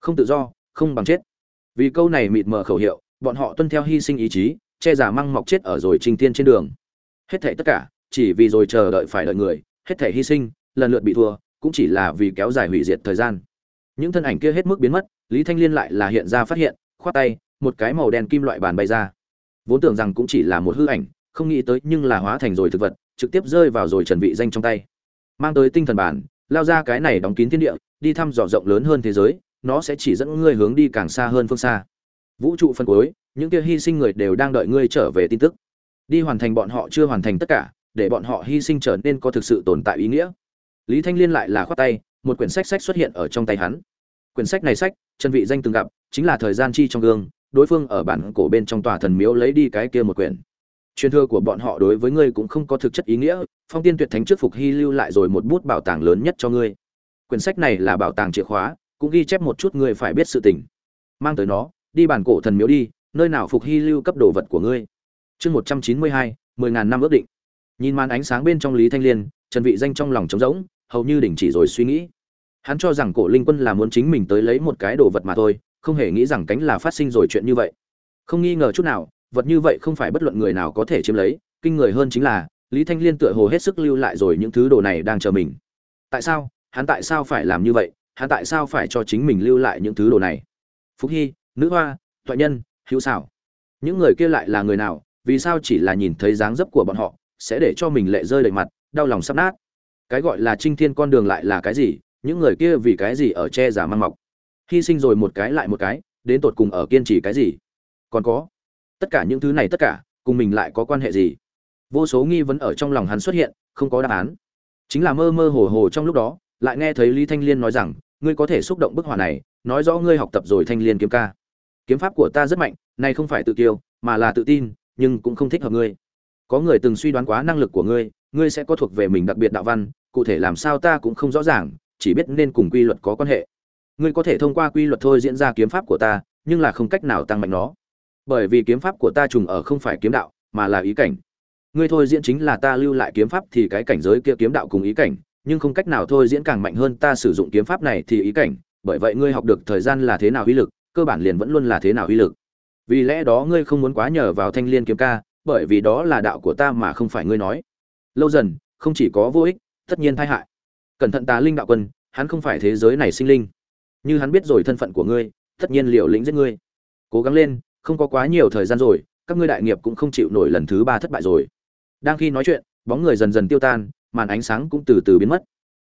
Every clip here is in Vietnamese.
không tự do, không bằng chết. Vì câu này mịt mờ khẩu hiệu, bọn họ tuân theo hy sinh ý chí, che giả măng mọc chết ở rồi trình tiên trên đường. Hết thảy tất cả, chỉ vì rồi chờ đợi phải đợi người, hết thảy hy sinh, lần lượt bị thua, cũng chỉ là vì kéo dài hủy diệt thời gian. Những thân ảnh kia hết mức biến mất, lý thanh liên lại là hiện ra phát hiện, khoát tay, một cái màu đen kim loại bàn bay ra. Vốn tưởng rằng cũng chỉ là một hư ảnh, không nghĩ tới nhưng là hóa thành rồi thực vật, trực tiếp rơi vào rồi trần vị danh trong tay. Mang tới tinh thần bản, lao ra cái này đóng kín thiên địa, đi thăm dò rộng lớn hơn thế giới nó sẽ chỉ dẫn ngươi hướng đi càng xa hơn phương xa. Vũ trụ phân cuối, những kia hy sinh người đều đang đợi ngươi trở về tin tức. Đi hoàn thành bọn họ chưa hoàn thành tất cả, để bọn họ hy sinh trở nên có thực sự tồn tại ý nghĩa. Lý thanh liên lại là khoát tay, một quyển sách sách xuất hiện ở trong tay hắn. Quyển sách này sách, chân vị danh từng gặp, chính là thời gian chi trong gương, đối phương ở bản cổ bên trong tòa thần miếu lấy đi cái kia một quyển. Truyền thừa của bọn họ đối với ngươi cũng không có thực chất ý nghĩa, phong tiên tuyệt thánh trước phục hy lưu lại rồi một bút bảo tàng lớn nhất cho ngươi. Quyển sách này là bảo tàng chìa khóa cũng ghi chép một chút ngươi phải biết sự tình. Mang tới nó, đi bản cổ thần miếu đi, nơi nào phục hy lưu cấp đồ vật của ngươi. Chương một trăm chín mươi hai, mười ngàn năm ước định. Nhìn màn ánh sáng bên trong lý thanh liên, trần vị danh trong lòng trống rỗng, hầu như đình chỉ rồi suy nghĩ. Hắn cho rằng cổ linh quân là muốn chính mình tới lấy một cái đồ vật mà thôi, không hề nghĩ rằng cánh là phát sinh rồi chuyện như vậy. Không nghi ngờ chút nào, vật như vậy không phải bất luận người nào có thể chiếm lấy, kinh người hơn chính là, lý thanh liên tựa hồ hết sức lưu lại rồi những thứ đồ này đang chờ mình. Tại sao? Hắn tại sao phải làm như vậy? Hắn tại sao phải cho chính mình lưu lại những thứ đồ này? Phúc hy, nữ hoa, thoại nhân, hữu xảo những người kia lại là người nào? Vì sao chỉ là nhìn thấy dáng dấp của bọn họ, sẽ để cho mình lệ rơi đầy mặt, đau lòng sắp nát? Cái gọi là trinh thiên con đường lại là cái gì? Những người kia vì cái gì ở che giả mang mọc? Hy sinh rồi một cái lại một cái, đến tột cùng ở kiên trì cái gì? Còn có, tất cả những thứ này tất cả, cùng mình lại có quan hệ gì? Vô số nghi vấn ở trong lòng hắn xuất hiện, không có đáp án. Chính là mơ mơ hồ hồ trong lúc đó, lại nghe thấy lý thanh liên nói rằng ngươi có thể xúc động bức họa này, nói rõ ngươi học tập rồi thanh liên kiếm ca. Kiếm pháp của ta rất mạnh, này không phải tự kiêu, mà là tự tin, nhưng cũng không thích hợp ngươi. Có người từng suy đoán quá năng lực của ngươi ngươi sẽ có thuộc về mình đặc biệt đạo văn, cụ thể làm sao ta cũng không rõ ràng, chỉ biết nên cùng quy luật có quan hệ. Ngươi có thể thông qua quy luật thôi diễn ra kiếm pháp của ta, nhưng là không cách nào tăng mạnh nó. Bởi vì kiếm pháp của ta trùng ở không phải kiếm đạo, mà là ý cảnh. Ngươi thôi diễn chính là ta lưu lại kiếm pháp thì cái cảnh giới kia kiếm đạo cùng ý cảnh nhưng không cách nào thôi diễn càng mạnh hơn ta sử dụng kiếm pháp này thì ý cảnh, bởi vậy ngươi học được thời gian là thế nào uy lực, cơ bản liền vẫn luôn là thế nào uy lực. Vì lẽ đó ngươi không muốn quá nhờ vào thanh liên kiếm ca, bởi vì đó là đạo của ta mà không phải ngươi nói. Lâu dần, không chỉ có vô ích, tất nhiên tai hại. Cẩn thận tà linh đạo quân, hắn không phải thế giới này sinh linh. Như hắn biết rồi thân phận của ngươi, tất nhiên liều lĩnh giết ngươi. Cố gắng lên, không có quá nhiều thời gian rồi, các ngươi đại nghiệp cũng không chịu nổi lần thứ ba thất bại rồi. Đang khi nói chuyện, bóng người dần dần tiêu tan màn ánh sáng cũng từ từ biến mất.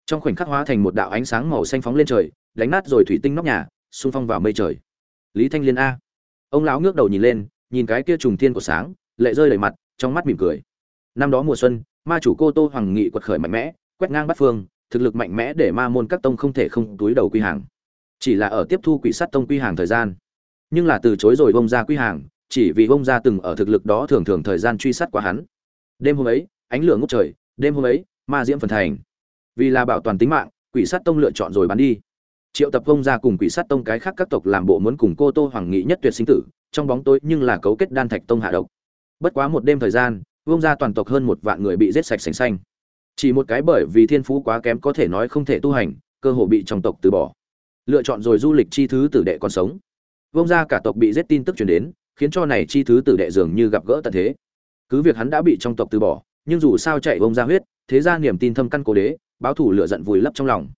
Trong khoảnh khắc hóa thành một đạo ánh sáng màu xanh phóng lên trời, đánh nát rồi thủy tinh nóc nhà, xung phong vào mây trời. Lý thanh liên a. Ông lão ngước đầu nhìn lên, nhìn cái kia trùng thiên của sáng, lệ rơi đầy mặt, trong mắt mỉm cười. Năm đó mùa xuân, ma chủ cô tô hoàng nghị quật khởi mạnh mẽ, quét ngang bắt phương, thực lực mạnh mẽ để ma môn các tông không thể không túi đầu quy hàng. Chỉ là ở tiếp thu quỷ sát tông quy hàng thời gian. Nhưng là từ chối rồi bông ra quy hàng, chỉ vì bông ra từng ở thực lực đó thường thường thời gian truy sát qua hắn. Đêm hôm ấy, ánh lửa ngút trời đêm hôm ấy, ma diễm phần thành. Vì là bảo toàn tính mạng, quỷ sát tông lựa chọn rồi bắn đi. Triệu tập công ra cùng quỷ sát tông cái khác các tộc làm bộ muốn cùng cô tô hoàng nghị nhất tuyệt sinh tử, trong bóng tối nhưng là cấu kết đan thạch tông hạ độc. Bất quá một đêm thời gian vương gia toàn tộc hơn một vạn người bị giết sạch sành xanh. Chỉ một cái bởi vì thiên phú quá kém có thể nói không thể tu hành, cơ hội bị trong tộc từ bỏ. Lựa chọn rồi du lịch chi thứ tử đệ còn sống. Vương gia cả tộc bị giết tin tức truyền đến, khiến cho này chi thứ tử đệ dường như gặp gỡ tận thế. Cứ việc hắn đã bị trong tộc từ bỏ nhưng dù sao chạy vông ra huyết, thế ra niềm tin thâm căn cố đế, báo thủ lựa giận vùi lấp trong lòng.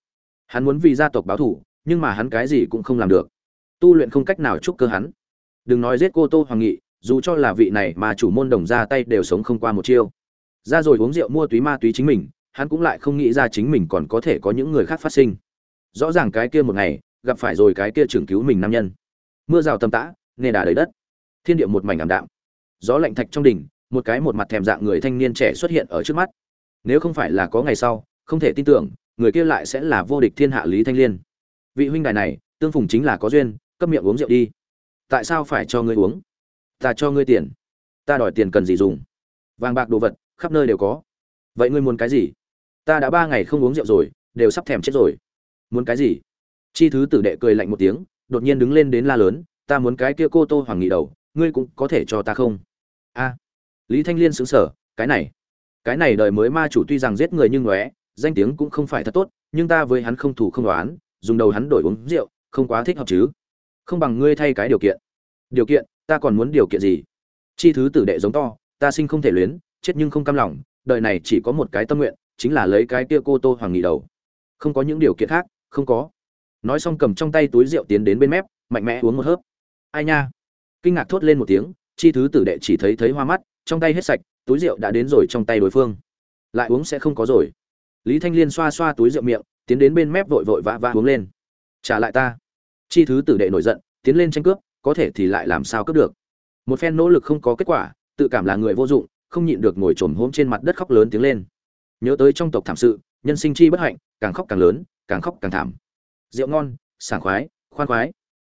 Hắn muốn vì gia tộc báo thủ, nhưng mà hắn cái gì cũng không làm được. Tu luyện không cách nào chúc cơ hắn. Đừng nói giết cô tô hoàng nghị, dù cho là vị này mà chủ môn đồng ra tay đều sống không qua một chiêu. Ra rồi uống rượu mua túy ma túy chính mình, hắn cũng lại không nghĩ ra chính mình còn có thể có những người khác phát sinh. Rõ ràng cái kia một ngày, gặp phải rồi cái kia trưởng cứu mình nam nhân. Mưa rào tầm tã nề đà đầy đất. Thiên địa một mảnh ảm đạm. Gió lạnh thạch trong đỉnh một cái một mặt thèm dạng người thanh niên trẻ xuất hiện ở trước mắt. Nếu không phải là có ngày sau, không thể tin tưởng, người kia lại sẽ là vô địch thiên hạ lý thanh liên. Vị huynh đài này, tương phùng chính là có duyên, cấp miệng uống rượu đi. Tại sao phải cho ngươi uống? Ta cho ngươi tiền. Ta đòi tiền cần gì dùng? Vàng bạc đồ vật, khắp nơi đều có. Vậy ngươi muốn cái gì? Ta đã ba ngày không uống rượu rồi, đều sắp thèm chết rồi. Muốn cái gì? Chi thứ tử đệ cười lạnh một tiếng, đột nhiên đứng lên đến la lớn, ta muốn cái kia cô tô hoàng nghị đầu, ngươi cũng có thể cho ta không? A lý thanh liên xứng sở cái này cái này đời mới ma chủ tuy rằng giết người nhưng ngóe, danh tiếng cũng không phải thật tốt, nhưng ta với hắn không thủ không đoán dùng đầu hắn đổi uống rượu, không quá thích hợp chứ. Không bằng ngươi thay cái điều kiện. Điều kiện? Ta còn muốn điều kiện gì? Chi thứ tử đệ giống to, ta sinh không thể luyến, chết nhưng không cam lòng, đời này chỉ có một cái tâm nguyện, chính là lấy cái kia cô tô hoàng nghị đầu. Không có những điều kiện khác, không có. Nói xong cầm trong tay túi rượu tiến đến bên mép, mạnh mẽ uống một hớp. Ai nha. Kinh ngạc thốt lên một tiếng, chi thứ tử đệ chỉ thấy thấy hoa mắt trong tay hết sạch, túi rượu đã đến rồi trong tay đối phương. Lại uống sẽ không có rồi. Lý thanh liên xoa xoa túi rượu miệng, tiến đến bên mép vội vội vã vã uống lên. Trả lại ta. Chi thứ tử đệ nổi giận, tiến lên tranh cướp, có thể thì lại làm sao cướp được. Một phen nỗ lực không có kết quả, tự cảm là người vô dụng, không nhịn được ngồi trồm hôm trên mặt đất khóc lớn tiếng lên. Nhớ tới trong tộc thảm sự, nhân sinh chi bất hạnh, càng khóc càng lớn, càng khóc càng thảm. Rượu ngon, sảng khoái, khoan khoái.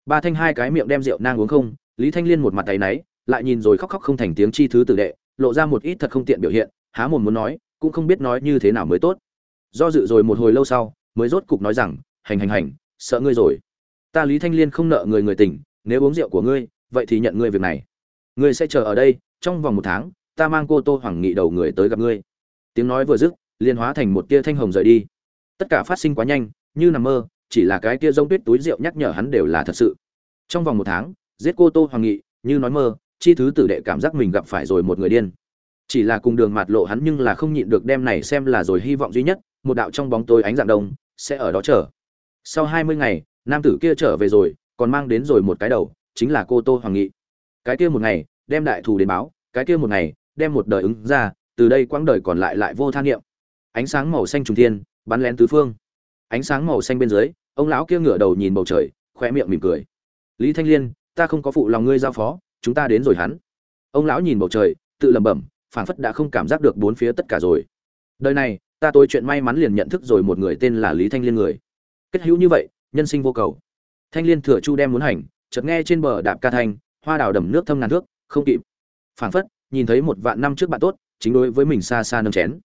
Ba thanh hai cái miệng đem rượu nang uống không, lý thanh liên một mặt tay náy lại nhìn rồi khóc khóc không thành tiếng chi thứ tử đệ, lộ ra một ít thật không tiện biểu hiện, há mồm muốn nói, cũng không biết nói như thế nào mới tốt. Do dự rồi một hồi lâu sau, mới rốt cục nói rằng, hành hành hành, sợ ngươi rồi. Ta lý thanh liên không nợ người người tình, nếu uống rượu của ngươi, vậy thì nhận ngươi việc này. Ngươi sẽ chờ ở đây, trong vòng một tháng, ta mang cô tô hoàng nghị đầu người tới gặp ngươi. Tiếng nói vừa dứt liên hóa thành một tia thanh hồng rời đi. Tất cả phát sinh quá nhanh, như nằm mơ, chỉ là cái tia rông tuyết túi rượu nhắc nhở hắn đều là thật sự. Trong vòng một tháng, giết cô tô hoàng nghị, như nói mơ chi thứ tử đệ cảm giác mình gặp phải rồi một người điên. Chỉ là cùng đường mạt lộ hắn nhưng là không nhịn được đem này xem là rồi hy vọng duy nhất, một đạo trong bóng tối ánh dạng đông, sẽ ở đó chờ. Sau hai mươi ngày, nam tử kia trở về rồi, còn mang đến rồi một cái đầu, chính là cô tô hoàng nghị. Cái kia một ngày, đem đại thù đến báo, cái kia một ngày, đem một đời ứng ra, từ đây quãng đời còn lại lại vô than niệm. Ánh sáng màu xanh trùng thiên, bắn lén tứ phương. Ánh sáng màu xanh bên dưới, ông lão kia ngửa đầu nhìn bầu trời khoe miệng mỉm cười. Lý thanh liên, ta không có phụ lòng ngươi giao phó chúng ta đến rồi hắn. Ông lão nhìn bầu trời, tự lẩm bẩm, phảng phất đã không cảm giác được bốn phía tất cả rồi. Đời này, ta tôi chuyện may mắn liền nhận thức rồi một người tên là lý thanh liên người. Kết hữu như vậy, nhân sinh vô cầu. Thanh liên thừa chu đem muốn hành, chợt nghe trên bờ đạp ca thanh, hoa đào đầm nước thâm ngàn nước không kịp. Phảng phất, nhìn thấy một vạn năm trước bạn tốt, chính đối với mình xa xa nâng chén.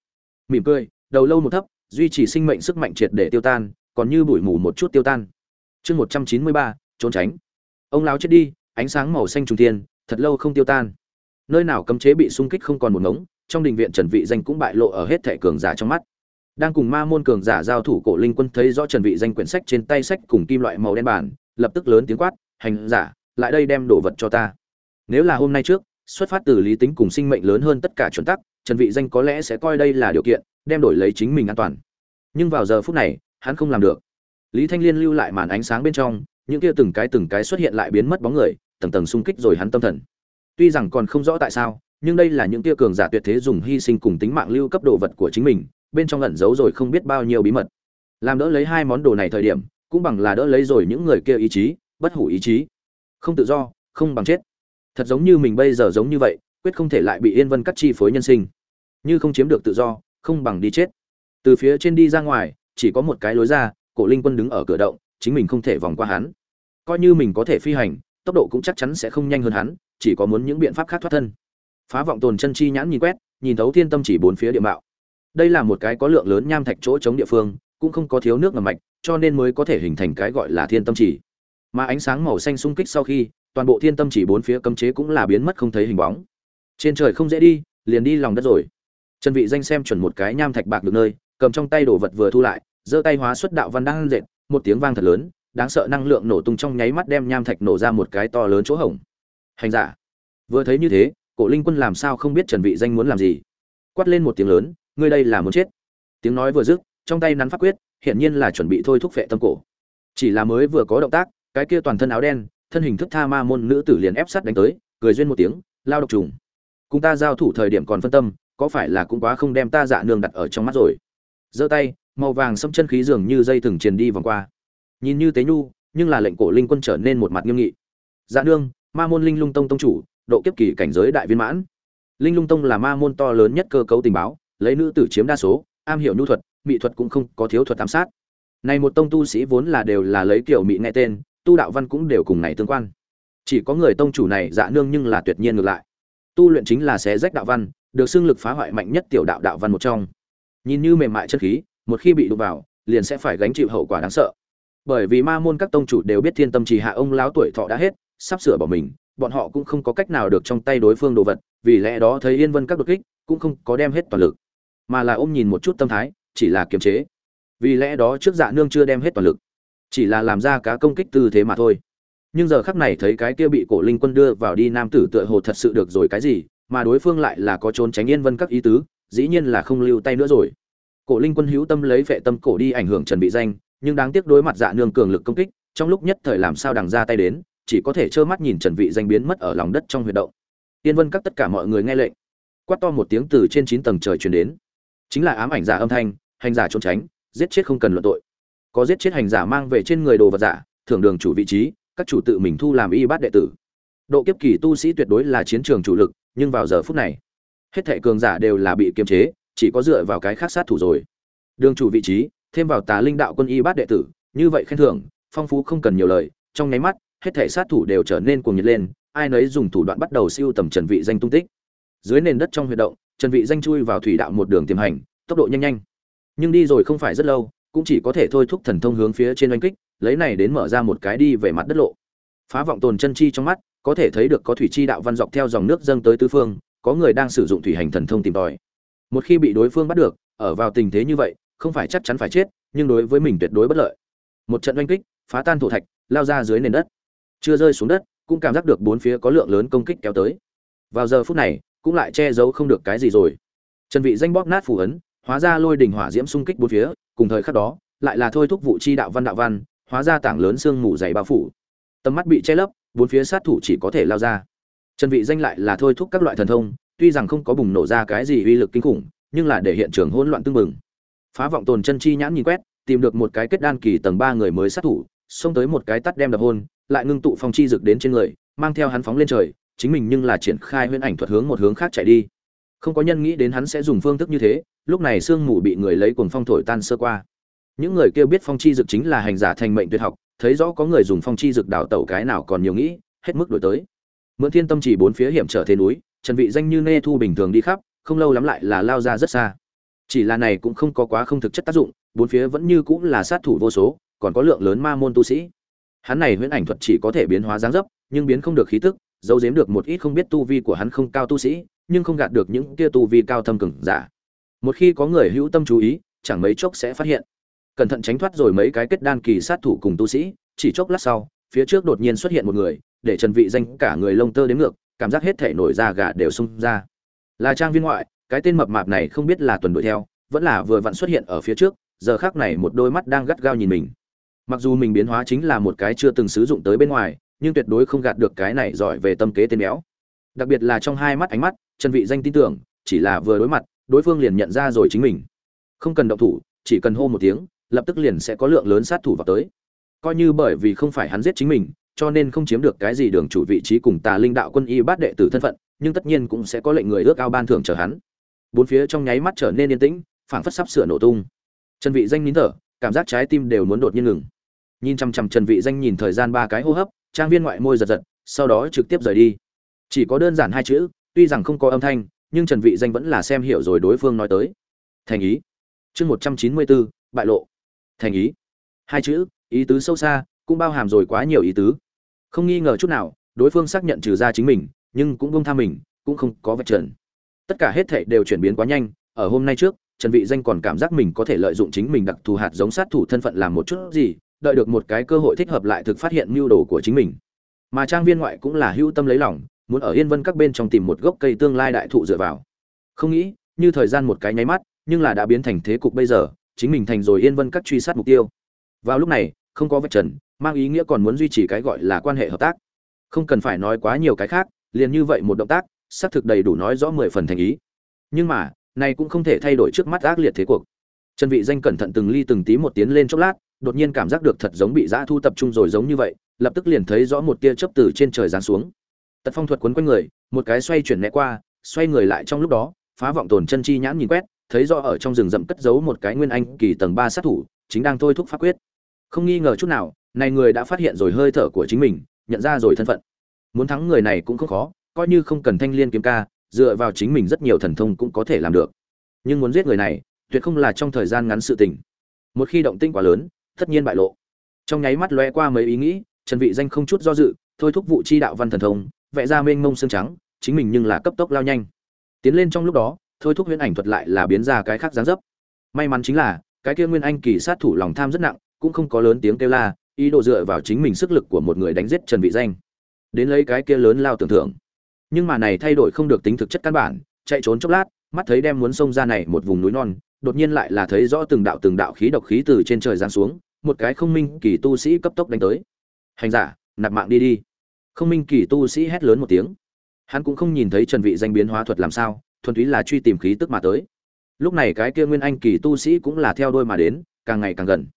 Mỉm cười, đầu lâu một thấp, duy trì sinh mệnh sức mạnh triệt để tiêu tan, còn như bụi mù một chút tiêu tan. Chương một trăm chín mươi ba, trốn tránh. Ông lão chết đi, ánh sáng màu xanh trùng thiên thật lâu không tiêu tan. Nơi nào cấm chế bị xung kích không còn một ngống, trong đình viện trần vị danh cũng bại lộ ở hết thệ cường giả trong mắt. Đang cùng ma môn cường giả giao thủ cổ linh quân thấy rõ trần vị danh quyển sách trên tay sách cùng kim loại màu đen bản, lập tức lớn tiếng quát, hành giả, lại đây đem đồ vật cho ta. Nếu là hôm nay trước, xuất phát từ lý tính cùng sinh mệnh lớn hơn tất cả chuẩn tắc, trần vị danh có lẽ sẽ coi đây là điều kiện, đem đổi lấy chính mình an toàn. Nhưng vào giờ phút này, hắn không làm được. Lý thanh liên lưu lại màn ánh sáng bên trong, những kia từng cái từng cái xuất hiện lại biến mất bóng người tầng tầng xung kích rồi hắn tâm thần. Tuy rằng còn không rõ tại sao, nhưng đây là những tia cường giả tuyệt thế dùng hy sinh cùng tính mạng lưu cấp đồ vật của chính mình, bên trong ẩn giấu rồi không biết bao nhiêu bí mật. Làm đỡ lấy hai món đồ này thời điểm, cũng bằng là đỡ lấy rồi những người kia ý chí, bất hủ ý chí. Không tự do, không bằng chết. Thật giống như mình bây giờ giống như vậy, quyết không thể lại bị yên vân cắt chi phối nhân sinh. Như không chiếm được tự do, không bằng đi chết. Từ phía trên đi ra ngoài, chỉ có một cái lối ra, cổ linh quân đứng ở cửa động, chính mình không thể vòng qua hắn. Coi như mình có thể phi hành tốc độ cũng chắc chắn sẽ không nhanh hơn hắn, chỉ có muốn những biện pháp khác thoát thân. Phá vọng tồn chân chi nhãn nhìn quét, nhìn thấu thiên tâm chỉ bốn phía địa mạo. Đây là một cái có lượng lớn nham thạch chỗ chống địa phương, cũng không có thiếu nước ngầm mạch, cho nên mới có thể hình thành cái gọi là thiên tâm chỉ. Mà ánh sáng màu xanh xung kích sau khi, toàn bộ thiên tâm chỉ bốn phía cấm chế cũng là biến mất không thấy hình bóng. Trên trời không dễ đi, liền đi lòng đất rồi. Trần vị danh xem chuẩn một cái nham thạch bạc được nơi, cầm trong tay đồ vật vừa thu lại, giơ tay hóa xuất đạo văn đang dệt, một tiếng vang thật lớn đáng sợ năng lượng nổ tung trong nháy mắt đem nham thạch nổ ra một cái to lớn chỗ hổng. Hành giả, vừa thấy như thế, cổ linh quân làm sao không biết trần vị danh muốn làm gì? Quát lên một tiếng lớn, ngươi đây là muốn chết. Tiếng nói vừa dứt, trong tay nắn pháp quyết hiện nhiên là chuẩn bị thôi thúc phệ tâm cổ. Chỉ là mới vừa có động tác, cái kia toàn thân áo đen, thân hình thức tha ma môn nữ tử liền ép sát đánh tới, cười duyên một tiếng, lao độc trùng. Cùng ta giao thủ thời điểm còn phân tâm, có phải là cũng quá không đem ta dạ nương đặt ở trong mắt rồi? Giơ tay, màu vàng xâm chân khí dường như dây thừng truyền đi vòng qua nhìn như tế nhu, nhưng là lệnh cổ linh quân trở nên một mặt nghiêm nghị. Dạ nương, ma môn linh lung tông tông chủ, độ kiếp kỳ cảnh giới đại viên mãn. Linh lung tông là ma môn to lớn nhất cơ cấu tình báo, lấy nữ tử chiếm đa số, am hiểu nhu thuật mỹ thuật cũng không có thiếu thuật ám sát. Này một tông tu sĩ vốn là đều là lấy kiểu mỹ nghe tên, tu đạo văn cũng đều cùng này tương quan. Chỉ có người tông chủ này dạ nương nhưng là tuyệt nhiên ngược lại. Tu luyện chính là xé rách đạo văn, được xưng lực phá hoại mạnh nhất tiểu đạo đạo văn một trong. Nhìn như mềm mại chất khí, một khi bị đụng vào, liền sẽ phải gánh chịu hậu quả đáng sợ bởi vì ma môn các tông chủ đều biết thiên tâm trì hạ ông lão tuổi thọ đã hết, sắp sửa bỏ mình, bọn họ cũng không có cách nào được trong tay đối phương đồ vật, vì lẽ đó thấy yên vân các đột kích, cũng không có đem hết toàn lực. Mà là ôm nhìn một chút tâm thái, chỉ là kiềm chế. Vì lẽ đó trước dạ nương chưa đem hết toàn lực, chỉ là làm ra cá công kích tư thế mà thôi. Nhưng giờ khắc này thấy cái kia bị cổ linh quân đưa vào đi nam tử tựa hồ thật sự được rồi cái gì, mà đối phương lại là có trốn tránh yên vân các ý tứ, dĩ nhiên là không lưu tay nữa rồi. Cổ linh quân hữu tâm lấy vệ tâm cổ đi ảnh hưởng trần bị danh nhưng đáng tiếc đối mặt dạ nương cường lực công kích, trong lúc nhất thời làm sao đằng ra tay đến, chỉ có thể trơ mắt nhìn trần vị danh biến mất ở lòng đất trong huyệt động. Tiên vân các tất cả mọi người nghe lệnh. Quát to một tiếng từ trên chín tầng trời truyền đến. Chính là ám ảnh giả âm thanh, hành giả trốn tránh, giết chết không cần luận tội. Có giết chết hành giả mang về trên người đồ vật giả, thưởng đường chủ vị trí, các chủ tự mình thu làm y bát đệ tử. Độ kiếp kỳ tu sĩ tuyệt đối là chiến trường chủ lực, nhưng vào giờ phút này, hết thệ cường giả đều là bị kiềm chế, chỉ có dựa vào cái khác sát thủ rồi. Đường chủ vị trí thêm vào tà linh đạo quân y bát đệ tử, như vậy khen thưởng, phong phú không cần nhiều lời, trong nháy mắt, hết thảy sát thủ đều trở nên cuồng nhiệt lên, ai nấy dùng thủ đoạn bắt đầu siêu tầm trần vị danh tung tích. Dưới nền đất trong huy động, trần vị danh chui vào thủy đạo một đường tiềm hành, tốc độ nhanh nhanh. Nhưng đi rồi không phải rất lâu, cũng chỉ có thể thôi thúc thần thông hướng phía trên oanh kích, lấy này đến mở ra một cái đi về mặt đất lộ. Phá vọng tồn chân chi trong mắt, có thể thấy được có thủy chi đạo văn dọc theo dòng nước dâng tới tứ phương, có người đang sử dụng thủy hành thần thông tìm tòi. Một khi bị đối phương bắt được, ở vào tình thế như vậy không phải chắc chắn phải chết, nhưng đối với mình tuyệt đối bất lợi. Một trận oanh kích, phá tan thổ thạch, lao ra dưới nền đất. Chưa rơi xuống đất, cũng cảm giác được bốn phía có lượng lớn công kích kéo tới. Vào giờ phút này, cũng lại che giấu không được cái gì rồi. Trần vị danh bóp nát phù ấn, hóa ra lôi đỉnh hỏa diễm xung kích bốn phía, cùng thời khắc đó, lại là thôi thúc vụ chi đạo văn đạo văn, hóa ra tảng lớn xương mù dày bao phủ. Tầm mắt bị che lấp, bốn phía sát thủ chỉ có thể lao ra. Trần vị danh lại là thôi thúc các loại thần thông, tuy rằng không có bùng nổ ra cái gì uy lực kinh khủng, nhưng là để hiện trường hỗn loạn tương mừng phá vọng tồn chân chi nhãn nhìn quét, tìm được một cái kết đan kỳ tầng ba người mới sát thủ, xông tới một cái tắt đem đập hôn, lại ngưng tụ phong chi rực đến trên người, mang theo hắn phóng lên trời, chính mình nhưng là triển khai huyễn ảnh thuật hướng một hướng khác chạy đi. Không có nhân nghĩ đến hắn sẽ dùng phương thức như thế, lúc này sương mù bị người lấy cuồng phong thổi tan sơ qua. Những người kia biết phong chi dực chính là hành giả thành mệnh tuyệt học, thấy rõ có người dùng phong chi dực đào tẩu cái nào còn nhiều nghĩ, hết mức đổi tới. Mượn thiên tâm chỉ bốn phía hiểm trở thế núi, trần vị danh như nê thu bình thường đi khắp, không lâu lắm lại là lao ra rất xa chỉ là này cũng không có quá không thực chất tác dụng, bốn phía vẫn như cũng là sát thủ vô số, còn có lượng lớn ma môn tu sĩ. Hắn này huyễn ảnh thuật chỉ có thể biến hóa dáng dấp, nhưng biến không được khí tức, giấu giếm được một ít không biết tu vi của hắn không cao tu sĩ, nhưng không gạt được những kia tu vi cao thâm cường giả. Một khi có người hữu tâm chú ý, chẳng mấy chốc sẽ phát hiện. Cẩn thận tránh thoát rồi mấy cái kết đan kỳ sát thủ cùng tu sĩ, chỉ chốc lát sau, phía trước đột nhiên xuất hiện một người, để trần vị danh cả người lông tơ đến ngược, cảm giác hết thể nổi da gà đều sung ra. Là trang viên ngoại cái tên mập mạp này không biết là tuần đuổi theo, vẫn là vừa vặn xuất hiện ở phía trước, giờ khác này một đôi mắt đang gắt gao nhìn mình. Mặc dù mình biến hóa chính là một cái chưa từng sử dụng tới bên ngoài, nhưng tuyệt đối không gạt được cái này giỏi về tâm kế tên béo. Đặc biệt là trong hai mắt ánh mắt, chân vị danh tin tưởng, chỉ là vừa đối mặt, đối phương liền nhận ra rồi chính mình. Không cần động thủ, chỉ cần hô một tiếng, lập tức liền sẽ có lượng lớn sát thủ vào tới. Coi như bởi vì không phải hắn giết chính mình, cho nên không chiếm được cái gì đường chủ vị trí cùng tà linh đạo quân y bát đệ tử thân phận, nhưng tất nhiên cũng sẽ có lệnh người ước ao ban thưởng chờ hắn bốn phía trong nháy mắt trở nên yên tĩnh phảng phất sắp sửa nổ tung. Trần vị danh nín thở cảm giác trái tim đều muốn đột nhiên ngừng. Nhìn chăm chăm trần vị danh nhìn thời gian ba cái hô hấp trang viên ngoại môi giật giật sau đó trực tiếp rời đi. Chỉ có đơn giản hai chữ tuy rằng không có âm thanh nhưng trần vị danh vẫn là xem hiểu rồi đối phương nói tới. Thành ý. Chương 194, bại lộ. Thành ý. Hai chữ ý tứ sâu xa cũng bao hàm rồi quá nhiều ý tứ. Không nghi ngờ chút nào đối phương xác nhận trừ ra chính mình nhưng cũng không tha mình cũng không có vật trần tất cả hết thảy đều chuyển biến quá nhanh, ở hôm nay trước, trần vị danh còn cảm giác mình có thể lợi dụng chính mình đặc thù hạt giống sát thủ thân phận làm một chút gì, đợi được một cái cơ hội thích hợp lại thực phát hiện mưu đồ của chính mình. Mà trang viên ngoại cũng là hữu tâm lấy lòng, muốn ở yên vân các bên trong tìm một gốc cây tương lai đại thụ dựa vào. Không nghĩ, như thời gian một cái nháy mắt, nhưng là đã biến thành thế cục bây giờ, chính mình thành rồi yên vân các truy sát mục tiêu. Vào lúc này, không có vạch trần, mang ý nghĩa còn muốn duy trì cái gọi là quan hệ hợp tác. Không cần phải nói quá nhiều cái khác, liền như vậy một động tác xác thực đầy đủ nói rõ mười phần thành ý. Nhưng mà, này cũng không thể thay đổi trước mắt ác liệt thế cuộc. Trần vị danh cẩn thận từng ly từng tí một tiến lên chốc lát, đột nhiên cảm giác được thật giống bị dã thu tập trung rồi giống như vậy, lập tức liền thấy rõ một tia chớp từ trên trời giáng xuống. Tật phong thuật quấn quanh người, một cái xoay chuyển né qua, xoay người lại trong lúc đó, phá vọng tồn chân chi nhãn nhìn quét, thấy rõ ở trong rừng rậm cất giấu một cái nguyên anh kỳ tầng ba sát thủ, chính đang thôi thúc pháp quyết. Không nghi ngờ chút nào, này người đã phát hiện rồi hơi thở của chính mình, nhận ra rồi thân phận. Muốn thắng người này cũng không khó coi như không cần thanh liên kiếm ca, dựa vào chính mình rất nhiều thần thông cũng có thể làm được. Nhưng muốn giết người này, tuyệt không là trong thời gian ngắn sự tình. Một khi động tinh quá lớn, tất nhiên bại lộ. Trong nháy mắt lóe qua mấy ý nghĩ, trần vị danh không chút do dự, thôi thúc vụ chi đạo văn thần thông, vẽ ra mênh mông xương trắng, chính mình nhưng là cấp tốc lao nhanh. Tiến lên trong lúc đó, thôi thúc huyễn ảnh thuật lại là biến ra cái khác dáng dấp. May mắn chính là, cái kia nguyên anh kỳ sát thủ lòng tham rất nặng, cũng không có lớn tiếng kêu la, ý đồ dựa vào chính mình sức lực của một người đánh giết trần vị danh. Đến lấy cái kia lớn lao tưởng thưởng nhưng mà này thay đổi không được tính thực chất căn bản, chạy trốn chốc lát, mắt thấy đem muốn xông ra này một vùng núi non, đột nhiên lại là thấy rõ từng đạo từng đạo khí độc khí từ trên trời giáng xuống, một cái không minh kỳ tu sĩ cấp tốc đánh tới. Hành giả, nạp mạng đi đi. Không minh kỳ tu sĩ hét lớn một tiếng. Hắn cũng không nhìn thấy trần vị danh biến hóa thuật làm sao, thuần túy là truy tìm khí tức mà tới. Lúc này cái kia nguyên anh kỳ tu sĩ cũng là theo đôi mà đến, càng ngày càng gần.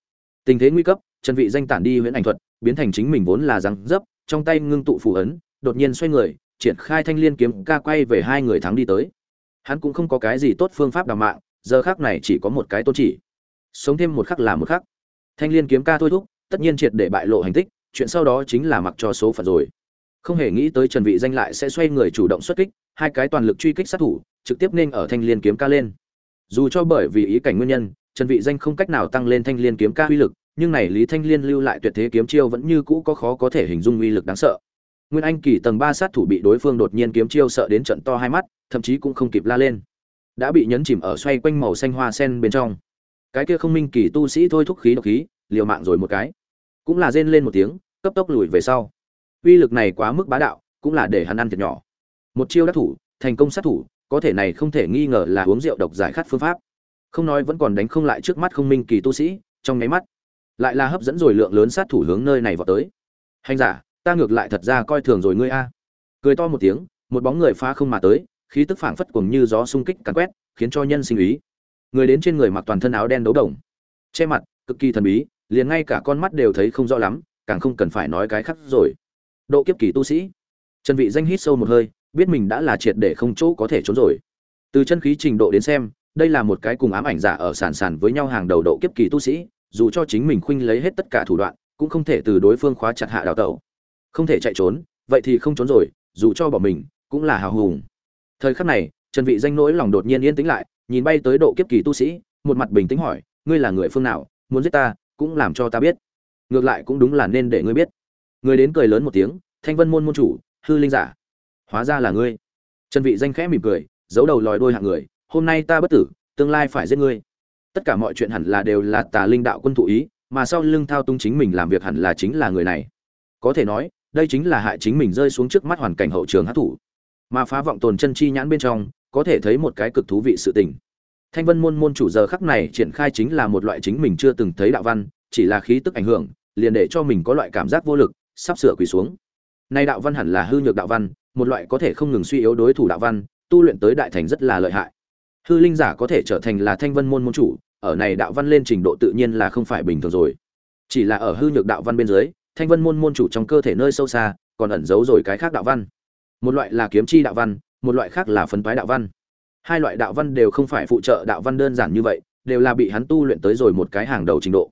Tình thế nguy cấp, trần vị danh tản đi huyễn ảnh thuật, biến thành chính mình vốn là răng dấp, trong tay ngưng tụ phù ấn, đột nhiên xoay người triển khai thanh liên kiếm ca quay về hai người thắng đi tới. Hắn cũng không có cái gì tốt phương pháp đào mạng, giờ khắc này chỉ có một cái tôn chỉ. Sống thêm một khắc là một khắc. Thanh liên kiếm ca thôi thúc, tất nhiên triệt để bại lộ hành tích, chuyện sau đó chính là mặc cho số phận rồi. Không hề nghĩ tới trần vị danh lại sẽ xoay người chủ động xuất kích, hai cái toàn lực truy kích sát thủ, trực tiếp nên ở thanh liên kiếm ca lên. Dù cho bởi vì ý cảnh nguyên nhân, trần vị danh không cách nào tăng lên thanh liên kiếm ca uy lực, nhưng này lý thanh liên lưu lại tuyệt thế kiếm chiêu vẫn như cũ có khó có thể hình dung uy lực đáng sợ nguyên anh kỳ tầng ba sát thủ bị đối phương đột nhiên kiếm chiêu sợ đến trận to hai mắt, thậm chí cũng không kịp la lên. Đã bị nhấn chìm ở xoay quanh màu xanh hoa sen bên trong. Cái kia không minh kỳ tu sĩ thôi thúc khí độc khí, liều mạng rồi một cái. Cũng là rên lên một tiếng, cấp tốc lùi về sau. Uy lực này quá mức bá đạo, cũng là để hắn ăn thiệt nhỏ. Một chiêu đắc thủ, thành công sát thủ, có thể này không thể nghi ngờ là uống rượu độc giải khát phương pháp. Không nói vẫn còn đánh không lại trước mắt không minh kỳ tu sĩ, trong nháy mắt, lại là hấp dẫn rồi lượng lớn sát thủ hướng nơi này vào tới. Hành giả ta ngược lại thật ra coi thường rồi ngươi a. Cười to một tiếng, một bóng người phá không mà tới, khí tức phảng phất cuồng như gió xung kích càn quét, khiến cho nhân sinh ý. Người đến trên người mặc toàn thân áo đen đấu đồng. Che mặt, cực kỳ thần bí, liền ngay cả con mắt đều thấy không rõ lắm, càng không cần phải nói cái khác rồi. Độ kiếp kỳ tu sĩ. Trần vị danh hít sâu một hơi, biết mình đã là triệt để không chỗ có thể trốn rồi. Từ chân khí trình độ đến xem, đây là một cái cùng ám ảnh giả ở sản sản với nhau hàng đầu độ kiếp kỳ tu sĩ, dù cho chính mình khuynh lấy hết tất cả thủ đoạn, cũng không thể từ đối phương khóa chặt hạ đào tẩu không thể chạy trốn, vậy thì không trốn rồi, dù cho bỏ mình, cũng là hào hùng. Thời khắc này, trần vị danh nỗi lòng đột nhiên yên tĩnh lại, nhìn bay tới độ kiếp kỳ tu sĩ, một mặt bình tĩnh hỏi, ngươi là người phương nào, muốn giết ta, cũng làm cho ta biết. Ngược lại cũng đúng là nên để ngươi biết. Người đến cười lớn một tiếng, thanh vân môn môn chủ, hư linh giả, hóa ra là ngươi. Trần vị danh khẽ mỉm cười, giấu đầu lòi đôi hạng người, hôm nay ta bất tử, tương lai phải giết ngươi. Tất cả mọi chuyện hẳn là đều là tà linh đạo quân thụ ý, mà sau lưng thao tung chính mình làm việc hẳn là chính là người này. Có thể nói đây chính là hại chính mình rơi xuống trước mắt hoàn cảnh hậu trường hát thủ mà phá vọng tồn chân chi nhãn bên trong, có thể thấy một cái cực thú vị sự tình. Thanh vân môn môn chủ giờ khắc này triển khai chính là một loại chính mình chưa từng thấy đạo văn, chỉ là khí tức ảnh hưởng, liền để cho mình có loại cảm giác vô lực, sắp sửa quỳ xuống. Nay đạo văn hẳn là hư nhược đạo văn, một loại có thể không ngừng suy yếu đối thủ đạo văn, tu luyện tới đại thành rất là lợi hại. Hư linh giả có thể trở thành là thanh vân môn môn chủ, ở này đạo văn lên trình độ tự nhiên là không phải bình thường rồi. Chỉ là ở hư nhược đạo văn bên dưới thanh vân môn môn chủ trong cơ thể nơi sâu xa, còn ẩn giấu rồi cái khác đạo văn. Một loại là kiếm chi đạo văn, một loại khác là phấn toái đạo văn. Hai loại đạo văn đều không phải phụ trợ đạo văn đơn giản như vậy, đều là bị hắn tu luyện tới rồi một cái hàng đầu trình độ.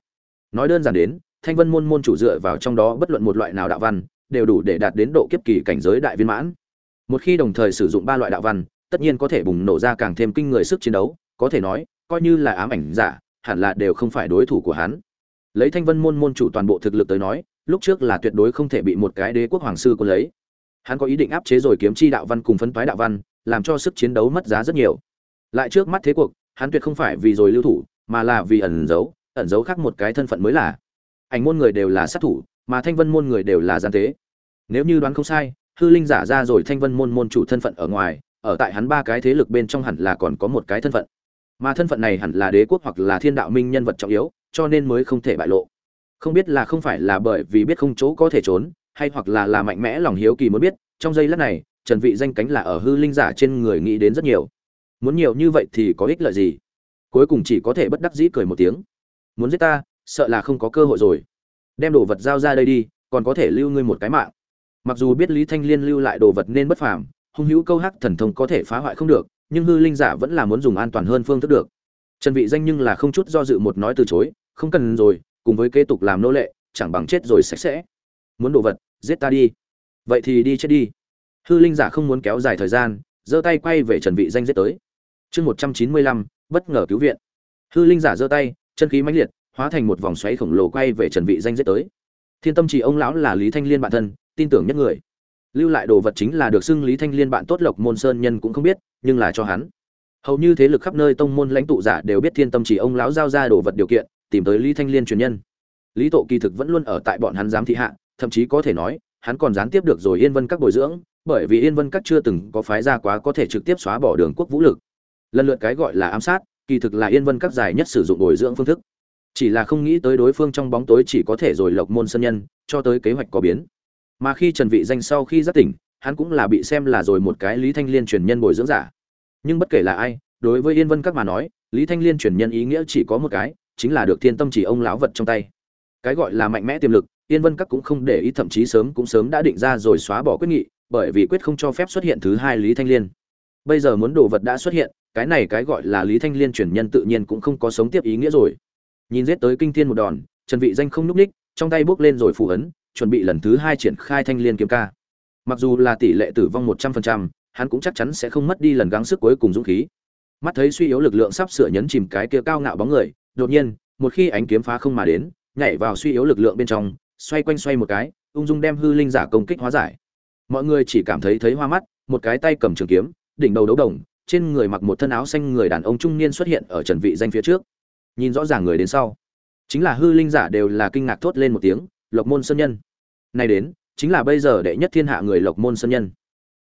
Nói đơn giản đến, thanh vân môn môn chủ dựa vào trong đó bất luận một loại nào đạo văn, đều đủ để đạt đến độ kiếp kỳ cảnh giới đại viên mãn. Một khi đồng thời sử dụng ba loại đạo văn, tất nhiên có thể bùng nổ ra càng thêm kinh người sức chiến đấu, có thể nói, coi như là ám ảnh giả, hẳn là đều không phải đối thủ của hắn. Lấy thanh vân môn môn chủ toàn bộ thực lực tới nói lúc trước là tuyệt đối không thể bị một cái đế quốc hoàng sư quân lấy. Hắn có ý định áp chế rồi kiếm chi đạo văn cùng phấn phái đạo văn, làm cho sức chiến đấu mất giá rất nhiều. Lại trước mắt thế cuộc, hắn tuyệt không phải vì rồi lưu thủ, mà là vì ẩn giấu ẩn giấu khác một cái thân phận mới là. Ảnh môn người đều là sát thủ, mà thanh vân môn người đều là gian tế. Nếu như đoán không sai, hư linh giả ra rồi thanh vân môn môn chủ thân phận ở ngoài, ở tại hắn ba cái thế lực bên trong hẳn là còn có một cái thân phận. Mà thân phận này hẳn là đế quốc hoặc là thiên đạo minh nhân vật trọng yếu, cho nên mới không thể bại lộ không biết là không phải là bởi vì biết không chỗ có thể trốn, hay hoặc là là mạnh mẽ lòng hiếu kỳ muốn biết, trong giây lát này, trần vị danh cánh là ở hư linh giả trên người nghĩ đến rất nhiều. Muốn nhiều như vậy thì có ích lợi gì? Cuối cùng chỉ có thể bất đắc dĩ cười một tiếng. Muốn giết ta, sợ là không có cơ hội rồi. Đem đồ vật giao ra đây đi, còn có thể lưu ngươi một cái mạng. Mặc dù biết lý thanh liên lưu lại đồ vật nên bất phàm, hung hữu câu hắc thần thông có thể phá hoại không được, nhưng hư linh giả vẫn là muốn dùng an toàn hơn phương thức được. Trần vị danh nhưng là không chút do dự một nói từ chối, không cần rồi cùng với kế tục làm nô lệ chẳng bằng chết rồi sạch sẽ. Muốn đồ vật giết ta đi. Vậy thì đi chết đi. Hư linh giả không muốn kéo dài thời gian giơ tay quay về trần vị danh giết tới. Chương 195, bất ngờ cứu viện. Hư linh giả giơ tay chân khí mãnh liệt hóa thành một vòng xoáy khổng lồ quay về trần vị danh giết tới. Thiên tâm chỉ ông lão là lý thanh liên bản thân tin tưởng nhất người. Lưu lại đồ vật chính là được xưng lý thanh liên bạn tốt lộc môn sơn nhân cũng không biết nhưng là cho hắn. Hầu như thế lực khắp nơi tông môn lãnh tụ giả đều biết thiên tâm chỉ ông lão giao ra đồ vật điều kiện tìm tới lý thanh liên truyền nhân. Lý tộ kỳ thực vẫn luôn ở tại bọn hắn giám thị hạ, thậm chí có thể nói, hắn còn gián tiếp được rồi yên vân các bồi dưỡng, bởi vì yên vân các chưa từng có phái ra quá có thể trực tiếp xóa bỏ đường quốc vũ lực. Lần lượt cái gọi là ám sát, kỳ thực là yên vân các dài nhất sử dụng bồi dưỡng phương thức. Chỉ là không nghĩ tới đối phương trong bóng tối chỉ có thể rồi lộc môn sân nhân, cho tới kế hoạch có biến. Mà khi trần vị danh sau khi giác tỉnh, hắn cũng là bị xem là rồi một cái lý thanh liên truyền nhân bồi dưỡng giả. Nhưng bất kể là ai, đối với yên vân các mà nói, lý thanh liên truyền nhân ý nghĩa chỉ có một cái chính là được thiên tâm chỉ ông lão vật trong tay. Cái gọi là mạnh mẽ tiềm lực yên vân các cũng không để ý thậm chí sớm cũng sớm đã định ra rồi xóa bỏ quyết nghị bởi vì quyết không cho phép xuất hiện thứ hai lý thanh liên. Bây giờ muốn đồ vật đã xuất hiện cái này cái gọi là lý thanh liên chuyển nhân tự nhiên cũng không có sống tiếp ý nghĩa rồi. Nhìn giết tới kinh thiên một đòn trần vị danh không núp ních trong tay bước lên rồi phù ấn chuẩn bị lần thứ hai triển khai thanh liên kiếm ca. Mặc dù là tỷ lệ tử vong một trăm phần trăm, hắn cũng chắc chắn sẽ không mất đi lần gắng sức cuối cùng dũng khí. Mắt thấy suy yếu lực lượng sắp sửa nhấn chìm cái kia cao ngạo bóng người đột nhiên, một khi ánh kiếm phá không mà đến, nhảy vào suy yếu lực lượng bên trong, xoay quanh xoay một cái, ung dung đem hư linh giả công kích hóa giải. Mọi người chỉ cảm thấy thấy hoa mắt, một cái tay cầm trường kiếm, đỉnh đầu đấu đồng, trên người mặc một thân áo xanh người đàn ông trung niên xuất hiện ở trần vị danh phía trước. Nhìn rõ ràng người đến sau. Chính là hư linh giả đều là kinh ngạc thốt lên một tiếng, lộc môn sơn nhân. Này đến, chính là bây giờ đệ nhất thiên hạ người lộc môn sơn nhân.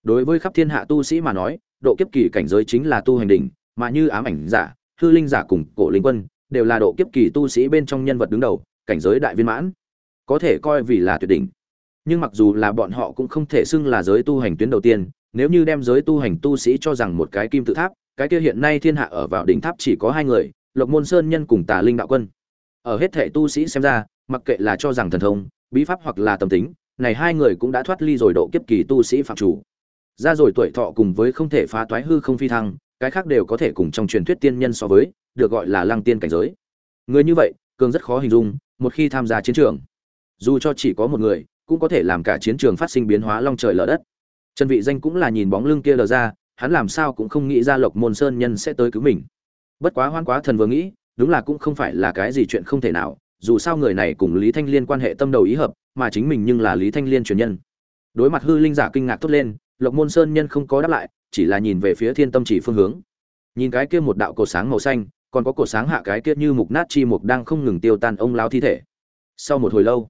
Đối với khắp thiên hạ tu sĩ mà nói, độ kiếp kỳ cảnh giới chính là tu hành đỉnh, mà như ám ảnh giả, hư linh giả cùng cổ linh quân đều là độ kiếp kỳ tu sĩ bên trong nhân vật đứng đầu, cảnh giới đại viên mãn, có thể coi vì là tuyệt đỉnh. Nhưng mặc dù là bọn họ cũng không thể xưng là giới tu hành tuyến đầu tiên, nếu như đem giới tu hành tu sĩ cho rằng một cái kim tự tháp, cái kia hiện nay thiên hạ ở vào đỉnh tháp chỉ có hai người, lộc môn sơn nhân cùng tà linh đạo quân. Ở hết thể tu sĩ xem ra, mặc kệ là cho rằng thần thông, bí pháp hoặc là tâm tính, này hai người cũng đã thoát ly rồi độ kiếp kỳ tu sĩ phạm chủ. Ra rồi tuổi thọ cùng với không thể phá toái hư không phi thăng, cái khác đều có thể cùng trong truyền thuyết tiên nhân so với được gọi là lăng tiên cảnh giới. Người như vậy, cường rất khó hình dung, một khi tham gia chiến trường. Dù cho chỉ có một người, cũng có thể làm cả chiến trường phát sinh biến hóa long trời lở đất. Trần vị danh cũng là nhìn bóng lưng kia lờ ra, hắn làm sao cũng không nghĩ ra lộc môn sơn nhân sẽ tới cứu mình. Bất quá hoan quá thần vừa nghĩ, đúng là cũng không phải là cái gì chuyện không thể nào, dù sao người này cùng lý thanh liên quan hệ tâm đầu ý hợp, mà chính mình nhưng là lý thanh liên truyền nhân. Đối mặt hư linh giả kinh ngạc thốt lên, lộc môn sơn nhân không có đáp lại, chỉ là nhìn về phía thiên tâm chỉ phương hướng. Nhìn cái kia một đạo cột sáng màu xanh còn có cột sáng hạ cái kia như mục nát chi mục đang không ngừng tiêu tan ông lão thi thể. Sau một hồi lâu,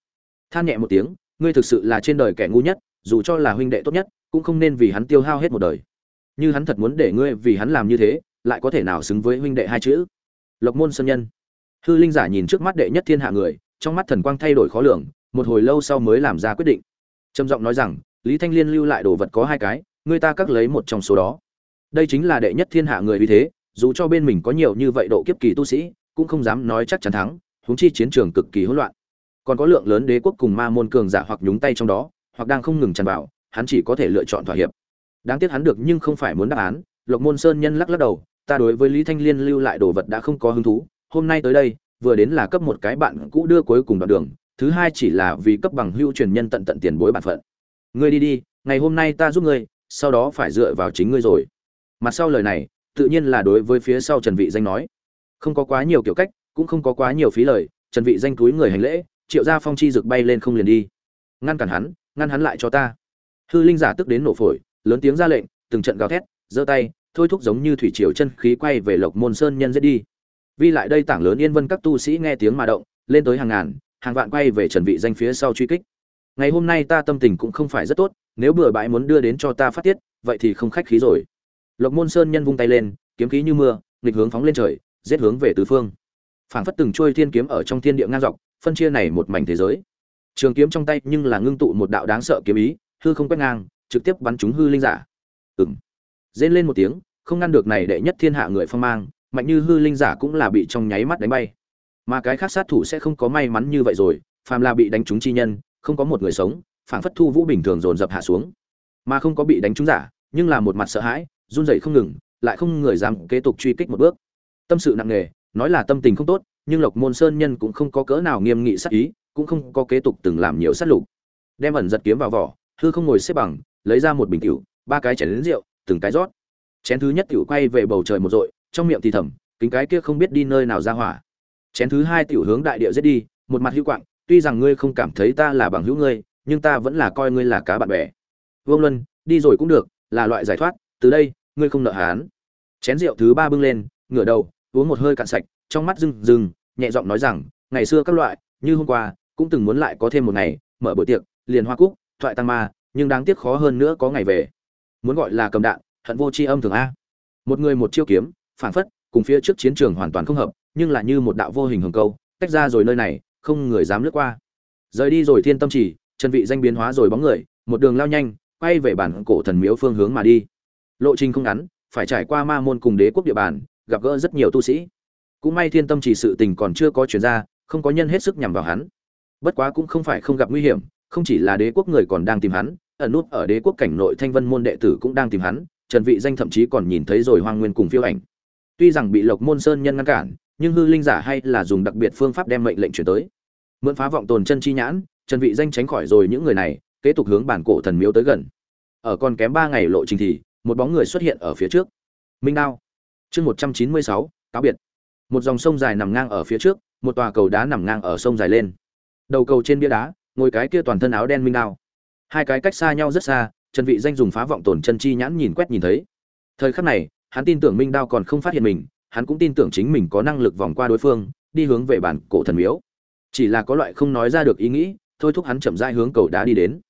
than nhẹ một tiếng, ngươi thực sự là trên đời kẻ ngu nhất, dù cho là huynh đệ tốt nhất, cũng không nên vì hắn tiêu hao hết một đời. Như hắn thật muốn để ngươi vì hắn làm như thế, lại có thể nào xứng với huynh đệ hai chữ? Lộc môn sơn nhân. Hư linh giả nhìn trước mắt đệ nhất thiên hạ người, trong mắt thần quang thay đổi khó lường, một hồi lâu sau mới làm ra quyết định. Trầm giọng nói rằng, lý thanh liên lưu lại đồ vật có hai cái người ta cắt lấy một trong số đó. Đây chính là đệ nhất thiên hạ người vì thế dù cho bên mình có nhiều như vậy độ kiếp kỳ tu sĩ, cũng không dám nói chắc chắn thắng, huống chi chiến trường cực kỳ hỗn loạn. Còn có lượng lớn đế quốc cùng ma môn cường giả hoặc nhúng tay trong đó, hoặc đang không ngừng tràn vào, hắn chỉ có thể lựa chọn thỏa hiệp. Đáng tiếc hắn được nhưng không phải muốn đáp án, lộc môn sơn nhân lắc lắc đầu, ta đối với lý thanh liên lưu lại đồ vật đã không có hứng thú, hôm nay tới đây, vừa đến là cấp một cái bạn cũ đưa cuối cùng đoạn đường, thứ hai chỉ là vì cấp bằng hưu truyền nhân tận tận tiền bối bản phận. Ngươi đi đi, ngày hôm nay ta giúp ngươi, sau đó phải dựa vào chính ngươi rồi. Mặt sau lời này tự nhiên là đối với phía sau trần vị danh nói. Không có quá nhiều kiểu cách, cũng không có quá nhiều phí lời, trần vị danh túi người hành lễ, triệu gia phong chi rực bay lên không liền đi. Ngăn cản hắn, ngăn hắn lại cho ta. Hư linh giả tức đến nổ phổi, lớn tiếng ra lệnh, từng trận gào thét, giơ tay, thôi thúc giống như thủy triều chân khí quay về lộc môn sơn nhân giết đi. Vì lại đây tảng lớn yên vân các tu sĩ nghe tiếng mà động, lên tới hàng ngàn, hàng vạn quay về trần vị danh phía sau truy kích. Ngày hôm nay ta tâm tình cũng không phải rất tốt, nếu bừa bãi muốn đưa đến cho ta phát tiết, vậy thì không khách khí rồi lộc môn sơn nhân vung tay lên, kiếm khí như mưa, nghịch hướng phóng lên trời, giết hướng về tứ phương. Phảng phất từng trôi thiên kiếm ở trong thiên địa ngang dọc, phân chia này một mảnh thế giới. Trường kiếm trong tay nhưng là ngưng tụ một đạo đáng sợ kiếm ý, hư không quét ngang, trực tiếp bắn trúng hư linh giả. Ừng rên lên một tiếng, không ngăn được này đệ nhất thiên hạ người phong mang, mạnh như hư linh giả cũng là bị trong nháy mắt đánh bay. Mà cái khác sát thủ sẽ không có may mắn như vậy rồi, phàm là bị đánh trúng chi nhân, không có một người sống, phảng phất thu vũ bình thường dồn dập hạ xuống. Mà không có bị đánh trúng giả, nhưng là một mặt sợ hãi run rẩy không ngừng lại không người dám kế tục truy kích một bước. Tâm sự nặng nề nói là tâm tình không tốt nhưng lộc môn sơn nhân cũng không có cỡ nào nghiêm nghị sát ý cũng không có kế tục từng làm nhiều sát lục. Đem ẩn giật kiếm vào vỏ hư không ngồi xếp bằng lấy ra một bình rượu, ba cái chén lớn rượu từng cái rót. Chén thứ nhất tiểu quay về bầu trời một dội trong miệng thì thầm kính cái kia không biết đi nơi nào ra hỏa. Chén thứ hai tiểu hướng đại địa giết đi một mặt hữu quạng tuy rằng ngươi không cảm thấy ta là bằng hữu ngươi nhưng ta vẫn là coi ngươi là cá bạn bè. Vương luân đi rồi cũng được là loại giải thoát từ đây ngươi không nợ hắn. chén rượu thứ ba bưng lên, ngửa đầu, uống một hơi cạn sạch, trong mắt rừng rừng nhẹ giọng nói rằng, ngày xưa các loại, như hôm qua, cũng từng muốn lại có thêm một ngày, mở buổi tiệc, liền hoa cúc, thoại tăng ma, nhưng đáng tiếc khó hơn nữa có ngày về. Muốn gọi là cầm đạn, hận vô tri âm thường a. Một người một chiêu kiếm, phản phất, cùng phía trước chiến trường hoàn toàn không hợp, nhưng là như một đạo vô hình hồng câu, tách ra rồi nơi này, không người dám lướt qua. Rời đi rồi thiên tâm chỉ, chân vị danh biến hóa rồi bóng người, một đường lao nhanh, quay về bản cổ thần miếu phương hướng mà đi lộ trình không ngắn, phải trải qua ma môn cùng đế quốc địa bàn, gặp gỡ rất nhiều tu sĩ. Cũng may thiên tâm chỉ sự tình còn chưa có chuyển ra, không có nhân hết sức nhằm vào hắn. Bất quá cũng không phải không gặp nguy hiểm, không chỉ là đế quốc người còn đang tìm hắn, ẩn nút ở đế quốc cảnh nội thanh vân môn đệ tử cũng đang tìm hắn, trần vị danh thậm chí còn nhìn thấy rồi hoang nguyên cùng phiêu ảnh. Tuy rằng bị lộc môn sơn nhân ngăn cản, nhưng hư linh giả hay là dùng đặc biệt phương pháp đem mệnh lệnh chuyển tới. Mượn phá vọng tồn chân chi nhãn, trần vị danh tránh khỏi rồi những người này, kế tục hướng bản cổ thần miếu tới gần. Ở còn kém ba ngày lộ trình thì một bóng người xuất hiện ở phía trước. Minh đao. Chương 196, cáo biệt. Một dòng sông dài nằm ngang ở phía trước một tòa cầu đá nằm ngang ở sông dài lên. Đầu cầu trên bia đá ngồi cái kia toàn thân áo đen minh đao. Hai cái cách xa nhau rất xa trần vị danh dùng phá vọng tổn chân chi nhãn nhìn quét nhìn thấy. Thời khắc này hắn tin tưởng minh đao còn không phát hiện mình hắn cũng tin tưởng chính mình có năng lực vòng qua đối phương đi hướng về bản cổ thần miếu. Chỉ là có loại không nói ra được ý nghĩ thôi thúc hắn chậm rãi hướng cầu đá đi đến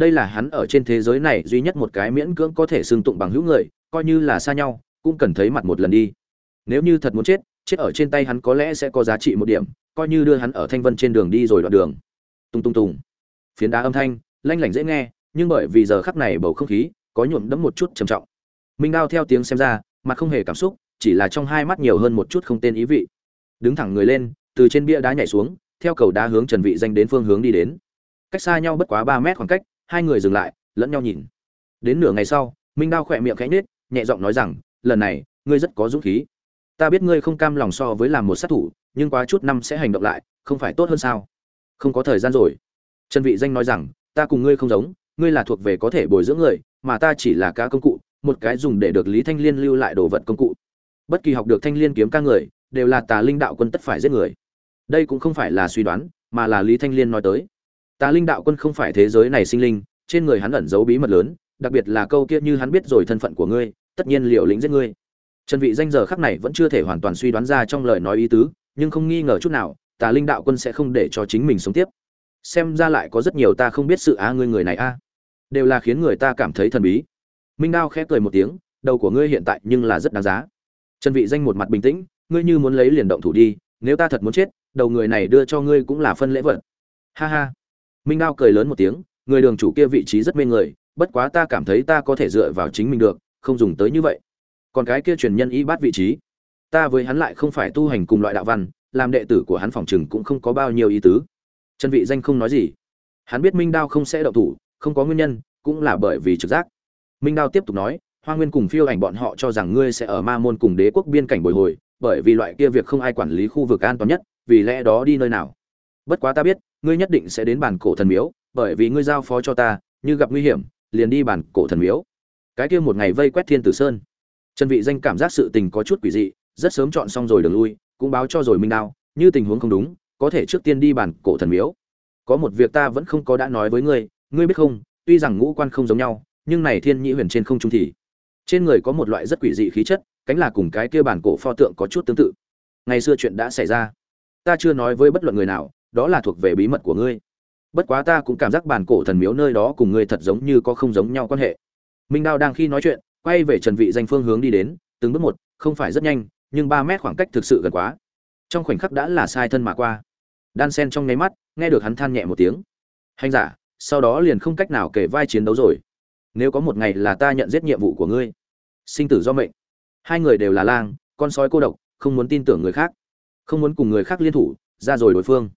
đây là hắn ở trên thế giới này duy nhất một cái miễn cưỡng có thể xưng tụng bằng hữu người, coi như là xa nhau, cũng cần thấy mặt một lần đi. Nếu như thật muốn chết chết ở trên tay hắn có lẽ sẽ có giá trị một điểm, coi như đưa hắn ở thanh vân trên đường đi rồi đoạn đường. Tung tung tung phiến đá âm thanh, lanh lảnh dễ nghe, nhưng bởi vì giờ khắc này bầu không khí, có nhuộm đẫm một chút trầm trọng. Minh đao theo tiếng xem ra, mặt không hề cảm xúc, chỉ là trong hai mắt nhiều hơn một chút không tên ý vị. Đứng thẳng người lên, từ trên bia đá nhảy xuống, theo cầu đá hướng trần vị danh đến phương hướng đi đến. Cách xa nhau bất quá ba mét khoảng cách hai người dừng lại, lẫn nhau nhìn. Đến nửa ngày sau, minh đao khỏe miệng khẽ nết nhẹ giọng nói rằng, lần này, ngươi rất có dũng khí. Ta biết ngươi không cam lòng so với làm một sát thủ, nhưng quá chút năm sẽ hành động lại, không phải tốt hơn sao? Không có thời gian rồi. Trần vị danh nói rằng, ta cùng ngươi không giống, ngươi là thuộc về có thể bồi dưỡng người, mà ta chỉ là cá công cụ, một cái dùng để được lý thanh liên lưu lại đồ vật công cụ. Bất kỳ học được thanh liên kiếm ca người, đều là tà linh đạo quân tất phải giết người. Đây cũng không phải là suy đoán, mà là lý thanh liên nói tới tà linh đạo quân không phải thế giới này sinh linh, trên người hắn ẩn giấu bí mật lớn, đặc biệt là câu kia như hắn biết rồi thân phận của ngươi, tất nhiên liệu lĩnh giết ngươi. Trần vị danh giờ khắc này vẫn chưa thể hoàn toàn suy đoán ra trong lời nói ý tứ, nhưng không nghi ngờ chút nào, tà linh đạo quân sẽ không để cho chính mình sống tiếp. Xem ra lại có rất nhiều ta không biết sự á ngươi người này a. Đều là khiến người ta cảm thấy thần bí. Minh đao khẽ cười một tiếng, đầu của ngươi hiện tại nhưng là rất đáng giá. Trần vị danh một mặt bình tĩnh, ngươi như muốn lấy liền động thủ đi, nếu ta thật muốn chết, đầu người này đưa cho ngươi cũng là phân lễ vật. Ha ha minh đao cười lớn một tiếng, người đường chủ kia vị trí rất mê người, bất quá ta cảm thấy ta có thể dựa vào chính mình được, không dùng tới như vậy. Còn cái kia truyền nhân y bát vị trí, ta với hắn lại không phải tu hành cùng loại đạo văn, làm đệ tử của hắn phòng trừng cũng không có bao nhiêu ý tứ. Trần vị danh không nói gì. Hắn biết minh đao không sẽ động thủ, không có nguyên nhân, cũng là bởi vì trực giác. Minh đao tiếp tục nói, hoa nguyên cùng phiêu ảnh bọn họ cho rằng ngươi sẽ ở ma môn cùng đế quốc biên cảnh bồi hồi, bởi vì loại kia việc không ai quản lý khu vực an toàn nhất, vì lẽ đó đi nơi nào. Bất quá ta biết ngươi nhất định sẽ đến bản cổ thần miếu, bởi vì ngươi giao phó cho ta, như gặp nguy hiểm, liền đi bản cổ thần miếu. Cái kia một ngày vây quét thiên tử sơn. Trần vị danh cảm giác sự tình có chút quỷ dị, rất sớm chọn xong rồi đường lui, cũng báo cho rồi minh đao, như tình huống không đúng, có thể trước tiên đi bản cổ thần miếu. Có một việc ta vẫn không có đã nói với ngươi ngươi biết không, tuy rằng ngũ quan không giống nhau, nhưng này thiên nhĩ huyền trên không trung thì, trên người có một loại rất quỷ dị khí chất, cánh là cùng cái kia bản cổ pho tượng có chút tương tự. Ngày xưa chuyện đã xảy ra. Ta chưa nói với bất luận người nào đó là thuộc về bí mật của ngươi. Bất quá ta cũng cảm giác bản cổ thần miếu nơi đó cùng ngươi thật giống như có không giống nhau quan hệ. Minh đao đang khi nói chuyện, quay về trần vị danh phương hướng đi đến, từng bước một, không phải rất nhanh, nhưng ba mét khoảng cách thực sự gần quá. Trong khoảnh khắc đã là sai thân mà qua. Đan sen trong nháy mắt, nghe được hắn than nhẹ một tiếng. Hành giả, sau đó liền không cách nào kể vai chiến đấu rồi. Nếu có một ngày là ta nhận giết nhiệm vụ của ngươi, sinh tử do mệnh. Hai người đều là lang, con sói cô độc, không muốn tin tưởng người khác. Không muốn cùng người khác liên thủ, ra rồi đối phương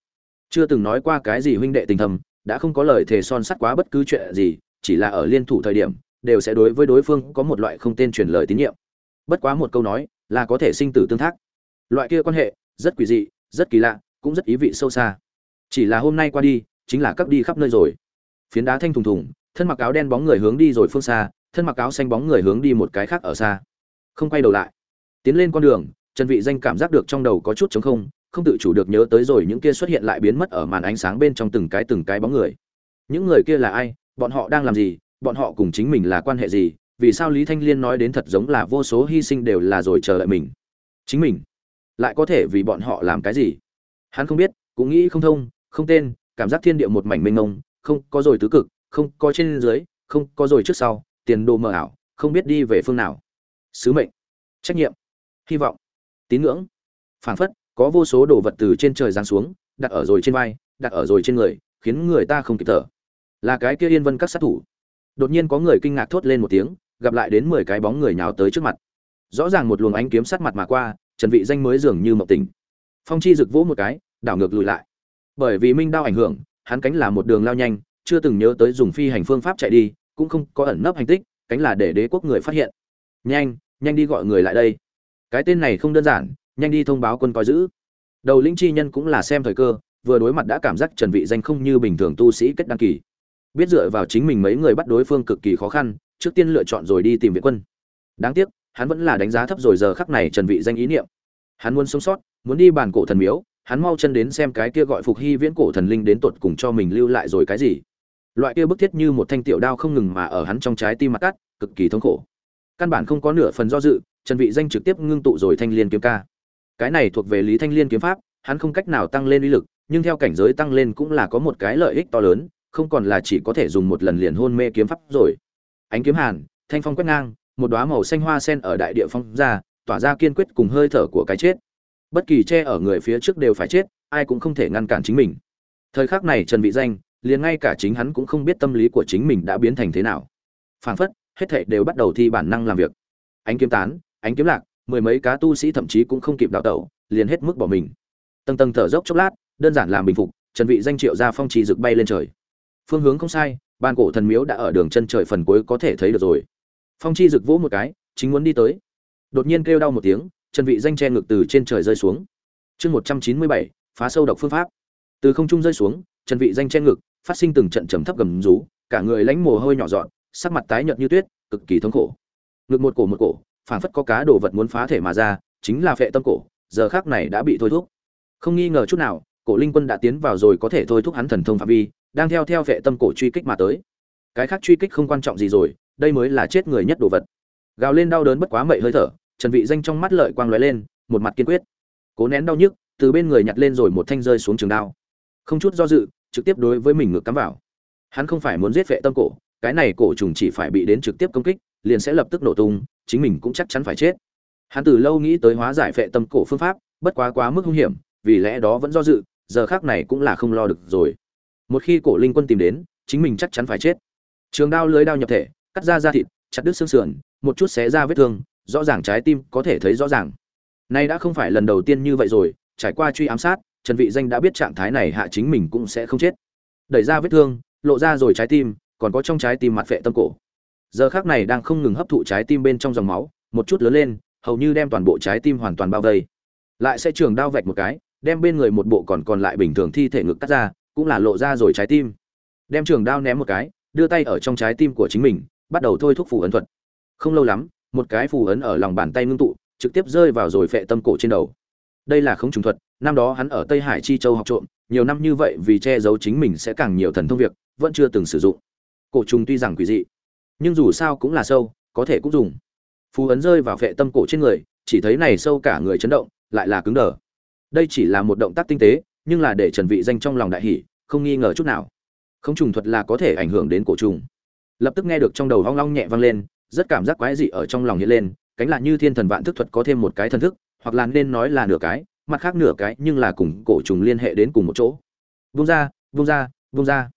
chưa từng nói qua cái gì huynh đệ tình thầm, đã không có lời thề son sắt quá bất cứ chuyện gì, chỉ là ở liên thủ thời điểm, đều sẽ đối với đối phương có một loại không tên truyền lời tín nhiệm. Bất quá một câu nói, là có thể sinh tử tương thác. Loại kia quan hệ, rất quỷ dị, rất kỳ lạ, cũng rất ý vị sâu xa. Chỉ là hôm nay qua đi, chính là cấp đi khắp nơi rồi. Phiến đá thanh thùng thùng, thân mặc áo đen bóng người hướng đi rồi phương xa, thân mặc áo xanh bóng người hướng đi một cái khác ở xa. Không quay đầu lại. Tiến lên con đường, trần vị danh cảm giác được trong đầu có chút trống không không tự chủ được nhớ tới rồi những kia xuất hiện lại biến mất ở màn ánh sáng bên trong từng cái từng cái bóng người. Những người kia là ai? Bọn họ đang làm gì? Bọn họ cùng chính mình là quan hệ gì? Vì sao lý thanh liên nói đến thật giống là vô số hy sinh đều là rồi chờ đợi mình? Chính mình lại có thể vì bọn họ làm cái gì? Hắn không biết, cũng nghĩ không thông, không tên, cảm giác thiên địa một mảnh mênh mông, không có rồi tứ cực, không có trên dưới, không có rồi trước sau, tiền đồ mờ ảo, không biết đi về phương nào. Sứ mệnh, trách nhiệm, hy vọng, tín ngưỡng, phảng phất có vô số đồ vật từ trên trời giáng xuống, đặt ở rồi trên vai, đặt ở rồi trên người, khiến người ta không kịp thở. Là cái kia yên vân các sát thủ. Đột nhiên có người kinh ngạc thốt lên một tiếng, gặp lại đến mười cái bóng người nhào tới trước mặt. Rõ ràng một luồng ánh kiếm sát mặt mà qua, trần vị danh mới dường như mộng tỉnh. phong chi rực vỗ một cái, đảo ngược lùi lại. Bởi vì minh đao ảnh hưởng, hắn cánh là một đường lao nhanh, chưa từng nhớ tới dùng phi hành phương pháp chạy đi, cũng không có ẩn nấp hành tích, cánh là để đế quốc người phát hiện. Nhanh nhanh đi gọi người lại đây. Cái tên này không đơn giản nhanh đi thông báo quân coi giữ. Đầu lĩnh chi nhân cũng là xem thời cơ, vừa đối mặt đã cảm giác trần vị danh không như bình thường tu sĩ kết đăng kỳ. Biết dựa vào chính mình mấy người bắt đối phương cực kỳ khó khăn, trước tiên lựa chọn rồi đi tìm viện quân. Đáng tiếc, hắn vẫn là đánh giá thấp rồi giờ khắc này trần vị danh ý niệm. Hắn muốn sống sót, muốn đi bàn cổ thần miếu, hắn mau chân đến xem cái kia gọi phục hy viễn cổ thần linh đến tột cùng cho mình lưu lại rồi cái gì. Loại kia bức thiết như một thanh tiểu đao không ngừng mà ở hắn trong trái tim mặt cắt, cực kỳ thống khổ. Căn bản không có nửa phần do dự, trần vị danh trực tiếp ngưng tụ rồi thanh liên kiếm ca cái này thuộc về lý thanh liên kiếm pháp, hắn không cách nào tăng lên uy lực, nhưng theo cảnh giới tăng lên cũng là có một cái lợi ích to lớn, không còn là chỉ có thể dùng một lần liền hôn mê kiếm pháp rồi. Ánh kiếm hàn, thanh phong quét ngang, một đóa màu xanh hoa sen ở đại địa phong ra, tỏa ra kiên quyết cùng hơi thở của cái chết. Bất kỳ che ở người phía trước đều phải chết, ai cũng không thể ngăn cản chính mình. Thời khắc này trần vị danh, liền ngay cả chính hắn cũng không biết tâm lý của chính mình đã biến thành thế nào. Phảng phất, hết thảy đều bắt đầu thi bản năng làm việc. Ánh kiếm tán, ánh kiếm lạc mười mấy cá tu sĩ thậm chí cũng không kịp đào tẩu liền hết mức bỏ mình. Tầng tầng thở dốc chốc lát đơn giản làm bình phục trần vị danh triệu ra phong trì rực bay lên trời. Phương hướng không sai ban cổ thần miếu đã ở đường chân trời phần cuối có thể thấy được rồi. Phong chi rực vỗ một cái chính muốn đi tới. Đột nhiên kêu đau một tiếng trần vị danh che ngực từ trên trời rơi xuống. Chương 197, phá sâu độc phương pháp. Từ không trung rơi xuống trần vị danh che ngực phát sinh từng trận trầm thấp gầm rú cả người lãnh mồ hôi nhỏ giọt sắc mặt tái nhợt như tuyết cực kỳ thống khổ. Ngực một cổ một cổ phảng phất có cá đồ vật muốn phá thể mà ra, chính là phệ tâm cổ, giờ khắc này đã bị thôi thúc. Không nghi ngờ chút nào, cổ linh quân đã tiến vào rồi có thể thôi thúc hắn thần thông phạm vi, đang theo theo phệ tâm cổ truy kích mà tới. Cái khác truy kích không quan trọng gì rồi, đây mới là chết người nhất đồ vật. Gào lên đau đớn bất quá mậy hơi thở, trần vị danh trong mắt lợi quang lóe lên, một mặt kiên quyết. Cố nén đau nhức, từ bên người nhặt lên rồi một thanh rơi xuống trường đao. Không chút do dự, trực tiếp đối với mình ngược cắm vào. Hắn không phải muốn giết vệ tâm cổ, cái này cổ trùng chỉ phải bị đến trực tiếp công kích liền sẽ lập tức nổ tung, chính mình cũng chắc chắn phải chết. Hắn từ lâu nghĩ tới hóa giải vệ tâm cổ phương pháp, bất quá quá mức hung hiểm, vì lẽ đó vẫn do dự, giờ khác này cũng là không lo được rồi. Một khi cổ linh quân tìm đến, chính mình chắc chắn phải chết. Trường đao lưới đao nhập thể, cắt ra da thịt, chặt đứt xương sườn, một chút xé ra vết thương, rõ ràng trái tim có thể thấy rõ ràng. Nay đã không phải lần đầu tiên như vậy rồi, trải qua truy ám sát, trần vị danh đã biết trạng thái này hạ chính mình cũng sẽ không chết. Đẩy ra vết thương, lộ ra rồi trái tim, còn có trong trái tim mặt phệ tâm cổ giờ khắc này đang không ngừng hấp thụ trái tim bên trong dòng máu, một chút lớn lên, hầu như đem toàn bộ trái tim hoàn toàn bao vây. Lại sẽ trường đao vạch một cái, đem bên người một bộ còn còn lại bình thường thi thể ngực cắt ra, cũng là lộ ra rồi trái tim. Đem trường đao ném một cái, đưa tay ở trong trái tim của chính mình, bắt đầu thôi thúc phù ấn thuật. Không lâu lắm, một cái phù ấn ở lòng bàn tay ngưng tụ, trực tiếp rơi vào rồi phệ tâm cổ trên đầu. Đây là không trùng thuật, năm đó hắn ở tây hải chi châu học trộm, nhiều năm như vậy vì che giấu chính mình sẽ càng nhiều thần thông việc, vẫn chưa từng sử dụng. Cổ trùng tuy rằng quỷ dị nhưng dù sao cũng là sâu, có thể cũng dùng. Phù ấn rơi vào vệ tâm cổ trên người, chỉ thấy này sâu cả người chấn động, lại là cứng đờ. Đây chỉ là một động tác tinh tế, nhưng là để trần vị danh trong lòng đại hỉ, không nghi ngờ chút nào. Không trùng thuật là có thể ảnh hưởng đến cổ trùng. Lập tức nghe được trong đầu hoang long nhẹ vang lên, rất cảm giác quái dị ở trong lòng hiện lên, cánh là như thiên thần vạn thức thuật có thêm một cái thần thức, hoặc là nên nói là nửa cái, mặt khác nửa cái, nhưng là cùng cổ trùng liên hệ đến cùng một chỗ. Vung ra vung ra vung ra.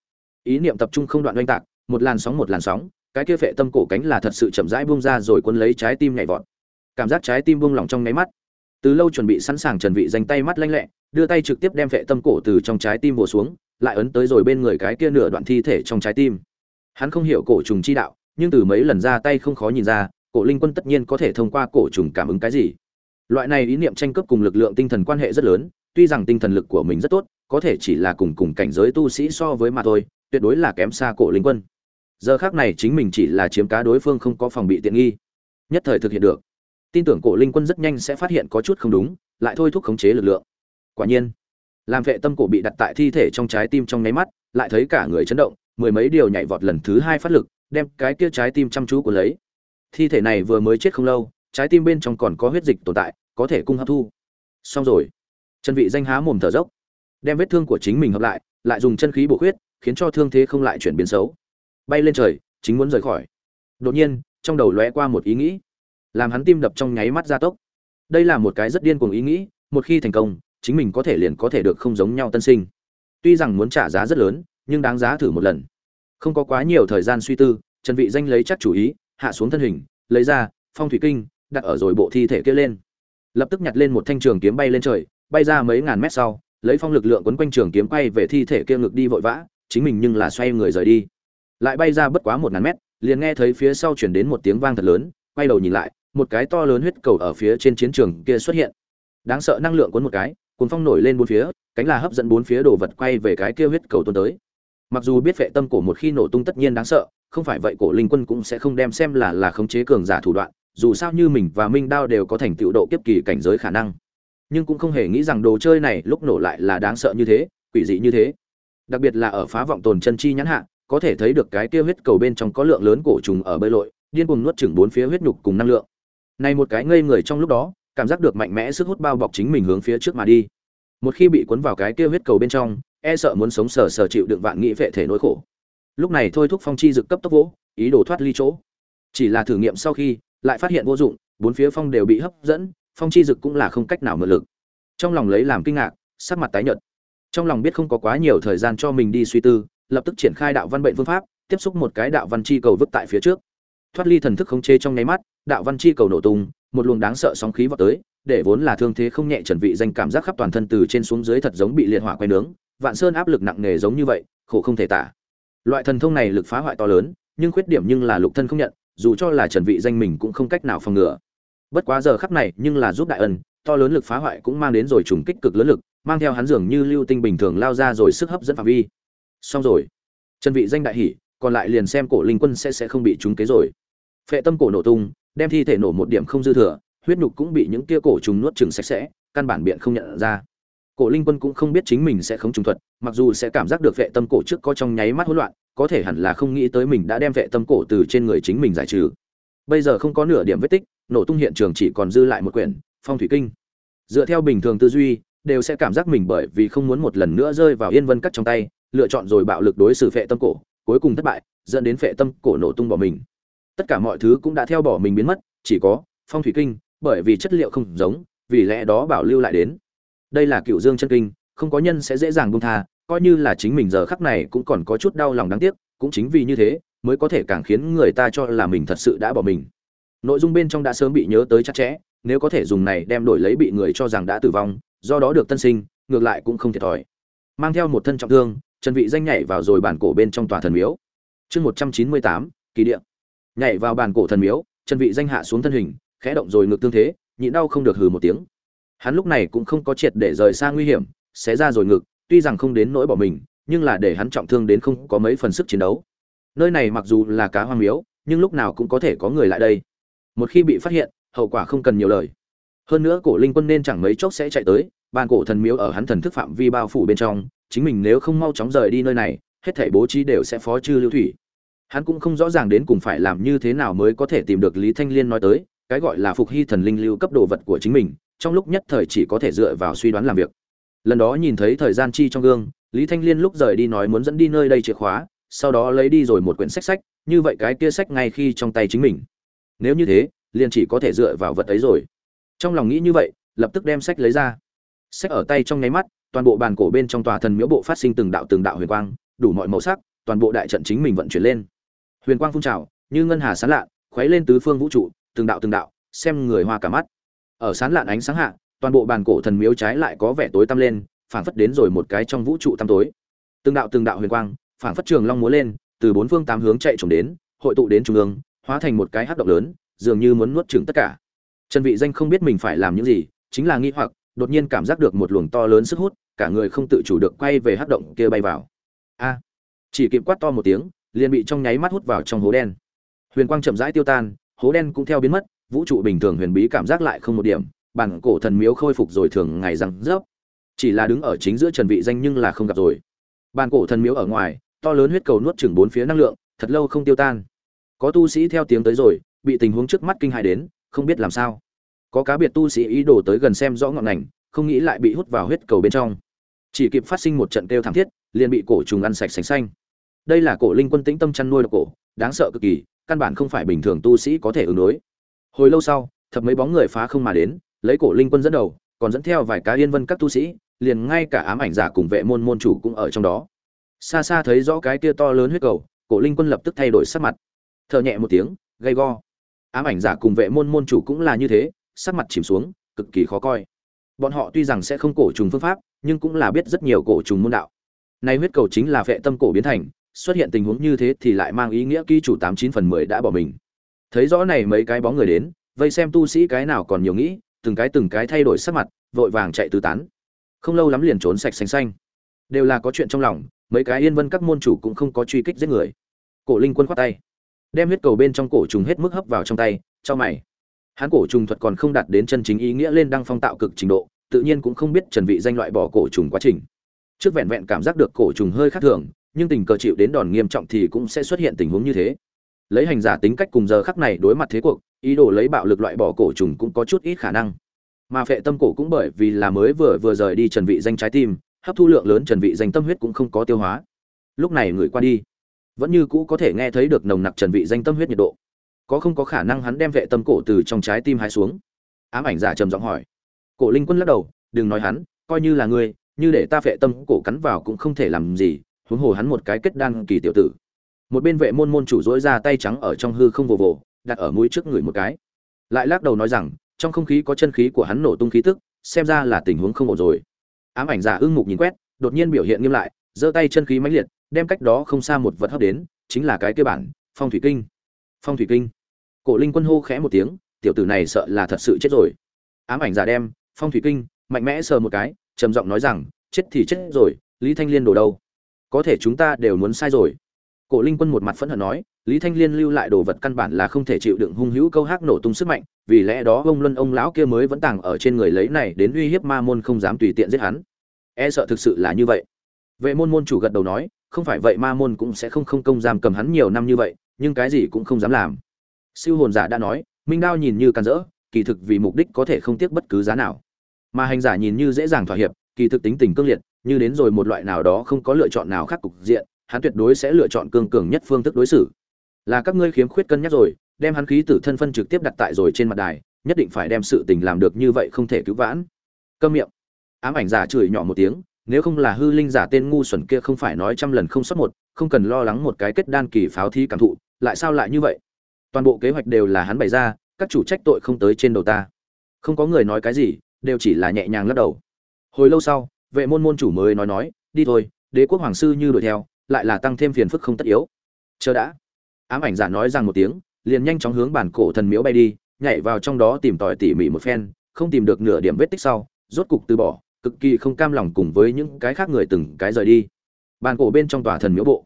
Ý niệm tập trung không đoạn oanh tạc, một làn sóng một làn sóng cái kia phệ tâm cổ cánh là thật sự chậm rãi buông ra rồi quân lấy trái tim nhảy vọt. Cảm giác trái tim buông lỏng trong nháy mắt. Từ lâu chuẩn bị sẵn sàng chuẩn bị dành tay mắt lanh lẹ, đưa tay trực tiếp đem phệ tâm cổ từ trong trái tim vồ xuống, lại ấn tới rồi bên người cái kia nửa đoạn thi thể trong trái tim. Hắn không hiểu cổ trùng chi đạo, nhưng từ mấy lần ra tay không khó nhìn ra, cổ linh quân tất nhiên có thể thông qua cổ trùng cảm ứng cái gì. Loại này ý niệm tranh cướp cùng lực lượng tinh thần quan hệ rất lớn, tuy rằng tinh thần lực của mình rất tốt, có thể chỉ là cùng cùng cảnh giới tu sĩ so với mà thôi, tuyệt đối là kém xa cổ linh quân giờ khác này chính mình chỉ là chiếm cá đối phương không có phòng bị tiện nghi. Nhất thời thực hiện được. Tin tưởng cổ linh quân rất nhanh sẽ phát hiện có chút không đúng, lại thôi thúc khống chế lực lượng. Quả nhiên, làm vệ tâm cổ bị đặt tại thi thể trong trái tim trong nháy mắt, lại thấy cả người chấn động, mười mấy điều nhảy vọt lần thứ hai phát lực, đem cái kia trái tim chăm chú của lấy. Thi thể này vừa mới chết không lâu, trái tim bên trong còn có huyết dịch tồn tại, có thể cung hấp thu. Xong rồi. Chân vị danh há mồm thở dốc. Đem vết thương của chính mình hợp lại lại dùng chân khí bổ huyết khiến cho thương thế không lại chuyển biến xấu bay lên trời, chính muốn rời khỏi. Đột nhiên, trong đầu lóe qua một ý nghĩ, làm hắn tim đập trong nháy mắt gia tốc. Đây là một cái rất điên cuồng ý nghĩ, một khi thành công, chính mình có thể liền có thể được không giống nhau tân sinh. Tuy rằng muốn trả giá rất lớn, nhưng đáng giá thử một lần. Không có quá nhiều thời gian suy tư, trần vị danh lấy chắc chủ ý, hạ xuống thân hình, lấy ra phong thủy kinh, đặt ở rồi bộ thi thể kia lên. Lập tức nhặt lên một thanh trường kiếm bay lên trời, bay ra mấy ngàn mét sau, lấy phong lực lượng quấn quanh trường kiếm quay về thi thể kia ngược đi vội vã, chính mình nhưng là xoay người rời đi lại bay ra bất quá một ngàn mét, liền nghe thấy phía sau chuyển đến một tiếng vang thật lớn, quay đầu nhìn lại, một cái to lớn huyết cầu ở phía trên chiến trường kia xuất hiện. Đáng sợ năng lượng cuốn một cái cuốn phong nổi lên bốn phía, cánh là hấp dẫn bốn phía đồ vật quay về cái kia huyết cầu tuôn tới. Mặc dù biết vệ tâm cổ một khi nổ tung tất nhiên đáng sợ, không phải vậy cổ linh quân cũng sẽ không đem xem là là khống chế cường giả thủ đoạn, dù sao như mình và minh đao đều có thành tựu độ kiếp kỳ cảnh giới khả năng. Nhưng cũng không hề nghĩ rằng đồ chơi này lúc nổ lại là đáng sợ như thế, quỷ dị như thế. Đặc biệt là ở phá vọng tồn chân chi nhãn hạ có thể thấy được cái kia huyết cầu bên trong có lượng lớn cổ trùng ở bơi lội, điên cuồng nuốt chửng bốn phía huyết nhục cùng năng lượng. Này một cái ngây người trong lúc đó, cảm giác được mạnh mẽ sức hút bao bọc chính mình hướng phía trước mà đi. Một khi bị cuốn vào cái kia huyết cầu bên trong e sợ muốn sống sờ sờ chịu đựng vạn nghĩ vệ thể nỗi khổ. Lúc này thôi thúc phong chi dực cấp tốc vỗ, ý đồ thoát ly chỗ. Chỉ là thử nghiệm sau khi, lại phát hiện vô dụng, bốn phía phong đều bị hấp dẫn, phong chi dực cũng là không cách nào mượn lực. Trong lòng lấy làm kinh ngạc, sắc mặt tái nhợt. Trong lòng biết không có quá nhiều thời gian cho mình đi suy tư lập tức triển khai đạo văn bệnh phương pháp, tiếp xúc một cái đạo văn chi cầu vứt tại phía trước. Thoát ly thần thức không chế trong nháy mắt, đạo văn chi cầu nổ tung, một luồng đáng sợ sóng khí vọt tới, để vốn là thương thế không nhẹ trần vị danh cảm giác khắp toàn thân từ trên xuống dưới thật giống bị liệt hỏa quay nướng, vạn sơn áp lực nặng nề giống như vậy, khổ không thể tả. Loại thần thông này lực phá hoại to lớn, nhưng khuyết điểm nhưng là lục thân không nhận, dù cho là trần vị danh mình cũng không cách nào phòng ngừa. Bất quá giờ khắc này, nhưng là giúp đại ân, to lớn lực phá hoại cũng mang đến rồi trùng kích cực lớn lực, mang theo hắn dường như lưu tinh bình thường lao ra rồi sức hấp dẫn phạm vi xong rồi. Trần vị danh đại hỉ, còn lại liền xem cổ linh quân sẽ sẽ không bị trúng kế rồi. Phệ tâm cổ nổ tung, đem thi thể nổ một điểm không dư thừa, huyết nhục cũng bị những kia cổ trùng nuốt chừng sạch sẽ, căn bản biện không nhận ra. Cổ linh quân cũng không biết chính mình sẽ không trùng thuật, mặc dù sẽ cảm giác được vệ tâm cổ trước có trong nháy mắt hỗn loạn, có thể hẳn là không nghĩ tới mình đã đem vệ tâm cổ từ trên người chính mình giải trừ. Bây giờ không có nửa điểm vết tích, nổ tung hiện trường chỉ còn dư lại một quyển, phong thủy kinh. Dựa theo bình thường tư duy, đều sẽ cảm giác mình bởi vì không muốn một lần nữa rơi vào yên vân cắt trong tay lựa chọn rồi bạo lực đối xử phệ tâm cổ, cuối cùng thất bại, dẫn đến phệ tâm cổ nổ tung bỏ mình. Tất cả mọi thứ cũng đã theo bỏ mình biến mất, chỉ có phong thủy kinh, bởi vì chất liệu không giống, vì lẽ đó bảo lưu lại đến. Đây là cựu dương chân kinh, không có nhân sẽ dễ dàng buông tha, coi như là chính mình giờ khắc này cũng còn có chút đau lòng đáng tiếc, cũng chính vì như thế mới có thể càng khiến người ta cho là mình thật sự đã bỏ mình. Nội dung bên trong đã sớm bị nhớ tới chặt chẽ, nếu có thể dùng này đem đổi lấy bị người cho rằng đã tử vong, do đó được tân sinh, ngược lại cũng không thiệt thòi. Mang theo một thân trọng thương trần vị danh nhảy vào rồi bản cổ bên trong tòa thần miếu. Chương 198, kỳ địa. Nhảy vào bản cổ thần miếu trần vị danh hạ xuống thân hình khẽ động rồi ngược tương thế nhịn đau không được hừ một tiếng. Hắn lúc này cũng không có triệt để rời xa nguy hiểm xé ra rồi ngực tuy rằng không đến nỗi bỏ mình nhưng là để hắn trọng thương đến không có mấy phần sức chiến đấu. Nơi này mặc dù là cá hoang miếu nhưng lúc nào cũng có thể có người lại đây. Một khi bị phát hiện hậu quả không cần nhiều lời. Hơn nữa cổ linh quân nên chẳng mấy chốc sẽ chạy tới bàn cổ thần miếu ở hắn thần thức phạm vi bao phủ bên trong chính mình nếu không mau chóng rời đi nơi này, hết thảy bố trí đều sẽ phó chư lưu thủy. Hắn cũng không rõ ràng đến cùng phải làm như thế nào mới có thể tìm được lý thanh liên nói tới, cái gọi là phục hy thần linh lưu cấp đồ vật của chính mình, trong lúc nhất thời chỉ có thể dựa vào suy đoán làm việc. Lần đó nhìn thấy thời gian chi trong gương, lý thanh liên lúc rời đi nói muốn dẫn đi nơi đây chìa khóa, sau đó lấy đi rồi một quyển sách sách, như vậy cái kia sách ngay khi trong tay chính mình. Nếu như thế, liền chỉ có thể dựa vào vật ấy rồi. Trong lòng nghĩ như vậy, lập tức đem sách lấy ra. Sách ở tay trong nháy mắt toàn bộ bàn cổ bên trong tòa thần miếu bộ phát sinh từng đạo từng đạo huyền quang, đủ mọi màu sắc, toàn bộ đại trận chính mình vận chuyển lên. Huyền quang phun trào, như ngân hà sán lạ khuấy lên tứ phương vũ trụ, từng đạo từng đạo, xem người hoa cả mắt. Ở sán lạn ánh sáng hạ, toàn bộ bàn cổ thần miếu trái lại có vẻ tối tăm lên, phảng phất đến rồi một cái trong vũ trụ tăm tối. Từng đạo từng đạo huyền quang, phảng phất trường long múa lên, từ bốn phương tám hướng chạy trùng đến, hội tụ đến trung ương, hóa thành một cái hắc động lớn, dường như muốn nuốt chửng tất cả. Trần vị danh không biết mình phải làm những gì, chính là nghi hoặc đột nhiên cảm giác được một luồng to lớn sức hút, cả người không tự chủ được quay về hắc động kia bay vào. A! Chỉ kịp quát to một tiếng, liền bị trong nháy mắt hút vào trong hố đen. Huyền quang chậm rãi tiêu tan, hố đen cũng theo biến mất, vũ trụ bình thường huyền bí cảm giác lại không một điểm, bản cổ thần miếu khôi phục rồi thường ngày răng rớp. Chỉ là đứng ở chính giữa trần vị danh nhưng là không gặp rồi. Bản cổ thần miếu ở ngoài, to lớn huyết cầu nuốt chửng bốn phía năng lượng, thật lâu không tiêu tan. Có tu sĩ theo tiếng tới rồi, bị tình huống trước mắt kinh hãi đến, không biết làm sao có cá biệt tu sĩ ý đồ tới gần xem rõ ngọn ngành, không nghĩ lại bị hút vào huyết cầu bên trong. Chỉ kịp phát sinh một trận kêu thảm thiết, liền bị cổ trùng ăn sạch sành xanh. Đây là cổ linh quân tĩnh tâm chăn nuôi độc cổ, đáng sợ cực kỳ, căn bản không phải bình thường tu sĩ có thể ứng đối. Hồi lâu sau, thập mấy bóng người phá không mà đến, lấy cổ linh quân dẫn đầu, còn dẫn theo vài cá yên vân các tu sĩ, liền ngay cả ám ảnh giả cùng vệ môn môn chủ cũng ở trong đó. Xa xa thấy rõ cái kia to lớn huyết cầu, cổ linh quân lập tức thay đổi sắc mặt. Thở nhẹ một tiếng, gay go. Ám ảnh giả cùng vệ môn môn chủ cũng là như thế sắc mặt chìm xuống, cực kỳ khó coi. Bọn họ tuy rằng sẽ không cổ trùng phương pháp, nhưng cũng là biết rất nhiều cổ trùng môn đạo. Nay huyết cầu chính là vệ tâm cổ biến thành, xuất hiện tình huống như thế thì lại mang ý nghĩa ký chủ tám chín phần mười đã bỏ mình. Thấy rõ này mấy cái bóng người đến, vây xem tu sĩ cái nào còn nhiều nghĩ, từng cái từng cái thay đổi sắc mặt, vội vàng chạy tứ tán. Không lâu lắm liền trốn sạch xanh xanh. Đều là có chuyện trong lòng, mấy cái yên vân các môn chủ cũng không có truy kích giết người. Cổ linh quân khoát tay, đem huyết cầu bên trong cổ trùng hết mức hấp vào trong tay, cho mày hắn cổ trùng thuật còn không đạt đến chân chính ý nghĩa lên đăng phong tạo cực trình độ, tự nhiên cũng không biết trần vị danh loại bỏ cổ trùng quá trình. Trước vẹn vẹn cảm giác được cổ trùng hơi khác thường, nhưng tình cờ chịu đến đòn nghiêm trọng thì cũng sẽ xuất hiện tình huống như thế. Lấy hành giả tính cách cùng giờ khắc này đối mặt thế cuộc, ý đồ lấy bạo lực loại bỏ cổ trùng cũng có chút ít khả năng. Mà phệ tâm cổ cũng bởi vì là mới vừa vừa rời đi trần vị danh trái tim, hấp thu lượng lớn trần vị danh tâm huyết cũng không có tiêu hóa. Lúc này người qua đi, vẫn như cũ có thể nghe thấy được nồng nặc trần vị danh tâm huyết nhiệt độ có không có khả năng hắn đem vệ tâm cổ từ trong trái tim hái xuống. Ám ảnh giả trầm giọng hỏi. Cổ linh quân lắc đầu, đừng nói hắn, coi như là ngươi, như để ta vệ tâm cổ cắn vào cũng không thể làm gì. Huống hồ hắn một cái kết đan kỳ tiểu tử. Một bên vệ môn môn chủ dỗi ra tay trắng ở trong hư không vồ vồ, đặt ở mũi trước người một cái. Lại lắc đầu nói rằng, trong không khí có chân khí của hắn nổ tung khí tức, xem ra là tình huống không ổn rồi. Ám ảnh giả ưng mục nhìn quét, đột nhiên biểu hiện nghiêm lại, giơ tay chân khí mãnh liệt, đem cách đó không xa một vật hấp đến, chính là cái kia bản, phong thủy kinh. Phong thủy kinh cổ linh quân hô khẽ một tiếng, tiểu tử này sợ là thật sự chết rồi. Ám ảnh giả đem, phong thủy kinh, mạnh mẽ sờ một cái, trầm giọng nói rằng, chết thì chết rồi, lý thanh liên đổ đâu? Có thể chúng ta đều muốn sai rồi. Cổ linh quân một mặt phẫn hận nói, lý thanh liên lưu lại đồ vật căn bản là không thể chịu đựng hung hữu câu hát nổ tung sức mạnh, vì lẽ đó ông luân ông lão kia mới vẫn tàng ở trên người lấy này đến uy hiếp ma môn không dám tùy tiện giết hắn. E sợ thực sự là như vậy. Vệ môn môn chủ gật đầu nói, không phải vậy ma môn cũng sẽ không không công giam cầm hắn nhiều năm như vậy, nhưng cái gì cũng không dám làm siêu hồn giả đã nói, minh đao nhìn như can dỡ kỳ thực vì mục đích có thể không tiếc bất cứ giá nào. Mà hành giả nhìn như dễ dàng thỏa hiệp, kỳ thực tính tình cương liệt, như đến rồi một loại nào đó không có lựa chọn nào khác cục diện, hắn tuyệt đối sẽ lựa chọn cương cường nhất phương thức đối xử. Là các ngươi khiếm khuyết cân nhắc rồi, đem hắn khí tử thân phân trực tiếp đặt tại rồi trên mặt đài, nhất định phải đem sự tình làm được như vậy không thể cứu vãn. Câm miệng. Ám ảnh giả chửi nhỏ một tiếng, nếu không là hư linh giả tên ngu xuẩn kia không phải nói trăm lần không sót một, không cần lo lắng một cái kết đan kỳ pháo thi cảm thụ, lại sao lại như vậy? Toàn bộ kế hoạch đều là hắn bày ra, các chủ trách tội không tới trên đầu ta. Không có người nói cái gì, đều chỉ là nhẹ nhàng lắc đầu. Hồi lâu sau, vệ môn môn chủ mới nói nói, đi thôi, đế quốc hoàng sư như đuổi theo, lại là tăng thêm phiền phức không tất yếu. Chờ đã. Ám ảnh giả nói rằng một tiếng, liền nhanh chóng hướng bản cổ thần miếu bay đi, nhảy vào trong đó tìm tòi tỉ mỉ một phen, không tìm được nửa điểm vết tích sau, rốt cục từ bỏ, cực kỳ không cam lòng cùng với những cái khác người từng cái rời đi. Bàn cổ bên trong tòa thần miếu bộ.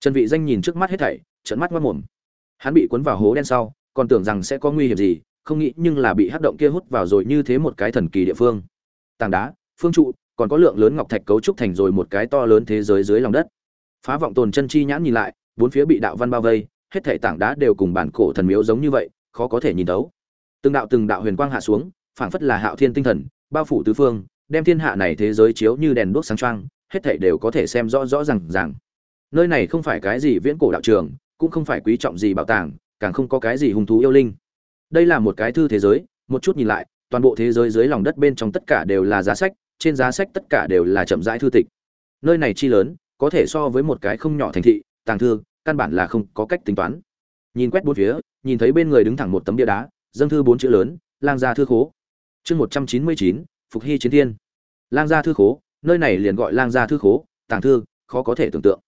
Trần vị danh nhìn trước mắt hết thảy, trợn mắt mắt mồm hắn bị cuốn vào hố đen sau còn tưởng rằng sẽ có nguy hiểm gì không nghĩ nhưng là bị hắc động kia hút vào rồi như thế một cái thần kỳ địa phương. Tảng đá phương trụ còn có lượng lớn ngọc thạch cấu trúc thành rồi một cái to lớn thế giới dưới lòng đất. Phá vọng tồn chân chi nhãn nhìn lại bốn phía bị đạo văn bao vây hết thảy tảng đá đều cùng bản cổ thần miếu giống như vậy khó có thể nhìn thấu. Từng đạo từng đạo huyền quang hạ xuống phảng phất là hạo thiên tinh thần bao phủ tứ phương đem thiên hạ này thế giới chiếu như đèn đuốc sáng trang, hết thảy đều có thể xem rõ rõ ràng ràng. Nơi này không phải cái gì viễn cổ đạo trường cũng không phải quý trọng gì bảo tàng, càng không có cái gì hung thú yêu linh. Đây là một cái thư thế giới, một chút nhìn lại, toàn bộ thế giới dưới lòng đất bên trong tất cả đều là giá sách, trên giá sách tất cả đều là chậm rãi thư tịch. Nơi này chi lớn, có thể so với một cái không nhỏ thành thị, tàng thư, căn bản là không có cách tính toán. Nhìn quét bốn phía, nhìn thấy bên người đứng thẳng một tấm bia đá, dâng thư bốn chữ lớn, lang gia thư khố. Chương một trăm chín mươi chín, phục hy chiến thiên. Lang gia thư khố, nơi này liền gọi lang gia thư khố, tàng thư, khó có thể tưởng tượng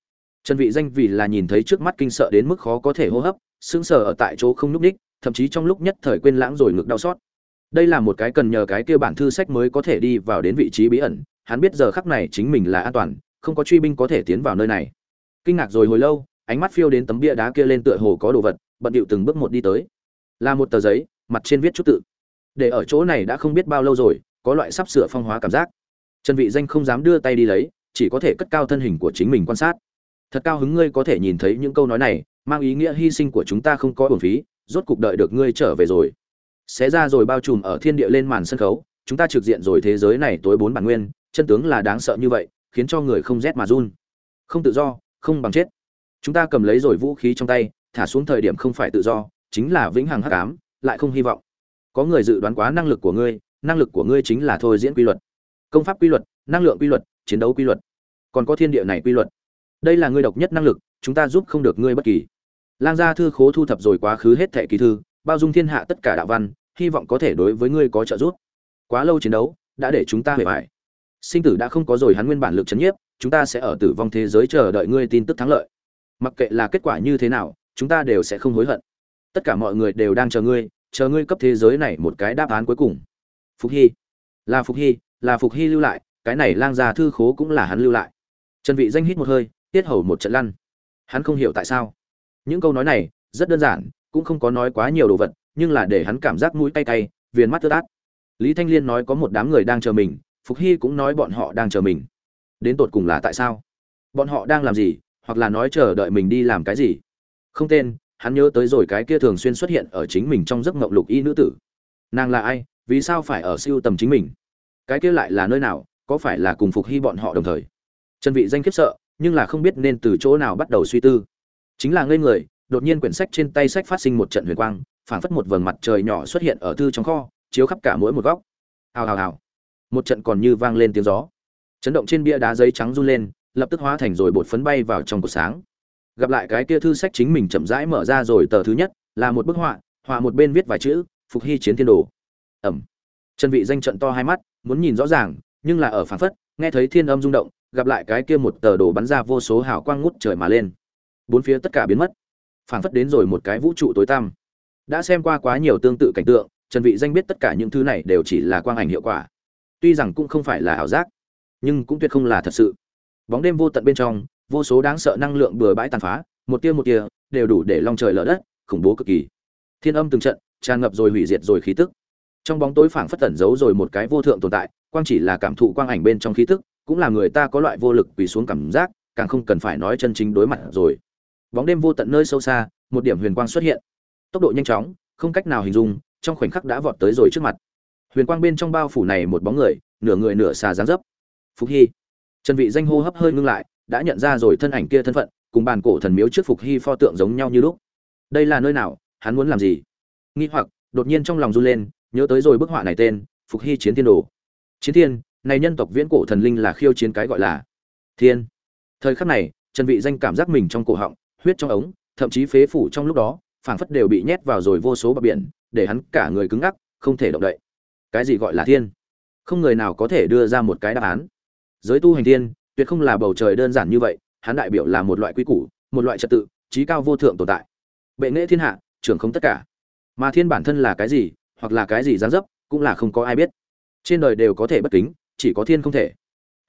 trần vị danh vì là nhìn thấy trước mắt kinh sợ đến mức khó có thể hô hấp, sững sờ ở tại chỗ không núp đích thậm chí trong lúc nhất thời quên lãng rồi ngực đau xót. Đây là một cái cần nhờ cái kia bản thư sách mới có thể đi vào đến vị trí bí ẩn, hắn biết giờ khắc này chính mình là an toàn, không có truy binh có thể tiến vào nơi này. Kinh ngạc rồi hồi lâu, ánh mắt phiêu đến tấm bia đá kia lên tựa hồ có đồ vật, bận điệu từng bước một đi tới. Là một tờ giấy, mặt trên viết chút tự. Để ở chỗ này đã không biết bao lâu rồi, có loại sắp sửa phong hóa cảm giác. Trần vị danh không dám đưa tay đi lấy, chỉ có thể cất cao thân hình của chính mình quan sát thật cao hứng ngươi có thể nhìn thấy những câu nói này, mang ý nghĩa hy sinh của chúng ta không có uổng phí, rốt cục đợi được ngươi trở về rồi. Xé ra rồi bao trùm ở thiên địa lên màn sân khấu, chúng ta trực diện rồi thế giới này tối bốn bản nguyên, chân tướng là đáng sợ như vậy, khiến cho người không rét mà run. Không tự do, không bằng chết. Chúng ta cầm lấy rồi vũ khí trong tay, thả xuống thời điểm không phải tự do, chính là vĩnh hằng hắc ám, lại không hy vọng. Có người dự đoán quá năng lực của ngươi, năng lực của ngươi chính là thôi diễn quy luật. Công pháp quy luật, năng lượng quy luật, chiến đấu quy luật. Còn có thiên địa này quy luật đây là ngươi độc nhất năng lực, chúng ta giúp không được ngươi bất kỳ. Lang gia thư khố thu thập rồi quá khứ hết thẻ kỳ thư, bao dung thiên hạ tất cả đạo văn, hy vọng có thể đối với ngươi có trợ giúp. Quá lâu chiến đấu, đã để chúng ta hề bại. Sinh tử đã không có rồi hắn nguyên bản lực chấn nhiếp, chúng ta sẽ ở tử vong thế giới chờ đợi ngươi tin tức thắng lợi. Mặc kệ là kết quả như thế nào, chúng ta đều sẽ không hối hận. Tất cả mọi người đều đang chờ ngươi chờ ngươi cấp thế giới này một cái đáp án cuối cùng. Phục hy. Là phục hy, là phục hy lưu lại, cái này lang gia thư khố cũng là hắn lưu lại. Trần vị danh hít một hơi tiết hầu một trận lăn. Hắn không hiểu tại sao. Những câu nói này, rất đơn giản, cũng không có nói quá nhiều đồ vật, nhưng là để hắn cảm giác mũi cay cay, viền mắt tớt át lý thanh liên nói có một đám người đang chờ mình, phục hy cũng nói bọn họ đang chờ mình. Đến tột cùng là tại sao? Bọn họ đang làm gì, hoặc là nói chờ đợi mình đi làm cái gì? Không tên, hắn nhớ tới rồi cái kia thường xuyên xuất hiện ở chính mình trong giấc ngộng lục y nữ tử. Nàng là ai, vì sao phải ở siêu tầm chính mình? Cái kia lại là nơi nào, có phải là cùng phục hy bọn họ đồng thời? Trần vị danh khiếp sợ nhưng là không biết nên từ chỗ nào bắt đầu suy tư. Chính là ngây người, đột nhiên quyển sách trên tay sách phát sinh một trận huyền quang, phảng phất một vầng mặt trời nhỏ xuất hiện ở thư trong kho, chiếu khắp cả mỗi một góc. Hào hào hào. Một trận còn như vang lên tiếng gió. Chấn động trên bia đá giấy trắng run lên, lập tức hóa thành rồi bột phấn bay vào trong cột sáng. Gặp lại cái kia thư sách chính mình chậm rãi mở ra rồi tờ thứ nhất, là một bức họa họa một bên viết vài chữ, phục hy chiến thiên đồ. Ẩm. Trần vị danh trận to hai mắt, muốn nhìn rõ ràng, nhưng là ở phảng phất, nghe thấy thiên âm rung động gặp lại cái kia một tờ đồ bắn ra vô số hào quang ngút trời mà lên. Bốn phía tất cả biến mất. Phảng phất đến rồi một cái vũ trụ tối tăm. Đã xem qua quá nhiều tương tự cảnh tượng, trần vị danh biết tất cả những thứ này đều chỉ là quang ảnh hiệu quả. Tuy rằng cũng không phải là ảo giác, nhưng cũng tuyệt không là thật sự. Bóng đêm vô tận bên trong, vô số đáng sợ năng lượng bừa bãi tàn phá, một tia một tia, đều đủ để long trời lở đất, khủng bố cực kỳ. Thiên âm từng trận, tràn ngập rồi hủy diệt rồi khí tức. Trong bóng tối phảng phất tẩn giấu rồi một cái vô thượng tồn tại, quang chỉ là cảm thụ quang ảnh bên trong khí tức cũng là người ta có loại vô lực quỳ xuống cảm giác, càng không cần phải nói chân chính đối mặt rồi. Bóng đêm vô tận nơi sâu xa, một điểm huyền quang xuất hiện. Tốc độ nhanh chóng, không cách nào hình dung, trong khoảnh khắc đã vọt tới rồi trước mặt. Huyền quang bên trong bao phủ này một bóng người, nửa người nửa xà dáng dấp. Phục hy. Trần vị danh hô hấp hơi ngưng lại, đã nhận ra rồi thân ảnh kia thân phận, cùng bàn cổ thần miếu trước phục hy pho tượng giống nhau như lúc. Đây là nơi nào, hắn muốn làm gì? Nghi hoặc, đột nhiên trong lòng run lên, nhớ tới rồi bức họa này tên, phục hy chiến thiên đồ. Chiến thiên này nhân tộc viễn cổ thần linh là khiêu chiến cái gọi là thiên. Thời khắc này, trần vị danh cảm giác mình trong cổ họng, huyết trong ống, thậm chí phế phủ trong lúc đó, phảng phất đều bị nhét vào rồi vô số bờ biển, để hắn cả người cứng ngắc, không thể động đậy. Cái gì gọi là thiên? Không người nào có thể đưa ra một cái đáp án. Giới tu hành thiên, tuyệt không là bầu trời đơn giản như vậy, hắn đại biểu là một loại quy củ, một loại trật tự trí cao vô thượng tồn tại. Bệ nghệ thiên hạ, trưởng không tất cả. Mà thiên bản thân là cái gì, hoặc là cái gì gián dấp, cũng là không có ai biết. Trên đời đều có thể bất kính chỉ có thiên không thể.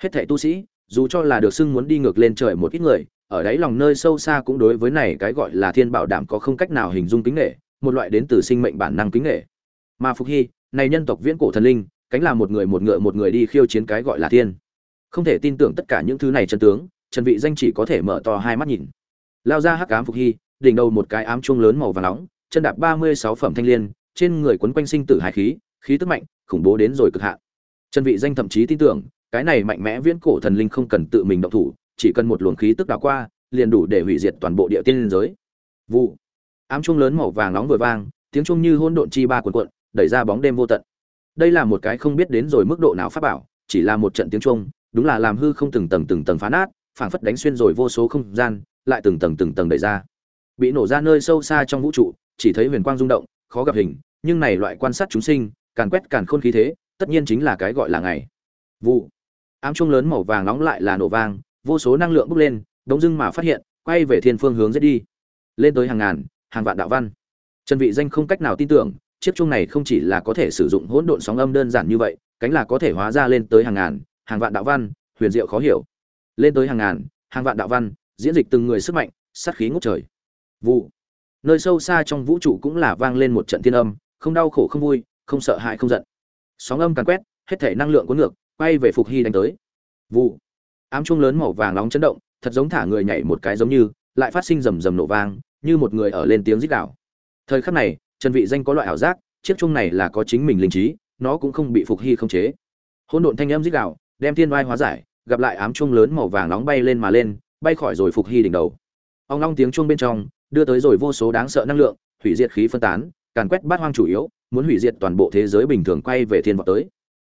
Hết thảy tu sĩ, dù cho là được xưng muốn đi ngược lên trời một ít người, ở đáy lòng nơi sâu xa cũng đối với này cái gọi là thiên bảo đảm có không cách nào hình dung kính nghệ, một loại đến từ sinh mệnh bản năng kính nghệ. Mà phục hy, này nhân tộc viễn cổ thần linh, cánh là một người một ngựa một người đi khiêu chiến cái gọi là thiên. Không thể tin tưởng tất cả những thứ này chân tướng, trần vị danh chỉ có thể mở to hai mắt nhìn. Lao ra hắc ám phục hy, đỉnh đầu một cái ám chuông lớn màu vàng nóng, chân đạp 36 phẩm thanh liên, trên người quấn quanh sinh tử hải khí khí tức mạnh, khủng bố đến rồi cực hạn trần vị danh thậm chí tin tưởng, cái này mạnh mẽ viễn cổ thần linh không cần tự mình động thủ, chỉ cần một luồng khí tức đào qua, liền đủ để hủy diệt toàn bộ địa tiên giới. Vụ. Ám chuông lớn màu vàng nóng vừa vang, tiếng chuông như hỗn độn chi ba cuộn cuộn, đẩy ra bóng đêm vô tận. Đây là một cái không biết đến rồi mức độ nào pháp bảo, chỉ là một trận tiếng chuông, đúng là làm hư không từng tầng từng tầng phá nát, phảng phất đánh xuyên rồi vô số không gian, lại từng tầng từng tầng đẩy ra. Bị nổ ra nơi sâu xa trong vũ trụ, chỉ thấy huyền quang rung động, khó gặp hình, nhưng này loại quan sát chúng sinh, càn quét càn khôn khí thế tất nhiên chính là cái gọi là ngày. Vụ. Ám chuông lớn màu vàng nóng lại là nổ vang, vô số năng lượng bốc lên, đống dưng mà phát hiện, quay về thiên phương hướng giết đi. Lên tới hàng ngàn, hàng vạn đạo văn. Trần vị danh không cách nào tin tưởng, chiếc chuông này không chỉ là có thể sử dụng hỗn độn sóng âm đơn giản như vậy, cánh là có thể hóa ra lên tới hàng ngàn, hàng vạn đạo văn, huyền diệu khó hiểu. Lên tới hàng ngàn, hàng vạn đạo văn, diễn dịch từng người sức mạnh, sát khí ngút trời. Vụ. Nơi sâu xa trong vũ trụ cũng là vang lên một trận thiên âm, không đau khổ không vui, không sợ hãi không giận sóng âm càn quét, hết thể năng lượng cuốn ngược, quay về phục hy đánh tới. Vụ. Ám chuông lớn màu vàng nóng chấn động, thật giống thả người nhảy một cái giống như, lại phát sinh rầm rầm nổ vang, như một người ở lên tiếng rít đảo thời khắc này, trần vị danh có loại ảo giác, chiếc chuông này là có chính mình linh trí, nó cũng không bị phục hy không chế. Hỗn độn thanh âm rít đảo đem thiên oai hóa giải, gặp lại ám chuông lớn màu vàng nóng bay lên mà lên, bay khỏi rồi phục hy đỉnh đầu. Ông long tiếng chuông bên trong, đưa tới rồi vô số đáng sợ năng lượng, hủy diệt khí phân tán càn quét bát hoang chủ yếu, muốn hủy diệt toàn bộ thế giới bình thường quay về thiên vọt tới.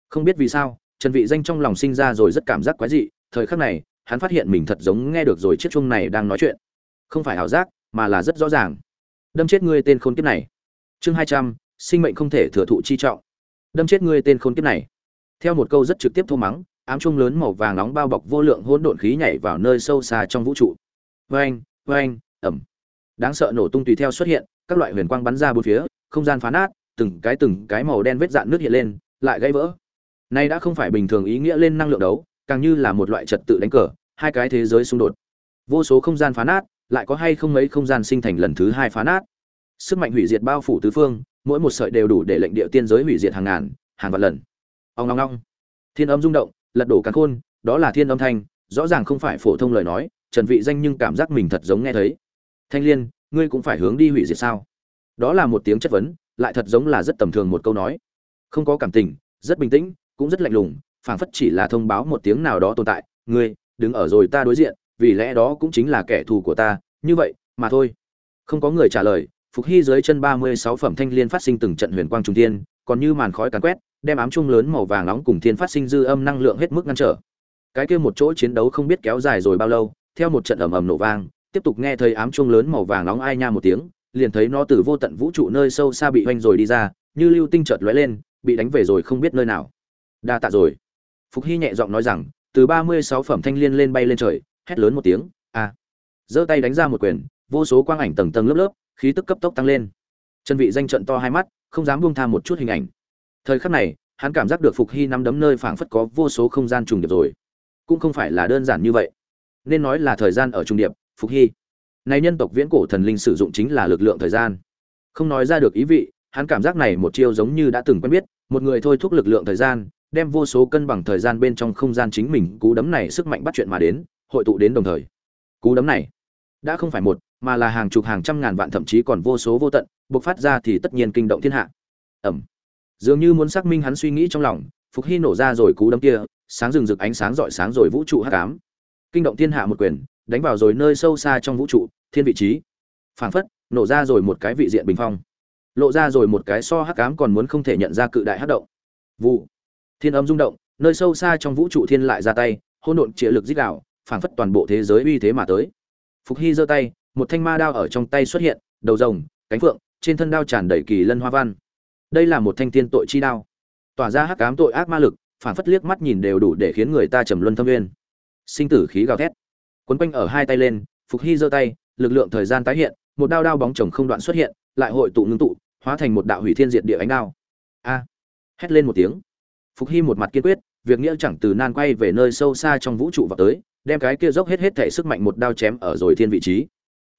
Không biết vì sao, trần vị danh trong lòng sinh ra rồi rất cảm giác quái dị, thời khắc này, hắn phát hiện mình thật giống nghe được rồi chiếc chuông này đang nói chuyện. Không phải ảo giác, mà là rất rõ ràng. Đâm chết ngươi tên khốn kiếp này. Chương hai trăm, sinh mệnh không thể thừa thụ chi trọng. Đâm chết ngươi tên khốn kiếp này. Theo một câu rất trực tiếp thô mắng, ám trung lớn màu vàng nóng bao bọc vô lượng hỗn độn khí nhảy vào nơi sâu xa trong vũ trụ. Vang vang ẩm đáng sợ nổ tung tùy theo xuất hiện các loại huyền quang bắn ra bốn phía không gian phá nát từng cái từng cái màu đen vết dạn nước hiện lên lại gãy vỡ. Nay đã không phải bình thường ý nghĩa lên năng lượng đấu càng như là một loại trật tự đánh cờ hai cái thế giới xung đột. Vô số không gian phá nát lại có hay không mấy không gian sinh thành lần thứ hai phá nát. Sức mạnh hủy diệt bao phủ tứ phương mỗi một sợi đều đủ để lệnh địa tiên giới hủy diệt hàng ngàn hàng vạn lần. Ong long ong, thiên âm rung động lật đổ càn khôn đó là thiên âm thanh rõ ràng không phải phổ thông lời nói trần vị danh nhưng cảm giác mình thật giống nghe thấy. Thanh liên ngươi cũng phải hướng đi hủy diệt sao? Đó là một tiếng chất vấn, lại thật giống là rất tầm thường một câu nói. Không có cảm tình, rất bình tĩnh, cũng rất lạnh lùng, phảng phất chỉ là thông báo một tiếng nào đó tồn tại. Ngươi, đứng ở rồi ta đối diện, vì lẽ đó cũng chính là kẻ thù của ta. Như vậy, mà thôi. Không có người trả lời, phục hy dưới chân ba mươi sáu phẩm thanh liên phát sinh từng trận huyền quang trung thiên, còn như màn khói càn quét, đem ám trung lớn màu vàng nóng cùng thiên phát sinh dư âm năng lượng hết mức ngăn trở. Cái kia một chỗ chiến đấu không biết kéo dài rồi bao lâu, theo một trận ầm ầm nổ vang tiếp tục nghe thấy ám trung lớn màu vàng nóng ai nha một tiếng, liền thấy nó từ vô tận vũ trụ nơi sâu xa bị hoành rồi đi ra, như lưu tinh chợt lóe lên, bị đánh về rồi không biết nơi nào. Đa tạ rồi. Phục hy nhẹ giọng nói rằng, từ ba mươi sáu phẩm thanh liên lên bay lên trời, hét lớn một tiếng a giơ tay đánh ra một quyền, vô số quang ảnh tầng tầng lớp lớp, khí tức cấp tốc tăng lên. Chân vị danh trận to hai mắt, không dám buông tham một chút hình ảnh. Thời khắc này, hắn cảm giác được phục hy nắm đấm nơi phảng phất có vô số không gian trùng điệp rồi. Cũng không phải là đơn giản như vậy. Nên nói là thời gian ở trùng điệp phục hy. Này nhân tộc viễn cổ thần linh sử dụng chính là lực lượng thời gian. Không nói ra được ý vị, hắn cảm giác này một chiêu giống như đã từng quen biết, một người thôi thúc lực lượng thời gian, đem vô số cân bằng thời gian bên trong không gian chính mình cú đấm này sức mạnh bắt chuyện mà đến, hội tụ đến đồng thời. Cú đấm này đã không phải một, mà là hàng chục hàng trăm ngàn vạn thậm chí còn vô số vô tận buộc phát ra thì tất nhiên kinh động thiên hạ. Ẩm. Dường như muốn xác minh hắn suy nghĩ trong lòng, phục hy nổ ra rồi cú đấm kia, sáng rừng rực ánh sáng rọi sáng rồi vũ trụ hắc ám. Kinh động thiên hạ một quyền đánh vào rồi nơi sâu xa trong vũ trụ, thiên vị trí. Phảng phất, nổ ra rồi một cái vị diện bình phong. Lộ ra rồi một cái so hắc ám còn muốn không thể nhận ra cự đại hắc động. Vụ. Thiên âm rung động, nơi sâu xa trong vũ trụ thiên lại ra tay, hỗn độn chĩa lực dích đạo, phảng phất toàn bộ thế giới uy thế mà tới. Phục hy giơ tay, một thanh ma đao ở trong tay xuất hiện, đầu rồng, cánh phượng, trên thân đao tràn đầy kỳ lân hoa văn. Đây là một thanh tiên tội chi đao. Tỏa ra hắc ám tội ác ma lực, phảng phất liếc mắt nhìn đều đủ để khiến người ta trầm luân thâm nguyên sinh tử khí gào thét quấn quanh ở hai tay lên, phục hy giơ tay, lực lượng thời gian tái hiện, một đao đao bóng chồng không đoạn xuất hiện, lại hội tụ ngưng tụ, hóa thành một đạo hủy thiên diệt địa ánh đao. A! Hét lên một tiếng. Phục hy một mặt kiên quyết, việc nghĩa chẳng từ nan quay về nơi sâu xa trong vũ trụ vào tới, đem cái kia dốc hết hết thể sức mạnh một đao chém ở rồi thiên vị trí.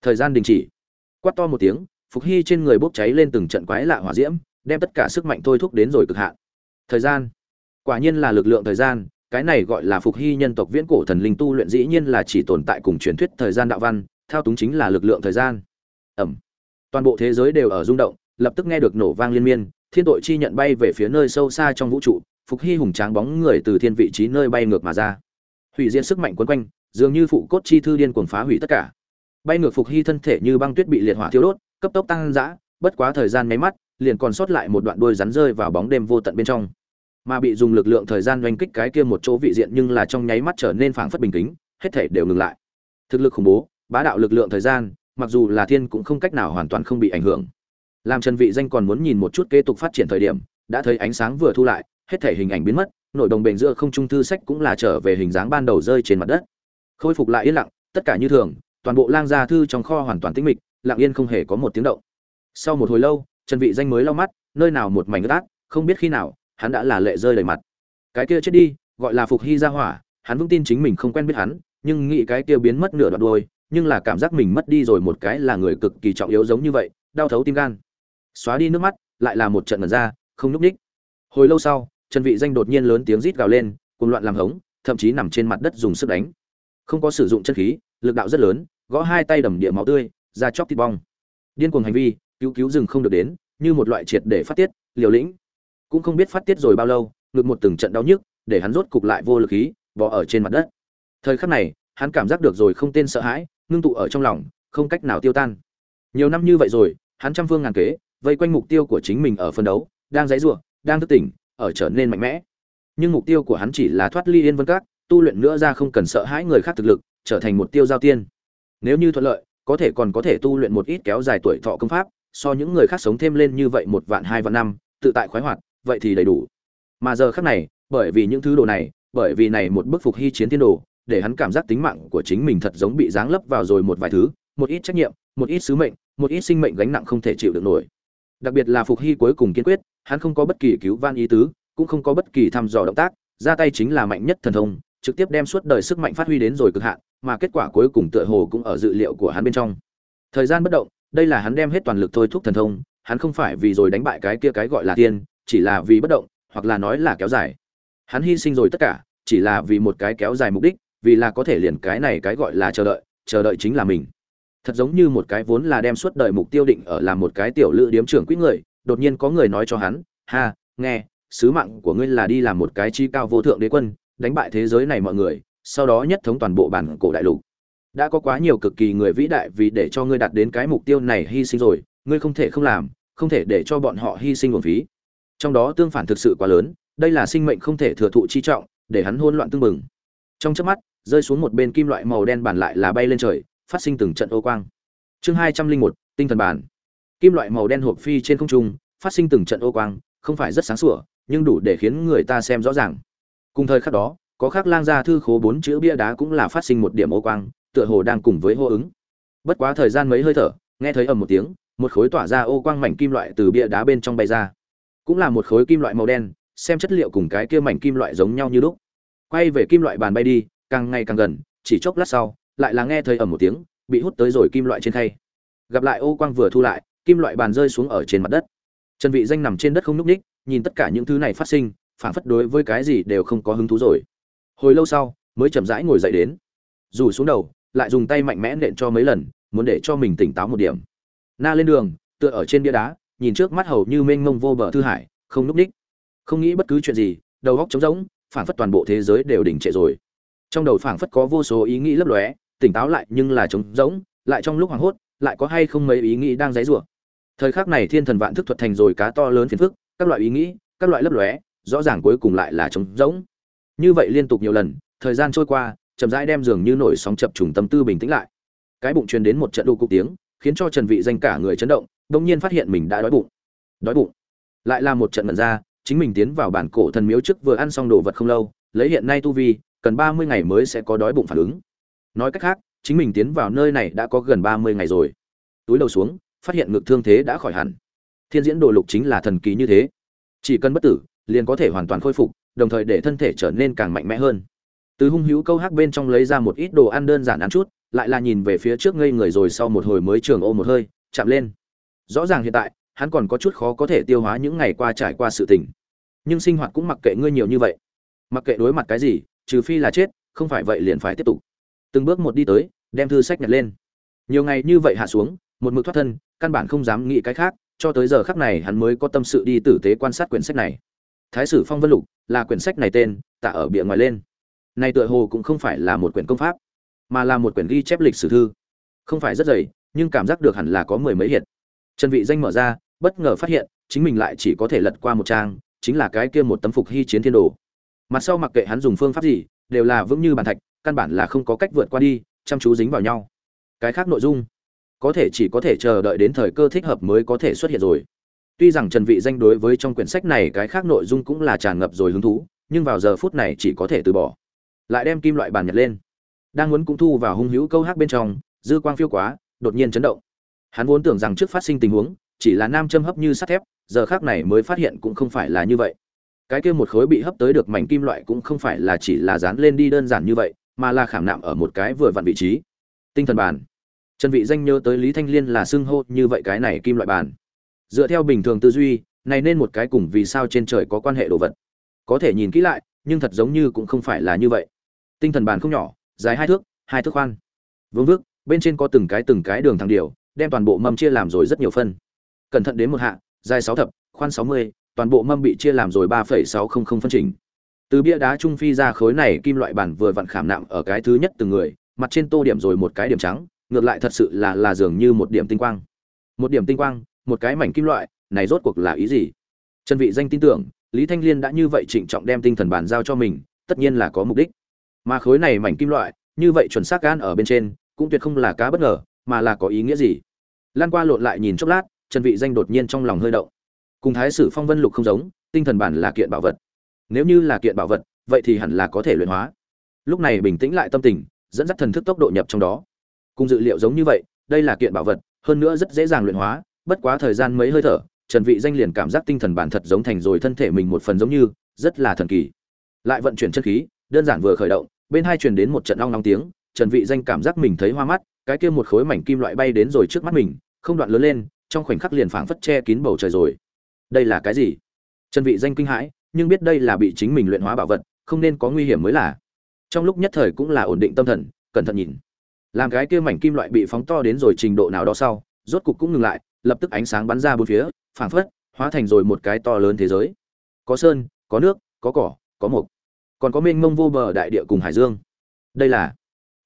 Thời gian đình chỉ. Quát to một tiếng, phục hy trên người bốc cháy lên từng trận quái lạ hỏa diễm, đem tất cả sức mạnh thôi thúc đến rồi cực hạn. Thời gian. Quả nhiên là lực lượng thời gian cái này gọi là phục hy nhân tộc viễn cổ thần linh tu luyện dĩ nhiên là chỉ tồn tại cùng truyền thuyết thời gian đạo văn, thao túng chính là lực lượng thời gian. Ẩm. Toàn bộ thế giới đều ở rung động, lập tức nghe được nổ vang liên miên, thiên tội chi nhận bay về phía nơi sâu xa trong vũ trụ, phục hy hùng tráng bóng người từ thiên vị trí nơi bay ngược mà ra. Hủy diệt sức mạnh quấn quanh, dường như phụ cốt chi thư điên cuồng phá hủy tất cả. Bay ngược phục hy thân thể như băng tuyết bị liệt hỏa thiêu đốt, cấp tốc tăng dã, bất quá thời gian nháy mắt, liền còn sót lại một đoạn đuôi rắn rơi vào bóng đêm vô tận bên trong mà bị dùng lực lượng thời gian oanh kích cái kia một chỗ vị diện nhưng là trong nháy mắt trở nên phảng phất bình tĩnh hết thể đều ngừng lại. Thực lực khủng bố, bá đạo lực lượng thời gian, mặc dù là thiên cũng không cách nào hoàn toàn không bị ảnh hưởng. Làm trần vị danh còn muốn nhìn một chút kế tục phát triển thời điểm, đã thấy ánh sáng vừa thu lại, hết thể hình ảnh biến mất, nội đồng bệnh giữa không trung thư sách cũng là trở về hình dáng ban đầu rơi trên mặt đất. Khôi phục lại yên lặng, tất cả như thường, toàn bộ lang gia thư trong kho hoàn toàn tĩnh mịch, lặng yên không hề có một tiếng động. Sau một hồi lâu, trần vị danh mới lau mắt, nơi nào một mảnh ướt không biết khi nào hắn đã là lệ rơi đầy mặt. Cái kia chết đi, gọi là phục hy gia hỏa, hắn vững tin chính mình không quen biết hắn, nhưng nghĩ cái kia biến mất nửa đoạn đuôi, nhưng là cảm giác mình mất đi rồi một cái là người cực kỳ trọng yếu giống như vậy, đau thấu tim gan. Xóa đi nước mắt, lại là một trận ngẩn ra, không nhúc ních hồi lâu sau, trần vị danh đột nhiên lớn tiếng rít gào lên, cuồng loạn làm hống, thậm chí nằm trên mặt đất dùng sức đánh. Không có sử dụng chân khí, lực đạo rất lớn, gõ hai tay đầm địa máu tươi, ra chóc thịt bong. Điên cuồng hành vi, cứu cứu rừng không được đến, như một loại triệt để phát tiết, liều lĩnh cũng không biết phát tiết rồi bao lâu, ngực một từng trận đau nhức, để hắn rốt cục lại vô lực khí, bò ở trên mặt đất. Thời khắc này, hắn cảm giác được rồi không tên sợ hãi, ngưng tụ ở trong lòng, không cách nào tiêu tan. Nhiều năm như vậy rồi, hắn trăm phương ngàn kế, vây quanh mục tiêu của chính mình ở phân đấu, đang dãy ruộng đang thức tỉnh, ở trở nên mạnh mẽ. Nhưng mục tiêu của hắn chỉ là thoát ly yên vân các, tu luyện nữa ra không cần sợ hãi người khác thực lực, trở thành một tiêu giao tiên. Nếu như thuận lợi, có thể còn có thể tu luyện một ít kéo dài tuổi thọ công pháp, so những người khác sống thêm lên như vậy một vạn hai vạn năm, tự tại khoái hoạt vậy thì đầy đủ. Mà giờ khác này, bởi vì những thứ đồ này, bởi vì này một bức phục hy chiến tiên đồ, để hắn cảm giác tính mạng của chính mình thật giống bị giáng lấp vào rồi một vài thứ, một ít trách nhiệm, một ít sứ mệnh, một ít sinh mệnh gánh nặng không thể chịu được nổi. Đặc biệt là phục hy cuối cùng kiên quyết, hắn không có bất kỳ cứu van ý tứ, cũng không có bất kỳ thăm dò động tác, ra tay chính là mạnh nhất thần thông, trực tiếp đem suốt đời sức mạnh phát huy đến rồi cực hạn, mà kết quả cuối cùng tựa hồ cũng ở dự liệu của hắn bên trong. Thời gian bất động, đây là hắn đem hết toàn lực thôi thúc thần thông, hắn không phải vì rồi đánh bại cái kia cái gọi là tiên chỉ là vì bất động, hoặc là nói là kéo dài. Hắn hy sinh rồi tất cả, chỉ là vì một cái kéo dài mục đích, vì là có thể liền cái này cái gọi là chờ đợi chờ đợi chính là mình. Thật giống như một cái vốn là đem suốt đời mục tiêu định ở làm một cái tiểu lữ điếm trưởng quỹ người, đột nhiên có người nói cho hắn, ha, nghe, sứ mạng của ngươi là đi làm một cái chi cao vô thượng đế quân, đánh bại thế giới này mọi người, sau đó nhất thống toàn bộ bản cổ đại lục. Đã có quá nhiều cực kỳ người vĩ đại vì để cho ngươi đạt đến cái mục tiêu này hy sinh rồi, ngươi không thể không làm, không thể để cho bọn họ hy sinh nguồn phí trong đó tương phản thực sự quá lớn, đây là sinh mệnh không thể thừa thụ chi trọng, để hắn hôn loạn tương bừng. Trong chớp mắt, rơi xuống một bên kim loại màu đen bản lại là bay lên trời, phát sinh từng trận ô quang. Chương hai trăm linh một, tinh thần bản. Kim loại màu đen hộp phi trên không trung, phát sinh từng trận ô quang, không phải rất sáng sủa, nhưng đủ để khiến người ta xem rõ ràng. Cùng thời khắc đó, có khác lang gia thư khố bốn chữ bia đá cũng là phát sinh một điểm ô quang, tựa hồ đang cùng với hô ứng. Bất quá thời gian mấy hơi thở, nghe thấy ầm một tiếng, một khối tỏa ra ô quang mảnh kim loại từ bia đá bên trong bay ra cũng là một khối kim loại màu đen, xem chất liệu cùng cái kia mảnh kim loại giống nhau như lúc. Quay về kim loại bàn bay đi, càng ngày càng gần, chỉ chốc lát sau, lại là nghe thấy ầm một tiếng, bị hút tới rồi kim loại trên khay. Gặp lại ô quang vừa thu lại, kim loại bàn rơi xuống ở trên mặt đất. Trần vị danh nằm trên đất không nhúc ních, nhìn tất cả những thứ này phát sinh phản phất đối với cái gì đều không có hứng thú rồi. Hồi lâu sau, mới chậm rãi ngồi dậy đến. Rủ xuống đầu, lại dùng tay mạnh mẽ nện cho mấy lần, muốn để cho mình tỉnh táo một điểm. Na lên đường, tựa ở trên bia đá nhìn trước mắt hầu như mênh mông vô bờ thư hải, không núp ních không nghĩ bất cứ chuyện gì, đầu óc trống rỗng phản phất toàn bộ thế giới đều đỉnh trệ rồi. Trong đầu phảng phất có vô số ý nghĩ lấp lóe, tỉnh táo lại nhưng là trống rỗng, lại trong lúc hoảng hốt, lại có hay không mấy ý nghĩ đang dãy rủa. Thời khắc này thiên thần vạn thức thuật thành rồi cá to lớn phiền phức, các loại ý nghĩ, các loại lấp lóe, rõ ràng cuối cùng lại là trống rỗng. Như vậy liên tục nhiều lần, thời gian trôi qua, chậm rãi đem dường như nổi sóng chập trùng tâm tư bình tĩnh lại. Cái bụng truyền đến một trận đu cục tiếng, khiến cho trần vị danh cả người chấn động đông nhiên phát hiện mình đã đói bụng. Đói bụng. Lại là một trận mẩn ra, chính mình tiến vào bản cổ thần miếu trước vừa ăn xong đồ vật không lâu, lấy hiện nay tu vi, cần 30 ngày mới sẽ có đói bụng phản ứng. Nói cách khác, chính mình tiến vào nơi này đã có gần 30 ngày rồi. Túi đầu xuống, phát hiện ngực thương thế đã khỏi hẳn. Thiên diễn đồ lục chính là thần kỳ như thế. Chỉ cần bất tử, liền có thể hoàn toàn khôi phục, đồng thời để thân thể trở nên càng mạnh mẽ hơn. Từ hung hữu câu hắc bên trong lấy ra một ít đồ ăn đơn giản ăn chút, lại là nhìn về phía trước ngây người rồi sau một hồi mới trường ô một hơi, chạm lên rõ ràng hiện tại, hắn còn có chút khó có thể tiêu hóa những ngày qua trải qua sự tình. Nhưng sinh hoạt cũng mặc kệ ngươi nhiều như vậy. Mặc kệ đối mặt cái gì, trừ phi là chết, không phải vậy liền phải tiếp tục. Từng bước một đi tới, đem thư sách nhặt lên. Nhiều ngày như vậy hạ xuống, một mực thoát thân, căn bản không dám nghĩ cái khác, cho tới giờ khắc này hắn mới có tâm sự đi tử tế quan sát quyển sách này. Thái sử phong vân lục là quyển sách này tên tạ ở bìa ngoài lên. Này tựa hồ cũng không phải là một quyển công pháp, mà là một quyển ghi chép lịch sử thư. Không phải rất dày, nhưng cảm giác được hẳn là có mười mấy hiện trần vị danh mở ra, bất ngờ phát hiện, chính mình lại chỉ có thể lật qua một trang, chính là cái kia một tấm phục hy chiến thiên đồ. Mặt sau mặc kệ hắn dùng phương pháp gì, đều là vững như bàn thạch, căn bản là không có cách vượt qua đi, chăm chú dính vào nhau. Cái khác nội dung, có thể chỉ có thể chờ đợi đến thời cơ thích hợp mới có thể xuất hiện rồi. Tuy rằng trần vị danh đối với trong quyển sách này cái khác nội dung cũng là tràn ngập rồi hứng thú, nhưng vào giờ phút này chỉ có thể từ bỏ. Lại đem kim loại bàn nhặt lên. Đang muốn cũng thu vào hung hữu câu hát bên trong, dư quang phiêu quá, đột nhiên chấn động hắn vốn tưởng rằng trước phát sinh tình huống, chỉ là nam châm hấp như sắt thép, giờ khác này mới phát hiện cũng không phải là như vậy. Cái kia một khối bị hấp tới được mảnh kim loại cũng không phải là chỉ là dán lên đi đơn giản như vậy, mà là khảm nạm ở một cái vừa vặn vị trí. Tinh thần bàn. Trần vị danh nhớ tới lý thanh liên là xưng hô như vậy cái này kim loại bàn. Dựa theo bình thường tư duy, này nên một cái cùng vì sao trên trời có quan hệ đồ vật. Có thể nhìn kỹ lại, nhưng thật giống như cũng không phải là như vậy. Tinh thần bàn không nhỏ, dài hai thước hai thước khoan. Vương vước bên trên có từng cái từng cái đường thẳng điều đem toàn bộ mâm chia làm rồi rất nhiều phân. Cẩn thận đến một hạ, dài sáu thập, khoan sáu mươi, toàn bộ mâm bị chia làm rồi ba phẩy sáu không không phân chỉnh từ bia đá trung phi ra khối này kim loại bản vừa vặn khảm nạm ở cái thứ nhất từng người, mặt trên tô điểm rồi một cái điểm trắng, ngược lại thật sự là là dường như một điểm tinh quang. Một điểm tinh quang, một cái mảnh kim loại, này rốt cuộc là ý gì? Trần vị danh tin tưởng, lý thanh liên đã như vậy trịnh trọng đem tinh thần bàn giao cho mình, tất nhiên là có mục đích. Mà khối này mảnh kim loại, như vậy chuẩn xác gan ở bên trên, cũng tuyệt không là cá bất ngờ mà là có ý nghĩa gì? Lan qua lộn lại nhìn chốc lát, trần vị danh đột nhiên trong lòng hơi động. Cùng thái sử phong vân lục không giống, tinh thần bản là kiện bảo vật. Nếu như là kiện bảo vật, vậy thì hẳn là có thể luyện hóa. Lúc này bình tĩnh lại tâm tình, dẫn dắt thần thức tốc độ nhập trong đó. Cùng dự liệu giống như vậy, đây là kiện bảo vật, hơn nữa rất dễ dàng luyện hóa, bất quá thời gian mấy hơi thở, trần vị danh liền cảm giác tinh thần bản thật giống thành rồi thân thể mình một phần giống như, rất là thần kỳ. Lại vận chuyển chân khí, đơn giản vừa khởi động, bên hai truyền đến một trận ong long tiếng, trần vị danh cảm giác mình thấy hoa mắt cái kia một khối mảnh kim loại bay đến rồi trước mắt mình, không đoạn lớn lên, trong khoảnh khắc liền phảng phất che kín bầu trời rồi. Đây là cái gì? Trần vị danh kinh hãi, nhưng biết đây là bị chính mình luyện hóa bảo vật, không nên có nguy hiểm mới là. Trong lúc nhất thời cũng là ổn định tâm thần, cẩn thận nhìn. Làm cái kia mảnh kim loại bị phóng to đến rồi trình độ nào đó sau, rốt cục cũng ngừng lại, lập tức ánh sáng bắn ra bốn phía, phảng phất hóa thành rồi một cái to lớn thế giới. Có sơn, có nước, có cỏ, có mộc. Còn có mênh mông vô bờ đại địa cùng hải dương. Đây là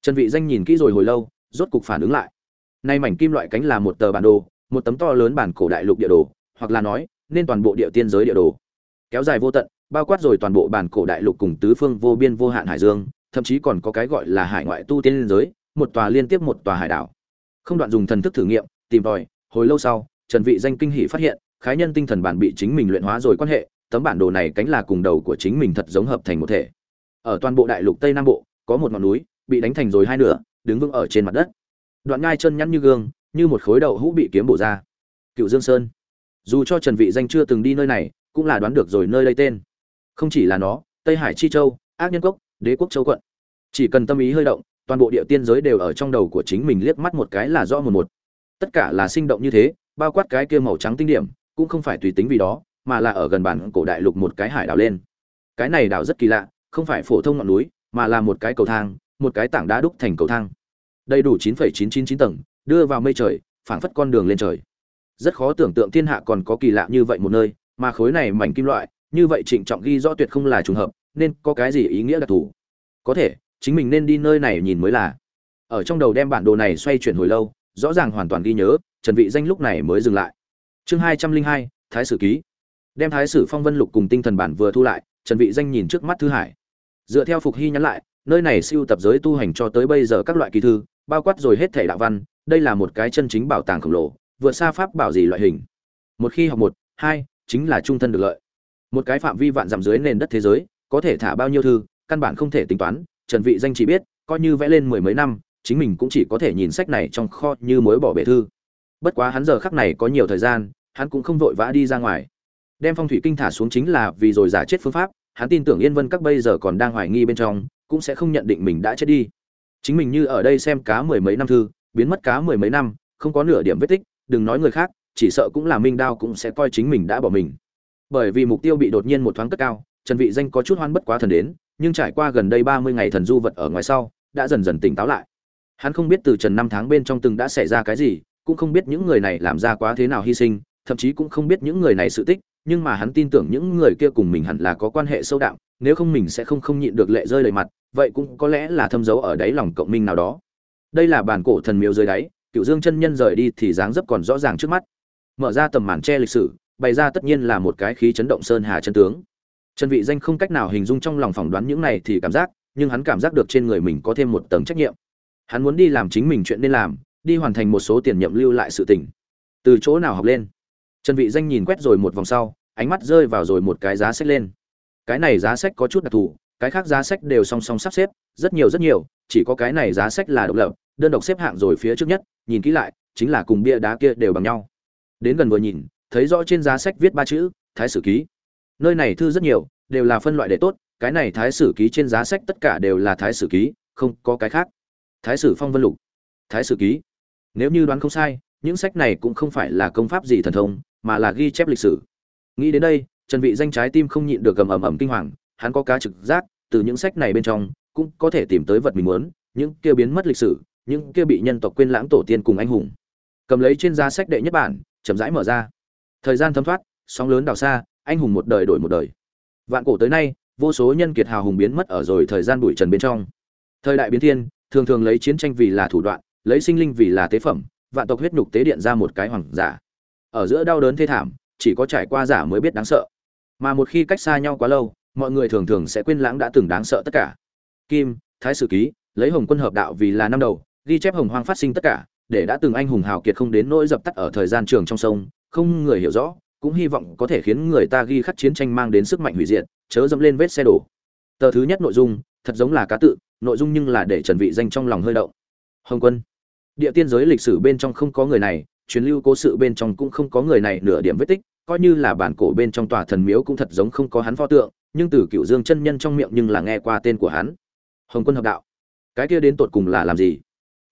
trần vị danh nhìn kỹ rồi hồi lâu rốt cục phản ứng lại. Nay mảnh kim loại cánh là một tờ bản đồ, một tấm to lớn bản cổ đại lục địa đồ, hoặc là nói, nên toàn bộ địa tiên giới địa đồ. Kéo dài vô tận, bao quát rồi toàn bộ bản cổ đại lục cùng tứ phương vô biên vô hạn hải dương, thậm chí còn có cái gọi là hải ngoại tu tiên giới, một tòa liên tiếp một tòa hải đảo. Không đoạn dùng thần thức thử nghiệm, tìm tòi, hồi lâu sau, trần vị danh kinh hỉ phát hiện, khái nhân tinh thần bản bị chính mình luyện hóa rồi quan hệ, tấm bản đồ này cánh là cùng đầu của chính mình thật giống hợp thành một thể. Ở toàn bộ đại lục tây nam bộ, có một ngọn núi, bị đánh thành rồi hai nửa đứng vững ở trên mặt đất. Đoạn ngai chân nhăn như gương, như một khối đậu hũ bị kiếm bổ ra. Cựu dương sơn. Dù cho trần vị danh chưa từng đi nơi này, cũng là đoán được rồi nơi đây tên. Không chỉ là nó, tây hải chi châu, ác nhân cốc, đế quốc châu quận. Chỉ cần tâm ý hơi động, toàn bộ địa tiên giới đều ở trong đầu của chính mình liếc mắt một cái là rõ một một. Tất cả là sinh động như thế, bao quát cái kia màu trắng tinh điểm, cũng không phải tùy tính vì đó, mà là ở gần bản cổ đại lục một cái hải đảo lên. Cái này đảo rất kỳ lạ, không phải phổ thông ngọn núi, mà là một cái cầu thang, một cái tảng đá đúc thành cầu thang đầy đủ 9,999 tầng đưa vào mây trời phảng phất con đường lên trời. Rất khó tưởng tượng thiên hạ còn có kỳ lạ như vậy một nơi mà khối này mảnh kim loại như vậy trịnh trọng ghi rõ tuyệt không là trùng hợp nên có cái gì ý nghĩa đặc thù? Có thể chính mình nên đi nơi này nhìn mới là. Ở trong đầu đem bản đồ này xoay chuyển hồi lâu rõ ràng hoàn toàn ghi nhớ trần vị danh lúc này mới dừng lại. Chương hai trăm linh hai thái sử ký. Đem thái sử phong vân lục cùng tinh thần bản vừa thu lại trần vị danh nhìn trước mắt thư hải. Dựa theo phục hy nhắn lại nơi này siêu tập giới tu hành cho tới bây giờ các loại kỳ thư bao quát rồi hết thể đạo văn, đây là một cái chân chính bảo tàng khổng lồ, vượt xa pháp bảo gì loại hình. Một khi học một, hai, chính là trung thân được lợi. Một cái phạm vi vạn dặm dưới nền đất thế giới, có thể thả bao nhiêu thư, căn bản không thể tính toán, trần vị danh chỉ biết, coi như vẽ lên mười mấy năm, chính mình cũng chỉ có thể nhìn sách này trong kho như mối bỏ bể thư. Bất quá hắn giờ khắc này có nhiều thời gian, hắn cũng không vội vã đi ra ngoài. Đem phong thủy kinh thả xuống chính là vì rồi giả chết phương pháp, hắn tin tưởng yên vân các bây giờ còn đang hoài nghi bên trong, cũng sẽ không nhận định mình đã chết đi chính mình như ở đây xem cá mười mấy năm thư, biến mất cá mười mấy năm, không có nửa điểm vết tích, đừng nói người khác, chỉ sợ cũng là minh đao cũng sẽ coi chính mình đã bỏ mình. Bởi vì mục tiêu bị đột nhiên một thoáng cất cao, trần vị danh có chút hoan bất quá thần đến, nhưng trải qua gần đây 30 ngày thần du vật ở ngoài sau, đã dần dần tỉnh táo lại. Hắn không biết từ trần năm tháng bên trong từng đã xảy ra cái gì, cũng không biết những người này làm ra quá thế nào hy sinh, thậm chí cũng không biết những người này sự tích, nhưng mà hắn tin tưởng những người kia cùng mình hẳn là có quan hệ sâu đậm nếu không mình sẽ không không nhịn được lệ rơi đầy mặt vậy cũng có lẽ là thâm dấu ở đáy lòng cộng minh nào đó. Đây là bản cổ thần miếu dưới đáy, cựu dương chân nhân rời đi thì dáng dấp còn rõ ràng trước mắt. Mở ra tầm màn che lịch sử, bày ra tất nhiên là một cái khí chấn động sơn hà chân tướng. Trần vị danh không cách nào hình dung trong lòng phỏng đoán những này thì cảm giác, nhưng hắn cảm giác được trên người mình có thêm một tầng trách nhiệm. Hắn muốn đi làm chính mình chuyện nên làm, đi hoàn thành một số tiền nhậm lưu lại sự tình. Từ chỗ nào học lên? Trần vị danh nhìn quét rồi một vòng sau, ánh mắt rơi vào rồi một cái giá sách lên. Cái này giá sách có chút đặc thù cái khác giá sách đều song song sắp xếp, rất nhiều rất nhiều, chỉ có cái này giá sách là độc lập, đơn độc xếp hạng rồi phía trước nhất, nhìn kỹ lại, chính là cùng bia đá kia đều bằng nhau. Đến gần vừa nhìn, thấy rõ trên giá sách viết ba chữ, thái sử ký. Nơi này thư rất nhiều, đều là phân loại để tốt, cái này thái sử ký trên giá sách tất cả đều là thái sử ký, không có cái khác. Thái sử phong vân lục. Thái sử ký. Nếu như đoán không sai, những sách này cũng không phải là công pháp gì thần thông, mà là ghi chép lịch sử. Nghĩ đến đây, trần vị danh trái tim không nhịn được gầm ầm ầm kinh hoàng hắn có cá trực giác, từ những sách này bên trong, cũng có thể tìm tới vật mình muốn, những kia biến mất lịch sử, những kia bị nhân tộc quên lãng tổ tiên cùng anh hùng. Cầm lấy trên giá sách đệ nhất bản, chậm rãi mở ra. Thời gian thấm thoát, sóng lớn đào xa, anh hùng một đời đổi một đời. Vạn cổ tới nay, vô số nhân kiệt hào hùng biến mất ở rồi thời gian bụi trần bên trong. Thời đại biến thiên, thường thường lấy chiến tranh vì là thủ đoạn, lấy sinh linh vì là tế phẩm, vạn tộc huyết nhục tế điện ra một cái hoàng giả. Ở giữa đau đớn thê thảm, chỉ có trải qua giả mới biết đáng sợ. Mà một khi cách xa nhau quá lâu mọi người thường thường sẽ quên lãng đã từng đáng sợ tất cả. Kim, thái sử ký, lấy hồng quân hợp đạo vì là năm đầu, ghi chép hồng hoang phát sinh tất cả, để đã từng anh hùng hào kiệt không đến nỗi dập tắt ở thời gian trường trong sông, không người hiểu rõ, cũng hy vọng có thể khiến người ta ghi khắc chiến tranh mang đến sức mạnh hủy diệt, chớ dẫm lên vết xe đổ. Tờ thứ nhất nội dung, thật giống là cá tự, nội dung nhưng là để trần vị danh trong lòng hơi động. Hồng quân. Địa tiên giới lịch sử bên trong không có người này, truyền lưu cố sự bên trong cũng không có người này nửa điểm vết tích, coi như là bản cổ bên trong tòa thần miếu cũng thật giống không có hắn pho tượng nhưng từ cựu dương chân nhân trong miệng nhưng là nghe qua tên của hắn. Hồng quân hợp đạo. Cái kia đến tột cùng là làm gì?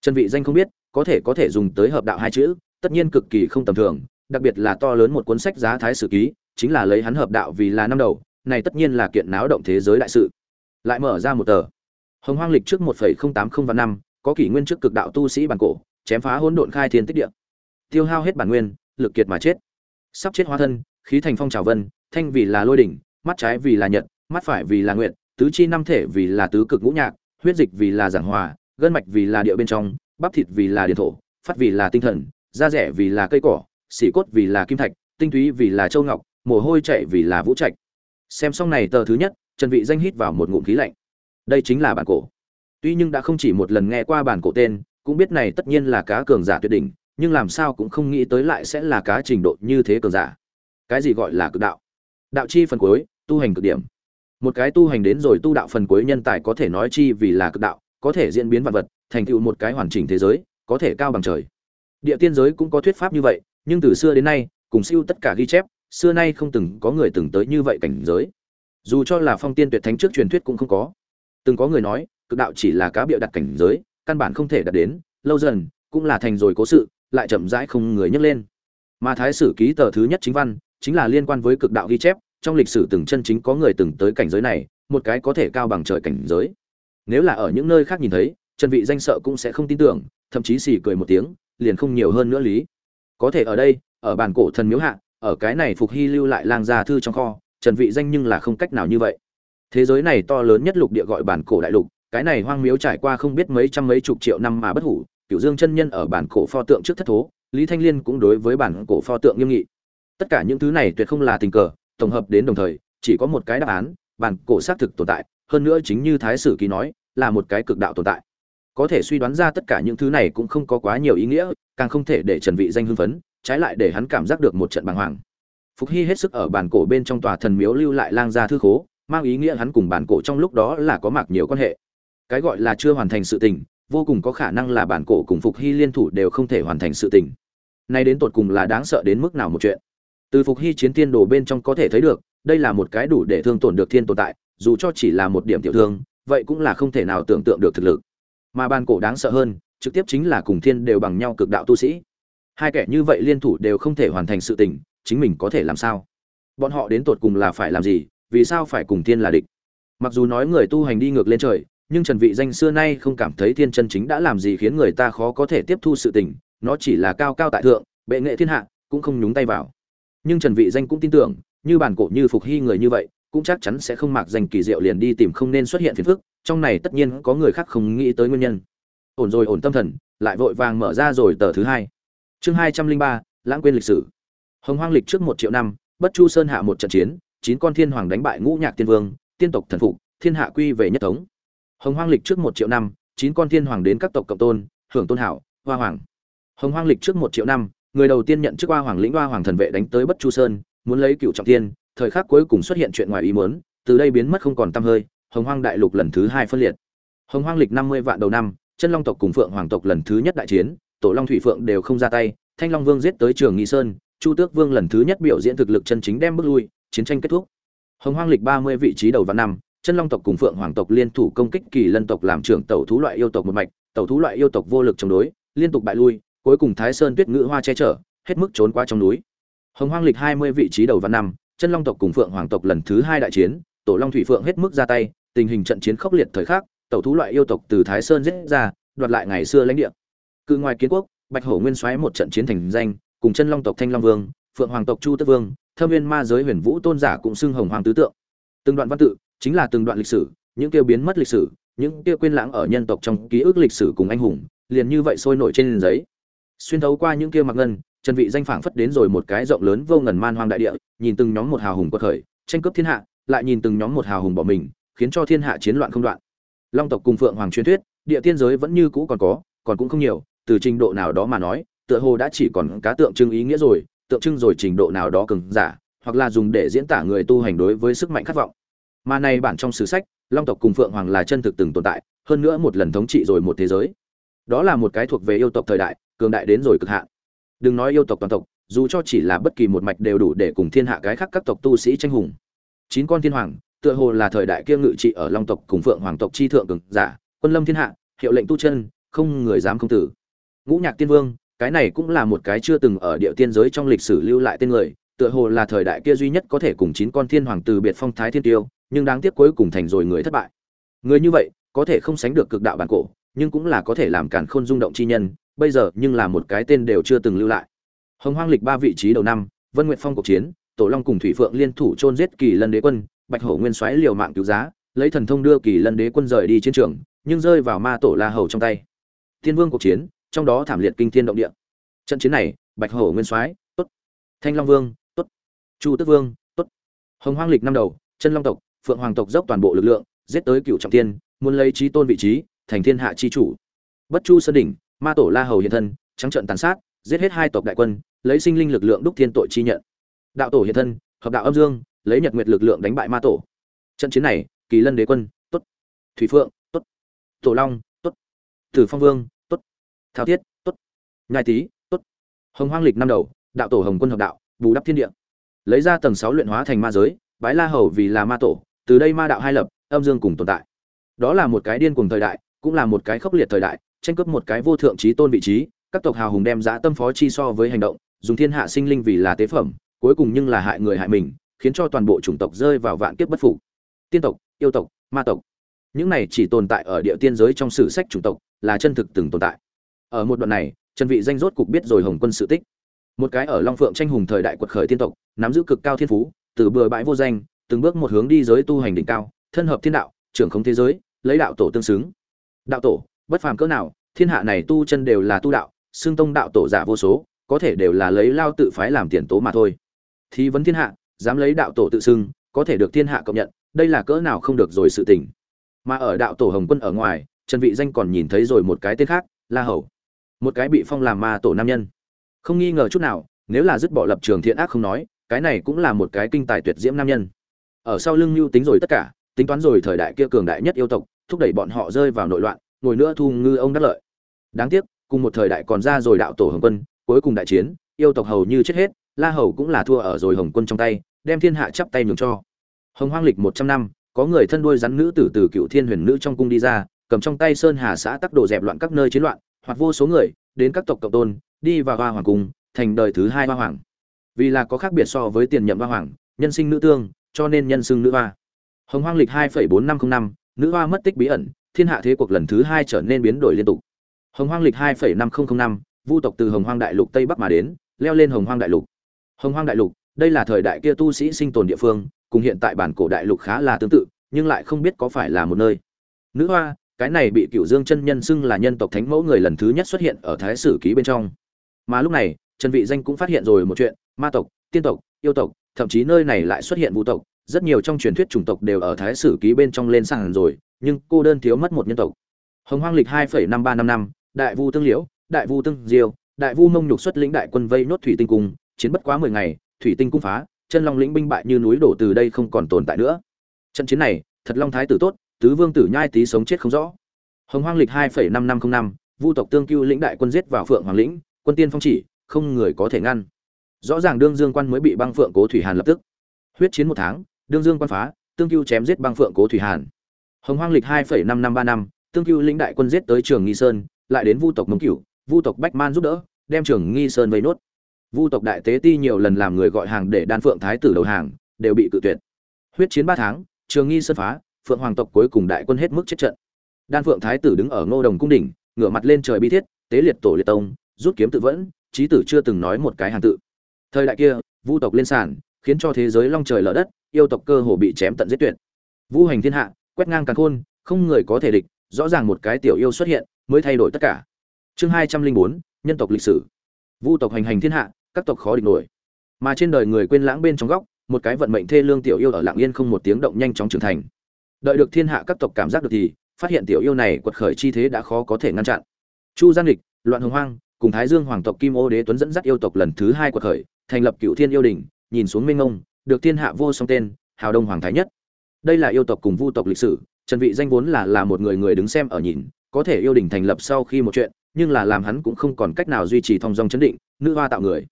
Trần vị danh không biết, có thể có thể dùng tới hợp đạo hai chữ, tất nhiên cực kỳ không tầm thường, đặc biệt là to lớn một cuốn sách giá thái sử ký, chính là lấy hắn hợp đạo vì là năm đầu, này tất nhiên là kiện náo động thế giới đại sự. Lại mở ra một tờ. Hồng hoang lịch trước 1.080 và năm, có kỷ nguyên trước cực đạo tu sĩ bản cổ, chém phá hỗn độn khai thiên tích địa. Tiêu hao hết bản nguyên, lực kiệt mà chết. Sắp chết hóa thân, khí thành phong trào vân, thanh vì là lôi đỉnh mắt trái vì là nhật mắt phải vì là nguyện tứ chi năm thể vì là tứ cực ngũ nhạc huyết dịch vì là giảng hòa gân mạch vì là địa bên trong bắp thịt vì là điện thổ phát vì là tinh thần da rẻ vì là cây cỏ xỉ cốt vì là kim thạch tinh túy vì là châu ngọc mồ hôi chạy vì là vũ trạch xem xong này tờ thứ nhất trần vị danh hít vào một ngụm khí lạnh đây chính là bản cổ tuy nhưng đã không chỉ một lần nghe qua bản cổ tên cũng biết này tất nhiên là cá cường giả tuyệt đỉnh nhưng làm sao cũng không nghĩ tới lại sẽ là cá trình độ như thế cường giả cái gì gọi là cực đạo đạo chi phần cuối tu hành cực điểm. Một cái tu hành đến rồi tu đạo phần cuối nhân tài có thể nói chi vì là cực đạo, có thể diễn biến vật vật, thành tựu một cái hoàn chỉnh thế giới, có thể cao bằng trời. Địa tiên giới cũng có thuyết pháp như vậy, nhưng từ xưa đến nay, cùng siêu tất cả ghi chép, xưa nay không từng có người từng tới như vậy cảnh giới. Dù cho là phong tiên tuyệt thánh trước truyền thuyết cũng không có. Từng có người nói, cực đạo chỉ là cá bịa đặt cảnh giới, căn bản không thể đạt đến, lâu dần, cũng là thành rồi cố sự, lại chậm rãi không người nhắc lên. Mà thái sử ký tờ thứ nhất chính văn, chính là liên quan với cực đạo ghi chép trong lịch sử từng chân chính có người từng tới cảnh giới này, một cái có thể cao bằng trời cảnh giới. Nếu là ở những nơi khác nhìn thấy, trần vị danh sợ cũng sẽ không tin tưởng, thậm chí xì cười một tiếng, liền không nhiều hơn nữa lý. Có thể ở đây, ở bản cổ thần miếu hạ, ở cái này phục hy lưu lại lang gia thư trong kho, trần vị danh nhưng là không cách nào như vậy. Thế giới này to lớn nhất lục địa gọi bản cổ đại lục, cái này hoang miếu trải qua không biết mấy trăm mấy chục triệu năm mà bất hủ, cửu dương chân nhân ở bản cổ pho tượng trước thất thố, lý thanh liên cũng đối với bản cổ pho tượng nghiêm nghị. Tất cả những thứ này tuyệt không là tình cờ tổng hợp đến đồng thời, chỉ có một cái đáp án, bản cổ xác thực tồn tại, hơn nữa chính như thái sử ký nói, là một cái cực đạo tồn tại. Có thể suy đoán ra tất cả những thứ này cũng không có quá nhiều ý nghĩa, càng không thể để trần vị danh hưng phấn, trái lại để hắn cảm giác được một trận bàng hoàng. Phục hy hết sức ở bản cổ bên trong tòa thần miếu lưu lại lang gia thư khố, mang ý nghĩa hắn cùng bản cổ trong lúc đó là có mạc nhiều quan hệ. Cái gọi là chưa hoàn thành sự tình, vô cùng có khả năng là bản cổ cùng phục hy liên thủ đều không thể hoàn thành sự tình. Nay đến tột cùng là đáng sợ đến mức nào một chuyện từ phục hy chiến tiên đồ bên trong có thể thấy được, đây là một cái đủ để thương tổn được thiên tồn tại, dù cho chỉ là một điểm tiểu thương, vậy cũng là không thể nào tưởng tượng được thực lực. Mà bàn cổ đáng sợ hơn, trực tiếp chính là cùng thiên đều bằng nhau cực đạo tu sĩ. Hai kẻ như vậy liên thủ đều không thể hoàn thành sự tình, chính mình có thể làm sao? Bọn họ đến tột cùng là phải làm gì, vì sao phải cùng thiên là địch? Mặc dù nói người tu hành đi ngược lên trời, nhưng trần vị danh xưa nay không cảm thấy thiên chân chính đã làm gì khiến người ta khó có thể tiếp thu sự tình, nó chỉ là cao cao tại thượng, bệ nghệ thiên hạ, cũng không nhúng tay vào nhưng trần vị danh cũng tin tưởng, như bản cổ như phục hy người như vậy, cũng chắc chắn sẽ không mặc danh kỳ diệu liền đi tìm không nên xuất hiện phiền phức, trong này tất nhiên có người khác không nghĩ tới nguyên nhân. Ổn rồi ổn tâm thần, lại vội vàng mở ra rồi tờ thứ hai. Chương hai trăm linh ba, lãng quên lịch sử. Hồng hoang lịch trước một triệu năm, bất chu sơn hạ một trận chiến, chín con thiên hoàng đánh bại ngũ nhạc tiên vương, tiên tộc thần phục, thiên hạ quy về nhất thống. Hồng hoang lịch trước một triệu năm, chín con thiên hoàng đến các tộc cộng tôn, hưởng tôn hảo, hoa hoàng. Hồng hoang lịch trước một triệu năm người đầu tiên nhận chức oa hoàng lĩnh oa hoàng thần vệ đánh tới bất chu sơn, muốn lấy cựu trọng tiên thời khắc cuối cùng xuất hiện chuyện ngoài ý muốn, từ đây biến mất không còn tăm hơi, hồng hoang đại lục lần thứ hai phân liệt. Hồng hoang lịch năm mươi vạn đầu năm, chân long tộc cùng phượng hoàng tộc lần thứ nhất đại chiến, tổ long thủy phượng đều không ra tay, thanh long vương giết tới trường nghi sơn, chu tước vương lần thứ nhất biểu diễn thực lực chân chính đem bước lui, chiến tranh kết thúc. Hồng hoang lịch ba mươi vị trí đầu vạn năm, chân long tộc cùng phượng hoàng tộc liên thủ công kích kỳ lân tộc làm trưởng tẩu thú loại yêu tộc một mạch, tẩu thú loại yêu tộc vô lực chống đối, liên tục bại lui cuối cùng thái sơn tuyết ngữ hoa che chở, hết mức trốn qua trong núi. Hồng hoang lịch hai mươi vị trí đầu và năm, chân long tộc cùng phượng hoàng tộc lần thứ hai đại chiến, tổ long thủy phượng hết mức ra tay, tình hình trận chiến khốc liệt thời khắc, tẩu thú loại yêu tộc từ thái sơn giết ra, đoạt lại ngày xưa lãnh địa. Cự ngoài kiến quốc, bạch hổ nguyên xoáy một trận chiến thành danh, cùng chân long tộc thanh long vương, phượng hoàng tộc chu tất vương, thâm viên ma giới huyền vũ tôn giả cũng xưng hồng hoàng tứ tượng. Từng đoạn văn tự, chính là từng đoạn lịch sử, những kêu biến mất lịch sử, những kia quên lãng ở nhân tộc trong ký ức lịch sử cùng anh hùng, liền như vậy sôi nổi trên giấy xuyên thấu qua những kia mặc ngân, trần vị danh phảng phất đến rồi một cái rộng lớn vô ngần man hoang đại địa, nhìn từng nhóm một hào hùng quật khởi, tranh cướp thiên hạ, lại nhìn từng nhóm một hào hùng bỏ mình, khiến cho thiên hạ chiến loạn không đoạn. Long tộc cùng phượng hoàng truyền thuyết, địa tiên giới vẫn như cũ còn có, còn cũng không nhiều, từ trình độ nào đó mà nói, tựa hồ đã chỉ còn cá tượng trưng ý nghĩa rồi, tượng trưng rồi trình độ nào đó cường giả, hoặc là dùng để diễn tả người tu hành đối với sức mạnh khát vọng. Mà này bản trong sử sách, long tộc cùng phượng hoàng là chân thực từng tồn tại, hơn nữa một lần thống trị rồi một thế giới. Đó là một cái thuộc về yêu tộc thời đại cường đại đến rồi cực hạn. Đừng nói yêu tộc toàn tộc, dù cho chỉ là bất kỳ một mạch đều đủ để cùng thiên hạ cái khác các tộc tu sĩ tranh hùng. Chín con thiên hoàng, tựa hồ là thời đại kia ngự trị ở long tộc cùng phượng hoàng tộc chi thượng cường giả, quân lâm thiên hạ, hiệu lệnh tu chân, không người dám không tử. Ngũ nhạc tiên vương, cái này cũng là một cái chưa từng ở địa tiên giới trong lịch sử lưu lại tên người, tựa hồ là thời đại kia duy nhất có thể cùng chín con thiên hoàng từ biệt phong thái thiên tiêu, nhưng đáng tiếc cuối cùng thành rồi người thất bại. Người như vậy, có thể không sánh được cực đạo bản cổ, nhưng cũng là có thể làm cản khôn rung động chi nhân bây giờ nhưng là một cái tên đều chưa từng lưu lại. Hồng hoang lịch ba vị trí đầu năm, vân nguyệt phong cuộc chiến, tổ long cùng thủy phượng liên thủ chôn giết kỳ lân đế quân, bạch hổ nguyên soái liều mạng cứu giá, lấy thần thông đưa kỳ lân đế quân rời đi chiến trường, nhưng rơi vào ma tổ la hầu trong tay. Thiên vương cuộc chiến, trong đó thảm liệt kinh thiên động địa. Trận chiến này, bạch hổ nguyên soái, tốt. Thanh long vương, tốt. Chu tức vương, tốt. Hồng hoang lịch năm đầu, chân long tộc, phượng hoàng tộc dốc toàn bộ lực lượng, giết tới cựu trọng tiên, muốn lấy trí tôn vị trí, thành thiên hạ chi chủ. Bất chu sơn đỉnh ma tổ la hầu hiện thân, trắng trận tàn sát, giết hết hai tộc đại quân, lấy sinh linh lực lượng đúc thiên tội chi nhận. Đạo tổ hiện thân, hợp đạo âm dương, lấy nhật nguyệt lực lượng đánh bại ma tổ. Trận chiến này, kỳ lân đế quân, tốt. Thủy phượng, tốt. Tổ long, tốt. Tử phong vương, tốt. Thao thiết, tốt. Nhai tý, tốt. Hồng hoang lịch năm đầu, đạo tổ hồng quân hợp đạo, bù đắp thiên địa. Lấy ra tầng sáu luyện hóa thành ma giới, bái la hầu vì là ma tổ, từ đây ma đạo hai lập, âm dương cùng tồn tại. Đó là một cái điên cùng thời đại, cũng là một cái khốc liệt thời đại tranh cướp một cái vô thượng trí tôn vị trí, các tộc hào hùng đem dã tâm phó chi so với hành động, dùng thiên hạ sinh linh vì là tế phẩm, cuối cùng nhưng là hại người hại mình, khiến cho toàn bộ chủng tộc rơi vào vạn kiếp bất phục. Tiên tộc, yêu tộc, ma tộc. Những này chỉ tồn tại ở địa tiên giới trong sử sách chủng tộc, là chân thực từng tồn tại. Ở một đoạn này, trần vị danh rốt cục biết rồi hồng quân sự tích. Một cái ở long phượng tranh hùng thời đại quật khởi tiên tộc, nắm giữ cực cao thiên phú, từ bừa bãi vô danh, từng bước một hướng đi giới tu hành đỉnh cao, thân hợp thiên đạo, trưởng không thế giới, lấy đạo tổ tương xứng. Đạo tổ bất phàm cỡ nào, thiên hạ này tu chân đều là tu đạo xương tông đạo tổ giả vô số, có thể đều là lấy lao tự phái làm tiền tố mà thôi. Thì vấn thiên hạ, dám lấy đạo tổ tự xưng, có thể được thiên hạ công nhận, đây là cỡ nào không được rồi sự tình. Mà ở đạo tổ hồng quân ở ngoài, trần vị danh còn nhìn thấy rồi một cái tên khác, la hầu. Một cái bị phong làm ma tổ nam nhân. Không nghi ngờ chút nào, nếu là dứt bỏ lập trường thiện ác không nói, cái này cũng là một cái kinh tài tuyệt diễm nam nhân. Ở sau lưng lưu tính rồi tất cả, tính toán rồi thời đại kia cường đại nhất yêu tộc, thúc đẩy bọn họ rơi vào nội loạn ngồi nữa thu ngư ông đắc lợi. Đáng tiếc, cùng một thời đại còn ra rồi đạo tổ hồng quân, cuối cùng đại chiến, yêu tộc hầu như chết hết, la hầu cũng là thua ở rồi hồng quân trong tay, đem thiên hạ chắp tay nhường cho. Hồng hoang lịch một trăm năm, có người thân đuôi rắn nữ tử từ cựu thiên huyền nữ trong cung đi ra, cầm trong tay sơn hà xã tắc đồ dẹp loạn các nơi chiến loạn, hoặc vô số người, đến các tộc cộng tôn, đi vào hoa hoàng cung, thành đời thứ hai hoa hoàng. Vì là có khác biệt so với tiền nhậm hoa hoàng, nhân sinh nữ tương, cho nên nhân xưng nữ hoa. Hồng hoang lịch hai bốn năm t r ă n năm, nữ hoa mất tích bí ẩn thiên hạ thế cuộc lần thứ hai trở nên biến đổi liên tục. Hồng hoang lịch hai năm nghìn năm, vu tộc từ hồng hoang đại lục tây bắc mà đến, leo lên hồng hoang đại lục. Hồng hoang đại lục, đây là thời đại kia tu sĩ sinh tồn địa phương, cùng hiện tại bản cổ đại lục khá là tương tự, nhưng lại không biết có phải là một nơi. Nữ hoa, cái này bị cựu dương chân nhân xưng là nhân tộc thánh mẫu người lần thứ nhất xuất hiện ở thái sử ký bên trong. Mà lúc này, trần vị danh cũng phát hiện rồi một chuyện, ma tộc, tiên tộc, yêu tộc, thậm chí nơi này lại xuất hiện vũ tộc, rất nhiều trong truyền thuyết chủng tộc đều ở thái sử ký bên trong lên sàn rồi nhưng cô đơn thiếu mất một nhân tộc. Hồng hoang lịch hai năm ba năm năm, đại vu tương liễu, đại vu tương diêu, đại vu mông nhục xuất lĩnh đại quân vây nốt thủy tinh cung, chiến bất quá mười ngày, thủy tinh cung phá, chân long lĩnh binh bại như núi đổ từ đây không còn tồn tại nữa. Trận chiến này, thật long thái tử tốt, tứ vương tử nhai tý sống chết không rõ. Hồng hoang lịch hai năm năm không năm, vu tộc tương cưu lĩnh đại quân giết vào phượng hoàng lĩnh, quân tiên phong chỉ, không người có thể ngăn. Rõ ràng đương dương quan mới bị băng phượng cố thủy hàn lập tức. Huyết chiến một tháng, đương dương quan phá, tương cưu chém giết băng phượng cố thủy hàn hồng hoang lịch hai năm năm ba năm, tương cưu lĩnh đại quân giết tới trường nghi sơn, lại đến vu tộc mông cửu, vu tộc bách man giúp đỡ, đem trường nghi sơn vây nốt. Vu tộc đại tế ti nhiều lần làm người gọi hàng để đan phượng thái tử đầu hàng, đều bị cự tuyệt. Huyết chiến ba tháng, trường nghi sơn phá, phượng hoàng tộc cuối cùng đại quân hết mức chết trận. Đan phượng thái tử đứng ở ngô đồng cung đỉnh, ngửa mặt lên trời bi thiết, tế liệt tổ liệt tông, rút kiếm tự vẫn trí tử chưa từng nói một cái hàng tự. Thời đại kia, vu tộc lên sàn, khiến cho thế giới long trời lở đất, yêu tộc cơ hồ bị chém tận giết tuyệt. Vu hành thiên hạ quét ngang càn khôn, không người có thể địch, rõ ràng một cái tiểu yêu xuất hiện, mới thay đổi tất cả. Chương hai trăm linh bốn, nhân tộc lịch sử. Vu tộc hành hành thiên hạ, các tộc khó địch nổi. Mà trên đời người quên lãng bên trong góc, một cái vận mệnh thê lương tiểu yêu ở lạng yên không một tiếng động nhanh chóng trưởng thành. Đợi được thiên hạ các tộc cảm giác được thì, phát hiện tiểu yêu này quật khởi chi thế đã khó có thể ngăn chặn. Chu giang lịch, loạn hồng hoang, cùng thái dương hoàng tộc kim ô đế tuấn dẫn dắt yêu tộc lần thứ hai quật khởi, thành lập cựu thiên yêu đình, nhìn xuống minh ngông được thiên hạ vô song tên, hào đông hoàng thái nhất đây là yêu tộc cùng vu tộc lịch sử, trần vị danh vốn là là một người người đứng xem ở nhìn, có thể yêu đình thành lập sau khi một chuyện, nhưng là làm hắn cũng không còn cách nào duy trì thong dong chấn định, nữ hoa tạo người.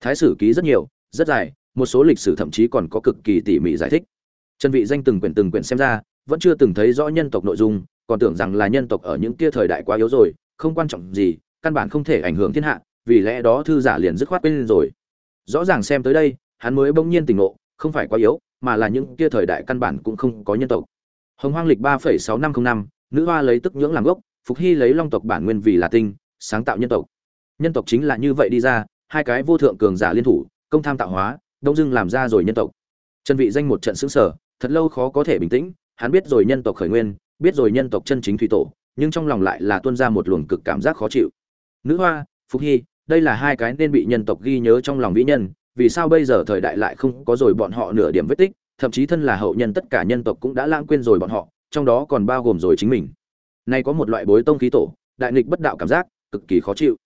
Thái sử ký rất nhiều, rất dài, một số lịch sử thậm chí còn có cực kỳ tỉ mỉ giải thích. Trần vị danh từng quyển từng quyển xem ra, vẫn chưa từng thấy rõ nhân tộc nội dung, còn tưởng rằng là nhân tộc ở những kia thời đại quá yếu rồi, không quan trọng gì, căn bản không thể ảnh hưởng thiên hạ, vì lẽ đó thư giả liền dứt khoát quên rồi. Rõ ràng xem tới đây, hắn mới bỗng nhiên tỉnh ngộ, không phải quá yếu mà là những kia thời đại căn bản cũng không có nhân tộc. Hồng hoang lịch ba sáu năm năm, nữ hoa lấy tức nhưỡng làm gốc, phục hy lấy long tộc bản nguyên vì là tinh, sáng tạo nhân tộc. Nhân tộc chính là như vậy đi ra, hai cái vô thượng cường giả liên thủ, công tham tạo hóa, đông dưng làm ra rồi nhân tộc. Trần vị danh một trận sững sờ, thật lâu khó có thể bình tĩnh, hắn biết rồi nhân tộc khởi nguyên, biết rồi nhân tộc chân chính thủy tổ, nhưng trong lòng lại là tuôn ra một luồng cực cảm giác khó chịu. Nữ hoa, phục hy, đây là hai cái nên bị nhân tộc ghi nhớ trong lòng vĩ nhân vì sao bây giờ thời đại lại không có rồi bọn họ nửa điểm vết tích, thậm chí thân là hậu nhân tất cả nhân tộc cũng đã lãng quên rồi bọn họ, trong đó còn bao gồm rồi chính mình. Nay có một loại bối tông khí tổ, đại nghịch bất đạo cảm giác, cực kỳ khó chịu.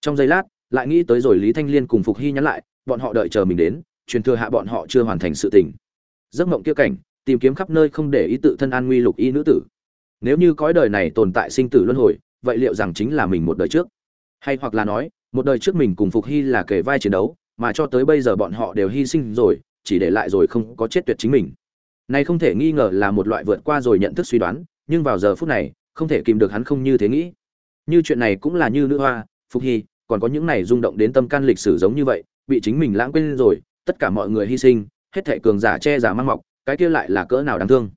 Trong giây lát, lại nghĩ tới rồi lý thanh liên cùng phục hy nhắn lại, bọn họ đợi chờ mình đến, truyền thừa hạ bọn họ chưa hoàn thành sự tình. Giấc mộng kia cảnh, tìm kiếm khắp nơi không để ý tự thân an nguy lục y nữ tử. Nếu như cõi đời này tồn tại sinh tử luân hồi, vậy liệu rằng chính là mình một đời trước? Hay hoặc là nói, một đời trước mình cùng phục hy là kề vai chiến đấu mà cho tới bây giờ bọn họ đều hy sinh rồi, chỉ để lại rồi không có chết tuyệt chính mình. Này không thể nghi ngờ là một loại vượt qua rồi nhận thức suy đoán, nhưng vào giờ phút này, không thể kìm được hắn không như thế nghĩ. Như chuyện này cũng là như nữ hoa, phục hy, còn có những này rung động đến tâm can lịch sử giống như vậy, bị chính mình lãng quên rồi, tất cả mọi người hy sinh, hết thệ cường giả che giả mang mọc, cái kia lại là cỡ nào đáng thương.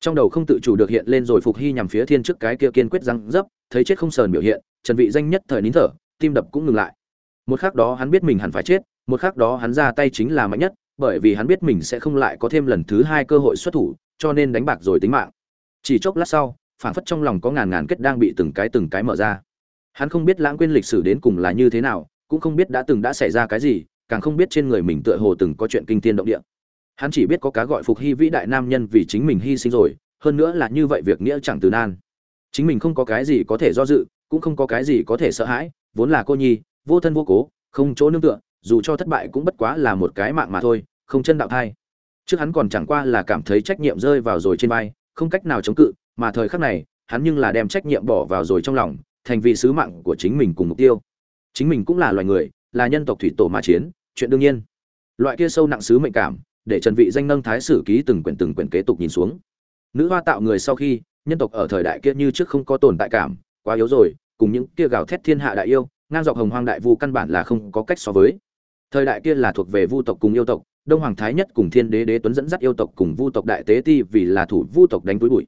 Trong đầu không tự chủ được hiện lên rồi phục hy nhằm phía thiên trước cái kia kiên quyết răng dấp, thấy chết không sờn biểu hiện, trần vị danh nhất thời nín thở, tim đập cũng ngừng lại. Một khắc đó hắn biết mình hẳn phải chết một khắc đó hắn ra tay chính là mạnh nhất, bởi vì hắn biết mình sẽ không lại có thêm lần thứ hai cơ hội xuất thủ, cho nên đánh bạc rồi tính mạng. Chỉ chốc lát sau, phảng phất trong lòng có ngàn ngàn kết đang bị từng cái từng cái mở ra. Hắn không biết lãng quên lịch sử đến cùng là như thế nào, cũng không biết đã từng đã xảy ra cái gì, càng không biết trên người mình tựa hồ từng có chuyện kinh thiên động địa. Hắn chỉ biết có cá gọi phục hy vĩ đại nam nhân vì chính mình hy sinh rồi, hơn nữa là như vậy việc nghĩa chẳng từ nan. Chính mình không có cái gì có thể do dự, cũng không có cái gì có thể sợ hãi, vốn là cô nhi, vô thân vô cố, không chỗ nương tựa dù cho thất bại cũng bất quá là một cái mạng mà thôi, không chân đạo thai. Trước hắn còn chẳng qua là cảm thấy trách nhiệm rơi vào rồi trên vai, không cách nào chống cự, mà thời khắc này, hắn nhưng là đem trách nhiệm bỏ vào rồi trong lòng, thành vì sứ mạng của chính mình cùng mục tiêu. Chính mình cũng là loài người, là nhân tộc thủy tổ mà chiến, chuyện đương nhiên. Loại kia sâu nặng sứ mệnh cảm, để trần vị danh nâng thái sử ký từng quyển từng quyển kế tục nhìn xuống. Nữ hoa tạo người sau khi, nhân tộc ở thời đại kia như trước không có tồn tại cảm, quá yếu rồi, cùng những kia gào thét thiên hạ đại yêu, ngang dọc hồng hoang đại vu căn bản là không có cách so với thời đại kia là thuộc về vu tộc cùng yêu tộc, đông hoàng thái nhất cùng thiên đế đế tuấn dẫn dắt yêu tộc cùng vu tộc đại tế ti vì là thủ vu tộc đánh túi bụi.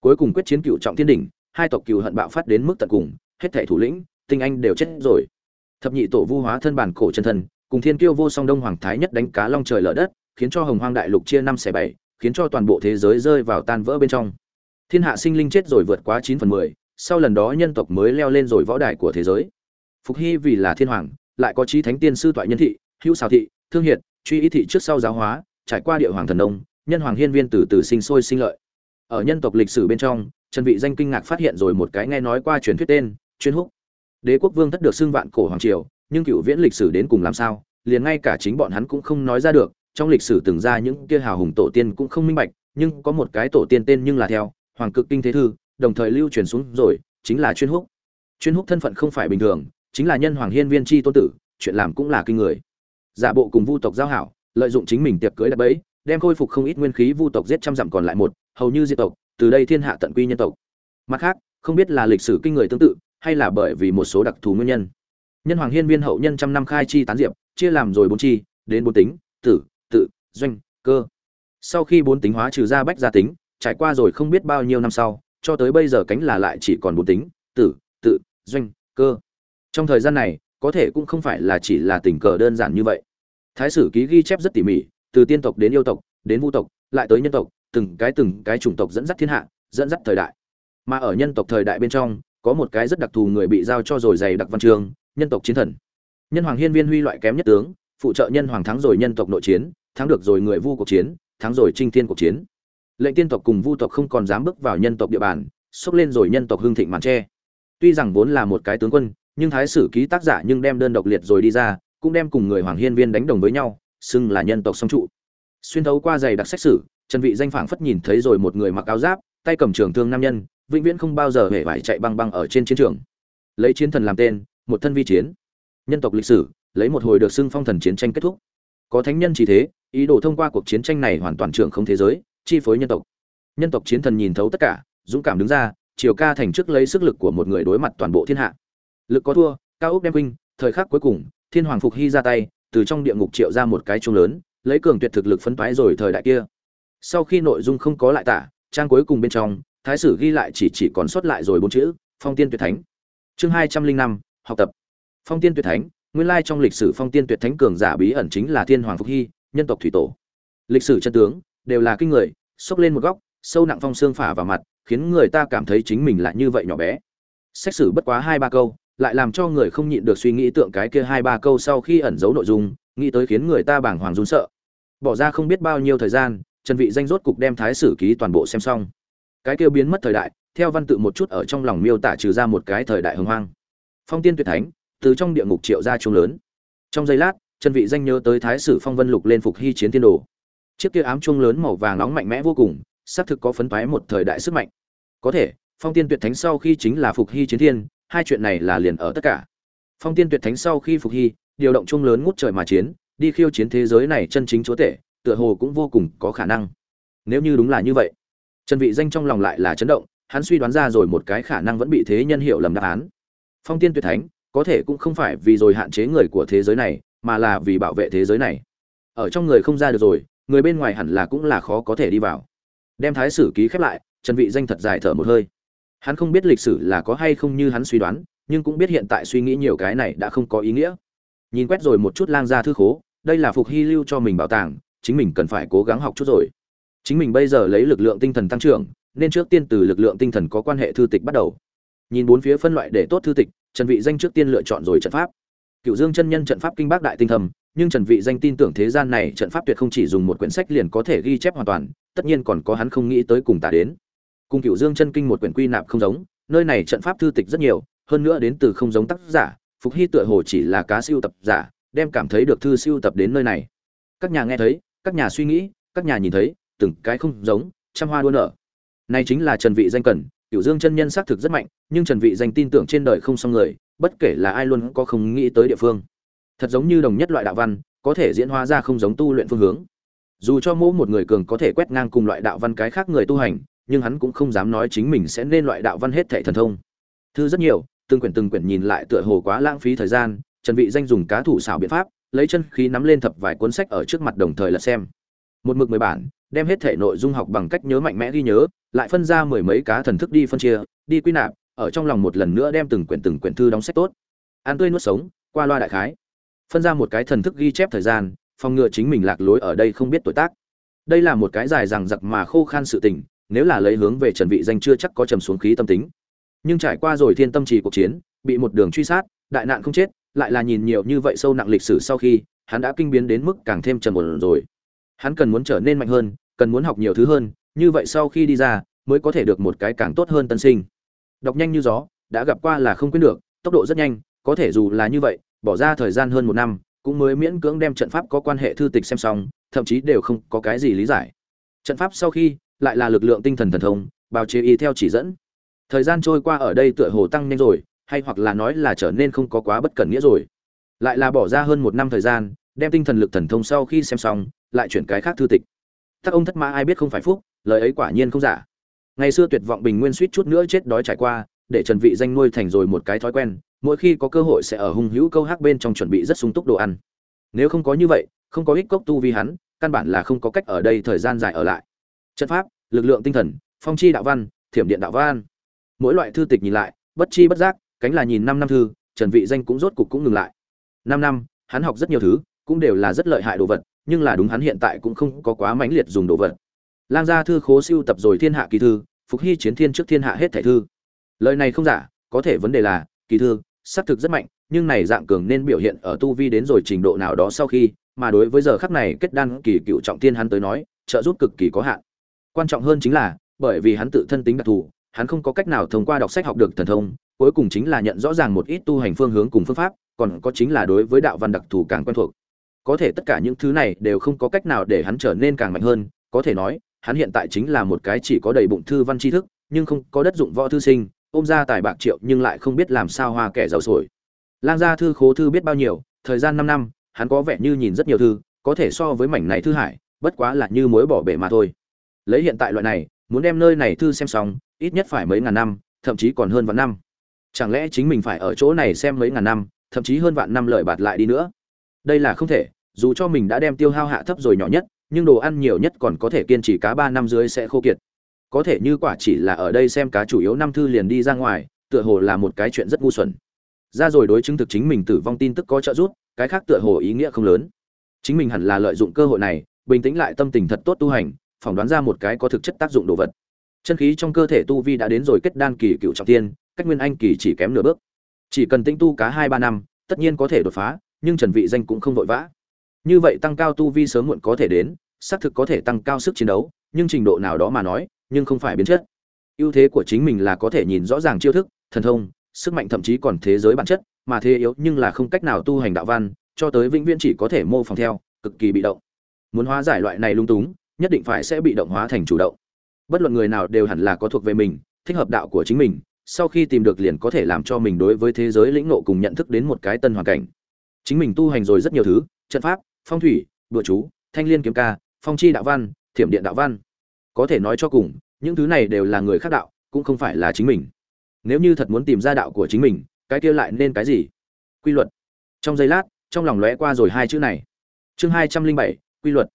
Cuối cùng quyết chiến cựu trọng thiên đỉnh, hai tộc cựu hận bạo phát đến mức tận cùng, hết thảy thủ lĩnh, tinh anh đều chết rồi. Thập nhị tổ vu hóa thân bản cổ chân thân, cùng thiên kiêu vô song đông hoàng thái nhất đánh cá long trời lở đất, khiến cho hồng hoang đại lục chia năm xẻ bảy, khiến cho toàn bộ thế giới rơi vào tan vỡ bên trong. Thiên hạ sinh linh chết rồi vượt quá chín phần mười, sau lần đó nhân tộc mới leo lên rồi võ đài của thế giới. Phục hy vì là thiên hoàng lại có trí thánh tiên sư toại nhân thị, hữu xào thị, thương hiệt, truy ý thị trước sau giáo hóa, trải qua địa hoàng thần đông nhân hoàng hiên viên từ từ sinh sôi sinh lợi. Ở nhân tộc lịch sử bên trong, trần vị danh kinh ngạc phát hiện rồi một cái nghe nói qua truyền thuyết tên, chuyên húc. Đế quốc vương thất được xưng vạn cổ hoàng triều, nhưng cựu viễn lịch sử đến cùng làm sao, liền ngay cả chính bọn hắn cũng không nói ra được, trong lịch sử từng ra những kia hào hùng tổ tiên cũng không minh bạch, nhưng có một cái tổ tiên tên nhưng là theo, hoàng cực kinh thế thư, đồng thời lưu truyền xuống rồi, chính là chuyên húc. Chuyên húc thân phận không phải bình thường chính là nhân hoàng hiên viên chi tôn tử, chuyện làm cũng là kinh người. Giả bộ cùng vu tộc giao hảo, lợi dụng chính mình tiệc cưới đập bẫy, đem khôi phục không ít nguyên khí vu tộc giết trăm dặm còn lại một, hầu như diệt tộc, từ đây thiên hạ tận quy nhân tộc. Mặt khác, không biết là lịch sử kinh người tương tự, hay là bởi vì một số đặc thù nguyên nhân. Nhân hoàng hiên viên hậu nhân trăm năm khai chi tán diệp, chia làm rồi bốn chi, đến bốn tính, tử, tự, doanh, cơ. Sau khi bốn tính hóa trừ ra bách gia tính, trải qua rồi không biết bao nhiêu năm sau, cho tới bây giờ cánh là lại chỉ còn bốn tính, tử, tự, doanh, cơ trong thời gian này, có thể cũng không phải là chỉ là tình cờ đơn giản như vậy. Thái sử ký ghi chép rất tỉ mỉ, từ tiên tộc đến yêu tộc, đến vu tộc, lại tới nhân tộc, từng cái từng cái chủng tộc dẫn dắt thiên hạ, dẫn dắt thời đại. Mà ở nhân tộc thời đại bên trong, có một cái rất đặc thù người bị giao cho rồi dày đặc văn trường nhân tộc chiến thần. Nhân hoàng hiên viên huy loại kém nhất tướng, phụ trợ nhân hoàng thắng rồi nhân tộc nội chiến, thắng được rồi người vu cuộc chiến, thắng rồi trinh thiên cuộc chiến. Lệnh tiên tộc cùng vu tộc không còn dám bước vào nhân tộc địa bàn, xốc lên rồi nhân tộc hương thịnh màn tre. Tuy rằng vốn là một cái tướng quân nhưng thái sử ký tác giả nhưng đem đơn độc liệt rồi đi ra, cũng đem cùng người hoàng hiên viên đánh đồng với nhau, xưng là nhân tộc song trụ. Xuyên thấu qua giày đặc sách sử, trần vị danh phảng phất nhìn thấy rồi một người mặc áo giáp, tay cầm trường thương nam nhân, vĩnh viễn không bao giờ hề phải chạy băng băng ở trên chiến trường. Lấy chiến thần làm tên, một thân vi chiến. Nhân tộc lịch sử, lấy một hồi được xưng phong thần chiến tranh kết thúc. Có thánh nhân chỉ thế, ý đồ thông qua cuộc chiến tranh này hoàn toàn trưởng không thế giới, chi phối nhân tộc. Nhân tộc chiến thần nhìn thấu tất cả, dũng cảm đứng ra, chiều ca thành trước lấy sức lực của một người đối mặt toàn bộ thiên hạ lực có thua, cao ốc đem huynh thời khắc cuối cùng, thiên hoàng phục hy ra tay, từ trong địa ngục triệu ra một cái chung lớn, lấy cường tuyệt thực lực phấn toái rồi thời đại kia. Sau khi nội dung không có lại tả, trang cuối cùng bên trong, thái sử ghi lại chỉ chỉ còn sót lại rồi bốn chữ, phong tiên tuyệt thánh. Chương hai trăm linh năm, học tập. Phong tiên tuyệt thánh, nguyên lai trong lịch sử phong tiên tuyệt thánh cường giả bí ẩn chính là thiên hoàng phục hy, nhân tộc thủy tổ. Lịch sử chân tướng, đều là kinh người, xốc lên một góc, sâu nặng phong xương phả vào mặt, khiến người ta cảm thấy chính mình lại như vậy nhỏ bé. Xét xử bất quá hai ba câu lại làm cho người không nhịn được suy nghĩ tượng cái kia hai ba câu sau khi ẩn giấu nội dung, nghĩ tới khiến người ta bàng hoàng run sợ. Bỏ ra không biết bao nhiêu thời gian, trần vị danh rốt cục đem thái sử ký toàn bộ xem xong. Cái kia biến mất thời đại, theo văn tự một chút ở trong lòng miêu tả trừ ra một cái thời đại hưng hoang. Phong tiên tuyệt thánh, từ trong địa ngục triệu ra trung lớn. Trong giây lát, trần vị danh nhớ tới thái sử phong vân lục lên phục hy chiến tiên đồ. Chiếc kia ám chuông lớn màu vàng nóng mạnh mẽ vô cùng, xác thực có phấn phái một thời đại sức mạnh. Có thể, phong tiên tuyệt thánh sau khi chính là phục hy chiến thiên hai chuyện này là liền ở tất cả. Phong tiên tuyệt thánh sau khi phục hy, điều động chung lớn ngút trời mà chiến, đi khiêu chiến thế giới này chân chính chúa tể, tựa hồ cũng vô cùng có khả năng. Nếu như đúng là như vậy, trần vị danh trong lòng lại là chấn động, hắn suy đoán ra rồi một cái khả năng vẫn bị thế nhân hiểu lầm đáp án. Phong tiên tuyệt thánh, có thể cũng không phải vì rồi hạn chế người của thế giới này, mà là vì bảo vệ thế giới này. Ở trong người không ra được rồi, người bên ngoài hẳn là cũng là khó có thể đi vào. Đem thái sử ký khép lại, trần vị danh thật dài thở một hơi hắn không biết lịch sử là có hay không như hắn suy đoán, nhưng cũng biết hiện tại suy nghĩ nhiều cái này đã không có ý nghĩa. Nhìn quét rồi một chút lang gia thư khố, đây là phục hy lưu cho mình bảo tàng, chính mình cần phải cố gắng học chút rồi. Chính mình bây giờ lấy lực lượng tinh thần tăng trưởng, nên trước tiên từ lực lượng tinh thần có quan hệ thư tịch bắt đầu. Nhìn bốn phía phân loại để tốt thư tịch, trần vị danh trước tiên lựa chọn rồi trận pháp. Cựu dương chân nhân trận pháp kinh bác đại tinh thầm, nhưng trần vị danh tin tưởng thế gian này trận pháp tuyệt không chỉ dùng một quyển sách liền có thể ghi chép hoàn toàn, tất nhiên còn có hắn không nghĩ tới cùng tả đến cùng cựu dương chân kinh một quyển quy nạp không giống, nơi này trận pháp thư tịch rất nhiều, hơn nữa đến từ không giống tác giả, phục hy tựa hồ chỉ là cá siêu tập giả, đem cảm thấy được thư siêu tập đến nơi này. Các nhà nghe thấy, các nhà suy nghĩ, các nhà nhìn thấy, từng cái không giống, trăm hoa đua nở. Này chính là trần vị danh cần cựu dương chân nhân xác thực rất mạnh, nhưng trần vị danh tin tưởng trên đời không xong người, bất kể là ai luôn có không nghĩ tới địa phương. Thật giống như đồng nhất loại đạo văn, có thể diễn hóa ra không giống tu luyện phương hướng. Dù cho mỗi một người cường có thể quét ngang cùng loại đạo văn cái khác người tu hành nhưng hắn cũng không dám nói chính mình sẽ nên loại đạo văn hết thệ thần thông. Thư rất nhiều, từng quyển từng quyển nhìn lại tựa hồ quá lãng phí thời gian, trần vị danh dùng cá thủ xảo biện pháp, lấy chân khí nắm lên thập vài cuốn sách ở trước mặt đồng thời là xem. Một mực mười bản, đem hết thể nội dung học bằng cách nhớ mạnh mẽ ghi nhớ, lại phân ra mười mấy cá thần thức đi phân chia, đi quy nạp, ở trong lòng một lần nữa đem từng quyển từng quyển thư đóng sách tốt. Ăn tươi nuốt sống, qua loa đại khái. Phân ra một cái thần thức ghi chép thời gian, phòng ngừa chính mình lạc lối ở đây không biết tuổi tác. Đây là một cái dài rằng giặc mà khô khan sự tình nếu là lấy hướng về trần vị danh chưa chắc có trầm xuống khí tâm tính. Nhưng trải qua rồi thiên tâm trì cuộc chiến, bị một đường truy sát, đại nạn không chết, lại là nhìn nhiều như vậy sâu nặng lịch sử sau khi, hắn đã kinh biến đến mức càng thêm trầm ổn rồi. Hắn cần muốn trở nên mạnh hơn, cần muốn học nhiều thứ hơn, như vậy sau khi đi ra, mới có thể được một cái càng tốt hơn tân sinh. Đọc nhanh như gió, đã gặp qua là không quên được, tốc độ rất nhanh, có thể dù là như vậy, bỏ ra thời gian hơn một năm, cũng mới miễn cưỡng đem trận pháp có quan hệ thư tịch xem xong, thậm chí đều không có cái gì lý giải. Trận pháp sau khi lại là lực lượng tinh thần thần thông, bào chế y theo chỉ dẫn. Thời gian trôi qua ở đây tựa hồ tăng nhanh rồi, hay hoặc là nói là trở nên không có quá bất cẩn nghĩa rồi. Lại là bỏ ra hơn một năm thời gian, đem tinh thần lực thần thông sau khi xem xong, lại chuyển cái khác thư tịch. Các ông thất mã ai biết không phải phúc, lời ấy quả nhiên không giả. Ngày xưa tuyệt vọng bình nguyên suýt chút nữa chết đói trải qua, để trần vị danh nuôi thành rồi một cái thói quen, mỗi khi có cơ hội sẽ ở hung hữu câu hắc bên trong chuẩn bị rất sung túc đồ ăn. Nếu không có như vậy, không có ích cốc tu vi hắn, căn bản là không có cách ở đây thời gian dài ở lại. Trận pháp lực lượng tinh thần, phong chi đạo văn, thiểm điện đạo văn. Mỗi loại thư tịch nhìn lại, bất chi bất giác, cánh là nhìn năm năm thư, trần vị danh cũng rốt cục cũng ngừng lại. Năm năm, hắn học rất nhiều thứ, cũng đều là rất lợi hại đồ vật, nhưng là đúng hắn hiện tại cũng không có quá mãnh liệt dùng đồ vật. Lang gia thư khố siêu tập rồi thiên hạ kỳ thư, phục hy chiến thiên trước thiên hạ hết thảy thư. Lời này không giả, có thể vấn đề là, kỳ thư xác thực rất mạnh, nhưng này dạng cường nên biểu hiện ở tu vi đến rồi trình độ nào đó sau khi, mà đối với giờ khắc này kết đan kỳ cựu trọng thiên hắn tới nói, trợ giúp cực kỳ có hạn quan trọng hơn chính là, bởi vì hắn tự thân tính đặc thù, hắn không có cách nào thông qua đọc sách học được thần thông, cuối cùng chính là nhận rõ ràng một ít tu hành phương hướng cùng phương pháp, còn có chính là đối với đạo văn đặc thù càng quen thuộc. Có thể tất cả những thứ này đều không có cách nào để hắn trở nên càng mạnh hơn, có thể nói, hắn hiện tại chính là một cái chỉ có đầy bụng thư văn tri thức, nhưng không có đất dụng võ thư sinh, ôm ra tài bạc triệu nhưng lại không biết làm sao hoa kẻ giàu sổi. Lang gia thư khố thư biết bao nhiêu, thời gian năm năm, hắn có vẻ như nhìn rất nhiều thư, có thể so với mảnh này thư hải, bất quá là như mối bỏ bể mà thôi lấy hiện tại loại này, muốn đem nơi này thư xem xong, ít nhất phải mấy ngàn năm, thậm chí còn hơn vạn năm. Chẳng lẽ chính mình phải ở chỗ này xem mấy ngàn năm, thậm chí hơn vạn năm lợi bạt lại đi nữa? Đây là không thể, dù cho mình đã đem tiêu hao hạ thấp rồi nhỏ nhất, nhưng đồ ăn nhiều nhất còn có thể kiên trì cá ba năm dưới sẽ khô kiệt. Có thể như quả chỉ là ở đây xem cá chủ yếu năm thư liền đi ra ngoài, tựa hồ là một cái chuyện rất ngu xuẩn. Ra rồi đối chứng thực chính mình tử vong tin tức có trợ giúp, cái khác tựa hồ ý nghĩa không lớn. Chính mình hẳn là lợi dụng cơ hội này, bình tĩnh lại tâm tình thật tốt tu hành phỏng đoán ra một cái có thực chất tác dụng đồ vật. Chân khí trong cơ thể tu vi đã đến rồi kết đan kỳ cựu trọng tiên cách nguyên anh kỳ chỉ kém nửa bước. Chỉ cần tinh tu cá hai ba năm, tất nhiên có thể đột phá, nhưng trần vị danh cũng không vội vã. Như vậy tăng cao tu vi sớm muộn có thể đến, xác thực có thể tăng cao sức chiến đấu, nhưng trình độ nào đó mà nói, nhưng không phải biến chất. Ưu thế của chính mình là có thể nhìn rõ ràng chiêu thức, thần thông, sức mạnh thậm chí còn thế giới bản chất, mà thế yếu nhưng là không cách nào tu hành đạo văn, cho tới vĩnh viễn chỉ có thể mô phỏng theo, cực kỳ bị động. Muốn hóa giải loại này lung túng nhất định phải sẽ bị động hóa thành chủ động. Bất luận người nào đều hẳn là có thuộc về mình, thích hợp đạo của chính mình, sau khi tìm được liền có thể làm cho mình đối với thế giới lĩnh ngộ cùng nhận thức đến một cái tân hoàn cảnh. Chính mình tu hành rồi rất nhiều thứ, trận pháp, phong thủy đùa chú, thanh liên kiếm ca, phong chi đạo văn, thiểm điện đạo văn. Có thể nói cho cùng, những thứ này đều là người khác đạo, cũng không phải là chính mình. Nếu như thật muốn tìm ra đạo của chính mình, cái kia lại nên cái gì? Quy luật. Trong giây lát, trong lòng lóe qua rồi hai chữ này. Chương hai trăm linh bảy, quy luật.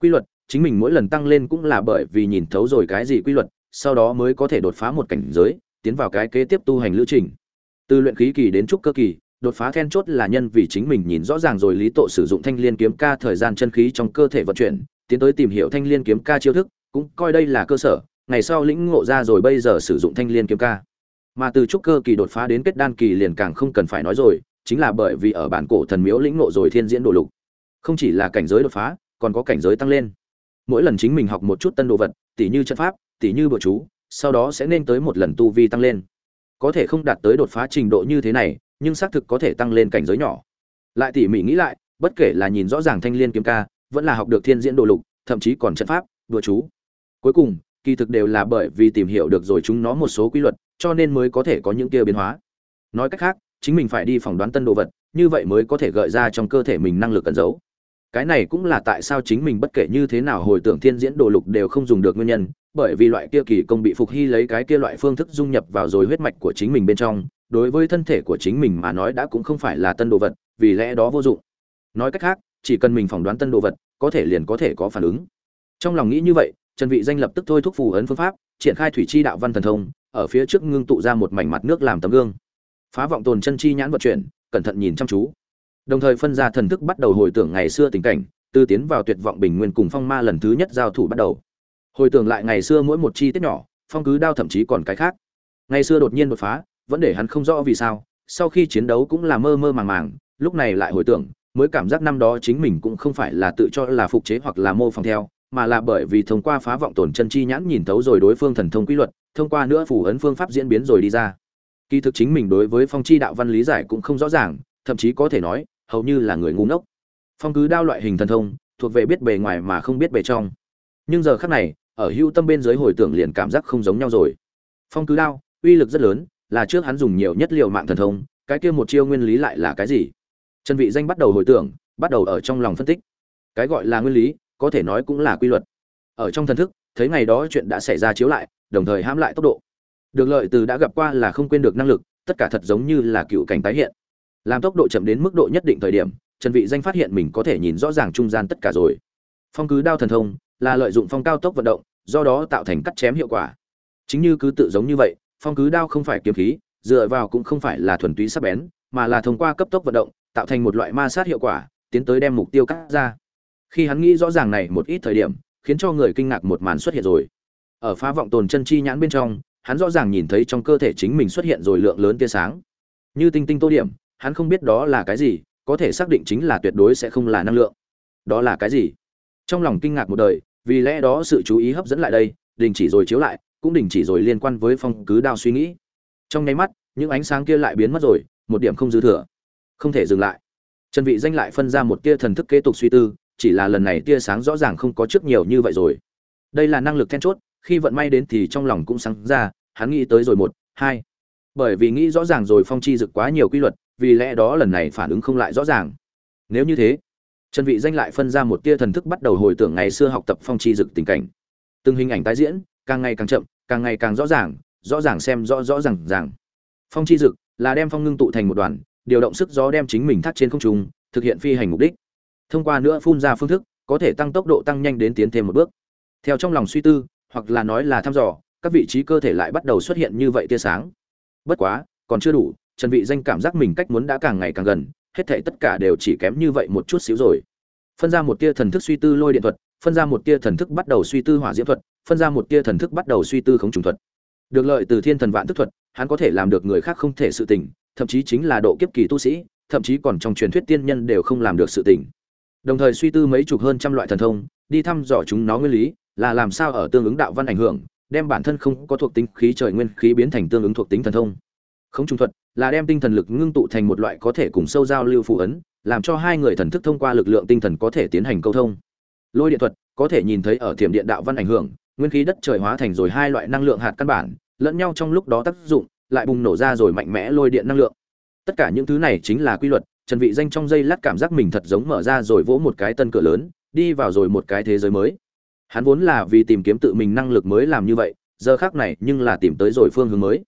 Quy luật chính mình mỗi lần tăng lên cũng là bởi vì nhìn thấu rồi cái gì quy luật, sau đó mới có thể đột phá một cảnh giới, tiến vào cái kế tiếp tu hành lữ trình. Từ luyện khí kỳ đến trúc cơ kỳ, đột phá then chốt là nhân vì chính mình nhìn rõ ràng rồi lý tộ sử dụng thanh liên kiếm ca thời gian chân khí trong cơ thể vận chuyển, tiến tới tìm hiểu thanh liên kiếm ca chiêu thức, cũng coi đây là cơ sở, ngày sau lĩnh ngộ ra rồi bây giờ sử dụng thanh liên kiếm ca. Mà từ trúc cơ kỳ đột phá đến kết đan kỳ liền càng không cần phải nói rồi, chính là bởi vì ở bản cổ thần miếu lĩnh ngộ rồi thiên diễn đồ lục. Không chỉ là cảnh giới đột phá, còn có cảnh giới tăng lên mỗi lần chính mình học một chút tân đồ vật, tỉ như trận pháp, tỉ như bộ chú, sau đó sẽ nên tới một lần tu vi tăng lên. Có thể không đạt tới đột phá trình độ như thế này, nhưng xác thực có thể tăng lên cảnh giới nhỏ. Lại tỉ mỉ nghĩ lại, bất kể là nhìn rõ ràng thanh liên kiếm ca, vẫn là học được thiên diễn đồ lục, thậm chí còn trận pháp đùa chú. Cuối cùng, kỳ thực đều là bởi vì tìm hiểu được rồi chúng nó một số quy luật, cho nên mới có thể có những kia biến hóa. Nói cách khác, chính mình phải đi phỏng đoán tân đồ vật, như vậy mới có thể gợi ra trong cơ thể mình năng lực cẩn giấu cái này cũng là tại sao chính mình bất kể như thế nào hồi tưởng thiên diễn đồ lục đều không dùng được nguyên nhân, bởi vì loại kia kỳ công bị phục hy lấy cái kia loại phương thức dung nhập vào rồi huyết mạch của chính mình bên trong, đối với thân thể của chính mình mà nói đã cũng không phải là tân đồ vật, vì lẽ đó vô dụng. Nói cách khác, chỉ cần mình phỏng đoán tân đồ vật, có thể liền có thể có phản ứng. Trong lòng nghĩ như vậy, trần vị danh lập tức thôi thúc phù ấn phương pháp, triển khai thủy chi đạo văn thần thông, ở phía trước ngưng tụ ra một mảnh mặt nước làm tấm gương. Phá vọng tồn chân chi nhãn vận chuyển, cẩn thận nhìn chăm chú đồng thời phân ra thần thức bắt đầu hồi tưởng ngày xưa tình cảnh, từ tiến vào tuyệt vọng bình nguyên cùng phong ma lần thứ nhất giao thủ bắt đầu. Hồi tưởng lại ngày xưa mỗi một chi tiết nhỏ, phong cứ đao thậm chí còn cái khác. Ngày xưa đột nhiên đột phá, vẫn để hắn không rõ vì sao, sau khi chiến đấu cũng là mơ mơ màng màng, lúc này lại hồi tưởng, mới cảm giác năm đó chính mình cũng không phải là tự cho là phục chế hoặc là mô phỏng theo, mà là bởi vì thông qua phá vọng tổn chân chi nhãn nhìn thấu rồi đối phương thần thông quy luật, thông qua nữa phủ ấn phương pháp diễn biến rồi đi ra. Kỳ thực chính mình đối với phong chi đạo văn lý giải cũng không rõ ràng, thậm chí có thể nói hầu như là người ngu ngốc. Phong cứ đao loại hình thần thông, thuộc về biết bề ngoài mà không biết bề trong. Nhưng giờ khắc này, ở hưu tâm bên dưới hồi tưởng liền cảm giác không giống nhau rồi. Phong cứ đao, uy lực rất lớn, là trước hắn dùng nhiều nhất liệu mạng thần thông, cái kia một chiêu nguyên lý lại là cái gì? Trần vị danh bắt đầu hồi tưởng, bắt đầu ở trong lòng phân tích. Cái gọi là nguyên lý, có thể nói cũng là quy luật. Ở trong thần thức, thấy ngày đó chuyện đã xảy ra chiếu lại, đồng thời hãm lại tốc độ. Được lợi từ đã gặp qua là không quên được năng lực, tất cả thật giống như là cựu cảnh tái hiện làm tốc độ chậm đến mức độ nhất định thời điểm, trần vị danh phát hiện mình có thể nhìn rõ ràng trung gian tất cả rồi. Phong cứ đao thần thông là lợi dụng phong cao tốc vận động, do đó tạo thành cắt chém hiệu quả. Chính như cứ tự giống như vậy, phong cứ đao không phải kiếm khí, dựa vào cũng không phải là thuần túy sắc bén, mà là thông qua cấp tốc vận động, tạo thành một loại ma sát hiệu quả, tiến tới đem mục tiêu cắt ra. Khi hắn nghĩ rõ ràng này một ít thời điểm, khiến cho người kinh ngạc một màn xuất hiện rồi. Ở phá vọng tồn chân chi nhãn bên trong, hắn rõ ràng nhìn thấy trong cơ thể chính mình xuất hiện rồi lượng lớn tia sáng. Như tinh tinh tô điểm hắn không biết đó là cái gì, có thể xác định chính là tuyệt đối sẽ không là năng lượng. Đó là cái gì? Trong lòng kinh ngạc một đời, vì lẽ đó sự chú ý hấp dẫn lại đây, đình chỉ rồi chiếu lại, cũng đình chỉ rồi liên quan với phong cứ đao suy nghĩ. Trong nháy mắt, những ánh sáng kia lại biến mất rồi, một điểm không dư thừa. Không thể dừng lại. Trần vị danh lại phân ra một tia thần thức kế tục suy tư, chỉ là lần này tia sáng rõ ràng không có trước nhiều như vậy rồi. Đây là năng lực then chốt, khi vận may đến thì trong lòng cũng sáng ra, hắn nghĩ tới rồi một, hai. Bởi vì nghĩ rõ ràng rồi phong chi dực quá nhiều quy luật vì lẽ đó lần này phản ứng không lại rõ ràng. Nếu như thế, trần vị danh lại phân ra một tia thần thức bắt đầu hồi tưởng ngày xưa học tập phong chi dực tình cảnh. Từng hình ảnh tái diễn, càng ngày càng chậm, càng ngày càng rõ ràng rõ ràng xem rõ rõ ràng ràng. Phong chi dực là đem phong ngưng tụ thành một đoàn, điều động sức gió đem chính mình thắt trên không trung, thực hiện phi hành mục đích. Thông qua nữa phun ra phương thức, có thể tăng tốc độ tăng nhanh đến tiến thêm một bước. Theo trong lòng suy tư, hoặc là nói là thăm dò, các vị trí cơ thể lại bắt đầu xuất hiện như vậy tia sáng. Bất quá, còn chưa đủ trần vị danh cảm giác mình cách muốn đã càng ngày càng gần, hết thảy tất cả đều chỉ kém như vậy một chút xíu rồi. Phân ra một tia thần thức suy tư lôi điện thuật, phân ra một tia thần thức bắt đầu suy tư hỏa diễm thuật, phân ra một tia thần thức bắt đầu suy tư khống trùng thuật. Được lợi từ thiên thần vạn thức thuật, hắn có thể làm được người khác không thể sự tình, thậm chí chính là độ kiếp kỳ tu sĩ, thậm chí còn trong truyền thuyết tiên nhân đều không làm được sự tình. Đồng thời suy tư mấy chục hơn trăm loại thần thông, đi thăm dò chúng nó nguyên lý, là làm sao ở tương ứng đạo văn ảnh hưởng, đem bản thân không có thuộc tính khí trời nguyên khí biến thành tương ứng thuộc tính thần thông khống trùng thuật, là đem tinh thần lực ngưng tụ thành một loại có thể cùng sâu giao lưu phù ấn, làm cho hai người thần thức thông qua lực lượng tinh thần có thể tiến hành câu thông. Lôi điện thuật, có thể nhìn thấy ở thiểm điện đạo văn ảnh hưởng, nguyên khí đất trời hóa thành rồi hai loại năng lượng hạt căn bản, lẫn nhau trong lúc đó tác dụng, lại bùng nổ ra rồi mạnh mẽ lôi điện năng lượng. Tất cả những thứ này chính là quy luật, trần vị danh trong giây lát cảm giác mình thật giống mở ra rồi vỗ một cái tân cửa lớn, đi vào rồi một cái thế giới mới. Hắn vốn là vì tìm kiếm tự mình năng lực mới làm như vậy, giờ khác này nhưng là tìm tới rồi phương hướng mới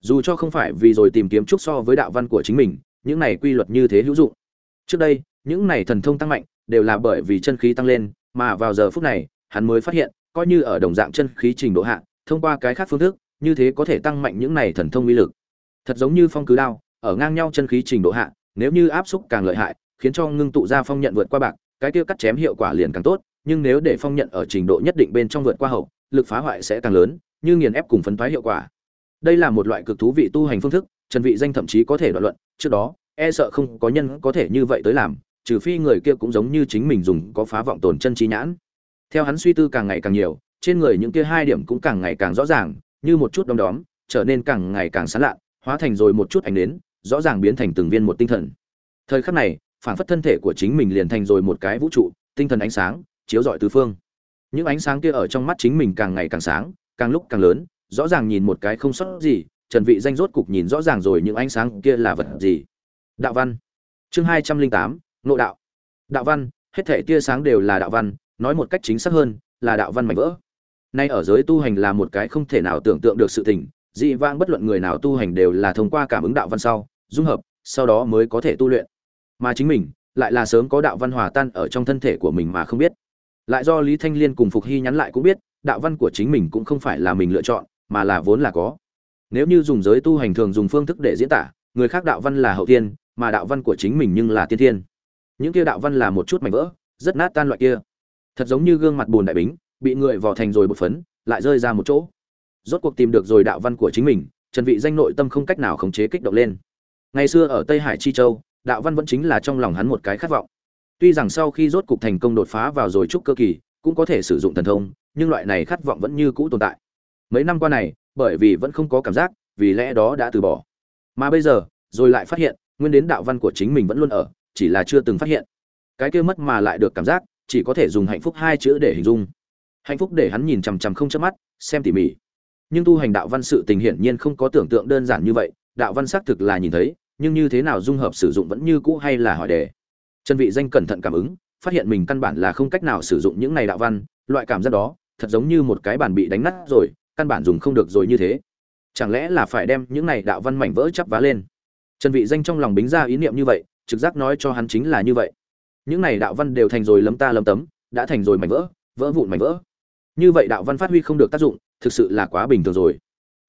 dù cho không phải vì rồi tìm kiếm chút so với đạo văn của chính mình, những này quy luật như thế hữu dụng. Trước đây, những này thần thông tăng mạnh đều là bởi vì chân khí tăng lên, mà vào giờ phút này, hắn mới phát hiện, coi như ở đồng dạng chân khí trình độ hạ, thông qua cái khác phương thức, như thế có thể tăng mạnh những này thần thông uy lực. Thật giống như phong cứ đao, ở ngang nhau chân khí trình độ hạ, nếu như áp xúc càng lợi hại, khiến cho ngưng tụ ra phong nhận vượt qua bạc, cái kia cắt chém hiệu quả liền càng tốt, nhưng nếu để phong nhận ở trình độ nhất định bên trong vượt qua hậu, lực phá hoại sẽ càng lớn, như nghiền ép cùng phấn thoái hiệu quả đây là một loại cực thú vị tu hành phương thức, trần vị danh thậm chí có thể đoạn luận, trước đó e sợ không có nhân có thể như vậy tới làm, trừ phi người kia cũng giống như chính mình dùng có phá vọng tồn chân trí nhãn. Theo hắn suy tư càng ngày càng nhiều, trên người những kia hai điểm cũng càng ngày càng rõ ràng, như một chút đom đóm, trở nên càng ngày càng sáng lạ hóa thành rồi một chút ánh đến rõ ràng biến thành từng viên một tinh thần. Thời khắc này phản phất thân thể của chính mình liền thành rồi một cái vũ trụ, tinh thần ánh sáng, chiếu rọi tứ phương. Những ánh sáng kia ở trong mắt chính mình càng ngày càng sáng, càng lúc càng lớn rõ ràng nhìn một cái không sót gì, trần vị danh rốt cục nhìn rõ ràng rồi những ánh sáng kia là vật gì. Đạo văn. Chương hai trăm linh tám nội đạo. Đạo văn, hết thể tia sáng đều là đạo văn, nói một cách chính xác hơn, là đạo văn mảnh vỡ. Nay ở giới tu hành là một cái không thể nào tưởng tượng được sự tình, dị vãng bất luận người nào tu hành đều là thông qua cảm ứng đạo văn sau, dung hợp, sau đó mới có thể tu luyện. Mà chính mình, lại là sớm có đạo văn hòa tan ở trong thân thể của mình mà không biết. Lại do lý thanh liên cùng phục hy nhắn lại cũng biết, đạo văn của chính mình cũng không phải là mình lựa chọn mà là vốn là có. Nếu như dùng giới tu hành thường dùng phương thức để diễn tả, người khác đạo văn là hậu tiên mà đạo văn của chính mình nhưng là tiên thiên. Những kia đạo văn là một chút mảnh vỡ, rất nát tan loại kia. Thật giống như gương mặt bùn đại bính, bị người vò thành rồi bột phấn, lại rơi ra một chỗ. Rốt cuộc tìm được rồi đạo văn của chính mình, trần vị danh nội tâm không cách nào khống chế kích động lên. Ngày xưa ở tây hải chi châu, đạo văn vẫn chính là trong lòng hắn một cái khát vọng. Tuy rằng sau khi rốt cục thành công đột phá vào rồi trúc cơ kỳ, cũng có thể sử dụng thần thông, nhưng loại này khát vọng vẫn như cũ tồn tại mấy năm qua này, bởi vì vẫn không có cảm giác, vì lẽ đó đã từ bỏ. Mà bây giờ, rồi lại phát hiện, nguyên đến đạo văn của chính mình vẫn luôn ở, chỉ là chưa từng phát hiện. Cái kia mất mà lại được cảm giác, chỉ có thể dùng hạnh phúc hai chữ để hình dung. Hạnh phúc để hắn nhìn chằm chằm không chớp mắt, xem tỉ mỉ. Nhưng tu hành đạo văn sự tình hiển nhiên không có tưởng tượng đơn giản như vậy, đạo văn xác thực là nhìn thấy, nhưng như thế nào dung hợp sử dụng vẫn như cũ hay là hỏi đề. Chân vị danh cẩn thận cảm ứng, phát hiện mình căn bản là không cách nào sử dụng những này đạo văn, loại cảm giác đó, thật giống như một cái bản bị đánh nát rồi căn bản dùng không được rồi như thế. Chẳng lẽ là phải đem những này đạo văn mảnh vỡ chắp vá lên? Trần vị danh trong lòng bính ra ý niệm như vậy, trực giác nói cho hắn chính là như vậy. Những này đạo văn đều thành rồi lấm ta lấm tấm, đã thành rồi mảnh vỡ vỡ vụn mảnh vỡ. Như vậy đạo văn phát huy không được tác dụng, thực sự là quá bình thường rồi.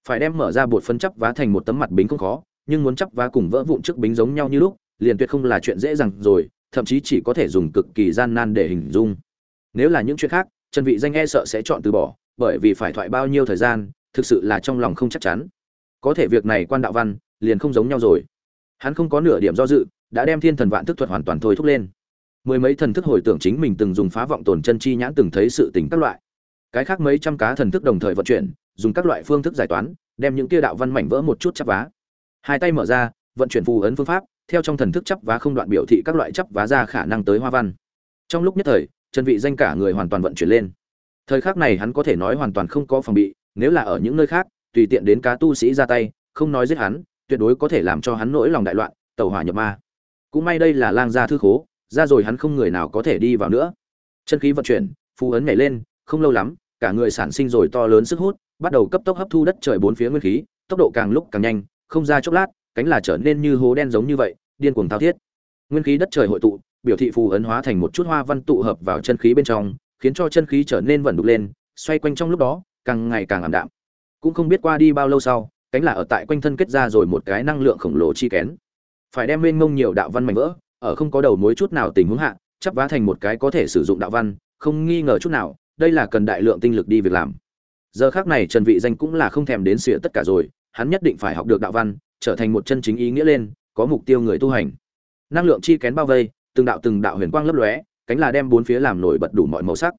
Phải đem mở ra bột phân chắp vá thành một tấm mặt bính không khó, nhưng muốn chắp vá cùng vỡ vụn trước bính giống nhau như lúc, liền tuyệt không là chuyện dễ dàng rồi, thậm chí chỉ có thể dùng cực kỳ gian nan để hình dung. Nếu là những chuyện khác, trần vị danh e sợ sẽ chọn từ bỏ bởi vì phải thoại bao nhiêu thời gian, thực sự là trong lòng không chắc chắn. Có thể việc này quan đạo văn, liền không giống nhau rồi. Hắn không có nửa điểm do dự, đã đem thiên thần vạn thức thuật hoàn toàn thôi thúc lên. Mười mấy thần thức hồi tưởng chính mình từng dùng phá vọng tồn chân chi nhãn từng thấy sự tình các loại. Cái khác mấy trăm cá thần thức đồng thời vận chuyển, dùng các loại phương thức giải toán, đem những kia đạo văn mảnh vỡ một chút chắp vá. Hai tay mở ra, vận chuyển phù ấn phương pháp, theo trong thần thức chắp vá không đoạn biểu thị các loại chắp vá ra khả năng tới hoa văn. Trong lúc nhất thời trần vị danh cả người hoàn toàn vận chuyển lên thời khắc này hắn có thể nói hoàn toàn không có phòng bị, nếu là ở những nơi khác, tùy tiện đến cá tu sĩ ra tay, không nói giết hắn, tuyệt đối có thể làm cho hắn nỗi lòng đại loạn, tẩu hỏa nhập ma. Cũng may đây là lang gia thư khố, ra rồi hắn không người nào có thể đi vào nữa. Chân khí vận chuyển, phù ấn nhảy lên, không lâu lắm, cả người sản sinh rồi to lớn sức hút, bắt đầu cấp tốc hấp thu đất trời bốn phía nguyên khí, tốc độ càng lúc càng nhanh, không ra chốc lát, cánh là trở nên như hố đen giống như vậy, điên cuồng thao thiết. Nguyên khí đất trời hội tụ, biểu thị phù ấn hóa thành một chút hoa văn tụ hợp vào chân khí bên trong khiến cho chân khí trở nên vẩn đục lên, xoay quanh trong lúc đó, càng ngày càng ảm đạm. Cũng không biết qua đi bao lâu sau, cánh là ở tại quanh thân kết ra rồi một cái năng lượng khổng lồ chi kén. Phải đem mênh mông nhiều đạo văn mảnh vỡ, ở không có đầu mối chút nào tình huống hạ, chắp vá thành một cái có thể sử dụng đạo văn, không nghi ngờ chút nào, đây là cần đại lượng tinh lực đi việc làm. Giờ khác này trần vị danh cũng là không thèm đến sửa tất cả rồi, hắn nhất định phải học được đạo văn, trở thành một chân chính ý nghĩa lên, có mục tiêu người tu hành. Năng lượng chi kén bao vây, từng đạo từng đạo huyền quang lấp lóe cánh là đem bốn phía làm nổi bật đủ mọi màu sắc.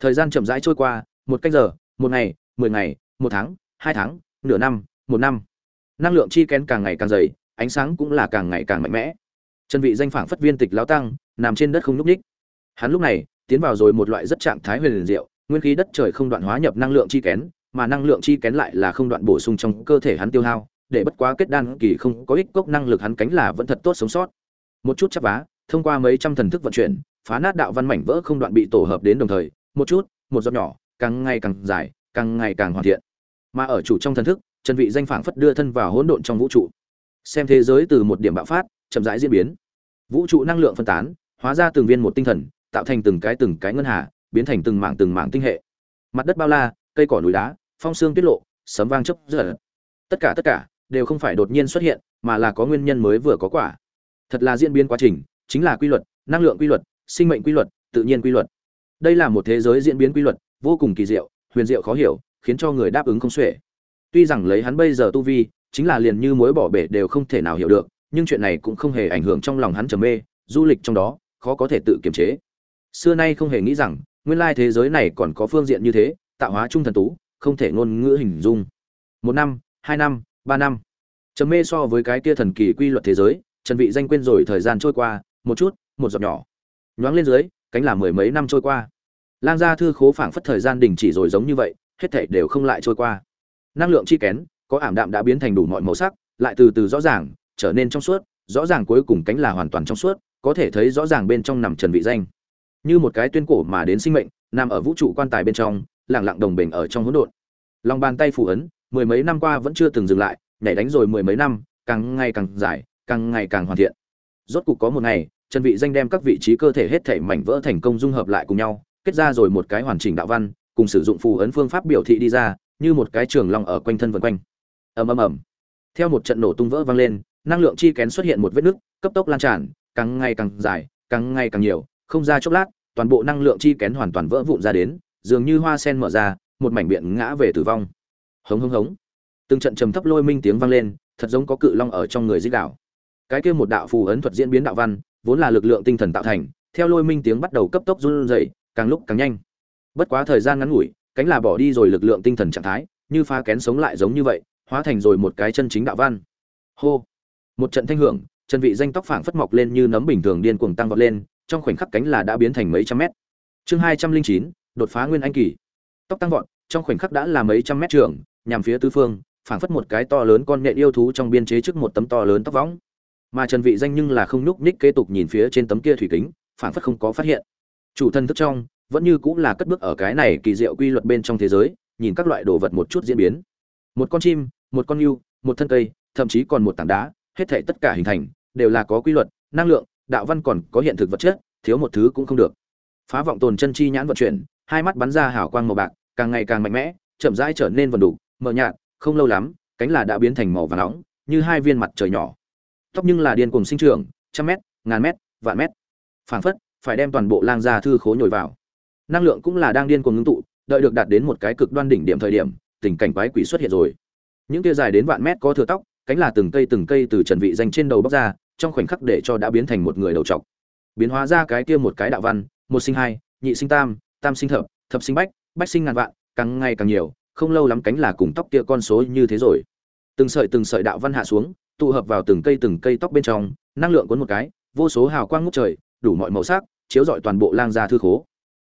Thời gian chậm rãi trôi qua, một canh giờ, một ngày, mười ngày, một tháng, hai tháng, nửa năm, một năm. Năng lượng chi kén càng ngày càng dày, ánh sáng cũng là càng ngày càng mạnh mẽ. Chân vị danh phảng phất viên tịch lão tăng, nằm trên đất không nhúc ních hắn lúc này, tiến vào rồi một loại rất trạng thái huyền diệu, nguyên khí đất trời không đoạn hóa nhập năng lượng chi kén, mà năng lượng chi kén lại là không đoạn bổ sung trong cơ thể hắn tiêu hao, để bất quá kết đan kỳ không có ích cốc năng lực hắn cánh là vẫn thật tốt sống sót. Một chút chắp vá, thông qua mấy trăm thần thức vận chuyển phá nát đạo văn mảnh vỡ không đoạn bị tổ hợp đến đồng thời, một chút, một giọt nhỏ, càng ngày càng dài, càng ngày càng hoàn thiện. Mà ở chủ trong thần thức, trần vị danh phảng phất đưa thân vào hỗn độn trong vũ trụ. Xem thế giới từ một điểm bạo phát, chậm rãi diễn biến. Vũ trụ năng lượng phân tán, hóa ra từng viên một tinh thần, tạo thành từng cái từng cái ngân hà, biến thành từng mảng từng mảng tinh hệ. Mặt đất bao la, cây cỏ núi đá, phong xương tiết lộ, sấm vang chớp giật. Tất cả tất cả đều không phải đột nhiên xuất hiện, mà là có nguyên nhân mới vừa có quả. Thật là diễn biến quá trình, chính là quy luật, năng lượng quy luật sinh mệnh quy luật, tự nhiên quy luật. Đây là một thế giới diễn biến quy luật, vô cùng kỳ diệu, huyền diệu khó hiểu, khiến cho người đáp ứng không xuể. Tuy rằng lấy hắn bây giờ tu vi, chính là liền như mối bỏ bể đều không thể nào hiểu được, nhưng chuyện này cũng không hề ảnh hưởng trong lòng hắn trầm mê, du lịch trong đó, khó có thể tự kiềm chế. Xưa nay không hề nghĩ rằng, nguyên lai thế giới này còn có phương diện như thế, tạo hóa trung thần tú, không thể ngôn ngữ hình dung. Một năm, hai năm, ba năm. Trầm mê so với cái kia thần kỳ quy luật thế giới, trần vị danh quên rồi thời gian trôi qua, một chút, một giọt nhỏ nhoáng lên dưới, cánh là mười mấy năm trôi qua. Lang gia thư khố phảng phất thời gian đình chỉ rồi giống như vậy, hết thảy đều không lại trôi qua. Năng lượng chi kén, có ảm đạm đã biến thành đủ mọi màu sắc, lại từ từ rõ ràng, trở nên trong suốt, rõ ràng cuối cùng cánh là hoàn toàn trong suốt, có thể thấy rõ ràng bên trong nằm trần vị danh. Như một cái tuyên cổ mà đến sinh mệnh, nằm ở vũ trụ quan tài bên trong, lặng lặng đồng bình ở trong hỗn độn. Lòng bàn tay phủ ấn, mười mấy năm qua vẫn chưa từng dừng lại, nhảy đánh rồi mười mấy năm, càng ngày càng dài, càng ngày càng hoàn thiện. Rốt cục có một ngày trần vị danh đem các vị trí cơ thể hết thảy mảnh vỡ thành công dung hợp lại cùng nhau, kết ra rồi một cái hoàn chỉnh đạo văn, cùng sử dụng phù ấn phương pháp biểu thị đi ra, như một cái trường long ở quanh thân vần quanh. Ầm ầm ầm. Theo một trận nổ tung vỡ vang lên, năng lượng chi kén xuất hiện một vết nứt, cấp tốc lan tràn, càng ngày càng dài, càng ngày càng nhiều, không ra chốc lát, toàn bộ năng lượng chi kén hoàn toàn vỡ vụn ra đến, dường như hoa sen mở ra, một mảnh biển ngã về tử vong. Hống hống hống. Từng trận trầm thấp lôi minh tiếng vang lên, thật giống có cự long ở trong người dích đảo cái kia một đạo phù ấn thuật diễn biến đạo văn vốn là lực lượng tinh thần tạo thành, theo lôi minh tiếng bắt đầu cấp tốc run rẩy, càng lúc càng nhanh. Bất quá thời gian ngắn ngủi, cánh là bỏ đi rồi lực lượng tinh thần trạng thái, như phá kén sống lại giống như vậy, hóa thành rồi một cái chân chính đạo văn. Hô! Một trận thanh hưởng, chân vị danh tóc phảng phất mọc lên như nấm bình thường điên cuồng tăng vọt lên, trong khoảnh khắc cánh là đã biến thành mấy trăm mét. Chương hai trăm linh chín, đột phá nguyên anh kỳ. Tóc tăng vọt, trong khoảnh khắc đã là mấy trăm mét trường, nhằm phía tứ phương, phảng phất một cái to lớn con nhện yêu thú trong biên chế trước một tấm to lớn tóc võng mà trần vị danh nhưng là không nhúc nhích kế tục nhìn phía trên tấm kia thủy kính phản phất không có phát hiện. Chủ thân thức trong, vẫn như cũng là cất bước ở cái này kỳ diệu quy luật bên trong thế giới, nhìn các loại đồ vật một chút diễn biến. Một con chim, một con yêu, một thân cây, thậm chí còn một tảng đá, hết thảy tất cả hình thành, đều là có quy luật, năng lượng, đạo văn còn có hiện thực vật chất, thiếu một thứ cũng không được. Phá vọng tồn chân chi nhãn vận chuyển, hai mắt bắn ra hào quang màu bạc, càng ngày càng mạnh mẽ, chậm rãi trở nên vần đủ mờ nhạt, không lâu lắm, cánh là đã biến thành màu vàng nóng, như hai viên mặt trời nhỏ tóc nhưng là điên cuồng sinh trưởng, trăm mét, ngàn mét, vạn mét. Phảng phất, phải đem toàn bộ lang gia thư khố nhồi vào. Năng lượng cũng là đang điên cuồng ngưng tụ, đợi được đạt đến một cái cực đoan đỉnh điểm thời điểm, tình cảnh quái quỷ xuất hiện rồi. Những kia dài đến vạn mét có thừa tóc, cánh là từng cây từng cây từ trần vị danh trên đầu bóc ra, trong khoảnh khắc để cho đã biến thành một người đầu trọc. Biến hóa ra cái kia một cái đạo văn, một sinh hai, nhị sinh tam tam sinh thập thập sinh bách bách sinh ngàn vạn, càng ngày càng nhiều, không lâu lắm cánh là cùng tóc kia con số như thế rồi. Từng sợi từng sợi đạo văn hạ xuống tụ hợp vào từng cây từng cây tóc bên trong, năng lượng cuốn một cái, vô số hào quang ngút trời, đủ mọi màu sắc, chiếu rọi toàn bộ lang gia thư khố.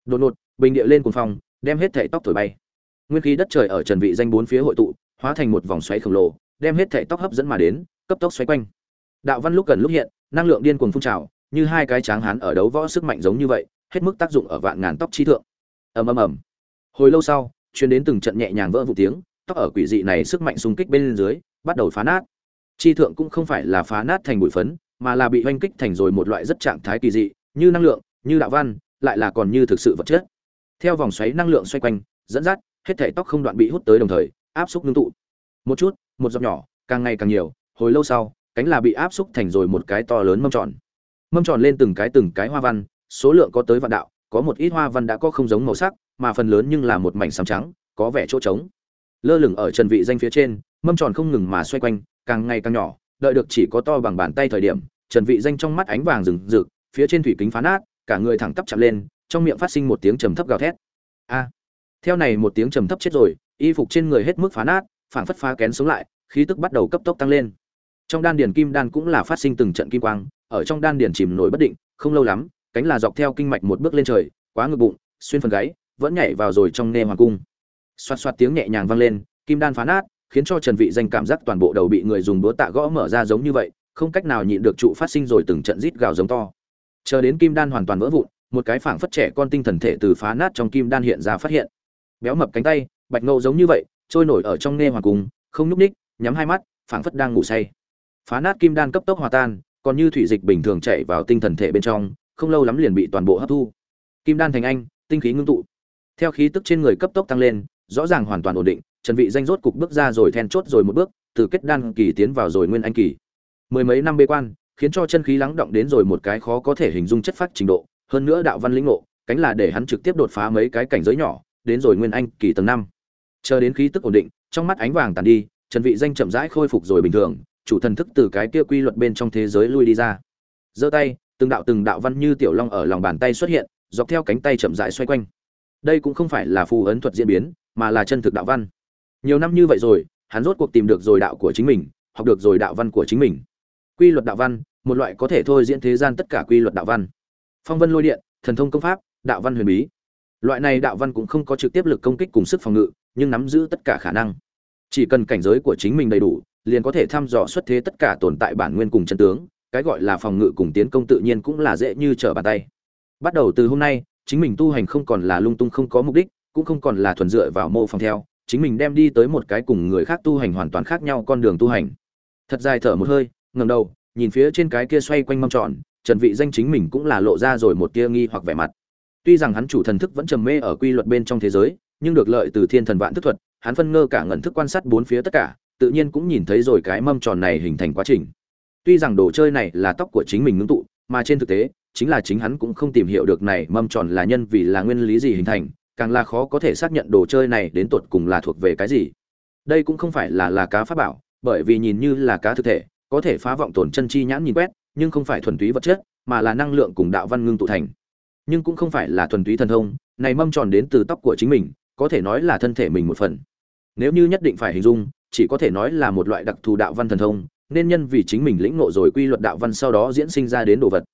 Đột ngột, bình địa lên cuồng phong, đem hết thảy tóc thổi bay. Nguyên khí đất trời ở trần vị danh bốn phía hội tụ, hóa thành một vòng xoáy khổng lồ, đem hết thảy tóc hấp dẫn mà đến, cấp tốc xoáy quanh. Đạo văn lúc gần lúc hiện, năng lượng điên cuồng phun trào, như hai cái tráng hán ở đấu võ sức mạnh giống như vậy, hết mức tác dụng ở vạn ngàn tóc chi thượng. Ầm ầm ầm. Hồi lâu sau, truyền đến từng trận nhẹ nhàng vỡ vụ tiếng, tóc ở quỷ dị này sức mạnh xung kích bên dưới, bắt đầu phá nát chi thượng cũng không phải là phá nát thành bụi phấn, mà là bị oanh kích thành rồi một loại rất trạng thái kỳ dị, như năng lượng, như đạo văn, lại là còn như thực sự vật chất. Theo vòng xoáy năng lượng xoay quanh, dẫn dắt, hết thảy tóc không đoạn bị hút tới đồng thời, áp xúc ngưng tụ. Một chút, một giọt nhỏ, càng ngày càng nhiều, hồi lâu sau, cánh là bị áp xúc thành rồi một cái to lớn mâm tròn. Mâm tròn lên từng cái từng cái hoa văn, số lượng có tới vạn đạo, có một ít hoa văn đã có không giống màu sắc, mà phần lớn nhưng là một mảnh xám trắng, có vẻ chỗ trống. Lơ lửng ở trần vị danh phía trên, mâm tròn không ngừng mà xoay quanh càng ngày càng nhỏ, đợi được chỉ có to bằng bàn tay thời điểm, trần vị danh trong mắt ánh vàng rừng rực, phía trên thủy kính phá nát, cả người thẳng tắp chạm lên, trong miệng phát sinh một tiếng trầm thấp gào thét. A! Theo này một tiếng trầm thấp chết rồi, y phục trên người hết mức phá nát, phảng phất phá kén xuống lại, khí tức bắt đầu cấp tốc tăng lên. Trong đan điền kim đan cũng là phát sinh từng trận kim quang, ở trong đan điền chìm nổi bất định, không lâu lắm, cánh là dọc theo kinh mạch một bước lên trời, quá ngực bụng, xuyên phần gáy, vẫn nhảy vào rồi trong nê hoàng cung. Xoát xoát tiếng nhẹ nhàng vang lên, kim đan phá nát khiến cho trần vị danh cảm giác toàn bộ đầu bị người dùng búa tạ gõ mở ra giống như vậy không cách nào nhịn được trụ phát sinh rồi từng trận rít gào giống to. Chờ đến kim đan hoàn toàn vỡ vụn một cái phảng phất trẻ con tinh thần thể từ phá nát trong kim đan hiện ra phát hiện. Béo mập cánh tay bạch ngâu giống như vậy trôi nổi ở trong nê hoàng cung không nhúc nhích, nhắm hai mắt phảng phất đang ngủ say. Phá nát kim đan cấp tốc hòa tan còn như thủy dịch bình thường chảy vào tinh thần thể bên trong không lâu lắm liền bị toàn bộ hấp thu. Kim đan thành anh tinh khí ngưng tụ. Theo khí tức trên người cấp tốc tăng lên rõ ràng hoàn toàn ổn định trần vị danh rốt cục bước ra rồi then chốt rồi một bước, từ kết đan kỳ tiến vào rồi nguyên anh kỳ. Mười mấy năm bế quan, khiến cho chân khí lắng động đến rồi một cái khó có thể hình dung chất phát trình độ, hơn nữa đạo văn lĩnh ngộ, cánh là để hắn trực tiếp đột phá mấy cái cảnh giới nhỏ, đến rồi nguyên anh kỳ tầng năm. Chờ đến khí tức ổn định, trong mắt ánh vàng tàn đi, trần vị danh chậm rãi khôi phục rồi bình thường, chủ thần thức từ cái kia quy luật bên trong thế giới lui đi ra. Giơ tay, từng đạo từng đạo văn như tiểu long ở lòng bàn tay xuất hiện, dọc theo cánh tay chậm rãi xoay quanh. Đây cũng không phải là phù ấn thuật diễn biến, mà là chân thực đạo văn nhiều năm như vậy rồi, hắn rốt cuộc tìm được rồi đạo của chính mình, học được rồi đạo văn của chính mình. Quy luật đạo văn, một loại có thể thôi diễn thế gian tất cả quy luật đạo văn. Phong vân lôi điện, thần thông công pháp, đạo văn huyền bí. Loại này đạo văn cũng không có trực tiếp lực công kích cùng sức phòng ngự, nhưng nắm giữ tất cả khả năng. Chỉ cần cảnh giới của chính mình đầy đủ, liền có thể thăm dò xuất thế tất cả tồn tại bản nguyên cùng chân tướng, cái gọi là phòng ngự cùng tiến công tự nhiên cũng là dễ như trở bàn tay. Bắt đầu từ hôm nay, chính mình tu hành không còn là lung tung không có mục đích, cũng không còn là thuần dựa vào mô phòng theo chính mình đem đi tới một cái cùng người khác tu hành hoàn toàn khác nhau con đường tu hành. Thật dài thở một hơi ngầm đầu, nhìn phía trên cái kia xoay quanh mâm tròn, trần vị danh chính mình cũng là lộ ra rồi một tia nghi hoặc vẻ mặt. Tuy rằng hắn chủ thần thức vẫn trầm mê ở quy luật bên trong thế giới, nhưng được lợi từ thiên thần vạn thức thuật, hắn phân ngơ cả ngẩn thức quan sát bốn phía tất cả, tự nhiên cũng nhìn thấy rồi cái mâm tròn này hình thành quá trình. Tuy rằng đồ chơi này là tóc của chính mình ngưng tụ, mà trên thực tế, chính là chính hắn cũng không tìm hiểu được này mâm tròn là nhân vì là nguyên lý gì hình thành càng là khó có thể xác nhận đồ chơi này đến tột cùng là thuộc về cái gì. Đây cũng không phải là là cá pháp bảo, bởi vì nhìn như là cá thực thể, có thể phá vọng tổn chân chi nhãn nhìn quét, nhưng không phải thuần túy vật chất, mà là năng lượng cùng đạo văn ngưng tụ thành. Nhưng cũng không phải là thuần túy thần thông, này mâm tròn đến từ tóc của chính mình, có thể nói là thân thể mình một phần. Nếu như nhất định phải hình dung, chỉ có thể nói là một loại đặc thù đạo văn thần thông, nên nhân vì chính mình lĩnh ngộ rồi quy luật đạo văn sau đó diễn sinh ra đến đồ vật.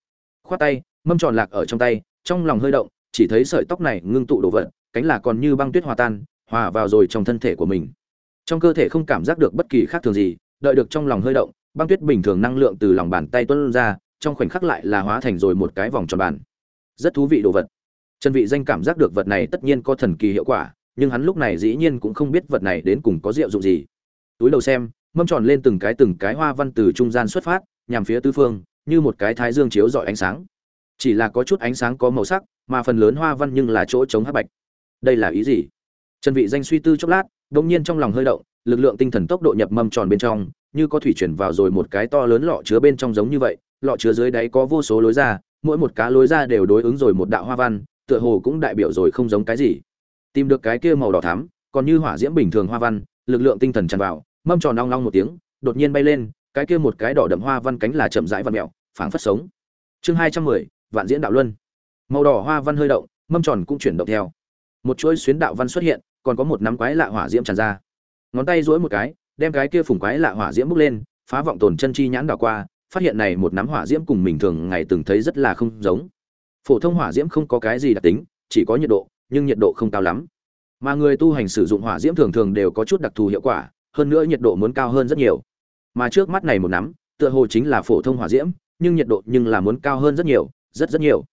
Khoát tay, mâm tròn lạc ở trong tay, trong lòng hơi động chỉ thấy sợi tóc này ngưng tụ đồ vật, cánh là còn như băng tuyết hòa tan, hòa vào rồi trong thân thể của mình. Trong cơ thể không cảm giác được bất kỳ khác thường gì, đợi được trong lòng hơi động, băng tuyết bình thường năng lượng từ lòng bàn tay tuôn ra, trong khoảnh khắc lại là hóa thành rồi một cái vòng tròn bàn. Rất thú vị đồ vật. Trần vị danh cảm giác được vật này tất nhiên có thần kỳ hiệu quả, nhưng hắn lúc này dĩ nhiên cũng không biết vật này đến cùng có diệu dụng gì. Túi đầu xem, mâm tròn lên từng cái từng cái hoa văn từ trung gian xuất phát, nhằm phía tứ phương, như một cái thái dương chiếu rọi ánh sáng chỉ là có chút ánh sáng có màu sắc mà phần lớn hoa văn nhưng là chỗ chống hắc bạch. Đây là ý gì? Trần vị danh suy tư chốc lát đột nhiên trong lòng hơi động lực lượng tinh thần tốc độ nhập mâm tròn bên trong như có thủy chuyển vào rồi một cái to lớn lọ chứa bên trong giống như vậy lọ chứa dưới đáy có vô số lối ra mỗi một cá lối ra đều đối ứng rồi một đạo hoa văn tựa hồ cũng đại biểu rồi không giống cái gì. Tìm được cái kia màu đỏ thắm còn như hỏa diễm bình thường hoa văn lực lượng tinh thần tràn vào mâm tròn long long một tiếng đột nhiên bay lên cái kia một cái đỏ đậm hoa văn cánh là chậm rãi văn mèo, phảng phất sống. Chương hai trăm mười vạn diễn đạo luân. Màu đỏ hoa văn hơi động, mâm tròn cũng chuyển động theo. Một chuỗi xuyến đạo văn xuất hiện, còn có một nắm quái lạ hỏa diễm tràn ra. Ngón tay duỗi một cái, đem cái kia phùng quái lạ hỏa diễm bốc lên, phá vọng tồn chân chi nhãn đảo qua, phát hiện này một nắm hỏa diễm cùng mình thường ngày từng thấy rất là không giống. Phổ thông hỏa diễm không có cái gì đặc tính, chỉ có nhiệt độ, nhưng nhiệt độ không cao lắm. Mà người tu hành sử dụng hỏa diễm thường thường đều có chút đặc thù hiệu quả, hơn nữa nhiệt độ muốn cao hơn rất nhiều. Mà trước mắt này một nắm, tựa hồ chính là phổ thông hỏa diễm, nhưng nhiệt độ nhưng là muốn cao hơn rất nhiều rất rất nhiều.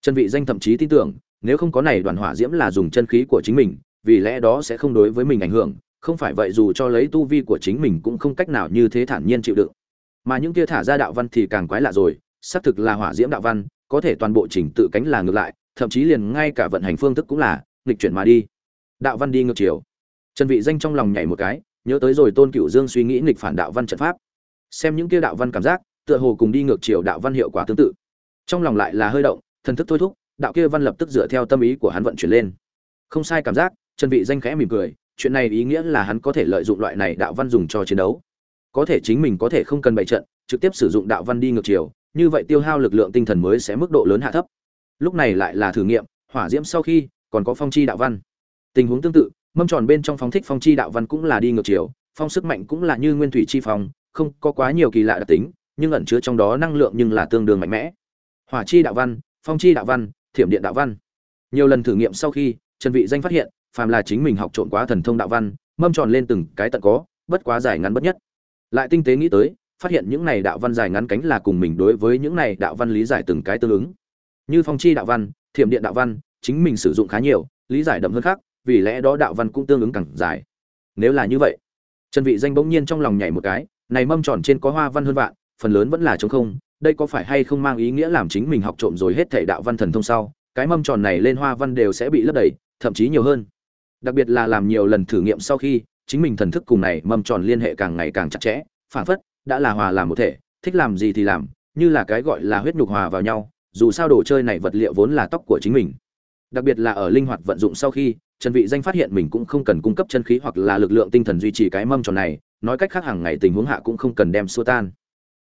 Chân vị danh thậm chí tin tưởng, nếu không có này đoàn hỏa diễm là dùng chân khí của chính mình, vì lẽ đó sẽ không đối với mình ảnh hưởng, không phải vậy dù cho lấy tu vi của chính mình cũng không cách nào như thế thản nhiên chịu đựng. Mà những kia thả ra đạo văn thì càng quái lạ rồi, xác thực là hỏa diễm đạo văn, có thể toàn bộ chỉnh tự cánh là ngược lại, thậm chí liền ngay cả vận hành phương thức cũng là nghịch chuyển mà đi. Đạo văn đi ngược chiều. Trần vị danh trong lòng nhảy một cái, nhớ tới rồi tôn cửu dương suy nghĩ nghịch phản đạo văn trận pháp. Xem những kia đạo văn cảm giác, tựa hồ cùng đi ngược chiều đạo văn hiệu quả tương tự trong lòng lại là hơi động, thần thức thôi thúc, đạo kia văn lập tức dựa theo tâm ý của hắn vận chuyển lên. Không sai cảm giác chân vị danh khẽ mỉm cười, chuyện này ý nghĩa là hắn có thể lợi dụng loại này đạo văn dùng cho chiến đấu. Có thể chính mình có thể không cần bày trận, trực tiếp sử dụng đạo văn đi ngược chiều, như vậy tiêu hao lực lượng tinh thần mới sẽ mức độ lớn hạ thấp. Lúc này lại là thử nghiệm, hỏa diễm sau khi, còn có phong chi đạo văn. Tình huống tương tự, mâm tròn bên trong phong thích phong chi đạo văn cũng là đi ngược chiều, phong sức mạnh cũng là như nguyên thủy chi phong, không có quá nhiều kỳ lạ đặc tính, nhưng ẩn chứa trong đó năng lượng nhưng là tương đương mạnh mẽ hỏa chi đạo văn, phong chi đạo văn, thiểm điện đạo văn. Nhiều lần thử nghiệm sau khi, trần vị danh phát hiện, phàm là chính mình học trộn quá thần thông đạo văn, mâm tròn lên từng cái tận có, bất quá dài ngắn bất nhất. Lại tinh tế nghĩ tới, phát hiện những này đạo văn dài ngắn cánh là cùng mình đối với những này đạo văn lý giải từng cái tương ứng. Như phong chi đạo văn, thiểm điện đạo văn, chính mình sử dụng khá nhiều, lý giải đậm hơn khác, vì lẽ đó đạo văn cũng tương ứng càng dài. Nếu là như vậy, trần vị danh bỗng nhiên trong lòng nhảy một cái, này mâm tròn trên có hoa văn hơn vạn, phần lớn vẫn là trống không đây có phải hay không mang ý nghĩa làm chính mình học trộm rồi hết thảy đạo văn thần thông sau, cái mâm tròn này lên hoa văn đều sẽ bị lấp đầy, thậm chí nhiều hơn. Đặc biệt là làm nhiều lần thử nghiệm sau khi, chính mình thần thức cùng này mâm tròn liên hệ càng ngày càng chặt chẽ phản phất đã là hòa làm một thể, thích làm gì thì làm, như là cái gọi là huyết nhục hòa vào nhau, dù sao đồ chơi này vật liệu vốn là tóc của chính mình. Đặc biệt là ở linh hoạt vận dụng sau khi, trần vị danh phát hiện mình cũng không cần cung cấp chân khí hoặc là lực lượng tinh thần duy trì cái mâm tròn này, nói cách khác hàng ngày tình huống hạ cũng không cần đem xua tan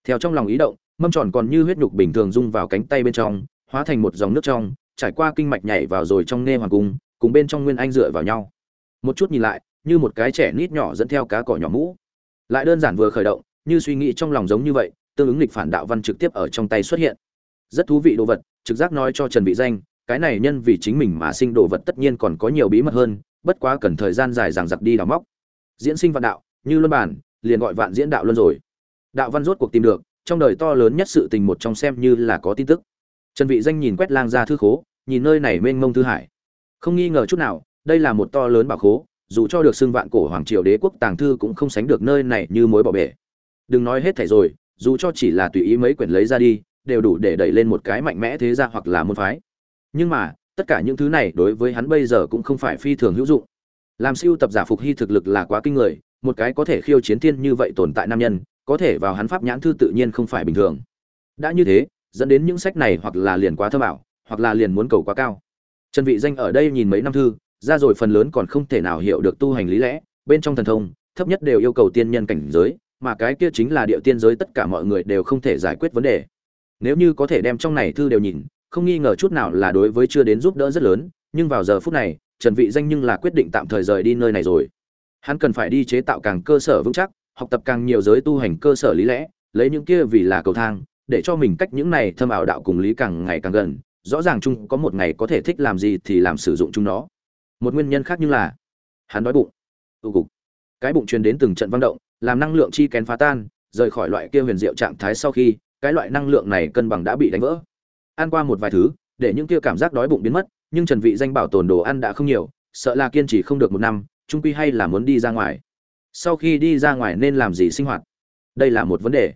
theo trong lòng ý động, mâm tròn còn như huyết nhục bình thường dung vào cánh tay bên trong, hóa thành một dòng nước trong, trải qua kinh mạch nhảy vào rồi trong nê hoàng cung, cùng bên trong nguyên anh dựa vào nhau. Một chút nhìn lại, như một cái trẻ nít nhỏ dẫn theo cá cỏ nhỏ mũ. Lại đơn giản vừa khởi động, như suy nghĩ trong lòng giống như vậy, tương ứng lịch phản đạo văn trực tiếp ở trong tay xuất hiện. Rất thú vị đồ vật, trực giác nói cho trần vị danh, cái này nhân vì chính mình mà sinh đồ vật tất nhiên còn có nhiều bí mật hơn, bất quá cần thời gian dài dằng dặc đi đào móc. Diễn sinh vạn đạo, như luân bản, liền gọi vạn diễn đạo luân rồi đạo văn rốt cuộc tìm được, trong đời to lớn nhất sự tình một trong xem như là có tin tức. Trần vị danh nhìn quét lang ra thư khố, nhìn nơi này mênh mông thư hải. Không nghi ngờ chút nào, đây là một to lớn bảo khố, dù cho được xưng vạn cổ hoàng triều đế quốc tàng thư cũng không sánh được nơi này như mối bỏ bể. Đừng nói hết thảy rồi, dù cho chỉ là tùy ý mấy quyển lấy ra đi, đều đủ để đẩy lên một cái mạnh mẽ thế gia hoặc là môn phái. Nhưng mà, tất cả những thứ này đối với hắn bây giờ cũng không phải phi thường hữu dụng. Làm siêu tập giả phục hy thực lực là quá kinh người, một cái có thể khiêu chiến thiên như vậy tồn tại nam nhân có thể vào hắn pháp nhãn thư tự nhiên không phải bình thường. Đã như thế, dẫn đến những sách này hoặc là liền quá thơ bảo hoặc là liền muốn cầu quá cao. Trần vị danh ở đây nhìn mấy năm thư, ra rồi phần lớn còn không thể nào hiểu được tu hành lý lẽ, bên trong thần thông, thấp nhất đều yêu cầu tiên nhân cảnh giới, mà cái kia chính là địa tiên giới tất cả mọi người đều không thể giải quyết vấn đề. Nếu như có thể đem trong này thư đều nhìn, không nghi ngờ chút nào là đối với chưa đến giúp đỡ rất lớn, nhưng vào giờ phút này, trần vị danh nhưng là quyết định tạm thời rời đi nơi này rồi. Hắn cần phải đi chế tạo càng cơ sở vững chắc học tập càng nhiều giới tu hành cơ sở lý lẽ, lấy những kia vì là cầu thang, để cho mình cách những này thâm ảo đạo cùng lý càng ngày càng gần, rõ ràng chung có một ngày có thể thích làm gì thì làm sử dụng chúng nó. Một nguyên nhân khác như là, hắn đói bụng. Tu cục. Cái bụng truyền đến từng trận vang động, làm năng lượng chi kén phá tan, rời khỏi loại kia huyền diệu trạng thái sau khi, cái loại năng lượng này cân bằng đã bị đánh vỡ. Ăn qua một vài thứ, để những kia cảm giác đói bụng biến mất, nhưng trần vị danh bảo tồn đồ ăn đã không nhiều, sợ là kiên trì không được một năm trung quy hay là muốn đi ra ngoài sau khi đi ra ngoài nên làm gì sinh hoạt? Đây là một vấn đề.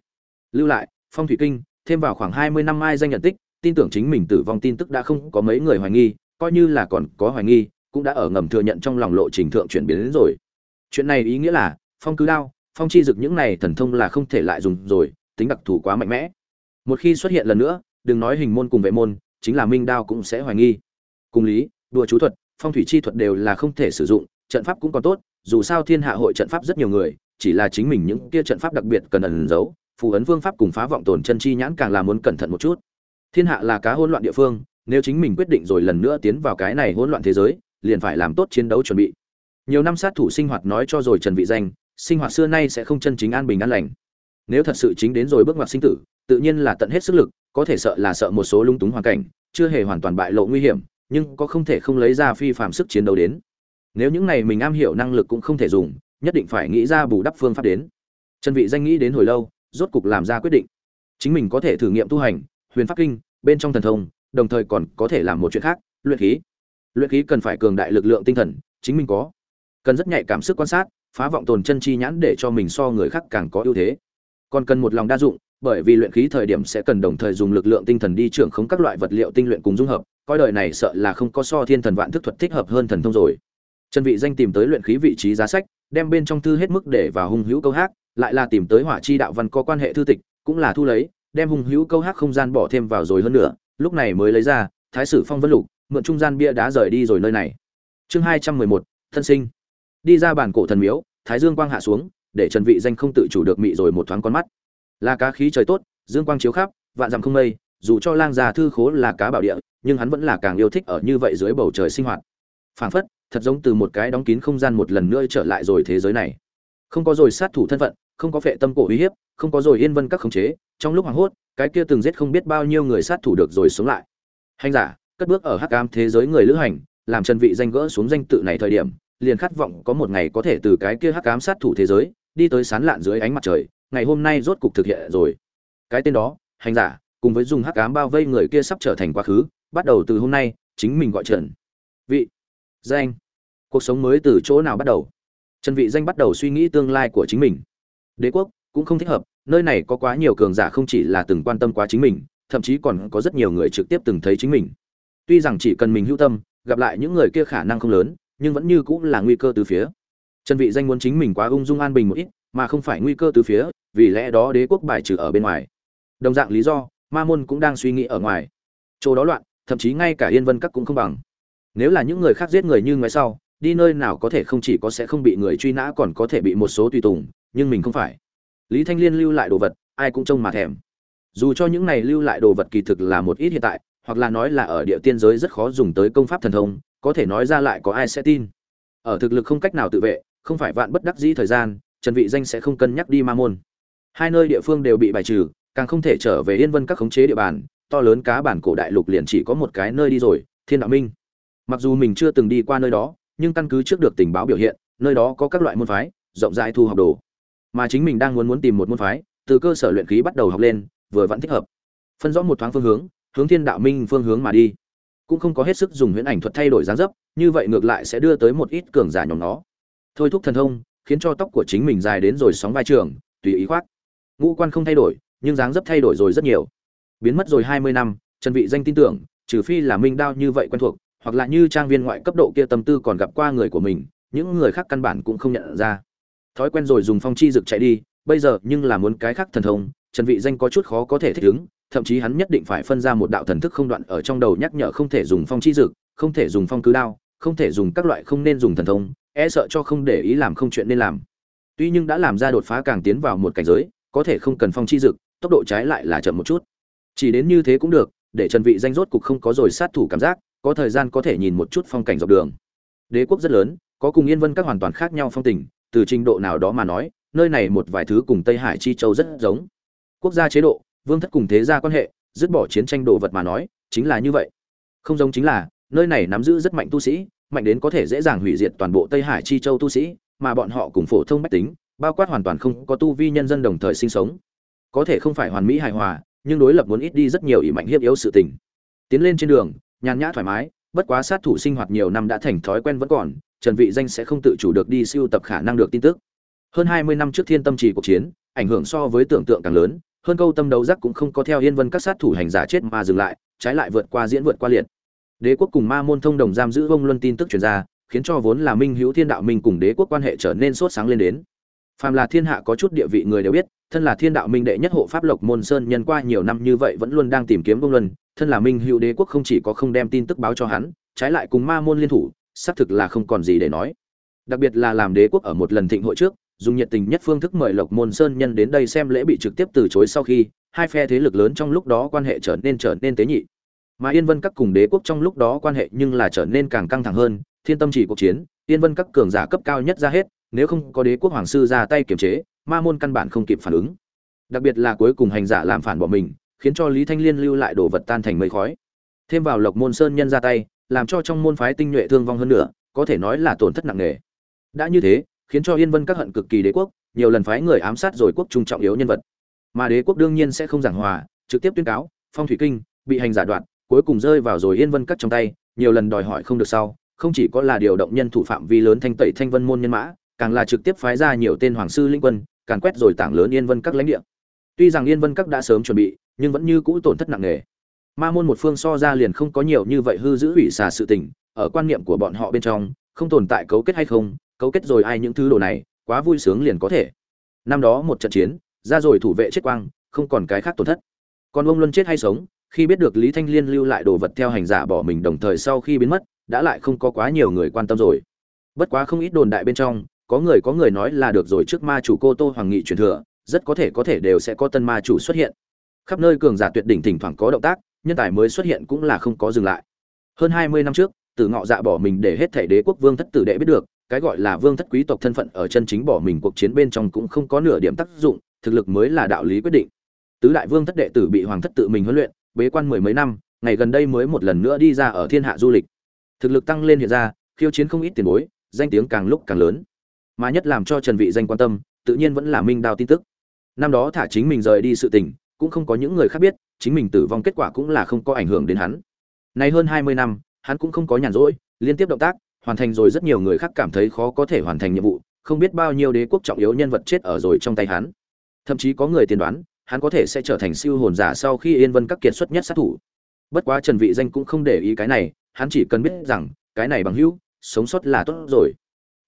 Lưu lại, phong thủy kinh, thêm vào khoảng 20 năm mai danh nhận tích, tin tưởng chính mình tử vong tin tức đã không có mấy người hoài nghi, coi như là còn có hoài nghi, cũng đã ở ngầm thừa nhận trong lòng lộ trình thượng chuyển biến đến rồi. Chuyện này ý nghĩa là, phong cứ đao, phong chi dực những này thần thông là không thể lại dùng rồi, tính đặc thù quá mạnh mẽ. Một khi xuất hiện lần nữa, đừng nói hình môn cùng vệ môn, chính là minh đao cũng sẽ hoài nghi. Cùng lý, đùa chú thuật, phong thủy chi thuật đều là không thể sử dụng, trận pháp cũng còn tốt dù sao thiên hạ hội trận pháp rất nhiều người, chỉ là chính mình những kia trận pháp đặc biệt cần ẩn giấu, phù ấn vương pháp cùng phá vọng tồn chân chi nhãn càng là muốn cẩn thận một chút. Thiên hạ là cá hỗn loạn địa phương, nếu chính mình quyết định rồi lần nữa tiến vào cái này hỗn loạn thế giới, liền phải làm tốt chiến đấu chuẩn bị. Nhiều năm sát thủ sinh hoạt nói cho rồi trần vị danh, sinh hoạt xưa nay sẽ không chân chính an bình an lành. Nếu thật sự chính đến rồi bước ngoặt sinh tử, tự nhiên là tận hết sức lực, có thể sợ là sợ một số lung túng hoàn cảnh, chưa hề hoàn toàn bại lộ nguy hiểm, nhưng có không thể không lấy ra phi phạm sức chiến đấu đến nếu những này mình am hiểu năng lực cũng không thể dùng, nhất định phải nghĩ ra bù đắp phương pháp đến. Trần vị danh nghĩ đến hồi lâu, rốt cục làm ra quyết định. Chính mình có thể thử nghiệm tu hành, huyền pháp kinh, bên trong thần thông, đồng thời còn có thể làm một chuyện khác, luyện khí. Luyện khí cần phải cường đại lực lượng tinh thần, chính mình có. Cần rất nhạy cảm sức quan sát, phá vọng tồn chân chi nhãn để cho mình so người khác càng có ưu thế. Còn cần một lòng đa dụng, bởi vì luyện khí thời điểm sẽ cần đồng thời dùng lực lượng tinh thần đi trưởng khống các loại vật liệu tinh luyện cùng dung hợp, coi đời này sợ là không có so thiên thần vạn thức thuật thích hợp hơn thần thông rồi trần vị danh tìm tới luyện khí vị trí giá sách, đem bên trong thư hết mức để vào hung hữu câu hát, lại là tìm tới hỏa chi đạo văn có quan hệ thư tịch, cũng là thu lấy, đem hung hữu câu hát không gian bỏ thêm vào rồi hơn nữa, lúc này mới lấy ra, thái sử phong vân lục, mượn trung gian bia đá rời đi rồi nơi này. Chương hai trăm mười một, thân sinh. Đi ra bản cổ thần miếu, thái dương quang hạ xuống, để trần vị danh không tự chủ được mị rồi một thoáng con mắt. Là cá khí trời tốt, dương quang chiếu khắp, vạn dặm không mây, dù cho lang già thư khố là cá bảo địa, nhưng hắn vẫn là càng yêu thích ở như vậy dưới bầu trời sinh hoạt. Phảng phất thật giống từ một cái đóng kín không gian một lần nữa trở lại rồi thế giới này. Không có rồi sát thủ thân phận, không có phệ tâm cổ uy hiếp, không có rồi yên vân các khống chế, trong lúc hoảng hốt, cái kia từng giết không biết bao nhiêu người sát thủ được rồi sống lại. Hành giả, cất bước ở hắc ám thế giới người lữ hành, làm trần vị danh gỡ xuống danh tự này thời điểm, liền khát vọng có một ngày có thể từ cái kia hắc ám sát thủ thế giới, đi tới sán lạn dưới ánh mặt trời, ngày hôm nay rốt cục thực hiện rồi. Cái tên đó, hành giả, cùng với dùng hắc ám bao vây người kia sắp trở thành quá khứ, bắt đầu từ hôm nay, chính mình gọi trần. Vị danh. Cuộc sống mới từ chỗ nào bắt đầu? Trần vị danh bắt đầu suy nghĩ tương lai của chính mình. Đế quốc cũng không thích hợp, nơi này có quá nhiều cường giả không chỉ là từng quan tâm quá chính mình, thậm chí còn có rất nhiều người trực tiếp từng thấy chính mình. Tuy rằng chỉ cần mình hữu tâm, gặp lại những người kia khả năng không lớn, nhưng vẫn như cũng là nguy cơ từ phía. Trần vị danh muốn chính mình quá ung dung an bình một ít, mà không phải nguy cơ từ phía, vì lẽ đó đế quốc bài trừ ở bên ngoài. Đồng dạng lý do, ma môn cũng đang suy nghĩ ở ngoài. Chỗ đó loạn, thậm chí ngay cả yên vân các cũng không bằng nếu là những người khác giết người như ngoài sau, đi nơi nào có thể không chỉ có sẽ không bị người truy nã còn có thể bị một số tùy tùng, nhưng mình không phải. Lý thanh liên lưu lại đồ vật, ai cũng trông mà thèm. Dù cho những này lưu lại đồ vật kỳ thực là một ít hiện tại, hoặc là nói là ở địa tiên giới rất khó dùng tới công pháp thần thông, có thể nói ra lại có ai sẽ tin. Ở thực lực không cách nào tự vệ, không phải vạn bất đắc dĩ thời gian, trần vị danh sẽ không cân nhắc đi ma môn. Hai nơi địa phương đều bị bài trừ, càng không thể trở về yên vân các khống chế địa bàn, to lớn cá bản cổ đại lục liền chỉ có một cái nơi đi rồi, thiên đạo minh mặc dù mình chưa từng đi qua nơi đó, nhưng căn cứ trước được tình báo biểu hiện, nơi đó có các loại môn phái, rộng rãi thu học đồ. Mà chính mình đang muốn muốn tìm một môn phái, từ cơ sở luyện khí bắt đầu học lên, vừa vẫn thích hợp. Phân rõ một thoáng phương hướng hướng thiên đạo minh phương hướng mà đi. Cũng không có hết sức dùng huyễn ảnh thuật thay đổi dáng dấp, như vậy ngược lại sẽ đưa tới một ít cường giả nhóm nó. Thôi thúc thần thông, khiến cho tóc của chính mình dài đến rồi sóng vai trường, tùy ý khoác. Ngũ quan không thay đổi, nhưng dáng dấp thay đổi rồi rất nhiều. Biến mất rồi hai mươi năm, trần vị danh tin tưởng, trừ phi là minh đao như vậy quen thuộc hoặc là như trang viên ngoại cấp độ kia tâm tư còn gặp qua người của mình những người khác căn bản cũng không nhận ra. Thói quen rồi dùng phong chi rực chạy đi bây giờ nhưng là muốn cái khác thần thông trần vị danh có chút khó có thể thích ứng thậm chí hắn nhất định phải phân ra một đạo thần thức không đoạn ở trong đầu nhắc nhở không thể dùng phong chi dược, không thể dùng phong cứ đao không thể dùng các loại không nên dùng thần thông e sợ cho không để ý làm không chuyện nên làm. Tuy nhưng đã làm ra đột phá càng tiến vào một cảnh giới có thể không cần phong chi dược, tốc độ trái lại là chậm một chút. Chỉ đến như thế cũng được để trần vị danh rốt cục không có rồi sát thủ cảm giác có thời gian có thể nhìn một chút phong cảnh dọc đường. Đế quốc rất lớn, có cùng yên vân các hoàn toàn khác nhau phong tình, từ trình độ nào đó mà nói, nơi này một vài thứ cùng tây hải chi châu rất giống. Quốc gia chế độ, vương thất cùng thế gia quan hệ, dứt bỏ chiến tranh đồ vật mà nói, chính là như vậy. Không giống chính là, nơi này nắm giữ rất mạnh tu sĩ, mạnh đến có thể dễ dàng hủy diệt toàn bộ tây hải chi châu tu sĩ, mà bọn họ cùng phổ thông bách tính, bao quát hoàn toàn không có tu vi nhân dân đồng thời sinh sống. Có thể không phải hoàn mỹ hài hòa, nhưng đối lập muốn ít đi rất nhiều ỷ mạnh hiếp yếu sự tình. Tiến lên trên đường nhàn nhã thoải mái, bất quá sát thủ sinh hoạt nhiều năm đã thành thói quen vẫn còn, trần vị danh sẽ không tự chủ được đi siêu tập khả năng được tin tức. Hơn 20 năm trước thiên tâm trì cuộc chiến, ảnh hưởng so với tưởng tượng càng lớn, hơn câu tâm đấu giác cũng không có theo yên vân các sát thủ hành giả chết mà dừng lại, trái lại vượt qua diễn vượt qua liệt. Đế quốc cùng ma môn thông đồng giam giữ vong luân tin tức truyền ra, khiến cho vốn là minh hữu thiên đạo minh cùng đế quốc quan hệ trở nên sốt sáng lên đến. Phàm là thiên hạ có chút địa vị người đều biết, thân là thiên đạo minh đệ nhất hộ pháp lộc môn sơn nhân qua nhiều năm như vậy vẫn luôn đang tìm kiếm vong luân thân là minh hữu đế quốc không chỉ có không đem tin tức báo cho hắn, trái lại cùng ma môn liên thủ, xác thực là không còn gì để nói. Đặc biệt là làm đế quốc ở một lần thịnh hội trước, dùng nhiệt tình nhất phương thức mời lộc môn sơn nhân đến đây xem lễ bị trực tiếp từ chối sau khi, hai phe thế lực lớn trong lúc đó quan hệ trở nên trở nên tế nhị. Mà yên vân các cùng đế quốc trong lúc đó quan hệ nhưng là trở nên càng căng thẳng hơn, thiên tâm chỉ cuộc chiến, yên vân các cường giả cấp cao nhất ra hết, nếu không có đế quốc hoàng sư ra tay kiềm chế, ma môn căn bản không kịp phản ứng. Đặc biệt là cuối cùng hành giả làm phản bỏ mình khiến cho lý thanh liên lưu lại đồ vật tan thành mây khói. Thêm vào lộc môn sơn nhân ra tay, làm cho trong môn phái tinh nhuệ thương vong hơn nữa có thể nói là tổn thất nặng nề. Đã như thế, khiến cho yên vân các hận cực kỳ đế quốc, nhiều lần phái người ám sát rồi quốc trung trọng yếu nhân vật. Mà đế quốc đương nhiên sẽ không giảng hòa, trực tiếp tuyên cáo, phong thủy kinh, bị hành giả đoạn cuối cùng rơi vào rồi yên vân các trong tay, nhiều lần đòi hỏi không được sau, không chỉ có là điều động nhân thủ phạm vi lớn thanh tẩy thanh vân môn nhân mã, càng là trực tiếp phái ra nhiều tên hoàng sư linh quân càng quét rồi tảng lớn yên vân các lãnh địa. Tuy rằng yên vân các đã sớm chuẩn bị nhưng vẫn như cũ tổn thất nặng nề. Ma môn một phương so ra liền không có nhiều như vậy hư giữ ủy xà sự tình, ở quan niệm của bọn họ bên trong, không tồn tại cấu kết hay không, cấu kết rồi ai những thứ đồ này, quá vui sướng liền có thể. Năm đó một trận chiến, ra rồi thủ vệ chết quang, không còn cái khác tổn thất. Còn ông luân chết hay sống, khi biết được lý thanh liên lưu lại đồ vật theo hành giả bỏ mình đồng thời sau khi biến mất, đã lại không có quá nhiều người quan tâm rồi. Bất quá không ít đồn đại bên trong, có người có người nói là được rồi trước ma chủ cô tô hoàng nghị truyền thừa, rất có thể có thể đều sẽ có tân ma chủ xuất hiện khắp nơi cường giả tuyệt đỉnh thỉnh thoảng có động tác, nhân tài mới xuất hiện cũng là không có dừng lại. Hơn hai mươi năm trước từ ngọ dạ bỏ mình để hết thể đế quốc vương thất tử đệ biết được, cái gọi là vương thất quý tộc thân phận ở chân chính bỏ mình cuộc chiến bên trong cũng không có nửa điểm tác dụng, thực lực mới là đạo lý quyết định. Tứ đại vương thất đệ tử bị hoàng thất tự mình huấn luyện, bế quan mười mấy năm, ngày gần đây mới một lần nữa đi ra ở thiên hạ du lịch. Thực lực tăng lên hiện ra, khiêu chiến không ít tiền bối, danh tiếng càng lúc càng lớn. Mà nhất làm cho trần vị danh quan tâm, tự nhiên vẫn là minh đao tin tức. Năm đó thả chính mình rời đi sự tình cũng không có những người khác biết chính mình tử vong kết quả cũng là không có ảnh hưởng đến hắn. Nay hơn 20 năm hắn cũng không có nhàn rỗi liên tiếp động tác hoàn thành rồi rất nhiều người khác cảm thấy khó có thể hoàn thành nhiệm vụ không biết bao nhiêu đế quốc trọng yếu nhân vật chết ở rồi trong tay hắn. Thậm chí có người tiên đoán hắn có thể sẽ trở thành siêu hồn giả sau khi yên vân các kiệt xuất nhất sát thủ. Bất quá trần vị danh cũng không để ý cái này hắn chỉ cần biết rằng cái này bằng hữu sống sót là tốt rồi.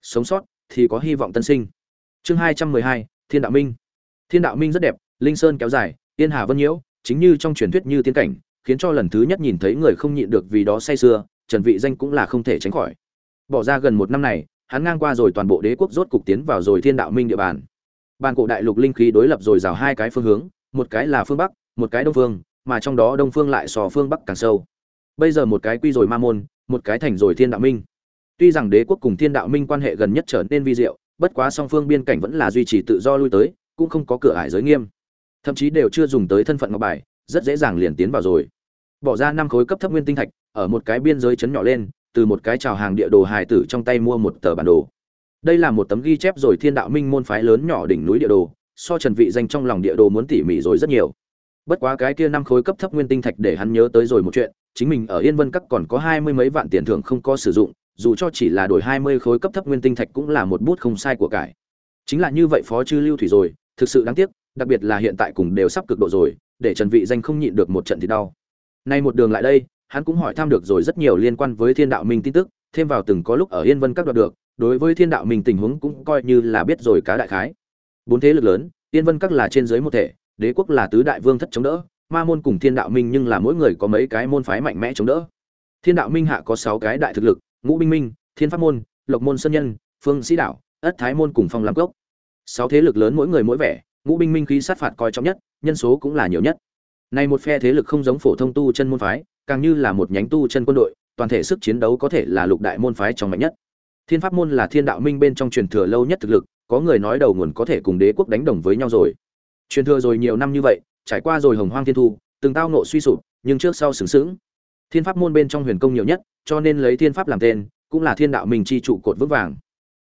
Sống sót thì có hy vọng tân sinh. Chương 212, thiên đạo minh. Thiên đạo minh rất đẹp linh sơn kéo dài yên hà vân nhiễu, chính như trong truyền thuyết như tiên cảnh, khiến cho lần thứ nhất nhìn thấy người không nhịn được vì đó say sưa, trần vị danh cũng là không thể tránh khỏi. Bỏ ra gần một năm này, hắn ngang qua rồi toàn bộ đế quốc rốt cục tiến vào rồi thiên đạo minh địa bàn. Bàn cổ đại lục linh khí đối lập rồi rào hai cái phương hướng, một cái là phương bắc, một cái đông phương, mà trong đó đông phương lại so phương bắc càng sâu. Bây giờ một cái quy rồi ma môn, một cái thành rồi thiên đạo minh. Tuy rằng đế quốc cùng thiên đạo minh quan hệ gần nhất trở nên vi diệu, bất quá song phương biên cảnh vẫn là duy trì tự do lui tới, cũng không có cửa ải giới nghiêm thậm chí đều chưa dùng tới thân phận ngọc bài, rất dễ dàng liền tiến vào rồi. Bỏ ra năm khối cấp thấp nguyên tinh thạch, ở một cái biên giới chấn nhỏ lên, từ một cái trào hàng địa đồ hài tử trong tay mua một tờ bản đồ. Đây là một tấm ghi chép rồi thiên đạo minh môn phái lớn nhỏ đỉnh núi địa đồ, so trần vị danh trong lòng địa đồ muốn tỉ mỉ rồi rất nhiều. Bất quá cái kia năm khối cấp thấp nguyên tinh thạch để hắn nhớ tới rồi một chuyện, chính mình ở yên vân các còn có hai mươi mấy vạn tiền thưởng không có sử dụng, dù cho chỉ là đổi hai mươi khối cấp thấp nguyên tinh thạch cũng là một bút không sai của cải. Chính là như vậy phó chư lưu thủy rồi, thực sự đáng tiếc đặc biệt là hiện tại cùng đều sắp cực độ rồi, để trần vị danh không nhịn được một trận thì đau. Nay một đường lại đây, hắn cũng hỏi thăm được rồi rất nhiều liên quan với thiên đạo minh tin tức, thêm vào từng có lúc ở yên vân các đoạt được, đối với thiên đạo minh tình huống cũng coi như là biết rồi cá đại khái. Bốn thế lực lớn, yên vân các là trên dưới một thể, đế quốc là tứ đại vương thất chống đỡ, ma môn cùng thiên đạo minh nhưng là mỗi người có mấy cái môn phái mạnh mẽ chống đỡ. Thiên đạo minh hạ có sáu cái đại thực lực, ngũ binh minh, thiên pháp môn, lộc môn sơn nhân, phương sĩ đạo, ất thái môn cùng phong lam cốc. Sáu thế lực lớn mỗi người mỗi vẻ ngũ binh minh khí sát phạt coi trọng nhất, nhân số cũng là nhiều nhất. Này một phe thế lực không giống phổ thông tu chân môn phái, càng như là một nhánh tu chân quân đội, toàn thể sức chiến đấu có thể là lục đại môn phái trong mạnh nhất. Thiên pháp môn là thiên đạo minh bên trong truyền thừa lâu nhất thực lực, có người nói đầu nguồn có thể cùng đế quốc đánh đồng với nhau rồi. Truyền thừa rồi nhiều năm như vậy, trải qua rồi hồng hoang thiên thu, từng tao nộ suy sụp, nhưng trước sau sướng sướng thiên pháp môn bên trong huyền công nhiều nhất, cho nên lấy thiên pháp làm tên, cũng là thiên đạo minh chi trụ cột vững vàng.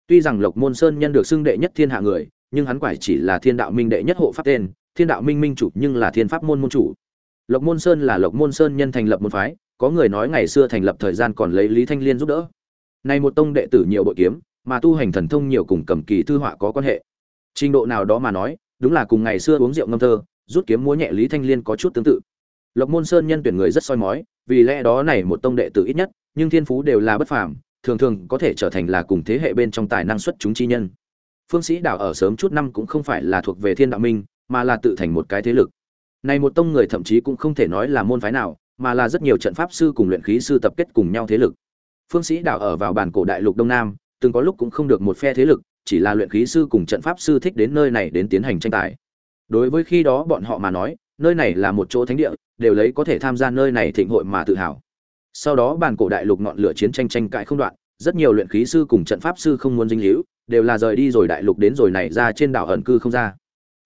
Tuy rằng lộc môn sơn nhân được xưng đệ nhất thiên hạ người nhưng hắn quải chỉ là thiên đạo minh đệ nhất hộ pháp tên, thiên đạo minh minh chủ nhưng là thiên pháp môn môn chủ. Lộc môn sơn là lộc môn sơn nhân thành lập môn phái, có người nói ngày xưa thành lập thời gian còn lấy lý thanh liên giúp đỡ. Nay một tông đệ tử nhiều bội kiếm, mà tu hành thần thông nhiều cùng cầm kỳ thư họa có quan hệ. Trình độ nào đó mà nói, đúng là cùng ngày xưa uống rượu ngâm thơ, rút kiếm múa nhẹ lý thanh liên có chút tương tự. Lộc môn sơn nhân tuyển người rất soi mói, vì lẽ đó này một tông đệ tử ít nhất, nhưng thiên phú đều là bất phàm, thường thường có thể trở thành là cùng thế hệ bên trong tài năng xuất chúng chi nhân phương sĩ đảo ở sớm chút năm cũng không phải là thuộc về thiên đạo minh, mà là tự thành một cái thế lực. Này một tông người thậm chí cũng không thể nói là môn phái nào, mà là rất nhiều trận pháp sư cùng luyện khí sư tập kết cùng nhau thế lực. Phương sĩ đảo ở vào bản cổ đại lục đông nam, từng có lúc cũng không được một phe thế lực, chỉ là luyện khí sư cùng trận pháp sư thích đến nơi này đến tiến hành tranh tài. Đối với khi đó bọn họ mà nói, nơi này là một chỗ thánh địa, đều lấy có thể tham gia nơi này thịnh hội mà tự hào. Sau đó bản cổ đại lục ngọn lửa chiến tranh tranh cãi không đoạn, rất nhiều luyện khí sư cùng trận pháp sư không muốn dính hữu đều là rời đi rồi đại lục đến rồi này ra trên đảo ẩn cư không ra.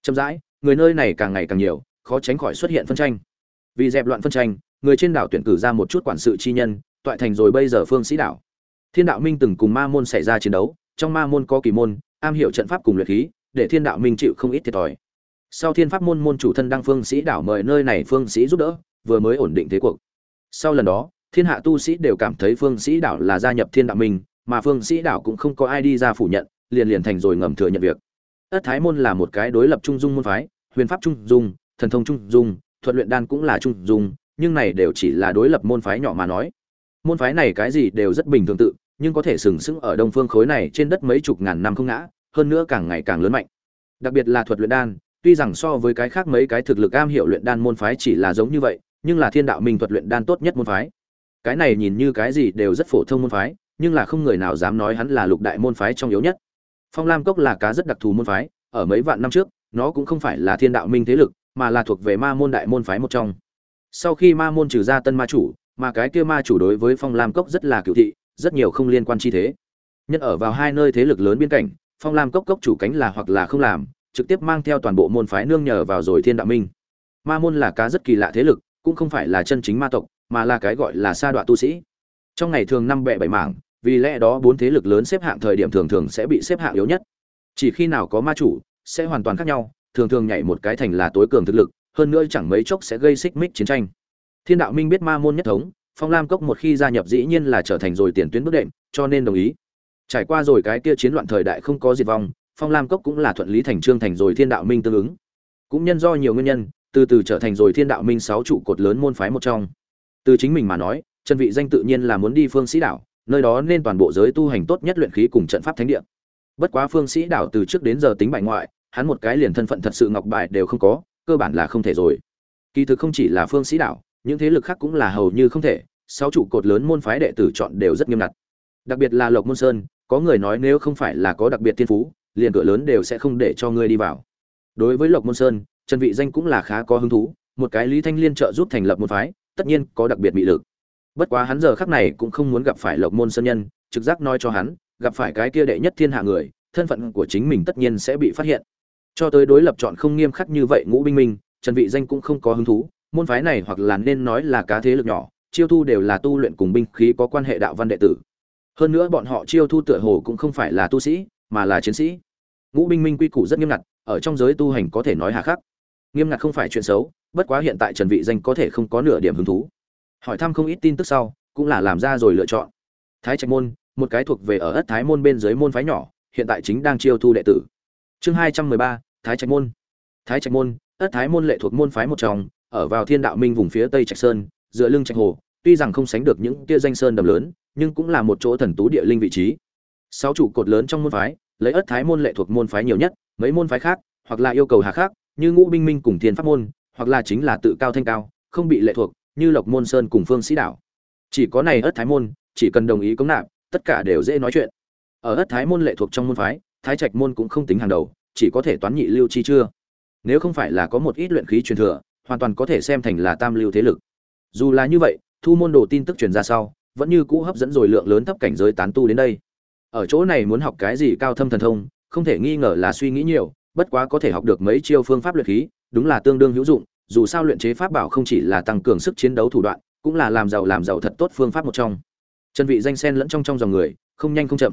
Chậm rãi, người nơi này càng ngày càng nhiều, khó tránh khỏi xuất hiện phân tranh. Vì dẹp loạn phân tranh, người trên đảo tuyển cử ra một chút quản sự chi nhân, toại thành rồi bây giờ phương sĩ đảo. Thiên đạo minh từng cùng ma môn xảy ra chiến đấu, trong ma môn có kỳ môn, am hiểu trận pháp cùng luyện khí, để thiên đạo minh chịu không ít thiệt thòi. Sau thiên pháp môn môn chủ thân đăng phương sĩ đảo mời nơi này phương sĩ giúp đỡ, vừa mới ổn định thế cuộc. Sau lần đó, thiên hạ tu sĩ đều cảm thấy phương sĩ đảo là gia nhập thiên đạo minh mà phương sĩ đảo cũng không có ai đi ra phủ nhận, liền liền thành rồi ngầm thừa nhận việc. Ất thái môn là một cái đối lập trung dung môn phái, huyền pháp trung dung, thần thông trung dung, thuật luyện đan cũng là trung dung, nhưng này đều chỉ là đối lập môn phái nhỏ mà nói. Môn phái này cái gì đều rất bình thường tự, nhưng có thể sừng sững ở đông phương khối này trên đất mấy chục ngàn năm không ngã, hơn nữa càng ngày càng lớn mạnh. Đặc biệt là thuật luyện đan, tuy rằng so với cái khác mấy cái thực lực am hiểu luyện đan môn phái chỉ là giống như vậy, nhưng là thiên đạo minh thuật luyện đan tốt nhất môn phái. Cái này nhìn như cái gì đều rất phổ thông môn phái nhưng là không người nào dám nói hắn là lục đại môn phái trong yếu nhất. Phong lam cốc là cá rất đặc thù môn phái, ở mấy vạn năm trước, nó cũng không phải là thiên đạo minh thế lực, mà là thuộc về ma môn đại môn phái một trong. Sau khi ma môn trừ ra tân ma chủ, mà cái kia ma chủ đối với phong lam cốc rất là cựu thị, rất nhiều không liên quan chi thế. Nhân ở vào hai nơi thế lực lớn biên cảnh phong lam cốc cốc chủ cánh là hoặc là không làm, trực tiếp mang theo toàn bộ môn phái nương nhờ vào rồi thiên đạo minh. Ma môn là cá rất kỳ lạ thế lực, cũng không phải là chân chính ma tộc, mà là cái gọi là sa đoạn tu sĩ. Trong ngày thường năm bệ bảy mảng vì lẽ đó bốn thế lực lớn xếp hạng thời điểm thường thường sẽ bị xếp hạng yếu nhất. Chỉ khi nào có ma chủ, sẽ hoàn toàn khác nhau, thường thường nhảy một cái thành là tối cường thực lực, hơn nữa chẳng mấy chốc sẽ gây xích mích chiến tranh. Thiên đạo minh biết ma môn nhất thống, phong lam cốc một khi gia nhập dĩ nhiên là trở thành rồi tiền tuyến bước đệm, cho nên đồng ý. Trải qua rồi cái kia chiến loạn thời đại không có diệt vong, phong lam cốc cũng là thuận lý thành trương thành rồi thiên đạo minh tương ứng. Cũng nhân do nhiều nguyên nhân, từ từ trở thành rồi thiên đạo minh sáu trụ cột lớn môn phái một trong. Từ chính mình mà nói chân vị danh tự nhiên là muốn đi phương sĩ đảo nơi đó nên toàn bộ giới tu hành tốt nhất luyện khí cùng trận pháp thánh địa. Bất quá phương sĩ đảo từ trước đến giờ tính bại ngoại, hắn một cái liền thân phận thật sự ngọc bài đều không có, cơ bản là không thể rồi. Kỳ thực không chỉ là phương sĩ đảo, những thế lực khác cũng là hầu như không thể, sáu trụ cột lớn môn phái đệ tử chọn đều rất nghiêm ngặt. Đặc biệt là lộc môn sơn, có người nói nếu không phải là có đặc biệt thiên phú, liền cửa lớn đều sẽ không để cho ngươi đi vào. Đối với lộc môn sơn, trần vị danh cũng là khá có hứng thú, một cái lý thanh liên trợ giúp thành lập môn phái, tất nhiên có đặc biệt mị lực bất quá hắn giờ khắc này cũng không muốn gặp phải lộc môn sơn nhân, trực giác nói cho hắn, gặp phải cái kia đệ nhất thiên hạ người, thân phận của chính mình tất nhiên sẽ bị phát hiện. Cho tới đối lập chọn không nghiêm khắc như vậy ngũ binh minh, trần vị danh cũng không có hứng thú, môn phái này hoặc là nên nói là cá thế lực nhỏ, chiêu thu đều là tu luyện cùng binh khí có quan hệ đạo văn đệ tử. Hơn nữa bọn họ chiêu thu tựa hồ cũng không phải là tu sĩ, mà là chiến sĩ. Ngũ binh minh quy củ rất nghiêm ngặt, ở trong giới tu hành có thể nói hà khắc. Nghiêm ngặt không phải chuyện xấu, bất quá hiện tại trần vị danh có thể không có nửa điểm hứng thú hỏi thăm không ít tin tức sau, cũng là làm ra rồi lựa chọn. Thái trạch môn, một cái thuộc về ở ất thái môn bên dưới môn phái nhỏ, hiện tại chính đang chiêu thu đệ tử. Chương hai trăm mười ba, thái trạch môn. Thái trạch môn, ất thái môn lệ thuộc môn phái một trong, ở vào thiên đạo minh vùng phía tây trạch sơn, dựa lưng trạch hồ, tuy rằng không sánh được những tia danh sơn đầm lớn, nhưng cũng là một chỗ thần tú địa linh vị trí. Sáu trụ cột lớn trong môn phái, lấy ất thái môn lệ thuộc môn phái nhiều nhất, mấy môn phái khác, hoặc là yêu cầu hà khác, như ngũ binh minh cùng thiên pháp môn, hoặc là chính là tự cao thanh cao, không bị lệ thuộc như lộc môn sơn cùng phương sĩ đảo. Chỉ có này ất thái môn, chỉ cần đồng ý cống nạp, tất cả đều dễ nói chuyện. Ở ất thái môn lệ thuộc trong môn phái, thái trạch môn cũng không tính hàng đầu, chỉ có thể toán nhị lưu chi chưa. Nếu không phải là có một ít luyện khí truyền thừa, hoàn toàn có thể xem thành là tam lưu thế lực. Dù là như vậy, thu môn đồ tin tức truyền ra sau, vẫn như cũ hấp dẫn rồi lượng lớn thấp cảnh giới tán tu đến đây. Ở chỗ này muốn học cái gì cao thâm thần thông, không thể nghi ngờ là suy nghĩ nhiều, bất quá có thể học được mấy chiêu phương pháp luyện khí, đúng là tương đương hữu dụng dù sao luyện chế pháp bảo không chỉ là tăng cường sức chiến đấu thủ đoạn, cũng là làm giàu làm giàu thật tốt phương pháp một trong. Chân vị danh sen lẫn trong trong dòng người, không nhanh không chậm.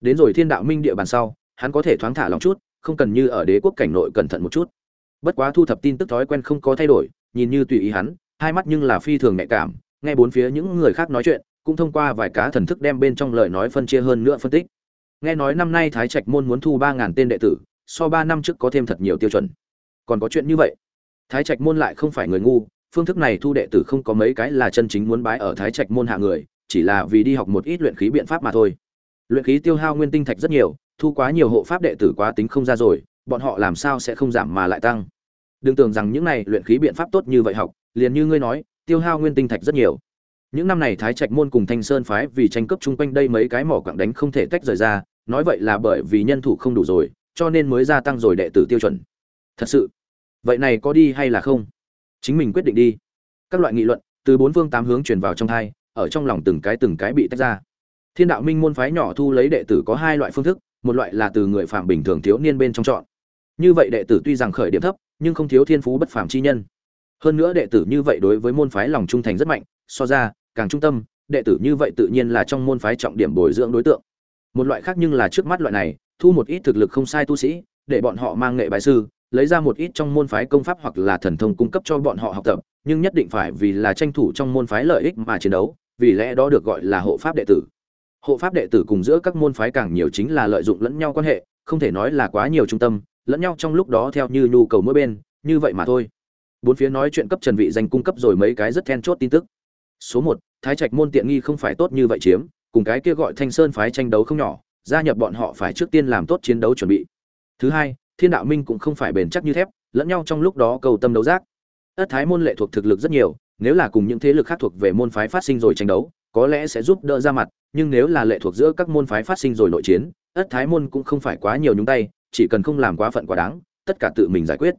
Đến rồi thiên đạo minh địa bàn sau, hắn có thể thoáng thả lòng chút, không cần như ở đế quốc cảnh nội cẩn thận một chút. Bất quá thu thập tin tức thói quen không có thay đổi, nhìn như tùy ý hắn, hai mắt nhưng là phi thường nhạy cảm, nghe bốn phía những người khác nói chuyện, cũng thông qua vài cá thần thức đem bên trong lời nói phân chia hơn nữa phân tích. Nghe nói năm nay thái trạch môn muốn thu ba ngàn tên đệ tử, so ba năm trước có thêm thật nhiều tiêu chuẩn. Còn có chuyện như vậy thái trạch môn lại không phải người ngu, phương thức này thu đệ tử không có mấy cái là chân chính muốn bái ở thái trạch môn hạ người, chỉ là vì đi học một ít luyện khí biện pháp mà thôi. Luyện khí tiêu hao nguyên tinh thạch rất nhiều, thu quá nhiều hộ pháp đệ tử quá tính không ra rồi, bọn họ làm sao sẽ không giảm mà lại tăng? Đừng tưởng rằng những này luyện khí biện pháp tốt như vậy học, liền như ngươi nói, tiêu hao nguyên tinh thạch rất nhiều. Những năm này thái trạch môn cùng thanh sơn phái vì tranh cướp chung quanh đây mấy cái mỏ quặng đánh không thể tách rời ra, nói vậy là bởi vì nhân thủ không đủ rồi, cho nên mới gia tăng rồi đệ tử tiêu chuẩn. Thật sự vậy này có đi hay là không? Chính mình quyết định đi. Các loại nghị luận, từ bốn phương tám hướng truyền vào trong thai, ở trong lòng từng cái từng cái bị tách ra. Thiên đạo minh môn phái nhỏ thu lấy đệ tử có hai loại phương thức, một loại là từ người phạm bình thường thiếu niên bên trong chọn. Như vậy đệ tử tuy rằng khởi điểm thấp, nhưng không thiếu thiên phú bất phàm chi nhân. Hơn nữa đệ tử như vậy đối với môn phái lòng trung thành rất mạnh, so ra, càng trung tâm, đệ tử như vậy tự nhiên là trong môn phái trọng điểm bồi dưỡng đối tượng. Một loại khác nhưng là trước mắt loại này, thu một ít thực lực không sai tu sĩ, để bọn họ mang nghệ bài sư lấy ra một ít trong môn phái công pháp hoặc là thần thông cung cấp cho bọn họ học tập, nhưng nhất định phải vì là tranh thủ trong môn phái lợi ích mà chiến đấu, vì lẽ đó được gọi là hộ pháp đệ tử. Hộ pháp đệ tử cùng giữa các môn phái càng nhiều chính là lợi dụng lẫn nhau quan hệ, không thể nói là quá nhiều trung tâm, lẫn nhau trong lúc đó theo như nhu cầu mỗi bên, như vậy mà thôi. Bốn phía nói chuyện cấp trần vị danh cung cấp rồi mấy cái rất then chốt tin tức. Số một, thái trạch môn tiện nghi không phải tốt như vậy chiếm, cùng cái kia gọi thanh sơn phái tranh đấu không nhỏ, gia nhập bọn họ phải trước tiên làm tốt chiến đấu chuẩn bị. Thứ hai thiên đạo minh cũng không phải bền chắc như thép, lẫn nhau trong lúc đó cầu tâm đấu giác. Ất thái môn lệ thuộc thực lực rất nhiều, nếu là cùng những thế lực khác thuộc về môn phái phát sinh rồi tranh đấu, có lẽ sẽ giúp đỡ ra mặt, nhưng nếu là lệ thuộc giữa các môn phái phát sinh rồi nội chiến, ất thái môn cũng không phải quá nhiều nhúng tay, chỉ cần không làm quá phận quá đáng, tất cả tự mình giải quyết.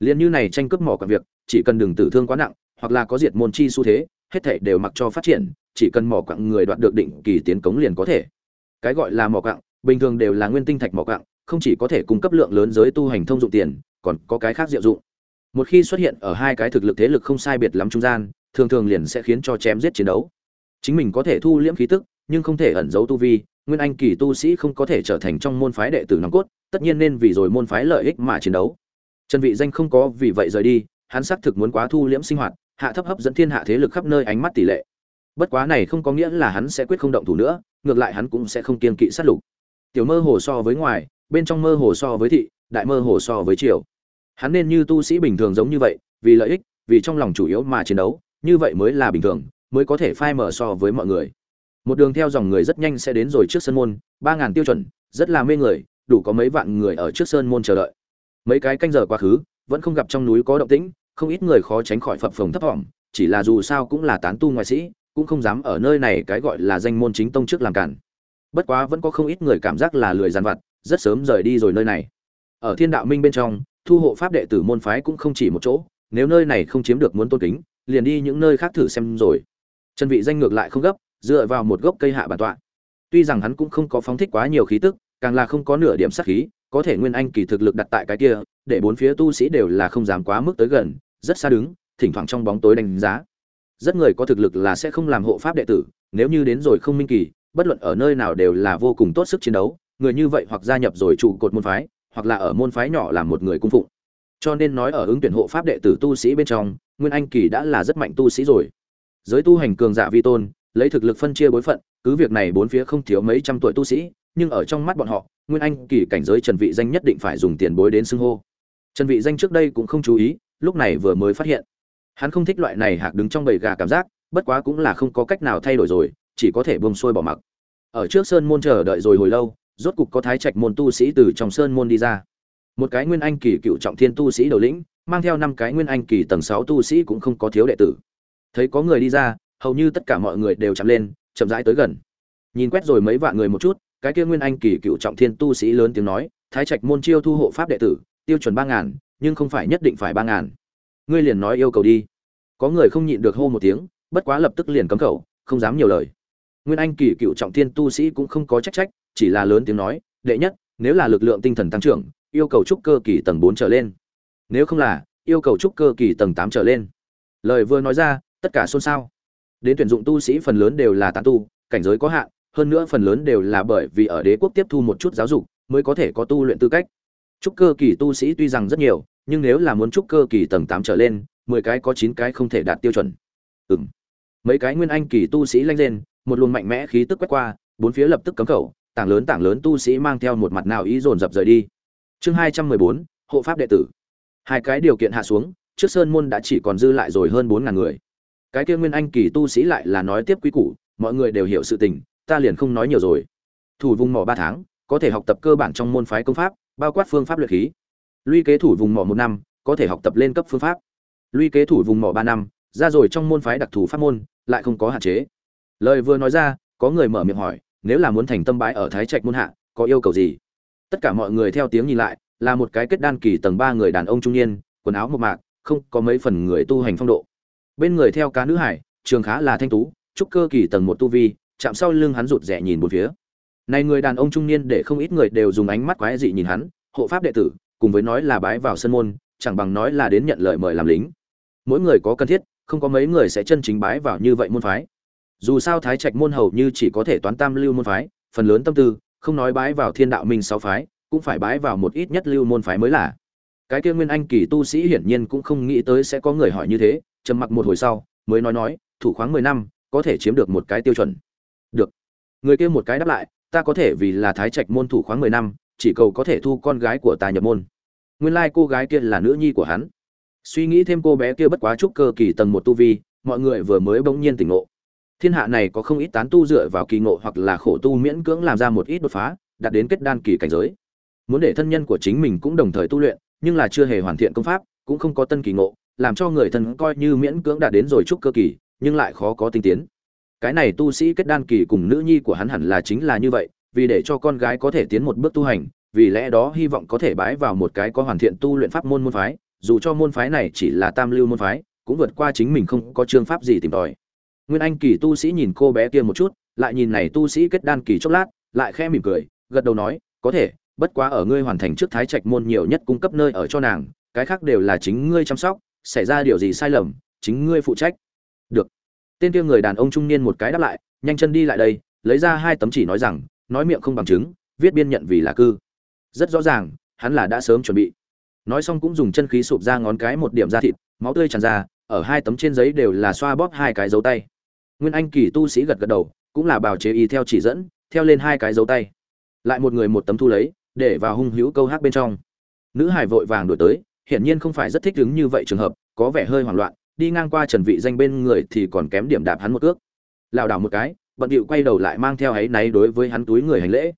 Liền như này tranh cướp mỏ cả việc, chỉ cần đừng tử thương quá nặng, hoặc là có diệt môn chi xu thế, hết thảy đều mặc cho phát triển, chỉ cần mỏ quặng người đoạt được định kỳ tiến cống liền có thể. Cái gọi là mỏ quặng, bình thường đều là nguyên tinh thạch mỏ quặng không chỉ có thể cung cấp lượng lớn giới tu hành thông dụng tiền, còn có cái khác diệu dụng. Một khi xuất hiện ở hai cái thực lực thế lực không sai biệt lắm trung gian, thường thường liền sẽ khiến cho chém giết chiến đấu. Chính mình có thể thu liễm khí tức, nhưng không thể ẩn giấu tu vi, nguyên anh kỳ tu sĩ không có thể trở thành trong môn phái đệ tử nòng cốt, tất nhiên nên vì rồi môn phái lợi ích mà chiến đấu. Trần vị danh không có vì vậy rời đi, hắn xác thực muốn quá thu liễm sinh hoạt, hạ thấp hấp dẫn thiên hạ thế lực khắp nơi ánh mắt tỷ lệ. Bất quá này không có nghĩa là hắn sẽ quyết không động thủ nữa, ngược lại hắn cũng sẽ không kiên kỵ sát lục. Tiểu mơ hồ so với ngoài bên trong mơ hồ so với thị, đại mơ hồ so với triều. Hắn nên như tu sĩ bình thường giống như vậy, vì lợi ích, vì trong lòng chủ yếu mà chiến đấu, như vậy mới là bình thường, mới có thể phai mở so với mọi người. Một đường theo dòng người rất nhanh sẽ đến rồi trước sân môn, ba ngàn tiêu chuẩn, rất là mê người, đủ có mấy vạn người ở trước sơn môn chờ đợi. Mấy cái canh giờ quá khứ, vẫn không gặp trong núi có động tĩnh, không ít người khó tránh khỏi phập phồng thấp thỏm chỉ là dù sao cũng là tán tu ngoại sĩ, cũng không dám ở nơi này cái gọi là danh môn chính tông trước làm cản. Bất quá vẫn có không ít người cảm giác là lười dàn vặt rất sớm rời đi rồi nơi này. Ở thiên đạo minh bên trong, thu hộ pháp đệ tử môn phái cũng không chỉ một chỗ, nếu nơi này không chiếm được muốn tôn kính, liền đi những nơi khác thử xem rồi. Chân vị danh ngược lại không gấp, dựa vào một gốc cây hạ bản tọa. Tuy rằng hắn cũng không có phóng thích quá nhiều khí tức, càng là không có nửa điểm sát khí, có thể nguyên anh kỳ thực lực đặt tại cái kia, để bốn phía tu sĩ đều là không dám quá mức tới gần, rất xa đứng, thỉnh thoảng trong bóng tối đánh giá. Rất người có thực lực là sẽ không làm hộ pháp đệ tử, nếu như đến rồi không minh kỳ, bất luận ở nơi nào đều là vô cùng tốt sức chiến đấu người như vậy hoặc gia nhập rồi trụ cột môn phái, hoặc là ở môn phái nhỏ làm một người cung phụng. Cho nên nói ở ứng tuyển hộ pháp đệ tử tu sĩ bên trong, nguyên anh kỳ đã là rất mạnh tu sĩ rồi. Giới tu hành cường giả vi tôn, lấy thực lực phân chia bối phận, cứ việc này bốn phía không thiếu mấy trăm tuổi tu sĩ, nhưng ở trong mắt bọn họ, nguyên anh kỳ cảnh giới trần vị danh nhất định phải dùng tiền bối đến xưng hô. Trần vị danh trước đây cũng không chú ý, lúc này vừa mới phát hiện. Hắn không thích loại này hạc đứng trong bầy gà cảm giác, bất quá cũng là không có cách nào thay đổi rồi, chỉ có thể buông xuôi bỏ mặc. Ở trước sơn môn chờ đợi rồi hồi lâu rốt cục có thái trạch môn tu sĩ từ trong sơn môn đi ra. Một cái nguyên anh kỳ cựu trọng thiên tu sĩ đầu lĩnh, mang theo năm cái nguyên anh kỳ tầng 6 tu sĩ cũng không có thiếu đệ tử. Thấy có người đi ra, hầu như tất cả mọi người đều chạm lên, chậm rãi tới gần. Nhìn quét rồi mấy vạn người một chút, cái kia nguyên anh kỳ cựu trọng thiên tu sĩ lớn tiếng nói, thái trạch môn chiêu thu hộ pháp đệ tử, tiêu chuẩn ba ngàn, nhưng không phải nhất định phải ba ngàn. Ngươi liền nói yêu cầu đi. Có người không nhịn được hô một tiếng, bất quá lập tức liền cấm khẩu, không dám nhiều lời. Nguyên anh kỳ cựu trọng thiên tu sĩ cũng không có trách trách chỉ là lớn tiếng nói, đệ nhất, nếu là lực lượng tinh thần tăng trưởng, yêu cầu trúc cơ kỳ tầng bốn trở lên. Nếu không là, yêu cầu trúc cơ kỳ tầng tám trở lên. Lời vừa nói ra, tất cả xôn xao. Đến tuyển dụng tu sĩ phần lớn đều là tán tu, cảnh giới có hạn, hơn nữa phần lớn đều là bởi vì ở đế quốc tiếp thu một chút giáo dục mới có thể có tu luyện tư cách. Trúc cơ kỳ tu sĩ tuy rằng rất nhiều, nhưng nếu là muốn trúc cơ kỳ tầng tám trở lên, mười cái có chín cái không thể đạt tiêu chuẩn. Ừng mấy cái nguyên anh kỳ tu sĩ lanh lên một luồng mạnh mẽ khí tức quét qua, bốn phía lập tức cấm khẩu tảng lớn tảng lớn tu sĩ mang theo một mặt nào ý dồn dập rời đi. Chương hai trăm mười bốn, hộ pháp đệ tử. Hai cái điều kiện hạ xuống, trước sơn môn đã chỉ còn dư lại rồi hơn bốn ngàn người. Cái kia nguyên anh kỳ tu sĩ lại là nói tiếp quý củ, mọi người đều hiểu sự tình, ta liền không nói nhiều rồi. Thủ vùng mỏ ba tháng, có thể học tập cơ bản trong môn phái công pháp, bao quát phương pháp luyện khí. Luy kế thủ vùng mỏ một năm, có thể học tập lên cấp phương pháp. Luy kế thủ vùng mỏ ba năm, ra rồi trong môn phái đặc thù pháp môn, lại không có hạn chế. Lời vừa nói ra, có người mở miệng hỏi nếu là muốn thành tâm bái ở thái trạch môn hạ, có yêu cầu gì? Tất cả mọi người theo tiếng nhìn lại, là một cái kết đan kỳ tầng ba người đàn ông trung niên, quần áo một mạc, không có mấy phần người tu hành phong độ. Bên người theo cá nữ hải, trường khá là thanh tú, trúc cơ kỳ tầng một tu vi, chạm sau lưng hắn rụt rè nhìn một phía. Này người đàn ông trung niên để không ít người đều dùng ánh mắt quái dị nhìn hắn, hộ pháp đệ tử, cùng với nói là bái vào sân môn, chẳng bằng nói là đến nhận lời mời làm lính. Mỗi người có cần thiết, không có mấy người sẽ chân chính bái vào như vậy môn phái dù sao thái trạch môn hầu như chỉ có thể toán tam lưu môn phái, phần lớn tâm tư, không nói bái vào thiên đạo minh sáu phái, cũng phải bái vào một ít nhất lưu môn phái mới là. Cái kia nguyên anh kỳ tu sĩ hiển nhiên cũng không nghĩ tới sẽ có người hỏi như thế, trầm mặc một hồi sau, mới nói nói, thủ khoáng mười năm, có thể chiếm được một cái tiêu chuẩn. Được. Người kia một cái đáp lại, ta có thể vì là thái trạch môn thủ khoáng mười năm, chỉ cầu có thể thu con gái của ta nhập môn. Nguyên lai cô gái kia là nữ nhi của hắn. Suy nghĩ thêm cô bé kia bất quá chút cơ kỳ tầng một tu vi, mọi người vừa mới bỗng nhiên tỉnh ngộ thiên hạ này có không ít tán tu dựa vào kỳ ngộ hoặc là khổ tu miễn cưỡng làm ra một ít đột phá, đạt đến kết đan kỳ cảnh giới. Muốn để thân nhân của chính mình cũng đồng thời tu luyện, nhưng là chưa hề hoàn thiện công pháp, cũng không có tân kỳ ngộ, làm cho người thân coi như miễn cưỡng đạt đến rồi chút cơ kỳ, nhưng lại khó có tinh tiến. Cái này tu sĩ kết đan kỳ cùng nữ nhi của hắn hẳn là chính là như vậy, vì để cho con gái có thể tiến một bước tu hành, vì lẽ đó hy vọng có thể bái vào một cái có hoàn thiện tu luyện pháp môn môn phái, dù cho môn phái này chỉ là tam lưu môn phái, cũng vượt qua chính mình không có chương pháp gì tìm tòi nguyên anh kỳ tu sĩ nhìn cô bé kia một chút, lại nhìn này tu sĩ kết đan kỳ chốc lát, lại khẽ mỉm cười, gật đầu nói, có thể, bất quá ở ngươi hoàn thành trước thái trạch môn nhiều nhất cung cấp nơi ở cho nàng, cái khác đều là chính ngươi chăm sóc, xảy ra điều gì sai lầm, chính ngươi phụ trách. Được. Tên kia người đàn ông trung niên một cái đáp lại, nhanh chân đi lại đây, lấy ra hai tấm chỉ nói rằng, nói miệng không bằng chứng, viết biên nhận vì là cư. Rất rõ ràng, hắn là đã sớm chuẩn bị. Nói xong cũng dùng chân khí sụp ra ngón cái một điểm ra thịt, máu tươi tràn ra, ở hai tấm trên giấy đều là xoa bóp hai cái dấu tay nguyên anh kỳ tu sĩ gật gật đầu, cũng là bào chế y theo chỉ dẫn, theo lên hai cái dấu tay. Lại một người một tấm thu lấy, để vào hung hữu câu hát bên trong. Nữ hải vội vàng đuổi tới, hiển nhiên không phải rất thích ứng như vậy trường hợp, có vẻ hơi hoảng loạn, đi ngang qua trần vị danh bên người thì còn kém điểm đạp hắn một cước. Lảo đảo một cái, bận điệu quay đầu lại mang theo ấy náy đối với hắn túi người hành lễ.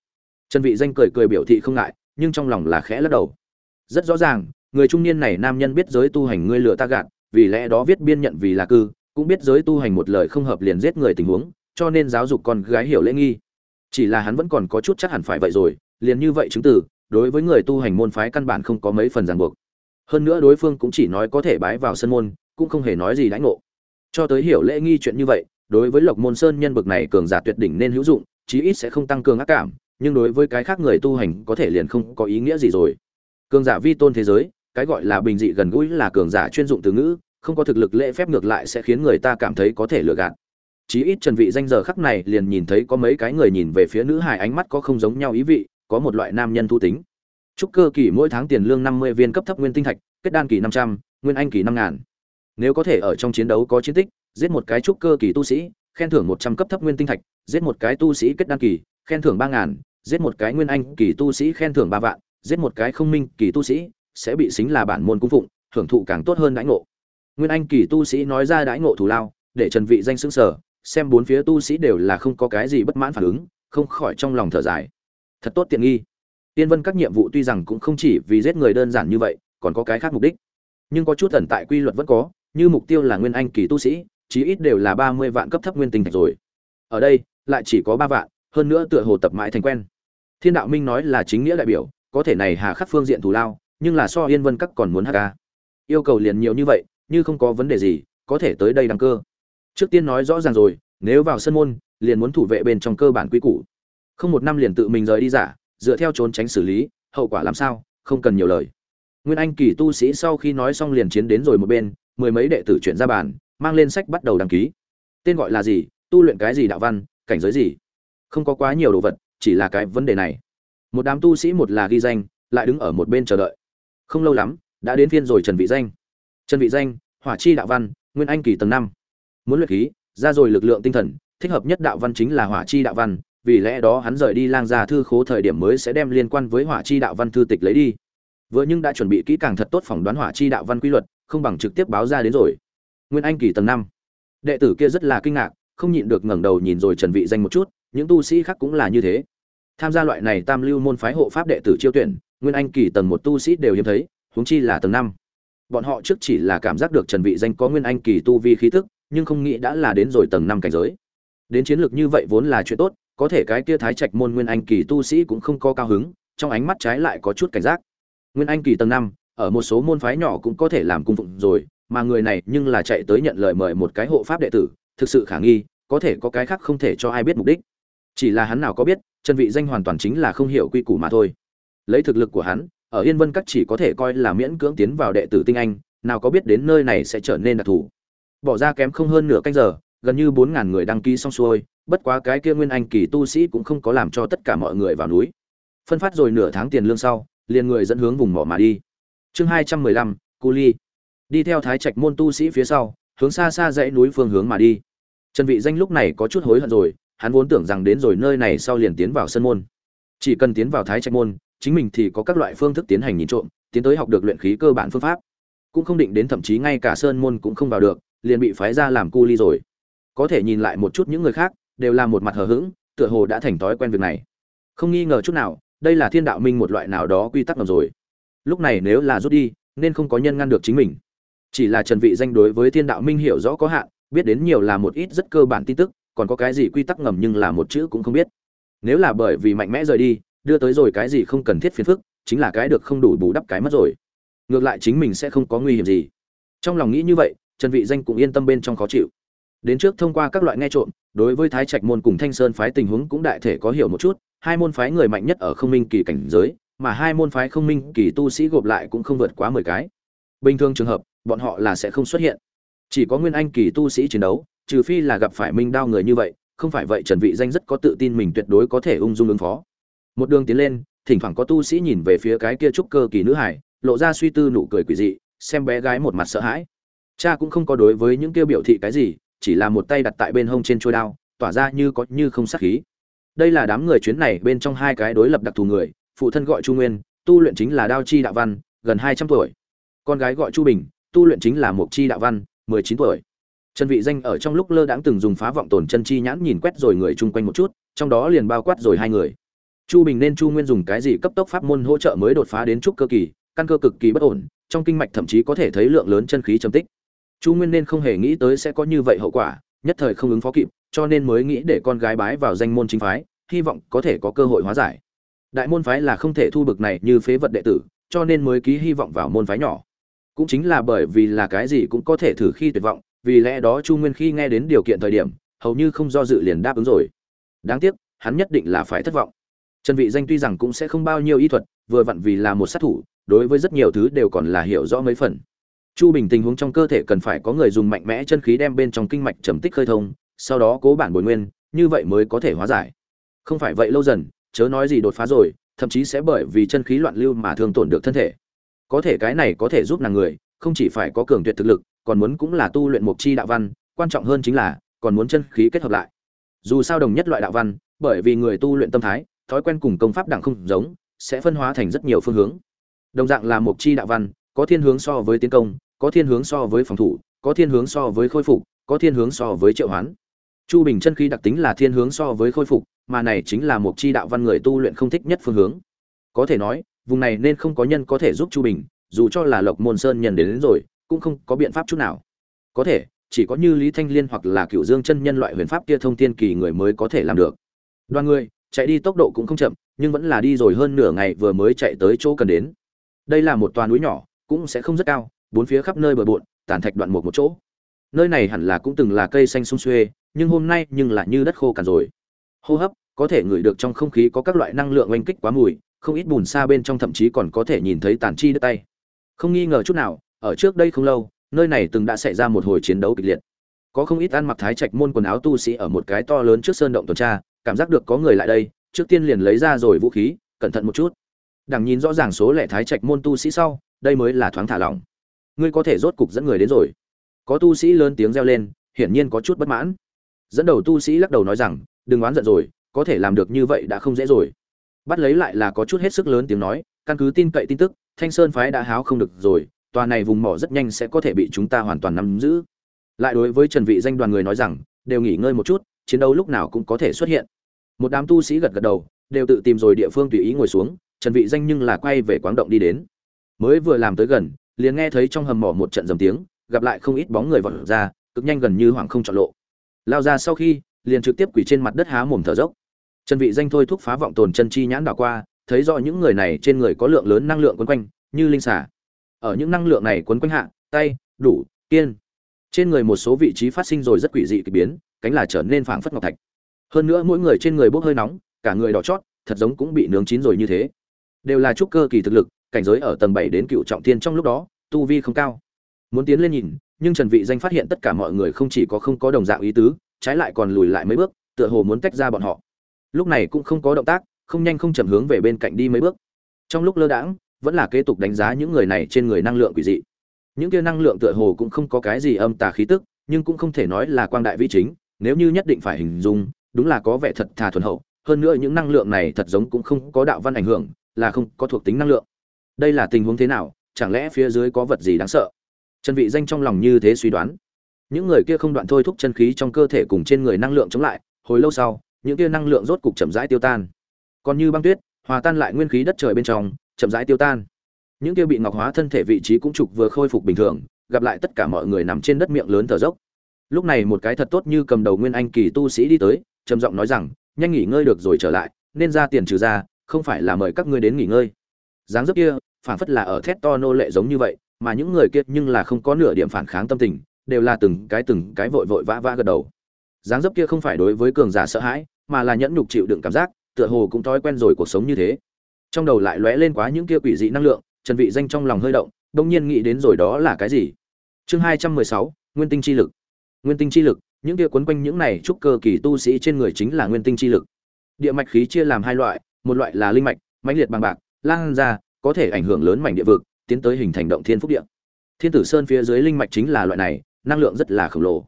Trần vị danh cười cười biểu thị không ngại, nhưng trong lòng là khẽ lắc đầu. Rất rõ ràng, người trung niên này nam nhân biết giới tu hành ngươi lừa ta gạt, vì lẽ đó viết biên nhận vì là cư cũng biết giới tu hành một lời không hợp liền giết người tình huống, cho nên giáo dục con gái hiểu lễ nghi. Chỉ là hắn vẫn còn có chút chắc hẳn phải vậy rồi, liền như vậy chứng tử đối với người tu hành môn phái căn bản không có mấy phần ràng buộc. Hơn nữa đối phương cũng chỉ nói có thể bái vào sân môn, cũng không hề nói gì đãi ngộ. Cho tới hiểu lễ nghi chuyện như vậy, đối với lộc môn sơn nhân bực này cường giả tuyệt đỉnh nên hữu dụng, chí ít sẽ không tăng cường ác cảm, nhưng đối với cái khác người tu hành có thể liền không có ý nghĩa gì rồi. Cường giả vi tôn thế giới, cái gọi là bình dị gần gũi là cường giả chuyên dụng từ ngữ không có thực lực lễ phép ngược lại sẽ khiến người ta cảm thấy có thể lừa gạt. Chí ít trần vị danh giờ khắc này liền nhìn thấy có mấy cái người nhìn về phía nữ hài ánh mắt có không giống nhau ý vị có một loại nam nhân thu tính. Trúc cơ kỳ mỗi tháng tiền lương 50 viên cấp thấp nguyên tinh thạch kết đan kỳ 500, nguyên anh kỳ 5 ngàn. Nếu có thể ở trong chiến đấu có chiến tích giết một cái trúc cơ kỳ tu sĩ khen thưởng 100 cấp thấp nguyên tinh thạch giết một cái tu sĩ kết đan kỳ khen thưởng 3 ngàn giết một cái nguyên anh kỳ tu sĩ khen thưởng 3 vạn giết một cái không minh kỳ tu sĩ sẽ bị xính là bản môn cung phụng thưởng thụ càng tốt hơn đãi ngộ nguyên anh kỳ tu sĩ nói ra đãi ngộ thù lao, để trần vị danh sững sờ, xem bốn phía tu sĩ đều là không có cái gì bất mãn phản ứng, không khỏi trong lòng thở dài. Thật tốt tiện nghi. Tiên vân các nhiệm vụ tuy rằng cũng không chỉ vì giết người đơn giản như vậy, còn có cái khác mục đích. Nhưng có chút tẩn tại quy luật vẫn có, như mục tiêu là nguyên anh kỳ tu sĩ, chí ít đều là ba mươi vạn cấp thấp nguyên tinh thạch rồi. Ở đây, lại chỉ có ba vạn, hơn nữa tựa hồ tập mãi thành quen. Thiên đạo minh nói là chính nghĩa đại biểu, có thể này hà khắc phương diện thù lao, nhưng là so yên vân các còn muốn hk yêu cầu liền nhiều như vậy như không có vấn đề gì, có thể tới đây đăng cơ. Trước tiên nói rõ ràng rồi, nếu vào sân môn, liền muốn thủ vệ bên trong cơ bản quy củ. Không một năm liền tự mình rời đi giả, dựa theo trốn tránh xử lý, hậu quả làm sao, không cần nhiều lời. Nguyên anh kỳ tu sĩ sau khi nói xong liền chiến đến rồi một bên, mười mấy đệ tử chuyển ra bàn, mang lên sách bắt đầu đăng ký. Tên gọi là gì, tu luyện cái gì đạo văn, cảnh giới gì? Không có quá nhiều đồ vật, chỉ là cái vấn đề này. Một đám tu sĩ một là ghi danh, lại đứng ở một bên chờ đợi. Không lâu lắm, đã đến phiên rồi trần vị danh trần vị danh, hỏa chi đạo văn, nguyên anh kỳ tầng năm. Muốn luyện khí, ra rồi lực lượng tinh thần, thích hợp nhất đạo văn chính là hỏa chi đạo văn, vì lẽ đó hắn rời đi lang gia thư khố thời điểm mới sẽ đem liên quan với hỏa chi đạo văn thư tịch lấy đi. Vừa nhưng đã chuẩn bị kỹ càng thật tốt phỏng đoán hỏa chi đạo văn quy luật, không bằng trực tiếp báo ra đến rồi. Nguyên anh kỳ tầng năm. Đệ tử kia rất là kinh ngạc, không nhịn được ngẩng đầu nhìn rồi trần vị danh một chút, những tu sĩ khác cũng là như thế. Tham gia loại này tam lưu môn phái hộ pháp đệ tử chiêu tuyển, nguyên anh kỳ tầng một tu sĩ đều hiếm thấy, huống chi là tầng năm bọn họ trước chỉ là cảm giác được Trần Vị Danh có nguyên anh kỳ tu vi khí tức, nhưng không nghĩ đã là đến rồi tầng 5 cảnh giới. Đến chiến lược như vậy vốn là chuyện tốt, có thể cái kia Thái Trạch môn nguyên anh kỳ tu sĩ cũng không có cao hứng, trong ánh mắt trái lại có chút cảnh giác. Nguyên anh kỳ tầng 5, ở một số môn phái nhỏ cũng có thể làm cung phụng rồi, mà người này nhưng là chạy tới nhận lời mời một cái hộ pháp đệ tử, thực sự khả nghi, có thể có cái khác không thể cho ai biết mục đích. Chỉ là hắn nào có biết, Trần Vị Danh hoàn toàn chính là không hiểu quy củ mà thôi. Lấy thực lực của hắn, ở Yên Vân Các chỉ có thể coi là miễn cưỡng tiến vào đệ tử tinh anh, nào có biết đến nơi này sẽ trở nên đặc thù. Bỏ ra kém không hơn nửa canh giờ, gần như 4000 người đăng ký xong xuôi, bất quá cái kia Nguyên Anh kỳ tu sĩ cũng không có làm cho tất cả mọi người vào núi. Phân phát rồi nửa tháng tiền lương sau, liền người dẫn hướng vùng mỏ mà đi. Chương 215, Cu Ly. Đi theo Thái Trạch môn tu sĩ phía sau, hướng xa xa dãy núi phương hướng mà đi. Trần Vị Danh lúc này có chút hối hận rồi, hắn vốn tưởng rằng đến rồi nơi này sau liền tiến vào sân môn. Chỉ cần tiến vào Thái Trạch môn, chính mình thì có các loại phương thức tiến hành nhìn trộm, tiến tới học được luyện khí cơ bản phương pháp. Cũng không định đến thậm chí ngay cả sơn môn cũng không vào được, liền bị phái ra làm cu ly rồi. Có thể nhìn lại một chút những người khác, đều là một mặt hờ hững, tựa hồ đã thành thói quen việc này. Không nghi ngờ chút nào, đây là thiên đạo minh một loại nào đó quy tắc ngầm rồi. Lúc này nếu là rút đi, nên không có nhân ngăn được chính mình. Chỉ là Trần Vị danh đối với thiên đạo minh hiểu rõ có hạn, biết đến nhiều là một ít rất cơ bản tin tức, còn có cái gì quy tắc ngầm nhưng là một chữ cũng không biết. Nếu là bởi vì mạnh mẽ rời đi, đưa tới rồi cái gì không cần thiết phiền phức, chính là cái được không đủ bù đắp cái mất rồi. Ngược lại chính mình sẽ không có nguy hiểm gì. Trong lòng nghĩ như vậy, trần vị danh cũng yên tâm bên trong khó chịu. Đến trước thông qua các loại nghe trộm, đối với thái trạch môn cùng thanh sơn phái tình huống cũng đại thể có hiểu một chút, hai môn phái người mạnh nhất ở không minh kỳ cảnh giới, mà hai môn phái không minh kỳ tu sĩ gộp lại cũng không vượt quá 10 cái. Bình thường trường hợp, bọn họ là sẽ không xuất hiện. Chỉ có nguyên anh kỳ tu sĩ chiến đấu, trừ phi là gặp phải minh đao người như vậy, không phải vậy trần vị danh rất có tự tin mình tuyệt đối có thể ung dung ứng phó một đường tiến lên, thỉnh thoảng có tu sĩ nhìn về phía cái kia trúc cơ kỳ nữ hải, lộ ra suy tư nụ cười quỷ dị, xem bé gái một mặt sợ hãi. Cha cũng không có đối với những kia biểu thị cái gì, chỉ là một tay đặt tại bên hông trên trôi đao, tỏa ra như có như không sát khí. Đây là đám người chuyến này bên trong hai cái đối lập đặc thù người, phụ thân gọi chu nguyên, tu luyện chính là đao chi đạo văn, gần hai trăm tuổi. Con gái gọi chu bình, tu luyện chính là mộc chi đạo văn, mười chín tuổi. Trần vị danh ở trong lúc lơ đãng từng dùng phá vọng tổn chân chi nhãn nhìn quét rồi người chung quanh một chút, trong đó liền bao quát rồi hai người chu bình nên chu nguyên dùng cái gì cấp tốc pháp môn hỗ trợ mới đột phá đến trúc cơ kỳ, căn cơ cực kỳ bất ổn, trong kinh mạch thậm chí có thể thấy lượng lớn chân khí chấm tích. Chu nguyên nên không hề nghĩ tới sẽ có như vậy hậu quả, nhất thời không ứng phó kịp, cho nên mới nghĩ để con gái bái vào danh môn chính phái, hy vọng có thể có cơ hội hóa giải. Đại môn phái là không thể thu bực này như phế vật đệ tử, cho nên mới ký hy vọng vào môn phái nhỏ. Cũng chính là bởi vì là cái gì cũng có thể thử khi tuyệt vọng, vì lẽ đó chu nguyên khi nghe đến điều kiện thời điểm, hầu như không do dự liền đáp ứng rồi. Đáng tiếc, hắn nhất định là phải thất vọng. Trần Vị Danh tuy rằng cũng sẽ không bao nhiêu y thuật, vừa vặn vì là một sát thủ, đối với rất nhiều thứ đều còn là hiểu rõ mấy phần. Chu Bình tình huống trong cơ thể cần phải có người dùng mạnh mẽ chân khí đem bên trong kinh mạch trầm tích khơi thông, sau đó cố bản bồi nguyên, như vậy mới có thể hóa giải. Không phải vậy lâu dần, chớ nói gì đột phá rồi, thậm chí sẽ bởi vì chân khí loạn lưu mà thương tổn được thân thể. Có thể cái này có thể giúp nàng người, không chỉ phải có cường tuyệt thực lực, còn muốn cũng là tu luyện mục chi đạo văn, quan trọng hơn chính là còn muốn chân khí kết hợp lại. Dù sao đồng nhất loại đạo văn, bởi vì người tu luyện tâm thái, thói quen cùng công pháp đẳng không giống, sẽ phân hóa thành rất nhiều phương hướng. Đồng dạng là một chi đạo văn, có thiên hướng so với tiến công, có thiên hướng so với phòng thủ, có thiên hướng so với khôi phục, có thiên hướng so với triệu hoán. Chu Bình chân khí đặc tính là thiên hướng so với khôi phục, mà này chính là một chi đạo văn người tu luyện không thích nhất phương hướng. Có thể nói, vùng này nên không có nhân có thể giúp Chu Bình, dù cho là Lộc Môn Sơn nhân đến, đến rồi, cũng không có biện pháp chút nào. Có thể, chỉ có như Lý Thanh Liên hoặc là Cửu Dương chân nhân loại huyền pháp kia thông tiên kỳ người mới có thể làm được. Đoàn người, chạy đi tốc độ cũng không chậm, nhưng vẫn là đi rồi hơn nửa ngày vừa mới chạy tới chỗ cần đến. Đây là một toà núi nhỏ, cũng sẽ không rất cao, bốn phía khắp nơi bờ bộn, tàn thạch đoạn một một chỗ. Nơi này hẳn là cũng từng là cây xanh sung xuê, nhưng hôm nay nhưng lại như đất khô cằn rồi. Hô hấp, có thể ngửi được trong không khí có các loại năng lượng oanh kích quá mùi, không ít bùn xa bên trong thậm chí còn có thể nhìn thấy tàn chi đất tay. Không nghi ngờ chút nào, ở trước đây không lâu, nơi này từng đã xảy ra một hồi chiến đấu kịch liệt. Có không ít ăn mặc thái trạch môn quần áo tu sĩ ở một cái to lớn trước sơn động tuần tra cảm giác được có người lại đây, trước tiên liền lấy ra rồi vũ khí, cẩn thận một chút. Đằng nhìn rõ ràng số lẻ thái trạch môn tu sĩ sau, đây mới là thoáng thả lỏng. Ngươi có thể rốt cục dẫn người đến rồi. Có tu sĩ lớn tiếng reo lên, hiển nhiên có chút bất mãn. Dẫn đầu tu sĩ lắc đầu nói rằng, đừng oán giận rồi, có thể làm được như vậy đã không dễ rồi. Bắt lấy lại là có chút hết sức lớn tiếng nói, căn cứ tin cậy tin tức, thanh sơn phái đã háo không được rồi, tòa này vùng mỏ rất nhanh sẽ có thể bị chúng ta hoàn toàn nắm giữ. Lại đối với trần vị danh đoàn người nói rằng, đều nghỉ ngơi một chút chiến đấu lúc nào cũng có thể xuất hiện. Một đám tu sĩ gật gật đầu, đều tự tìm rồi địa phương tùy ý ngồi xuống, trần vị danh nhưng là quay về quán động đi đến. Mới vừa làm tới gần, liền nghe thấy trong hầm mỏ một trận dầm tiếng, gặp lại không ít bóng người vọt ra, cực nhanh gần như hoảng không chọn lộ. Lao ra sau khi, liền trực tiếp quỳ trên mặt đất há mồm thở dốc. Trần vị danh thôi thúc phá vọng tồn chân chi nhãn đảo qua, thấy rõ những người này trên người có lượng lớn năng lượng quấn quanh, như linh xả ở những năng lượng này quấn quanh hạ, tay, đủ, kiên. Trên người một số vị trí phát sinh rồi rất quỷ dị kỳ biến cánh là trở nên phảng phất ngọc thạch. Hơn nữa mỗi người trên người bốc hơi nóng, cả người đỏ chót, thật giống cũng bị nướng chín rồi như thế. Đều là trúc cơ kỳ thực lực, cảnh giới ở tầng bảy đến cựu trọng thiên trong lúc đó, tu vi không cao. Muốn tiến lên nhìn, nhưng trần vị danh phát hiện tất cả mọi người không chỉ có không có đồng dạng ý tứ, trái lại còn lùi lại mấy bước, tựa hồ muốn tách ra bọn họ. Lúc này cũng không có động tác, không nhanh không chậm hướng về bên cạnh đi mấy bước. Trong lúc lơ đãng, vẫn là kế tục đánh giá những người này trên người năng lượng quỷ dị. Những kia năng lượng tựa hồ cũng không có cái gì âm tà khí tức, nhưng cũng không thể nói là quang đại vĩ chính nếu như nhất định phải hình dung, đúng là có vẻ thật thà thuần hậu, hơn nữa những năng lượng này thật giống cũng không có đạo văn ảnh hưởng, là không có thuộc tính năng lượng. Đây là tình huống thế nào, chẳng lẽ phía dưới có vật gì đáng sợ? Trần vị danh trong lòng như thế suy đoán. Những người kia không đoạn thôi thúc chân khí trong cơ thể cùng trên người năng lượng chống lại, hồi lâu sau, những kia năng lượng rốt cục chậm rãi tiêu tan. Còn như băng tuyết, hòa tan lại nguyên khí đất trời bên trong, chậm rãi tiêu tan. Những kia bị ngọc hóa thân thể vị trí cũng trục vừa khôi phục bình thường, gặp lại tất cả mọi người nằm trên đất miệng lớn thở dốc lúc này một cái thật tốt như cầm đầu nguyên anh kỳ tu sĩ đi tới trầm giọng nói rằng nhanh nghỉ ngơi được rồi trở lại nên ra tiền trừ ra không phải là mời các ngươi đến nghỉ ngơi. Dáng dấp kia phản phất là ở thét to nô lệ giống như vậy mà những người kia nhưng là không có nửa điểm phản kháng tâm tình đều là từng cái từng cái vội vội vã vã gật đầu. Dáng dấp kia không phải đối với cường giả sợ hãi mà là nhẫn nhục chịu đựng cảm giác tựa hồ cũng thói quen rồi cuộc sống như thế. Trong đầu lại lóe lên quá những kia quỷ dị năng lượng trần vị danh trong lòng hơi động đông nhiên nghĩ đến rồi đó là cái gì? Chương 216, nguyên tinh chi lực nguyên tinh chi lực, những kia quấn quanh những này trúc cơ kỳ tu sĩ trên người chính là nguyên tinh chi lực. Địa mạch khí chia làm hai loại, một loại là linh mạch, mãnh liệt bằng bạc, lan ra, có thể ảnh hưởng lớn mảnh địa vực, tiến tới hình thành động thiên phúc địa. Thiên tử sơn phía dưới linh mạch chính là loại này, năng lượng rất là khổng lồ.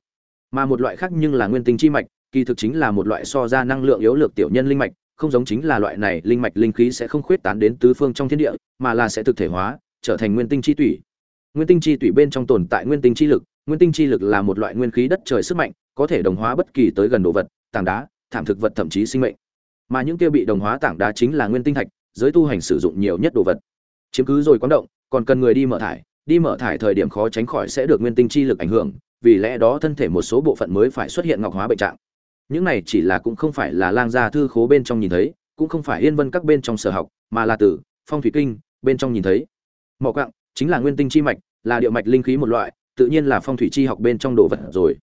Mà một loại khác nhưng là nguyên tinh chi mạch, kỳ thực chính là một loại so ra năng lượng yếu lược tiểu nhân linh mạch, không giống chính là loại này linh mạch linh khí sẽ không khuyết tán đến tứ phương trong thiên địa, mà là sẽ thực thể hóa, trở thành nguyên tinh chi tủy. Nguyên tinh chi tủy bên trong tồn tại nguyên tinh chi lực nguyên tinh chi lực là một loại nguyên khí đất trời sức mạnh, có thể đồng hóa bất kỳ tới gần đồ vật, tảng đá, thảm thực vật thậm chí sinh mệnh. Mà những kia bị đồng hóa tảng đá chính là nguyên tinh thạch, giới tu hành sử dụng nhiều nhất đồ vật. Chiếm cứ rồi quán động, còn cần người đi mở thải, đi mở thải thời điểm khó tránh khỏi sẽ được nguyên tinh chi lực ảnh hưởng, vì lẽ đó thân thể một số bộ phận mới phải xuất hiện ngọc hóa bệnh trạng. Những này chỉ là cũng không phải là lang gia thư khố bên trong nhìn thấy, cũng không phải yên vân các bên trong sở học, mà là từ phong thủy kinh bên trong nhìn thấy. Mỏ quặng chính là nguyên tinh chi mạch, là điệu mạch linh khí một loại tự nhiên là phong thủy chi học bên trong đồ vật rồi.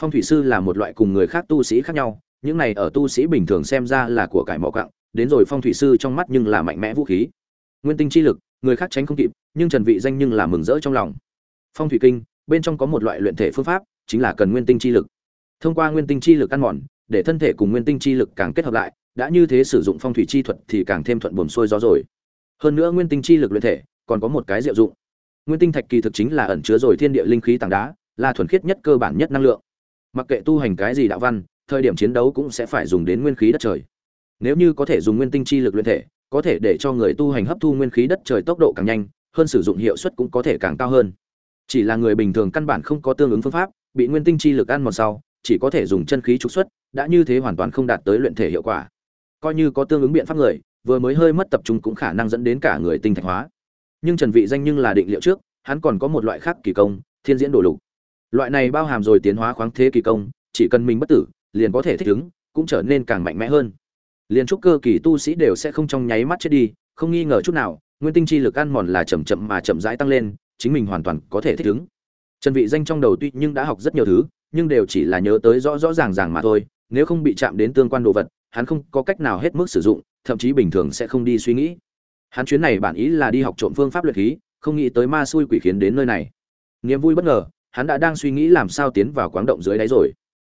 Phong thủy sư là một loại cùng người khác tu sĩ khác nhau, những này ở tu sĩ bình thường xem ra là của cải mỏ quặng, đến rồi phong thủy sư trong mắt nhưng là mạnh mẽ vũ khí. Nguyên tinh chi lực, người khác tránh không kịp, nhưng trần vị danh nhưng là mừng rỡ trong lòng. Phong thủy kinh, bên trong có một loại luyện thể phương pháp, chính là cần nguyên tinh chi lực. Thông qua nguyên tinh chi lực ăn mòn, để thân thể cùng nguyên tinh chi lực càng kết hợp lại, đã như thế sử dụng phong thủy chi thuật thì càng thêm thuận buồm xuôi gió rồi. Hơn nữa nguyên tinh chi lực luyện thể, còn có một cái diệu dụng nguyên tinh thạch kỳ thực chính là ẩn chứa rồi thiên địa linh khí tảng đá, là thuần khiết nhất cơ bản nhất năng lượng. Mặc kệ tu hành cái gì đạo văn, thời điểm chiến đấu cũng sẽ phải dùng đến nguyên khí đất trời. Nếu như có thể dùng nguyên tinh chi lực luyện thể, có thể để cho người tu hành hấp thu nguyên khí đất trời tốc độ càng nhanh, hơn sử dụng hiệu suất cũng có thể càng cao hơn. Chỉ là người bình thường căn bản không có tương ứng phương pháp, bị nguyên tinh chi lực ăn một sau, chỉ có thể dùng chân khí trục xuất, đã như thế hoàn toàn không đạt tới luyện thể hiệu quả. Coi như có tương ứng biện pháp người, vừa mới hơi mất tập trung cũng khả năng dẫn đến cả người tinh thạch hóa nhưng trần vị danh nhưng là định liệu trước, hắn còn có một loại khác kỳ công, thiên diễn đồ lục. Loại này bao hàm rồi tiến hóa khoáng thế kỳ công, chỉ cần mình bất tử, liền có thể thích ứng, cũng trở nên càng mạnh mẽ hơn. Liền trúc cơ kỳ tu sĩ đều sẽ không trong nháy mắt chết đi, không nghi ngờ chút nào, nguyên tinh chi lực ăn mòn là chậm chậm mà chậm rãi tăng lên, chính mình hoàn toàn có thể thích ứng. Trần vị danh trong đầu tuy nhưng đã học rất nhiều thứ, nhưng đều chỉ là nhớ tới rõ rõ ràng ràng mà thôi, nếu không bị chạm đến tương quan đồ vật, hắn không có cách nào hết mức sử dụng, thậm chí bình thường sẽ không đi suy nghĩ hắn chuyến này bản ý là đi học trộm phương pháp luyện khí, không nghĩ tới ma xui quỷ khiến đến nơi này. Niềm vui bất ngờ, hắn đã đang suy nghĩ làm sao tiến vào quáng động dưới đáy rồi.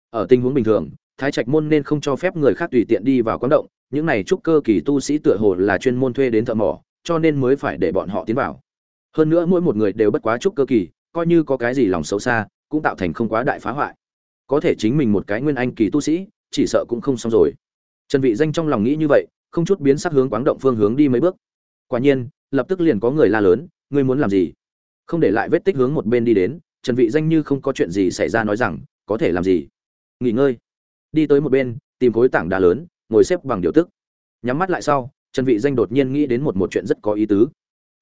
Ở tình huống bình thường, thái trạch môn nên không cho phép người khác tùy tiện đi vào quán động, những này trúc cơ kỳ tu sĩ tựa hồ là chuyên môn thuê đến thợ mỏ, cho nên mới phải để bọn họ tiến vào. Hơn nữa mỗi một người đều bất quá trúc cơ kỳ, coi như có cái gì lòng xấu xa, cũng tạo thành không quá đại phá hoại. Có thể chính mình một cái nguyên anh kỳ tu sĩ, chỉ sợ cũng không xong rồi. Trần vị danh trong lòng nghĩ như vậy, không chút biến sắc hướng quáng động phương hướng đi mấy bước quả nhiên, lập tức liền có người la lớn, ngươi muốn làm gì? Không để lại vết tích hướng một bên đi đến, trần vị danh như không có chuyện gì xảy ra nói rằng, có thể làm gì? Nghỉ ngơi. Đi tới một bên, tìm khối tảng đá lớn, ngồi xếp bằng điều tức. Nhắm mắt lại sau, trần vị danh đột nhiên nghĩ đến một một chuyện rất có ý tứ.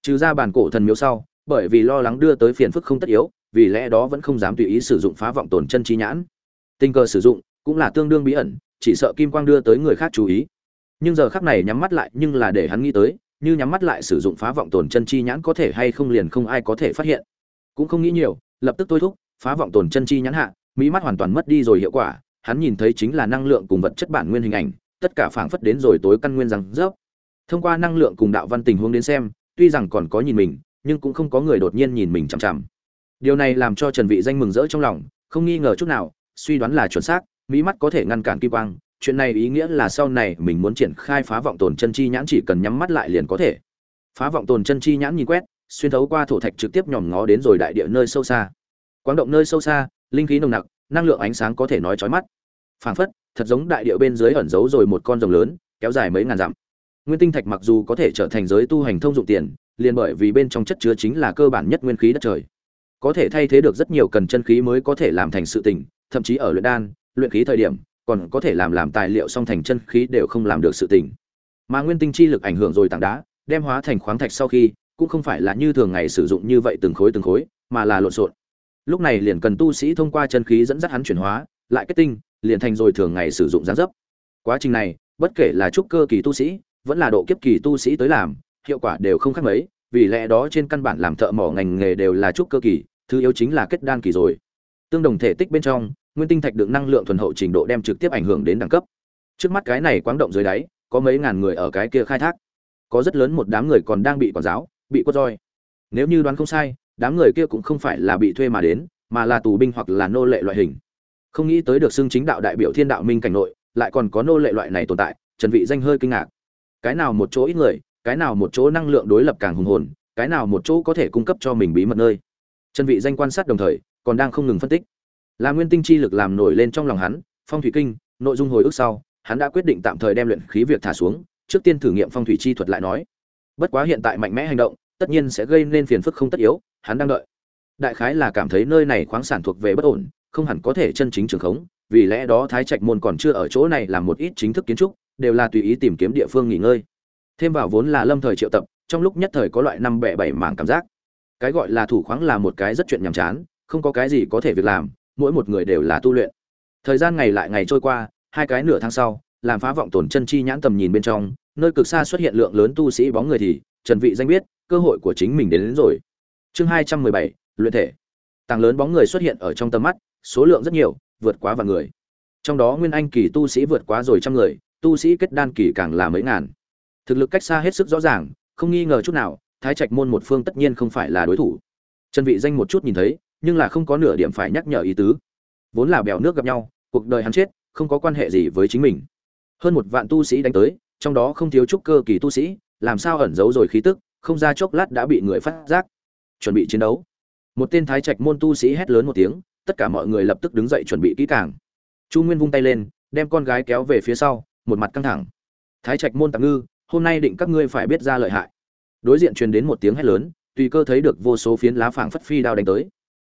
Trừ ra bản cổ thần miếu sau, bởi vì lo lắng đưa tới phiền phức không tất yếu, vì lẽ đó vẫn không dám tùy ý sử dụng phá vọng tổn chân trí nhãn. Tình cờ sử dụng cũng là tương đương bí ẩn, chỉ sợ kim quang đưa tới người khác chú ý. Nhưng giờ khắc này nhắm mắt lại nhưng là để hắn nghĩ tới như nhắm mắt lại sử dụng phá vọng tồn chân chi nhãn có thể hay không liền không ai có thể phát hiện. Cũng không nghĩ nhiều, lập tức tôi thúc, phá vọng tồn chân chi nhãn hạ, mỹ mắt hoàn toàn mất đi rồi hiệu quả, hắn nhìn thấy chính là năng lượng cùng vật chất bản nguyên hình ảnh, tất cả phảng phất đến rồi tối căn nguyên rằng rớp. Thông qua năng lượng cùng đạo văn tình huống đến xem, tuy rằng còn có nhìn mình, nhưng cũng không có người đột nhiên nhìn mình chằm chằm. Điều này làm cho trần vị danh mừng rỡ trong lòng, không nghi ngờ chút nào, suy đoán là chuẩn xác, mỹ mắt có thể ngăn cản kim quang chuyện này ý nghĩa là sau này mình muốn triển khai phá vọng tồn chân chi nhãn chỉ cần nhắm mắt lại liền có thể. Phá vọng tồn chân chi nhãn nhìn quét, xuyên thấu qua thổ thạch trực tiếp nhòm ngó đến rồi đại địa nơi sâu xa. Quáng động nơi sâu xa, linh khí nồng nặc, năng lượng ánh sáng có thể nói chói mắt. Phảng phất, thật giống đại địa bên dưới ẩn giấu rồi một con rồng lớn, kéo dài mấy ngàn dặm. Nguyên tinh thạch mặc dù có thể trở thành giới tu hành thông dụng tiền, liền bởi vì bên trong chất chứa chính là cơ bản nhất nguyên khí đất trời. Có thể thay thế được rất nhiều cần chân khí mới có thể làm thành sự tình, thậm chí ở luyện đan, luyện khí thời điểm còn có thể làm làm tài liệu song thành chân khí đều không làm được sự tình. Mà nguyên tinh chi lực ảnh hưởng rồi tảng đá, đem hóa thành khoáng thạch sau khi, cũng không phải là như thường ngày sử dụng như vậy từng khối từng khối, mà là lộn xộn. Lúc này liền cần tu sĩ thông qua chân khí dẫn dắt hắn chuyển hóa, lại kết tinh, liền thành rồi thường ngày sử dụng gián dấp. Quá trình này, bất kể là trúc cơ kỳ tu sĩ, vẫn là độ kiếp kỳ tu sĩ tới làm, hiệu quả đều không khác mấy, vì lẽ đó trên căn bản làm thợ mỏ ngành nghề đều là trúc cơ kỳ, thứ yếu chính là kết đan kỳ rồi. Tương đồng thể tích bên trong nguyên tinh thạch được năng lượng thuần hậu trình độ đem trực tiếp ảnh hưởng đến đẳng cấp. Trước mắt cái này quáng động dưới đáy, có mấy ngàn người ở cái kia khai thác. Có rất lớn một đám người còn đang bị quản giáo, bị quất roi. Nếu như đoán không sai, đám người kia cũng không phải là bị thuê mà đến, mà là tù binh hoặc là nô lệ loại hình. Không nghĩ tới được xưng chính đạo đại biểu thiên đạo minh cảnh nội, lại còn có nô lệ loại này tồn tại, trần vị danh hơi kinh ngạc. Cái nào một chỗ ít người, cái nào một chỗ năng lượng đối lập càng hùng hồn, cái nào một chỗ có thể cung cấp cho mình bí mật nơi. Trần vị danh quan sát đồng thời, còn đang không ngừng phân tích là nguyên tinh chi lực làm nổi lên trong lòng hắn, phong thủy kinh, nội dung hồi ức sau, hắn đã quyết định tạm thời đem luyện khí việc thả xuống, trước tiên thử nghiệm phong thủy chi thuật lại nói. Bất quá hiện tại mạnh mẽ hành động, tất nhiên sẽ gây nên phiền phức không tất yếu, hắn đang đợi. Đại khái là cảm thấy nơi này khoáng sản thuộc về bất ổn, không hẳn có thể chân chính trường khống, vì lẽ đó thái trạch môn còn chưa ở chỗ này làm một ít chính thức kiến trúc, đều là tùy ý tìm kiếm địa phương nghỉ ngơi. Thêm vào vốn là lâm thời triệu tập, trong lúc nhất thời có loại năm bẻ bảy mảng cảm giác. Cái gọi là thủ khoáng là một cái rất chuyện nhàm chán, không có cái gì có thể việc làm mỗi một người đều là tu luyện. Thời gian ngày lại ngày trôi qua hai cái nửa tháng sau làm phá vọng tổn chân chi nhãn tầm nhìn bên trong nơi cực xa xuất hiện lượng lớn tu sĩ bóng người thì trần vị danh biết cơ hội của chính mình đến, đến rồi. Chương hai trăm mười bảy luyện thể. Tàng lớn bóng người xuất hiện ở trong tầm mắt số lượng rất nhiều vượt quá vài người. Trong đó nguyên anh kỳ tu sĩ vượt quá rồi trăm người tu sĩ kết đan kỳ càng là mấy ngàn. Thực lực cách xa hết sức rõ ràng không nghi ngờ chút nào thái trạch môn một phương tất nhiên không phải là đối thủ. Trần vị danh một chút nhìn thấy nhưng là không có nửa điểm phải nhắc nhở ý tứ. Vốn là bèo nước gặp nhau, cuộc đời hắn chết, không có quan hệ gì với chính mình. Hơn một vạn tu sĩ đánh tới, trong đó không thiếu trúc cơ kỳ tu sĩ, làm sao ẩn giấu rồi khí tức, không ra chốc lát đã bị người phát giác. Chuẩn bị chiến đấu. Một tên thái trạch môn tu sĩ hét lớn một tiếng, tất cả mọi người lập tức đứng dậy chuẩn bị kỹ càng. Chu nguyên vung tay lên, đem con gái kéo về phía sau, một mặt căng thẳng. Thái trạch môn tạm ngư, hôm nay định các ngươi phải biết ra lợi hại. Đối diện truyền đến một tiếng hét lớn, tùy cơ thấy được vô số phiến lá phảng phất phi đao đánh tới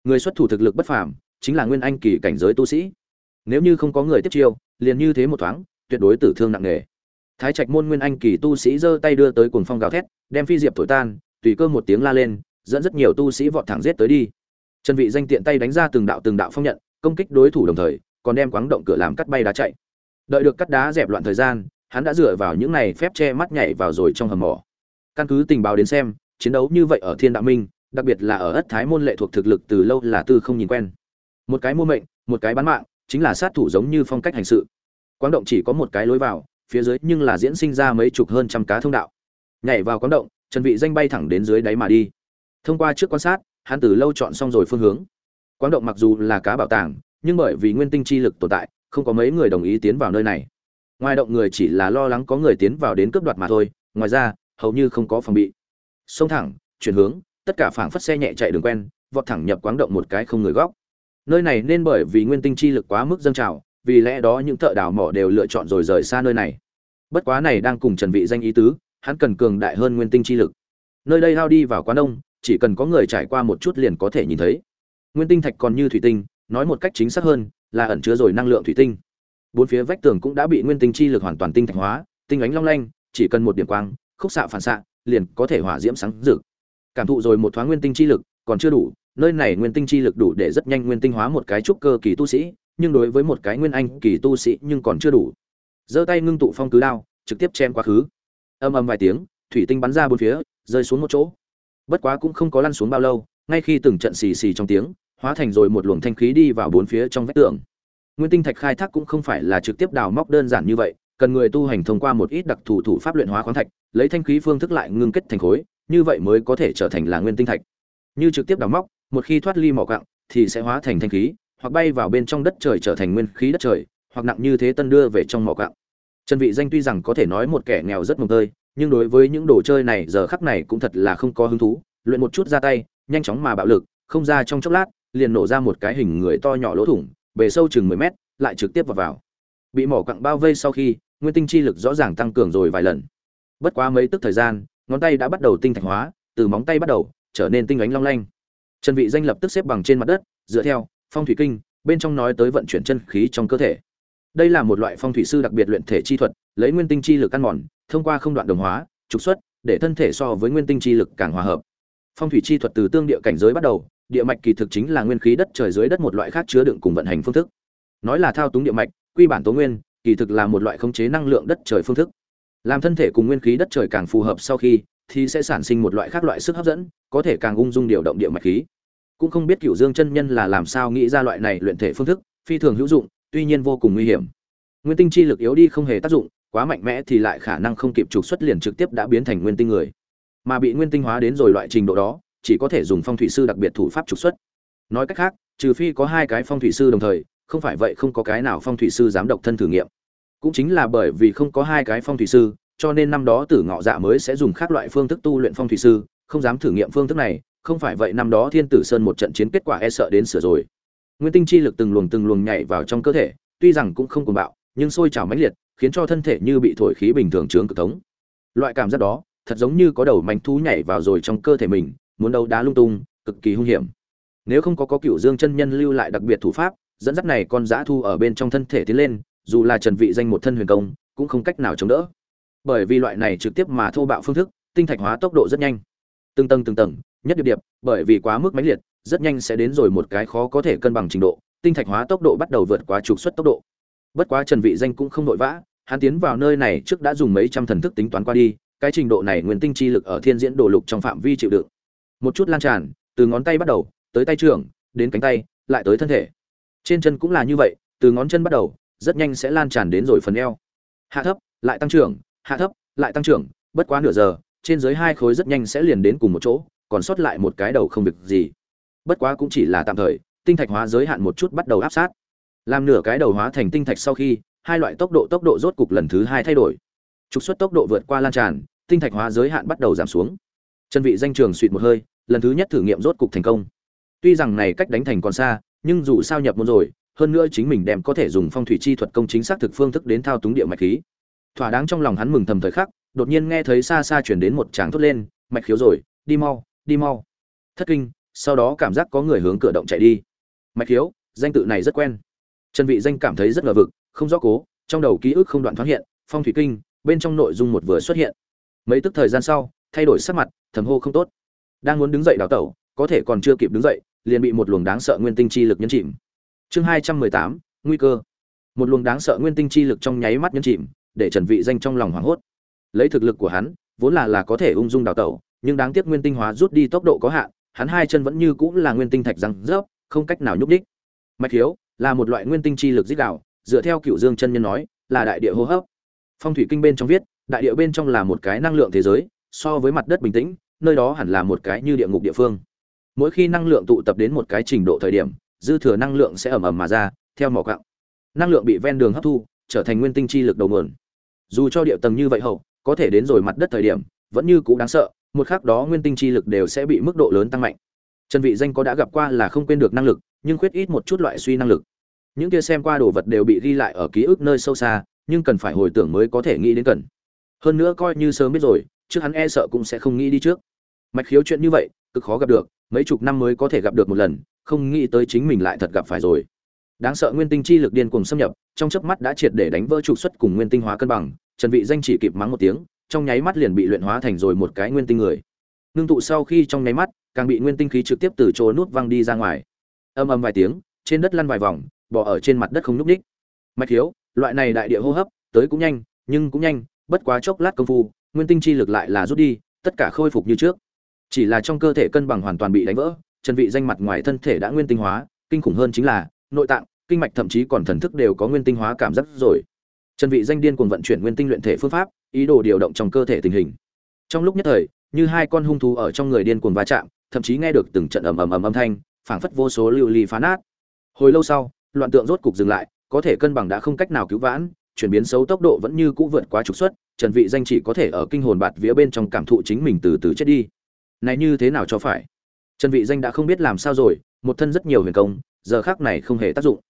người xuất thủ thực lực bất phàm, chính là nguyên anh kỳ cảnh giới tu sĩ. Nếu như không có người tiếp chiêu, liền như thế một thoáng, tuyệt đối tử thương nặng nề. Thái trạch môn nguyên anh kỳ tu sĩ giơ tay đưa tới cuồng phong gào thét, đem phi diệp thổi tan, tùy cơ một tiếng la lên, dẫn rất nhiều tu sĩ vọt thẳng giết tới đi. Trần vị danh tiện tay đánh ra từng đạo từng đạo phong nhận, công kích đối thủ đồng thời, còn đem quáng động cửa làm cắt bay đá chạy. Đợi được cắt đá dẹp loạn thời gian, hắn đã dựa vào những này phép che mắt nhảy vào rồi trong hầm mỏ. Căn cứ tình báo đến xem, chiến đấu như vậy ở thiên đạo minh đặc biệt là ở ất thái môn lệ thuộc thực lực từ lâu là tư không nhìn quen. Một cái mua mệnh, một cái bán mạng, chính là sát thủ giống như phong cách hành sự. Quáng động chỉ có một cái lối vào, phía dưới nhưng là diễn sinh ra mấy chục hơn trăm cá thông đạo. Nhảy vào quáng động, trần vị danh bay thẳng đến dưới đáy mà đi. Thông qua trước quan sát, hắn từ lâu chọn xong rồi phương hướng. Quáng động mặc dù là cá bảo tàng, nhưng bởi vì nguyên tinh chi lực tồn tại, không có mấy người đồng ý tiến vào nơi này. Ngoài động người chỉ là lo lắng có người tiến vào đến cướp đoạt mà thôi, ngoài ra, hầu như không có phòng bị. Xông thẳng, chuyển hướng tất cả phảng phất xe nhẹ chạy đường quen, vọt thẳng nhập quáng động một cái không người góc. Nơi này nên bởi vì nguyên tinh chi lực quá mức dâng trào, vì lẽ đó những thợ đào mỏ đều lựa chọn rồi rời xa nơi này. Bất quá này đang cùng trần vị danh ý tứ, hắn cần cường đại hơn nguyên tinh chi lực. Nơi đây lao đi vào quán đông, chỉ cần có người trải qua một chút liền có thể nhìn thấy. Nguyên tinh thạch còn như thủy tinh, nói một cách chính xác hơn, là ẩn chứa rồi năng lượng thủy tinh. Bốn phía vách tường cũng đã bị nguyên tinh chi lực hoàn toàn tinh thạch hóa, tinh ánh long lanh, chỉ cần một điểm quang, khúc xạ phản xạ, liền có thể hỏa diễm sáng rực cảm thụ rồi một thoáng nguyên tinh chi lực, còn chưa đủ, nơi này nguyên tinh chi lực đủ để rất nhanh nguyên tinh hóa một cái trúc cơ kỳ tu sĩ, nhưng đối với một cái nguyên anh kỳ tu sĩ nhưng còn chưa đủ. Giơ tay ngưng tụ phong cứ đao, trực tiếp chém quá khứ. Âm âm vài tiếng, thủy tinh bắn ra bốn phía, rơi xuống một chỗ. Bất quá cũng không có lăn xuống bao lâu, ngay khi từng trận xì xì trong tiếng, hóa thành rồi một luồng thanh khí đi vào bốn phía trong vách tường. Nguyên tinh thạch khai thác cũng không phải là trực tiếp đào móc đơn giản như vậy, cần người tu hành thông qua một ít đặc thù thủ pháp luyện hóa khoáng thạch, lấy thanh khí phương thức lại ngưng kết thành khối như vậy mới có thể trở thành là nguyên tinh thạch. Như trực tiếp đào móc, một khi thoát ly mỏ quặng, thì sẽ hóa thành thanh khí, hoặc bay vào bên trong đất trời trở thành nguyên khí đất trời, hoặc nặng như thế tân đưa về trong mỏ quặng. trần vị danh tuy rằng có thể nói một kẻ nghèo rất mồng tơi, nhưng đối với những đồ chơi này giờ khắc này cũng thật là không có hứng thú, luyện một chút ra tay, nhanh chóng mà bạo lực, không ra trong chốc lát, liền nổ ra một cái hình người to nhỏ lỗ thủng, bề sâu chừng 10 mét, lại trực tiếp vào vào. Bị mỏ quặng bao vây sau khi, nguyên tinh chi lực rõ ràng tăng cường rồi vài lần. Bất quá mấy tức thời gian ngón tay đã bắt đầu tinh thạch hóa, từ móng tay bắt đầu, trở nên tinh ánh long lanh. Trần vị danh lập tức xếp bằng trên mặt đất, dựa theo, phong thủy kinh, bên trong nói tới vận chuyển chân khí trong cơ thể. Đây là một loại phong thủy sư đặc biệt luyện thể chi thuật, lấy nguyên tinh chi lực ăn mòn, thông qua không đoạn đồng hóa, trục xuất, để thân thể so với nguyên tinh chi lực càng hòa hợp. Phong thủy chi thuật từ tương địa cảnh giới bắt đầu, địa mạch kỳ thực chính là nguyên khí đất trời dưới đất một loại khác chứa đựng cùng vận hành phương thức. Nói là thao túng địa mạch, quy bản tố nguyên, kỳ thực là một loại khống chế năng lượng đất trời phương thức làm thân thể cùng nguyên khí đất trời càng phù hợp sau khi, thì sẽ sản sinh một loại khác loại sức hấp dẫn, có thể càng ung dung điều động địa mạch khí. Cũng không biết cựu dương chân nhân là làm sao nghĩ ra loại này luyện thể phương thức, phi thường hữu dụng, tuy nhiên vô cùng nguy hiểm. Nguyên tinh chi lực yếu đi không hề tác dụng, quá mạnh mẽ thì lại khả năng không kịp trục xuất liền trực tiếp đã biến thành nguyên tinh người. Mà bị nguyên tinh hóa đến rồi loại trình độ đó, chỉ có thể dùng phong thủy sư đặc biệt thủ pháp trục xuất. Nói cách khác, trừ phi có hai cái phong thủy sư đồng thời, không phải vậy không có cái nào phong thủy sư dám độc thân thử nghiệm cũng chính là bởi vì không có hai cái phong thủy sư, cho nên năm đó tử ngọ dạ mới sẽ dùng khác loại phương thức tu luyện phong thủy sư, không dám thử nghiệm phương thức này, không phải vậy năm đó thiên tử sơn một trận chiến kết quả e sợ đến sửa rồi. Nguyên tinh chi lực từng luồng từng luồng nhảy vào trong cơ thể, tuy rằng cũng không cuồng bạo, nhưng sôi trào mãnh liệt, khiến cho thân thể như bị thổi khí bình thường trướng cực thống. Loại cảm giác đó, thật giống như có đầu mánh thú nhảy vào rồi trong cơ thể mình, muốn đấu đá lung tung, cực kỳ hung hiểm. Nếu không có có cựu dương chân nhân lưu lại đặc biệt thủ pháp, dẫn dắt này con dã thu ở bên trong thân thể tiến lên dù là trần vị danh một thân huyền công, cũng không cách nào chống đỡ. Bởi vì loại này trực tiếp mà thô bạo phương thức, tinh thạch hóa tốc độ rất nhanh. Từng tầng từng tầng, nhất điệp điệp, bởi vì quá mức mãnh liệt, rất nhanh sẽ đến rồi một cái khó có thể cân bằng trình độ, tinh thạch hóa tốc độ bắt đầu vượt quá trục xuất tốc độ. Bất quá trần vị danh cũng không nội vã, hắn tiến vào nơi này trước đã dùng mấy trăm thần thức tính toán qua đi, cái trình độ này nguyên tinh chi lực ở thiên diễn đồ lục trong phạm vi chịu đựng. Một chút lan tràn, từ ngón tay bắt đầu, tới tay trưởng, đến cánh tay, lại tới thân thể. Trên chân cũng là như vậy, từ ngón chân bắt đầu rất nhanh sẽ lan tràn đến rồi phần eo. Hạ thấp, lại tăng trưởng, hạ thấp, lại tăng trưởng, bất quá nửa giờ, trên dưới hai khối rất nhanh sẽ liền đến cùng một chỗ, còn sót lại một cái đầu không việc gì. Bất quá cũng chỉ là tạm thời, tinh thạch hóa giới hạn một chút bắt đầu áp sát. Làm nửa cái đầu hóa thành tinh thạch sau khi, hai loại tốc độ tốc độ rốt cục lần thứ hai thay đổi. Trục xuất tốc độ vượt qua lan tràn, tinh thạch hóa giới hạn bắt đầu giảm xuống. Chân vị danh trường suỵt một hơi, lần thứ nhất thử nghiệm rốt cục thành công. Tuy rằng này cách đánh thành còn xa, nhưng dù sao nhập môn rồi hơn nữa chính mình đem có thể dùng phong thủy chi thuật công chính xác thực phương thức đến thao túng địa mạch khí. Thỏa đáng trong lòng hắn mừng thầm thời khắc, đột nhiên nghe thấy xa xa chuyển đến một tràng thốt lên, mạch khiếu rồi, đi mau đi mau. Thất kinh, sau đó cảm giác có người hướng cửa động chạy đi. Mạch khiếu, danh tự này rất quen. Trần vị danh cảm thấy rất ngờ vực, không rõ cố, trong đầu ký ức không đoạn thoáng hiện, phong thủy kinh, bên trong nội dung một vừa xuất hiện. Mấy tức thời gian sau, thay đổi sắc mặt, thầm hô không tốt. Đang muốn đứng dậy đào tẩu, có thể còn chưa kịp đứng dậy, liền bị một luồng đáng sợ nguyên tinh chi lực nhấn chìm chương hai trăm mười tám, nguy cơ. Một luồng đáng sợ nguyên tinh chi lực trong nháy mắt nhấn chìm, để trần vị danh trong lòng hoảng hốt. Lấy thực lực của hắn, vốn là là có thể ung dung đào tẩu, nhưng đáng tiếc nguyên tinh hóa rút đi tốc độ có hạn, hắn hai chân vẫn như cũng là nguyên tinh thạch răng rớp, không cách nào nhúc đích mạch hiếu, là một loại nguyên tinh chi lực dích đạo, dựa theo cựu dương chân nhân nói, là đại địa hô hấp. Phong thủy kinh bên trong viết, đại địa bên trong là một cái năng lượng thế giới, so với mặt đất bình tĩnh, nơi đó hẳn là một cái như địa ngục địa phương. Mỗi khi năng lượng tụ tập đến một cái trình độ thời điểm dư thừa năng lượng sẽ ẩm ẩm mà ra, theo mỏ quặng. năng lượng bị ven đường hấp thu, trở thành nguyên tinh chi lực đầu nguồn. Dù cho địa tầng như vậy hậu, có thể đến rồi mặt đất thời điểm, vẫn như cũ đáng sợ, một khắc đó nguyên tinh chi lực đều sẽ bị mức độ lớn tăng mạnh. Trần vị danh có đã gặp qua là không quên được năng lực, nhưng khuyết ít một chút loại suy năng lực. Những kia xem qua đồ vật đều bị ghi lại ở ký ức nơi sâu xa, nhưng cần phải hồi tưởng mới có thể nghĩ đến cần. Hơn nữa coi như sớm biết rồi, trước hắn e sợ cũng sẽ không nghĩ đi trước. Mạch khiếu chuyện như vậy, cực khó gặp được, mấy chục năm mới có thể gặp được một lần không nghĩ tới chính mình lại thật gặp phải rồi. Đáng sợ nguyên tinh chi lực điên cuồng xâm nhập, trong chớp mắt đã triệt để đánh vỡ trục xuất cùng nguyên tinh hóa cân bằng, trần vị danh chỉ kịp mắng một tiếng, trong nháy mắt liền bị luyện hóa thành rồi một cái nguyên tinh người. Nương tụ sau khi trong nháy mắt, càng bị nguyên tinh khí trực tiếp từ chỗ nuốt văng đi ra ngoài. Âm âm vài tiếng, trên đất lăn vài vòng, bò ở trên mặt đất không nhúc đích mạch thiếu loại này đại địa hô hấp, tới cũng nhanh, nhưng cũng nhanh, bất quá chốc lát công phu, nguyên tinh chi lực lại là rút đi, tất cả khôi phục như trước. Chỉ là trong cơ thể cân bằng hoàn toàn bị đánh vỡ. Trần vị danh mặt ngoài thân thể đã nguyên tinh hóa, kinh khủng hơn chính là, nội tạng, kinh mạch thậm chí còn thần thức đều có nguyên tinh hóa cảm giác rồi. Trần vị danh điên cuồng vận chuyển nguyên tinh luyện thể phương pháp, ý đồ điều động trong cơ thể tình hình. Trong lúc nhất thời, như hai con hung thú ở trong người điên cuồng va chạm, thậm chí nghe được từng trận ầm ầm ầm âm thanh, phảng phất vô số lưu ly phá nát. Hồi lâu sau, loạn tượng rốt cục dừng lại, có thể cân bằng đã không cách nào cứu vãn, chuyển biến xấu tốc độ vẫn như cũ vượt quá trục xuất, trần vị danh chỉ có thể ở kinh hồn bạt vía bên trong cảm thụ chính mình từ từ chết đi. Này như thế nào cho phải? Trần vị danh đã không biết làm sao rồi, một thân rất nhiều huyền công, giờ khắc này không hề tác dụng.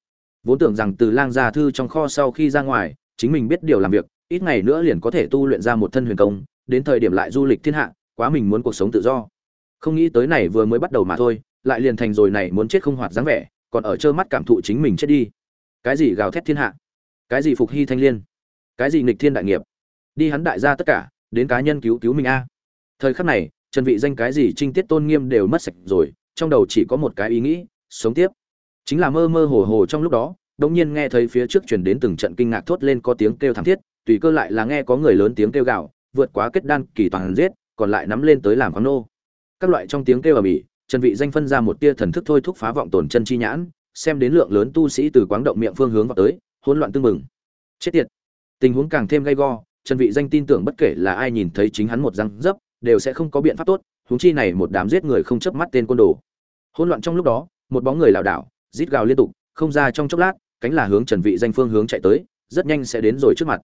Vốn tưởng rằng từ lang gia thư trong kho sau khi ra ngoài, chính mình biết điều làm việc, ít ngày nữa liền có thể tu luyện ra một thân huyền công, đến thời điểm lại du lịch thiên hạ, quá mình muốn cuộc sống tự do. Không nghĩ tới này vừa mới bắt đầu mà thôi, lại liền thành rồi này muốn chết không hoạt dáng vẻ, còn ở trơ mắt cảm thụ chính mình chết đi. Cái gì gào thét thiên hạ? Cái gì phục hy thanh liên? Cái gì nghịch thiên đại nghiệp? Đi hắn đại gia tất cả, đến cá nhân cứu cứu mình a. Thời khắc này trần vị danh cái gì trinh tiết tôn nghiêm đều mất sạch rồi trong đầu chỉ có một cái ý nghĩ sống tiếp. Chính là mơ mơ hồ hồ trong lúc đó đột nhiên nghe thấy phía trước truyền đến từng trận kinh ngạc thốt lên có tiếng kêu thảm thiết tùy cơ lại là nghe có người lớn tiếng kêu gào vượt quá kết đan kỳ toàn giết còn lại nắm lên tới làm khoáng nô. Các loại trong tiếng kêu ở bị, trần vị danh phân ra một tia thần thức thôi thúc phá vọng tổn chân chi nhãn xem đến lượng lớn tu sĩ từ quáng động miệng phương hướng vào tới hỗn loạn tương mừng chết tiệt. Tình huống càng thêm gay go trần vị danh tin tưởng bất kể là ai nhìn thấy chính hắn một răng dấp đều sẽ không có biện pháp tốt, huống chi này một đám giết người không chớp mắt tên côn đồ. Hỗn loạn trong lúc đó, một bóng người lảo đảo, rít gào liên tục, không ra trong chốc lát, cánh là hướng trần vị danh phương hướng chạy tới, rất nhanh sẽ đến rồi trước mặt.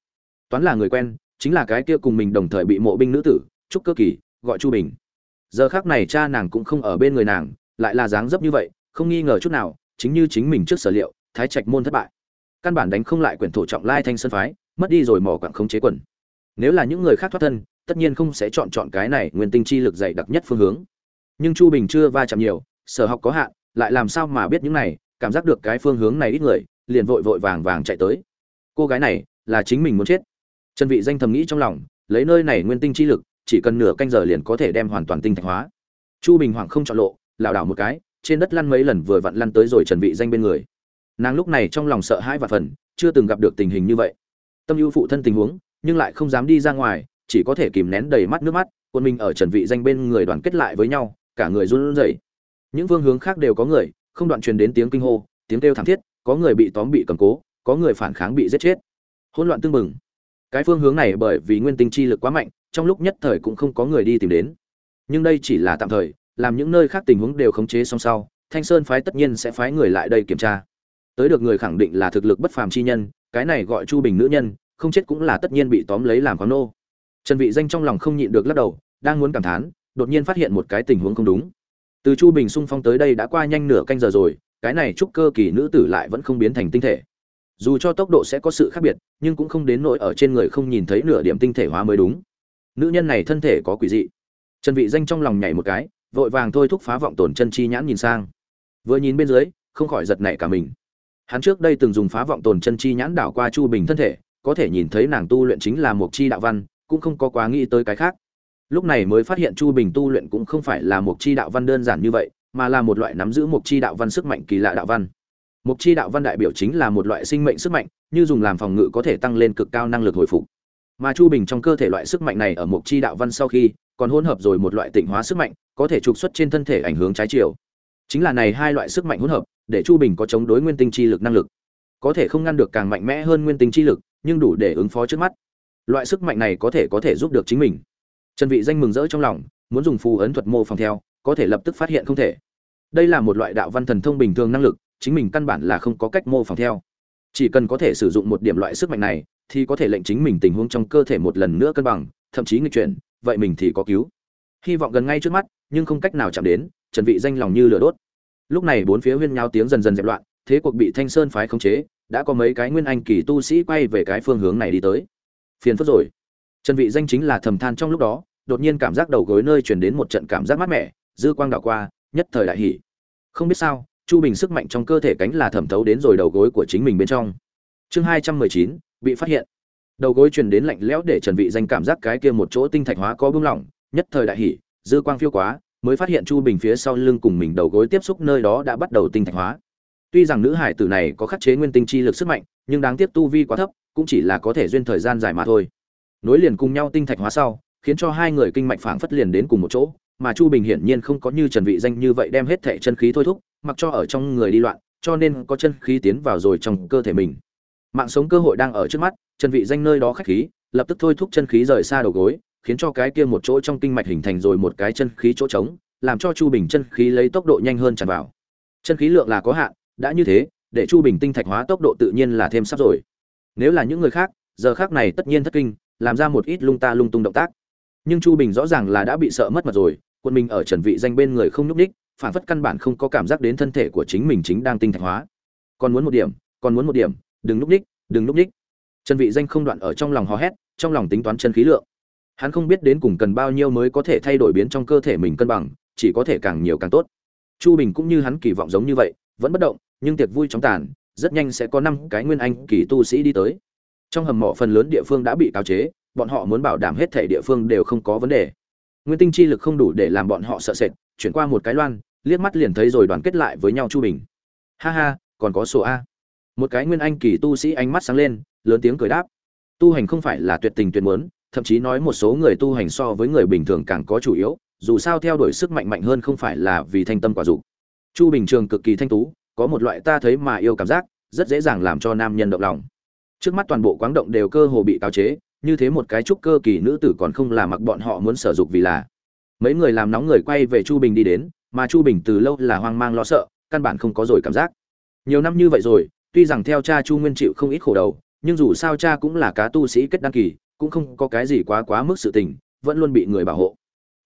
Toán là người quen, chính là cái kia cùng mình đồng thời bị mộ binh nữ tử, trúc cơ kỳ, gọi chu bình. Giờ khác này cha nàng cũng không ở bên người nàng, lại là dáng dấp như vậy, không nghi ngờ chút nào, chính như chính mình trước sở liệu, thái trạch môn thất bại. Căn bản đánh không lại quyển thổ trọng lai thanh sơn phái, mất đi rồi mỏ quặng không chế quần. Nếu là những người khác thoát thân tất nhiên không sẽ chọn chọn cái này nguyên tinh chi lực dày đặc nhất phương hướng. Nhưng chu bình chưa va chạm nhiều, sở học có hạn, lại làm sao mà biết những này, cảm giác được cái phương hướng này ít người, liền vội vội vàng vàng chạy tới. Cô gái này là chính mình muốn chết. Trần vị danh thầm nghĩ trong lòng, lấy nơi này nguyên tinh chi lực, chỉ cần nửa canh giờ liền có thể đem hoàn toàn tinh thạch hóa. Chu bình hoàng không chọn lộ, lảo đảo một cái, trên đất lăn mấy lần vừa vặn lăn tới rồi trần vị danh bên người. Nàng lúc này trong lòng sợ hãi và phần chưa từng gặp được tình hình như vậy. Tâm ưu phụ thân tình huống, nhưng lại không dám đi ra ngoài chỉ có thể kìm nén đầy mắt nước mắt, quân mình ở trần vị danh bên người đoàn kết lại với nhau, cả người run rẩy. Những phương hướng khác đều có người, không đoạn truyền đến tiếng kinh hô, tiếng kêu thảm thiết, có người bị tóm bị cầm cố, có người phản kháng bị giết chết. Hỗn loạn tương mừng. Cái phương hướng này bởi vì nguyên tinh chi lực quá mạnh, trong lúc nhất thời cũng không có người đi tìm đến. Nhưng đây chỉ là tạm thời, làm những nơi khác tình huống đều khống chế song sau, thanh sơn phái tất nhiên sẽ phái người lại đây kiểm tra. Tới được người khẳng định là thực lực bất phàm chi nhân, cái này gọi chu bình nữ nhân, không chết cũng là tất nhiên bị tóm lấy làm khoáng nô trần vị danh trong lòng không nhịn được lắc đầu, đang muốn cảm thán, đột nhiên phát hiện một cái tình huống không đúng. Từ chu bình xung phong tới đây đã qua nhanh nửa canh giờ rồi, cái này trúc cơ kỳ nữ tử lại vẫn không biến thành tinh thể. Dù cho tốc độ sẽ có sự khác biệt, nhưng cũng không đến nỗi ở trên người không nhìn thấy nửa điểm tinh thể hóa mới đúng. Nữ nhân này thân thể có quỷ dị. Trần vị danh trong lòng nhảy một cái, vội vàng thôi thúc phá vọng tổn chân chi nhãn nhìn sang. Vừa nhìn bên dưới, không khỏi giật nảy cả mình. Hắn trước đây từng dùng phá vọng tổn chân chi nhãn đảo qua chu bình thân thể, có thể nhìn thấy nàng tu luyện chính là một chi đạo văn cũng không có quá nghĩ tới cái khác. Lúc này mới phát hiện chu bình tu luyện cũng không phải là một chi đạo văn đơn giản như vậy, mà là một loại nắm giữ một chi đạo văn sức mạnh kỳ lạ đạo văn. Một chi đạo văn đại biểu chính là một loại sinh mệnh sức mạnh, như dùng làm phòng ngự có thể tăng lên cực cao năng lực hồi phục. Mà chu bình trong cơ thể loại sức mạnh này ở một chi đạo văn sau khi, còn hỗn hợp rồi một loại tịnh hóa sức mạnh, có thể trục xuất trên thân thể ảnh hướng trái chiều. Chính là này hai loại sức mạnh hỗn hợp, để chu bình có chống đối nguyên tinh chi lực năng lực. Có thể không ngăn được càng mạnh mẽ hơn nguyên tinh chi lực, nhưng đủ để ứng phó trước mắt loại sức mạnh này có thể có thể giúp được chính mình. Trần vị danh mừng rỡ trong lòng, muốn dùng phù ấn thuật mô phỏng theo, có thể lập tức phát hiện không thể. Đây là một loại đạo văn thần thông bình thường năng lực, chính mình căn bản là không có cách mô phỏng theo. Chỉ cần có thể sử dụng một điểm loại sức mạnh này, thì có thể lệnh chính mình tình huống trong cơ thể một lần nữa cân bằng, thậm chí nghịch chuyển, vậy mình thì có cứu. Hy vọng gần ngay trước mắt, nhưng không cách nào chạm đến, trần vị danh lòng như lửa đốt. Lúc này bốn phía huyên nhau tiếng dần dần dẹp loạn, thế cuộc bị thanh sơn phái khống chế, đã có mấy cái nguyên anh kỳ tu sĩ quay về cái phương hướng này đi tới phiền phức rồi. Trần vị danh chính là thầm than trong lúc đó, đột nhiên cảm giác đầu gối nơi truyền đến một trận cảm giác mát mẻ, dư quang đảo qua, nhất thời đại hỉ. Không biết sao, chu bình sức mạnh trong cơ thể cánh là thẩm thấu đến rồi đầu gối của chính mình bên trong. Chương hai trăm mười chín, bị phát hiện. Đầu gối truyền đến lạnh lẽo để trần vị danh cảm giác cái kia một chỗ tinh thạch hóa có bưng lỏng, nhất thời đại hỉ, dư quang phiêu quá, mới phát hiện chu bình phía sau lưng cùng mình đầu gối tiếp xúc nơi đó đã bắt đầu tinh thạch hóa. Tuy rằng nữ hải tử này có khắc chế nguyên tinh chi lực sức mạnh, nhưng đáng tiếc tu vi quá thấp cũng chỉ là có thể duyên thời gian dài mà thôi. Nối liền cùng nhau tinh thạch hóa sau, khiến cho hai người kinh mạch phảng phất liền đến cùng một chỗ, mà chu bình hiển nhiên không có như trần vị danh như vậy đem hết thệ chân khí thôi thúc, mặc cho ở trong người đi loạn, cho nên có chân khí tiến vào rồi trong cơ thể mình. Mạng sống cơ hội đang ở trước mắt, trần vị danh nơi đó khách khí, lập tức thôi thúc chân khí rời xa đầu gối, khiến cho cái kia một chỗ trong kinh mạch hình thành rồi một cái chân khí chỗ trống, làm cho chu bình chân khí lấy tốc độ nhanh hơn tràn vào. Chân khí lượng là có hạn, đã như thế, để chu bình tinh thạch hóa tốc độ tự nhiên là thêm sắp rồi nếu là những người khác, giờ khác này tất nhiên thất kinh, làm ra một ít lung ta lung tung động tác. Nhưng chu bình rõ ràng là đã bị sợ mất mặt rồi quân mình ở trần vị danh bên người không nhúc ních phản phất căn bản không có cảm giác đến thân thể của chính mình chính đang tinh thạch hóa. Còn muốn một điểm, còn muốn một điểm, đừng nhúc ních đừng nhúc ních trần vị danh không đoạn ở trong lòng hò hét, trong lòng tính toán chân khí lượng. Hắn không biết đến cùng cần bao nhiêu mới có thể thay đổi biến trong cơ thể mình cân bằng, chỉ có thể càng nhiều càng tốt. Chu bình cũng như hắn kỳ vọng giống như vậy, vẫn bất động, nhưng tiệc vui chóng tàn rất nhanh sẽ có năm cái nguyên anh kỳ tu sĩ đi tới. Trong hầm mộ phần lớn địa phương đã bị cáo chế, bọn họ muốn bảo đảm hết thể địa phương đều không có vấn đề. Nguyên tinh chi lực không đủ để làm bọn họ sợ sệt, chuyển qua một cái loan, liếc mắt liền thấy rồi đoàn kết lại với nhau chu bình. Ha ha, còn có số a. Một cái nguyên anh kỳ tu sĩ ánh mắt sáng lên, lớn tiếng cười đáp. Tu hành không phải là tuyệt tình tuyệt muốn, thậm chí nói một số người tu hành so với người bình thường càng có chủ yếu, dù sao theo đuổi sức mạnh mạnh hơn không phải là vì thanh tâm quả dục. Chu bình trường cực kỳ thanh tú có một loại ta thấy mà yêu cảm giác, rất dễ dàng làm cho nam nhân động lòng. Trước mắt toàn bộ quáng động đều cơ hồ bị cáo chế, như thế một cái trúc cơ kỳ nữ tử còn không là mặc bọn họ muốn sở dụng vì là. Mấy người làm nóng người quay về chu bình đi đến, mà chu bình từ lâu là hoang mang lo sợ, căn bản không có rồi cảm giác. Nhiều năm như vậy rồi, tuy rằng theo cha chu nguyên chịu không ít khổ đầu, nhưng dù sao cha cũng là cá tu sĩ kết đăng kỳ, cũng không có cái gì quá quá mức sự tình, vẫn luôn bị người bảo hộ.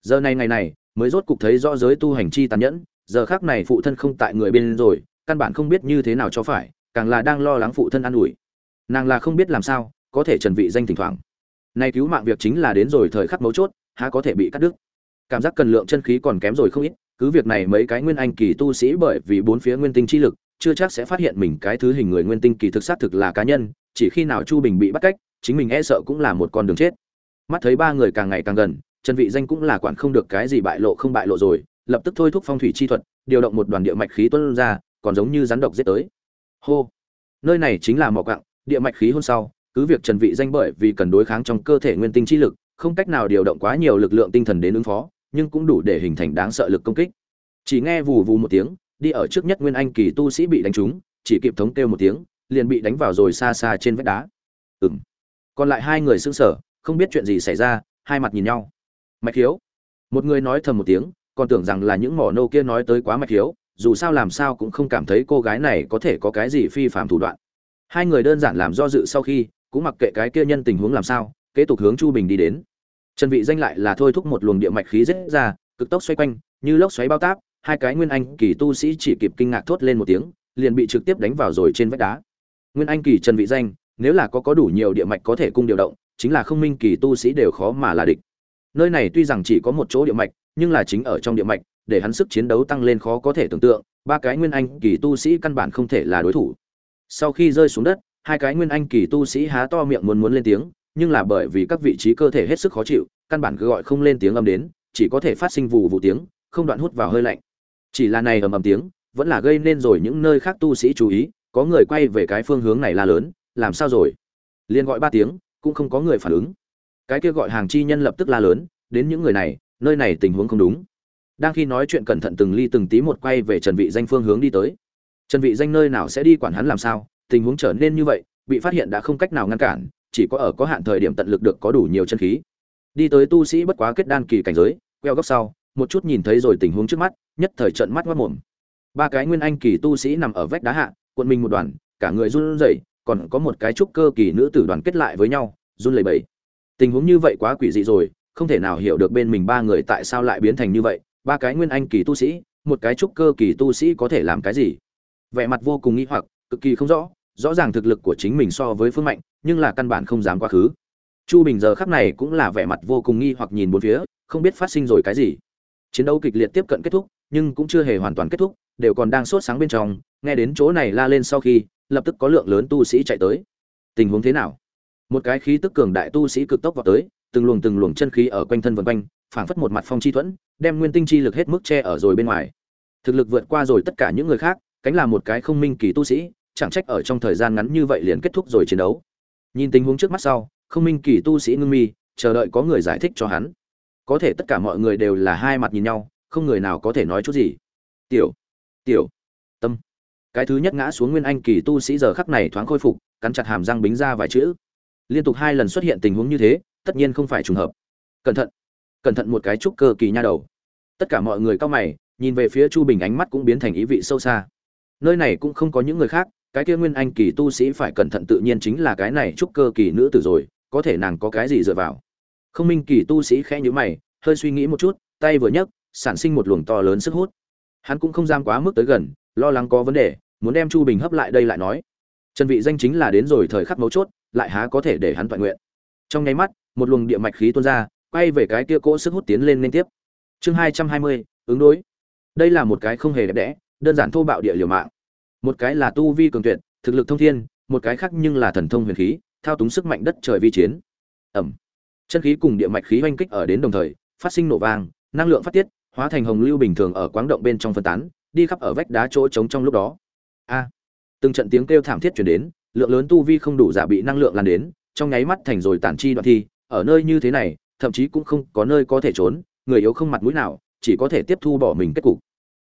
Giờ này ngày này, mới rốt cục thấy rõ giới tu hành chi tàn nhẫn, giờ khác này phụ thân không tại người bên rồi căn bản không biết như thế nào cho phải, càng là đang lo lắng phụ thân an ủi. Nàng là không biết làm sao, có thể trần vị danh thỉnh thoảng. Nay cứu mạng việc chính là đến rồi thời khắc mấu chốt, há có thể bị cắt đứt. Cảm giác cần lượng chân khí còn kém rồi không ít, cứ việc này mấy cái nguyên anh kỳ tu sĩ bởi vì bốn phía nguyên tinh chi lực, chưa chắc sẽ phát hiện mình cái thứ hình người nguyên tinh kỳ thực xác thực là cá nhân, chỉ khi nào chu bình bị bắt cách, chính mình e sợ cũng là một con đường chết. Mắt thấy ba người càng ngày càng gần, trần vị danh cũng là quản không được cái gì bại lộ không bại lộ rồi, lập tức thôi thúc phong thủy chi thuật, điều động một đoàn địa mạch khí tuôn ra còn giống như rắn độc giết tới. Hô. Nơi này chính là mỏ quặng, địa mạch khí hôn sau, cứ việc trần vị danh bởi vì cần đối kháng trong cơ thể nguyên tinh chi lực, không cách nào điều động quá nhiều lực lượng tinh thần đến ứng phó, nhưng cũng đủ để hình thành đáng sợ lực công kích. Chỉ nghe vù vù một tiếng, đi ở trước nhất nguyên anh kỳ tu sĩ bị đánh trúng, chỉ kịp thống kêu một tiếng, liền bị đánh vào rồi xa xa trên vách đá. Ừm. Còn lại hai người sững sờ, không biết chuyện gì xảy ra, hai mặt nhìn nhau. Mạch thiếu một người nói thầm một tiếng, còn tưởng rằng là những mỏ nô kia nói tới quá mạch thiếu dù sao làm sao cũng không cảm thấy cô gái này có thể có cái gì phi phạm thủ đoạn. Hai người đơn giản làm do dự sau khi, cũng mặc kệ cái kia nhân tình huống làm sao, kế tục hướng chu bình đi đến. Trần vị danh lại là thôi thúc một luồng địa mạch khí rất ra, cực tốc xoay quanh, như lốc xoáy bao táp, hai cái nguyên anh kỳ tu sĩ chỉ kịp kinh ngạc thốt lên một tiếng, liền bị trực tiếp đánh vào rồi trên vách đá. Nguyên anh kỳ trần vị danh, nếu là có có đủ nhiều địa mạch có thể cung điều động, chính là không minh kỳ tu sĩ đều khó mà là địch. Nơi này tuy rằng chỉ có một chỗ địa mạch, nhưng là chính ở trong địa mạch để hắn sức chiến đấu tăng lên khó có thể tưởng tượng, ba cái nguyên anh kỳ tu sĩ căn bản không thể là đối thủ. Sau khi rơi xuống đất, hai cái nguyên anh kỳ tu sĩ há to miệng muốn muốn lên tiếng, nhưng là bởi vì các vị trí cơ thể hết sức khó chịu, căn bản cứ gọi không lên tiếng âm đến, chỉ có thể phát sinh vụ vụ tiếng, không đoạn hút vào hơi lạnh. Chỉ là này ầm ầm tiếng, vẫn là gây nên rồi những nơi khác tu sĩ chú ý, có người quay về cái phương hướng này la lớn, làm sao rồi? Liền gọi ba tiếng, cũng không có người phản ứng. Cái kia gọi hàng chi nhân lập tức la lớn, đến những người này, nơi này tình huống không đúng đang khi nói chuyện cẩn thận từng ly từng tí một quay về trần vị danh phương hướng đi tới. Trần vị danh nơi nào sẽ đi quản hắn làm sao, tình huống trở nên như vậy, bị phát hiện đã không cách nào ngăn cản, chỉ có ở có hạn thời điểm tận lực được có đủ nhiều chân khí. Đi tới tu sĩ bất quá kết đan kỳ cảnh giới, queo góc sau, một chút nhìn thấy rồi tình huống trước mắt, nhất thời trận mắt mắt mồm. Ba cái nguyên anh kỳ tu sĩ nằm ở vách đá hạ, cuộn mình một đoàn, cả người run rẩy, còn có một cái trúc cơ kỳ nữ tử đoàn kết lại với nhau, run lẩy bẩy. Tình huống như vậy quá quỷ dị rồi, không thể nào hiểu được bên mình ba người tại sao lại biến thành như vậy ba cái nguyên anh kỳ tu sĩ, một cái trúc cơ kỳ tu sĩ có thể làm cái gì? Vẻ mặt vô cùng nghi hoặc, cực kỳ không rõ rõ ràng thực lực của chính mình so với phương mạnh, nhưng là căn bản không dám quá khứ. Chu bình giờ khắc này cũng là vẻ mặt vô cùng nghi hoặc nhìn bốn phía, không biết phát sinh rồi cái gì. Chiến đấu kịch liệt tiếp cận kết thúc, nhưng cũng chưa hề hoàn toàn kết thúc, đều còn đang sốt sáng bên trong, nghe đến chỗ này la lên sau khi, lập tức có lượng lớn tu sĩ chạy tới. Tình huống thế nào? Một cái khí tức cường đại tu sĩ cực tốc vào tới, từng luồng từng luồng chân khí ở quanh thân vân quanh phảng phất một mặt phong chi thuẫn, đem nguyên tinh chi lực hết mức che ở rồi bên ngoài. Thực lực vượt qua rồi tất cả những người khác, cánh là một cái không minh kỳ tu sĩ, chẳng trách ở trong thời gian ngắn như vậy liền kết thúc rồi chiến đấu. Nhìn tình huống trước mắt sau, không minh kỳ tu sĩ ngưng mi, chờ đợi có người giải thích cho hắn. Có thể tất cả mọi người đều là hai mặt nhìn nhau, không người nào có thể nói chút gì. Tiểu tiểu, tâm. Cái thứ nhất ngã xuống nguyên anh kỳ tu sĩ giờ khắc này thoáng khôi phục, cắn chặt hàm răng bính ra vài chữ. Liên tục hai lần xuất hiện tình huống như thế, tất nhiên không phải trùng hợp. Cẩn thận cẩn thận một cái trúc cơ kỳ nha đầu. Tất cả mọi người cao mày, nhìn về phía chu bình ánh mắt cũng biến thành ý vị sâu xa. Nơi này cũng không có những người khác, cái kia nguyên anh kỳ tu sĩ phải cẩn thận tự nhiên chính là cái này trúc cơ kỳ nữ tử rồi, có thể nàng có cái gì dựa vào? Không minh kỳ tu sĩ khẽ nhíu mày, hơi suy nghĩ một chút, tay vừa nhấc, sản sinh một luồng to lớn sức hút. Hắn cũng không dám quá mức tới gần, lo lắng có vấn đề, muốn đem chu bình hấp lại đây lại nói. Trần vị danh chính là đến rồi thời khắc mấu chốt, lại há có thể để hắn toàn nguyện. Trong nháy mắt, một luồng địa mạch khí tuôn ra quay về cái kia cỗ sức hút tiến lên liên tiếp. Chương hai trăm hai mươi, ứng đối. Đây là một cái không hề đẹp đẽ, đơn giản thô bạo địa liều mạng. Một cái là tu vi cường tuyệt, thực lực thông thiên, một cái khác nhưng là thần thông huyền khí, thao túng sức mạnh đất trời vi chiến. Ẩm. Chân khí cùng địa mạch khí hoành kích ở đến đồng thời, phát sinh nổ vang, năng lượng phát tiết, hóa thành hồng lưu bình thường ở quáng động bên trong phân tán, đi khắp ở vách đá chỗ trống trong lúc đó. A. Từng trận tiếng kêu thảm thiết truyền đến, lượng lớn tu vi không đủ giả bị năng lượng lan đến, trong nháy mắt thành rồi tản chi đoạn thi, ở nơi như thế này thậm chí cũng không có nơi có thể trốn, người yếu không mặt mũi nào, chỉ có thể tiếp thu bỏ mình kết cục.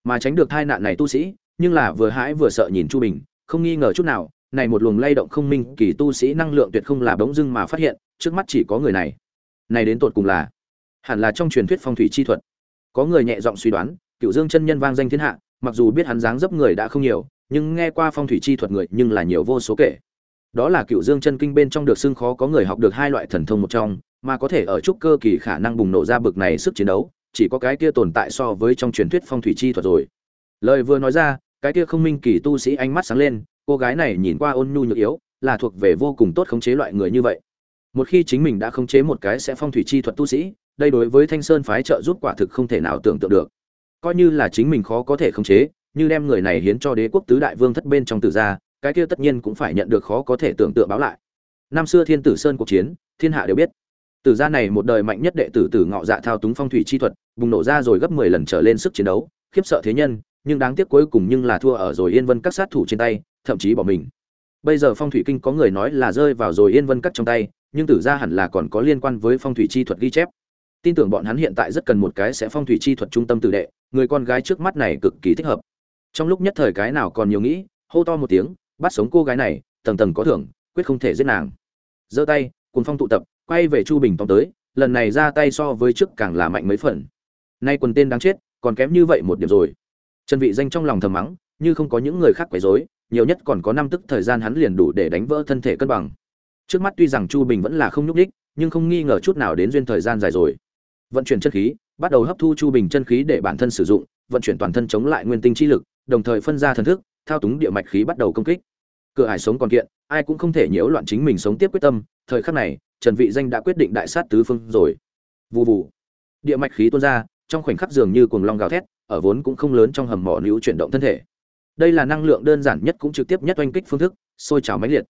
Mà tránh được tai nạn này tu sĩ, nhưng là vừa hãi vừa sợ nhìn chu bình, không nghi ngờ chút nào, này một luồng lay động không minh kỳ tu sĩ năng lượng tuyệt không là bỗng dưng mà phát hiện, trước mắt chỉ có người này. Này đến tột cùng là, hẳn là trong truyền thuyết phong thủy chi thuật. Có người nhẹ giọng suy đoán cựu dương chân nhân vang danh thiên hạ, mặc dù biết hắn dáng dấp người đã không nhiều, nhưng nghe qua phong thủy chi thuật người nhưng là nhiều vô số kể. Đó là cựu dương chân kinh bên trong được xưng khó có người học được hai loại thần thông một trong mà có thể ở trúc cơ kỳ khả năng bùng nổ ra bực này sức chiến đấu, chỉ có cái kia tồn tại so với trong truyền thuyết phong thủy chi thuật rồi. Lời vừa nói ra, cái kia không minh kỳ tu sĩ ánh mắt sáng lên, cô gái này nhìn qua ôn nhu nhược yếu, là thuộc về vô cùng tốt khống chế loại người như vậy. Một khi chính mình đã khống chế một cái sẽ phong thủy chi thuật tu sĩ, đây đối với thanh sơn phái trợ giúp quả thực không thể nào tưởng tượng được. Coi như là chính mình khó có thể khống chế, như đem người này hiến cho đế quốc tứ đại vương thất bên trong tử gia, cái kia tất nhiên cũng phải nhận được khó có thể tưởng tượng báo lại. Năm xưa thiên tử sơn cuộc chiến, thiên hạ đều biết tử gia này một đời mạnh nhất đệ tử tử ngọ dạ thao túng phong thủy chi thuật, bùng nổ ra rồi gấp mười lần trở lên sức chiến đấu, khiếp sợ thế nhân, nhưng đáng tiếc cuối cùng nhưng là thua ở rồi yên vân các sát thủ trên tay, thậm chí bỏ mình. Bây giờ phong thủy kinh có người nói là rơi vào rồi yên vân các trong tay, nhưng tử gia hẳn là còn có liên quan với phong thủy chi thuật ghi chép. Tin tưởng bọn hắn hiện tại rất cần một cái sẽ phong thủy chi thuật trung tâm tử đệ, người con gái trước mắt này cực kỳ thích hợp. Trong lúc nhất thời cái nào còn nhiều nghĩ, hô to một tiếng, bắt sống cô gái này, tầng tầng có thưởng, quyết không thể giết nàng. Giơ tay cùng phong tụ tập quay về chu bình tóm tới, lần này ra tay so với trước càng là mạnh mấy phần. Nay quần tên đáng chết, còn kém như vậy một điểm rồi. Trần vị danh trong lòng thầm mắng, như không có những người khác quấy rối, nhiều nhất còn có năm tức thời gian hắn liền đủ để đánh vỡ thân thể cân bằng. Trước mắt tuy rằng chu bình vẫn là không nhúc đích nhưng không nghi ngờ chút nào đến duyên thời gian dài rồi. Vận chuyển chân khí, bắt đầu hấp thu chu bình chân khí để bản thân sử dụng, vận chuyển toàn thân chống lại nguyên tinh chi lực, đồng thời phân ra thần thức, thao túng địa mạch khí bắt đầu công kích cửa hải sống còn kiện, ai cũng không thể nhiễu loạn chính mình sống tiếp quyết tâm. Thời khắc này, trần vị danh đã quyết định đại sát tứ phương rồi. Vù vù. Địa mạch khí tuôn ra, trong khoảnh khắc dường như cuồng long gào thét, ở vốn cũng không lớn trong hầm mỏ níu chuyển động thân thể. Đây là năng lượng đơn giản nhất cũng trực tiếp nhất oanh kích phương thức, sôi trào mãnh liệt.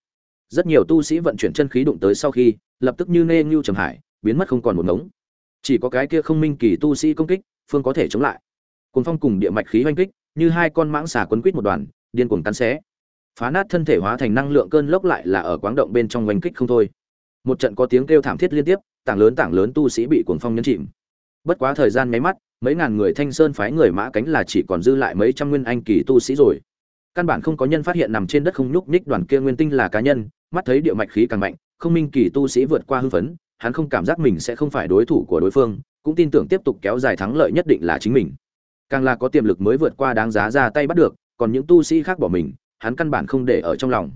Rất nhiều tu sĩ vận chuyển chân khí đụng tới sau khi, lập tức như nê như trầm hải, biến mất không còn một ngống. Chỉ có cái kia không minh kỳ tu sĩ công kích, phương có thể chống lại. Cuồng phong cùng địa mạch khí oanh kích, như hai con mãng xà quấn quít một đoàn, điên cuồng cắn xé phá nát thân thể hóa thành năng lượng cơn lốc lại là ở quáng động bên trong oanh kích không thôi. Một trận có tiếng kêu thảm thiết liên tiếp, tảng lớn tảng lớn tu sĩ bị cuồng phong nhấn chìm. Bất quá thời gian mấy mắt, mấy ngàn người thanh sơn phái người mã cánh là chỉ còn dư lại mấy trăm nguyên anh kỳ tu sĩ rồi. Căn bản không có nhân phát hiện nằm trên đất không nhúc nhích đoàn kia nguyên tinh là cá nhân, mắt thấy địa mạch khí càng mạnh, không minh kỳ tu sĩ vượt qua hưng phấn, hắn không cảm giác mình sẽ không phải đối thủ của đối phương, cũng tin tưởng tiếp tục kéo dài thắng lợi nhất định là chính mình. Càng là có tiềm lực mới vượt qua đáng giá ra tay bắt được, còn những tu sĩ khác bỏ mình hắn căn bản không để ở trong lòng.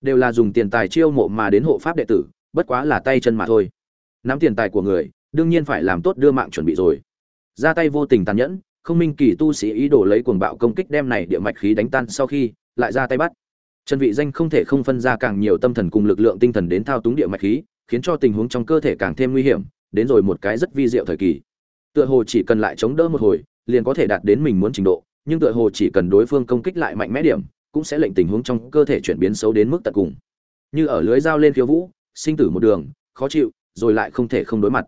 Đều là dùng tiền tài chiêu mộ mà đến hộ pháp đệ tử, bất quá là tay chân mà thôi. Nắm tiền tài của người, đương nhiên phải làm tốt đưa mạng chuẩn bị rồi. Ra tay vô tình tàn nhẫn, không minh kỳ tu sĩ ý đồ lấy cuồng bạo công kích đem này địa mạch khí đánh tan sau khi, lại ra tay bắt. Trần vị danh không thể không phân ra càng nhiều tâm thần cùng lực lượng tinh thần đến thao túng địa mạch khí, khiến cho tình huống trong cơ thể càng thêm nguy hiểm, đến rồi một cái rất vi diệu thời kỳ. Tựa hồ chỉ cần lại chống đỡ một hồi, liền có thể đạt đến mình muốn trình độ, nhưng tựa hồ chỉ cần đối phương công kích lại mạnh mẽ điểm cũng sẽ lệnh tình huống trong cơ thể chuyển biến xấu đến mức tận cùng. Như ở lưới dao lên khiêu vũ, sinh tử một đường, khó chịu, rồi lại không thể không đối mặt.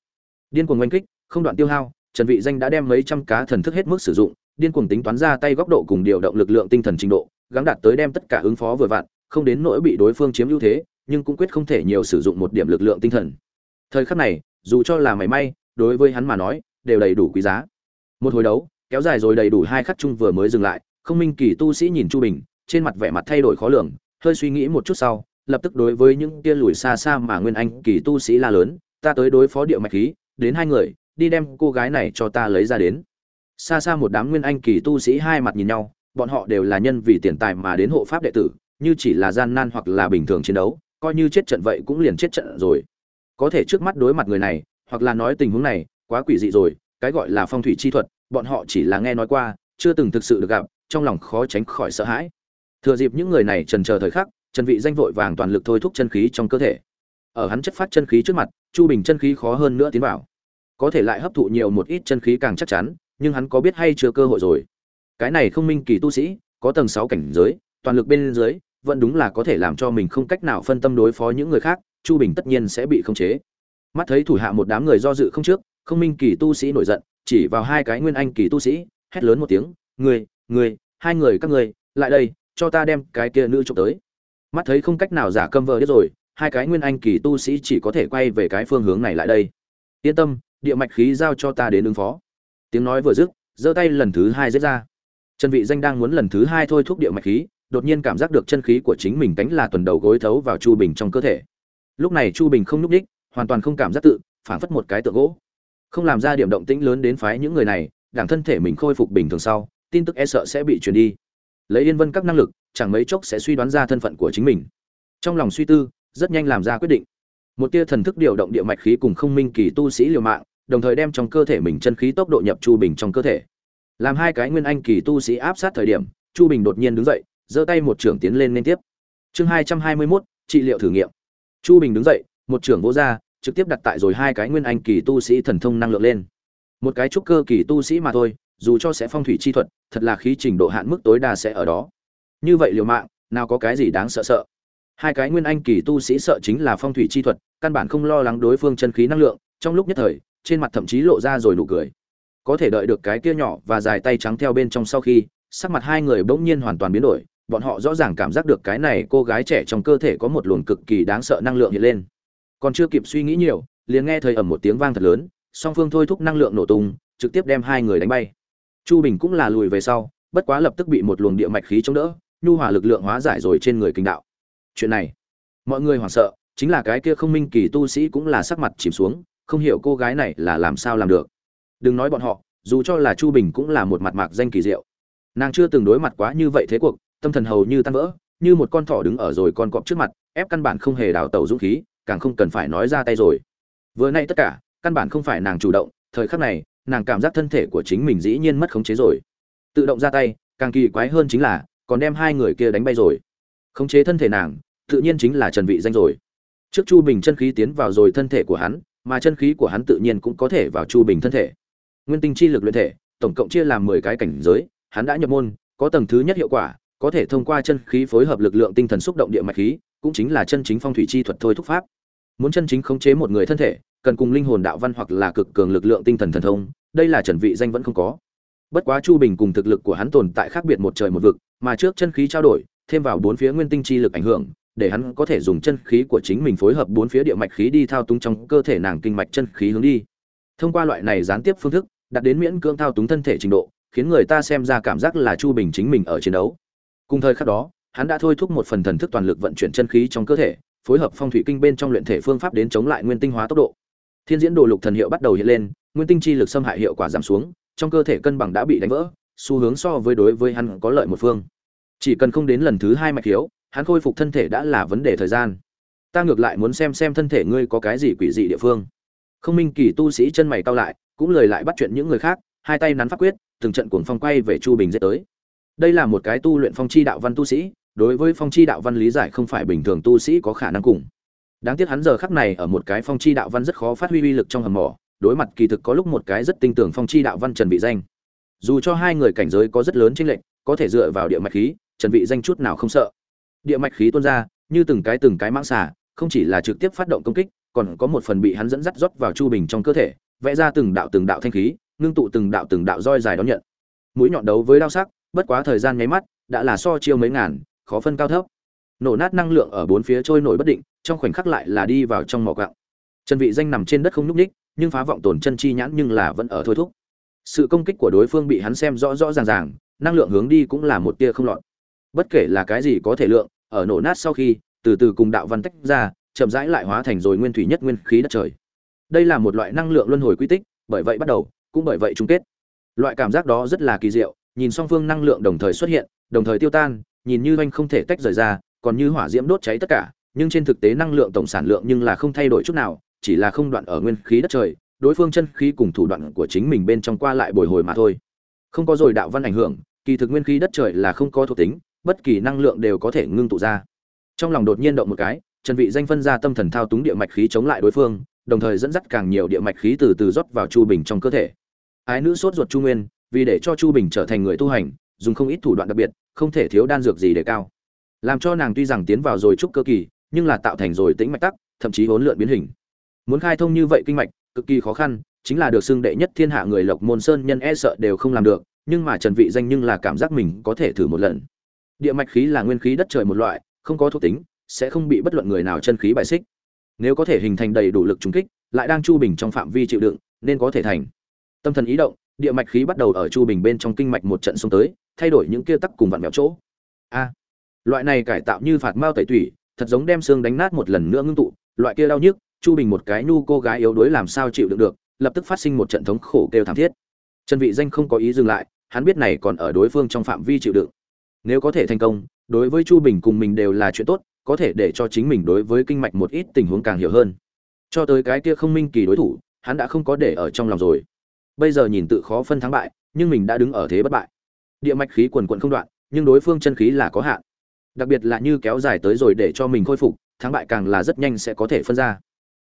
Điên cuồng oanh kích, không đoạn tiêu hao, trần vị danh đã đem mấy trăm cá thần thức hết mức sử dụng, điên cuồng tính toán ra tay góc độ cùng điều động lực lượng tinh thần trình độ, gắng đạt tới đem tất cả ứng phó vừa vặn, không đến nỗi bị đối phương chiếm ưu thế, nhưng cũng quyết không thể nhiều sử dụng một điểm lực lượng tinh thần. Thời khắc này, dù cho là mảy may, đối với hắn mà nói, đều đầy đủ quý giá. Một hồi đấu, kéo dài rồi đầy đủ hai khắc chung vừa mới dừng lại, không minh kỳ tu sĩ nhìn chu bình trên mặt vẻ mặt thay đổi khó lường, hơi suy nghĩ một chút sau, lập tức đối với những kia lùi xa xa mà nguyên anh kỳ tu sĩ la lớn, ta tới đối phó địa mạch khí, đến hai người, đi đem cô gái này cho ta lấy ra đến. Xa xa một đám nguyên anh kỳ tu sĩ hai mặt nhìn nhau, bọn họ đều là nhân vì tiền tài mà đến hộ pháp đệ tử, như chỉ là gian nan hoặc là bình thường chiến đấu, coi như chết trận vậy cũng liền chết trận rồi. Có thể trước mắt đối mặt người này, hoặc là nói tình huống này, quá quỷ dị rồi, cái gọi là phong thủy chi thuật, bọn họ chỉ là nghe nói qua, chưa từng thực sự được gặp, trong lòng khó tránh khỏi sợ hãi thừa dịp những người này trần chờ thời khắc, trần vị danh vội vàng toàn lực thôi thúc chân khí trong cơ thể. Ở hắn chất phát chân khí trước mặt, chu bình chân khí khó hơn nữa tiến vào. Có thể lại hấp thụ nhiều một ít chân khí càng chắc chắn, nhưng hắn có biết hay chưa cơ hội rồi. Cái này không minh kỳ tu sĩ, có tầng 6 cảnh giới, toàn lực bên dưới, vẫn đúng là có thể làm cho mình không cách nào phân tâm đối phó những người khác, chu bình tất nhiên sẽ bị khống chế. Mắt thấy thủ hạ một đám người do dự không trước, không minh kỳ tu sĩ nổi giận, chỉ vào hai cái nguyên anh kỳ tu sĩ, hét lớn một tiếng người người hai người các người lại đây cho ta đem cái kia nữ trộm tới. Mắt thấy không cách nào giả câm vờ hết rồi, hai cái nguyên anh kỳ tu sĩ chỉ có thể quay về cái phương hướng này lại đây. Yên tâm, địa mạch khí giao cho ta đến ứng phó. Tiếng nói vừa dứt, giơ tay lần thứ hai giết ra. Trần vị danh đang muốn lần thứ hai thôi thúc địa mạch khí, đột nhiên cảm giác được chân khí của chính mình cánh là tuần đầu gối thấu vào chu bình trong cơ thể. Lúc này chu bình không nhúc đích hoàn toàn không cảm giác tự phản phất một cái tượng gỗ. Không làm ra điểm động tĩnh lớn đến phái những người này, đảng thân thể mình khôi phục bình thường sau, tin tức e sợ sẽ bị truyền đi lấy yên vân các năng lực, chẳng mấy chốc sẽ suy đoán ra thân phận của chính mình. Trong lòng suy tư, rất nhanh làm ra quyết định. Một tia thần thức điều động địa mạch khí cùng không minh kỳ tu sĩ liều mạng, đồng thời đem trong cơ thể mình chân khí tốc độ nhập chu bình trong cơ thể. Làm hai cái nguyên anh kỳ tu sĩ áp sát thời điểm, chu bình đột nhiên đứng dậy, giơ tay một trưởng tiến lên liên tiếp. Chương hai trăm hai mươi mốt, trị liệu thử nghiệm. Chu bình đứng dậy, một trưởng vỗ ra, trực tiếp đặt tại rồi hai cái nguyên anh kỳ tu sĩ thần thông năng lượng lên. Một cái trúc cơ kỳ tu sĩ mà thôi dù cho sẽ phong thủy chi thuật, thật là khí trình độ hạn mức tối đa sẽ ở đó. Như vậy liều mạng, nào có cái gì đáng sợ sợ. Hai cái nguyên anh kỳ tu sĩ sợ chính là phong thủy chi thuật, căn bản không lo lắng đối phương chân khí năng lượng, trong lúc nhất thời, trên mặt thậm chí lộ ra rồi nụ cười. Có thể đợi được cái kia nhỏ và dài tay trắng theo bên trong sau khi, sắc mặt hai người bỗng nhiên hoàn toàn biến đổi, bọn họ rõ ràng cảm giác được cái này cô gái trẻ trong cơ thể có một luồng cực kỳ đáng sợ năng lượng hiện lên. Còn chưa kịp suy nghĩ nhiều, liền nghe thời ẩm một tiếng vang thật lớn, song phương thôi thúc năng lượng nổ tung, trực tiếp đem hai người đánh bay chu bình cũng là lùi về sau, bất quá lập tức bị một luồng địa mạch khí chống đỡ, nhu hỏa lực lượng hóa giải rồi trên người kinh đạo. Chuyện này, mọi người hoảng sợ, chính là cái kia không minh kỳ tu sĩ cũng là sắc mặt chìm xuống, không hiểu cô gái này là làm sao làm được. Đừng nói bọn họ, dù cho là chu bình cũng là một mặt mạc danh kỳ diệu. Nàng chưa từng đối mặt quá như vậy thế cuộc, tâm thần hầu như tan vỡ, như một con thỏ đứng ở rồi con cọp trước mặt, ép căn bản không hề đào tẩu dũng khí, càng không cần phải nói ra tay rồi. Vừa nay tất cả, căn bản không phải nàng chủ động, thời khắc này nàng cảm giác thân thể của chính mình dĩ nhiên mất khống chế rồi. Tự động ra tay, càng kỳ quái hơn chính là, còn đem hai người kia đánh bay rồi. Khống chế thân thể nàng, tự nhiên chính là trần vị danh rồi. Trước chu bình chân khí tiến vào rồi thân thể của hắn, mà chân khí của hắn tự nhiên cũng có thể vào chu bình thân thể. Nguyên tinh chi lực luyện thể, tổng cộng chia làm 10 cái cảnh giới, hắn đã nhập môn, có tầng thứ nhất hiệu quả, có thể thông qua chân khí phối hợp lực lượng tinh thần xúc động địa mạch khí, cũng chính là chân chính phong thủy chi thuật thôi thúc pháp. Muốn chân chính khống chế một người thân thể cần cùng linh hồn đạo văn hoặc là cực cường lực lượng tinh thần thần thông, đây là trần vị danh vẫn không có. Bất quá chu bình cùng thực lực của hắn tồn tại khác biệt một trời một vực, mà trước chân khí trao đổi, thêm vào bốn phía nguyên tinh chi lực ảnh hưởng, để hắn có thể dùng chân khí của chính mình phối hợp bốn phía địa mạch khí đi thao túng trong cơ thể nàng kinh mạch chân khí hướng đi. Thông qua loại này gián tiếp phương thức, đạt đến miễn cưỡng thao túng thân thể trình độ, khiến người ta xem ra cảm giác là chu bình chính mình ở chiến đấu. Cùng thời khắc đó, hắn đã thôi thúc một phần thần thức toàn lực vận chuyển chân khí trong cơ thể, phối hợp phong thủy kinh bên trong luyện thể phương pháp đến chống lại nguyên tinh hóa tốc độ thiên diễn đồ lục thần hiệu bắt đầu hiện lên, nguyên tinh chi lực xâm hại hiệu quả giảm xuống, trong cơ thể cân bằng đã bị đánh vỡ, xu hướng so với đối với hắn có lợi một phương. Chỉ cần không đến lần thứ hai mạch thiếu hắn khôi phục thân thể đã là vấn đề thời gian. Ta ngược lại muốn xem xem thân thể ngươi có cái gì quỷ dị địa phương. Không minh kỳ tu sĩ chân mày cau lại, cũng lời lại bắt chuyện những người khác, hai tay nắn pháp quyết, từng trận cuồng phong quay về chu bình dễ tới. Đây là một cái tu luyện phong chi đạo văn tu sĩ, đối với phong chi đạo văn lý giải không phải bình thường tu sĩ có khả năng cùng đáng tiếc hắn giờ khắc này ở một cái phong chi đạo văn rất khó phát huy uy lực trong hầm mỏ, đối mặt kỳ thực có lúc một cái rất tinh tưởng phong chi đạo văn trần vị danh. Dù cho hai người cảnh giới có rất lớn chênh lệch, có thể dựa vào địa mạch khí, trần vị danh chút nào không sợ. Địa mạch khí tuôn ra, như từng cái từng cái mãng xà, không chỉ là trực tiếp phát động công kích, còn có một phần bị hắn dẫn dắt rót vào chu bình trong cơ thể, vẽ ra từng đạo từng đạo thanh khí, ngưng tụ từng đạo từng đạo roi dài đón nhận. Mũi nhọn đấu với đao sắc, bất quá thời gian nháy mắt, đã là so chiêu mấy ngàn, khó phân cao thấp nổ nát năng lượng ở bốn phía trôi nổi bất định, trong khoảnh khắc lại là đi vào trong mỏ gạo trần vị danh nằm trên đất không nhúc ních nhưng phá vọng tổn chân chi nhãn nhưng là vẫn ở thôi thúc. Sự công kích của đối phương bị hắn xem rõ rõ ràng ràng, năng lượng hướng đi cũng là một tia không lọt. Bất kể là cái gì có thể lượng, ở nổ nát sau khi, từ từ cùng đạo văn tách ra, chậm rãi lại hóa thành rồi nguyên thủy nhất nguyên khí đất trời. Đây là một loại năng lượng luân hồi quy tích, bởi vậy bắt đầu, cũng bởi vậy chung kết. Loại cảm giác đó rất là kỳ diệu, nhìn song phương năng lượng đồng thời xuất hiện, đồng thời tiêu tan, nhìn như anh không thể tách rời ra còn như hỏa diễm đốt cháy tất cả, nhưng trên thực tế năng lượng tổng sản lượng nhưng là không thay đổi chút nào, chỉ là không đoạn ở nguyên khí đất trời, đối phương chân khí cùng thủ đoạn của chính mình bên trong qua lại bồi hồi mà thôi. Không có rồi đạo văn ảnh hưởng, kỳ thực nguyên khí đất trời là không có thuộc tính, bất kỳ năng lượng đều có thể ngưng tụ ra. Trong lòng đột nhiên động một cái, trần vị danh phân ra tâm thần thao túng địa mạch khí chống lại đối phương, đồng thời dẫn dắt càng nhiều địa mạch khí từ từ rót vào chu bình trong cơ thể. Ái nữ sốt ruột chu nguyên, vì để cho chu bình trở thành người tu hành, dùng không ít thủ đoạn đặc biệt, không thể thiếu đan dược gì để cao làm cho nàng tuy rằng tiến vào rồi trúc cơ kỳ, nhưng là tạo thành rồi tĩnh mạch tắc, thậm chí hỗn lượn biến hình. Muốn khai thông như vậy kinh mạch, cực kỳ khó khăn, chính là được xưng đệ nhất thiên hạ người lộc môn sơn nhân e sợ đều không làm được, nhưng mà trần vị danh nhưng là cảm giác mình có thể thử một lần. Địa mạch khí là nguyên khí đất trời một loại, không có thuộc tính, sẽ không bị bất luận người nào chân khí bài xích. Nếu có thể hình thành đầy đủ lực trùng kích, lại đang chu bình trong phạm vi chịu đựng, nên có thể thành. Tâm thần ý động, địa mạch khí bắt đầu ở chu bình bên trong kinh mạch một trận xông tới, thay đổi những kia tắc cùng vặn vẹo chỗ. A loại này cải tạo như phạt mao tẩy tủy, thật giống đem xương đánh nát một lần nữa ngưng tụ, loại kia đau nhức, chu bình một cái nu cô gái yếu đuối làm sao chịu đựng được, lập tức phát sinh một trận thống khổ kêu thảm thiết. Trần vị danh không có ý dừng lại, hắn biết này còn ở đối phương trong phạm vi chịu đựng. Nếu có thể thành công, đối với chu bình cùng mình đều là chuyện tốt, có thể để cho chính mình đối với kinh mạch một ít tình huống càng hiểu hơn. Cho tới cái kia không minh kỳ đối thủ, hắn đã không có để ở trong lòng rồi. Bây giờ nhìn tự khó phân thắng bại, nhưng mình đã đứng ở thế bất bại. Địa mạch khí quần quận không đoạn, nhưng đối phương chân khí là có hạn đặc biệt là như kéo dài tới rồi để cho mình khôi phục, thắng bại càng là rất nhanh sẽ có thể phân ra.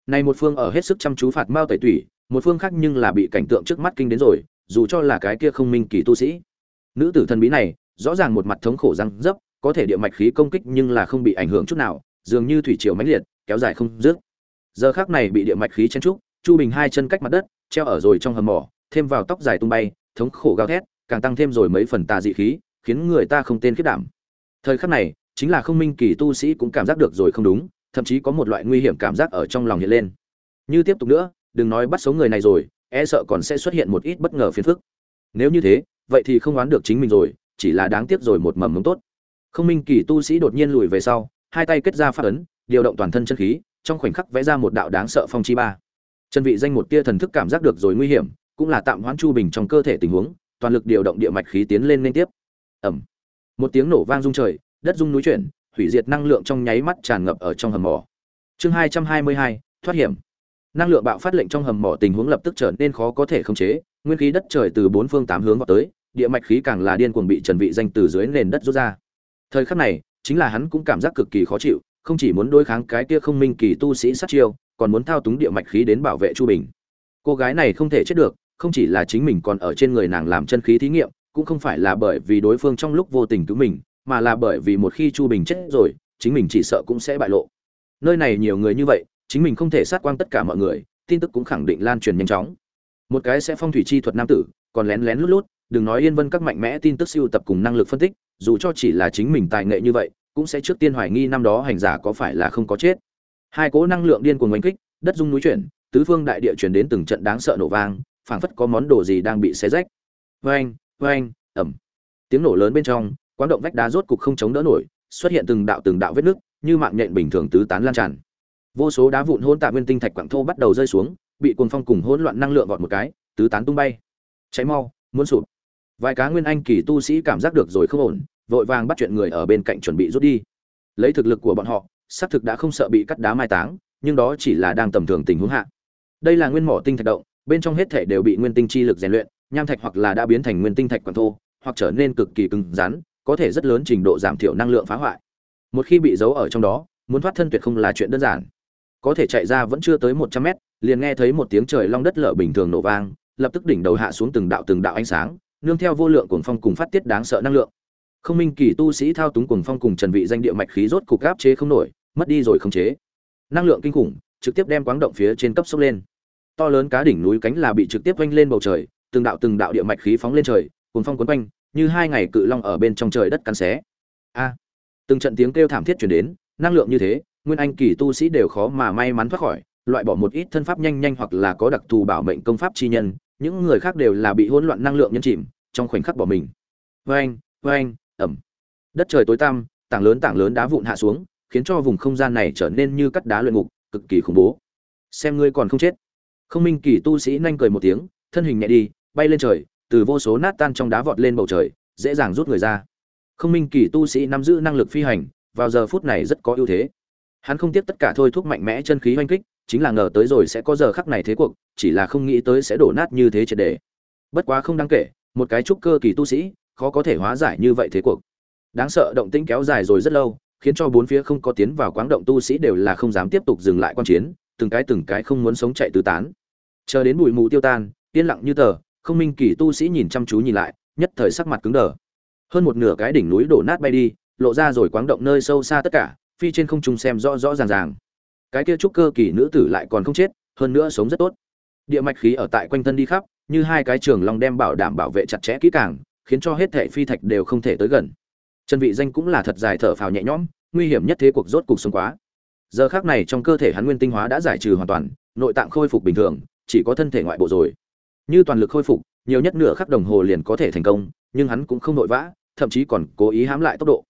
Này một phương ở hết sức chăm chú phạt mao tẩy tủy, một phương khác nhưng là bị cảnh tượng trước mắt kinh đến rồi, dù cho là cái kia không minh kỳ tu sĩ. Nữ tử thần bí này, rõ ràng một mặt thống khổ răng dấp, có thể địa mạch khí công kích nhưng là không bị ảnh hưởng chút nào, dường như thủy triều mãnh liệt, kéo dài không dứt. Giờ khác này bị địa mạch khí chen trúc, chu bình hai chân cách mặt đất, treo ở rồi trong hầm mỏ, thêm vào tóc dài tung bay, thống khổ gào thét, càng tăng thêm rồi mấy phần tà dị khí, khiến người ta không tên khiết đảm thời khắc này, chính là không minh kỳ tu sĩ cũng cảm giác được rồi không đúng, thậm chí có một loại nguy hiểm cảm giác ở trong lòng hiện lên. Như tiếp tục nữa, đừng nói bắt sống người này rồi e sợ còn sẽ xuất hiện một ít bất ngờ phiền phức. Nếu như thế, vậy thì không oán được chính mình rồi, chỉ là đáng tiếc rồi một mầm mống tốt. Không minh kỳ tu sĩ đột nhiên lùi về sau, hai tay kết ra phát ấn, điều động toàn thân chân khí, trong khoảnh khắc vẽ ra một đạo đáng sợ phong chi ba. Chân vị danh một tia thần thức cảm giác được rồi nguy hiểm, cũng là tạm hoãn chu bình trong cơ thể tình huống, toàn lực điều động địa mạch khí tiến lên liên tiếp. Ẩm một tiếng nổ vang rung trời, đất rung núi chuyển, hủy diệt năng lượng trong nháy mắt tràn ngập ở trong hầm mỏ. Chương hai trăm hai mươi hai, thoát hiểm. Năng lượng bạo phát lệnh trong hầm mỏ tình huống lập tức trở nên khó có thể khống chế, nguyên khí đất trời từ bốn phương tám hướng vào tới, địa mạch khí càng là điên cuồng bị trần vị danh từ dưới nền đất rút ra. Thời khắc này, chính là hắn cũng cảm giác cực kỳ khó chịu, không chỉ muốn đối kháng cái kia không minh kỳ tu sĩ sát chiêu, còn muốn thao túng địa mạch khí đến bảo vệ chu bình. Cô gái này không thể chết được, không chỉ là chính mình còn ở trên người nàng làm chân khí thí nghiệm cũng không phải là bởi vì đối phương trong lúc vô tình cứu mình, mà là bởi vì một khi chu bình chết rồi, chính mình chỉ sợ cũng sẽ bại lộ. Nơi này nhiều người như vậy, chính mình không thể sát quang tất cả mọi người, tin tức cũng khẳng định lan truyền nhanh chóng. Một cái sẽ phong thủy chi thuật nam tử, còn lén lén lút lút, đừng nói yên vân các mạnh mẽ tin tức siêu tập cùng năng lực phân tích, dù cho chỉ là chính mình tài nghệ như vậy, cũng sẽ trước tiên hoài nghi năm đó hành giả có phải là không có chết. Hai cố năng lượng điên cuồng oanh kích, đất dung núi chuyển, tứ phương đại địa chuyển đến từng trận đáng sợ nổ vang, phảng phất có món đồ gì đang bị xé rách. Anh oanh ẩm. Tiếng nổ lớn bên trong, quán động vách đá rốt cục không chống đỡ nổi, xuất hiện từng đạo từng đạo vết nứt, như mạng nhện bình thường tứ tán lan tràn. Vô số đá vụn hỗn tạp nguyên tinh thạch quặng thô bắt đầu rơi xuống, bị cuồng phong cùng hỗn loạn năng lượng vọt một cái, tứ tán tung bay. Cháy mau, muốn sụp. Vài cá nguyên anh kỳ tu sĩ cảm giác được rồi không ổn, vội vàng bắt chuyện người ở bên cạnh chuẩn bị rút đi. Lấy thực lực của bọn họ, xác thực đã không sợ bị cắt đá mai táng, nhưng đó chỉ là đang tầm thường tình huống hạ. Đây là nguyên mỏ tinh thạch động, bên trong hết thể đều bị nguyên tinh chi lực rèn luyện nham thạch hoặc là đã biến thành nguyên tinh thạch quặng thô, hoặc trở nên cực kỳ cứng rắn, có thể rất lớn trình độ giảm thiểu năng lượng phá hoại. Một khi bị giấu ở trong đó, muốn thoát thân tuyệt không là chuyện đơn giản. Có thể chạy ra vẫn chưa tới một trăm mét, liền nghe thấy một tiếng trời long đất lở bình thường nổ vang, lập tức đỉnh đầu hạ xuống từng đạo từng đạo ánh sáng, nương theo vô lượng cuồng phong cùng phát tiết đáng sợ năng lượng. Không minh kỳ tu sĩ thao túng cuồng phong cùng trần vị danh địa mạch khí rốt cục áp chế không nổi, mất đi rồi không chế. Năng lượng kinh khủng, trực tiếp đem quáng động phía trên cấp sốc lên. To lớn cá đỉnh núi cánh là bị trực tiếp vanh lên bầu trời từng đạo từng đạo địa mạch khí phóng lên trời cuốn phong cuốn quanh, như hai ngày cự long ở bên trong trời đất cắn xé. A! Từng trận tiếng kêu thảm thiết chuyển đến, năng lượng như thế, nguyên anh kỳ tu sĩ đều khó mà may mắn thoát khỏi, loại bỏ một ít thân pháp nhanh nhanh hoặc là có đặc thù bảo mệnh công pháp chi nhân, những người khác đều là bị hỗn loạn năng lượng nhân chìm, trong khoảnh khắc bỏ mình. Vang vang ẩm đất trời tối tăm, tảng lớn tảng lớn đá vụn hạ xuống, khiến cho vùng không gian này trở nên như cắt đá luyện ngục, cực kỳ khủng bố. Xem ngươi còn không chết. Không minh kỳ tu sĩ nhanh cười một tiếng, thân hình nhẹ đi bay lên trời, từ vô số nát tan trong đá vọt lên bầu trời, dễ dàng rút người ra. Không minh kỳ tu sĩ nắm giữ năng lực phi hành, vào giờ phút này rất có ưu thế. Hắn không tiếc tất cả thôi thúc mạnh mẽ chân khí oanh kích, chính là ngờ tới rồi sẽ có giờ khắc này thế cuộc, chỉ là không nghĩ tới sẽ đổ nát như thế triệt đề bất quá không đáng kể, một cái trúc cơ kỳ tu sĩ, khó có thể hóa giải như vậy thế cuộc. Đáng sợ động tĩnh kéo dài rồi rất lâu, khiến cho bốn phía không có tiến vào quáng động tu sĩ đều là không dám tiếp tục dừng lại quan chiến, từng cái từng cái không muốn sống chạy tứ tán. Chờ đến bụi mù tiêu tan, yên lặng như tờ không minh kỳ tu sĩ nhìn chăm chú nhìn lại, nhất thời sắc mặt cứng đờ. Hơn một nửa cái đỉnh núi đổ nát bay đi, lộ ra rồi quáng động nơi sâu xa tất cả, phi trên không trung xem rõ rõ ràng ràng. Cái kia trúc cơ kỳ nữ tử lại còn không chết, hơn nữa sống rất tốt. Địa mạch khí ở tại quanh thân đi khắp, như hai cái trường long đem bảo đảm bảo vệ chặt chẽ kỹ càng, khiến cho hết thể phi thạch đều không thể tới gần. Trần vị danh cũng là thật dài thở phào nhẹ nhõm, nguy hiểm nhất thế cuộc rốt cục sống quá. Giờ khắc này trong cơ thể hắn nguyên tinh hóa đã giải trừ hoàn toàn, nội tạng khôi phục bình thường, chỉ có thân thể ngoại bộ rồi như toàn lực khôi phục, nhiều nhất nửa khắc đồng hồ liền có thể thành công, nhưng hắn cũng không nội vã, thậm chí còn cố ý hám lại tốc độ.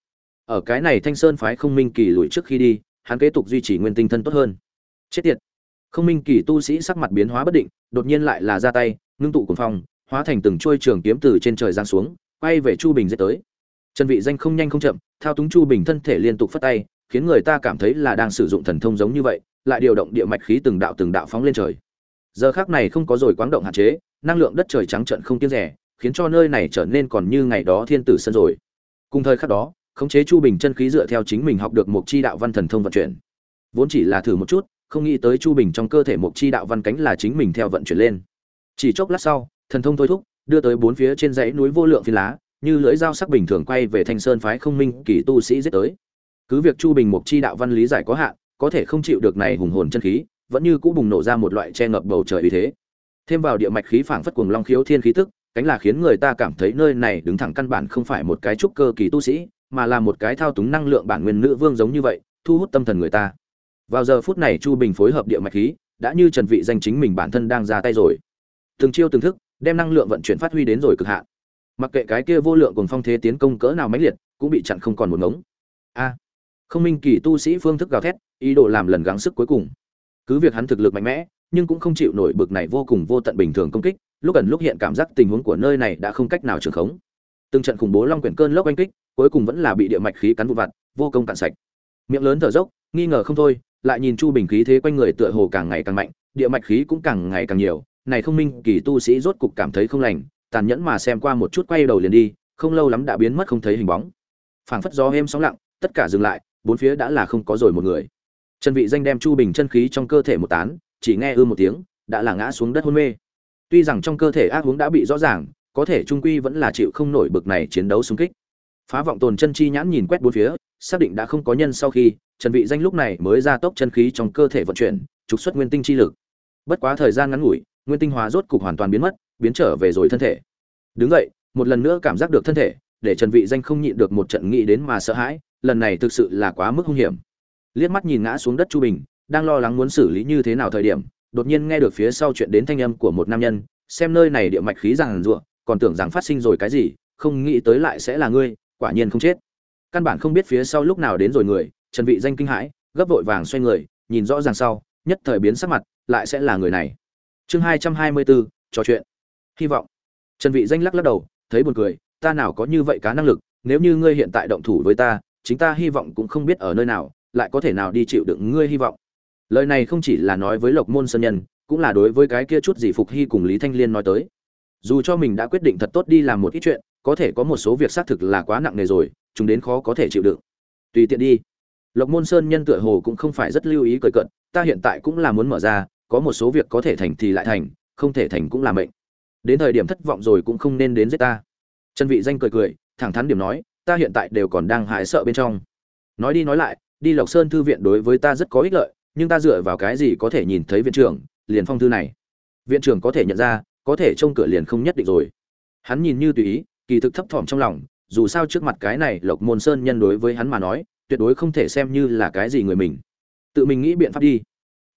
Ở cái này thanh sơn phái không minh kỳ lùi trước khi đi, hắn kế tục duy trì nguyên tinh thân tốt hơn. Chết tiệt. Không minh kỳ tu sĩ sắc mặt biến hóa bất định, đột nhiên lại là ra tay, ngưng tụ cùng phong, hóa thành từng chuôi trường kiếm từ trên trời giáng xuống, quay về chu bình dễ tới. Trần vị danh không nhanh không chậm, thao túng chu bình thân thể liên tục phất tay, khiến người ta cảm thấy là đang sử dụng thần thông giống như vậy, lại điều động địa mạch khí từng đạo từng đạo phóng lên trời. Giờ khắc này không có rồi quáng động hạn chế năng lượng đất trời trắng trận không tiếc rẻ, khiến cho nơi này trở nên còn như ngày đó thiên tử sân rồi. Cùng thời khắc đó, khống chế chu bình chân khí dựa theo chính mình học được một chi đạo văn thần thông vận chuyển. Vốn chỉ là thử một chút, không nghĩ tới chu bình trong cơ thể một chi đạo văn cánh là chính mình theo vận chuyển lên. Chỉ chốc lát sau, thần thông thôi thúc, đưa tới bốn phía trên dãy núi vô lượng phi lá, như lưỡi dao sắc bình thường quay về thanh sơn phái không minh kỳ tu sĩ giết tới. Cứ việc chu bình một chi đạo văn lý giải có hạn, có thể không chịu được này hùng hồn chân khí, vẫn như cũ bùng nổ ra một loại che ngập bầu trời uy thế thêm vào địa mạch khí phảng phất cuồng long khiếu thiên khí tức, cánh là khiến người ta cảm thấy nơi này đứng thẳng căn bản không phải một cái trúc cơ kỳ tu sĩ, mà là một cái thao túng năng lượng bản nguyên nữ vương giống như vậy, thu hút tâm thần người ta. Vào giờ phút này chu bình phối hợp địa mạch khí, đã như trần vị danh chính mình bản thân đang ra tay rồi. Từng chiêu từng thức, đem năng lượng vận chuyển phát huy đến rồi cực hạn. Mặc kệ cái kia vô lượng cùng phong thế tiến công cỡ nào mãnh liệt, cũng bị chặn không còn một ngống. A. Không minh kỳ tu sĩ phương thức gào thét, ý đồ làm lần gắng sức cuối cùng. Cứ việc hắn thực lực mạnh mẽ nhưng cũng không chịu nổi bực này vô cùng vô tận bình thường công kích, lúc gần lúc hiện cảm giác tình huống của nơi này đã không cách nào trường khống. Từng trận khủng bố long quyển cơn lốc oanh kích, cuối cùng vẫn là bị địa mạch khí cắn vụn vặt, vô công cạn sạch. Miệng lớn thở dốc, nghi ngờ không thôi, lại nhìn chu bình khí thế quanh người tựa hồ càng ngày càng mạnh, địa mạch khí cũng càng ngày càng nhiều. Này không minh, kỳ tu sĩ rốt cục cảm thấy không lành, tàn nhẫn mà xem qua một chút quay đầu liền đi, không lâu lắm đã biến mất không thấy hình bóng. Phảng phất gió êm sóng lặng, tất cả dừng lại, bốn phía đã là không có rồi một người. Trần vị danh đem chu bình chân khí trong cơ thể một tán chỉ nghe ư một tiếng, đã là ngã xuống đất hôn mê. Tuy rằng trong cơ thể ác huống đã bị rõ ràng, có thể trung quy vẫn là chịu không nổi bực này chiến đấu xung kích. Phá vọng tồn chân chi nhãn nhìn quét bốn phía, xác định đã không có nhân sau khi, trần vị danh lúc này mới ra tốc chân khí trong cơ thể vận chuyển, trục xuất nguyên tinh chi lực. Bất quá thời gian ngắn ngủi, nguyên tinh hóa rốt cục hoàn toàn biến mất, biến trở về rồi thân thể. Đứng vậy một lần nữa cảm giác được thân thể, để trần vị danh không nhịn được một trận nghĩ đến mà sợ hãi, lần này thực sự là quá mức hung hiểm. Liếc mắt nhìn ngã xuống đất chu bình đang lo lắng muốn xử lý như thế nào thời điểm, đột nhiên nghe được phía sau chuyện đến thanh âm của một nam nhân, xem nơi này địa mạch khí rằng rụa còn tưởng rằng phát sinh rồi cái gì, không nghĩ tới lại sẽ là ngươi, quả nhiên không chết. Căn bản không biết phía sau lúc nào đến rồi người, trần vị danh kinh hãi, gấp vội vàng xoay người, nhìn rõ ràng sau, nhất thời biến sắc mặt, lại sẽ là người này. Chương hai trăm hai mươi bốn trò chuyện. Hy vọng. Trần vị danh lắc lắc đầu, thấy buồn cười, ta nào có như vậy cá năng lực, nếu như ngươi hiện tại động thủ với ta, chính ta hy vọng cũng không biết ở nơi nào, lại có thể nào đi chịu đựng ngươi hy vọng lời này không chỉ là nói với lộc môn sơn nhân, cũng là đối với cái kia chút gì phục hy cùng lý thanh liên nói tới. Dù cho mình đã quyết định thật tốt đi làm một ít chuyện, có thể có một số việc xác thực là quá nặng nề rồi, chúng đến khó có thể chịu đựng. Tùy tiện đi. Lộc môn sơn nhân tựa hồ cũng không phải rất lưu ý cởi cận ta hiện tại cũng là muốn mở ra, có một số việc có thể thành thì lại thành, không thể thành cũng là mệnh. Đến thời điểm thất vọng rồi cũng không nên đến giết ta. Trần vị danh cười cười, thẳng thắn điểm nói, ta hiện tại đều còn đang hại sợ bên trong. Nói đi nói lại, đi lộc sơn thư viện đối với ta rất có ích lợi nhưng ta dựa vào cái gì có thể nhìn thấy viện trưởng, liền phong thư này? Viện trưởng có thể nhận ra, có thể trông cửa liền không nhất định rồi. Hắn nhìn như tùy ý, kỳ thực thấp thỏm trong lòng, dù sao trước mặt cái này lộc môn sơn nhân đối với hắn mà nói, tuyệt đối không thể xem như là cái gì người mình. Tự mình nghĩ biện pháp đi.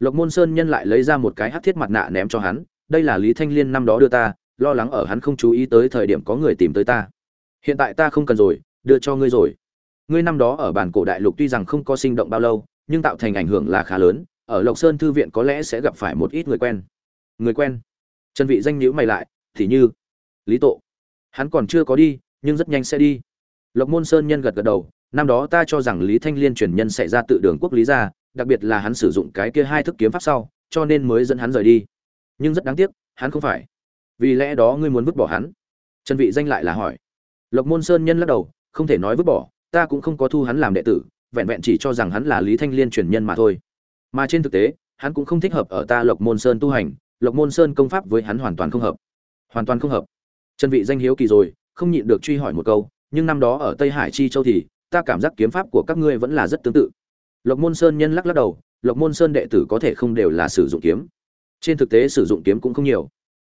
Lộc môn sơn nhân lại lấy ra một cái hát thiết mặt nạ ném cho hắn, đây là lý thanh liên năm đó đưa ta, lo lắng ở hắn không chú ý tới thời điểm có người tìm tới ta. Hiện tại ta không cần rồi, đưa cho ngươi rồi. Ngươi năm đó ở bản cổ đại lục tuy rằng không có sinh động bao lâu nhưng tạo thành ảnh hưởng là khá lớn, ở lộc sơn thư viện có lẽ sẽ gặp phải một ít người quen. Người quen? Trần vị danh nhíu mày lại, thì như, lý tộ hắn còn chưa có đi, nhưng rất nhanh sẽ đi. Lộc môn sơn nhân gật gật đầu, năm đó ta cho rằng lý thanh liên truyền nhân sẽ ra tự đường quốc lý gia, đặc biệt là hắn sử dụng cái kia hai thức kiếm pháp sau, cho nên mới dẫn hắn rời đi. Nhưng rất đáng tiếc, hắn không phải. Vì lẽ đó ngươi muốn vứt bỏ hắn? Trần vị danh lại là hỏi. Lộc môn sơn nhân lắc đầu, không thể nói vứt bỏ, ta cũng không có thu hắn làm đệ tử vẹn vẹn chỉ cho rằng hắn là lý thanh liên truyền nhân mà thôi. Mà trên thực tế, hắn cũng không thích hợp ở ta lộc môn sơn tu hành, lộc môn sơn công pháp với hắn hoàn toàn không hợp. Hoàn toàn không hợp. Chân vị danh hiếu kỳ rồi, không nhịn được truy hỏi một câu, nhưng năm đó ở tây hải chi châu thì, ta cảm giác kiếm pháp của các ngươi vẫn là rất tương tự. Lộc môn sơn nhân lắc lắc đầu, lộc môn sơn đệ tử có thể không đều là sử dụng kiếm. Trên thực tế sử dụng kiếm cũng không nhiều.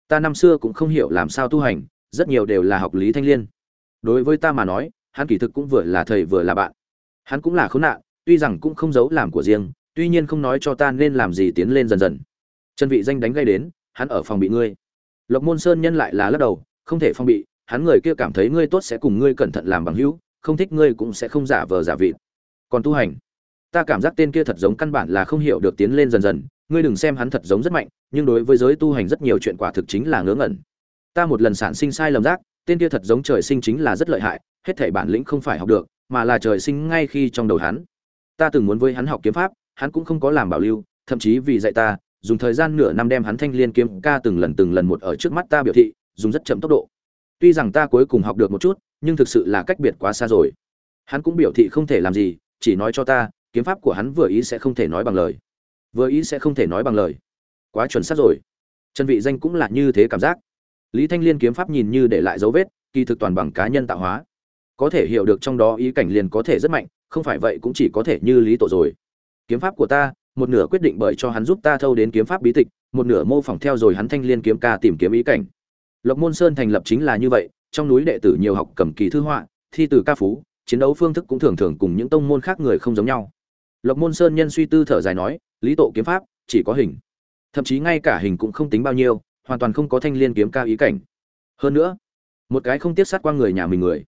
Ta năm xưa cũng không hiểu làm sao tu hành, rất nhiều đều là học lý thanh liên. Đối với ta mà nói, hắn kỳ thực cũng vừa là thầy vừa là bạn hắn cũng là khốn nạn, tuy rằng cũng không giấu làm của riêng, tuy nhiên không nói cho ta nên làm gì tiến lên dần dần. Chân vị danh đánh gây đến, hắn ở phòng bị ngươi. Lộc môn sơn nhân lại là lắc đầu, không thể phong bị, hắn người kia cảm thấy ngươi tốt sẽ cùng ngươi cẩn thận làm bằng hữu, không thích ngươi cũng sẽ không giả vờ giả vịt. Còn tu hành, ta cảm giác tên kia thật giống căn bản là không hiểu được tiến lên dần dần, ngươi đừng xem hắn thật giống rất mạnh, nhưng đối với giới tu hành rất nhiều chuyện quả thực chính là ngớ ngẩn. Ta một lần sản sinh sai lầm giác, tên kia thật giống trời sinh chính là rất lợi hại, hết thảy bản lĩnh không phải học được mà là trời sinh ngay khi trong đầu hắn. Ta từng muốn với hắn học kiếm pháp, hắn cũng không có làm bảo lưu, thậm chí vì dạy ta, dùng thời gian nửa năm đem hắn thanh liên kiếm ca từng lần từng lần một ở trước mắt ta biểu thị, dùng rất chậm tốc độ. Tuy rằng ta cuối cùng học được một chút, nhưng thực sự là cách biệt quá xa rồi. Hắn cũng biểu thị không thể làm gì, chỉ nói cho ta, kiếm pháp của hắn vừa ý sẽ không thể nói bằng lời. Vừa ý sẽ không thể nói bằng lời. Quá chuẩn xác rồi. Trần vị danh cũng là như thế cảm giác. Lý thanh liên kiếm pháp nhìn như để lại dấu vết, kỳ thực toàn bằng cá nhân tạo hóa có thể hiểu được trong đó ý cảnh liền có thể rất mạnh, không phải vậy cũng chỉ có thể như lý tổ rồi. Kiếm pháp của ta, một nửa quyết định bởi cho hắn giúp ta thâu đến kiếm pháp bí tịch, một nửa mô phỏng theo rồi hắn thanh liên kiếm ca tìm kiếm ý cảnh. Lộc môn sơn thành lập chính là như vậy, trong núi đệ tử nhiều học cầm kỳ thư họa, thi từ ca phú, chiến đấu phương thức cũng thường thường cùng những tông môn khác người không giống nhau. Lộc môn sơn nhân suy tư thở dài nói, lý tổ kiếm pháp, chỉ có hình. Thậm chí ngay cả hình cũng không tính bao nhiêu, hoàn toàn không có thanh liên kiếm ca ý cảnh. Hơn nữa, một cái không tiếp sát qua người nhà mình người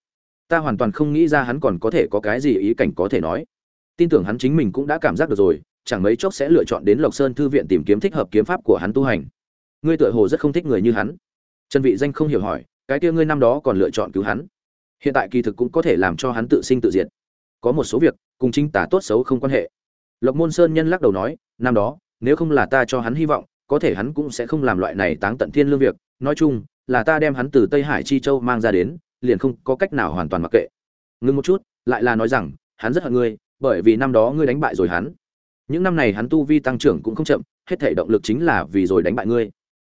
ta hoàn toàn không nghĩ ra hắn còn có thể có cái gì ý cảnh có thể nói. Tin tưởng hắn chính mình cũng đã cảm giác được rồi, chẳng mấy chốc sẽ lựa chọn đến lộc sơn thư viện tìm kiếm thích hợp kiếm pháp của hắn tu hành. Ngươi tựa hồ rất không thích người như hắn. Trần vị danh không hiểu hỏi, cái kia ngươi năm đó còn lựa chọn cứu hắn? Hiện tại kỳ thực cũng có thể làm cho hắn tự sinh tự diệt. Có một số việc, cùng chính tả tốt xấu không quan hệ. Lộc môn sơn nhân lắc đầu nói, năm đó, nếu không là ta cho hắn hy vọng, có thể hắn cũng sẽ không làm loại này táng tận thiên lương việc. Nói chung, là ta đem hắn từ tây hải chi châu mang ra đến liền không có cách nào hoàn toàn mặc kệ. Ngưng một chút, lại là nói rằng, hắn rất hận ngươi, bởi vì năm đó ngươi đánh bại rồi hắn. Những năm này hắn tu vi tăng trưởng cũng không chậm, hết thể động lực chính là vì rồi đánh bại ngươi.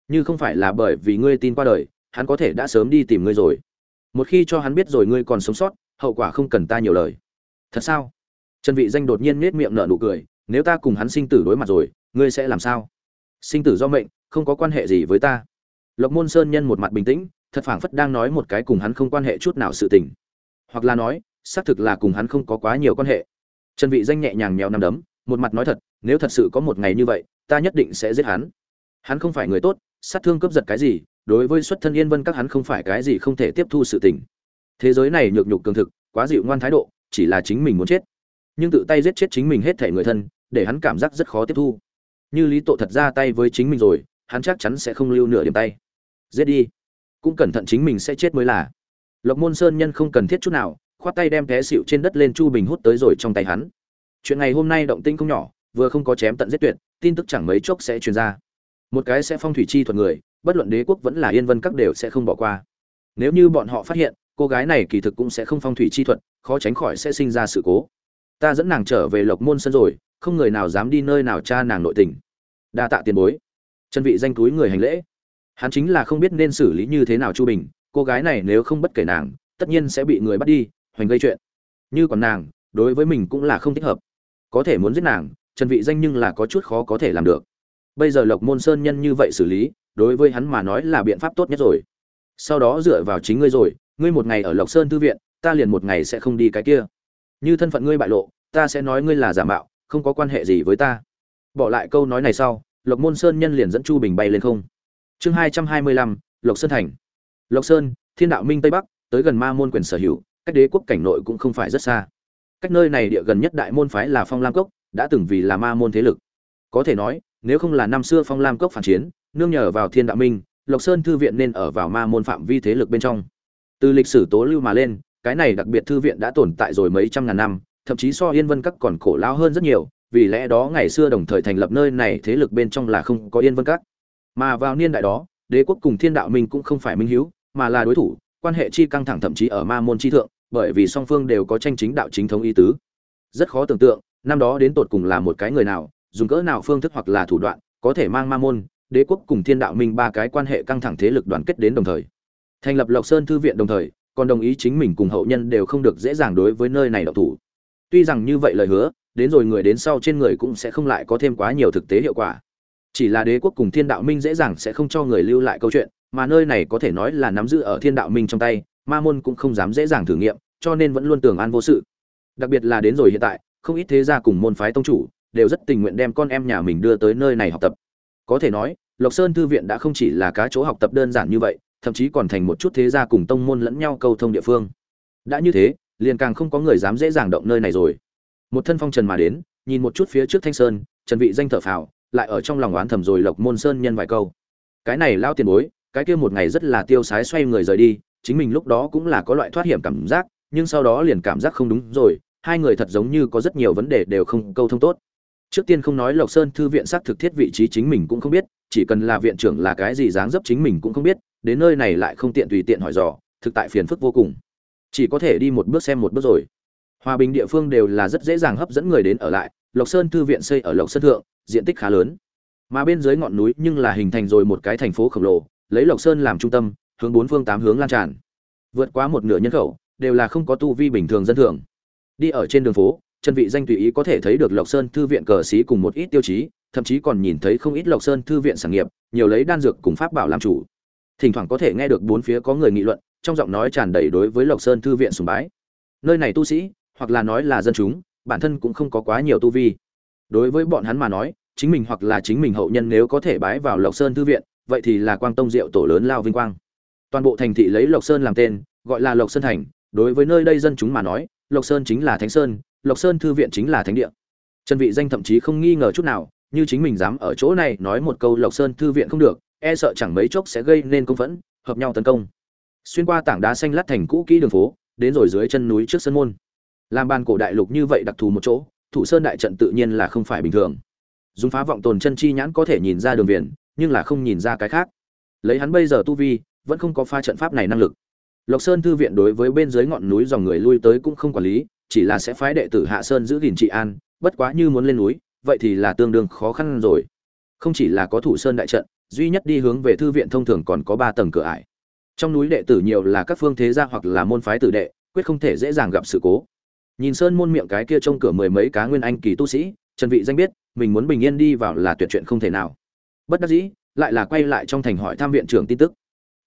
Như không phải là bởi vì ngươi tin qua đời, hắn có thể đã sớm đi tìm ngươi rồi. Một khi cho hắn biết rồi ngươi còn sống sót, hậu quả không cần ta nhiều lời. Thật sao? Trần vị danh đột nhiên nết miệng nở nụ cười, nếu ta cùng hắn sinh tử đối mặt rồi, ngươi sẽ làm sao? Sinh tử do mệnh, không có quan hệ gì với ta. Lộc môn sơn nhân một mặt bình tĩnh thật phảng phất đang nói một cái cùng hắn không quan hệ chút nào sự tình. Hoặc là nói, xác thực là cùng hắn không có quá nhiều quan hệ. Trần vị danh nhẹ nhàng mèo nằm đấm, một mặt nói thật, nếu thật sự có một ngày như vậy, ta nhất định sẽ giết hắn. Hắn không phải người tốt, sát thương cướp giật cái gì, đối với xuất thân yên vân các hắn không phải cái gì không thể tiếp thu sự tình. Thế giới này nhược nhục cường thực, quá dịu ngoan thái độ, chỉ là chính mình muốn chết. Nhưng tự tay giết chết chính mình hết thể người thân, để hắn cảm giác rất khó tiếp thu. Như lý Tội thật ra tay với chính mình rồi, hắn chắc chắn sẽ không lưu nửa điểm tay. Giết đi cũng cẩn thận chính mình sẽ chết mới là. Lộc môn sơn nhân không cần thiết chút nào, khoát tay đem té xịu trên đất lên chu bình hút tới rồi trong tay hắn. Chuyện ngày hôm nay động tinh không nhỏ, vừa không có chém tận giết tuyệt, tin tức chẳng mấy chốc sẽ truyền ra. Một cái sẽ phong thủy chi thuật người, bất luận đế quốc vẫn là yên vân các đều sẽ không bỏ qua. Nếu như bọn họ phát hiện, cô gái này kỳ thực cũng sẽ không phong thủy chi thuật, khó tránh khỏi sẽ sinh ra sự cố. Ta dẫn nàng trở về lộc môn sân rồi, không người nào dám đi nơi nào tra nàng nội tình. Đa tạ tiền bối. Chân vị danh túi người hành lễ hắn chính là không biết nên xử lý như thế nào chu bình, cô gái này nếu không bất kể nàng, tất nhiên sẽ bị người bắt đi, hoành gây chuyện. Như còn nàng, đối với mình cũng là không thích hợp. Có thể muốn giết nàng, trần vị danh nhưng là có chút khó có thể làm được. Bây giờ lộc môn sơn nhân như vậy xử lý, đối với hắn mà nói là biện pháp tốt nhất rồi. Sau đó dựa vào chính ngươi rồi, ngươi một ngày ở lộc sơn thư viện, ta liền một ngày sẽ không đi cái kia. Như thân phận ngươi bại lộ, ta sẽ nói ngươi là giả mạo, không có quan hệ gì với ta. Bỏ lại câu nói này sau, lộc môn sơn nhân liền dẫn chu bình bay lên không chương hai trăm hai mươi lăm, lộc sơn thành. Lộc sơn, thiên đạo minh tây bắc, tới gần ma môn quyền sở hữu, cách đế quốc cảnh nội cũng không phải rất xa. Cách nơi này địa gần nhất đại môn phái là phong lam cốc, đã từng vì là ma môn thế lực. Có thể nói, nếu không là năm xưa phong lam cốc phản chiến, nương nhờ vào thiên đạo minh, lộc sơn thư viện nên ở vào ma môn phạm vi thế lực bên trong. Từ lịch sử tố lưu mà lên, cái này đặc biệt thư viện đã tồn tại rồi mấy trăm ngàn năm, thậm chí so yên vân các còn cổ lao hơn rất nhiều, vì lẽ đó ngày xưa đồng thời thành lập nơi này thế lực bên trong là không có yên vân các mà vào niên đại đó, đế quốc cùng thiên đạo minh cũng không phải minh hiếu, mà là đối thủ, quan hệ chi căng thẳng thậm chí ở ma môn chi thượng, bởi vì song phương đều có tranh chính đạo chính thống ý tứ. Rất khó tưởng tượng, năm đó đến tột cùng là một cái người nào, dùng cỡ nào phương thức hoặc là thủ đoạn, có thể mang ma môn, đế quốc cùng thiên đạo minh ba cái quan hệ căng thẳng thế lực đoàn kết đến đồng thời. Thành lập lộc sơn thư viện đồng thời, còn đồng ý chính mình cùng hậu nhân đều không được dễ dàng đối với nơi này độc thủ. Tuy rằng như vậy lời hứa, đến rồi người đến sau trên người cũng sẽ không lại có thêm quá nhiều thực tế hiệu quả chỉ là đế quốc cùng thiên đạo minh dễ dàng sẽ không cho người lưu lại câu chuyện, mà nơi này có thể nói là nắm giữ ở thiên đạo minh trong tay, ma môn cũng không dám dễ dàng thử nghiệm, cho nên vẫn luôn tưởng an vô sự. Đặc biệt là đến rồi hiện tại, không ít thế gia cùng môn phái tông chủ đều rất tình nguyện đem con em nhà mình đưa tới nơi này học tập. Có thể nói, lộc sơn thư viện đã không chỉ là cá chỗ học tập đơn giản như vậy, thậm chí còn thành một chút thế gia cùng tông môn lẫn nhau câu thông địa phương. Đã như thế, liền càng không có người dám dễ dàng động nơi này rồi. Một thân phong trần mà đến, nhìn một chút phía trước thanh sơn, trần vị danh thở phào lại ở trong lòng oán thầm rồi lộc môn sơn nhân vài câu. Cái này lao tiền bối, cái kia một ngày rất là tiêu sái xoay người rời đi, chính mình lúc đó cũng là có loại thoát hiểm cảm giác, nhưng sau đó liền cảm giác không đúng rồi, hai người thật giống như có rất nhiều vấn đề đều không câu thông tốt. Trước tiên không nói lộc sơn thư viện xác thực thiết vị trí chính mình cũng không biết, chỉ cần là viện trưởng là cái gì dáng dấp chính mình cũng không biết, đến nơi này lại không tiện tùy tiện hỏi dò, thực tại phiền phức vô cùng. Chỉ có thể đi một bước xem một bước rồi. Hòa bình địa phương đều là rất dễ dàng hấp dẫn người đến ở lại, lộc sơn thư viện xây ở lộc sơn thượng diện tích khá lớn. Mà bên dưới ngọn núi nhưng là hình thành rồi một cái thành phố khổng lồ, lấy lộc sơn làm trung tâm, hướng bốn phương tám hướng lan tràn. Vượt quá một nửa nhân khẩu, đều là không có tu vi bình thường dân thường. Đi ở trên đường phố chân vị danh tùy ý có thể thấy được lộc sơn thư viện cờ xí cùng một ít tiêu chí, thậm chí còn nhìn thấy không ít lộc sơn thư viện sản nghiệp, nhiều lấy đan dược cùng pháp bảo làm chủ. Thỉnh thoảng có thể nghe được bốn phía có người nghị luận, trong giọng nói tràn đầy đối với lộc sơn thư viện sùng bái. Nơi này tu sĩ, hoặc là nói là dân chúng, bản thân cũng không có quá nhiều tu vi đối với bọn hắn mà nói, chính mình hoặc là chính mình hậu nhân nếu có thể bái vào lộc sơn thư viện, vậy thì là quang tông diệu tổ lớn lao vinh quang. Toàn bộ thành thị lấy lộc sơn làm tên, gọi là lộc sơn thành. Đối với nơi đây dân chúng mà nói, lộc sơn chính là thánh sơn, lộc sơn thư viện chính là thánh địa. Trần vị danh thậm chí không nghi ngờ chút nào, như chính mình dám ở chỗ này nói một câu lộc sơn thư viện không được e sợ chẳng mấy chốc sẽ gây nên công phẫn, hợp nhau tấn công. Xuyên qua tảng đá xanh lát thành cũ kỹ đường phố, đến rồi dưới chân núi trước sân môn. Làm ban cổ đại lục như vậy đặc thù một chỗ thủ sơn đại trận tự nhiên là không phải bình thường. Dùng phá vọng tồn chân chi nhãn có thể nhìn ra đường viền, nhưng là không nhìn ra cái khác. Lấy hắn bây giờ tu vi, vẫn không có pha trận pháp này năng lực. Lộc sơn thư viện đối với bên dưới ngọn núi dòng người lui tới cũng không quản lý, chỉ là sẽ phái đệ tử hạ sơn giữ gìn trị an, bất quá như muốn lên núi, vậy thì là tương đương khó khăn rồi. Không chỉ là có thủ sơn đại trận, duy nhất đi hướng về thư viện thông thường còn có ba tầng cửa ải. Trong núi đệ tử nhiều là các phương thế gia hoặc là môn phái tử đệ, quyết không thể dễ dàng gặp sự cố nhìn sơn môn miệng cái kia trông cửa mười mấy cá nguyên anh kỳ tu sĩ, trần vị danh biết, mình muốn bình yên đi vào là tuyệt chuyện không thể nào. Bất đắc dĩ, lại là quay lại trong thành hỏi thăm viện trưởng tin tức.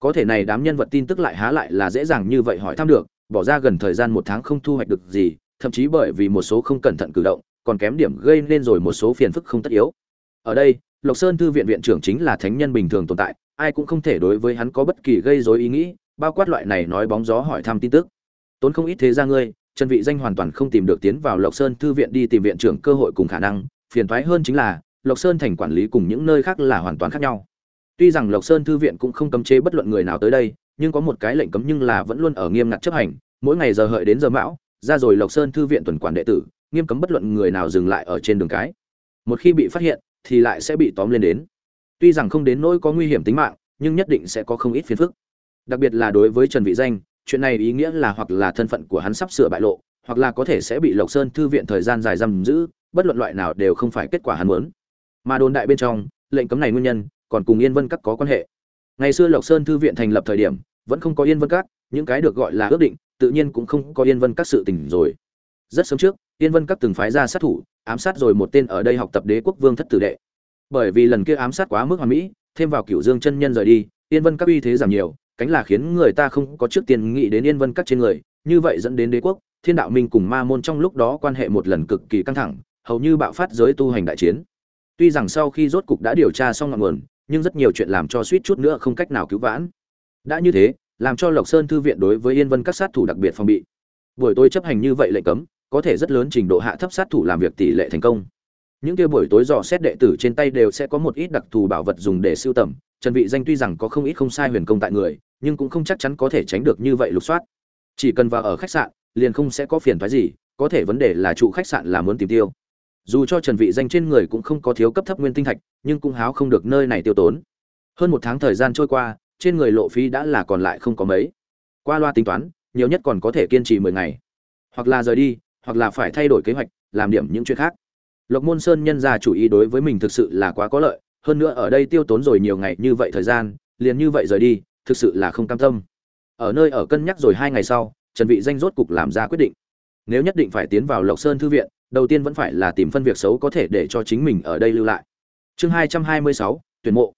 Có thể này đám nhân vật tin tức lại há lại là dễ dàng như vậy hỏi thăm được, bỏ ra gần thời gian một tháng không thu hoạch được gì, thậm chí bởi vì một số không cẩn thận cử động, còn kém điểm gây nên rồi một số phiền phức không tất yếu. Ở đây, lộc sơn thư viện viện trưởng chính là thánh nhân bình thường tồn tại, ai cũng không thể đối với hắn có bất kỳ gây rối ý nghĩ, bao quát loại này nói bóng gió hỏi thăm tin tức. Tốn không ít thế ra ngươi trần vị danh hoàn toàn không tìm được tiến vào lộc sơn thư viện đi tìm viện trưởng cơ hội cùng khả năng, phiền toái hơn chính là, lộc sơn thành quản lý cùng những nơi khác là hoàn toàn khác nhau. Tuy rằng lộc sơn thư viện cũng không cấm chế bất luận người nào tới đây, nhưng có một cái lệnh cấm nhưng là vẫn luôn ở nghiêm ngặt chấp hành, mỗi ngày giờ hợi đến giờ mão, ra rồi lộc sơn thư viện tuần quản đệ tử, nghiêm cấm bất luận người nào dừng lại ở trên đường cái. Một khi bị phát hiện, thì lại sẽ bị tóm lên đến. Tuy rằng không đến nỗi có nguy hiểm tính mạng, nhưng nhất định sẽ có không ít phiền phức. Đặc biệt là đối với trần vị danh chuyện này ý nghĩa là hoặc là thân phận của hắn sắp sửa bại lộ, hoặc là có thể sẽ bị lộc sơn thư viện thời gian dài giam giữ, bất luận loại nào đều không phải kết quả hắn muốn. Mà đồn đại bên trong, lệnh cấm này nguyên nhân, còn cùng yên vân các có quan hệ. Ngày xưa lộc sơn thư viện thành lập thời điểm, vẫn không có yên vân các, những cái được gọi là ước định, tự nhiên cũng không có yên vân các sự tình rồi. Rất sớm trước, yên vân các từng phái ra sát thủ, ám sát rồi một tên ở đây học tập đế quốc vương thất tử đệ. Bởi vì lần kia ám sát quá mức hoàn mỹ, thêm vào cửu dương chân nhân rời đi, yên vân các uy thế giảm nhiều cánh là khiến người ta không có trước tiên nghĩ đến yên vân các trên người, như vậy dẫn đến đế quốc, thiên đạo minh cùng ma môn trong lúc đó quan hệ một lần cực kỳ căng thẳng, hầu như bạo phát giới tu hành đại chiến. Tuy rằng sau khi rốt cục đã điều tra xong ngọn nguồn, nhưng rất nhiều chuyện làm cho suýt chút nữa không cách nào cứu vãn. Đã như thế, làm cho lộc sơn thư viện đối với yên vân các sát thủ đặc biệt phòng bị. Buổi tối chấp hành như vậy lệnh cấm, có thể rất lớn trình độ hạ thấp sát thủ làm việc tỷ lệ thành công. Những kia buổi tối dò xét đệ tử trên tay đều sẽ có một ít đặc thù bảo vật dùng để sưu tầm, trần vị danh tuy rằng có không ít không sai huyền công tại người nhưng cũng không chắc chắn có thể tránh được như vậy lục soát. Chỉ cần vào ở khách sạn, liền không sẽ có phiền toái gì, có thể vấn đề là trụ khách sạn là muốn tìm tiêu. Dù cho trần vị danh trên người cũng không có thiếu cấp thấp nguyên tinh thạch, nhưng cũng háo không được nơi này tiêu tốn. Hơn một tháng thời gian trôi qua, trên người lộ phí đã là còn lại không có mấy. Qua loa tính toán, nhiều nhất còn có thể kiên trì 10 ngày. Hoặc là rời đi, hoặc là phải thay đổi kế hoạch, làm điểm những chuyện khác. Lộc môn sơn nhân ra chủ ý đối với mình thực sự là quá có lợi, hơn nữa ở đây tiêu tốn rồi nhiều ngày như vậy thời gian, liền như vậy rời đi thực sự là không cam tâm. Ở nơi ở cân nhắc rồi hai ngày sau, trần vị danh rốt cục làm ra quyết định. Nếu nhất định phải tiến vào lộc sơn thư viện, đầu tiên vẫn phải là tìm phân việc xấu có thể để cho chính mình ở đây lưu lại. Chương hai trăm hai mươi sáu, tuyển mộ.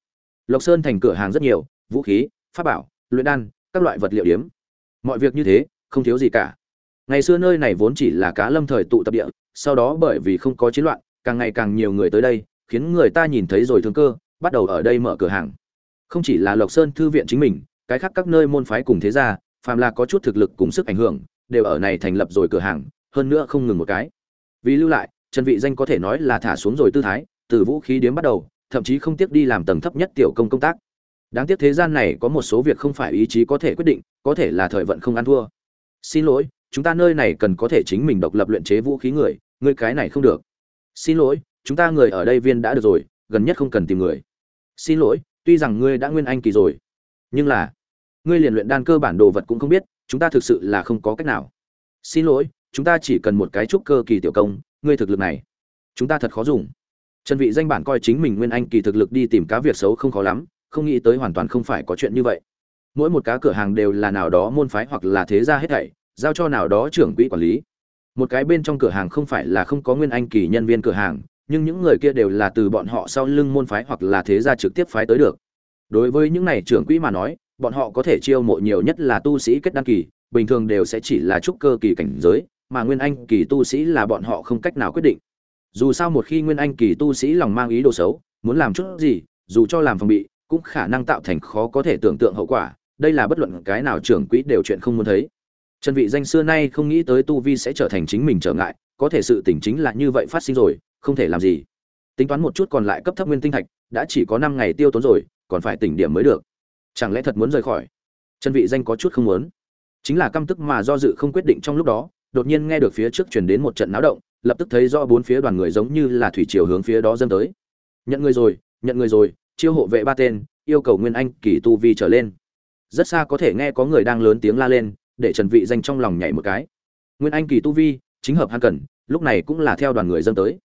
Lộc sơn thành cửa hàng rất nhiều, vũ khí, pháp bảo, luyện đan, các loại vật liệu điếm. Mọi việc như thế, không thiếu gì cả. Ngày xưa nơi này vốn chỉ là cá lâm thời tụ tập địa, sau đó bởi vì không có chiến loạn, càng ngày càng nhiều người tới đây, khiến người ta nhìn thấy rồi thương cơ, bắt đầu ở đây mở cửa hàng không chỉ là lộc sơn thư viện chính mình, cái khác các nơi môn phái cùng thế gia, phàm là có chút thực lực cùng sức ảnh hưởng, đều ở này thành lập rồi cửa hàng, hơn nữa không ngừng một cái. Vì lưu lại, trần vị danh có thể nói là thả xuống rồi tư thái, từ vũ khí điếm bắt đầu, thậm chí không tiếc đi làm tầng thấp nhất tiểu công công tác. Đáng tiếc thế gian này có một số việc không phải ý chí có thể quyết định, có thể là thời vận không ăn thua. Xin lỗi, chúng ta nơi này cần có thể chính mình độc lập luyện chế vũ khí người người cái này không được. Xin lỗi, chúng ta người ở đây viên đã được rồi, gần nhất không cần tìm người. Xin lỗi tuy rằng ngươi đã nguyên anh kỳ rồi, nhưng là, ngươi liền luyện đan cơ bản đồ vật cũng không biết, chúng ta thực sự là không có cách nào. Xin lỗi, chúng ta chỉ cần một cái trúc cơ kỳ tiểu công, ngươi thực lực này, chúng ta thật khó dùng. Trần vị danh bản coi chính mình nguyên anh kỳ thực lực đi tìm cá việc xấu không khó lắm, không nghĩ tới hoàn toàn không phải có chuyện như vậy. Mỗi một cá cửa hàng đều là nào đó môn phái hoặc là thế gia hết thảy, giao cho nào đó trưởng quỹ quản lý. Một cái bên trong cửa hàng không phải là không có nguyên anh kỳ nhân viên cửa hàng nhưng những người kia đều là từ bọn họ sau lưng môn phái hoặc là thế gia trực tiếp phái tới được. Đối với những này trưởng quỹ mà nói, bọn họ có thể chiêu mộ nhiều nhất là tu sĩ kết đăng kỳ, bình thường đều sẽ chỉ là trúc cơ kỳ cảnh giới, mà nguyên anh kỳ tu sĩ là bọn họ không cách nào quyết định. Dù sao một khi nguyên anh kỳ tu sĩ lòng mang ý đồ xấu, muốn làm chút gì, dù cho làm phòng bị, cũng khả năng tạo thành khó có thể tưởng tượng hậu quả, đây là bất luận cái nào trưởng quỹ đều chuyện không muốn thấy. Trần vị danh xưa nay không nghĩ tới tu vi sẽ trở thành chính mình trở ngại, có thể sự tình chính là như vậy phát sinh rồi không thể làm gì. Tính toán một chút còn lại cấp thấp nguyên tinh thạch, đã chỉ có 5 ngày tiêu tốn rồi, còn phải tỉnh điểm mới được. Chẳng lẽ thật muốn rời khỏi? Trần vị danh có chút không muốn. Chính là căm tức mà do dự không quyết định trong lúc đó, đột nhiên nghe được phía trước truyền đến một trận náo động, lập tức thấy rõ bốn phía đoàn người giống như là thủy triều hướng phía đó dâng tới. Nhận người rồi, nhận người rồi, chiêu hộ vệ ba tên, yêu cầu nguyên anh, kỳ tu vi trở lên. Rất xa có thể nghe có người đang lớn tiếng la lên, để trần vị danh trong lòng nhảy một cái. Nguyên anh, kỳ tu vi, chính hợp hắn cần, lúc này cũng là theo đoàn người dâng tới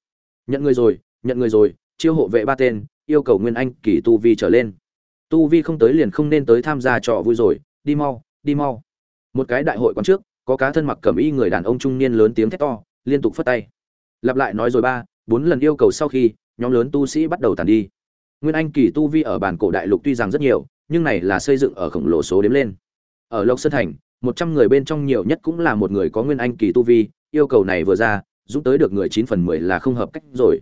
nhận người rồi, nhận người rồi, chiêu hộ vệ ba tên, yêu cầu nguyên anh, kỳ tu vi trở lên. Tu vi không tới liền không nên tới tham gia trò vui rồi, đi mau đi mau. Một cái đại hội quán trước, có cá thân mặc cẩm y người đàn ông trung niên lớn tiếng thét to, liên tục phất tay. Lặp lại nói rồi ba, bốn lần yêu cầu sau khi, nhóm lớn tu sĩ bắt đầu tàn đi. Nguyên anh, kỳ tu vi ở bản cổ đại lục tuy rằng rất nhiều, nhưng này là xây dựng ở khổng lồ số đếm lên. Ở lộc sơn thành, một trăm người bên trong nhiều nhất cũng là một người có nguyên anh, kỳ tu vi, yêu cầu này vừa ra giúp tới được người chín phần mười là không hợp cách rồi.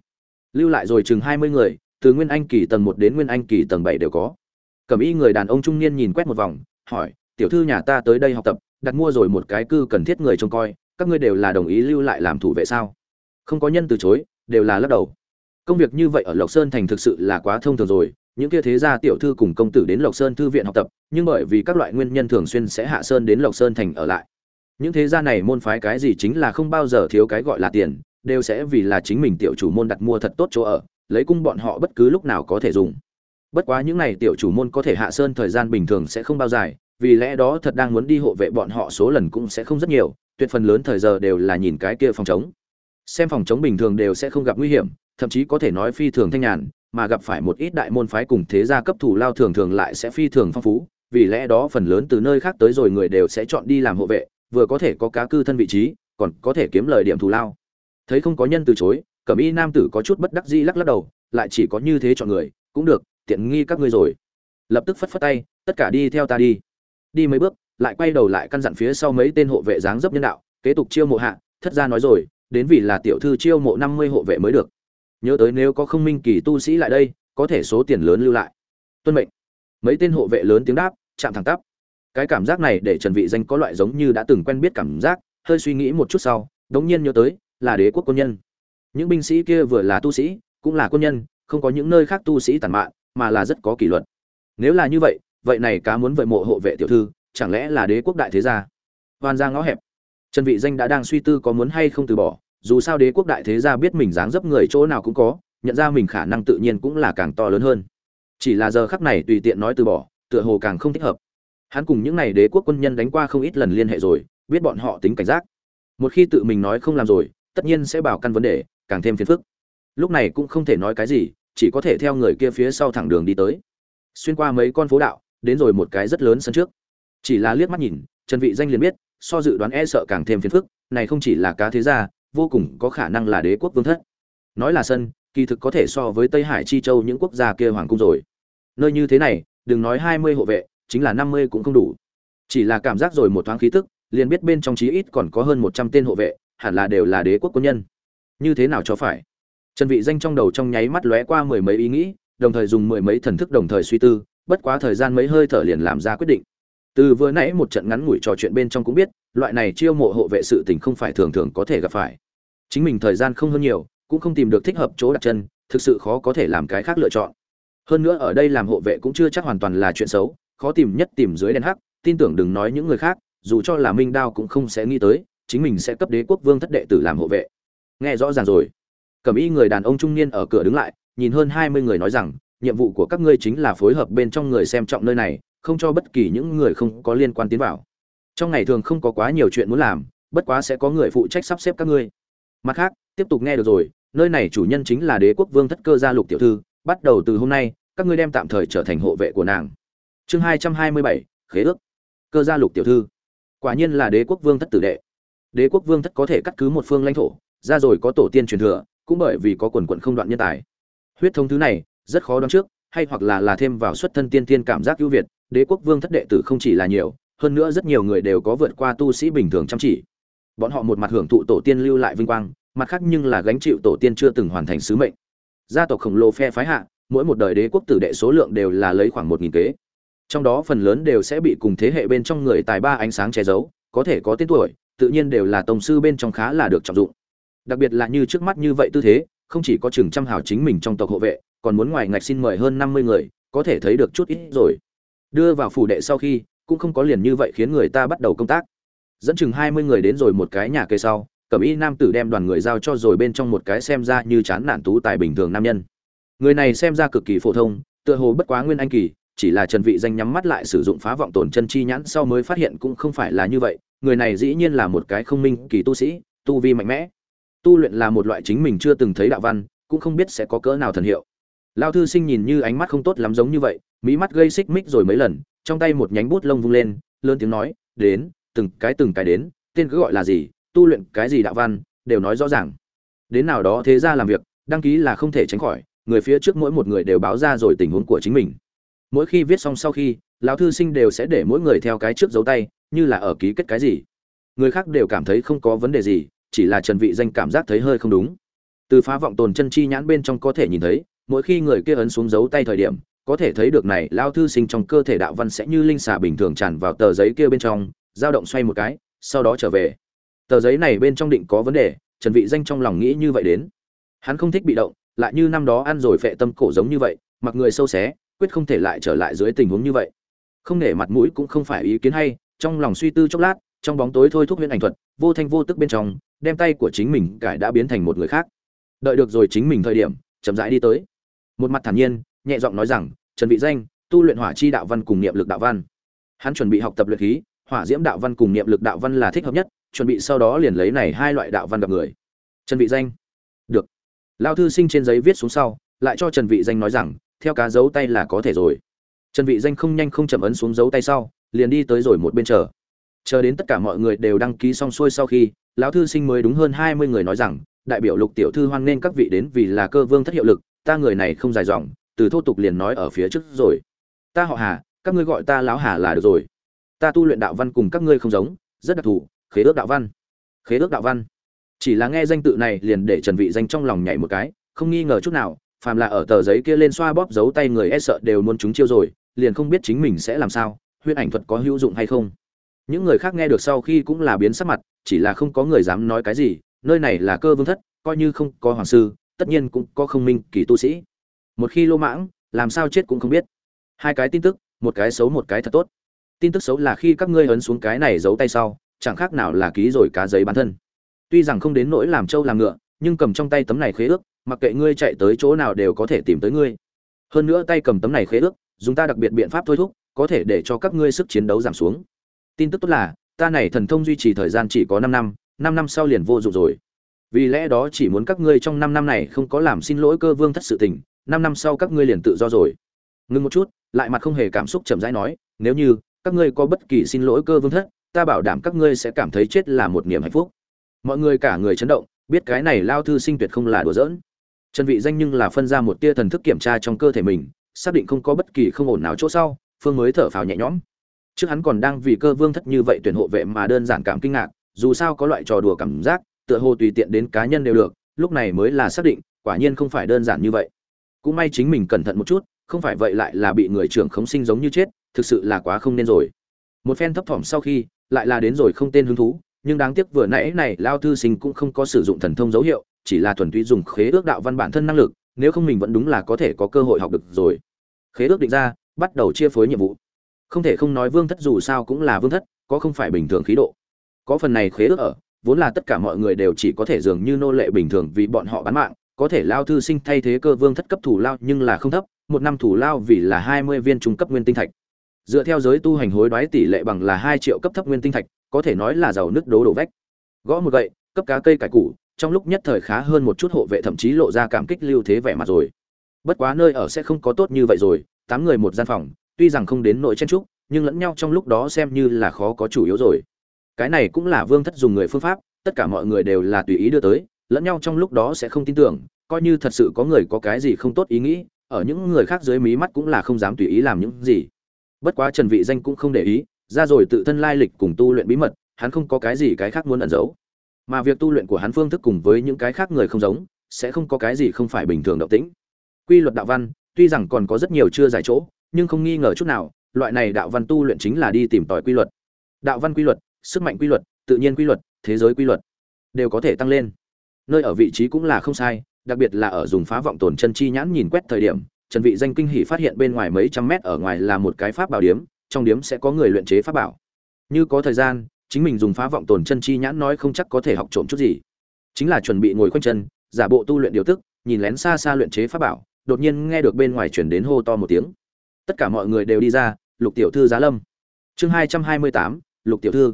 Lưu lại rồi chừng hai mươi người, từ nguyên anh kỳ tầng một đến nguyên anh kỳ tầng bảy đều có. Cẩm y người đàn ông trung niên nhìn quét một vòng, hỏi, tiểu thư nhà ta tới đây học tập, đặt mua rồi một cái cư cần thiết người trông coi, các ngươi đều là đồng ý lưu lại làm thủ vệ sao? Không có nhân từ chối, đều là lắc đầu. Công việc như vậy ở lộc sơn thành thực sự là quá thông thường rồi, những kia thế gia tiểu thư cùng công tử đến lộc sơn thư viện học tập, nhưng bởi vì các loại nguyên nhân thường xuyên sẽ hạ sơn đến lộc sơn thành ở lại những thế gia này môn phái cái gì chính là không bao giờ thiếu cái gọi là tiền, đều sẽ vì là chính mình tiểu chủ môn đặt mua thật tốt chỗ ở, lấy cung bọn họ bất cứ lúc nào có thể dùng. Bất quá những này tiểu chủ môn có thể hạ sơn thời gian bình thường sẽ không bao dài, vì lẽ đó thật đang muốn đi hộ vệ bọn họ số lần cũng sẽ không rất nhiều, tuyệt phần lớn thời giờ đều là nhìn cái kia phòng chống xem phòng chống bình thường đều sẽ không gặp nguy hiểm, thậm chí có thể nói phi thường thanh nhàn, mà gặp phải một ít đại môn phái cùng thế gia cấp thủ lao thường thường lại sẽ phi thường phong phú, vì lẽ đó phần lớn từ nơi khác tới rồi người đều sẽ chọn đi làm hộ vệ vừa có thể có cá cư thân vị trí, còn có thể kiếm lời điểm thù lao. Thấy không có nhân từ chối, cẩm y nam tử có chút bất đắc dĩ lắc lắc đầu, lại chỉ có như thế chọn người, cũng được, tiện nghi các ngươi rồi. Lập tức phất phất tay, tất cả đi theo ta đi. Đi mấy bước, lại quay đầu lại căn dặn phía sau mấy tên hộ vệ dáng dấp nhân đạo, kế tục chiêu mộ hạ, thất gia nói rồi, đến vì là tiểu thư chiêu mộ năm mươi hộ vệ mới được. Nhớ tới nếu có không minh kỳ tu sĩ lại đây, có thể số tiền lớn lưu lại. Tuân mệnh. Mấy tên hộ vệ lớn tiếng đáp, chạm thẳng tắp cái cảm giác này để trần vị danh có loại giống như đã từng quen biết cảm giác, hơi suy nghĩ một chút sau, đống nhiên nhớ tới, là đế quốc quân nhân. Những binh sĩ kia vừa là tu sĩ, cũng là quân nhân, không có những nơi khác tu sĩ tàn mạn, mà là rất có kỷ luật. Nếu là như vậy vậy này cá muốn vậy mộ hộ vệ tiểu thư, chẳng lẽ là đế quốc đại thế gia? Hoàn ra ngõ hẹp. Trần vị danh đã đang suy tư có muốn hay không từ bỏ, dù sao đế quốc đại thế gia biết mình dáng dấp người chỗ nào cũng có, nhận ra mình khả năng tự nhiên cũng là càng to lớn hơn. Chỉ là giờ khắc này tùy tiện nói từ bỏ, tựa hồ càng không thích hợp hắn cùng những này đế quốc quân nhân đánh qua không ít lần liên hệ rồi, biết bọn họ tính cảnh giác. Một khi tự mình nói không làm rồi, tất nhiên sẽ bảo căn vấn đề càng thêm phiền phức. Lúc này cũng không thể nói cái gì, chỉ có thể theo người kia phía sau thẳng đường đi tới. Xuyên qua mấy con phố đạo, đến rồi một cái rất lớn sân trước. Chỉ là liếc mắt nhìn, trần vị danh liền biết, so dự đoán e sợ càng thêm phiền phức, này không chỉ là cá thế gia, vô cùng có khả năng là đế quốc vương thất. Nói là sân, kỳ thực có thể so với tây hải chi châu những quốc gia kia hoàng cung rồi. Nơi như thế này, đừng nói hai mươi hộ vệ chính là năm mươi cũng không đủ. Chỉ là cảm giác rồi một thoáng khí tức, liền biết bên trong chí ít còn có hơn một trăm tên hộ vệ, hẳn là đều là đế quốc quân nhân. Như thế nào cho phải? Trần vị danh trong đầu trong nháy mắt lóe qua mười mấy ý nghĩ, đồng thời dùng mười mấy thần thức đồng thời suy tư, bất quá thời gian mấy hơi thở liền làm ra quyết định. Từ vừa nãy một trận ngắn ngủi trò chuyện bên trong cũng biết, loại này chiêu mộ hộ vệ sự tình không phải thường thường có thể gặp phải. Chính mình thời gian không hơn nhiều, cũng không tìm được thích hợp chỗ đặt chân, thực sự khó có thể làm cái khác lựa chọn. Hơn nữa ở đây làm hộ vệ cũng chưa chắc hoàn toàn là chuyện xấu khó tìm nhất tìm dưới đèn hắc, tin tưởng đừng nói những người khác, dù cho là minh đao cũng không sẽ nghĩ tới, chính mình sẽ cấp đế quốc vương thất đệ tử làm hộ vệ. Nghe rõ ràng rồi. Cẩm y người đàn ông trung niên ở cửa đứng lại, nhìn hơn hai mươi người nói rằng, nhiệm vụ của các ngươi chính là phối hợp bên trong người xem trọng nơi này, không cho bất kỳ những người không có liên quan tiến vào. Trong ngày thường không có quá nhiều chuyện muốn làm, bất quá sẽ có người phụ trách sắp xếp các ngươi. Mặt khác, tiếp tục nghe được rồi, nơi này chủ nhân chính là đế quốc vương thất cơ gia lục tiểu thư, bắt đầu từ hôm nay, các ngươi đem tạm thời trở thành hộ vệ của nàng chương hai trăm hai mươi bảy, khế ước. Cơ gia lục tiểu thư. Quả nhiên là đế quốc vương thất tử đệ. Đế quốc vương thất có thể cắt cứ một phương lãnh thổ, ra rồi có tổ tiên truyền thừa, cũng bởi vì có quần quận không đoạn nhân tài. Huyết thống thứ này, rất khó đoán trước, hay hoặc là là thêm vào xuất thân tiên tiên cảm giác ưu việt, đế quốc vương thất đệ tử không chỉ là nhiều, hơn nữa rất nhiều người đều có vượt qua tu sĩ bình thường chăm chỉ. Bọn họ một mặt hưởng thụ tổ tiên lưu lại vinh quang, mặt khác nhưng là gánh chịu tổ tiên chưa từng hoàn thành sứ mệnh. Gia tộc khổng lồ phe phái hạ, mỗi một đời đế quốc tử đệ số lượng đều là lấy khoảng một nghìn kế trong đó phần lớn đều sẽ bị cùng thế hệ bên trong người tài ba ánh sáng che giấu, có thể có tên tuổi, tự nhiên đều là tổng sư bên trong khá là được trọng dụng. Đặc biệt là như trước mắt như vậy tư thế, không chỉ có chừng trăm hào chính mình trong tộc hộ vệ, còn muốn ngoài ngạch xin mời hơn năm mươi người, có thể thấy được chút ít rồi. Đưa vào phủ đệ sau khi, cũng không có liền như vậy khiến người ta bắt đầu công tác. Dẫn chừng hai mươi người đến rồi một cái nhà cây sau, cẩm y nam tử đem đoàn người giao cho rồi bên trong một cái xem ra như chán nản tú tài bình thường nam nhân. Người này xem ra cực kỳ phổ thông, tựa hồ bất quá nguyên anh kỳ chỉ là trần vị danh nhắm mắt lại sử dụng phá vọng tổn chân chi nhãn sau mới phát hiện cũng không phải là như vậy, người này dĩ nhiên là một cái không minh kỳ tu sĩ, tu vi mạnh mẽ. Tu luyện là một loại chính mình chưa từng thấy đạo văn, cũng không biết sẽ có cỡ nào thần hiệu. Lao thư sinh nhìn như ánh mắt không tốt lắm giống như vậy mỹ mắt gây xích mích rồi mấy lần, trong tay một nhánh bút lông vung lên, lớn tiếng nói, đến, từng cái từng cái đến, tên cứ gọi là gì, tu luyện cái gì đạo văn, đều nói rõ ràng. Đến nào đó thế ra làm việc, đăng ký là không thể tránh khỏi, người phía trước mỗi một người đều báo ra rồi tình huống của chính mình mỗi khi viết xong sau khi, lão thư sinh đều sẽ để mỗi người theo cái trước dấu tay, như là ở ký kết cái gì. Người khác đều cảm thấy không có vấn đề gì, chỉ là trần vị danh cảm giác thấy hơi không đúng. Từ phá vọng tồn chân chi nhãn bên trong có thể nhìn thấy, mỗi khi người kia ấn xuống dấu tay thời điểm, có thể thấy được này lao thư sinh trong cơ thể đạo văn sẽ như linh xà bình thường tràn vào tờ giấy kia bên trong, dao động xoay một cái, sau đó trở về. Tờ giấy này bên trong định có vấn đề, trần vị danh trong lòng nghĩ như vậy đến. Hắn không thích bị động, lại như năm đó ăn rồi phệ tâm cổ giống như vậy, mặc người sâu xé quyết không thể lại trở lại dưới tình huống như vậy. Không nể mặt mũi cũng không phải ý kiến hay, trong lòng suy tư chốc lát, trong bóng tối thôi thúc huyễn ảnh thuật, vô thanh vô tức bên trong, đem tay của chính mình cải đã biến thành một người khác. Đợi được rồi chính mình thời điểm, chậm rãi đi tới. Một mặt thản nhiên, nhẹ giọng nói rằng, trần vị danh, tu luyện hỏa chi đạo văn cùng niệm lực đạo văn. Hắn chuẩn bị học tập luyện khí, hỏa diễm đạo văn cùng niệm lực đạo văn là thích hợp nhất, chuẩn bị sau đó liền lấy này hai loại đạo văn gặp người. Trần vị danh, được. Lao thư sinh trên giấy viết xuống sau, lại cho trần vị danh nói rằng theo cá dấu tay là có thể rồi. Trần vị danh không nhanh không chậm ấn xuống dấu tay sau, liền đi tới rồi một bên chờ. Chờ đến tất cả mọi người đều đăng ký xong xuôi sau khi, lão thư sinh mới đúng hơn 20 người nói rằng, đại biểu lục tiểu thư hoan nên các vị đến vì là cơ vương thất hiệu lực, ta người này không dài dòng, từ thô tục liền nói ở phía trước rồi. Ta họ hà, các ngươi gọi ta lão hà là được rồi. Ta tu luyện đạo văn cùng các ngươi không giống, rất đặc thù, khế ước đạo văn. Khế ước đạo văn? Chỉ là nghe danh tự này liền để trần vị danh trong lòng nhảy một cái, không nghi ngờ chút nào phàm là ở tờ giấy kia lên xoa bóp dấu tay người e sợ đều muốn chúng chiêu rồi, liền không biết chính mình sẽ làm sao huyễn ảnh thuật có hữu dụng hay không. Những người khác nghe được sau khi cũng là biến sắc mặt, chỉ là không có người dám nói cái gì, nơi này là cơ vương thất, coi như không có hoàng sư, tất nhiên cũng có không minh kỳ tu sĩ. Một khi lô mãng, làm sao chết cũng không biết. Hai cái tin tức, một cái xấu một cái thật tốt. Tin tức xấu là khi các ngươi ấn xuống cái này giấu tay sau, chẳng khác nào là ký rồi cá giấy bán thân. Tuy rằng không đến nỗi làm trâu làm ngựa nhưng cầm trong tay tấm này khế ước, mặc kệ ngươi chạy tới chỗ nào đều có thể tìm tới ngươi. Hơn nữa tay cầm tấm này khế ước, dùng ta đặc biệt biện pháp thôi thúc, có thể để cho các ngươi sức chiến đấu giảm xuống. Tin tức tốt là, ta này thần thông duy trì thời gian chỉ có năm năm năm năm sau liền vô dụng rồi. Vì lẽ đó chỉ muốn các ngươi trong năm năm này không có làm xin lỗi cơ vương thất sự tình, năm năm sau các ngươi liền tự do rồi. Ngưng một chút, lại mặt không hề cảm xúc chậm rãi nói, nếu như các ngươi có bất kỳ xin lỗi cơ vương thất, ta bảo đảm các ngươi sẽ cảm thấy chết là một niềm hạnh phúc. Mọi người cả người chấn động biết cái này lao thư sinh tuyệt không là đùa giỡn. Trần vị danh nhưng là phân ra một tia thần thức kiểm tra trong cơ thể mình, xác định không có bất kỳ không ổn nào chỗ sau, phương mới thở phào nhẹ nhõm. Trước hắn còn đang vì cơ vương thất như vậy tuyển hộ vệ mà đơn giản cảm kinh ngạc, dù sao có loại trò đùa cảm giác, tựa hồ tùy tiện đến cá nhân đều được, lúc này mới là xác định, quả nhiên không phải đơn giản như vậy. Cũng may chính mình cẩn thận một chút, không phải vậy lại là bị người trưởng khống sinh giống như chết, thực sự là quá không nên rồi. Một phen thấp thỏm sau khi, lại là đến rồi không tên hứng thú nhưng đáng tiếc vừa nãy này lao thư sinh cũng không có sử dụng thần thông dấu hiệu, chỉ là thuần túy dùng khế ước đạo văn bản thân năng lực, nếu không mình vẫn đúng là có thể có cơ hội học được rồi. Khế ước định ra, bắt đầu chia phối nhiệm vụ. Không thể không nói vương thất dù sao cũng là vương thất, có không phải bình thường khí độ. Có phần này khế ước ở, vốn là tất cả mọi người đều chỉ có thể dường như nô lệ bình thường vì bọn họ bán mạng, có thể lao thư sinh thay thế cơ vương thất cấp thủ lao nhưng là không thấp, một năm thủ lao vì là hai mươi viên trung cấp nguyên tinh thạch. Dựa theo giới tu hành hối đoái tỷ lệ bằng là hai triệu cấp thấp nguyên tinh thạch có thể nói là giàu nước đố đổ vách. Gõ một gậy, cấp cá cây cải củ, trong lúc nhất thời khá hơn một chút hộ vệ thậm chí lộ ra cảm kích lưu thế vẻ mặt rồi. Bất quá nơi ở sẽ không có tốt như vậy rồi, tám người một gian phòng, tuy rằng không đến nội chen trúc nhưng lẫn nhau trong lúc đó xem như là khó có chủ yếu rồi. Cái này cũng là vương thất dùng người phương pháp, tất cả mọi người đều là tùy ý đưa tới, lẫn nhau trong lúc đó sẽ không tin tưởng, coi như thật sự có người có cái gì không tốt ý nghĩ, ở những người khác dưới mí mắt cũng là không dám tùy ý làm những gì. Bất quá trần vị danh cũng không để ý ra rồi tự thân lai lịch cùng tu luyện bí mật, hắn không có cái gì cái khác muốn ẩn giấu. Mà việc tu luyện của hắn phương thức cùng với những cái khác người không giống, sẽ không có cái gì không phải bình thường động tĩnh. Quy luật đạo văn, tuy rằng còn có rất nhiều chưa giải chỗ, nhưng không nghi ngờ chút nào, loại này đạo văn tu luyện chính là đi tìm tòi quy luật. Đạo văn quy luật, sức mạnh quy luật, tự nhiên quy luật, thế giới quy luật, đều có thể tăng lên. Nơi ở vị trí cũng là không sai, đặc biệt là ở dùng phá vọng tồn chân chi nhãn nhìn quét thời điểm, trần vị danh kinh hỉ phát hiện bên ngoài mấy trăm mét ở ngoài là một cái pháp bảo điểm trong điếm sẽ có người luyện chế pháp bảo. Như có thời gian, chính mình dùng phá vọng tồn chân chi nhãn nói không chắc có thể học trộm chút gì. Chính là chuẩn bị ngồi quanh chân, giả bộ tu luyện điều tức, nhìn lén xa xa luyện chế pháp bảo, đột nhiên nghe được bên ngoài chuyển đến hô to một tiếng. Tất cả mọi người đều đi ra, lục tiểu thư giá lâm. Chương hai trăm hai mươi tám, lục tiểu thư.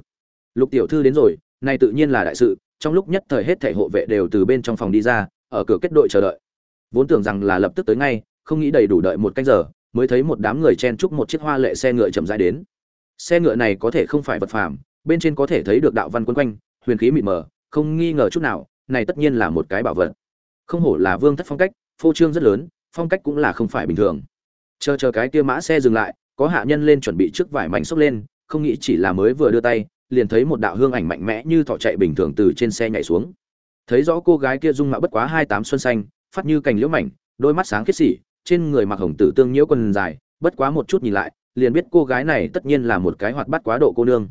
Lục tiểu thư đến rồi này tự nhiên là đại sự, trong lúc nhất thời hết thảy hộ vệ đều từ bên trong phòng đi ra, ở cửa kết đội chờ đợi. Vốn tưởng rằng là lập tức tới ngay, không nghĩ đầy đủ đợi một canh giờ mới thấy một đám người chen chúc một chiếc hoa lệ xe ngựa chậm rãi đến. Xe ngựa này có thể không phải vật phàm, bên trên có thể thấy được đạo văn quấn quanh, huyền khí mịt mờ, không nghi ngờ chút nào, này tất nhiên là một cái bảo vật. Không hổ là vương thất phong cách, phô trương rất lớn, phong cách cũng là không phải bình thường. Chờ chờ cái kia mã xe dừng lại, có hạ nhân lên chuẩn bị trước vải mảnh xốc lên, không nghĩ chỉ là mới vừa đưa tay, liền thấy một đạo hương ảnh mạnh mẽ như thọ chạy bình thường từ trên xe nhảy xuống. Thấy rõ cô gái kia dung mạo bất quá hai tám xuân xanh, phát như cành liễu mảnh, đôi mắt sáng khiết xỉ trên người mặc hồng tử tương nhiễu quần dài, bất quá một chút nhìn lại, liền biết cô gái này tất nhiên là một cái hoạt bát quá độ cô nương.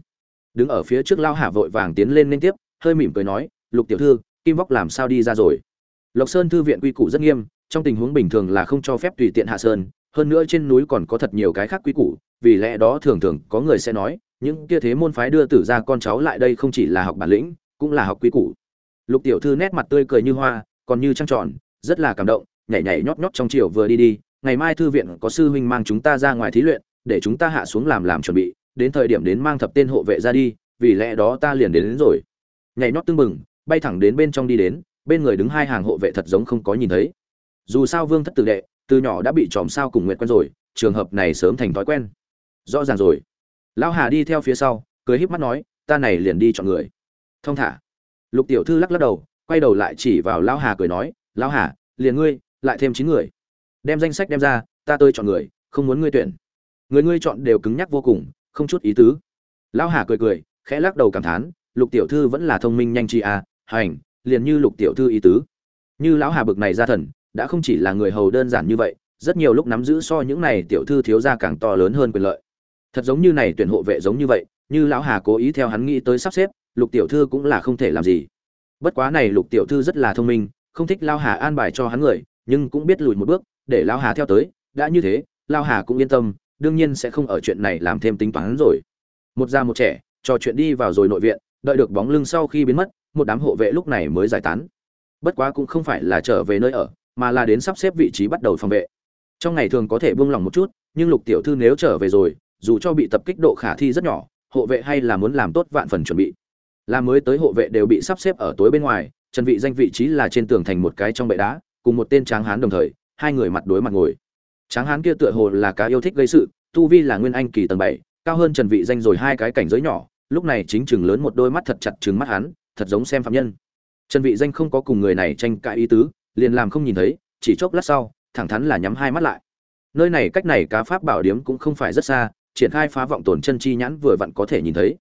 Đứng ở phía trước lao hà vội vàng tiến lên liên tiếp, hơi mỉm cười nói, lục tiểu thư, kim vóc làm sao đi ra rồi? Lộc sơn thư viện quy củ rất nghiêm, trong tình huống bình thường là không cho phép tùy tiện hạ sơn, hơn nữa trên núi còn có thật nhiều cái khác quy củ, vì lẽ đó thường thường có người sẽ nói, những kia thế môn phái đưa tử ra con cháu lại đây không chỉ là học bản lĩnh, cũng là học quy củ. Lục tiểu thư nét mặt tươi cười như hoa, còn như trăng tròn, rất là cảm động nhảy nhảy nhót nhót trong chiều vừa đi đi ngày mai thư viện có sư huynh mang chúng ta ra ngoài thí luyện để chúng ta hạ xuống làm làm chuẩn bị đến thời điểm đến mang thập tên hộ vệ ra đi vì lẽ đó ta liền đến, đến rồi. Nhảy nhót tưng bừng bay thẳng đến bên trong đi đến bên người đứng hai hàng hộ vệ thật giống không có nhìn thấy. Dù sao vương thất tử đệ từ nhỏ đã bị tròm sao cùng nguyệt quen rồi trường hợp này sớm thành thói quen. Rõ ràng rồi. Lão hà đi theo phía sau cười híp mắt nói ta này liền đi chọn người. Thông thả. Lục tiểu thư lắc lắc đầu quay đầu lại chỉ vào lão hà cười nói lão hà liền ngươi lại thêm chín người. Đem danh sách đem ra, ta tôi chọn người, không muốn ngươi tuyển. Người ngươi chọn đều cứng nhắc vô cùng, không chút ý tứ. Lão hà cười cười, khẽ lắc đầu cảm thán, lục tiểu thư vẫn là thông minh nhanh chi à hành, liền như lục tiểu thư ý tứ. Như lão hà bực này ra thần, đã không chỉ là người hầu đơn giản như vậy, rất nhiều lúc nắm giữ so những này tiểu thư thiếu gia càng to lớn hơn quyền lợi. Thật giống như này tuyển hộ vệ giống như vậy, như lão hà cố ý theo hắn nghĩ tới sắp xếp, lục tiểu thư cũng là không thể làm gì. Bất quá này lục tiểu thư rất là thông minh, không thích lão hà an bài cho hắn người nhưng cũng biết lùi một bước, để lão hà theo tới. Đã như thế, lão hà cũng yên tâm, đương nhiên sẽ không ở chuyện này làm thêm tính toán rồi. Một già một trẻ, trò chuyện đi vào rồi nội viện, đợi được bóng lưng sau khi biến mất, một đám hộ vệ lúc này mới giải tán. Bất quá cũng không phải là trở về nơi ở, mà là đến sắp xếp vị trí bắt đầu phòng vệ. Trong ngày thường có thể buông lỏng một chút, nhưng lục tiểu thư nếu trở về rồi, dù cho bị tập kích độ khả thi rất nhỏ, hộ vệ hay là muốn làm tốt vạn phần chuẩn bị. Là mới tới hộ vệ đều bị sắp xếp ở tối bên ngoài, trần vị danh vị trí là trên tường thành một cái trong bệ đá cùng một tên tráng hán đồng thời, hai người mặt đối mặt ngồi. Tráng hán kia tựa hồ là cá yêu thích gây sự, tu vi là nguyên anh kỳ tầng bảy, cao hơn trần vị danh rồi hai cái cảnh giới nhỏ, lúc này chính chừng lớn một đôi mắt thật chặt chừng mắt hắn, thật giống xem phạm nhân. Trần vị danh không có cùng người này tranh cãi ý tứ, liền làm không nhìn thấy, chỉ chốc lát sau, thẳng thắn là nhắm hai mắt lại. Nơi này cách này cá pháp bảo điếm cũng không phải rất xa, triển khai phá vọng tổn chân chi nhãn vừa vặn có thể nhìn thấy.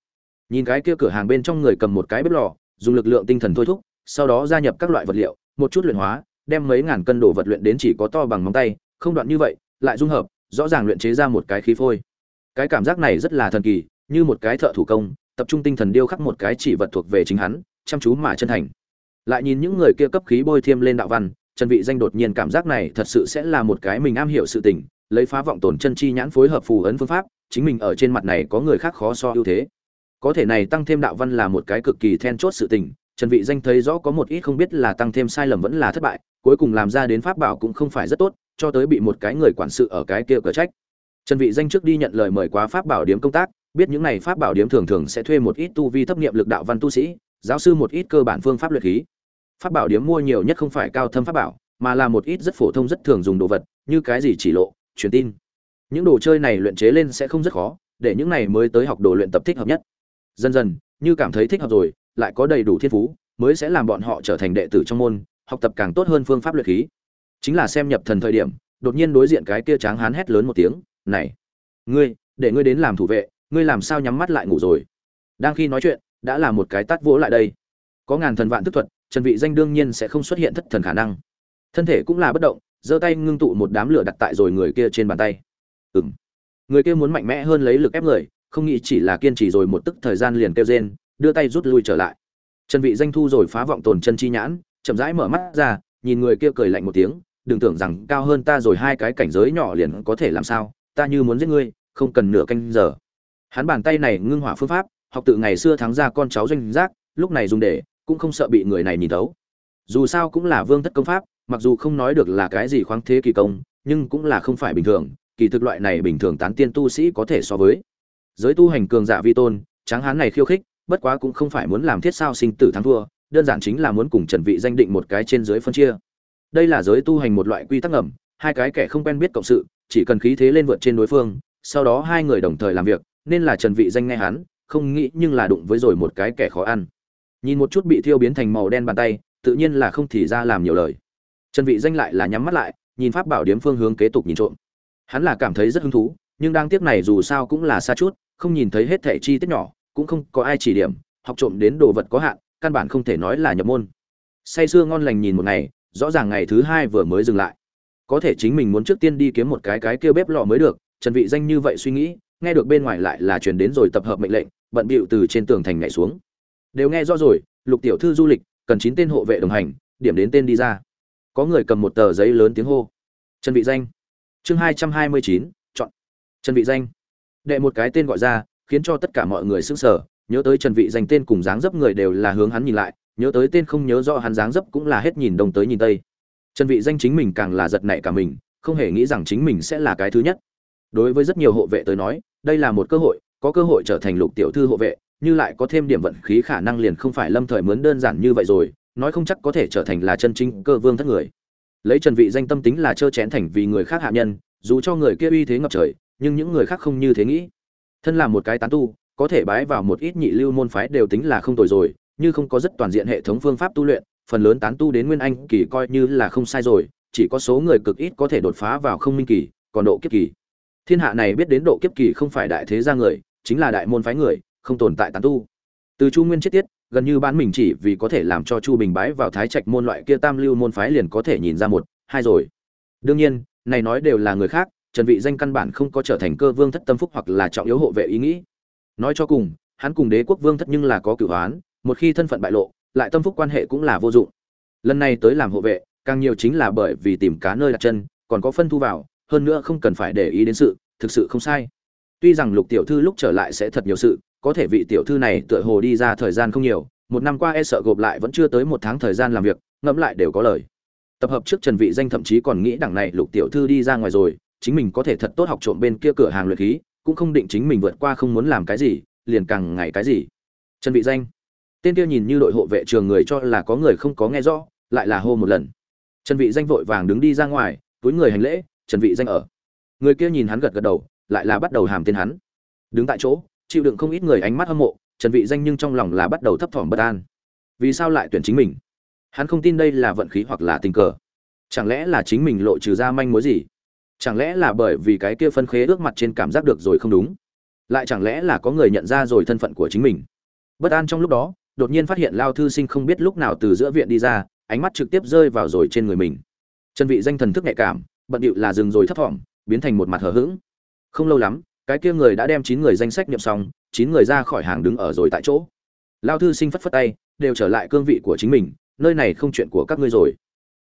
Nhìn cái kia cửa hàng bên trong người cầm một cái bếp lò, dùng lực lượng tinh thần thôi thúc, sau đó gia nhập các loại vật liệu, một chút luyện hóa đem mấy ngàn cân đồ vật luyện đến chỉ có to bằng móng tay, không đoạn như vậy, lại dung hợp, rõ ràng luyện chế ra một cái khí phôi. Cái cảm giác này rất là thần kỳ, như một cái thợ thủ công, tập trung tinh thần điêu khắc một cái chỉ vật thuộc về chính hắn, chăm chú mà chân thành. Lại nhìn những người kia cấp khí bôi thiêm lên đạo văn, trần vị danh đột nhiên cảm giác này thật sự sẽ là một cái mình am hiểu sự tình, lấy phá vọng tổn chân chi nhãn phối hợp phù ấn phương pháp, chính mình ở trên mặt này có người khác khó so ưu thế. Có thể này tăng thêm đạo văn là một cái cực kỳ then chốt sự tình, trần vị danh thấy rõ có một ít không biết là tăng thêm sai lầm vẫn là thất bại cuối cùng làm ra đến pháp bảo cũng không phải rất tốt, cho tới bị một cái người quản sự ở cái kia cờ trách. Trần vị danh trước đi nhận lời mời quá pháp bảo điếm công tác, biết những này pháp bảo điếm thường thường sẽ thuê một ít tu vi thấp nghiệm lực đạo văn tu sĩ, giáo sư một ít cơ bản phương pháp luyện khí. Pháp bảo điếm mua nhiều nhất không phải cao thâm pháp bảo, mà là một ít rất phổ thông, rất thường dùng đồ vật, như cái gì chỉ lộ, truyền tin. Những đồ chơi này luyện chế lên sẽ không rất khó, để những này mới tới học đồ luyện tập thích hợp nhất. Dần dần, như cảm thấy thích hợp rồi, lại có đầy đủ thiên phú, mới sẽ làm bọn họ trở thành đệ tử trong môn học tập càng tốt hơn phương pháp luyện khí. Chính là xem nhập thần thời điểm, đột nhiên đối diện cái kia tráng hán hét lớn một tiếng, này, ngươi, để ngươi đến làm thủ vệ, ngươi làm sao nhắm mắt lại ngủ rồi? Đang khi nói chuyện, đã là một cái tát vỗ lại đây. Có ngàn thần vạn thức thuật, trần vị danh đương nhiên sẽ không xuất hiện thất thần khả năng. Thân thể cũng là bất động, giơ tay ngưng tụ một đám lửa đặt tại rồi người kia trên bàn tay. Ừm. Người kia muốn mạnh mẽ hơn lấy lực ép người, không nghĩ chỉ là kiên trì rồi một tức thời gian liền kêu rên, đưa tay rút lui trở lại. Trần vị danh thu rồi phá vọng tồn chân chi nhãn chậm rãi mở mắt ra, nhìn người kia cười lạnh một tiếng, đừng tưởng rằng cao hơn ta rồi hai cái cảnh giới nhỏ liền có thể làm sao, ta như muốn giết ngươi, không cần nửa canh giờ. Hắn bàn tay này ngưng hỏa phương pháp, học từ ngày xưa thắng ra con cháu doanh giác lúc này dùng để, cũng không sợ bị người này nhìn thấu. Dù sao cũng là vương thất công pháp, mặc dù không nói được là cái gì khoáng thế kỳ công, nhưng cũng là không phải bình thường, kỳ thực loại này bình thường tán tiên tu sĩ có thể so với. Giới tu hành cường giả vi tôn, tráng hán này khiêu khích, bất quá cũng không phải muốn làm thiết sao sinh tử thắng thua đơn giản chính là muốn cùng trần vị danh định một cái trên dưới phân chia. Đây là giới tu hành một loại quy tắc ngầm, hai cái kẻ không quen biết cộng sự, chỉ cần khí thế lên vượt trên đối phương, sau đó hai người đồng thời làm việc, nên là trần vị danh nghe hắn, không nghĩ nhưng là đụng với rồi một cái kẻ khó ăn. Nhìn một chút bị thiêu biến thành màu đen bàn tay, tự nhiên là không thì ra làm nhiều lời. Trần vị danh lại là nhắm mắt lại, nhìn pháp bảo điếm phương hướng kế tục nhìn trộm. Hắn là cảm thấy rất hứng thú, nhưng đang tiếc này dù sao cũng là xa chút, không nhìn thấy hết thảy chi tiết nhỏ, cũng không có ai chỉ điểm, học trộm đến đồ vật có hạn căn bản không thể nói là nhập môn. Say sưa ngon lành nhìn một ngày, rõ ràng ngày thứ hai vừa mới dừng lại. Có thể chính mình muốn trước tiên đi kiếm một cái cái kia bếp lò mới được, trần vị danh như vậy suy nghĩ, nghe được bên ngoài lại là truyền đến rồi tập hợp mệnh lệnh, bận bịu từ trên tường thành nhảy xuống. Đều nghe rõ rồi, lục tiểu thư du lịch, cần chín tên hộ vệ đồng hành, điểm đến tên đi ra. Có người cầm một tờ giấy lớn tiếng hô. Trần vị danh. Chương hai trăm hai mươi chín, chọn. Trần vị danh. Đệ một cái tên gọi ra, khiến cho tất cả mọi người sững sờ nhớ tới trần vị danh tên cùng dáng dấp người đều là hướng hắn nhìn lại, nhớ tới tên không nhớ rõ hắn dáng dấp cũng là hết nhìn đông tới nhìn tây. Trần vị danh chính mình càng là giật nảy cả mình, không hề nghĩ rằng chính mình sẽ là cái thứ nhất. Đối với rất nhiều hộ vệ tới nói, đây là một cơ hội, có cơ hội trở thành lục tiểu thư hộ vệ, như lại có thêm điểm vận khí khả năng liền không phải lâm thời mướn đơn giản như vậy rồi, nói không chắc có thể trở thành là chân chính cơ vương thất người. Lấy trần vị danh tâm tính là chơ chén thành vì người khác hạ nhân, dù cho người kia uy thế ngập trời, nhưng những người khác không như thế nghĩ. Thân là một cái tán tu có thể bái vào một ít nhị lưu môn phái đều tính là không tồi rồi, như không có rất toàn diện hệ thống phương pháp tu luyện, phần lớn tán tu đến nguyên anh kỳ coi như là không sai rồi, chỉ có số người cực ít có thể đột phá vào không minh kỳ, còn độ kiếp kỳ. Thiên hạ này biết đến độ kiếp kỳ không phải đại thế gia người, chính là đại môn phái người, không tồn tại tán tu. Từ chu nguyên chết tiết, gần như bán mình chỉ vì có thể làm cho chu bình bái vào thái trạch môn loại kia tam lưu môn phái liền có thể nhìn ra một, hai rồi. Đương nhiên, này nói đều là người khác, trần vị danh căn bản không có trở thành cơ vương thất tâm phúc hoặc là trọng yếu hộ vệ ý nghĩ nói cho cùng, hắn cùng đế quốc vương thất nhưng là có cửu hoán một khi thân phận bại lộ, lại tâm phúc quan hệ cũng là vô dụng. Lần này tới làm hộ vệ, càng nhiều chính là bởi vì tìm cá nơi đặt chân, còn có phân thu vào, hơn nữa không cần phải để ý đến sự, thực sự không sai. Tuy rằng lục tiểu thư lúc trở lại sẽ thật nhiều sự, có thể vị tiểu thư này tựa hồ đi ra thời gian không nhiều, một năm qua e sợ gộp lại vẫn chưa tới một tháng thời gian làm việc, ngẫm lại đều có lời. Tập hợp trước trần vị danh thậm chí còn nghĩ đằng này lục tiểu thư đi ra ngoài rồi, chính mình có thể thật tốt học trộm bên kia cửa hàng luyện khí cũng không định chính mình vượt qua không muốn làm cái gì, liền càng ngày cái gì. Trần vị danh. Tên kia nhìn như đội hộ vệ trường người cho là có người không có nghe rõ, lại là hô một lần. Trần vị danh vội vàng đứng đi ra ngoài, túi người hành lễ, trần vị danh ở. Người kia nhìn hắn gật gật đầu, lại là bắt đầu hàm tên hắn. Đứng tại chỗ, chịu đựng không ít người ánh mắt hâm mộ, trần vị danh nhưng trong lòng là bắt đầu thấp thỏm bất an. Vì sao lại tuyển chính mình? Hắn không tin đây là vận khí hoặc là tình cờ. Chẳng lẽ là chính mình lộ trừ ra manh mối gì? Chẳng lẽ là bởi vì cái kia phân khế ước mặt trên cảm giác được rồi không đúng? Lại chẳng lẽ là có người nhận ra rồi thân phận của chính mình? Bất an trong lúc đó, đột nhiên phát hiện lao thư sinh không biết lúc nào từ giữa viện đi ra, ánh mắt trực tiếp rơi vào rồi trên người mình. Chân vị danh thần thức nhạy cảm, bận điệu là dừng rồi thấp thỏm, biến thành một mặt hờ hững. Không lâu lắm, cái kia người đã đem chín người danh sách nhậm xong, chín người ra khỏi hàng đứng ở rồi tại chỗ. Lao thư sinh phất phất tay, đều trở lại cương vị của chính mình, nơi này không chuyện của các ngươi rồi.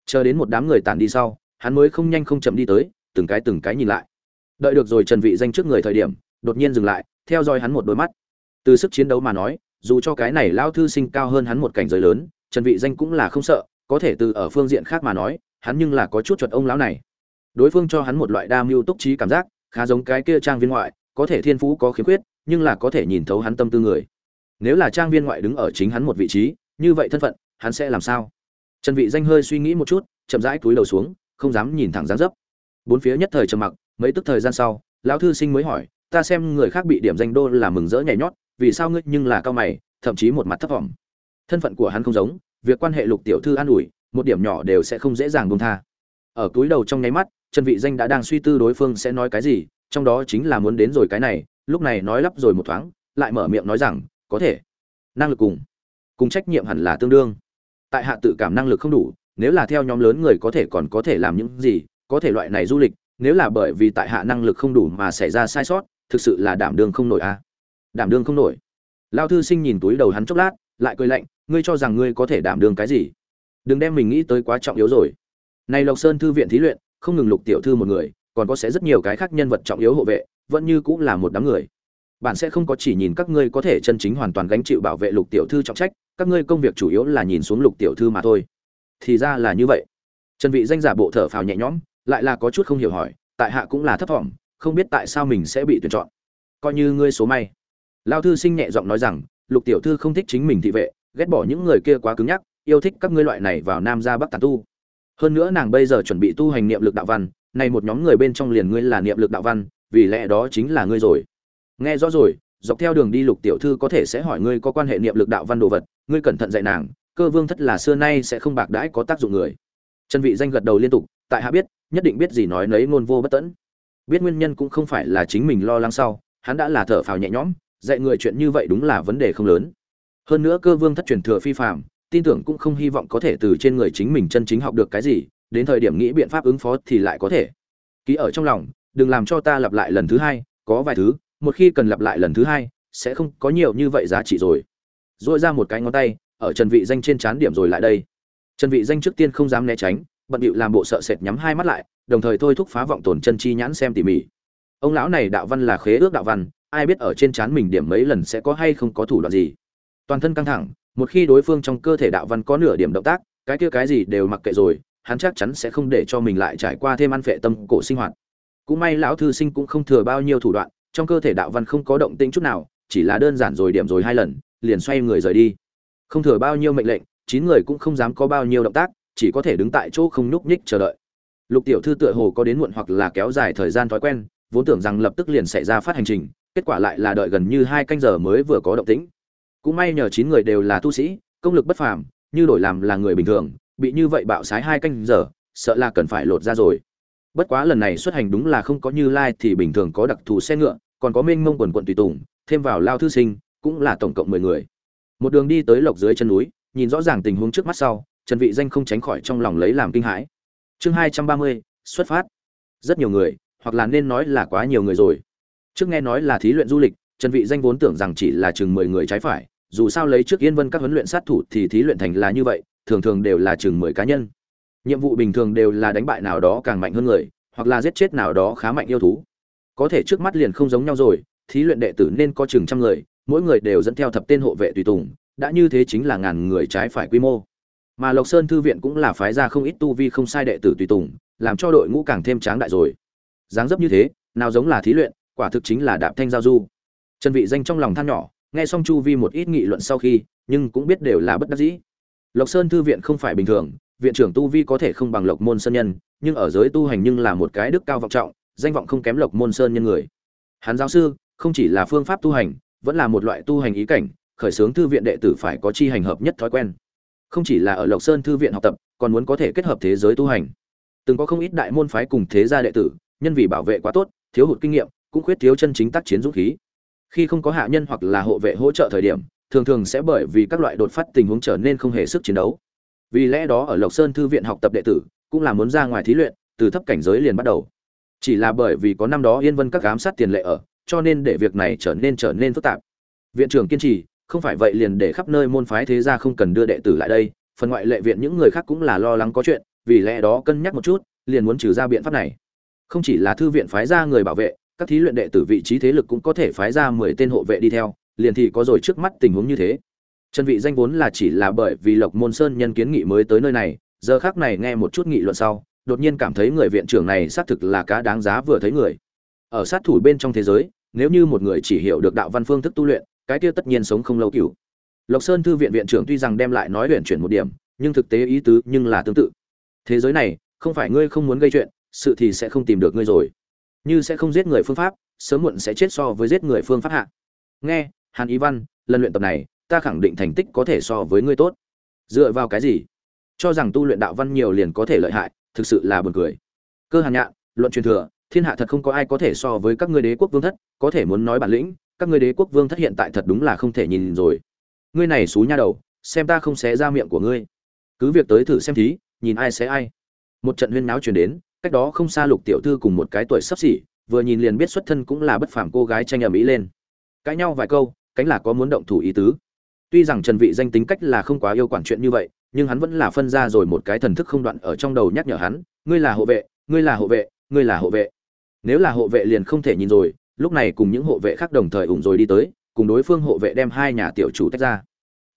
Chờ đến một đám người tản đi sau, hắn mới không nhanh không chậm đi tới từng cái từng cái nhìn lại. Đợi được rồi trần vị danh trước người thời điểm, đột nhiên dừng lại, theo dõi hắn một đôi mắt. Từ sức chiến đấu mà nói, dù cho cái này lao thư sinh cao hơn hắn một cảnh giới lớn, trần vị danh cũng là không sợ, có thể từ ở phương diện khác mà nói, hắn nhưng là có chút chuột ông lão này. Đối phương cho hắn một loại đa mưu túc trí cảm giác, khá giống cái kia trang viên ngoại, có thể thiên phú, có khiếm khuyết, nhưng là có thể nhìn thấu hắn tâm tư người. Nếu là trang viên ngoại đứng ở chính hắn một vị trí, như vậy thân phận, hắn sẽ làm sao? Trần vị danh hơi suy nghĩ một chút, chậm rãi cúi đầu xuống, không dám nhìn thẳng dáng dấp bốn phía nhất thời trầm mặc, mấy tức thời gian sau, lão thư sinh mới hỏi, ta xem người khác bị điểm danh đô là mừng rỡ nhảy nhót, vì sao ngươi nhưng là cao mày, thậm chí một mặt thấp vọng? Thân phận của hắn không giống, việc quan hệ lục tiểu thư an ủi, một điểm nhỏ đều sẽ không dễ dàng buông tha. Ở túi đầu trong nháy mắt, trần vị danh đã đang suy tư đối phương sẽ nói cái gì, trong đó chính là muốn đến rồi cái này, lúc này nói lắp rồi một thoáng, lại mở miệng nói rằng, có thể, năng lực cùng cùng trách nhiệm hẳn là tương đương. Tại hạ tự cảm năng lực không đủ, nếu là theo nhóm lớn người có thể còn có thể làm những gì có thể loại này du lịch, nếu là bởi vì tại hạ năng lực không đủ mà xảy ra sai sót, thực sự là đảm đương không nổi a à? đảm đương không nổi. Lao thư sinh nhìn túi đầu hắn chốc lát, lại cười lạnh, ngươi cho rằng ngươi có thể đảm đương cái gì? Đừng đem mình nghĩ tới quá trọng yếu rồi. Này lộc sơn thư viện thí luyện, không ngừng lục tiểu thư một người, còn có sẽ rất nhiều cái khác nhân vật trọng yếu hộ vệ, vẫn như cũng là một đám người. Bạn sẽ không có chỉ nhìn các ngươi có thể chân chính hoàn toàn gánh chịu bảo vệ lục tiểu thư trọng trách, các ngươi công việc chủ yếu là nhìn xuống lục tiểu thư mà thôi. Thì ra là như vậy. Trần vị danh giả bộ thở phào nhẹ nhõm lại là có chút không hiểu hỏi, tại hạ cũng là thấp thỏm không biết tại sao mình sẽ bị tuyển chọn. Coi như ngươi số may. Lao thư sinh nhẹ giọng nói rằng, lục tiểu thư không thích chính mình thị vệ, ghét bỏ những người kia quá cứng nhắc, yêu thích các ngươi loại này vào nam ra bắc tàn tu. Hơn nữa nàng bây giờ chuẩn bị tu hành niệm lực đạo văn, này một nhóm người bên trong liền ngươi là niệm lực đạo văn, vì lẽ đó chính là ngươi rồi. Nghe rõ rồi, dọc theo đường đi lục tiểu thư có thể sẽ hỏi ngươi có quan hệ niệm lực đạo văn đồ vật, ngươi cẩn thận dạy nàng, cơ vương thất là xưa nay sẽ không bạc đãi có tác dụng người. Trần vị danh gật đầu liên tục tại hạ biết, nhất định biết gì nói nấy ngôn vô bất tận biết nguyên nhân cũng không phải là chính mình lo lắng sau, hắn đã là thở phào nhẹ nhõm, dạy người chuyện như vậy đúng là vấn đề không lớn. Hơn nữa cơ vương thất truyền thừa phi phàm, tin tưởng cũng không hy vọng có thể từ trên người chính mình chân chính học được cái gì, đến thời điểm nghĩ biện pháp ứng phó thì lại có thể. Ký ở trong lòng, đừng làm cho ta lặp lại lần thứ hai, có vài thứ, một khi cần lặp lại lần thứ hai, sẽ không có nhiều như vậy giá trị rồi. Dội ra một cái ngón tay, ở trần vị danh trên chán điểm rồi lại đây. Trần vị danh trước tiên không dám né tránh bận bịu làm bộ sợ sệt nhắm hai mắt lại, đồng thời thôi thúc phá vọng tổn chân chi nhãn xem tỉ mỉ. Ông lão này đạo văn là khế ước đạo văn, ai biết ở trên chán mình điểm mấy lần sẽ có hay không có thủ đoạn gì. Toàn thân căng thẳng, một khi đối phương trong cơ thể đạo văn có nửa điểm động tác, cái kia cái gì đều mặc kệ rồi, hắn chắc chắn sẽ không để cho mình lại trải qua thêm ăn phệ tâm cổ sinh hoạt. Cũng may lão thư sinh cũng không thừa bao nhiêu thủ đoạn, trong cơ thể đạo văn không có động tĩnh chút nào, chỉ là đơn giản rồi điểm rồi hai lần, liền xoay người rời đi. Không thừa bao nhiêu mệnh lệnh, chín người cũng không dám có bao nhiêu động tác chỉ có thể đứng tại chỗ không nhúc nhích chờ đợi. Lục tiểu thư tựa hồ có đến muộn hoặc là kéo dài thời gian thói quen, vốn tưởng rằng lập tức liền xảy ra phát hành trình, kết quả lại là đợi gần như hai canh giờ mới vừa có động tĩnh. Cũng may nhờ chín người đều là tu sĩ, công lực bất phàm, như đổi làm là người bình thường, bị như vậy bạo sái hai canh giờ, sợ là cần phải lột ra rồi. Bất quá lần này xuất hành đúng là không có như lai thì bình thường có đặc thù xe ngựa, còn có mênh mông quần quận tùy tùng, thêm vào lao thư sinh, cũng là tổng cộng mười người. Một đường đi tới lộc dưới chân núi, nhìn rõ ràng tình huống trước mắt sau trần vị danh không tránh khỏi trong lòng lấy làm kinh hãi. Chương hai trăm ba mươi, xuất phát. Rất nhiều người, hoặc là nên nói là quá nhiều người rồi. Trước nghe nói là thí luyện du lịch, trần vị danh vốn tưởng rằng chỉ là chừng mười người trái phải, dù sao lấy trước yên vân các huấn luyện sát thủ thì thí luyện thành là như vậy, thường thường đều là chừng mười cá nhân. Nhiệm vụ bình thường đều là đánh bại nào đó càng mạnh hơn người, hoặc là giết chết nào đó khá mạnh yêu thú. Có thể trước mắt liền không giống nhau rồi, thí luyện đệ tử nên có chừng trăm người, mỗi người đều dẫn theo thập tên hộ vệ tùy tùng, đã như thế chính là ngàn người trái phải quy mô mà lộc sơn thư viện cũng là phái ra không ít tu vi không sai đệ tử tùy tùng, làm cho đội ngũ càng thêm tráng đại rồi. Dáng dấp như thế, nào giống là thí luyện, quả thực chính là đạp thanh giao du. Trần vị danh trong lòng than nhỏ, nghe xong chu vi một ít nghị luận sau khi, nhưng cũng biết đều là bất đắc dĩ. Lộc sơn thư viện không phải bình thường, viện trưởng tu vi có thể không bằng lộc môn sơn nhân, nhưng ở giới tu hành nhưng là một cái đức cao vọng trọng, danh vọng không kém lộc môn sơn nhân người. Hắn giáo sư, không chỉ là phương pháp tu hành, vẫn là một loại tu hành ý cảnh, khởi xướng thư viện đệ tử phải có chi hành hợp nhất thói quen không chỉ là ở lộc sơn thư viện học tập, còn muốn có thể kết hợp thế giới tu hành. Từng có không ít đại môn phái cùng thế gia đệ tử, nhân vì bảo vệ quá tốt, thiếu hụt kinh nghiệm, cũng khuyết thiếu chân chính tác chiến dũng khí. Khi không có hạ nhân hoặc là hộ vệ hỗ trợ thời điểm, thường thường sẽ bởi vì các loại đột phát tình huống trở nên không hề sức chiến đấu. Vì lẽ đó ở lộc sơn thư viện học tập đệ tử, cũng là muốn ra ngoài thí luyện, từ thấp cảnh giới liền bắt đầu. Chỉ là bởi vì có năm đó yên vân các giám sát tiền lệ ở, cho nên để việc này trở nên trở nên phức tạp. Viện trưởng kiên trì không phải vậy liền để khắp nơi môn phái thế gia không cần đưa đệ tử lại đây, phần ngoại lệ viện những người khác cũng là lo lắng có chuyện, vì lẽ đó cân nhắc một chút, liền muốn trừ ra biện pháp này. Không chỉ là thư viện phái ra người bảo vệ, các thí luyện đệ tử vị trí thế lực cũng có thể phái ra mười tên hộ vệ đi theo, liền thì có rồi trước mắt tình huống như thế. Chân vị danh vốn là chỉ là bởi vì lộc môn sơn nhân kiến nghị mới tới nơi này, giờ khắc này nghe một chút nghị luận sau, đột nhiên cảm thấy người viện trưởng này xác thực là cá đáng giá vừa thấy người. Ở sát thủ bên trong thế giới, nếu như một người chỉ hiểu được đạo văn phương thức tu luyện cái kia tất nhiên sống không lâu cửu. Lộc sơn thư viện viện trưởng tuy rằng đem lại nói luyện chuyển một điểm, nhưng thực tế ý tứ nhưng là tương tự. Thế giới này, không phải ngươi không muốn gây chuyện, sự thì sẽ không tìm được ngươi rồi. Như sẽ không giết người phương pháp, sớm muộn sẽ chết so với giết người phương pháp hạ. Nghe, hàn ý văn lần luyện tập này, ta khẳng định thành tích có thể so với ngươi tốt. Dựa vào cái gì? Cho rằng tu luyện đạo văn nhiều liền có thể lợi hại, thực sự là buồn cười. Cơ hàn nhạn, luận truyền thừa, thiên hạ thật không có ai có thể so với các ngươi đế quốc vương thất, có thể muốn nói bản lĩnh các ngươi đế quốc vương thất hiện tại thật đúng là không thể nhìn rồi. Ngươi này xú nha đầu, xem ta không xé ra miệng của ngươi. Cứ việc tới thử xem thí, nhìn ai sẽ ai. Một trận huyên náo truyền đến, cách đó không xa lục tiểu thư cùng một cái tuổi sắp xỉ, vừa nhìn liền biết xuất thân cũng là bất phàm cô gái tranh ầm ĩ lên. Cãi nhau vài câu, cánh là có muốn động thủ ý tứ. Tuy rằng trần vị danh tính cách là không quá yêu quản chuyện như vậy, nhưng hắn vẫn là phân ra rồi một cái thần thức không đoạn ở trong đầu nhắc nhở hắn, ngươi là hộ vệ, ngươi là hộ vệ, ngươi là hộ vệ. Nếu là hộ vệ liền không thể nhìn rồi lúc này cùng những hộ vệ khác đồng thời ủng rồi đi tới, cùng đối phương hộ vệ đem hai nhà tiểu chủ tách ra.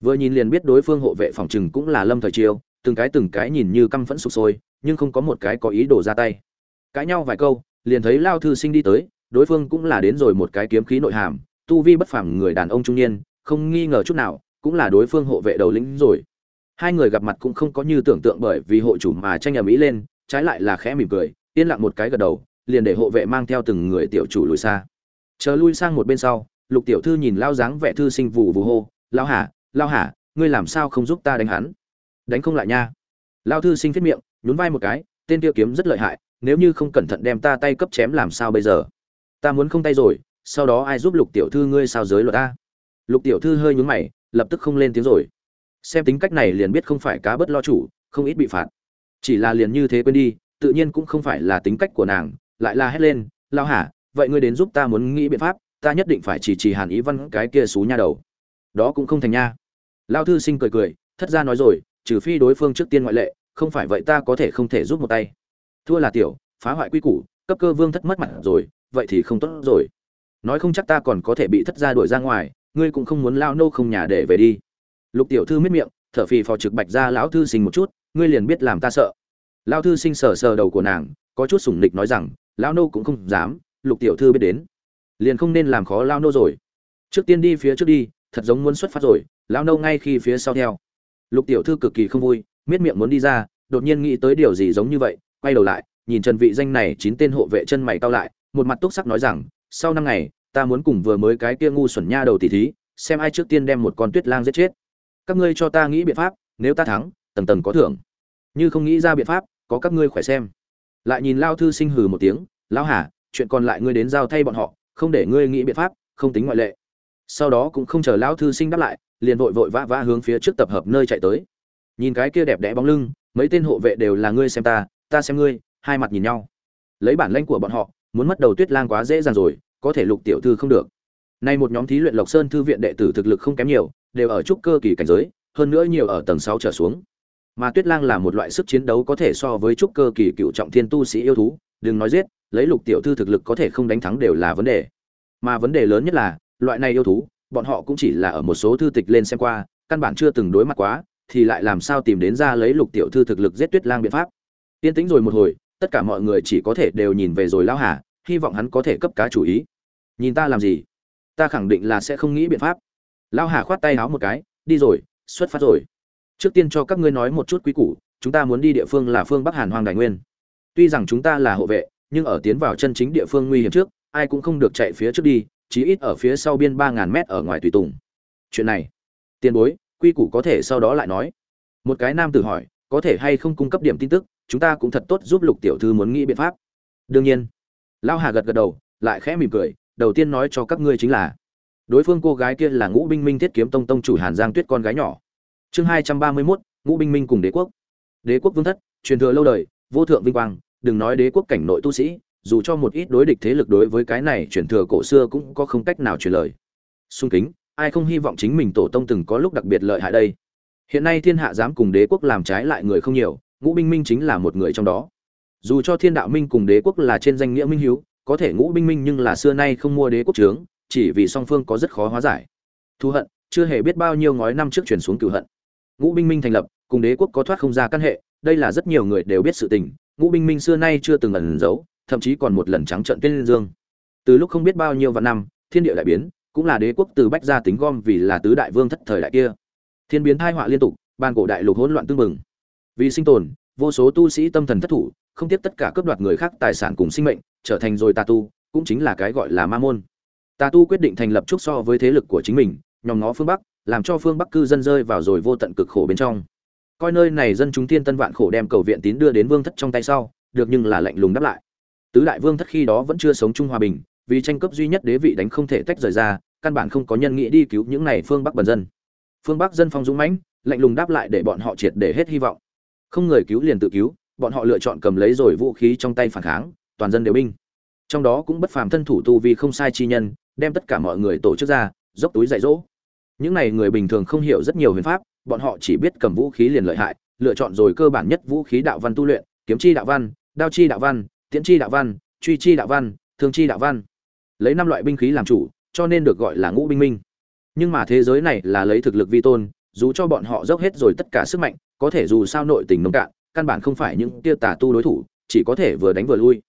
Vừa nhìn liền biết đối phương hộ vệ phòng trừng cũng là lâm thời chiêu, từng cái từng cái nhìn như căm phẫn sụp sôi, nhưng không có một cái có ý đồ ra tay. Cãi nhau vài câu, liền thấy lao thư sinh đi tới, đối phương cũng là đến rồi một cái kiếm khí nội hàm, tu vi bất phẳng người đàn ông trung niên, không nghi ngờ chút nào, cũng là đối phương hộ vệ đầu lĩnh rồi. Hai người gặp mặt cũng không có như tưởng tượng bởi vì hộ chủ mà tranh ầm ĩ lên, trái lại là khẽ mỉm cười, yên lặng một cái gật đầu liền để hộ vệ mang theo từng người tiểu chủ lùi xa. Chờ lui sang một bên sau, lục tiểu thư nhìn lao dáng vẻ thư sinh vù vù hô lao hả lao hả ngươi làm sao không giúp ta đánh hắn? Đánh không lại nha. Lao thư sinh phết miệng, nhún vai một cái, tên tiêu kiếm rất lợi hại, nếu như không cẩn thận đem ta tay cấp chém làm sao bây giờ? Ta muốn không tay rồi, sau đó ai giúp lục tiểu thư ngươi sao giới luật ta? Lục tiểu thư hơi nhún mày, lập tức không lên tiếng rồi. Xem tính cách này liền biết không phải cá bất lo chủ, không ít bị phạt. Chỉ là liền như thế quên đi, tự nhiên cũng không phải là tính cách của nàng lại la hét lên lao hả vậy ngươi đến giúp ta muốn nghĩ biện pháp, ta nhất định phải chỉ chỉ hàn ý văn cái kia xú nha đầu. Đó cũng không thành nha. Lao thư sinh cười cười, thất ra nói rồi, trừ phi đối phương trước tiên ngoại lệ, không phải vậy ta có thể không thể giúp một tay. Thua là tiểu, phá hoại quy củ, cấp cơ vương thất mất mặt rồi, vậy thì không tốt rồi. Nói không chắc ta còn có thể bị thất gia đuổi ra ngoài, ngươi cũng không muốn lao nô không nhà để về đi. Lục tiểu thư miết miệng, thở phì phò trực bạch ra lão thư sinh một chút, ngươi liền biết làm ta sợ. Lao thư sinh sờ sờ đầu của nàng, có chút sủng nịch nói rằng lão nô cũng không dám, lục tiểu thư biết đến. Liền không nên làm khó lao nô rồi. Trước tiên đi phía trước đi, thật giống muốn xuất phát rồi lao nô ngay khi phía sau theo. Lục tiểu thư cực kỳ không vui, miết miệng muốn đi ra, đột nhiên nghĩ tới điều gì giống như vậy, quay đầu lại, nhìn trần vị danh này chín tên hộ vệ chân mày cao lại, một mặt túc sắc nói rằng, sau năm ngày, ta muốn cùng vừa mới cái kia ngu xuẩn nha đầu tỷ thí, xem ai trước tiên đem một con tuyết lang giết chết. Các ngươi cho ta nghĩ biện pháp, nếu ta thắng, tầng tầng có thưởng. Như không nghĩ ra biện pháp, có các ngươi khỏe xem lại nhìn lao thư sinh hừ một tiếng, lão hà, chuyện còn lại ngươi đến giao thay bọn họ, không để ngươi nghĩ biện pháp, không tính ngoại lệ. Sau đó cũng không chờ lão thư sinh đáp lại, liền vội vội vã vã hướng phía trước tập hợp nơi chạy tới. Nhìn cái kia đẹp đẽ bóng lưng, mấy tên hộ vệ đều là ngươi xem ta ta xem ngươi, hai mặt nhìn nhau. Lấy bản lãnh của bọn họ, muốn mất đầu tuyết lang quá dễ dàng rồi, có thể lục tiểu thư không được. Nay một nhóm thí luyện lộc sơn thư viện đệ tử thực lực không kém nhiều, đều ở trúc cơ kỳ cảnh giới, hơn nữa nhiều ở tầng sáu trở xuống mà tuyết lang là một loại sức chiến đấu có thể so với trúc cơ kỳ cựu trọng thiên tu sĩ yêu thú, đừng nói giết, lấy lục tiểu thư thực lực có thể không đánh thắng đều là vấn đề. Mà vấn đề lớn nhất là, loại này yêu thú, bọn họ cũng chỉ là ở một số thư tịch lên xem qua, căn bản chưa từng đối mặt quá, thì lại làm sao tìm đến ra lấy lục tiểu thư thực lực giết tuyết lang biện pháp. Tiên tĩnh rồi một hồi, tất cả mọi người chỉ có thể đều nhìn về rồi lão hà, hy vọng hắn có thể cấp cá chủ ý. Nhìn ta làm gì? Ta khẳng định là sẽ không nghĩ biện pháp. Lão hà khoát tay háo một cái, đi rồi, xuất phát rồi trước tiên cho các ngươi nói một chút quý củ, chúng ta muốn đi địa phương là phương bắc hàn hoang đại nguyên. Tuy rằng chúng ta là hộ vệ, nhưng ở tiến vào chân chính địa phương nguy hiểm trước, ai cũng không được chạy phía trước đi, chí ít ở phía sau biên ba ngàn mét ở ngoài tùy tùng. Chuyện này, tiền bối, quy củ có thể sau đó lại nói. Một cái nam tử hỏi, có thể hay không cung cấp điểm tin tức, chúng ta cũng thật tốt giúp lục tiểu thư muốn nghĩ biện pháp. Đương nhiên lao hà gật gật đầu, lại khẽ mỉm cười, đầu tiên nói cho các ngươi chính là, đối phương cô gái kia là ngũ binh minh thiết kiếm tông tông chủ hàn giang tuyết con gái nhỏ chương hai trăm ba mươi mốt, ngũ binh minh cùng đế quốc. Đế quốc vương thất, truyền thừa lâu đời, vô thượng vinh quang, đừng nói đế quốc cảnh nội tu sĩ, dù cho một ít đối địch thế lực đối với cái này truyền thừa cổ xưa cũng có không cách nào truyền lời. Xung kính, ai không hy vọng chính mình tổ tông từng có lúc đặc biệt lợi hại đây? Hiện nay thiên hạ dám cùng đế quốc làm trái lại người không nhiều, ngũ binh minh chính là một người trong đó. Dù cho thiên đạo minh cùng đế quốc là trên danh nghĩa minh hiếu, có thể ngũ binh minh nhưng là xưa nay không mua đế quốc trướng, chỉ vì song phương có rất khó hóa giải. Thù hận, chưa hề biết bao nhiêu ngói năm trước chuyển xuống cửu hận ngũ binh minh thành lập, cùng đế quốc có thoát không ra căn hệ, đây là rất nhiều người đều biết sự tình, ngũ binh minh xưa nay chưa từng ẩn giấu, thậm chí còn một lần trắng trận tên dương. Từ lúc không biết bao nhiêu vạn năm, thiên địa đại biến, cũng là đế quốc từ bách gia tính gom vì là tứ đại vương thất thời đại kia. Thiên biến thai họa liên tục ban cổ đại lục hỗn loạn tương mừng vì sinh tồn, vô số tu sĩ tâm thần thất thủ, không tiếp tất cả cướp đoạt người khác tài sản cùng sinh mệnh, trở thành rồi tà tu, cũng chính là cái gọi là ma môn. Tà tu quyết định thành lập trúc so với thế lực của chính mình, nhòm ngó phương bắc làm cho phương bắc cư dân rơi vào rồi vô tận cực khổ bên trong. Coi nơi này dân chúng tiên tân vạn khổ đem cầu viện tín đưa đến vương thất trong tay sau, được nhưng là lạnh lùng đáp lại. Tứ đại vương thất khi đó vẫn chưa sống chung hòa bình, vì tranh cướp duy nhất đế vị đánh không thể tách rời ra, căn bản không có nhân nghĩ đi cứu những này phương bắc bần dân. Phương bắc dân phong dũng mãnh, lạnh lùng đáp lại để bọn họ triệt để hết hy vọng. Không người cứu liền tự cứu, bọn họ lựa chọn cầm lấy rồi vũ khí trong tay phản kháng, toàn dân đều binh. Trong đó cũng bất phàm thân thủ tu vì không sai chi nhân, đem tất cả mọi người tổ chức ra, dốc túi dạy dỗ những này người bình thường không hiểu rất nhiều huyền pháp, bọn họ chỉ biết cầm vũ khí liền lợi hại, lựa chọn rồi cơ bản nhất vũ khí đạo văn tu luyện, kiếm chi đạo văn, đao chi đạo văn, tiễn chi đạo văn, truy chi đạo văn, thương chi đạo văn. Lấy năm loại binh khí làm chủ, cho nên được gọi là ngũ binh minh. Nhưng mà thế giới này là lấy thực lực vi tôn, dù cho bọn họ dốc hết rồi tất cả sức mạnh, có thể dù sao nội tình nông cạn, căn bản không phải những tia tà tu đối thủ, chỉ có thể vừa đánh vừa lui.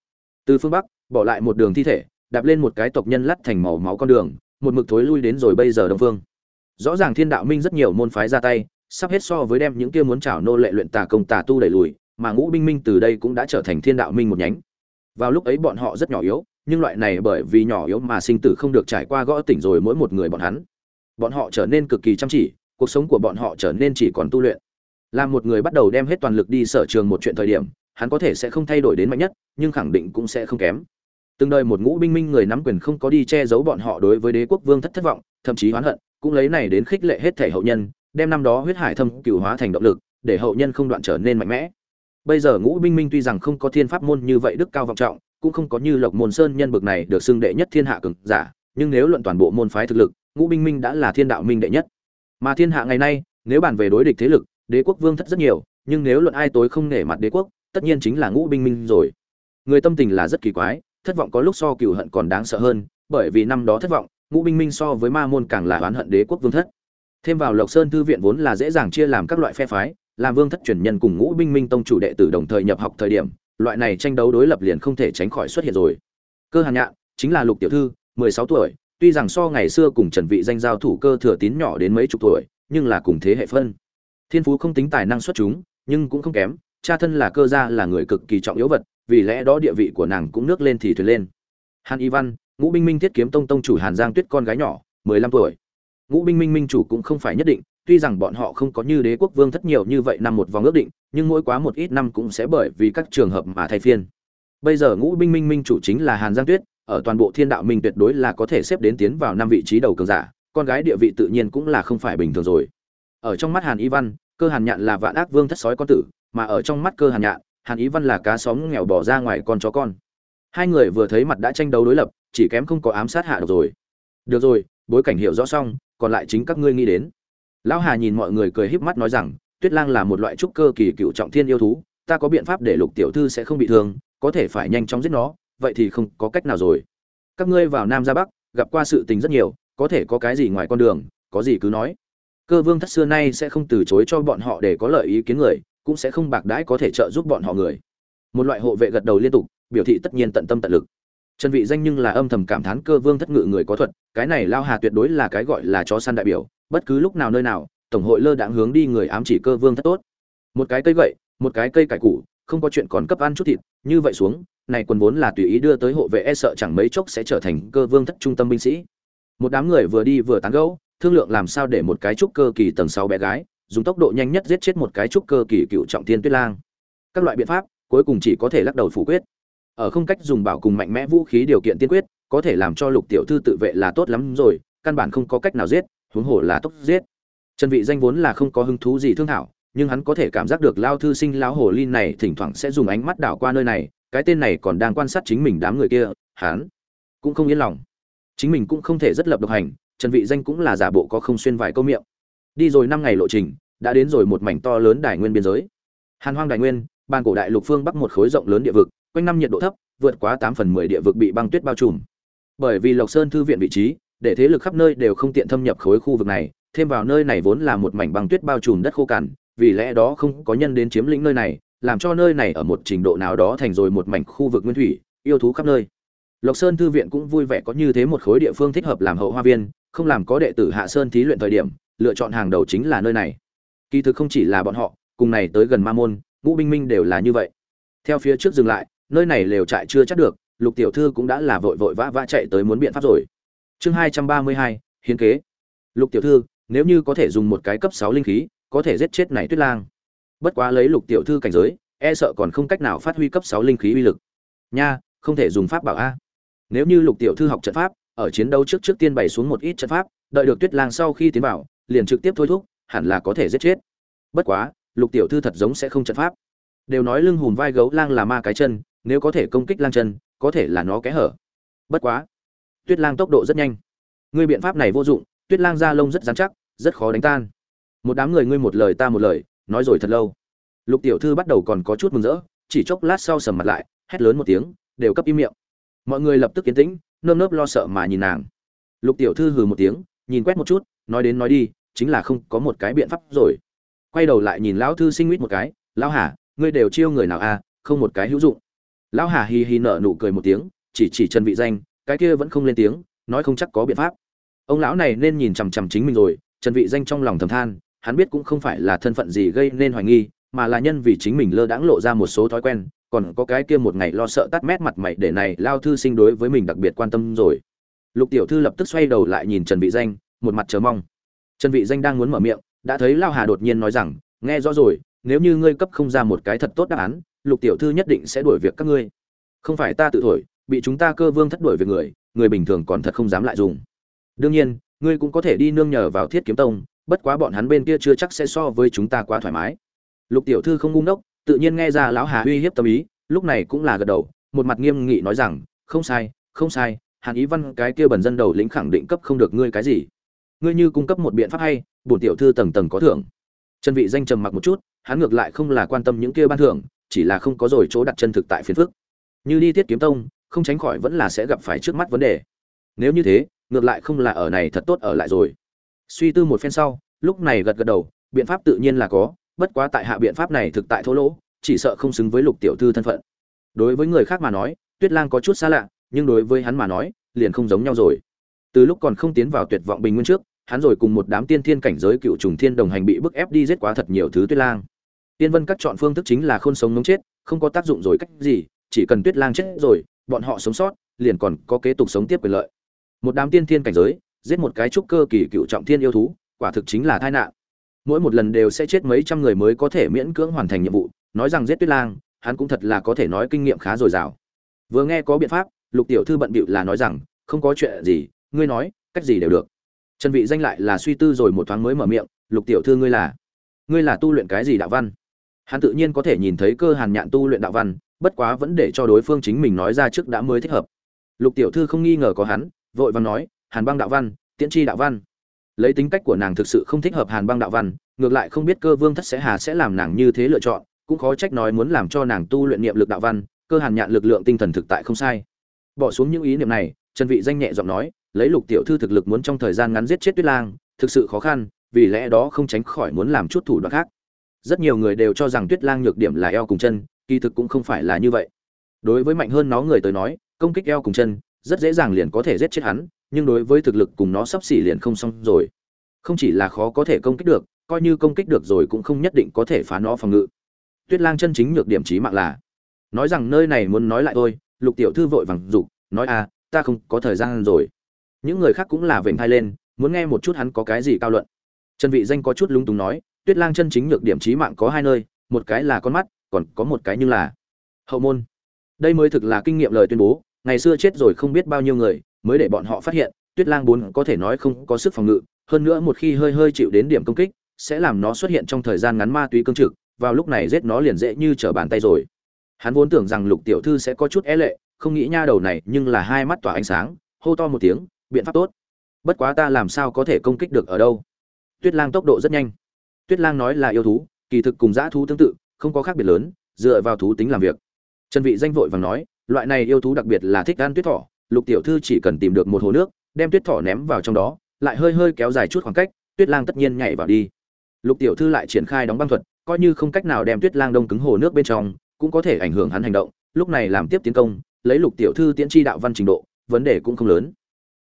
Từ phương bắc, bỏ lại một đường thi thể, đạp lên một cái tộc nhân lắt thành màu máu con đường, một mực thối lui đến rồi bây giờ đông phương rõ ràng thiên đạo minh rất nhiều môn phái ra tay, sắp hết so với đem những kia muốn trảo nô lệ luyện tà công tà tu đẩy lùi, mà ngũ binh minh từ đây cũng đã trở thành thiên đạo minh một nhánh. Vào lúc ấy bọn họ rất nhỏ yếu, nhưng loại này bởi vì nhỏ yếu mà sinh tử không được trải qua gõ tỉnh rồi mỗi một người bọn hắn. Bọn họ trở nên cực kỳ chăm chỉ, cuộc sống của bọn họ trở nên chỉ còn tu luyện. Làm một người bắt đầu đem hết toàn lực đi sở trường một chuyện thời điểm, hắn có thể sẽ không thay đổi đến mạnh nhất, nhưng khẳng định cũng sẽ không kém. Từng đời một ngũ binh minh người nắm quyền không có đi che giấu bọn họ đối với đế quốc vương thất thất vọng, thậm chí oán hận cũng lấy này đến khích lệ hết thể hậu nhân, đem năm đó huyết hải thâm cửu hóa thành động lực, để hậu nhân không đoạn trở nên mạnh mẽ. Bây giờ ngũ binh minh tuy rằng không có thiên pháp môn như vậy đức cao vọng trọng, cũng không có như lộc môn sơn nhân bực này được xưng đệ nhất thiên hạ cường giả, nhưng nếu luận toàn bộ môn phái thực lực, ngũ binh minh đã là thiên đạo minh đệ nhất. Mà thiên hạ ngày nay, nếu bàn về đối địch thế lực, đế quốc vương thất rất nhiều, nhưng nếu luận ai tối không nể mặt đế quốc, tất nhiên chính là ngũ binh minh rồi. Người tâm tình là rất kỳ quái, thất vọng có lúc so cừu hận còn đáng sợ hơn, bởi vì năm đó thất vọng ngũ binh minh so với ma môn càng là oán hận đế quốc vương thất. Thêm vào lộc sơn thư viện vốn là dễ dàng chia làm các loại phe phái, làm vương thất truyền nhân cùng ngũ binh minh tông chủ đệ tử đồng thời nhập học thời điểm, loại này tranh đấu đối lập liền không thể tránh khỏi xuất hiện rồi. Cơ hàn nhạn chính là lục tiểu thư, mười sáu tuổi, tuy rằng so ngày xưa cùng trần vị danh giao thủ cơ thừa tín nhỏ đến mấy chục tuổi, nhưng là cùng thế hệ phân. Thiên phú không tính tài năng xuất chúng, nhưng cũng không kém, cha thân là cơ gia là người cực kỳ trọng yếu vật, vì lẽ đó địa vị của nàng cũng nước lên thì thuyền lên. Hàn y văn ngũ binh minh thiết kiếm tông tông chủ hàn giang tuyết con gái nhỏ, mười lăm tuổi. Ngũ binh minh minh chủ cũng không phải nhất định, tuy rằng bọn họ không có như đế quốc vương thất nhiều như vậy năm một vòng ước định, nhưng mỗi quá một ít năm cũng sẽ bởi vì các trường hợp mà thay phiên. Bây giờ ngũ binh minh minh chủ chính là hàn giang tuyết, ở toàn bộ thiên đạo minh tuyệt đối là có thể xếp đến tiến vào năm vị trí đầu cường giả, con gái địa vị tự nhiên cũng là không phải bình thường rồi. Ở trong mắt hàn y văn, cơ hàn nhạn là vạn ác vương thất sói con tử, mà ở trong mắt cơ hàn nhạn, hàn y văn là cá sóng nghèo bỏ ra ngoài con chó con hai người vừa thấy mặt đã tranh đấu đối lập, chỉ kém không có ám sát hạ được rồi. Được rồi, bối cảnh hiểu rõ xong, còn lại chính các ngươi nghĩ đến. Lão hà nhìn mọi người cười híp mắt nói rằng, tuyết lang là một loại trúc cơ kỳ cựu trọng thiên yêu thú, ta có biện pháp để lục tiểu thư sẽ không bị thương, có thể phải nhanh chóng giết nó, vậy thì không có cách nào rồi. Các ngươi vào nam ra bắc, gặp qua sự tình rất nhiều, có thể có cái gì ngoài con đường, có gì cứ nói. Cơ vương thất xưa nay sẽ không từ chối cho bọn họ để có lợi ý kiến người, cũng sẽ không bạc đãi có thể trợ giúp bọn họ người. Một loại hộ vệ gật đầu liên tục biểu thị tất nhiên tận tâm tận lực. Trần vị danh nhưng là âm thầm cảm thán cơ vương thất ngự người có thuật, cái này lao hà tuyệt đối là cái gọi là chó săn đại biểu, bất cứ lúc nào nơi nào, tổng hội lơ đãng hướng đi người ám chỉ cơ vương thất tốt. Một cái cây gậy, một cái cây cải củ, không có chuyện còn cấp ăn chút thịt, như vậy xuống, này quần vốn là tùy ý đưa tới hộ vệ e sợ chẳng mấy chốc sẽ trở thành cơ vương thất trung tâm binh sĩ. Một đám người vừa đi vừa tán gẫu, thương lượng làm sao để một cái trúc cơ kỳ tầng sáu bé gái, dùng tốc độ nhanh nhất giết chết một cái trúc cơ kỳ cựu trọng thiên tuyết lang. Các loại biện pháp, cuối cùng chỉ có thể lắc đầu phủ quyết ở không cách dùng bảo cùng mạnh mẽ vũ khí điều kiện tiên quyết, có thể làm cho lục tiểu thư tự vệ là tốt lắm rồi, căn bản không có cách nào giết, huống hồ là tốc giết. Trần vị danh vốn là không có hứng thú gì thương thảo, nhưng hắn có thể cảm giác được lao thư sinh lao hồ linh này thỉnh thoảng sẽ dùng ánh mắt đảo qua nơi này, cái tên này còn đang quan sát chính mình đám người kia, hắn cũng không yên lòng. Chính mình cũng không thể rất lập độc hành, trần vị danh cũng là giả bộ có không xuyên vài câu miệng. Đi rồi năm ngày lộ trình, đã đến rồi một mảnh to lớn đài nguyên biên giới. Hàn hoang đài nguyên ban cổ đại lục phương bắc một khối rộng lớn địa vực quanh năm nhiệt độ thấp, vượt quá 8 phần 10 địa vực bị băng tuyết bao trùm. Bởi vì lộc sơn thư viện vị trí, để thế lực khắp nơi đều không tiện thâm nhập khối khu vực này, thêm vào nơi này vốn là một mảnh băng tuyết bao trùm đất khô cằn, vì lẽ đó không có nhân đến chiếm lĩnh nơi này, làm cho nơi này ở một trình độ nào đó thành rồi một mảnh khu vực nguyên thủy, yêu thú khắp nơi. Lộc sơn thư viện cũng vui vẻ có như thế một khối địa phương thích hợp làm hậu hoa viên, không làm có đệ tử hạ sơn thí luyện thời điểm, lựa chọn hàng đầu chính là nơi này. Kỳ thực không chỉ là bọn họ, cùng này tới gần ma môn, ngũ binh minh đều là như vậy. Theo phía trước dừng lại nơi này lều trại chưa chắc được, lục tiểu thư cũng đã là vội vội vã vã chạy tới muốn biện pháp rồi. Chương hai trăm ba mươi hai, hiến kế. Lục tiểu thư, nếu như có thể dùng một cái cấp sáu linh khí, có thể giết chết này tuyết lang. Bất quá lấy lục tiểu thư cảnh giới e sợ còn không cách nào phát huy cấp sáu linh khí uy lực. Nha, không thể dùng pháp bảo a. Nếu như lục tiểu thư học trận pháp, ở chiến đấu trước trước tiên bày xuống một ít trận pháp, đợi được tuyết lang sau khi tiến vào, liền trực tiếp thôi thúc, hẳn là có thể giết chết. Bất quá, lục tiểu thư thật giống sẽ không trận pháp. Đều nói lưng hùm vai gấu lang là ma cái chân nếu có thể công kích lang chân có thể là nó kẽ hở. Bất quá tuyết lang tốc độ rất nhanh. Ngươi biện pháp này vô dụng tuyết lang da lông rất dán chắc rất khó đánh tan. Một đám người ngươi một lời ta một lời nói rồi thật lâu. Lục tiểu thư bắt đầu còn có chút mừng rỡ chỉ chốc lát sau sầm mặt lại hét lớn một tiếng đều cấp im miệng. Mọi người lập tức kiến tĩnh nơm nớp lo sợ mà nhìn nàng. Lục tiểu thư hừ một tiếng nhìn quét một chút nói đến nói đi chính là không có một cái biện pháp rồi. Quay đầu lại nhìn lão thư sinh nguyết một cái lão hà ngươi đều chiêu người nào a à, không một cái hữu dụng lão hà hì hì nở nụ cười một tiếng, chỉ chỉ chân vị danh, cái kia vẫn không lên tiếng, nói không chắc có biện pháp. Ông lão này nên nhìn chằm chằm chính mình rồi, trần vị danh trong lòng thầm than, hắn biết cũng không phải là thân phận gì gây nên hoài nghi, mà là nhân vì chính mình lơ đãng lộ ra một số thói quen, còn có cái kia một ngày lo sợ tắt mét mặt mày để này lao thư sinh đối với mình đặc biệt quan tâm rồi. Lục tiểu thư lập tức xoay đầu lại nhìn trần vị danh, một mặt chờ mong. Trần vị danh đang muốn mở miệng, đã thấy lao hà đột nhiên nói rằng, nghe rõ rồi, nếu như ngươi cấp không ra một cái thật tốt đáp án lục tiểu thư nhất định sẽ đuổi việc các ngươi. Không phải ta tự thổi, bị chúng ta cơ vương thất đuổi việc người người bình thường còn thật không dám lại dùng. Đương nhiên, ngươi cũng có thể đi nương nhờ vào thiết kiếm tông, bất quá bọn hắn bên kia chưa chắc sẽ so với chúng ta quá thoải mái. Lục tiểu thư không ngu ngốc, tự nhiên nghe ra lão hà uy hiếp tâm ý, lúc này cũng là gật đầu, một mặt nghiêm nghị nói rằng, không sai không sai, hàn ý văn cái kia bần dân đầu lĩnh khẳng định cấp không được ngươi cái gì. Ngươi như cung cấp một biện pháp hay, bổn tiểu thư tầng tầng có thưởng. Chân vị danh trầm mặc một chút, hắn ngược lại không là quan tâm những kia ban thưởng chỉ là không có rồi chỗ đặt chân thực tại phiền phức. Như đi tiết kiếm tông, không tránh khỏi vẫn là sẽ gặp phải trước mắt vấn đề. Nếu như thế, ngược lại không là ở này thật tốt ở lại rồi. Suy tư một phen sau, lúc này gật gật đầu, biện pháp tự nhiên là có, bất quá tại hạ biện pháp này thực tại thô lỗ, chỉ sợ không xứng với lục tiểu thư thân phận. Đối với người khác mà nói, tuyết lang có chút xa lạ, nhưng đối với hắn mà nói, liền không giống nhau rồi. Từ lúc còn không tiến vào tuyệt vọng bình nguyên trước, hắn rồi cùng một đám tiên thiên cảnh giới cựu trùng thiên đồng hành bị bức ép đi giết quá thật nhiều thứ tuyết lang tiên vân các chọn phương thức chính là khôn sống ngống chết, không có tác dụng rồi cách gì, chỉ cần tuyết lang chết rồi, bọn họ sống sót, liền còn có kế tục sống tiếp quyền lợi. Một đám tiên thiên cảnh giới, giết một cái trúc cơ kỳ cựu trọng thiên yêu thú, quả thực chính là tai nạn. Mỗi một lần đều sẽ chết mấy trăm người mới có thể miễn cưỡng hoàn thành nhiệm vụ, nói rằng giết tuyết lang, hắn cũng thật là có thể nói kinh nghiệm khá dồi dào. Vừa nghe có biện pháp, lục tiểu thư bận bịu là nói rằng, không có chuyện gì, ngươi nói, cách gì đều được. Trần vị danh lại là suy tư rồi một thoáng mới mở miệng, lục tiểu thư ngươi là ngươi là tu luyện cái gì đạo văn? Hắn tự nhiên có thể nhìn thấy cơ hàn nhạn tu luyện đạo văn, bất quá vẫn để cho đối phương chính mình nói ra trước đã mới thích hợp. Lục tiểu thư không nghi ngờ có hắn, vội vàng nói, hàn băng đạo văn, tiễn tri đạo văn. Lấy tính cách của nàng thực sự không thích hợp hàn băng đạo văn, ngược lại không biết cơ vương thất sẽ hà sẽ làm nàng như thế lựa chọn, cũng khó trách nói muốn làm cho nàng tu luyện niệm lực đạo văn, cơ hàn nhạn lực lượng tinh thần thực tại không sai. Bỏ xuống những ý niệm này, trần vị danh nhẹ giọng nói, lấy lục tiểu thư thực lực muốn trong thời gian ngắn giết chết tuyết lang, thực sự khó khăn, vì lẽ đó không tránh khỏi muốn làm chút thủ đoạn khác rất nhiều người đều cho rằng tuyết lang nhược điểm là eo cùng chân, kỳ thực cũng không phải là như vậy. Đối với mạnh hơn nó người tới nói, công kích eo cùng chân, rất dễ dàng liền có thể giết chết hắn, nhưng đối với thực lực cùng nó sắp xỉ liền không xong rồi. Không chỉ là khó có thể công kích được, coi như công kích được rồi cũng không nhất định có thể phá nó phòng ngự. Tuyết lang chân chính nhược điểm trí mạng là, nói rằng nơi này muốn nói lại thôi, lục tiểu thư vội vàng dục, nói à ta không có thời gian rồi. Những người khác cũng là vểnh thai lên, muốn nghe một chút hắn có cái gì cao luận. Trần vị danh có chút lung túng nói tuyết lang chân chính nhược điểm trí mạng có hai nơi, một cái là con mắt, còn có một cái như là hậu môn. Đây mới thực là kinh nghiệm lời tuyên bố, ngày xưa chết rồi không biết bao nhiêu người, mới để bọn họ phát hiện, tuyết lang bốn có thể nói không có sức phòng ngự, hơn nữa một khi hơi hơi chịu đến điểm công kích, sẽ làm nó xuất hiện trong thời gian ngắn ma túy cương trực, vào lúc này giết nó liền dễ như trở bàn tay rồi. Hắn vốn tưởng rằng lục tiểu thư sẽ có chút é lệ, không nghĩ nha đầu này nhưng là hai mắt tỏa ánh sáng, hô to một tiếng, biện pháp tốt. Bất quá ta làm sao có thể công kích được ở đâu? Tuyết lang tốc độ rất nhanh tuyết lang nói là yêu thú, kỳ thực cùng dã thú tương tự, không có khác biệt lớn, dựa vào thú tính làm việc. Trần vị danh vội vàng nói, loại này yêu thú đặc biệt là thích ăn tuyết thỏ, lục tiểu thư chỉ cần tìm được một hồ nước, đem tuyết thỏ ném vào trong đó, lại hơi hơi kéo dài chút khoảng cách, tuyết lang tất nhiên nhảy vào đi. Lục tiểu thư lại triển khai đóng băng thuật, coi như không cách nào đem tuyết lang đông cứng hồ nước bên trong, cũng có thể ảnh hưởng hắn hành động, lúc này làm tiếp tiến công, lấy lục tiểu thư tiễn tri đạo văn trình độ, vấn đề cũng không lớn.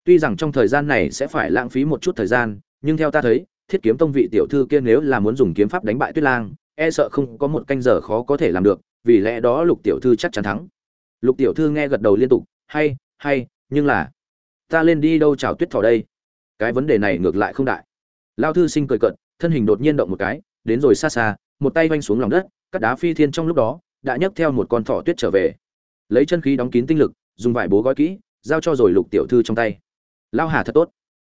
Tuy rằng trong thời gian này sẽ phải lãng phí một chút thời gian, nhưng theo ta thấy thiết kiếm tông vị tiểu thư kia nếu là muốn dùng kiếm pháp đánh bại tuyết lang e sợ không có một canh giờ khó có thể làm được, vì lẽ đó lục tiểu thư chắc chắn thắng. Lục tiểu thư nghe gật đầu liên tục, hay hay, nhưng là, ta lên đi đâu chào tuyết thỏ đây? Cái vấn đề này ngược lại không đại. Lao thư sinh cười cận thân hình đột nhiên động một cái, đến rồi xa xa, một tay vanh xuống lòng đất, cắt đá phi thiên trong lúc đó, đã nhấc theo một con thỏ tuyết trở về. Lấy chân khí đóng kín tinh lực, dùng vải bố gói kỹ, giao cho rồi lục tiểu thư trong tay. Lao hà thật tốt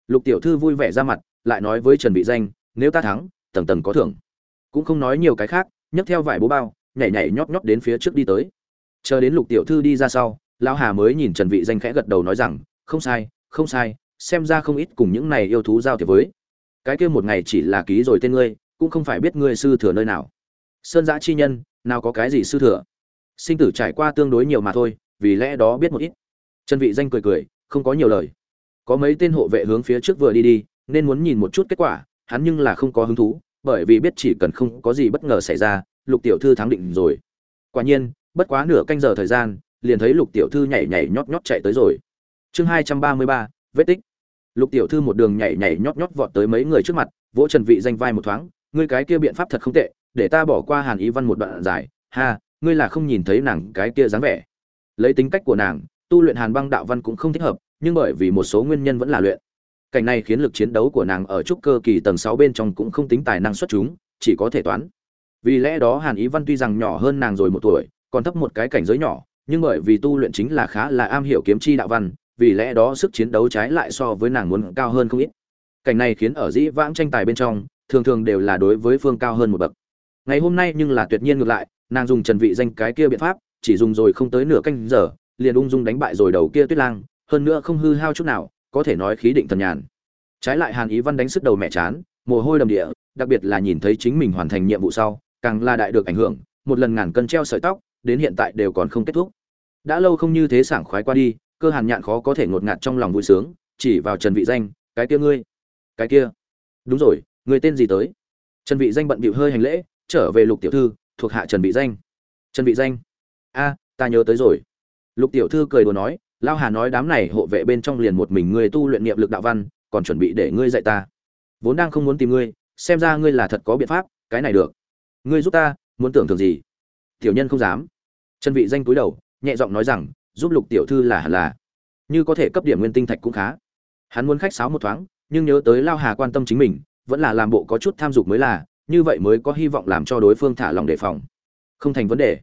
lục tiểu thư vui vẻ ra mặt, lại nói với trần vị danh, nếu ta thắng, tầng tầng có thưởng. Cũng không nói nhiều cái khác, nhấc theo vải bố bao, nhảy nhảy nhót nhót đến phía trước đi tới. Chờ đến lục tiểu thư đi ra sau, lão hà mới nhìn trần vị danh khẽ gật đầu nói rằng, không sai không sai, xem ra không ít cùng những này yêu thú giao thiệp với. Cái kia một ngày chỉ là ký rồi tên ngươi, cũng không phải biết ngươi sư thừa nơi nào. Sơn giã chi nhân, nào có cái gì sư thừa? Sinh tử trải qua tương đối nhiều mà thôi, vì lẽ đó biết một ít. Trần vị danh cười cười, không có nhiều lời có mấy tên hộ vệ hướng phía trước vừa đi đi, nên muốn nhìn một chút kết quả, hắn nhưng là không có hứng thú, bởi vì biết chỉ cần không có gì bất ngờ xảy ra, lục tiểu thư thắng định rồi. Quả nhiên, bất quá nửa canh giờ thời gian, liền thấy lục tiểu thư nhảy nhảy nhót nhót chạy tới rồi. Chương hai trăm ba mươi ba, vết tích. Lục tiểu thư một đường nhảy nhảy nhót nhót vọt tới mấy người trước mặt, vỗ trần vị danh vai một thoáng, ngươi cái kia biện pháp thật không tệ, để ta bỏ qua hàn ý văn một đoạn dài. Ha, ngươi là không nhìn thấy nàng cái kia dáng vẻ. Lấy tính cách của nàng, tu luyện hàn băng đạo văn cũng không thích hợp nhưng bởi vì một số nguyên nhân vẫn là luyện. Cảnh này khiến lực chiến đấu của nàng ở trúc cơ kỳ tầng sáu bên trong cũng không tính tài năng xuất chúng, chỉ có thể toán. Vì lẽ đó hàn ý văn tuy rằng nhỏ hơn nàng rồi một tuổi, còn thấp một cái cảnh giới nhỏ, nhưng bởi vì tu luyện chính là khá là am hiểu kiếm chi đạo văn, vì lẽ đó sức chiến đấu trái lại so với nàng muốn cao hơn không ít. Cảnh này khiến ở dĩ vãng tranh tài bên trong, thường thường đều là đối với phương cao hơn một bậc. Ngày hôm nay nhưng là tuyệt nhiên ngược lại, nàng dùng trần vị danh cái kia biện pháp, chỉ dùng rồi không tới nửa canh giờ, liền ung dung đánh bại rồi đầu kia tuyết lang hơn nữa không hư hao chút nào, có thể nói khí định thần nhàn. Trái lại hàn ý văn đánh sức đầu mẹ chán, mồ hôi đầm địa, đặc biệt là nhìn thấy chính mình hoàn thành nhiệm vụ sau, càng là đại được ảnh hưởng, một lần ngàn cân treo sợi tóc, đến hiện tại đều còn không kết thúc. Đã lâu không như thế sảng khoái qua đi, cơ hàn nhạn khó có thể ngột ngạt trong lòng vui sướng, chỉ vào trần vị danh, cái kia ngươi, cái kia. Đúng rồi người tên gì tới? Trần vị danh bận bịu hơi hành lễ, trở về lục tiểu thư, thuộc hạ trần vị danh. Trần vị danh? A, ta nhớ tới rồi. Lục tiểu thư cười đùa nói lao hà nói đám này hộ vệ bên trong liền một mình ngươi tu luyện niệm lực đạo văn, còn chuẩn bị để ngươi dạy ta. Vốn đang không muốn tìm ngươi, xem ra ngươi là thật có biện pháp, cái này được. Ngươi giúp ta, muốn tưởng tượng gì? Tiểu nhân không dám. Chân vị danh túi đầu, nhẹ giọng nói rằng, giúp lục tiểu thư là hẳn là. Như có thể cấp điểm nguyên tinh thạch cũng khá. Hắn muốn khách sáo một thoáng, nhưng nhớ tới lao hà quan tâm chính mình, vẫn là làm bộ có chút tham dục mới là, như vậy mới có hy vọng làm cho đối phương thả lòng đề phòng. Không thành vấn đề.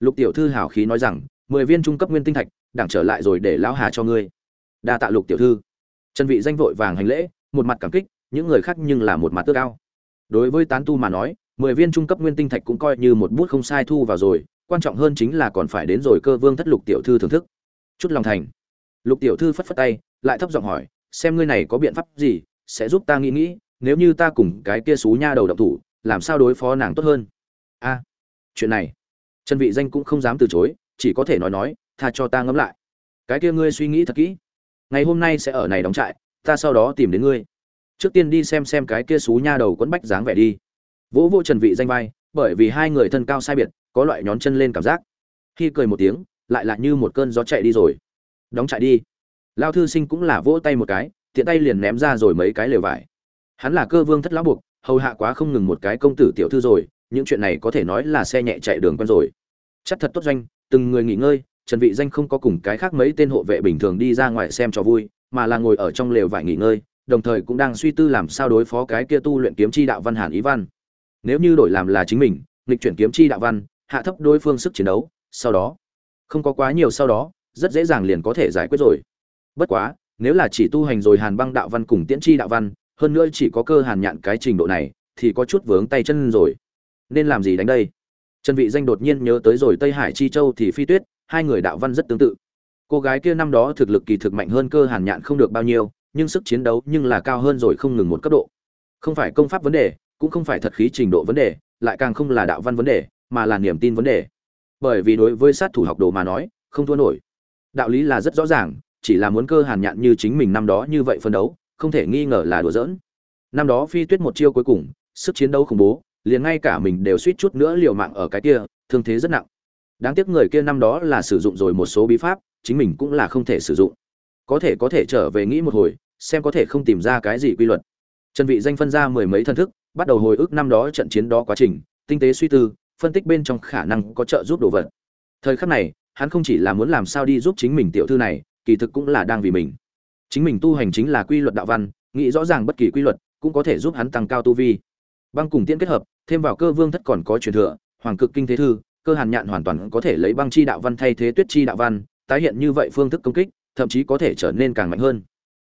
Lục tiểu thư hào khí nói rằng mười viên trung cấp nguyên tinh thạch, đảng trở lại rồi để lão hà cho ngươi. Đa tạ lục tiểu thư. Trần vị danh vội vàng hành lễ, một mặt cảm kích, những người khác nhưng là một mặt tước cao đối với tán tu mà nói, mười viên trung cấp nguyên tinh thạch cũng coi như một bút không sai thu vào rồi, quan trọng hơn chính là còn phải đến rồi cơ vương thất lục tiểu thư thưởng thức. Chút lòng thành. Lục tiểu thư phất phất tay, lại thấp giọng hỏi, xem ngươi này có biện pháp gì, sẽ giúp ta nghĩ nghĩ, nếu như ta cùng cái kia xú nha đầu động thủ, làm sao đối phó nàng tốt hơn? A, chuyện này. Trần vị danh cũng không dám từ chối chỉ có thể nói nói, tha cho ta ngẫm lại. Cái kia ngươi suy nghĩ thật kỹ. Ngày hôm nay sẽ ở này đóng trại, ta sau đó tìm đến ngươi. Trước tiên đi xem xem cái kia xú nha đầu quấn bách dáng vẻ đi. Vỗ vô trần vị danh vai, bởi vì hai người thân cao sai biệt, có loại nhón chân lên cảm giác. Khi cười một tiếng, lại là như một cơn gió chạy đi rồi. Đóng trại đi. Lao thư sinh cũng là vỗ tay một cái, tiện tay liền ném ra rồi mấy cái lều vải. Hắn là cơ vương thất lão buộc, hầu hạ quá không ngừng một cái công tử tiểu thư rồi, những chuyện này có thể nói là xe nhẹ chạy đường quen rồi. Chắc thật tốt doanh từng người nghỉ ngơi, trần vị danh không có cùng cái khác mấy tên hộ vệ bình thường đi ra ngoài xem cho vui, mà là ngồi ở trong lều vải nghỉ ngơi, đồng thời cũng đang suy tư làm sao đối phó cái kia tu luyện kiếm chi đạo văn hàn ý văn. Nếu như đổi làm là chính mình, nghịch chuyển kiếm chi đạo văn, hạ thấp đối phương sức chiến đấu, sau đó, không có quá nhiều sau đó, rất dễ dàng liền có thể giải quyết rồi. Bất quá, nếu là chỉ tu hành rồi hàn băng đạo văn cùng tiễn chi đạo văn, hơn nữa chỉ có cơ hàn nhạn cái trình độ này, thì có chút vướng tay chân rồi. Nên làm gì đánh đây? Trần vị danh đột nhiên nhớ tới rồi tây hải chi châu thì phi tuyết, hai người đạo văn rất tương tự. Cô gái kia năm đó thực lực kỳ thực mạnh hơn cơ hàn nhạn không được bao nhiêu, nhưng sức chiến đấu nhưng là cao hơn rồi không ngừng một cấp độ. Không phải công pháp vấn đề, cũng không phải thật khí trình độ vấn đề, lại càng không là đạo văn vấn đề, mà là niềm tin vấn đề. Bởi vì đối với sát thủ học đồ mà nói, không thua nổi. Đạo lý là rất rõ ràng, chỉ là muốn cơ hàn nhạn như chính mình năm đó như vậy phân đấu, không thể nghi ngờ là đùa giỡn. Năm đó phi tuyết một chiêu cuối cùng, sức chiến đấu khủng bố liền ngay cả mình đều suýt chút nữa liều mạng ở cái kia, thương thế rất nặng. Đáng tiếc người kia năm đó là sử dụng rồi một số bí pháp, chính mình cũng là không thể sử dụng. Có thể có thể trở về nghĩ một hồi, xem có thể không tìm ra cái gì quy luật. Trần vị danh phân ra mười mấy thân thức, bắt đầu hồi ức năm đó trận chiến đó quá trình, tinh tế suy tư, phân tích bên trong khả năng có trợ giúp đồ vật. Thời khắc này, hắn không chỉ là muốn làm sao đi giúp chính mình tiểu thư này, kỳ thực cũng là đang vì mình. Chính mình tu hành chính là quy luật đạo văn, nghĩ rõ ràng bất kỳ quy luật cũng có thể giúp hắn tăng cao tu vi băng cùng tiễn kết hợp, thêm vào cơ vương thất còn có truyền thừa, hoàng cực kinh thế thư, cơ hàn nhạn hoàn toàn có thể lấy băng chi đạo văn thay thế tuyết chi đạo văn, tái hiện như vậy phương thức công kích, thậm chí có thể trở nên càng mạnh hơn.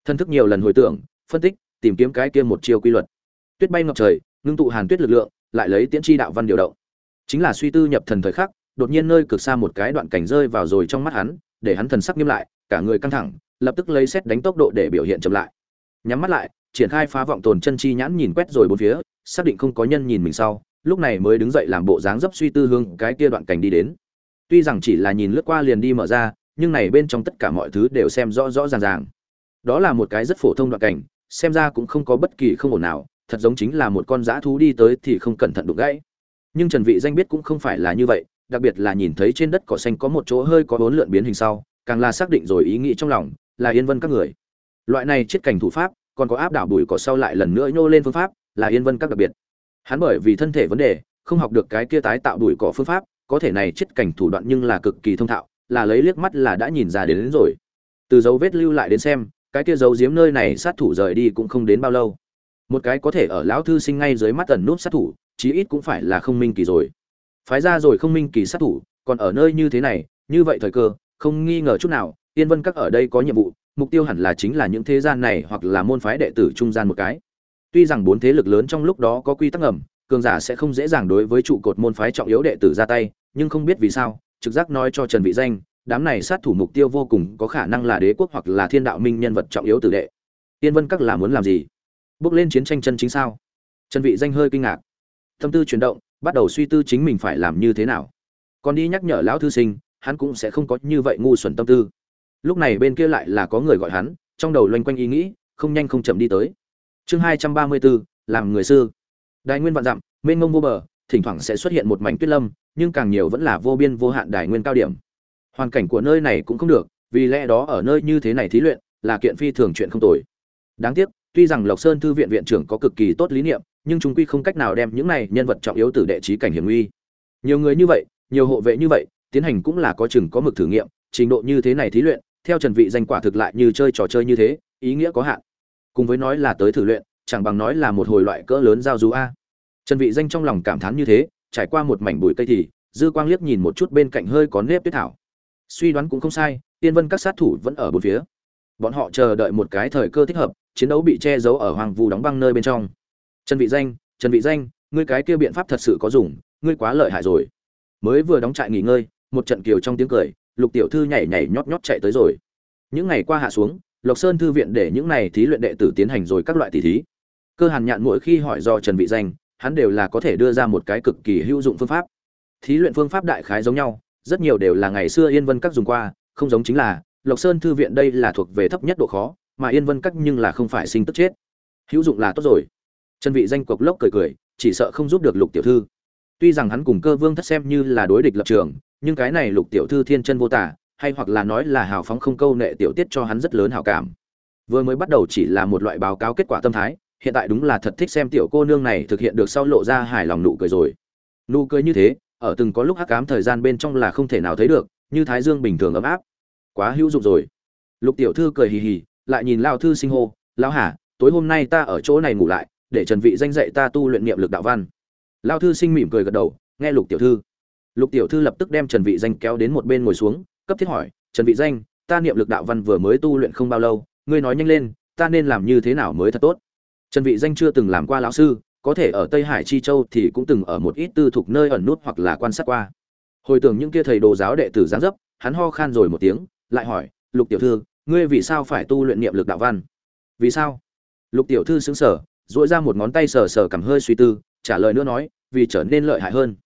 Thân thức nhiều lần hồi tưởng, phân tích, tìm kiếm cái kia một chiêu quy luật. Tuyết bay ngập trời, ngưng tụ hàn tuyết lực lượng, lại lấy tiễn chi đạo văn điều động. Chính là suy tư nhập thần thời khắc, đột nhiên nơi cực xa một cái đoạn cảnh rơi vào rồi trong mắt hắn, để hắn thần sắc nghiêm lại, cả người căng thẳng, lập tức lấy xét đánh tốc độ để biểu hiện chậm lại. Nhắm mắt lại triển khai phá vọng tồn chân chi nhãn nhìn quét rồi bốn phía, xác định không có nhân nhìn mình sau, lúc này mới đứng dậy làm bộ dáng dấp suy tư hương cái kia đoạn cảnh đi đến. Tuy rằng chỉ là nhìn lướt qua liền đi mở ra, nhưng này bên trong tất cả mọi thứ đều xem rõ rõ ràng ràng. Đó là một cái rất phổ thông đoạn cảnh, xem ra cũng không có bất kỳ không ổn nào, thật giống chính là một con dã thú đi tới thì không cẩn thận đụng gãy. Nhưng trần vị danh biết cũng không phải là như vậy, đặc biệt là nhìn thấy trên đất cỏ xanh có một chỗ hơi có bốn lượn biến hình sau, càng là xác định rồi ý nghĩ trong lòng, là yên vân các người. Loại này chết cảnh thủ pháp còn có áp đảo bụi cỏ sau lại lần nữa nhô lên phương pháp là yên vân các đặc biệt. Hắn bởi vì thân thể vấn đề không học được cái kia tái tạo bụi cỏ phương pháp có thể này chết cảnh thủ đoạn nhưng là cực kỳ thông thạo là lấy liếc mắt là đã nhìn ra đến, đến rồi. Từ dấu vết lưu lại đến xem cái kia dấu giếm nơi này sát thủ rời đi cũng không đến bao lâu. Một cái có thể ở lão thư sinh ngay dưới mắt tần nút sát thủ chí ít cũng phải là không minh kỳ rồi. Phái ra rồi không minh kỳ sát thủ còn ở nơi như thế này như vậy thời cơ không nghi ngờ chút nào yên vân các ở đây có nhiệm vụ mục tiêu hẳn là chính là những thế gian này hoặc là môn phái đệ tử trung gian một cái. Tuy rằng bốn thế lực lớn trong lúc đó có quy tắc ngầm, cường giả sẽ không dễ dàng đối với trụ cột môn phái trọng yếu đệ tử ra tay, nhưng không biết vì sao, trực giác nói cho trần vị danh, đám này sát thủ mục tiêu vô cùng có khả năng là đế quốc hoặc là thiên đạo minh nhân vật trọng yếu tử đệ. Tiên vân các là muốn làm gì? Bước lên chiến tranh chân chính sao? Trần vị danh hơi kinh ngạc. Tâm tư chuyển động, bắt đầu suy tư chính mình phải làm như thế nào. Còn đi nhắc nhở lão thư sinh, hắn cũng sẽ không có như vậy ngu xuẩn tâm tư lúc này bên kia lại là có người gọi hắn, trong đầu loanh quanh ý nghĩ, không nhanh không chậm đi tới. Chương hai trăm ba mươi bốn làm người sư. Đại nguyên vạn dặm, mênh mông vô bờ, thỉnh thoảng sẽ xuất hiện một mảnh tuyết lâm, nhưng càng nhiều vẫn là vô biên vô hạn đài nguyên cao điểm. Hoàn cảnh của nơi này cũng không được, vì lẽ đó ở nơi như thế này thí luyện, là kiện phi thường chuyện không tồi. Đáng tiếc, tuy rằng lộc sơn thư viện viện trưởng có cực kỳ tốt lý niệm, nhưng chúng quy không cách nào đem những này nhân vật trọng yếu từ đệ trí cảnh hiểm nguy. Nhiều người như vậy, nhiều hộ vệ như vậy, tiến hành cũng là có chừng có mực thử nghiệm, trình độ như thế này thí luyện theo trần vị danh quả thực lại như chơi trò chơi như thế, ý nghĩa có hạn. Cùng với nói là tới thử luyện, chẳng bằng nói là một hồi loại cỡ lớn giao du a. Trần vị danh trong lòng cảm thán như thế, trải qua một mảnh bụi cây thì, dư quang liếc nhìn một chút bên cạnh hơi có nếp tuyết thảo. Suy đoán cũng không sai, tiên vân các sát thủ vẫn ở bốn phía. Bọn họ chờ đợi một cái thời cơ thích hợp, chiến đấu bị che giấu ở hoàng vu đóng băng nơi bên trong. Trần vị danh, trần vị danh, ngươi cái kia biện pháp thật sự có dùng, ngươi quá lợi hại rồi. Mới vừa đóng trại nghỉ ngơi, một trận kiều trong tiếng cười lục tiểu thư nhảy nhảy nhót nhót chạy tới rồi. Những ngày qua hạ xuống, lộc sơn thư viện để những này thí luyện đệ tử tiến hành rồi các loại tỷ thí. Cơ hàn nhạn mỗi khi hỏi do trần vị danh, hắn đều là có thể đưa ra một cái cực kỳ hữu dụng phương pháp. Thí luyện phương pháp đại khái giống nhau, rất nhiều đều là ngày xưa yên vân các dùng qua, không giống chính là, lộc sơn thư viện đây là thuộc về thấp nhất độ khó, mà yên vân các nhưng là không phải sinh tức chết. Hữu dụng là tốt rồi. Trần vị danh cục lốc cười cười, chỉ sợ không giúp được lục tiểu thư. Tuy rằng hắn cùng cơ vương thất xem như là đối địch lập trường nhưng cái này lục tiểu thư thiên chân vô tả, hay hoặc là nói là hào phóng không câu nệ tiểu tiết cho hắn rất lớn hảo cảm. Vừa mới bắt đầu chỉ là một loại báo cáo kết quả tâm thái, hiện tại đúng là thật thích xem tiểu cô nương này thực hiện được sau lộ ra hài lòng nụ cười rồi. Nụ cười như thế, ở từng có lúc hắc ám thời gian bên trong là không thể nào thấy được, như thái dương bình thường ấm áp. Quá hữu dụng rồi. Lục tiểu thư cười hì hì, lại nhìn lao thư sinh hô, lão hả tối hôm nay ta ở chỗ này ngủ lại, để trần vị danh dạy ta tu luyện niệm lực đạo văn. Lao thư sinh mỉm cười gật đầu, nghe lục tiểu thư lục tiểu thư lập tức đem trần vị danh kéo đến một bên ngồi xuống, cấp thiết hỏi, trần vị danh, ta niệm lực đạo văn vừa mới tu luyện không bao lâu, ngươi nói nhanh lên, ta nên làm như thế nào mới thật tốt? Trần vị danh chưa từng làm qua lão sư, có thể ở tây hải chi châu thì cũng từng ở một ít tư thuộc nơi ẩn nút hoặc là quan sát qua. Hồi tưởng những kia thầy đồ giáo đệ tử giáng dấp, hắn ho khan rồi một tiếng, lại hỏi, lục tiểu thư, ngươi vì sao phải tu luyện niệm lực đạo văn? Vì sao? Lục tiểu thư sững sờ, duỗi ra một ngón tay sờ sờ cầm hơi suy tư, trả lời nữa nói, vì trở nên lợi hại hơn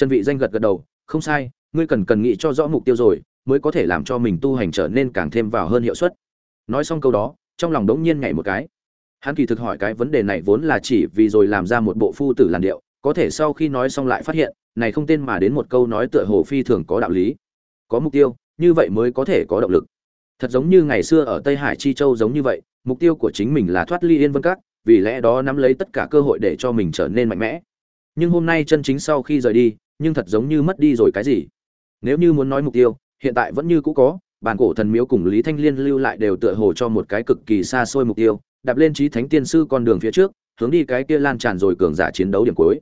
trần vị danh gật gật đầu, không sai, ngươi cần cần nghĩ cho rõ mục tiêu rồi, mới có thể làm cho mình tu hành trở nên càng thêm vào hơn hiệu suất. Nói xong câu đó, trong lòng đống nhiên nhảy một cái. Hắn kỳ thực hỏi cái vấn đề này vốn là chỉ vì rồi làm ra một bộ phu tử làn điệu, có thể sau khi nói xong lại phát hiện, này không tên mà đến một câu nói tựa hồ phi thường có đạo lý. Có mục tiêu, như vậy mới có thể có động lực. Thật giống như ngày xưa ở tây hải chi châu giống như vậy, mục tiêu của chính mình là thoát ly yên vân các, vì lẽ đó nắm lấy tất cả cơ hội để cho mình trở nên mạnh mẽ. Nhưng hôm nay chân chính sau khi rời đi nhưng thật giống như mất đi rồi cái gì. Nếu như muốn nói mục tiêu, hiện tại vẫn như cũ có, bản cổ thần miếu cùng lý thanh liên lưu lại đều tựa hồ cho một cái cực kỳ xa xôi mục tiêu, đạp lên trí thánh tiên sư con đường phía trước, hướng đi cái kia lan tràn rồi cường giả chiến đấu điểm cuối.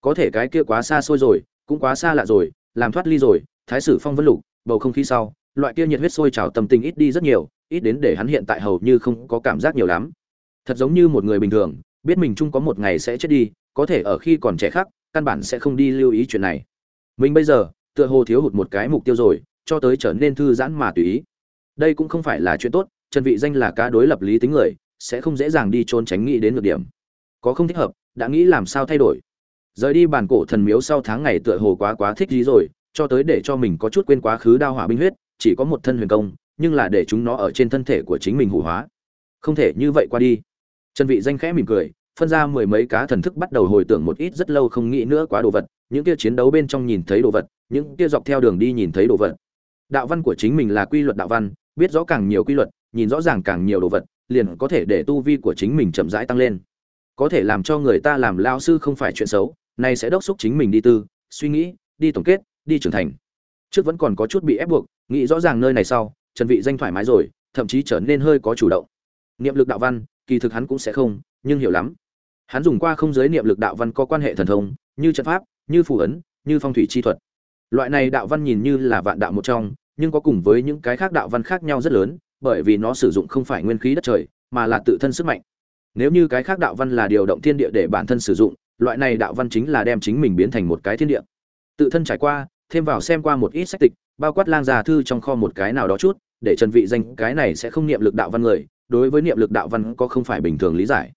Có thể cái kia quá xa xôi rồi, cũng quá xa lạ rồi, làm thoát ly rồi, thái sử phong vân lục, bầu không khí sau, loại kia nhiệt huyết sôi trào tâm tình ít đi rất nhiều, ít đến để hắn hiện tại hầu như không có cảm giác nhiều lắm. Thật giống như một người bình thường, biết mình chung có một ngày sẽ chết đi, có thể ở khi còn trẻ khác căn bản sẽ không đi lưu ý chuyện này. Mình bây giờ, tựa hồ thiếu hụt một cái mục tiêu rồi, cho tới trở nên thư giãn mà tùy ý. Đây cũng không phải là chuyện tốt, trần vị danh là cá đối lập lý tính người, sẽ không dễ dàng đi trốn tránh nghĩ đến được điểm. Có không thích hợp, đã nghĩ làm sao thay đổi. Rời đi bản cổ thần miếu sau tháng ngày tựa hồ quá quá thích gì rồi, cho tới để cho mình có chút quên quá khứ đao hỏa binh huyết, chỉ có một thân huyền công, nhưng là để chúng nó ở trên thân thể của chính mình hủ hóa. Không thể như vậy qua đi. Trần vị danh khẽ mỉm cười phân ra mười mấy cá thần thức bắt đầu hồi tưởng một ít rất lâu không nghĩ nữa quá đồ vật, những kia chiến đấu bên trong nhìn thấy đồ vật, những kia dọc theo đường đi nhìn thấy đồ vật. Đạo văn của chính mình là quy luật đạo văn, biết rõ càng nhiều quy luật, nhìn rõ ràng càng nhiều đồ vật, liền có thể để tu vi của chính mình chậm rãi tăng lên. Có thể làm cho người ta làm lao sư không phải chuyện xấu này sẽ đốc xúc chính mình đi tư, suy nghĩ, đi tổng kết, đi trưởng thành. Trước vẫn còn có chút bị ép buộc, nghĩ rõ ràng nơi này sau, trần vị danh thoải mái rồi, thậm chí trở nên hơi có chủ động. Niệm lực đạo văn, kỳ thực hắn cũng sẽ không, nhưng hiểu lắm hắn dùng qua không giới niệm lực đạo văn có quan hệ thần thông, như trận pháp, như phù ấn, như phong thủy chi thuật. Loại này đạo văn nhìn như là vạn đạo một trong, nhưng có cùng với những cái khác đạo văn khác nhau rất lớn, bởi vì nó sử dụng không phải nguyên khí đất trời, mà là tự thân sức mạnh. Nếu như cái khác đạo văn là điều động thiên địa để bản thân sử dụng, loại này đạo văn chính là đem chính mình biến thành một cái thiên địa. Tự thân trải qua, thêm vào xem qua một ít sách tịch, bao quát lang già thư trong kho một cái nào đó chút, để trần vị danh cái này sẽ không niệm lực đạo văn người, đối với niệm lực đạo văn có không phải bình thường lý giải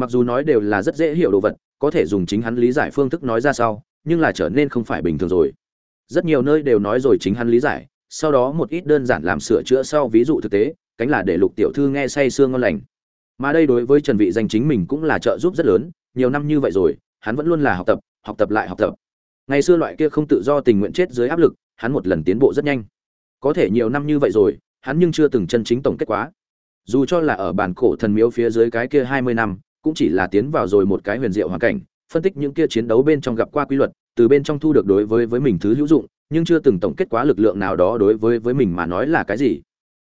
mặc dù nói đều là rất dễ hiểu đồ vật, có thể dùng chính hắn lý giải phương thức nói ra sau, nhưng là trở nên không phải bình thường rồi. Rất nhiều nơi đều nói rồi chính hắn lý giải, sau đó một ít đơn giản làm sửa chữa sau ví dụ thực tế, cánh là để lục tiểu thư nghe say sương ngon lành. Mà đây đối với trần vị danh chính mình cũng là trợ giúp rất lớn, nhiều năm như vậy rồi, hắn vẫn luôn là học tập học tập lại học tập. Ngày xưa loại kia không tự do tình nguyện chết dưới áp lực, hắn một lần tiến bộ rất nhanh. Có thể nhiều năm như vậy rồi, hắn nhưng chưa từng chân chính tổng kết quá. Dù cho là ở bản cổ thần miếu phía dưới cái kia 20 năm cũng chỉ là tiến vào rồi một cái huyền diệu hoàn cảnh, phân tích những kia chiến đấu bên trong gặp qua quy luật, từ bên trong thu được đối với với mình thứ hữu dụng, nhưng chưa từng tổng kết quá lực lượng nào đó đối với với mình mà nói là cái gì.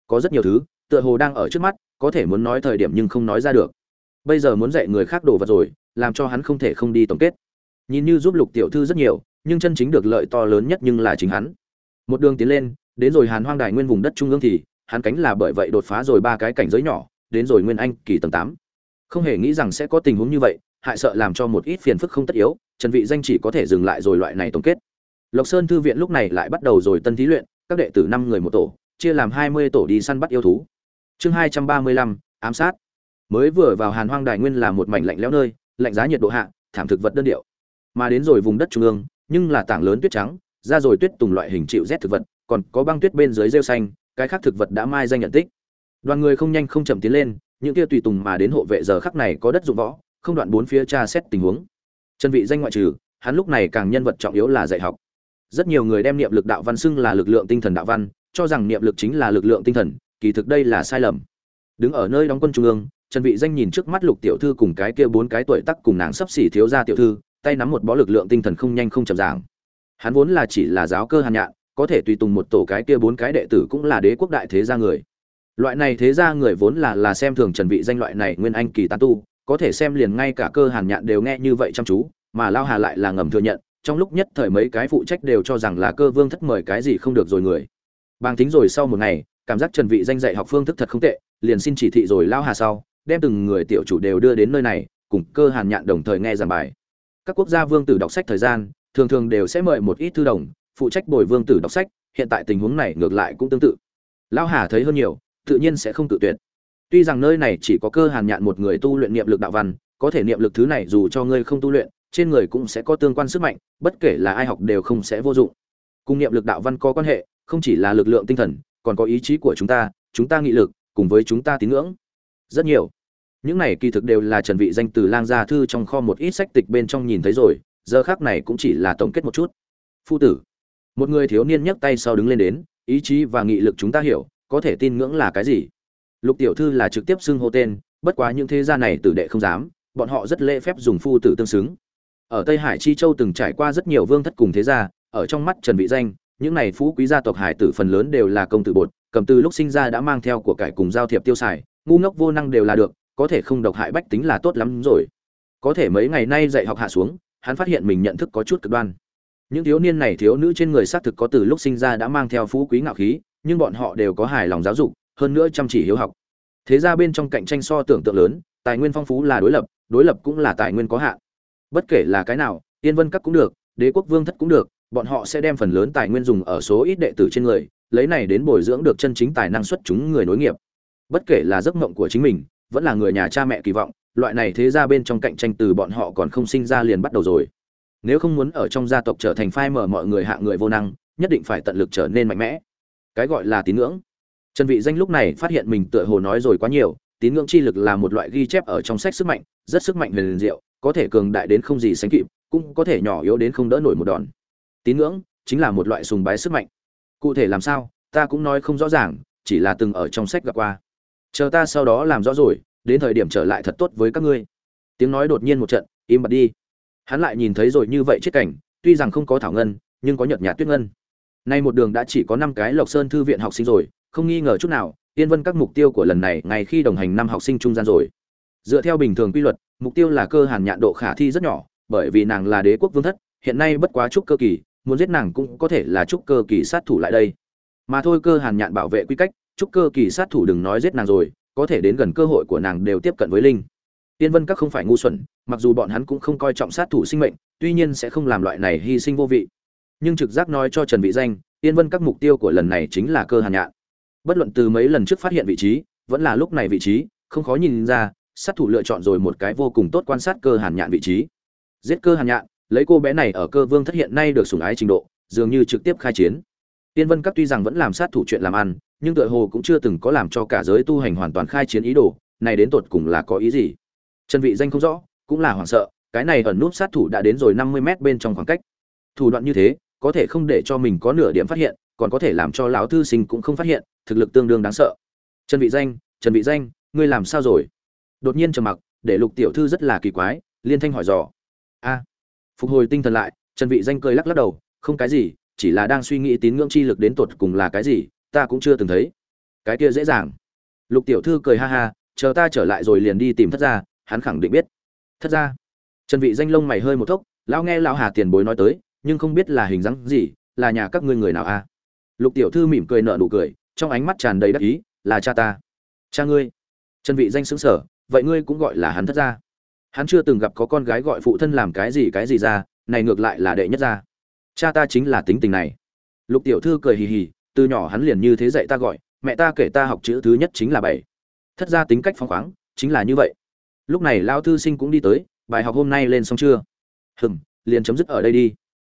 Có rất nhiều thứ, tựa hồ đang ở trước mắt, có thể muốn nói thời điểm nhưng không nói ra được. Bây giờ muốn dạy người khác đồ vật rồi, làm cho hắn không thể không đi tổng kết. Nhìn như giúp lục tiểu thư rất nhiều, nhưng chân chính được lợi to lớn nhất nhưng là chính hắn. Một đường tiến lên, đến rồi hàn hoang đài nguyên vùng đất trung ương thì, hắn cánh là bởi vậy đột phá rồi ba cái cảnh giới nhỏ, đến rồi nguyên anh kỳ tầng tám không hề nghĩ rằng sẽ có tình huống như vậy hại sợ làm cho một ít phiền phức không tất yếu trần vị danh chỉ có thể dừng lại rồi loại này tổng kết. Lộc sơn thư viện lúc này lại bắt đầu rồi tân thí luyện các đệ tử năm người một tổ chia làm 20 tổ đi săn bắt yêu thú. Chương 235, ám sát. Mới vừa vào hàn hoang đài nguyên là một mảnh lạnh lẽo nơi lạnh giá nhiệt độ hạ thảm thực vật đơn điệu. Mà đến rồi vùng đất trung ương nhưng là tảng lớn tuyết trắng ra rồi tuyết tùng loại hình chịu rét thực vật còn có băng tuyết bên dưới rêu xanh cái khác thực vật đã mai danh nhận tích. Đoàn người không nhanh không chậm tiến lên những kia tùy tùng mà đến hộ vệ giờ khắc này có đất dụng võ, không đoạn bốn phía tra xét tình huống. Chân vị danh ngoại trừ, hắn lúc này càng nhân vật trọng yếu là dạy học. Rất nhiều người đem niệm lực đạo văn xưng là lực lượng tinh thần đạo văn, cho rằng niệm lực chính là lực lượng tinh thần, kỳ thực đây là sai lầm. Đứng ở nơi đóng quân trung ương trần vị danh nhìn trước mắt lục tiểu thư cùng cái kia bốn cái tuổi tác cùng nàng sắp xỉ thiếu gia tiểu thư, tay nắm một bó lực lượng tinh thần không nhanh không chậm giảng hắn vốn là chỉ là giáo cơ hàn nhạn, có thể tùy tùng một tổ cái kia bốn cái đệ tử cũng là đế quốc đại thế gia người loại này thế gia người vốn là là xem thường trần vị danh loại này nguyên anh kỳ tán tu, có thể xem liền ngay cả cơ hàn nhạn đều nghe như vậy chăm chú, mà lao hà lại là ngầm thừa nhận, trong lúc nhất thời mấy cái phụ trách đều cho rằng là cơ vương thất mời cái gì không được rồi người. Bàng tính rồi sau một ngày, cảm giác trần vị danh dạy học phương thức thật không tệ, liền xin chỉ thị rồi lao hà sau, đem từng người tiểu chủ đều đưa đến nơi này, cùng cơ hàn nhạn đồng thời nghe giảng bài. Các quốc gia vương tử đọc sách thời gian, thường thường đều sẽ mời một ít thư đồng, phụ trách bồi vương tử đọc sách, hiện tại tình huống này ngược lại cũng tương tự. Lao hà thấy hơn nhiều tự nhiên sẽ không tự tuyệt. Tuy rằng nơi này chỉ có cơ hàn nhạn một người tu luyện niệm lực đạo văn, có thể niệm lực thứ này dù cho ngươi không tu luyện, trên người cũng sẽ có tương quan sức mạnh, bất kể là ai học đều không sẽ vô dụng. Cùng niệm lực đạo văn có quan hệ, không chỉ là lực lượng tinh thần, còn có ý chí của chúng ta chúng ta nghị lực, cùng với chúng ta tín ngưỡng. Rất nhiều. Những này kỳ thực đều là trần vị danh từ lang gia thư trong kho một ít sách tịch bên trong nhìn thấy rồi, giờ khác này cũng chỉ là tổng kết một chút. Phu tử. Một người thiếu niên nhấc tay sau đứng lên đến, ý chí và nghị lực chúng ta hiểu có thể tin ngưỡng là cái gì? Lục tiểu thư là trực tiếp xưng hô tên, bất quá những thế gia này tử đệ không dám, bọn họ rất lễ phép dùng phu tử tương xứng. Ở tây hải chi châu từng trải qua rất nhiều vương thất cùng thế gia, ở trong mắt trần vị danh, những này phú quý gia tộc hải tử phần lớn đều là công tử bột, cầm từ lúc sinh ra đã mang theo của cải cùng giao thiệp tiêu xài, ngu ngốc vô năng đều là được, có thể không độc hại bách tính là tốt lắm rồi. Có thể mấy ngày nay dạy học hạ xuống, hắn phát hiện mình nhận thức có chút cực đoan. Những thiếu niên này thiếu nữ trên người xác thực có từ lúc sinh ra đã mang theo phú quý ngạo khí nhưng bọn họ đều có hài lòng giáo dục, hơn nữa chăm chỉ hiếu học. Thế ra bên trong cạnh tranh so tưởng tượng lớn, tài nguyên phong phú là đối lập đối lập cũng là tài nguyên có hạn. Bất kể là cái nào, yên vân các cũng được, đế quốc vương thất cũng được, bọn họ sẽ đem phần lớn tài nguyên dùng ở số ít đệ tử trên người, lấy này đến bồi dưỡng được chân chính tài năng xuất chúng người nối nghiệp. Bất kể là giấc mộng của chính mình, vẫn là người nhà cha mẹ kỳ vọng, loại này thế ra bên trong cạnh tranh từ bọn họ còn không sinh ra liền bắt đầu rồi. Nếu không muốn ở trong gia tộc trở thành phai mở mọi người hạ người vô năng, nhất định phải tận lực trở nên mạnh mẽ cái gọi là tín ngưỡng. Trần vị danh lúc này phát hiện mình tựa hồ nói rồi quá nhiều, tín ngưỡng chi lực là một loại ghi chép ở trong sách sức mạnh, rất sức mạnh huyền diệu, có thể cường đại đến không gì sánh kịp, cũng có thể nhỏ yếu đến không đỡ nổi một đòn. Tín ngưỡng chính là một loại sùng bái sức mạnh. Cụ thể làm sao, ta cũng nói không rõ ràng, chỉ là từng ở trong sách gặp qua. Chờ ta sau đó làm rõ rồi, đến thời điểm trở lại thật tốt với các ngươi. Tiếng nói đột nhiên một trận, im bặt đi. Hắn lại nhìn thấy rồi như vậy chết cảnh, tuy rằng không có thảo ngân, nhưng có nhợt nhạt tuyết ngân nay một đường đã chỉ có năm cái lộc sơn thư viện học sinh rồi, không nghi ngờ chút nào, yên vân các mục tiêu của lần này ngay khi đồng hành năm học sinh trung gian rồi. Dựa theo bình thường quy luật, mục tiêu là cơ hàn nhạn độ khả thi rất nhỏ, bởi vì nàng là đế quốc vương thất, hiện nay bất quá trúc cơ kỳ, muốn giết nàng cũng có thể là trúc cơ kỳ sát thủ lại đây. Mà thôi cơ hàn nhạn bảo vệ quy cách, trúc cơ kỳ sát thủ đừng nói giết nàng rồi, có thể đến gần cơ hội của nàng đều tiếp cận với linh. Tiên vân các không phải ngu xuẩn, mặc dù bọn hắn cũng không coi trọng sát thủ sinh mệnh, tuy nhiên sẽ không làm loại này hy sinh vô vị nhưng trực giác nói cho trần vị danh, Yên vân, các mục tiêu của lần này chính là cơ hàn nhạn. Bất luận từ mấy lần trước phát hiện vị trí, vẫn là lúc này vị trí, không khó nhìn ra, sát thủ lựa chọn rồi một cái vô cùng tốt quan sát cơ hàn nhạn vị trí. Giết cơ hàn nhạn, lấy cô bé này ở cơ vương thất hiện nay được sủng ái trình độ, dường như trực tiếp khai chiến. Tiên vân, các tuy rằng vẫn làm sát thủ chuyện làm ăn, nhưng tựa hồ cũng chưa từng có làm cho cả giới tu hành hoàn toàn khai chiến ý đồ, này đến tột cùng là có ý gì? Trần vị danh không rõ, cũng là hoảng sợ, cái này ẩn nút sát thủ đã đến rồi 50 mét bên trong khoảng cách. Thủ đoạn như thế có thể không để cho mình có nửa điểm phát hiện, còn có thể làm cho lão thư sinh cũng không phát hiện, thực lực tương đương đáng sợ. Trần vị danh, trần vị danh, ngươi làm sao rồi? Đột nhiên trầm mặc, để lục tiểu thư rất là kỳ quái, liên thanh hỏi dò. A. Phục hồi tinh thần lại, trần vị danh cười lắc lắc đầu, không cái gì, chỉ là đang suy nghĩ tín ngưỡng chi lực đến tột cùng là cái gì, ta cũng chưa từng thấy. Cái kia dễ dàng. Lục tiểu thư cười ha ha, chờ ta trở lại rồi liền đi tìm thất gia, hắn khẳng định biết. Thật ra trần vị danh lông mày hơi một thốc, lão nghe lão hà tiền bối nói tới nhưng không biết là hình dáng gì là nhà các ngươi người nào a à? lục tiểu thư mỉm cười nở nụ cười trong ánh mắt tràn đầy đắc ý là cha ta. Cha ngươi. Chân vị danh sững sở, vậy ngươi cũng gọi là hắn thất gia. Hắn chưa từng gặp có con gái gọi phụ thân làm cái gì cái gì ra này ngược lại là đệ nhất gia. Cha ta chính là tính tình này. Lục tiểu thư cười hì hì từ nhỏ hắn liền như thế dạy ta gọi mẹ ta kể ta học chữ thứ nhất chính là bảy. Thất gia tính cách phóng khoáng chính là như vậy. Lúc này lao thư sinh cũng đi tới bài học hôm nay lên xong chưa? Hừng liền chấm dứt ở đây đi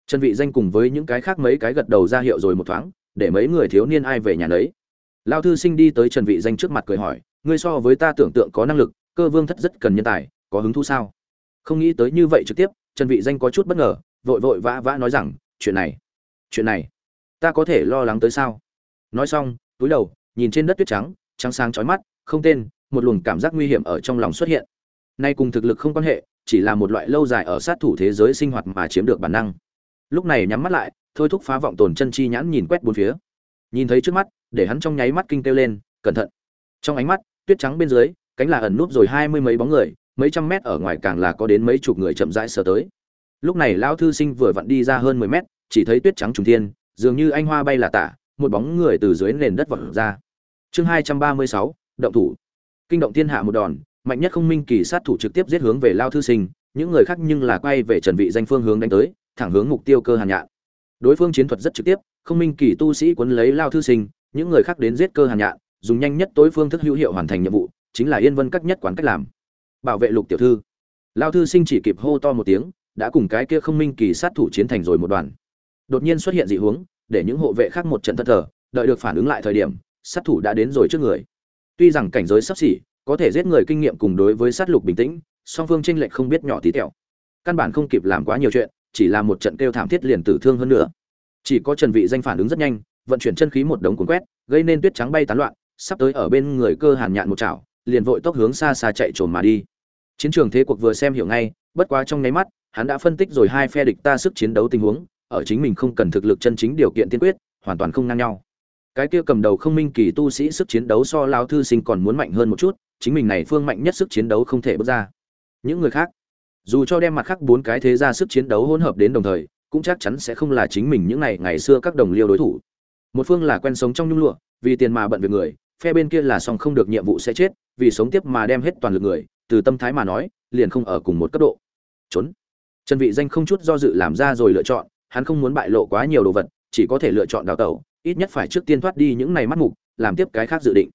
trần vị danh cùng với những cái khác mấy cái gật đầu ra hiệu rồi một thoáng, để mấy người thiếu niên ai về nhà nấy. Lao thư sinh đi tới trần vị danh trước mặt cười hỏi, ngươi so với ta tưởng tượng có năng lực, cơ vương thất rất cần nhân tài, có hứng thú sao? Không nghĩ tới như vậy trực tiếp, trần vị danh có chút bất ngờ, vội vội vã vã nói rằng, chuyện này chuyện này, ta có thể lo lắng tới sao? Nói xong, túi đầu, nhìn trên đất tuyết trắng trắng sáng chói mắt, không tên, một luồng cảm giác nguy hiểm ở trong lòng xuất hiện. Nay cùng thực lực không quan hệ, chỉ là một loại lâu dài ở sát thủ thế giới sinh hoạt mà chiếm được bản năng lúc này nhắm mắt lại, thôi thúc phá vọng tồn chân chi nhãn nhìn quét bốn phía. Nhìn thấy trước mắt, để hắn trong nháy mắt kinh kêu lên, cẩn thận! Trong ánh mắt, tuyết trắng bên dưới, cánh là ẩn núp rồi hai mươi mấy bóng người, mấy trăm mét ở ngoài càng là có đến mấy chục người chậm rãi sờ tới. Lúc này lão thư sinh vừa vặn đi ra hơn mười mét, chỉ thấy tuyết trắng trùng thiên, dường như anh hoa bay là tả, một bóng người từ dưới nền đất vọt ra. Chương hai trăm ba mươi sáu, động thủ. Kinh động thiên hạ một đòn, mạnh nhất không minh kỳ sát thủ trực tiếp giết hướng về lao thư sinh, những người khác nhưng là quay về trần vị danh phương hướng đánh tới thẳng hướng mục tiêu cơ hàn nhạn. Đối phương chiến thuật rất trực tiếp, không minh kỳ tu sĩ quấn lấy lao thư sinh, những người khác đến giết cơ hàn nhạn, dùng nhanh nhất tối phương thức hữu hiệu hoàn thành nhiệm vụ, chính là yên vân các nhất quán cách làm. Bảo vệ lục tiểu thư. Lao thư sinh chỉ kịp hô to một tiếng, đã cùng cái kia không minh kỳ sát thủ chiến thành rồi một đoàn. Đột nhiên xuất hiện dị hướng, để những hộ vệ khác một trận thất thờ, đợi được phản ứng lại thời điểm, sát thủ đã đến rồi trước người. Tuy rằng cảnh giới sắp xỉ, có thể giết người kinh nghiệm cùng đối với sát lục bình tĩnh, song phương tranh lệch không biết nhỏ tí tẹo. Căn bản không kịp làm quá nhiều chuyện chỉ là một trận kêu thảm thiết liền tử thương hơn nữa. Chỉ có trần vị danh phản ứng rất nhanh, vận chuyển chân khí một đống cuốn quét, gây nên tuyết trắng bay tán loạn, sắp tới ở bên người cơ hàn nhạn một chảo, liền vội tốc hướng xa xa chạy trồn mà đi. Chiến trường thế cuộc vừa xem hiểu ngay, bất quá trong nháy mắt, hắn đã phân tích rồi hai phe địch ta sức chiến đấu tình huống, ở chính mình không cần thực lực chân chính điều kiện tiên quyết, hoàn toàn không ngang nhau. Cái kia cầm đầu không minh kỳ tu sĩ sức chiến đấu so lao thư sinh còn muốn mạnh hơn một chút, chính mình này phương mạnh nhất sức chiến đấu không thể bước ra. Những người khác dù cho đem mặt khác bốn cái thế ra sức chiến đấu hỗn hợp đến đồng thời, cũng chắc chắn sẽ không là chính mình những ngày ngày xưa các đồng liêu đối thủ. Một phương là quen sống trong nhung lụa, vì tiền mà bận việc người, phe bên kia là song không được nhiệm vụ sẽ chết, vì sống tiếp mà đem hết toàn lực người, từ tâm thái mà nói, liền không ở cùng một cấp độ. Trốn. Trần vị danh không chút do dự làm ra rồi lựa chọn, hắn không muốn bại lộ quá nhiều đồ vật, chỉ có thể lựa chọn đào tẩu, ít nhất phải trước tiên thoát đi những này mắt mục, làm tiếp cái khác dự định.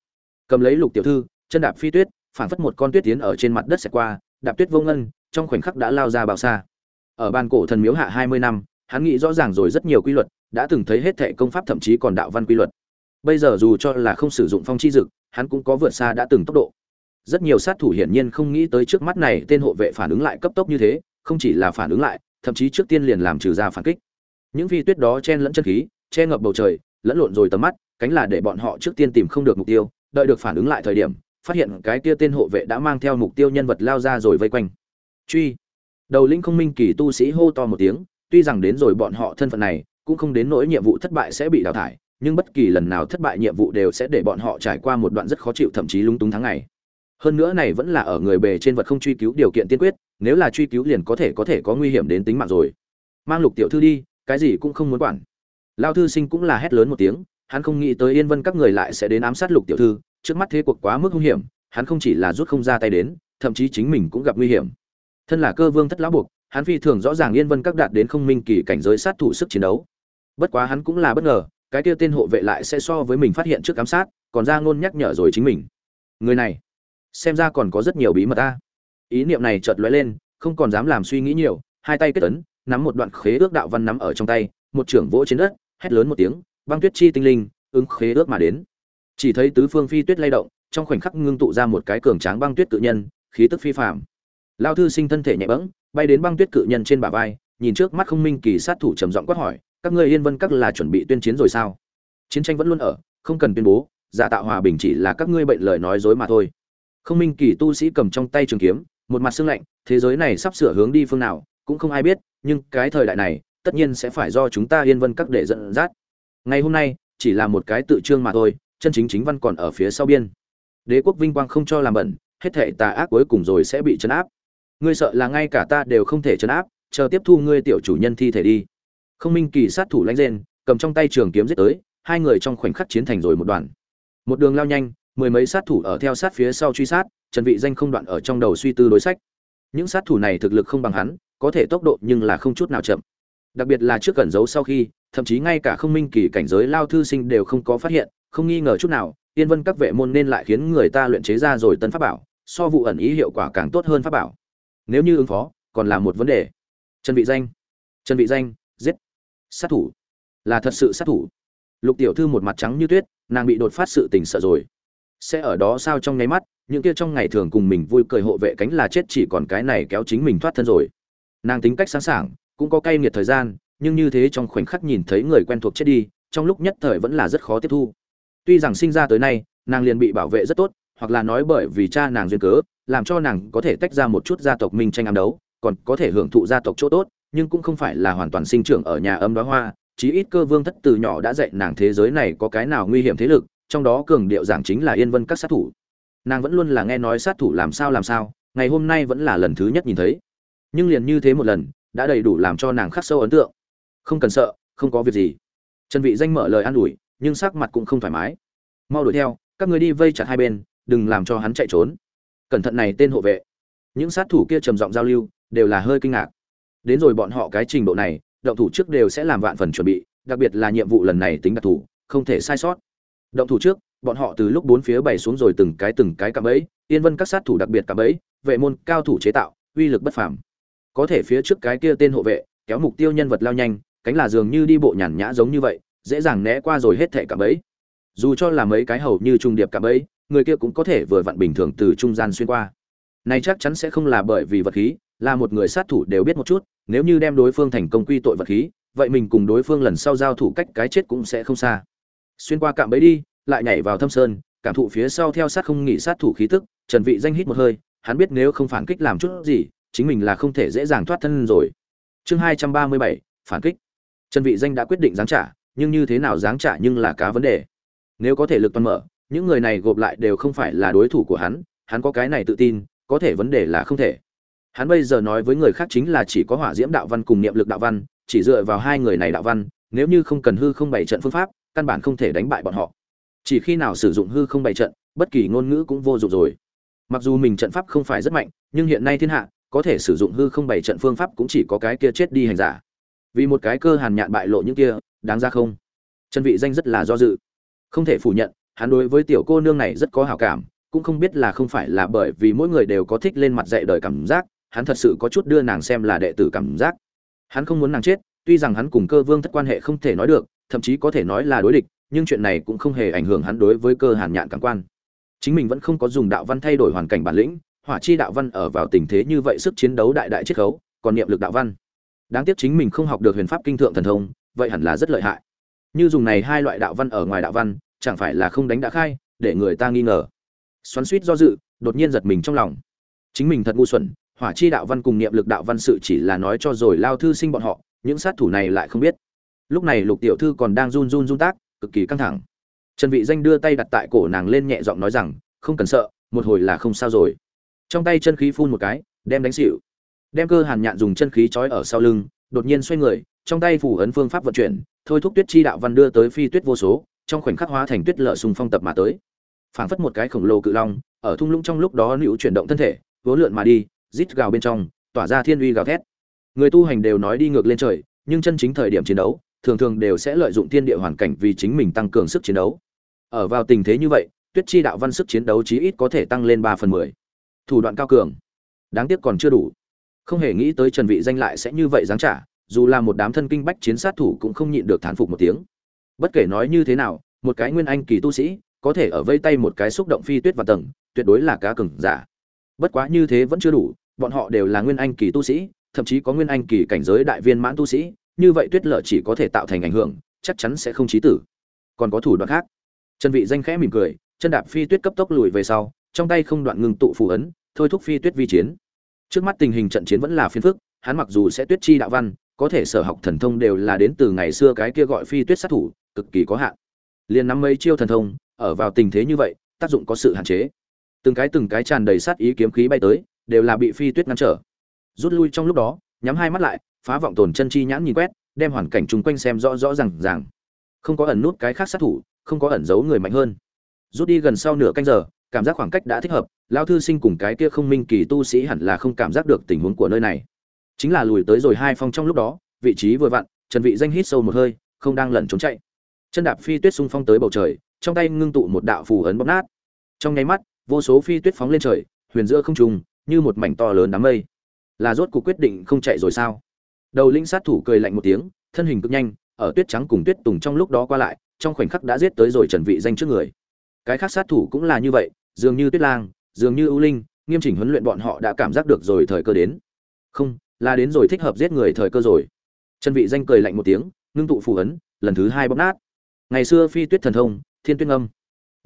Cầm lấy lục tiểu thư, chân đạp phi tuyết phản phất một con tuyết tiến ở trên mặt đất sẽ qua, đạp tuyết vô ngân trong khoảnh khắc đã lao ra bao xa. Ở ban cổ thần miếu hạ hai mươi năm, hắn nghĩ rõ ràng rồi rất nhiều quy luật, đã từng thấy hết thệ công pháp thậm chí còn đạo văn quy luật. Bây giờ dù cho là không sử dụng phong chi dực, hắn cũng có vượt xa đã từng tốc độ. Rất nhiều sát thủ hiển nhiên không nghĩ tới trước mắt này tên hộ vệ phản ứng lại cấp tốc như thế, không chỉ là phản ứng lại, thậm chí trước tiên liền làm trừ ra phản kích. Những phi tuyết đó chen lẫn chân khí, che ngập bầu trời, lẫn lộn rồi tầm mắt, cánh là để bọn họ trước tiên tìm không được mục tiêu, đợi được phản ứng lại thời điểm, phát hiện cái kia tên hộ vệ đã mang theo mục tiêu nhân vật lao ra rồi vây quanh truy. Đầu linh không minh kỳ tu sĩ hô to một tiếng, tuy rằng đến rồi bọn họ thân phận này, cũng không đến nỗi nhiệm vụ thất bại sẽ bị đào thải, nhưng bất kỳ lần nào thất bại nhiệm vụ đều sẽ để bọn họ trải qua một đoạn rất khó chịu, thậm chí lung túng tháng ngày. Hơn nữa này vẫn là ở người bề trên vật không truy cứu điều kiện tiên quyết, nếu là truy cứu liền có thể có thể có nguy hiểm đến tính mạng rồi. Mang lục tiểu thư đi, cái gì cũng không muốn quản. Lao thư sinh cũng là hét lớn một tiếng, hắn không nghĩ tới yên vân các người lại sẽ đến ám sát lục tiểu thư, trước mắt thế cuộc quá mức hung hiểm, hắn không chỉ là rút không ra tay đến, thậm chí chính mình cũng gặp nguy hiểm thân là cơ vương thất lão buộc, hắn phi thường rõ ràng yên vân các đạt đến không minh kỳ cảnh giới sát thủ sức chiến đấu. Bất quá hắn cũng là bất ngờ, cái kia tên hộ vệ lại sẽ so với mình phát hiện trước ám sát, còn ra ngôn nhắc nhở rồi chính mình. Người này, xem ra còn có rất nhiều bí mật ta. Ý niệm này chợt lóe lên, không còn dám làm suy nghĩ nhiều, hai tay kết ấn, nắm một đoạn khế ước đạo văn nắm ở trong tay, một trưởng vỗ trên đất, hét lớn một tiếng, băng tuyết chi tinh linh, ứng khế ước mà đến. Chỉ thấy tứ phương phi tuyết lay động, trong khoảnh khắc ngưng tụ ra một cái cường tráng băng tuyết tự nhân, khí tức phi phạm lao thư sinh thân thể nhẹ bẫng, bay đến băng tuyết cự nhân trên bả vai, nhìn trước mắt không minh kỳ sát thủ trầm giọng quát hỏi, các ngươi yên vân các là chuẩn bị tuyên chiến rồi sao? Chiến tranh vẫn luôn ở, không cần tuyên bố, giả tạo hòa bình chỉ là các ngươi bệnh lời nói dối mà thôi. Không minh kỳ tu sĩ cầm trong tay trường kiếm, một mặt xương lạnh, thế giới này sắp sửa hướng đi phương nào, cũng không ai biết, nhưng cái thời đại này, tất nhiên sẽ phải do chúng ta yên vân các để dẫn dắt. Ngày hôm nay, chỉ là một cái tự trương mà thôi, chân chính chính văn còn ở phía sau biên. Đế quốc vinh quang không cho làm bẩn, hết thệ tà ác cuối cùng rồi sẽ bị chấn áp ngươi sợ là ngay cả ta đều không thể chấn áp, chờ tiếp thu ngươi tiểu chủ nhân thi thể đi. Không minh kỳ sát thủ lãnh rên, cầm trong tay trường kiếm giết tới, hai người trong khoảnh khắc chiến thành rồi một đoàn một đường lao nhanh, mười mấy sát thủ ở theo sát phía sau truy sát, trần vị danh không đoạn ở trong đầu suy tư đối sách. Những sát thủ này thực lực không bằng hắn, có thể tốc độ nhưng là không chút nào chậm. Đặc biệt là trước cẩn giấu sau khi, thậm chí ngay cả không minh kỳ cảnh giới lao thư sinh đều không có phát hiện, không nghi ngờ chút nào tiên vân các vệ môn nên lại khiến người ta luyện chế ra rồi tân pháp bảo, so vụ ẩn ý hiệu quả càng tốt hơn pháp bảo nếu như ứng phó, còn là một vấn đề. Trần vị danh. Trần vị danh, giết. Sát thủ. Là thật sự sát thủ. Lục tiểu thư một mặt trắng như tuyết, nàng bị đột phát sự tình sợ rồi. Sẽ ở đó sao trong nháy mắt, những kia trong ngày thường cùng mình vui cười hộ vệ cánh là chết chỉ còn cái này kéo chính mình thoát thân rồi. Nàng tính cách sáng sảng, cũng có cay nghiệt thời gian, nhưng như thế trong khoảnh khắc nhìn thấy người quen thuộc chết đi, trong lúc nhất thời vẫn là rất khó tiếp thu. Tuy rằng sinh ra tới nay, nàng liền bị bảo vệ rất tốt hoặc là nói bởi vì cha nàng duyên cớ, làm cho nàng có thể tách ra một chút gia tộc minh tranh ám đấu, còn có thể hưởng thụ gia tộc chỗ tốt, nhưng cũng không phải là hoàn toàn sinh trưởng ở nhà âm đóa hoa, chí ít cơ vương thất từ nhỏ đã dạy nàng thế giới này có cái nào nguy hiểm thế lực, trong đó cường điệu giảng chính là yên vân các sát thủ. Nàng vẫn luôn là nghe nói sát thủ làm sao làm sao, ngày hôm nay vẫn là lần thứ nhất nhìn thấy. Nhưng liền như thế một lần, đã đầy đủ làm cho nàng khắc sâu ấn tượng. Không cần sợ, không có việc gì. Trần vị danh mở lời an ủi, nhưng sắc mặt cũng không thoải mái. Mau đuổi theo, các người đi vây chặt hai bên đừng làm cho hắn chạy trốn. Cẩn thận này tên hộ vệ. Những sát thủ kia trầm giọng giao lưu, đều là hơi kinh ngạc. Đến rồi bọn họ cái trình độ này, động thủ trước đều sẽ làm vạn phần chuẩn bị, đặc biệt là nhiệm vụ lần này tính đặc thủ không thể sai sót. Động thủ trước, bọn họ từ lúc bốn phía bày xuống rồi từng cái từng cái cạm bẫy, yên vân các sát thủ đặc biệt cạm bẫy, vệ môn, cao thủ chế tạo, uy lực bất phàm. Có thể phía trước cái kia tên hộ vệ, kéo mục tiêu nhân vật lao nhanh, cánh là dường như đi bộ nhàn nhã giống như vậy, dễ dàng né qua rồi hết thẻ cạm bẫy. Dù cho là mấy cái hầu như trung điệp cạm bẫy người kia cũng có thể vừa vặn bình thường từ trung gian xuyên qua. Này chắc chắn sẽ không là bởi vì vật khí là một người sát thủ đều biết một chút nếu như đem đối phương thành công quy tội vật khí vậy mình cùng đối phương lần sau giao thủ cách cái chết cũng sẽ không xa. Xuyên qua cạm bẫy đi lại nhảy vào thâm sơn cảm thụ phía sau theo sát không nghỉ sát thủ khí tức trần vị danh hít một hơi hắn biết nếu không phản kích làm chút gì chính mình là không thể dễ dàng thoát thân rồi. Chương 237, phản kích. Trần vị danh đã quyết định giáng trả nhưng như thế nào giáng trả nhưng là cá vấn đề. Nếu có thể lực toàn mở những người này gộp lại đều không phải là đối thủ của hắn hắn có cái này tự tin, có thể vấn đề là không thể. Hắn bây giờ nói với người khác chính là chỉ có hỏa diễm đạo văn cùng niệm lực đạo văn, chỉ dựa vào hai người này đạo văn, nếu như không cần hư không bày trận phương pháp, căn bản không thể đánh bại bọn họ. Chỉ khi nào sử dụng hư không bày trận, bất kỳ ngôn ngữ cũng vô dụng rồi. Mặc dù mình trận pháp không phải rất mạnh, nhưng hiện nay thiên hạ, có thể sử dụng hư không bày trận phương pháp cũng chỉ có cái kia chết đi hành giả. Vì một cái cơ hàn nhạn bại lộ những kia, đáng ra không? Chân vị danh rất là do dự. Không thể phủ nhận hắn đối với tiểu cô nương này rất có hảo cảm, cũng không biết là không phải là bởi vì mỗi người đều có thích lên mặt dạy đời cảm giác, hắn thật sự có chút đưa nàng xem là đệ tử cảm giác. Hắn không muốn nàng chết, tuy rằng hắn cùng cơ vương thất quan hệ không thể nói được, thậm chí có thể nói là đối địch, nhưng chuyện này cũng không hề ảnh hưởng hắn đối với cơ hàn nhạn cảm quan. Chính mình vẫn không có dùng đạo văn thay đổi hoàn cảnh bản lĩnh, hỏa chi đạo văn ở vào tình thế như vậy sức chiến đấu đại đại chiết khấu, còn niệm lực đạo văn. Đáng tiếc chính mình không học được huyền pháp kinh thượng thần thông, vậy hẳn là rất lợi hại. Như dùng này hai loại đạo văn ở ngoài đạo văn chẳng phải là không đánh đã khai, để người ta nghi ngờ. Xoắn suýt do dự, đột nhiên giật mình trong lòng. Chính mình thật ngu xuẩn, hỏa chi đạo văn cùng niệm lực đạo văn sự chỉ là nói cho rồi lao thư sinh bọn họ, những sát thủ này lại không biết. Lúc này lục tiểu thư còn đang run run run tác, cực kỳ căng thẳng. Trần vị danh đưa tay đặt tại cổ nàng lên nhẹ giọng nói rằng, không cần sợ, một hồi là không sao rồi. Trong tay chân khí phun một cái, đem đánh xỉu. Đem cơ hàn nhạn dùng chân khí trói ở sau lưng, đột nhiên xoay người, trong tay phủ ấn phương pháp vận chuyển, thôi thúc tuyết chi đạo văn đưa tới phi tuyết vô số trong khoảnh khắc hóa thành tuyết lở xung phong tập mà tới. Phảng phất một cái khổng lồ cự long, ở thung lũng trong lúc đó liễu chuyển động thân thể vốn lượn mà đi, rít gào bên trong, tỏa ra thiên uy gào thét. Người tu hành đều nói đi ngược lên trời, nhưng chân chính thời điểm chiến đấu, thường thường đều sẽ lợi dụng thiên địa hoàn cảnh vì chính mình tăng cường sức chiến đấu. Ở vào tình thế như vậy, tuyết chi đạo văn sức chiến đấu chí ít có thể tăng lên ba phần mười. Thủ đoạn cao cường. Đáng tiếc còn chưa đủ. Không hề nghĩ tới trần vị danh lại sẽ như vậy giáng trả, dù là một đám thân kinh bách chiến sát thủ cũng không nhịn được thán phục một tiếng bất kể nói như thế nào, một cái nguyên anh kỳ tu sĩ, có thể ở vây tay một cái xúc động phi tuyết và tầng, tuyệt đối là cá cừng giả. Bất quá như thế vẫn chưa đủ, bọn họ đều là nguyên anh kỳ tu sĩ, thậm chí có nguyên anh kỳ cảnh giới đại viên mãn tu sĩ, như vậy tuyết lở chỉ có thể tạo thành ảnh hưởng, chắc chắn sẽ không chí tử. Còn có thủ đoạn khác. Trần vị danh khẽ mỉm cười, chân đạp phi tuyết cấp tốc lùi về sau, trong tay không đoạn ngừng tụ phù ấn, thôi thúc phi tuyết vi chiến. Trước mắt tình hình trận chiến vẫn là phiền phức, hắn mặc dù sẽ tuyết chi đạo văn, có thể sở học thần thông đều là đến từ ngày xưa cái kia gọi phi tuyết sát thủ cực kỳ có hạn. Liền nắm mấy chiêu thần thông, ở vào tình thế như vậy, tác dụng có sự hạn chế. Từng cái từng cái tràn đầy sát ý kiếm khí bay tới, đều là bị phi tuyết ngăn trở. Rút lui trong lúc đó, nhắm hai mắt lại, phá vọng tồn chân chi nhãn nhìn quét, đem hoàn cảnh chung quanh xem rõ rõ ràng ràng. Không có ẩn nút cái khác sát thủ, không có ẩn giấu người mạnh hơn. Rút đi gần sau nửa canh giờ, cảm giác khoảng cách đã thích hợp lao thư sinh cùng cái kia không minh kỳ tu sĩ hẳn là không cảm giác được tình huống của nơi này. Chính là lùi tới rồi hai phong trong lúc đó, vị trí vừa vặn, trần vị danh hít sâu một hơi, không đang lẩn trốn chạy chân đạp phi tuyết xung phong tới bầu trời, trong tay ngưng tụ một đạo phù ấn bóp nát. Trong nháy mắt, vô số phi tuyết phóng lên trời, huyền giữa không trung, như một mảnh to lớn đám mây. Là rốt cuộc quyết định không chạy rồi sao? Đầu linh sát thủ cười lạnh một tiếng, thân hình cực nhanh, ở tuyết trắng cùng tuyết tùng trong lúc đó qua lại, trong khoảnh khắc đã giết tới rồi trần vị danh trước người. Cái khác sát thủ cũng là như vậy, dường như tuyết lang, dường như ưu linh, nghiêm chỉnh huấn luyện bọn họ đã cảm giác được rồi thời cơ đến. Không, là đến rồi thích hợp giết người thời cơ rồi. Trần vị danh cười lạnh một tiếng, ngưng tụ phù ấn, lần thứ hai bóp nát ngày xưa phi tuyết thần thông, thiên tuyết âm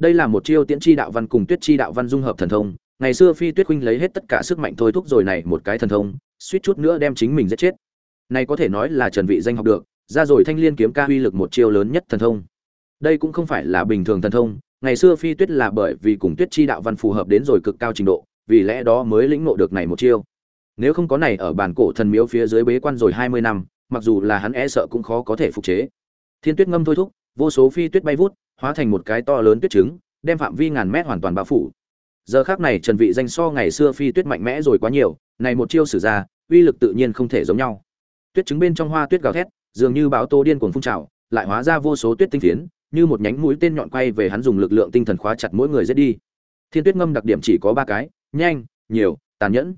đây là một chiêu tiễn chi đạo văn cùng tuyết chi đạo văn dung hợp thần thông. Ngày xưa phi tuyết huynh lấy hết tất cả sức mạnh thôi thúc rồi này một cái thần thông, suýt chút nữa đem chính mình giết chết. Này có thể nói là trần vị danh học được, ra rồi thanh liên kiếm ca uy lực một chiêu lớn nhất thần thông. Đây cũng không phải là bình thường thần thông, ngày xưa phi tuyết là bởi vì cùng tuyết chi đạo văn phù hợp đến rồi cực cao trình độ, vì lẽ đó mới lĩnh ngộ được này một chiêu. Nếu không có này ở bản cổ thần miếu phía dưới bế quan rồi 20 năm, mặc dù là hắn e sợ cũng khó có thể phục chế. Thiên tuyết ngâm thôi thúc vô số phi tuyết bay vút, hóa thành một cái to lớn tuyết trứng, đem phạm vi ngàn mét hoàn toàn bao phủ. Giờ khác này trần vị danh so ngày xưa phi tuyết mạnh mẽ rồi quá nhiều, này một chiêu sử ra, uy lực tự nhiên không thể giống nhau. Tuyết trứng bên trong hoa tuyết gào thét, dường như báo tô điên cuồng phun trào, lại hóa ra vô số tuyết tinh phiến, như một nhánh mũi tên nhọn quay về hắn dùng lực lượng tinh thần khóa chặt mỗi người giết đi. Thiên tuyết ngâm đặc điểm chỉ có ba cái, nhanh, nhiều, tàn nhẫn.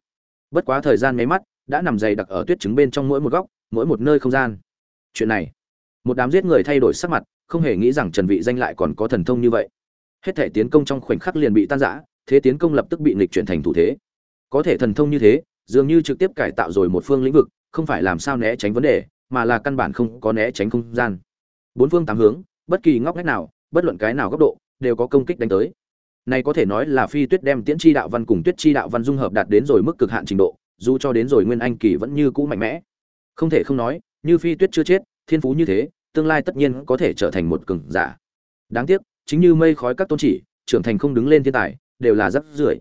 Bất quá thời gian mấy mắt, đã nằm dày đặc ở tuyết trứng bên trong mỗi một góc, mỗi một nơi không gian. Chuyện này một đám giết người thay đổi sắc mặt, không hề nghĩ rằng trần vị danh lại còn có thần thông như vậy. Hết thể tiến công trong khoảnh khắc liền bị tan rã, thế tiến công lập tức bị nghịch chuyển thành thủ thế. Có thể thần thông như thế, dường như trực tiếp cải tạo rồi một phương lĩnh vực, không phải làm sao né tránh vấn đề, mà là căn bản không có né tránh không gian. Bốn phương tám hướng, bất kỳ ngóc ngách nào, bất luận cái nào góc độ, đều có công kích đánh tới. Này có thể nói là phi tuyết đem tiễn chi đạo văn cùng tuyết chi đạo văn dung hợp đạt đến rồi mức cực hạn trình độ, dù cho đến rồi nguyên anh kỳ vẫn như cũ mạnh mẽ. Không thể không nói, như phi tuyết chưa chết thiên phú như thế, tương lai tất nhiên có thể trở thành một cường giả. Đáng tiếc, chính như mây khói các tôn chỉ, trưởng thành không đứng lên thiên tài, đều là rất rưởi.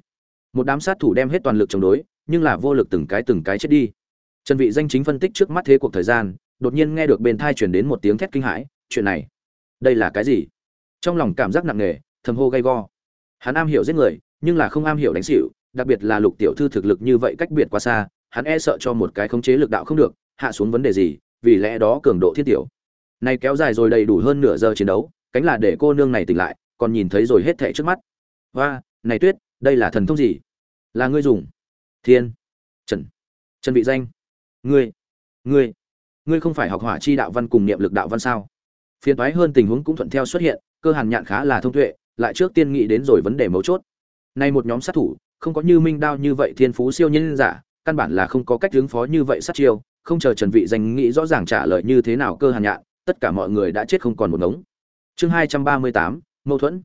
Một đám sát thủ đem hết toàn lực chống đối, nhưng là vô lực từng cái từng cái chết đi. Trần vị danh chính phân tích trước mắt thế cuộc thời gian, đột nhiên nghe được bên thai truyền đến một tiếng thét kinh hãi, chuyện này, đây là cái gì? Trong lòng cảm giác nặng nề, thầm hô gay go. Hắn am hiểu giết người, nhưng là không am hiểu đánh xỉu, đặc biệt là lục tiểu thư thực lực như vậy cách biệt quá xa, hắn e sợ cho một cái khống chế lực đạo không được, hạ xuống vấn đề gì vì lẽ đó cường độ thiết tiểu. Này kéo dài rồi đầy đủ hơn nửa giờ chiến đấu, cánh là để cô nương này tỉnh lại, còn nhìn thấy rồi hết thảy trước mắt. Và này tuyết, đây là thần thông gì? Là ngươi dùng. Thiên. Trần. Trần vị danh. Ngươi. Ngươi. Ngươi không phải học hỏa chi đạo văn cùng niệm lực đạo văn sao? Phiền toái hơn tình huống cũng thuận theo xuất hiện, cơ hàn nhạn khá là thông tuệ, lại trước tiên nghĩ đến rồi vấn đề mấu chốt. Nay một nhóm sát thủ, không có như minh đao như vậy thiên phú siêu nhân giả, căn bản là không có cách ứng phó như vậy sát chiêu không chờ trần vị danh nghĩ rõ ràng trả lời như thế nào cơ hàn nhạn, tất cả mọi người đã chết không còn một ngống. Chương hai trăm ba mươi tám, mâu thuẫn.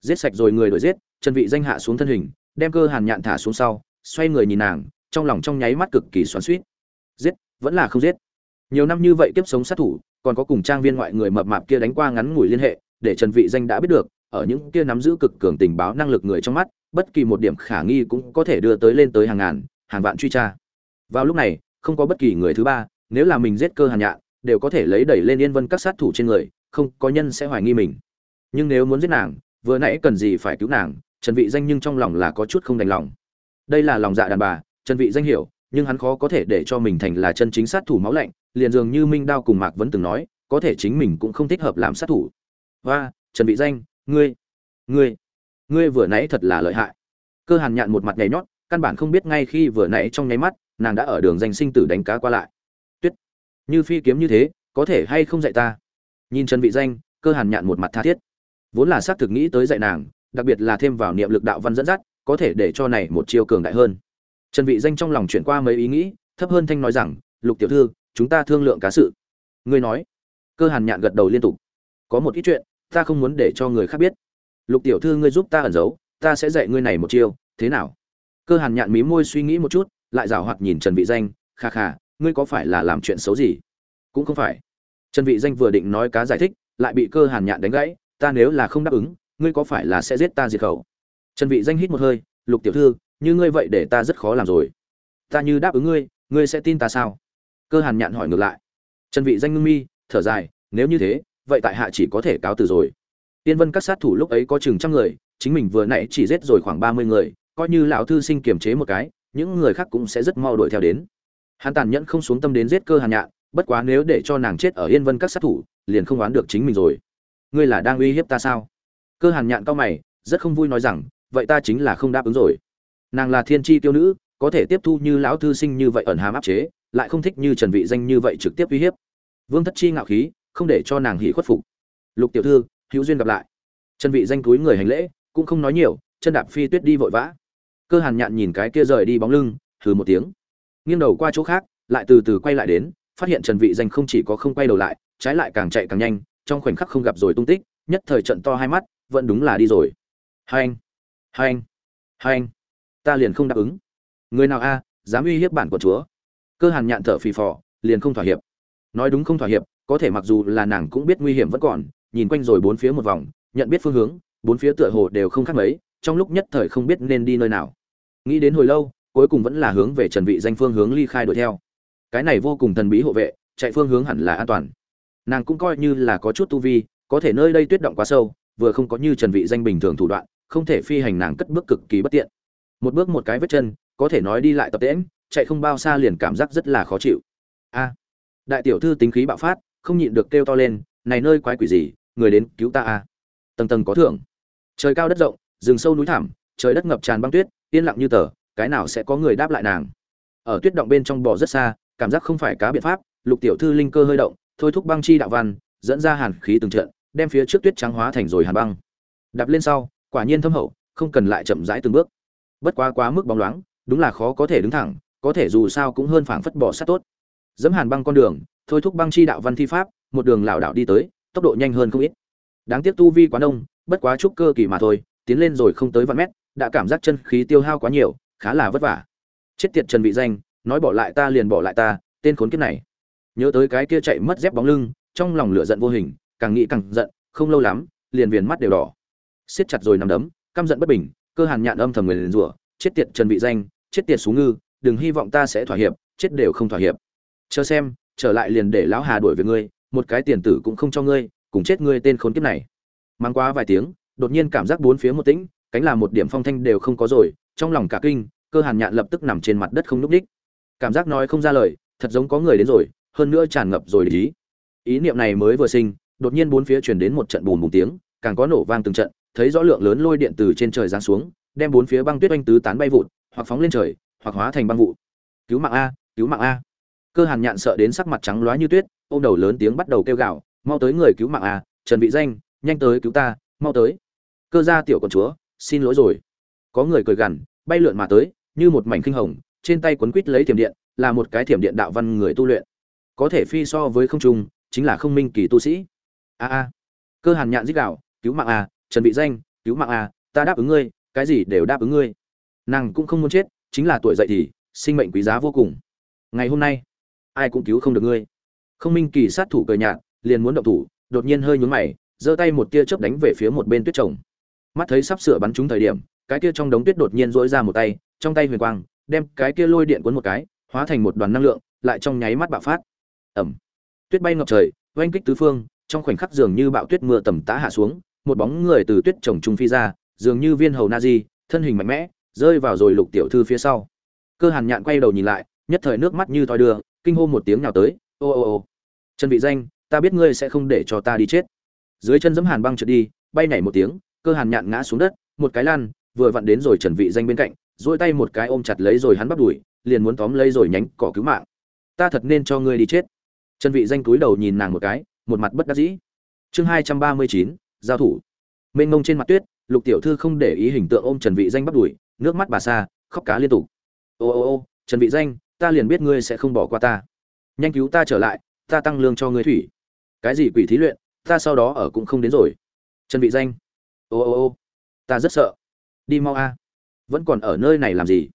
Giết sạch rồi người đuổi giết, trần vị danh hạ xuống thân hình, đem cơ hàn nhạn thả xuống sau, xoay người nhìn nàng, trong lòng trong nháy mắt cực kỳ xoắn xuýt. Giết, vẫn là không giết. Nhiều năm như vậy kiếp sống sát thủ, còn có cùng trang viên ngoại người mập mạp kia đánh qua ngắn ngủi liên hệ, để trần vị danh đã biết được, ở những kia nắm giữ cực cường tình báo năng lực người trong mắt, bất kỳ một điểm khả nghi cũng có thể đưa tới lên tới hàng ngàn, hàng vạn truy tra. Vào lúc này không có bất kỳ người thứ ba, nếu là mình giết cơ hàn nhạn, đều có thể lấy đẩy lên yên vân các sát thủ trên người, không có nhân sẽ hoài nghi mình. Nhưng nếu muốn giết nàng, vừa nãy cần gì phải cứu nàng, trần vị danh nhưng trong lòng là có chút không đành lòng. Đây là lòng dạ đàn bà, trần vị danh hiểu, nhưng hắn khó có thể để cho mình thành là chân chính sát thủ máu lạnh, liền dường như minh đao cùng mạc vẫn từng nói, có thể chính mình cũng không thích hợp làm sát thủ. Và trần vị danh, ngươi ngươi ngươi vừa nãy thật là lợi hại. Cơ hàn nhạn một mặt nhảy nhót, căn bản không biết ngay khi vừa nãy trong nháy mắt nàng đã ở đường danh sinh tử đánh cá qua lại. Tuyết, như phi kiếm như thế, có thể hay không dạy ta? Nhìn trần vị danh, cơ hàn nhạn một mặt tha thiết. Vốn là xác thực nghĩ tới dạy nàng, đặc biệt là thêm vào niệm lực đạo văn dẫn dắt, có thể để cho này một chiêu cường đại hơn. Trần vị danh trong lòng chuyển qua mấy ý nghĩ, thấp hơn thanh nói rằng, lục tiểu thư, chúng ta thương lượng cá sự. Ngươi nói. Cơ hàn nhạn gật đầu liên tục. Có một ít chuyện, ta không muốn để cho người khác biết. Lục tiểu thư ngươi giúp ta ẩn giấu, ta sẽ dạy ngươi này một chiêu, thế nào? Cơ hàn nhạn mí môi suy nghĩ một chút lại rảo hoạt nhìn trần vị danh, kha kha, ngươi có phải là làm chuyện xấu gì? Cũng không phải. Trần vị danh vừa định nói cá giải thích, lại bị cơ hàn nhạn đánh gãy, ta nếu là không đáp ứng, ngươi có phải là sẽ giết ta diệt khẩu? Trần vị danh hít một hơi, lục tiểu thư, như ngươi vậy để ta rất khó làm rồi. Ta như đáp ứng ngươi ngươi sẽ tin ta sao? Cơ hàn nhạn hỏi ngược lại. Trần vị danh ngưng mi, thở dài, nếu như thế, vậy tại hạ chỉ có thể cáo từ rồi. Tiên vân các sát thủ lúc ấy có chừng trăm người, chính mình vừa nãy chỉ giết rồi khoảng ba mươi người, coi như lão thư sinh kiềm chế một cái những người khác cũng sẽ rất mau đuổi theo đến. Hắn tàn nhẫn không xuống tâm đến giết cơ hàn nhạn, bất quá nếu để cho nàng chết ở yên vân các sát thủ, liền không oán được chính mình rồi. Ngươi là đang uy hiếp ta sao? Cơ hàn nhạn cao mày, rất không vui nói rằng, vậy ta chính là không đáp ứng rồi. Nàng là thiên tri tiêu nữ, có thể tiếp thu như lão thư sinh như vậy ẩn hàm áp chế, lại không thích như trần vị danh như vậy trực tiếp uy hiếp. Vương thất chi ngạo khí, không để cho nàng hỉ khuất phục. Lục tiểu thư, hữu duyên gặp lại. Trần vị danh túi người hành lễ, cũng không nói nhiều, chân đạp phi tuyết đi vội vã cơ hàn nhạn nhìn cái kia rời đi bóng lưng, hừ một tiếng. Nghiêng đầu qua chỗ khác, lại từ từ quay lại đến, phát hiện trần vị danh không chỉ có không quay đầu lại, trái lại càng chạy càng nhanh, trong khoảnh khắc không gặp rồi tung tích, nhất thời trận to hai mắt, vẫn đúng là đi rồi. Hai anh hai anh hai anh, ta liền không đáp ứng. Người nào a, dám uy hiếp bản của chúa. Cơ hàn nhạn thở phì phò, liền không thỏa hiệp. Nói đúng không thỏa hiệp, có thể mặc dù là nàng cũng biết nguy hiểm vẫn còn, nhìn quanh rồi bốn phía một vòng, nhận biết phương hướng, bốn phía tựa hồ đều không khác mấy, trong lúc nhất thời không biết nên đi nơi nào nghĩ đến hồi lâu, cuối cùng vẫn là hướng về trần vị danh phương hướng ly khai đuổi theo. Cái này vô cùng thần bí hộ vệ, chạy phương hướng hẳn là an toàn. Nàng cũng coi như là có chút tu vi, có thể nơi đây tuyết động quá sâu, vừa không có như trần vị danh bình thường thủ đoạn, không thể phi hành nàng cất bước cực kỳ bất tiện. Một bước một cái vết chân, có thể nói đi lại tập tễm chạy không bao xa liền cảm giác rất là khó chịu. A! Đại tiểu thư tính khí bạo phát, không nhịn được kêu to lên, này nơi quái quỷ gì, người đến cứu ta a. Tầng tầng có thưởng. Trời cao đất rộng, rừng sâu núi thẳm, trời đất ngập tràn băng tuyết yên lặng như tờ, cái nào sẽ có người đáp lại nàng? Ở tuyết động bên trong bò rất xa, cảm giác không phải cá biện pháp, lục tiểu thư linh cơ hơi động, thôi thúc băng chi đạo văn, dẫn ra hàn khí từng trận, đem phía trước tuyết trắng hóa thành rồi hàn băng. Đạp lên sau, quả nhiên thâm hậu, không cần lại chậm rãi từng bước. Bất quá quá mức bóng loáng, đúng là khó có thể đứng thẳng, có thể dù sao cũng hơn phảng phất bỏ sát tốt. Dẫm hàn băng con đường, thôi thúc băng chi đạo văn thi pháp, một đường lảo đảo đi tới, tốc độ nhanh hơn không ít. Đáng tiếc tu vi quá đông, bất quá chút cơ kỳ mà thôi, tiến lên rồi không tới vạn mét đã cảm giác chân khí tiêu hao quá nhiều, khá là vất vả. Chết tiệt trần vị danh, nói bỏ lại ta liền bỏ lại ta, tên khốn kiếp này. Nhớ tới cái kia chạy mất dép bóng lưng, trong lòng lửa giận vô hình, càng nghĩ càng giận, không lâu lắm, liền viền mắt đều đỏ. Siết chặt rồi nằm đấm, căm giận bất bình, cơ hàn nhạn âm thầm người liền rủa, chết tiệt trần vị danh, chết tiệt xuống ngư, đừng hy vọng ta sẽ thỏa hiệp, chết đều không thỏa hiệp. Chờ xem, trở lại liền để lão hà đuổi về ngươi, một cái tiền tử cũng không cho ngươi, cùng chết ngươi tên khốn kiếp này. Mang quá vài tiếng, đột nhiên cảm giác bốn phía một tĩnh cánh là một điểm phong thanh đều không có rồi, trong lòng cả kinh, cơ hàn nhạn lập tức nằm trên mặt đất không núp đích. Cảm giác nói không ra lời, thật giống có người đến rồi, hơn nữa tràn ngập rồi lý ý. Ý niệm này mới vừa sinh, đột nhiên bốn phía truyền đến một trận bùm bùm tiếng, càng có nổ vang từng trận, thấy rõ lượng lớn lôi điện từ trên trời giáng xuống, đem bốn phía băng tuyết oanh tứ tán bay vụt, hoặc phóng lên trời, hoặc hóa thành băng vụ. Cứu mạng a, cứu mạng a. Cơ hàn nhạn sợ đến sắc mặt trắng loá như tuyết, ôm đầu lớn tiếng bắt đầu kêu gào, mau tới người cứu mạng a, trần vị danh, nhanh tới cứu ta, mau tới. Cơ gia tiểu con chúa xin lỗi rồi. Có người cười gằn, bay lượn mà tới, như một mảnh kinh hồng, trên tay quấn quít lấy thiểm điện, là một cái thiểm điện đạo văn người tu luyện. Có thể phi so với không trung, chính là không minh kỳ tu sĩ. A a. Cơ hàn nhạn dích đạo cứu mạng a, trần vị danh, cứu mạng a, ta đáp ứng ngươi, cái gì đều đáp ứng ngươi. Nàng cũng không muốn chết, chính là tuổi dậy thì, sinh mệnh quý giá vô cùng. Ngày hôm nay, ai cũng cứu không được ngươi. Không minh kỳ sát thủ cười nhạt, liền muốn động thủ, đột nhiên hơi nhướng mày, giơ tay một tia chớp đánh về phía một bên tuyết chồng mắt thấy sắp sửa bắn trúng thời điểm, cái kia trong đống tuyết đột nhiên dỗi ra một tay, trong tay huyền quang, đem cái kia lôi điện cuốn một cái, hóa thành một đoàn năng lượng, lại trong nháy mắt bạo phát. Ẩm tuyết bay ngập trời, oanh kích tứ phương, trong khoảnh khắc dường như bạo tuyết mưa tầm tã hạ xuống, một bóng người từ tuyết trồng trung phi ra, dường như viên hầu na di thân hình mạnh mẽ, rơi vào rồi lục tiểu thư phía sau. Cơ hàn nhạn quay đầu nhìn lại, nhất thời nước mắt như thoi đưa, kinh hô một tiếng nào tới, ô ô ô, trần vị danh, ta biết ngươi sẽ không để cho ta đi chết. Dưới chân giẫm hàn băng trượt đi, bay nhảy một tiếng cơ hàn nhạn ngã xuống đất, một cái lan vừa vặn đến rồi trần vị danh bên cạnh, duỗi tay một cái ôm chặt lấy rồi hắn bắt đuổi liền muốn tóm lấy rồi nhánh cỏ cứu mạng. Ta thật nên cho ngươi đi chết. Trần vị danh cúi đầu nhìn nàng một cái, một mặt bất đắc dĩ. Chương hai trăm ba mươi chín, giao thủ. Mênh mông trên mặt tuyết, lục tiểu thư không để ý hình tượng ôm trần vị danh bắt đuổi nước mắt bà xa khóc cá liên tục. Ô ô ô, trần vị danh, ta liền biết ngươi sẽ không bỏ qua ta. Nhanh cứu ta trở lại, ta tăng lương cho ngươi thủy. Cái gì quỷ thí luyện, ta sau đó ở cũng không đến rồi. Trần vị danh ô ô ô, ta rất sợ. Đi mau a. Vẫn còn ở nơi này làm gì?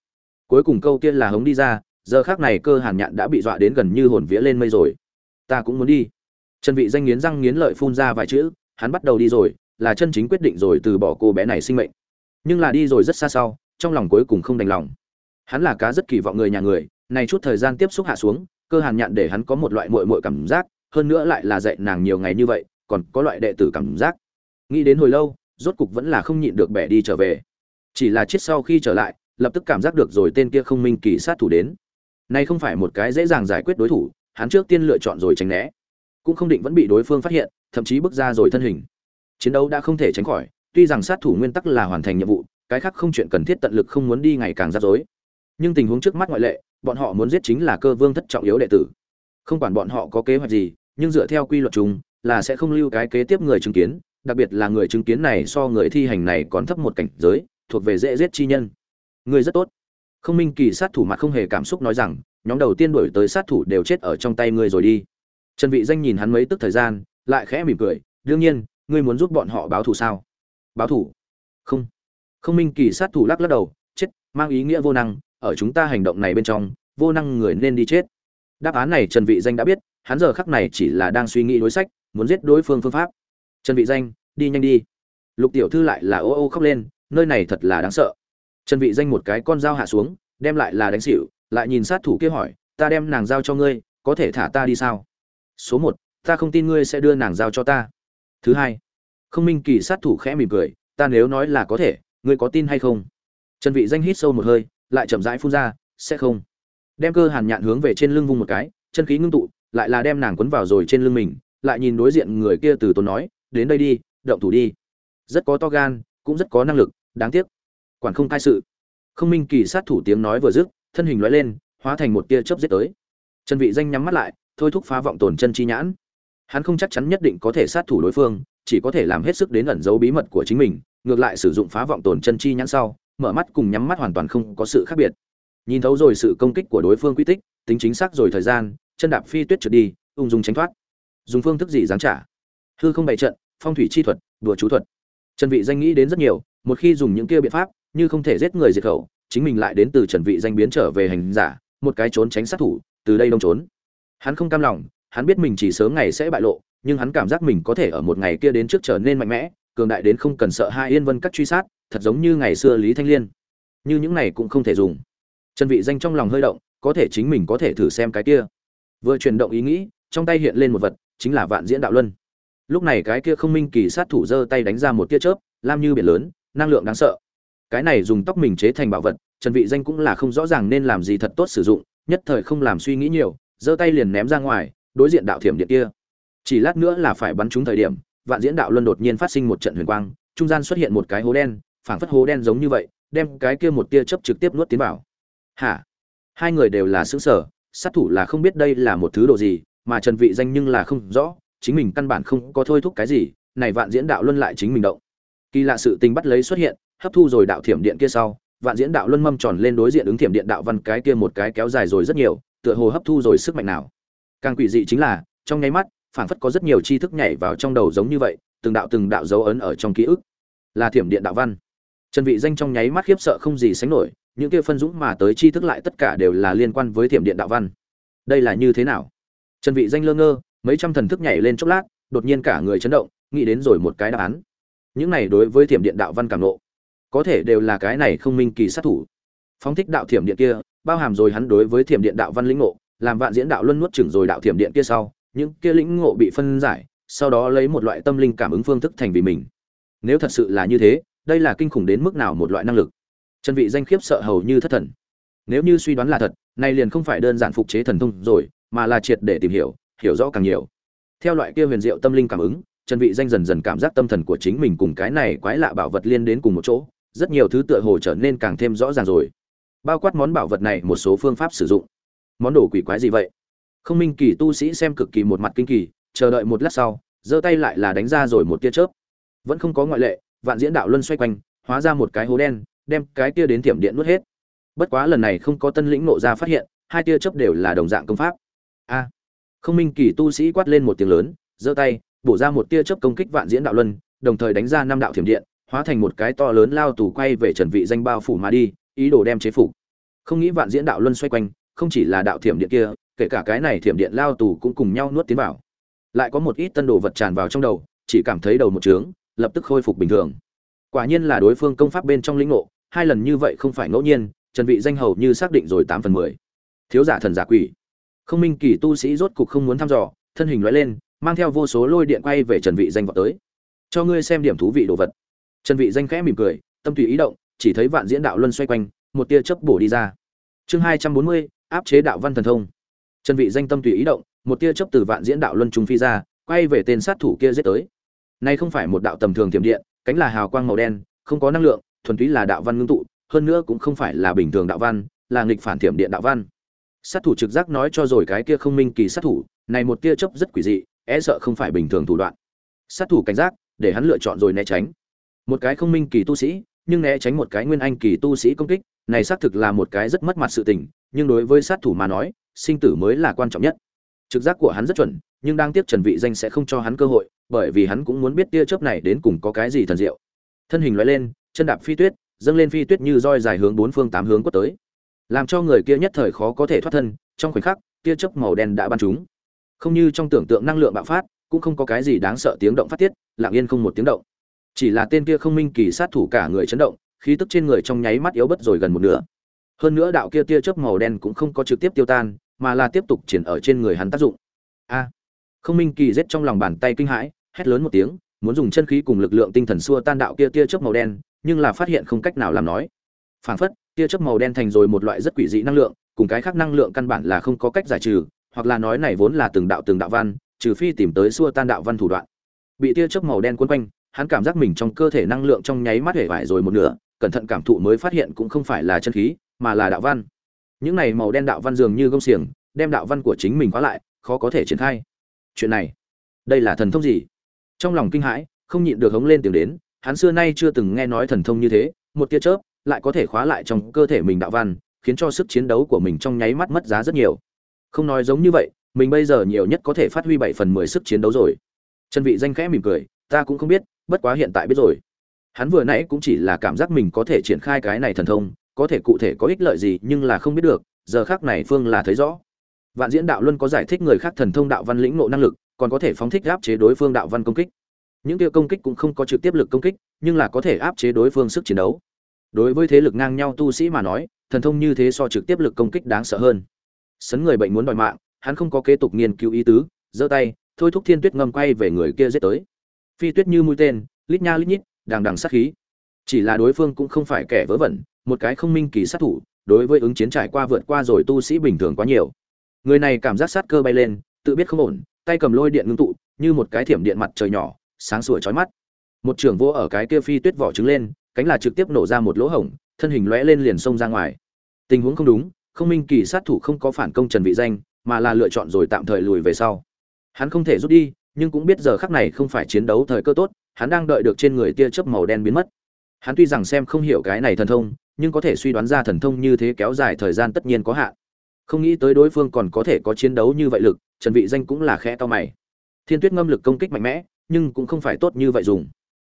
Cuối cùng câu tiên là hống đi ra, giờ khác này cơ hàn nhạn đã bị dọa đến gần như hồn vía lên mây rồi. Ta cũng muốn đi. Trần vị danh nghiến răng nghiến lợi phun ra vài chữ, hắn bắt đầu đi rồi, là chân chính quyết định rồi từ bỏ cô bé này sinh mệnh. Nhưng là đi rồi rất xa sau, trong lòng cuối cùng không đành lòng. Hắn là cá rất kỳ vọng người nhà người, này chút thời gian tiếp xúc hạ xuống, cơ hàn nhạn để hắn có một loại muội muội cảm giác, hơn nữa lại là dạy nàng nhiều ngày như vậy, còn có loại đệ tử cảm giác. Nghĩ đến hồi lâu rốt cục vẫn là không nhịn được bẻ đi trở về. Chỉ là chết sau khi trở lại, lập tức cảm giác được rồi tên kia không minh kỳ sát thủ đến. Nay không phải một cái dễ dàng giải quyết đối thủ, hắn trước tiên lựa chọn rồi tránh né. Cũng không định vẫn bị đối phương phát hiện, thậm chí bước ra rồi thân hình. Chiến đấu đã không thể tránh khỏi, tuy rằng sát thủ nguyên tắc là hoàn thành nhiệm vụ, cái khác không chuyện cần thiết tận lực không muốn đi ngày càng rắc rối. Nhưng tình huống trước mắt ngoại lệ, bọn họ muốn giết chính là cơ vương thất trọng yếu đệ tử. Không quản bọn họ có kế hoạch gì, nhưng dựa theo quy luật chung là sẽ không lưu cái kế tiếp người chứng kiến đặc biệt là người chứng kiến này so người thi hành này còn thấp một cảnh giới, thuộc về dễ giết chi nhân. Người rất tốt. Không minh kỳ sát thủ mặt không hề cảm xúc nói rằng, nhóm đầu tiên đuổi tới sát thủ đều chết ở trong tay ngươi rồi đi. Trần vị danh nhìn hắn mấy tức thời gian, lại khẽ mỉm cười, đương nhiên, ngươi muốn giúp bọn họ báo thù sao? Báo thù? Không. Không minh kỳ sát thủ lắc lắc đầu, chết, mang ý nghĩa vô năng, ở chúng ta hành động này bên trong, vô năng người nên đi chết. Đáp án này trần vị danh đã biết, hắn giờ khắc này chỉ là đang suy nghĩ đối sách, muốn giết đối phương phương pháp trần vị danh, đi nhanh đi. Lục tiểu thư lại là ô ô khóc lên, nơi này thật là đáng sợ. Trần vị danh một cái con dao hạ xuống, đem lại là đánh xỉu, lại nhìn sát thủ kia hỏi, ta đem nàng giao cho ngươi, có thể thả ta đi sao? Số một, ta không tin ngươi sẽ đưa nàng giao cho ta. Thứ hai, không minh kỳ sát thủ khẽ mỉm cười, ta nếu nói là có thể, ngươi có tin hay không? Trần vị danh hít sâu một hơi, lại chậm rãi phun ra, sẽ không. Đem cơ hàn nhạn hướng về trên lưng vung một cái, chân khí ngưng tụ, lại là đem nàng quấn vào rồi trên lưng mình, lại nhìn đối diện người kia từ tốn nói đến đây đi, động thủ đi. Rất có to gan, cũng rất có năng lực, đáng tiếc. Quản không cai sự. Không minh kỳ sát thủ tiếng nói vừa dứt, thân hình lóe lên, hóa thành một tia chớp giết tới. Trần vị danh nhắm mắt lại, thôi thúc phá vọng tồn chân chi nhãn. Hắn không chắc chắn nhất định có thể sát thủ đối phương, chỉ có thể làm hết sức đến ẩn giấu bí mật của chính mình, ngược lại sử dụng phá vọng tồn chân chi nhãn sau, mở mắt cùng nhắm mắt hoàn toàn không có sự khác biệt. Nhìn thấu rồi sự công kích của đối phương quy tích, tính chính xác rồi thời gian, chân đạp phi tuyết trượt đi, ung dung tránh thoát. Dùng phương thức gì giáng trả? Hư không bày trận phong thủy chi thuật, đùa chú thuật. Trần vị danh nghĩ đến rất nhiều, một khi dùng những kia biện pháp, như không thể giết người diệt khẩu, chính mình lại đến từ trần vị danh biến trở về hành giả, một cái trốn tránh sát thủ, từ đây đông trốn. Hắn không cam lòng, hắn biết mình chỉ sớm ngày sẽ bại lộ, nhưng hắn cảm giác mình có thể ở một ngày kia đến trước trở nên mạnh mẽ, cường đại đến không cần sợ hai yên vân các truy sát, thật giống như ngày xưa lý thanh liên. Như những này cũng không thể dùng. Trần vị danh trong lòng hơi động, có thể chính mình có thể thử xem cái kia. Vừa chuyển động ý nghĩ, trong tay hiện lên một vật, chính là vạn diễn đạo luân lúc này cái kia không minh kỳ sát thủ giơ tay đánh ra một tia chớp, lam như biển lớn, năng lượng đáng sợ. Cái này dùng tóc mình chế thành bảo vật, trần vị danh cũng là không rõ ràng nên làm gì thật tốt sử dụng, nhất thời không làm suy nghĩ nhiều, giơ tay liền ném ra ngoài, đối diện đạo thiểm điện kia. Chỉ lát nữa là phải bắn trúng thời điểm, vạn diễn đạo luân đột nhiên phát sinh một trận huyền quang, trung gian xuất hiện một cái hố đen, phảng phất hố đen giống như vậy, đem cái kia một tia chớp trực tiếp nuốt tiến vào. Hả? Hai người đều là sững sở sát thủ là không biết đây là một thứ đồ gì, mà trần vị danh nhưng là không rõ chính mình căn bản không có thôi thúc cái gì, này vạn diễn đạo luân lại chính mình động. Kỳ lạ sự tình bắt lấy xuất hiện, hấp thu rồi đạo thiểm điện kia sau, vạn diễn đạo luân mâm tròn lên đối diện ứng thiểm điện đạo văn cái kia một cái kéo dài rồi rất nhiều, tựa hồ hấp thu rồi sức mạnh nào. Càng quỷ dị chính là, trong nháy mắt, phảng phất có rất nhiều tri thức nhảy vào trong đầu giống như vậy, từng đạo từng đạo dấu ấn ở trong ký ức. Là thiểm điện đạo văn. Trần vị danh trong nháy mắt khiếp sợ không gì sánh nổi, những kia phân dũng mà tới tri thức lại tất cả đều là liên quan với thiểm điện đạo văn. Đây là như thế nào? Trần vị danh lơ ngơ mấy trăm thần thức nhảy lên chốc lát, đột nhiên cả người chấn động, nghĩ đến rồi một cái đáp án. Những này đối với thiểm điện đạo văn cảm nộ, có thể đều là cái này không minh kỳ sát thủ. Phóng thích đạo thiểm điện kia, bao hàm rồi hắn đối với thiểm điện đạo văn lĩnh ngộ, làm vạn diễn đạo luân nuốt chửng rồi đạo thiểm điện kia sau, những kia lĩnh ngộ bị phân giải, sau đó lấy một loại tâm linh cảm ứng phương thức thành vì mình. Nếu thật sự là như thế, đây là kinh khủng đến mức nào một loại năng lực? Chân vị danh khiếp sợ hầu như thất thần. Nếu như suy đoán là thật, nay liền không phải đơn giản phục chế thần thông rồi, mà là triệt để tìm hiểu hiểu rõ càng nhiều. Theo loại kia huyền diệu tâm linh cảm ứng, trần vị danh dần dần cảm giác tâm thần của chính mình cùng cái này quái lạ bảo vật liên đến cùng một chỗ, rất nhiều thứ tựa hồ trở nên càng thêm rõ ràng rồi. Bao quát món bảo vật này một số phương pháp sử dụng. Món đồ quỷ quái gì vậy? Không minh kỳ tu sĩ xem cực kỳ một mặt kinh kỳ, chờ đợi một lát sau, giơ tay lại là đánh ra rồi một tia chớp. Vẫn không có ngoại lệ, vạn diễn đạo luân xoay quanh, hóa ra một cái hố đen, đem cái tia đến tiệm điện nuốt hết. Bất quá lần này không có tân lĩnh nộ ra phát hiện, hai tia chớp đều là đồng dạng công pháp. A! Không minh kỳ tu sĩ quát lên một tiếng lớn, giơ tay, bổ ra một tia chớp công kích vạn diễn đạo luân, đồng thời đánh ra năm đạo thiểm điện, hóa thành một cái to lớn lao tù quay về trần vị danh bao phủ mà đi, ý đồ đem chế phục. Không nghĩ vạn diễn đạo luân xoay quanh, không chỉ là đạo thiểm điện kia, kể cả cái này thiểm điện lao tù cũng cùng nhau nuốt tiến vào. Lại có một ít tân đồ vật tràn vào trong đầu, chỉ cảm thấy đầu một trướng, lập tức khôi phục bình thường. Quả nhiên là đối phương công pháp bên trong lĩnh ngộ, hai lần như vậy không phải ngẫu nhiên, trần vị danh hầu như xác định rồi tám phần mười. Thiếu giả thần giả quỷ không minh kỳ tu sĩ rốt cục không muốn thăm dò, thân hình lóe lên, mang theo vô số lôi điện quay về trần vị danh vọt tới. Cho ngươi xem điểm thú vị đồ vật. Trần vị danh khẽ mỉm cười, tâm tùy ý động, chỉ thấy vạn diễn đạo luân xoay quanh, một tia chớp bổ đi ra. Chương hai trăm bốn mươi, áp chế đạo văn thần thông. Trần vị danh tâm tùy ý động, một tia chớp từ vạn diễn đạo luân trung phi ra, quay về tên sát thủ kia giết tới. Nay không phải một đạo tầm thường tiềm điện, cánh là hào quang màu đen, không có năng lượng, thuần túy là đạo văn ngưng tụ, hơn nữa cũng không phải là bình thường đạo văn, là nghịch phản tiềm điện đạo văn sát thủ trực giác nói cho rồi cái kia không minh kỳ sát thủ, này một tia chớp rất quỷ dị e sợ không phải bình thường thủ đoạn. Sát thủ cảnh giác, để hắn lựa chọn rồi né tránh. Một cái không minh kỳ tu sĩ, nhưng né tránh một cái nguyên anh kỳ tu sĩ công kích, này xác thực là một cái rất mất mặt sự tình, nhưng đối với sát thủ mà nói, sinh tử mới là quan trọng nhất. Trực giác của hắn rất chuẩn, nhưng đang tiếp trần vị danh sẽ không cho hắn cơ hội, bởi vì hắn cũng muốn biết tia chớp này đến cùng có cái gì thần diệu. Thân hình lóe lên, chân đạp phi tuyết, dâng lên phi tuyết như roi dài hướng bốn phương tám hướng quất tới làm cho người kia nhất thời khó có thể thoát thân trong khoảnh khắc tia chớp màu đen đã bắn chúng, không như trong tưởng tượng năng lượng bạo phát cũng không có cái gì đáng sợ tiếng động phát tiết lặng yên không một tiếng động. Chỉ là tên kia không minh kỳ sát thủ cả người chấn động khí tức trên người trong nháy mắt yếu bất rồi gần một nửa. Hơn nữa đạo kia tia chớp màu đen cũng không có trực tiếp tiêu tan mà là tiếp tục triển ở trên người hắn tác dụng. A! Không minh kỳ rết trong lòng bàn tay kinh hãi hét lớn một tiếng muốn dùng chân khí cùng lực lượng tinh thần xua tan đạo kia tia chớp màu đen nhưng là phát hiện không cách nào làm nói. Phảng phất tia chớp màu đen thành rồi một loại rất quỷ dị năng lượng, cùng cái khác năng lượng căn bản là không có cách giải trừ, hoặc là nói này vốn là từng đạo từng đạo văn, trừ phi tìm tới xua tan đạo văn thủ đoạn. Bị tia chớp màu đen cuốn quanh, hắn cảm giác mình trong cơ thể năng lượng trong nháy mắt hể vải rồi một nửa, cẩn thận cảm thụ mới phát hiện cũng không phải là chân khí, mà là đạo văn. Những này màu đen đạo văn dường như gông xiềng, đem đạo văn của chính mình khóa lại, khó có thể triển khai. Chuyện này, đây là thần thông gì? Trong lòng kinh hãi, không nhịn được hống lên tiếng đến, hắn xưa nay chưa từng nghe nói thần thông như thế, một tia chớp lại có thể khóa lại trong cơ thể mình đạo văn, khiến cho sức chiến đấu của mình trong nháy mắt mất giá rất nhiều. Không nói giống như vậy, mình bây giờ nhiều nhất có thể phát huy bảy phần mười sức chiến đấu rồi. Trần vị danh khẽ mỉm cười, ta cũng không biết, bất quá hiện tại biết rồi. Hắn vừa nãy cũng chỉ là cảm giác mình có thể triển khai cái này thần thông, có thể cụ thể có ích lợi gì nhưng là không biết được, giờ khác này phương là thấy rõ. Vạn diễn đạo luân có giải thích người khác thần thông đạo văn lĩnh ngộ năng lực, còn có thể phóng thích áp chế đối phương đạo văn công kích. Những tiêu công kích cũng không có trực tiếp lực công kích, nhưng là có thể áp chế đối phương sức chiến đấu đối với thế lực ngang nhau tu sĩ mà nói, thần thông như thế so trực tiếp lực công kích đáng sợ hơn. Sấn người bệnh muốn đòi mạng, hắn không có kế tục nghiên cứu ý tứ, giơ tay, thôi thúc thiên tuyết ngâm quay về người kia giết tới. Phi tuyết như mũi tên, lít nha lít nhít, đằng đằng sát khí. Chỉ là đối phương cũng không phải kẻ vớ vẩn, một cái không minh kỳ sát thủ, đối với ứng chiến trải qua vượt qua rồi tu sĩ bình thường quá nhiều. Người này cảm giác sát cơ bay lên, tự biết không ổn, tay cầm lôi điện ngưng tụ, như một cái thiểm điện mặt trời nhỏ, sáng sủa chói mắt. Một trưởng vô ở cái kia phi tuyết vỏ trứng lên cánh là trực tiếp nổ ra một lỗ hổng, thân hình lóe lên liền xông ra ngoài. Tình huống không đúng, không minh kỳ sát thủ không có phản công trần vị danh, mà là lựa chọn rồi tạm thời lùi về sau. Hắn không thể rút đi, nhưng cũng biết giờ khắc này không phải chiến đấu thời cơ tốt, hắn đang đợi được trên người tia chớp màu đen biến mất. Hắn tuy rằng xem không hiểu cái này thần thông, nhưng có thể suy đoán ra thần thông như thế kéo dài thời gian tất nhiên có hạn. Không nghĩ tới đối phương còn có thể có chiến đấu như vậy lực, trần vị danh cũng là khẽ to mày. Thiên tuyết ngâm lực công kích mạnh mẽ, nhưng cũng không phải tốt như vậy dùng.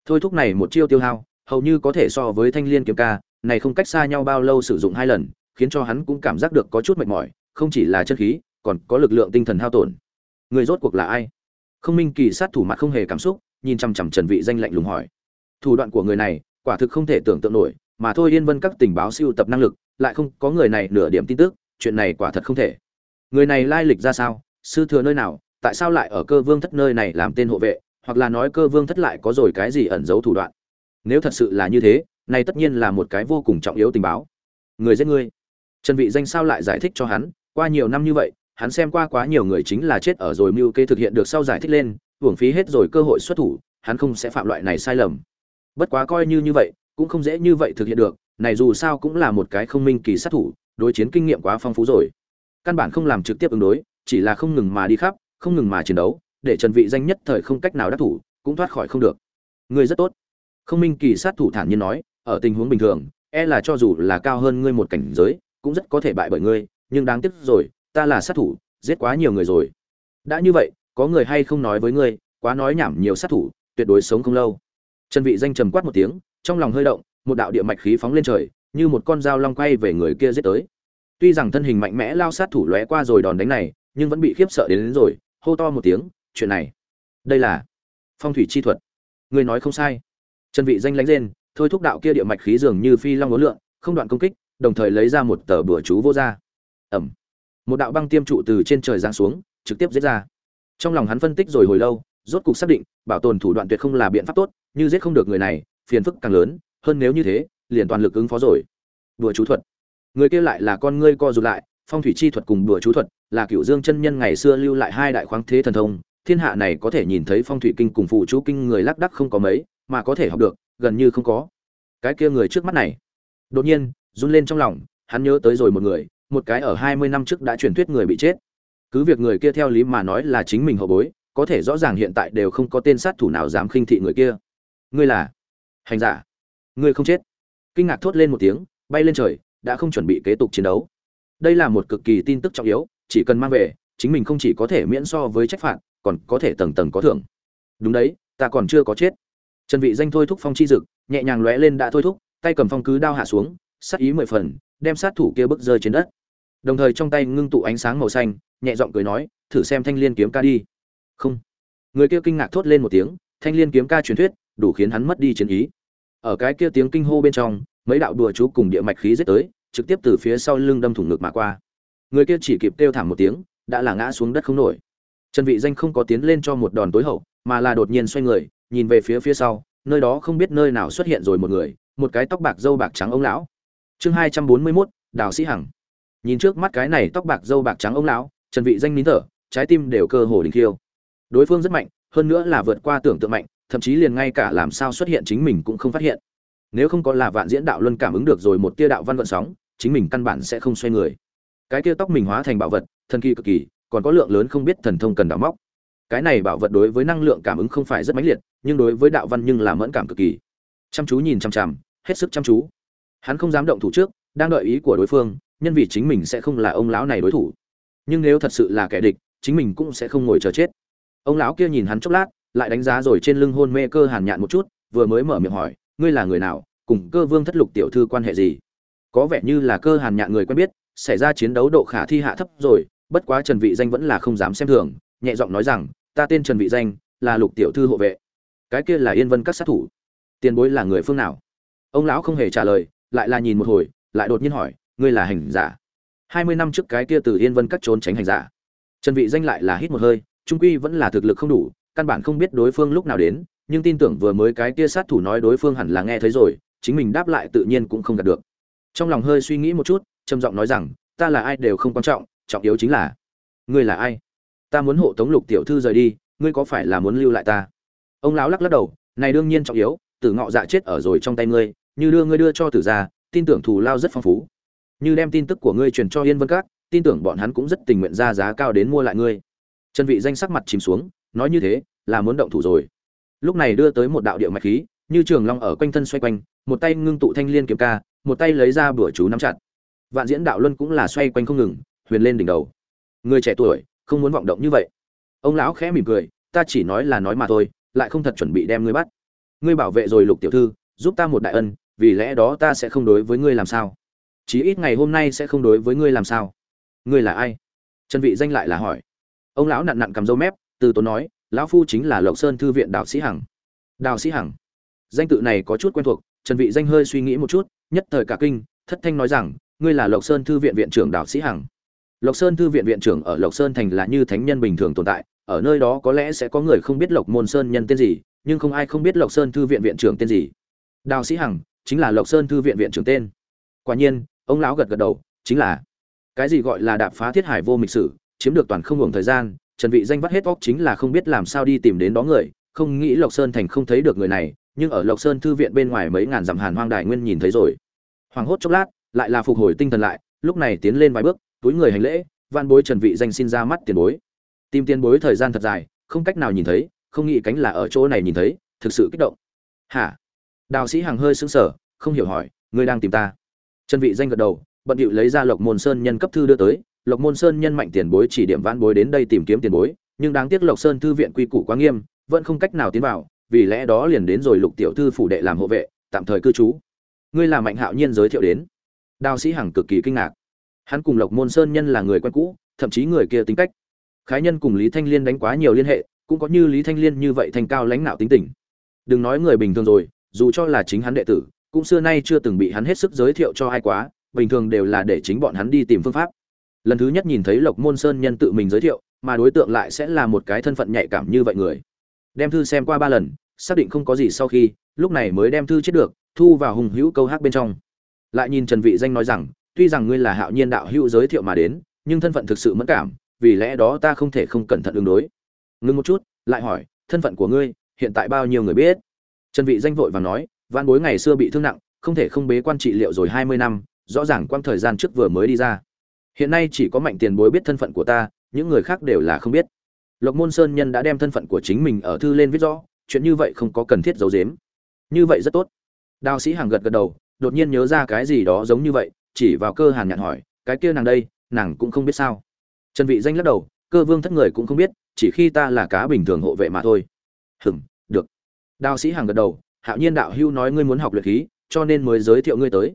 Thôi thúc này một chiêu tiêu hao hầu như có thể so với thanh liên kiếm ca, này không cách xa nhau bao lâu sử dụng hai lần, khiến cho hắn cũng cảm giác được có chút mệt mỏi, không chỉ là chân khí, còn có lực lượng tinh thần hao tổn. Người rốt cuộc là ai? Không minh kỳ sát thủ mặt không hề cảm xúc, nhìn chằm chằm trần vị danh lạnh lùng hỏi. Thủ đoạn của người này, quả thực không thể tưởng tượng nổi, mà thôi yên vân các tình báo siêu tập năng lực, lại không có người này nửa điểm tin tức, chuyện này quả thật không thể. Người này lai lịch ra sao? Sư thừa nơi nào? Tại sao lại ở cơ vương thất nơi này làm tên hộ vệ? Hoặc là nói cơ vương thất lại có rồi cái gì ẩn giấu thủ đoạn? Nếu thật sự là như thế, này tất nhiên là một cái vô cùng trọng yếu tình báo. Người giết ngươi trần vị danh sao lại giải thích cho hắn, qua nhiều năm như vậy, hắn xem qua quá nhiều người chính là chết ở rồi mưu kê thực hiện được sau giải thích lên, hưởng phí hết rồi cơ hội xuất thủ, hắn không sẽ phạm loại này sai lầm. Bất quá coi như như vậy, cũng không dễ như vậy thực hiện được, này dù sao cũng là một cái không minh kỳ sát thủ, đối chiến kinh nghiệm quá phong phú rồi. Căn bản không làm trực tiếp ứng đối, chỉ là không ngừng mà đi khắp, không ngừng mà chiến đấu, để trần vị danh nhất thời không cách nào đắc thủ, cũng thoát khỏi không được. Ngươi rất tốt không minh kỳ sát thủ thản nhiên nói ở tình huống bình thường e là cho dù là cao hơn ngươi một cảnh giới cũng rất có thể bại bởi ngươi nhưng đáng tiếc rồi ta là sát thủ giết quá nhiều người rồi. Đã như vậy có người hay không nói với ngươi quá nói nhảm nhiều sát thủ tuyệt đối sống không lâu. Trần vị danh trầm quát một tiếng trong lòng hơi động một đạo địa mạch khí phóng lên trời như một con dao long quay về người kia giết tới. Tuy rằng thân hình mạnh mẽ lao sát thủ lóe qua rồi đòn đánh này nhưng vẫn bị khiếp sợ đến, đến rồi hô to một tiếng chuyện này đây là phong thủy chi thuật. Người nói không sai. Chân vị danh lánh lên thôi thúc đạo kia địa mạch khí dường như phi long ngố lượng không đoạn công kích, đồng thời lấy ra một tờ bửa chú vô ra ẩm. Một đạo băng tiêm trụ từ trên trời giáng xuống, trực tiếp giết ra. Trong lòng hắn phân tích rồi hồi lâu, rốt cục xác định, bảo tồn thủ đoạn tuyệt không là biện pháp tốt, như giết không được người này, phiền phức càng lớn, hơn nếu như thế, liền toàn lực ứng phó rồi. Đùa chú thuật. Người kia lại là con ngươi co rụt lại, phong thủy chi thuật cùng đùa chú thuật, là cựu dương chân nhân ngày xưa lưu lại hai đại khoáng thế thần thông, thiên hạ này có thể nhìn thấy phong thủy kinh cùng phụ chú kinh người lác đắc không có mấy mà có thể học được, gần như không có. Cái kia người trước mắt này. Đột nhiên, run lên trong lòng, hắn nhớ tới rồi một người, một cái ở hai mươi năm trước đã truyền thuyết người bị chết. Cứ việc người kia theo lý mà nói là chính mình hậu bối, có thể rõ ràng hiện tại đều không có tên sát thủ nào dám khinh thị người kia. Ngươi là hành giả. Ngươi không chết. Kinh ngạc thốt lên một tiếng, bay lên trời, đã không chuẩn bị kế tục chiến đấu. Đây là một cực kỳ tin tức trọng yếu, chỉ cần mang về, chính mình không chỉ có thể miễn so với trách phạt, còn có thể tầng tầng có thưởng. Đúng đấy, ta còn chưa có chết trần vị danh thôi thúc phong chi dực, nhẹ nhàng lóe lên đã thôi thúc, tay cầm phong cứ đao hạ xuống, sát ý mười phần, đem sát thủ kia bức rơi trên đất. Đồng thời trong tay ngưng tụ ánh sáng màu xanh, nhẹ giọng cười nói, thử xem thanh liên kiếm ca đi. Không. Người kia kinh ngạc thốt lên một tiếng, thanh liên kiếm ca truyền thuyết, đủ khiến hắn mất đi chiến ý. Ở cái kia tiếng kinh hô bên trong, mấy đạo đùa chú cùng địa mạch khí giết tới, trực tiếp từ phía sau lưng đâm thủng ngực mà qua. Người kia chỉ kịp kêu thảm một tiếng, đã là ngã xuống đất không nổi. Trần vị danh không có tiến lên cho một đòn tối hậu, mà là đột nhiên xoay người nhìn về phía phía sau nơi đó không biết nơi nào xuất hiện rồi một người một cái tóc bạc dâu bạc trắng ông lão. Chương hai trăm bốn mươi 241, đào sĩ hằng. Nhìn trước mắt cái này tóc bạc dâu bạc trắng ông lão trần vị danh nín thở trái tim đều cơ hồ đình khiêu. Đối phương rất mạnh hơn nữa là vượt qua tưởng tượng mạnh thậm chí liền ngay cả làm sao xuất hiện chính mình cũng không phát hiện. Nếu không có là vạn diễn đạo luân cảm ứng được rồi một tia đạo văn vận sóng chính mình căn bản sẽ không xoay người. Cái tia tóc mình hóa thành bảo vật thần kỳ cực kỳ còn có lượng lớn không biết thần thông cần đào móc cái này bảo vật đối với năng lượng cảm ứng không phải rất mãnh liệt, nhưng đối với đạo văn nhưng là mẫn cảm cực kỳ. Chăm chú nhìn chăm chăm hết sức chăm chú. Hắn không dám động thủ trước, đang đợi ý của đối phương, nhân vì chính mình sẽ không là ông lão này đối thủ. Nhưng nếu thật sự là kẻ địch, chính mình cũng sẽ không ngồi chờ chết. Ông lão kia nhìn hắn chốc lát, lại đánh giá rồi trên lưng hôn mê cơ hàn nhạn một chút, vừa mới mở miệng hỏi, ngươi là người nào? Cùng cơ vương thất lục tiểu thư quan hệ gì? Có vẻ như là cơ hàn nhạn người quen biết, xảy ra chiến đấu độ khả thi hạ thấp rồi, bất quá trần vị danh vẫn là không dám xem thường nhẹ giọng nói rằng, ta tên trần vị danh, là lục tiểu thư hộ vệ. Cái kia là yên vân các sát thủ. Tiền bối là người phương nào? Ông lão không hề trả lời, lại là nhìn một hồi, lại đột nhiên hỏi, ngươi là hành giả? Hai mươi năm trước cái kia từ yên vân các trốn tránh hành giả. Trần vị danh lại là hít một hơi, trung quy vẫn là thực lực không đủ, căn bản không biết đối phương lúc nào đến, nhưng tin tưởng vừa mới cái kia sát thủ nói đối phương hẳn là nghe thấy rồi, chính mình đáp lại tự nhiên cũng không đạt được. Trong lòng hơi suy nghĩ một chút, trầm giọng nói rằng, ta là ai đều không quan trọng trọng yếu chính là, ngươi là ai? Ta muốn hộ tống lục tiểu thư rời đi, ngươi có phải là muốn lưu lại ta? Ông lão lắc lắc đầu, này đương nhiên trọng yếu, tử ngọ dạ chết ở rồi trong tay ngươi, như đưa ngươi đưa cho tử gia, tin tưởng thù lao rất phong phú. Như đem tin tức của ngươi truyền cho yên vân các, tin tưởng bọn hắn cũng rất tình nguyện ra giá cao đến mua lại ngươi. Chân vị danh sắc mặt chìm xuống, nói như thế, là muốn động thủ rồi. Lúc này đưa tới một đạo địa mạch khí, như trường long ở quanh thân xoay quanh, một tay ngưng tụ thanh liên kiếm ca, một tay lấy ra bữa chú nắm chặt. Vạn diễn đạo luân cũng là xoay quanh không ngừng, huyền lên đỉnh đầu. Người trẻ tuổi không muốn vọng động như vậy. Ông lão khẽ mỉm cười, ta chỉ nói là nói mà thôi, lại không thật chuẩn bị đem ngươi bắt. Ngươi bảo vệ rồi lục tiểu thư, giúp ta một đại ân, vì lẽ đó ta sẽ không đối với ngươi làm sao. Chí ít ngày hôm nay sẽ không đối với ngươi làm sao. Ngươi là ai? Trần vị danh lại là hỏi. Ông lão nặn nặn cầm dâu mép, từ tốn nói, lão phu chính là lộc sơn thư viện đạo sĩ hằng. Đạo sĩ hằng? Danh tự này có chút quen thuộc, trần vị danh hơi suy nghĩ một chút, nhất thời cả kinh, thất thanh nói rằng, ngươi là lộc sơn thư viện viện trưởng đạo sĩ hằng lộc sơn thư viện viện trưởng ở lộc sơn thành là như thánh nhân bình thường tồn tại, ở nơi đó có lẽ sẽ có người không biết lộc môn sơn nhân tên gì, nhưng không ai không biết lộc sơn thư viện viện trưởng tên gì. Đào sĩ hằng chính là lộc sơn thư viện viện trưởng tên. Quả nhiên, ông lão gật gật đầu, chính là cái gì gọi là đạp phá thiết hải vô mịch sử, chiếm được toàn không ngừng thời gian, trần vị danh vắt hết óc chính là không biết làm sao đi tìm đến đó người, không nghĩ lộc sơn thành không thấy được người này, nhưng ở lộc sơn thư viện bên ngoài mấy ngàn dặm hàn hoang đại nguyên nhìn thấy rồi. Hoàng hốt chốc lát, lại là phục hồi tinh thần lại, lúc này tiến lên vài bước túi người hành lễ van bối trần vị danh xin ra mắt tiền bối. Tìm tiền bối thời gian thật dài, không cách nào nhìn thấy, không nghĩ cánh là ở chỗ này nhìn thấy, thực sự kích động. Hả? Đào sĩ hàng hơi sững sờ, không hiểu hỏi, ngươi đang tìm ta? Trần vị danh gật đầu, bận điệu lấy ra lộc môn sơn nhân cấp thư đưa tới. Lộc môn sơn nhân mạnh tiền bối chỉ điểm văn bối đến đây tìm kiếm tiền bối, nhưng đáng tiếc lộc sơn thư viện quy củ quá nghiêm, vẫn không cách nào tiến vào, vì lẽ đó liền đến rồi lục tiểu thư phủ đệ làm hộ vệ, tạm thời cư trú. Ngươi là mạnh hạo nhiên giới thiệu đến. Đào sĩ hằng cực kỳ kinh ngạc hắn cùng lộc môn sơn nhân là người quen cũ, thậm chí người kia tính cách. Khái nhân cùng lý thanh liên đánh quá nhiều liên hệ, cũng có như lý thanh liên như vậy thành cao lãnh nạo tính tình. Đừng nói người bình thường rồi, dù cho là chính hắn đệ tử, cũng xưa nay chưa từng bị hắn hết sức giới thiệu cho ai quá, bình thường đều là để chính bọn hắn đi tìm phương pháp. Lần thứ nhất nhìn thấy lộc môn sơn nhân tự mình giới thiệu, mà đối tượng lại sẽ là một cái thân phận nhạy cảm như vậy người. Đem thư xem qua ba lần, xác định không có gì sau khi, lúc này mới đem thư chết được, thu vào hùng hữu câu hát bên trong. Lại nhìn trần vị danh nói rằng tuy rằng ngươi là hạo nhiên đạo hữu giới thiệu mà đến, nhưng thân phận thực sự mẫn cảm, vì lẽ đó ta không thể không cẩn thận ứng đối. Ngưng một chút, lại hỏi, thân phận của ngươi, hiện tại bao nhiêu người biết? Trần vị danh vội và nói văn bối ngày xưa bị thương nặng, không thể không bế quan trị liệu rồi 20 năm, rõ ràng quang thời gian trước vừa mới đi ra. Hiện nay chỉ có mạnh tiền bối biết thân phận của ta, những người khác đều là không biết. Lộc môn sơn nhân đã đem thân phận của chính mình ở thư lên viết rõ, chuyện như vậy không có cần thiết giấu giếm. Như vậy rất tốt. Đào sĩ hàng gật gật đầu, đột nhiên nhớ ra cái gì đó giống như vậy chỉ vào cơ hàn nhạn hỏi, cái kia nàng đây, nàng cũng không biết sao? Trần vị danh lắc đầu, cơ vương thất người cũng không biết, chỉ khi ta là cá bình thường hộ vệ mà thôi. Hừm được. Đào sĩ hàng gật đầu, hạo nhiên đạo hưu nói ngươi muốn học luyện khí, cho nên mới giới thiệu ngươi tới.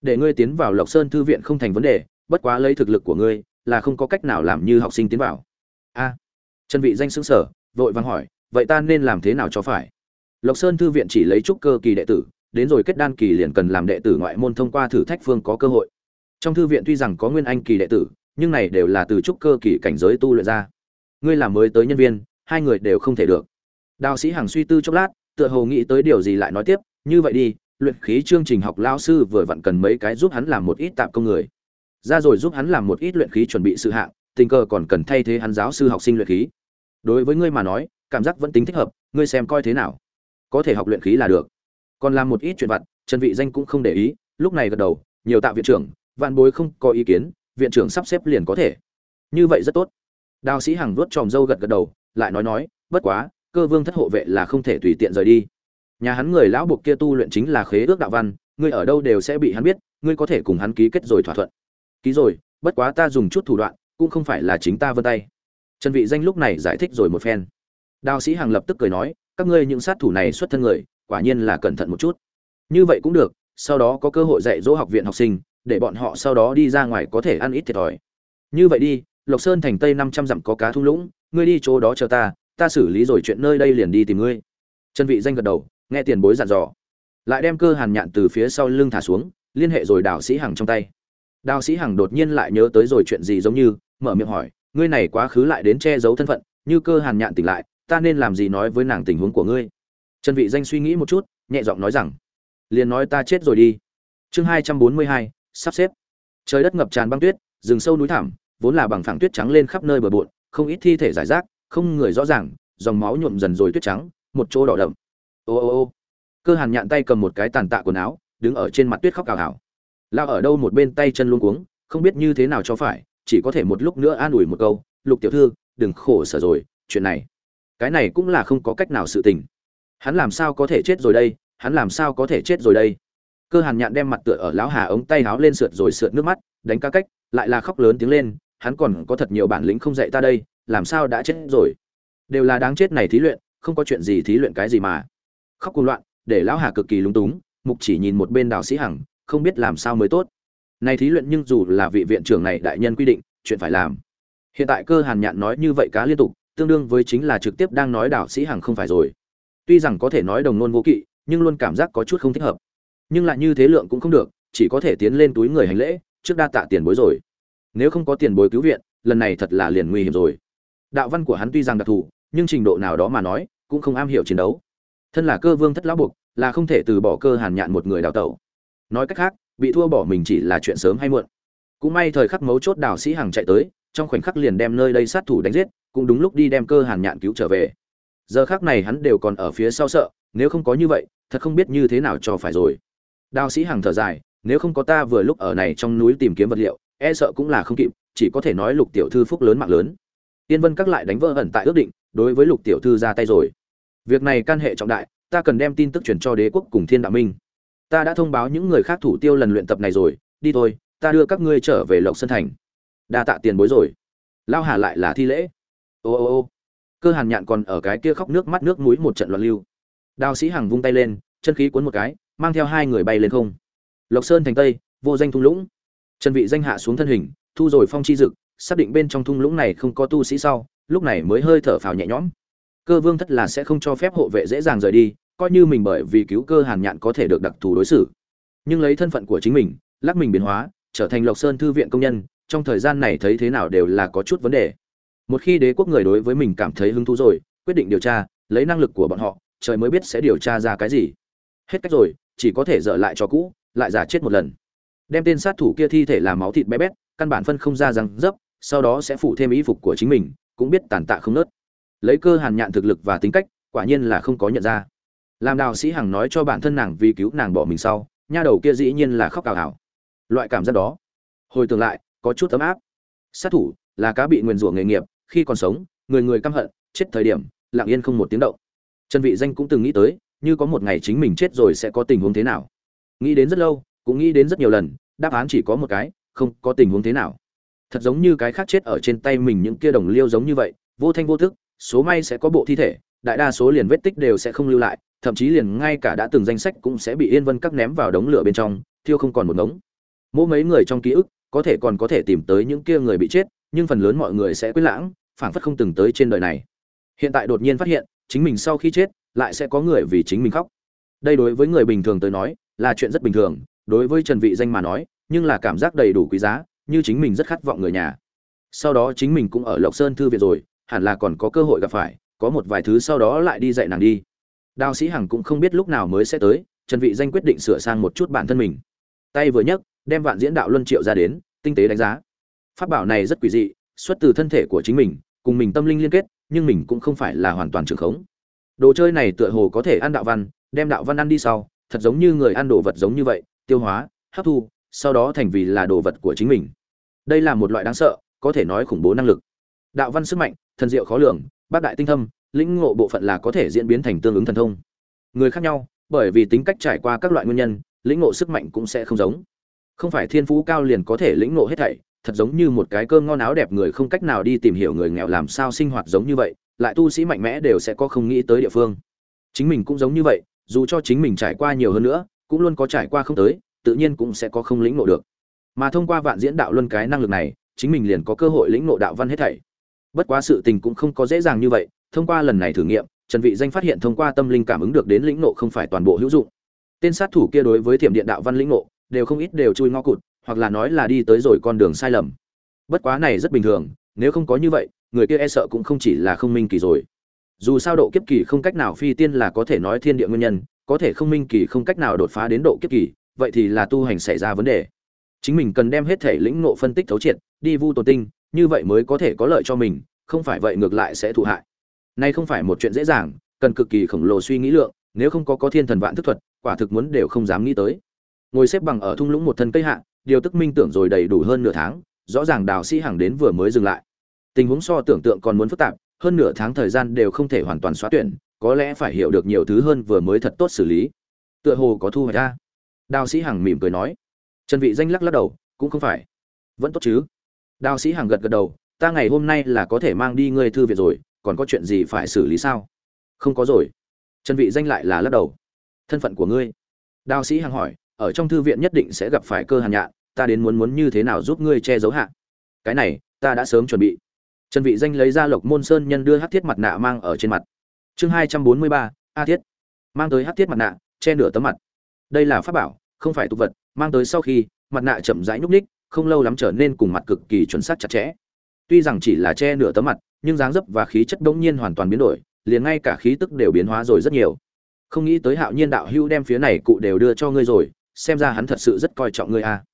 Để ngươi tiến vào lộc sơn thư viện không thành vấn đề, bất quá lấy thực lực của ngươi, là không có cách nào làm như học sinh tiến vào. A. Trần vị danh sững sở vội vàng hỏi, vậy ta nên làm thế nào cho phải? Lộc sơn thư viện chỉ lấy trúc cơ kỳ đệ tử đến rồi kết đan kỳ liền cần làm đệ tử ngoại môn thông qua thử thách phương có cơ hội. Trong thư viện tuy rằng có nguyên anh kỳ đệ tử, nhưng này đều là từ trúc cơ kỳ cảnh giới tu luyện ra. Ngươi là mới tới nhân viên, hai người đều không thể được. Đào sĩ hằng suy tư chốc lát, tựa hồ nghĩ tới điều gì lại nói tiếp, như vậy đi, luyện khí chương trình học lao sư vừa vặn cần mấy cái giúp hắn làm một ít tạm công người. Ra rồi giúp hắn làm một ít luyện khí chuẩn bị sự hạng, tình cờ còn cần thay thế hắn giáo sư học sinh luyện khí. Đối với ngươi mà nói, cảm giác vẫn tính thích hợp, ngươi xem coi thế nào? Có thể học luyện khí là được còn làm một ít chuyện vặt, trần vị danh cũng không để ý, lúc này gật đầu, nhiều tạ viện trưởng, vạn bối không có ý kiến, viện trưởng sắp xếp liền có thể. Như vậy rất tốt. Đào sĩ hằng vuốt tròm dâu gật gật đầu, lại nói nói, bất quá, cơ vương thất hộ vệ là không thể tùy tiện rời đi. Nhà hắn người lão buộc kia tu luyện chính là khế ước đạo văn, ngươi ở đâu đều sẽ bị hắn biết, ngươi có thể cùng hắn ký kết rồi thỏa thuận. Ký rồi, bất quá ta dùng chút thủ đoạn, cũng không phải là chính ta vân tay. Trần vị danh lúc này giải thích rồi một phen. Đào sĩ hằng lập tức cười nói, các ngươi những sát thủ này xuất thân người quả nhiên là cẩn thận một chút. Như vậy cũng được, sau đó có cơ hội dạy dỗ học viện học sinh, để bọn họ sau đó đi ra ngoài có thể ăn ít thiệt thòi. Như vậy đi, lộc sơn thành tây năm trăm dặm có cá thung lũng, ngươi đi chỗ đó chờ ta ta xử lý rồi chuyện nơi đây liền đi tìm ngươi. Chân vị danh gật đầu, nghe tiền bối dặn dò. Lại đem cơ hàn nhạn từ phía sau lưng thả xuống, liên hệ rồi đào sĩ hằng trong tay. Đào sĩ hằng đột nhiên lại nhớ tới rồi chuyện gì giống như, mở miệng hỏi, ngươi này quá khứ lại đến che giấu thân phận, như cơ hàn nhạn tỉnh lại, ta nên làm gì nói với nàng tình huống của ngươi? Trần vị danh suy nghĩ một chút, nhẹ giọng nói rằng, liền nói ta chết rồi đi. Chương hai trăm bốn mươi hai, sắp xếp. Trời đất ngập tràn băng tuyết, rừng sâu núi thẳm, vốn là bằng phẳng tuyết trắng lên khắp nơi bờ bộn, không ít thi thể giải rác, không người rõ ràng, dòng máu nhuộm dần rồi tuyết trắng, một chỗ đỏ đậm. Ô ô ô. Cơ hàn nhạn tay cầm một cái tàn tạ quần áo, đứng ở trên mặt tuyết khóc cào hào lao ở đâu một bên tay chân luôn cuống, không biết như thế nào cho phải, chỉ có thể một lúc nữa an ủi một câu, lục tiểu thư, đừng khổ sở rồi, chuyện này, cái này cũng là không có cách nào sự tình hắn làm sao có thể chết rồi đây? Hắn làm sao có thể chết rồi đây? Cơ hàn nhạn đem mặt tựa ở lão hà ống tay háo lên sượt rồi sượt nước mắt, đánh ca cách, lại là khóc lớn tiếng lên, hắn còn có thật nhiều bản lĩnh không dạy ta đây, làm sao đã chết rồi? Đều là đáng chết này thí luyện, không có chuyện gì thí luyện cái gì mà. Khóc cuồng loạn, để lão hà cực kỳ lúng túng, mục chỉ nhìn một bên đào sĩ hằng, không biết làm sao mới tốt. Này thí luyện nhưng dù là vị viện trưởng này đại nhân quy định, chuyện phải làm. Hiện tại cơ hàn nhạn nói như vậy cá liên tục, tương đương với chính là trực tiếp đang nói đào sĩ hằng không phải rồi tuy rằng có thể nói đồng nôn vô kỵ, nhưng luôn cảm giác có chút không thích hợp. Nhưng lại như thế lượng cũng không được, chỉ có thể tiến lên túi người hành lễ, trước đa tạ tiền bối rồi. Nếu không có tiền bối cứu viện, lần này thật là liền nguy hiểm rồi. Đạo văn của hắn tuy rằng đặc thù, nhưng trình độ nào đó mà nói, cũng không am hiểu chiến đấu. Thân là cơ vương thất lão buộc, là không thể từ bỏ cơ hàn nhạn một người đào tẩu. Nói cách khác, bị thua bỏ mình chỉ là chuyện sớm hay muộn. Cũng may thời khắc mấu chốt đào sĩ hằng chạy tới, trong khoảnh khắc liền đem nơi đây sát thủ đánh giết, cũng đúng lúc đi đem cơ hàn nhạn cứu trở về giờ khác này hắn đều còn ở phía sau sợ, nếu không có như vậy, thật không biết như thế nào cho phải rồi. Đào sĩ hằng thở dài, nếu không có ta vừa lúc ở này trong núi tìm kiếm vật liệu e sợ cũng là không kịp, chỉ có thể nói lục tiểu thư phúc lớn mạng lớn. Tiên vân các lại đánh vỡ ẩn tại ước định, đối với lục tiểu thư ra tay rồi. Việc này can hệ trọng đại, ta cần đem tin tức truyền cho đế quốc cùng thiên đạo minh. Ta đã thông báo những người khác thủ tiêu lần luyện tập này rồi, đi thôi, ta đưa các ngươi trở về lộc sơn thành. Đa tạ tiền bối rồi. Lao hà lại là thi lễ. Ô ô ô cơ hàn nhạn còn ở cái kia khóc nước mắt nước mũi một trận loạn lưu. Đào sĩ hằng vung tay lên, chân khí cuốn một cái, mang theo hai người bay lên không. Lộc sơn thành tây, vô danh thung lũng. Trần vị danh hạ xuống thân hình, thu rồi phong chi dực, xác định bên trong thung lũng này không có tu sĩ sau, lúc này mới hơi thở phào nhẹ nhõm. Cơ vương thất là sẽ không cho phép hộ vệ dễ dàng rời đi, coi như mình bởi vì cứu cơ hàn nhạn có thể được đặc thù đối xử. Nhưng lấy thân phận của chính mình, lắc mình biến hóa, trở thành lộc sơn thư viện công nhân, trong thời gian này thấy thế nào đều là có chút vấn đề một khi đế quốc người đối với mình cảm thấy hứng thú rồi, quyết định điều tra, lấy năng lực của bọn họ, trời mới biết sẽ điều tra ra cái gì. Hết cách rồi, chỉ có thể dở lại cho cũ, lại giả chết một lần. Đem tên sát thủ kia thi thể làm máu thịt bé bét, căn bản phân không ra răng dấp, sau đó sẽ phụ thêm ý phục của chính mình, cũng biết tàn tạ không nớt. Lấy cơ hàn nhạn thực lực và tính cách, quả nhiên là không có nhận ra. Làm đào sĩ hằng nói cho bản thân nàng vì cứu nàng bỏ mình sau, nha đầu kia dĩ nhiên là khóc cào hảo loại cảm giác đó, hồi tưởng lại, có chút ấm áp. Sát thủ là cá bị nguyền rủa nghề nghiệp khi còn sống, người người căm hận, chết thời điểm, lặng yên không một tiếng động. Trần vị danh cũng từng nghĩ tới, như có một ngày chính mình chết rồi sẽ có tình huống thế nào. Nghĩ đến rất lâu, cũng nghĩ đến rất nhiều lần, đáp án chỉ có một cái, không có tình huống thế nào. Thật giống như cái khác chết ở trên tay mình những kia đồng liêu giống như vậy, vô thanh vô thức, số may sẽ có bộ thi thể, đại đa số liền vết tích đều sẽ không lưu lại, thậm chí liền ngay cả đã từng danh sách cũng sẽ bị yên vân các ném vào đống lửa bên trong, thiêu không còn một ngống. Mỗi mấy người trong ký ức, có thể còn có thể tìm tới những kia người bị chết nhưng phần lớn mọi người sẽ quên lãng, phảng phất không từng tới trên đời này. Hiện tại đột nhiên phát hiện, chính mình sau khi chết, lại sẽ có người vì chính mình khóc. Đây đối với người bình thường tới nói, là chuyện rất bình thường, đối với trần vị danh mà nói, nhưng là cảm giác đầy đủ quý giá, như chính mình rất khát vọng người nhà. Sau đó chính mình cũng ở lộc sơn thư viện rồi, hẳn là còn có cơ hội gặp phải, có một vài thứ sau đó lại đi dạy nàng đi. Đào sĩ hằng cũng không biết lúc nào mới sẽ tới, trần vị danh quyết định sửa sang một chút bản thân mình. Tay vừa nhấc, đem vạn diễn đạo luân triệu ra đến, tinh tế đánh giá pháp bảo này rất quỷ dị, xuất từ thân thể của chính mình, cùng mình tâm linh liên kết, nhưng mình cũng không phải là hoàn toàn trường khống. Đồ chơi này tựa hồ có thể ăn đạo văn, đem đạo văn ăn đi sau, thật giống như người ăn đồ vật giống như vậy, tiêu hóa, hấp thu, sau đó thành vì là đồ vật của chính mình. Đây là một loại đáng sợ, có thể nói khủng bố năng lực. Đạo văn sức mạnh, thần diệu khó lường, bác đại tinh thâm, lĩnh ngộ bộ phận là có thể diễn biến thành tương ứng thần thông. Người khác nhau, bởi vì tính cách trải qua các loại nguyên nhân, lĩnh ngộ sức mạnh cũng sẽ không giống. Không phải thiên phú cao liền có thể lĩnh ngộ hết thảy thật giống như một cái cơm ngon áo đẹp người không cách nào đi tìm hiểu người nghèo làm sao sinh hoạt giống như vậy, lại tu sĩ mạnh mẽ đều sẽ có không nghĩ tới địa phương. Chính mình cũng giống như vậy, dù cho chính mình trải qua nhiều hơn nữa, cũng luôn có trải qua không tới, tự nhiên cũng sẽ có không lĩnh ngộ được. Mà thông qua vạn diễn đạo luân cái năng lực này, chính mình liền có cơ hội lĩnh ngộ đạo văn hết thảy. Bất quá sự tình cũng không có dễ dàng như vậy, thông qua lần này thử nghiệm, trần vị danh phát hiện thông qua tâm linh cảm ứng được đến lĩnh ngộ không phải toàn bộ hữu dụng. Tên sát thủ kia đối với thiểm điện đạo văn lĩnh ngộ, đều không ít đều chui ngõ cụt hoặc là nói là đi tới rồi con đường sai lầm. Bất quá này rất bình thường, nếu không có như vậy, người kia e sợ cũng không chỉ là không minh kỳ rồi. Dù sao độ kiếp kỳ không cách nào phi tiên là có thể nói thiên địa nguyên nhân, có thể không minh kỳ không cách nào đột phá đến độ kiếp kỳ, vậy thì là tu hành xảy ra vấn đề. Chính mình cần đem hết thể lĩnh ngộ phân tích thấu triệt, đi vu tổ tinh, như vậy mới có thể có lợi cho mình, không phải vậy ngược lại sẽ thụ hại. Nay không phải một chuyện dễ dàng, cần cực kỳ khổng lồ suy nghĩ lượng, nếu không có có thiên thần vạn thức thuật, quả thực muốn đều không dám nghĩ tới. Ngồi xếp bằng ở thung lũng một thân cây hạ điều tức minh tưởng rồi đầy đủ hơn nửa tháng, rõ ràng đào sĩ hằng đến vừa mới dừng lại. Tình huống so tưởng tượng còn muốn phức tạp, hơn nửa tháng thời gian đều không thể hoàn toàn xóa tuyển, có lẽ phải hiểu được nhiều thứ hơn vừa mới thật tốt xử lý. Tựa hồ có thu hoạch ra. Đào sĩ hằng mỉm cười nói. Trần vị danh lắc lắc đầu, cũng không phải. Vẫn tốt chứ. Đào sĩ hằng gật gật đầu, ta ngày hôm nay là có thể mang đi ngươi thư viện rồi, còn có chuyện gì phải xử lý sao? Không có rồi. Trần vị danh lại là lắc đầu. Thân phận của ngươi. Đào sĩ hằng hỏi, ở trong thư viện nhất định sẽ gặp phải cơ hàn nhạn ta đến muốn muốn như thế nào giúp ngươi che giấu hạ? Cái này ta đã sớm chuẩn bị. Trần vị danh lấy ra lộc môn sơn nhân đưa hắc thiết mặt nạ mang ở trên mặt. Chương hai trăm bốn mươi ba, a thiết. Mang tới hắc thiết mặt nạ che nửa tấm mặt. Đây là pháp bảo không phải tục vật mang tới sau khi mặt nạ chậm rãi nhúc nhích không lâu lắm trở nên cùng mặt cực kỳ chuẩn xác chặt chẽ. Tuy rằng chỉ là che nửa tấm mặt nhưng dáng dấp và khí chất đống nhiên hoàn toàn biến đổi liền ngay cả khí tức đều biến hóa rồi rất nhiều. Không nghĩ tới hạo nhiên đạo hưu đem phía này cụ đều đưa cho ngươi rồi xem ra hắn thật sự rất coi trọng ngươi a. à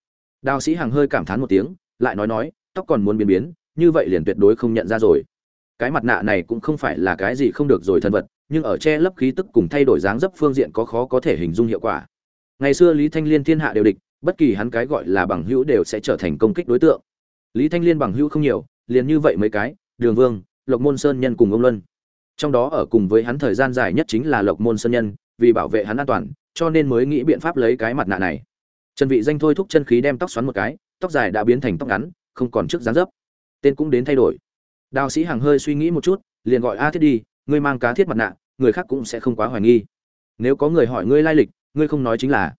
đào sĩ hằng hơi cảm thán một tiếng, lại nói nói, tóc còn muốn biến biến, như vậy liền tuyệt đối không nhận ra rồi. Cái mặt nạ này cũng không phải là cái gì không được rồi thân vật, nhưng ở che lấp khí tức cùng thay đổi dáng dấp phương diện có khó có thể hình dung hiệu quả. Ngày xưa lý thanh liên thiên hạ đều địch, bất kỳ hắn cái gọi là bằng hữu đều sẽ trở thành công kích đối tượng. Lý thanh liên bằng hữu không nhiều, liền như vậy mấy cái, đường vương, lộc môn sơn nhân cùng ông luân. Trong đó ở cùng với hắn thời gian dài nhất chính là lộc môn sơn nhân, vì bảo vệ hắn an toàn, cho nên mới nghĩ biện pháp lấy cái mặt nạ này trần vị danh thôi thúc chân khí đem tóc xoắn một cái, tóc dài đã biến thành tóc ngắn, không còn trước dáng dấp. Tên cũng đến thay đổi. Đào sĩ hàng hơi suy nghĩ một chút, liền gọi a thiết đi, ngươi mang cá thiết mặt nạ, người khác cũng sẽ không quá hoài nghi. Nếu có người hỏi ngươi lai lịch, ngươi không nói chính là.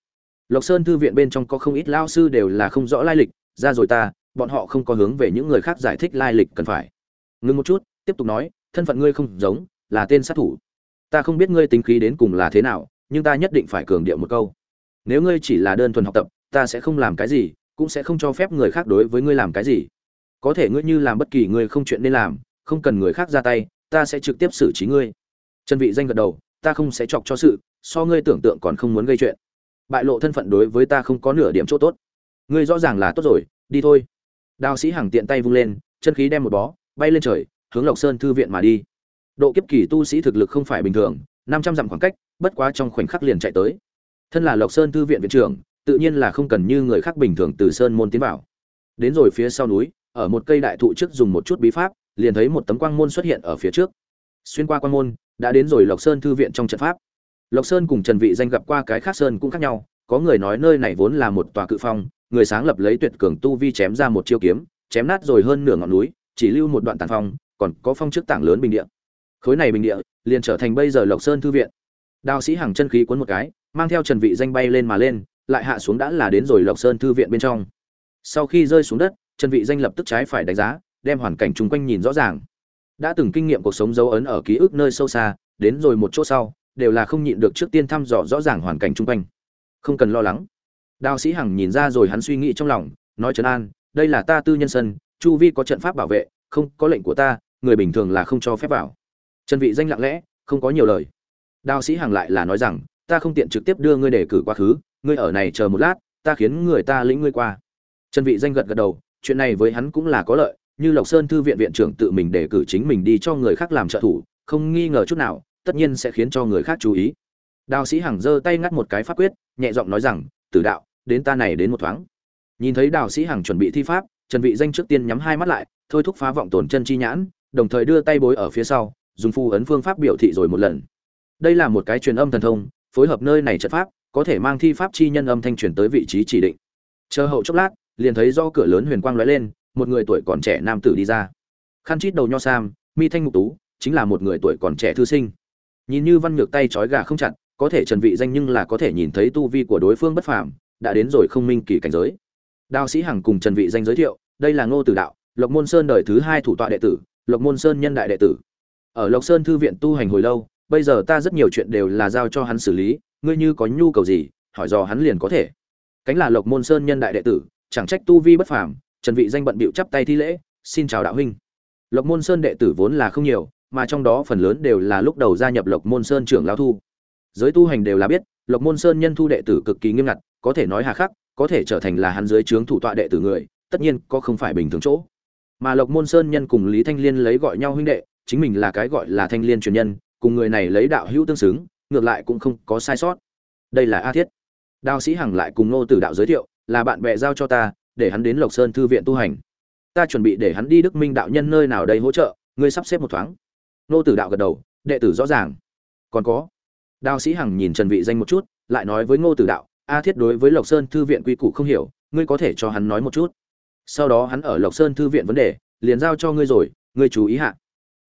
Lộc sơn thư viện bên trong có không ít lao sư đều là không rõ lai lịch, ra rồi ta, bọn họ không có hướng về những người khác giải thích lai lịch cần phải. Ngưng một chút, tiếp tục nói, thân phận ngươi không giống, là tên sát thủ. Ta không biết ngươi tính khí đến cùng là thế nào, nhưng ta nhất định phải cường điệu một câu nếu ngươi chỉ là đơn thuần học tập, ta sẽ không làm cái gì, cũng sẽ không cho phép người khác đối với ngươi làm cái gì. Có thể ngươi như làm bất kỳ người không chuyện nên làm, không cần người khác ra tay, ta sẽ trực tiếp xử trí ngươi. Trần vị danh gật đầu, ta không sẽ chọc cho sự, so ngươi tưởng tượng còn không muốn gây chuyện. Bại lộ thân phận đối với ta không có nửa điểm chỗ tốt. Ngươi rõ ràng là tốt rồi, đi thôi. Đào sĩ hằng tiện tay vung lên, chân khí đem một bó, bay lên trời, hướng lộc sơn thư viện mà đi. Độ kiếp kỳ tu sĩ thực lực không phải bình thường, năm trăm dặm khoảng cách, bất quá trong khoảnh khắc liền chạy tới thân là lộc sơn thư viện viện trưởng, tự nhiên là không cần như người khác bình thường từ sơn môn tiến vào. Đến rồi phía sau núi, ở một cây đại thụ trước dùng một chút bí pháp, liền thấy một tấm quang môn xuất hiện ở phía trước. Xuyên qua quang môn, đã đến rồi lộc sơn thư viện trong trận pháp. Lộc sơn cùng trần vị danh gặp qua cái khác sơn cũng khác nhau, có người nói nơi này vốn là một tòa cự phong, người sáng lập lấy tuyệt cường tu vi chém ra một chiêu kiếm, chém nát rồi hơn nửa ngọn núi, chỉ lưu một đoạn tàn phong, còn có phong trước tảng lớn bình địa. Khối này bình địa liền trở thành bây giờ lộc sơn thư viện. Đào sĩ hàng chân khí cuốn một cái mang theo trần vị danh bay lên mà lên, lại hạ xuống đã là đến rồi lộc sơn thư viện bên trong. Sau khi rơi xuống đất, trần vị danh lập tức trái phải đánh giá, đem hoàn cảnh chung quanh nhìn rõ ràng. Đã từng kinh nghiệm cuộc sống dấu ấn ở ký ức nơi sâu xa, đến rồi một chỗ sau, đều là không nhịn được trước tiên thăm dò rõ ràng hoàn cảnh chung quanh. Không cần lo lắng. Đào sĩ hằng nhìn ra rồi hắn suy nghĩ trong lòng, nói trấn an, đây là ta tư nhân sân, chu vi có trận pháp bảo vệ, không, có lệnh của ta, người bình thường là không cho phép vào. Trần vị danh lặng lẽ, không có nhiều lời. Đào sĩ hằng lại là nói rằng ta không tiện trực tiếp đưa ngươi để cử quá khứ, ngươi ở này chờ một lát, ta khiến người ta lĩnh ngươi qua. Trần vị danh gật gật đầu, chuyện này với hắn cũng là có lợi, như lộc sơn thư viện viện trưởng tự mình đề cử chính mình đi cho người khác làm trợ thủ, không nghi ngờ chút nào, tất nhiên sẽ khiến cho người khác chú ý. Đào sĩ hằng giơ tay ngắt một cái pháp quyết, nhẹ giọng nói rằng, tử đạo, đến ta này đến một thoáng. Nhìn thấy đào sĩ hằng chuẩn bị thi pháp, trần vị danh trước tiên nhắm hai mắt lại, thôi thúc phá vọng tổn chân chi nhãn, đồng thời đưa tay bối ở phía sau, dùng phu ấn phương pháp biểu thị rồi một lần. Đây là một cái truyền âm thần thông phối hợp nơi này trận pháp, có thể mang thi pháp chi nhân âm thanh truyền tới vị trí chỉ định. Chờ hậu chốc lát, liền thấy do cửa lớn huyền quang lóe lên, một người tuổi còn trẻ nam tử đi ra. Khăn chít đầu nho sam, mi thanh mục tú, chính là một người tuổi còn trẻ thư sinh. Nhìn như văn nhược tay trói gà không chặt, có thể trần vị danh nhưng là có thể nhìn thấy tu vi của đối phương bất phàm, đã đến rồi không minh kỳ cảnh giới. Đào sĩ hằng cùng trần vị danh giới thiệu, đây là ngô tử đạo, lộc môn sơn đời thứ hai thủ tọa đệ tử, lộc môn sơn nhân đại đệ tử. Ở lộc sơn thư viện tu hành hồi lâu bây giờ ta rất nhiều chuyện đều là giao cho hắn xử lý, ngươi như có nhu cầu gì, hỏi dò hắn liền có thể. Cánh là lộc môn sơn nhân đại đệ tử, chẳng trách tu vi bất phàm, trần vị danh bận bịu chắp tay thi lễ, xin chào đạo huynh. Lộc môn sơn đệ tử vốn là không nhiều, mà trong đó phần lớn đều là lúc đầu gia nhập lộc môn sơn trưởng lão thu. Giới tu hành đều là biết, lộc môn sơn nhân thu đệ tử cực kỳ nghiêm ngặt, có thể nói hà khắc, có thể trở thành là hắn dưới trướng thủ tọa đệ tử người, tất nhiên có không phải bình thường chỗ. Mà lộc môn sơn nhân cùng lý thanh liên lấy gọi nhau huynh đệ, chính mình là cái gọi là thanh liên truyền nhân cùng người này lấy đạo hữu tương xứng, ngược lại cũng không có sai sót. Đây là a thiết. Đao sĩ hằng lại cùng nô tử đạo giới thiệu, là bạn bè giao cho ta, để hắn đến lộc sơn thư viện tu hành. Ta chuẩn bị để hắn đi đức minh đạo nhân nơi nào đây hỗ trợ, ngươi sắp xếp một thoáng. Nô tử đạo gật đầu, đệ tử rõ ràng. Còn có. Đao sĩ hằng nhìn trần vị danh một chút, lại nói với ngô tử đạo, a thiết đối với lộc sơn thư viện quy củ không hiểu, ngươi có thể cho hắn nói một chút. Sau đó hắn ở lộc sơn thư viện vấn đề, liền giao cho ngươi rồi, ngươi chú ý hạ.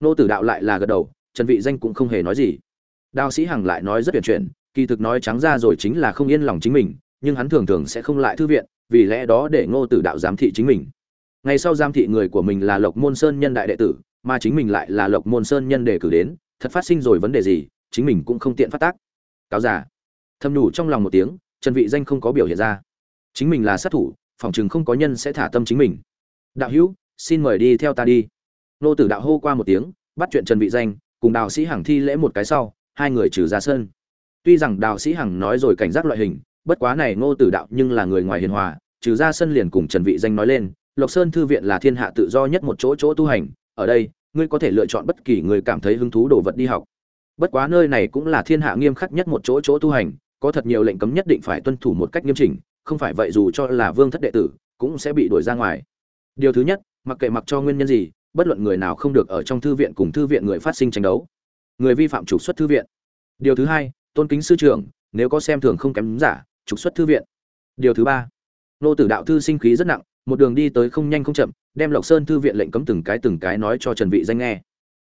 Nô tử đạo lại là gật đầu trần vị danh cũng không hề nói gì. Đào sĩ hằng lại nói rất tuyển chuyển, kỳ thực nói trắng ra rồi chính là không yên lòng chính mình, nhưng hắn thường thường sẽ không lại thư viện, vì lẽ đó để ngô tử đạo giám thị chính mình. Ngày sau giám thị người của mình là lộc môn sơn nhân đại đệ tử, mà chính mình lại là lộc môn sơn nhân đề cử đến, thật phát sinh rồi vấn đề gì, chính mình cũng không tiện phát tác. Cáo giả thầm đủ trong lòng một tiếng, trần vị danh không có biểu hiện ra. Chính mình là sát thủ phòng chừng không có nhân sẽ thả tâm chính mình. Đạo hữu, xin mời đi theo ta đi. Nô tử đạo hô qua một tiếng, bắt chuyện trần vị danh cùng đào sĩ hằng thi lễ một cái sau, hai người trừ ra sân. Tuy rằng đào sĩ hằng nói rồi cảnh giác loại hình, bất quá này ngô tử đạo nhưng là người ngoài hiền hòa, trừ ra sân liền cùng trần vị danh nói lên, lộc sơn thư viện là thiên hạ tự do nhất một chỗ chỗ tu hành, ở đây, ngươi có thể lựa chọn bất kỳ người cảm thấy hứng thú đồ vật đi học. Bất quá nơi này cũng là thiên hạ nghiêm khắc nhất một chỗ chỗ tu hành, có thật nhiều lệnh cấm nhất định phải tuân thủ một cách nghiêm chỉnh, không phải vậy dù cho là vương thất đệ tử, cũng sẽ bị đuổi ra ngoài. Điều thứ nhất, mặc kệ mặc cho nguyên nhân gì bất luận người nào không được ở trong thư viện cùng thư viện người phát sinh tranh đấu. Người vi phạm trục xuất thư viện. Điều thứ hai tôn kính sư trưởng nếu có xem thường không kém giả trục xuất thư viện. Điều thứ ba nô tử đạo thư sinh khí rất nặng một đường đi tới không nhanh không chậm đem lộc sơn thư viện lệnh cấm từng cái từng cái nói cho trần vị danh nghe.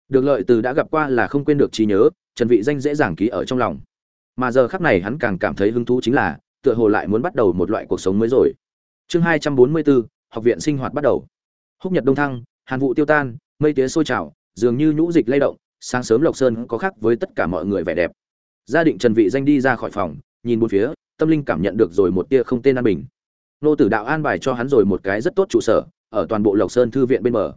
Được lợi từ đã gặp qua là không quên được trí nhớ trần vị danh dễ dàng ký ở trong lòng. Mà giờ khắc này hắn càng cảm thấy hứng thú chính là tựa hồ lại muốn bắt đầu một loại cuộc sống mới rồi. Chương 244, học viện sinh hoạt bắt đầu. Húc nhật đông thăng hàn vụ tiêu tan, mây tía sôi trào, dường như nhũ dịch lay động, sáng sớm lộc sơn có khác với tất cả mọi người vẻ đẹp. Gia định trần vị danh đi ra khỏi phòng, nhìn bốn phía, tâm linh cảm nhận được rồi một tia không tên an bình. Nô tử đạo an bài cho hắn rồi một cái rất tốt trụ sở, ở toàn bộ lộc sơn thư viện bên mở.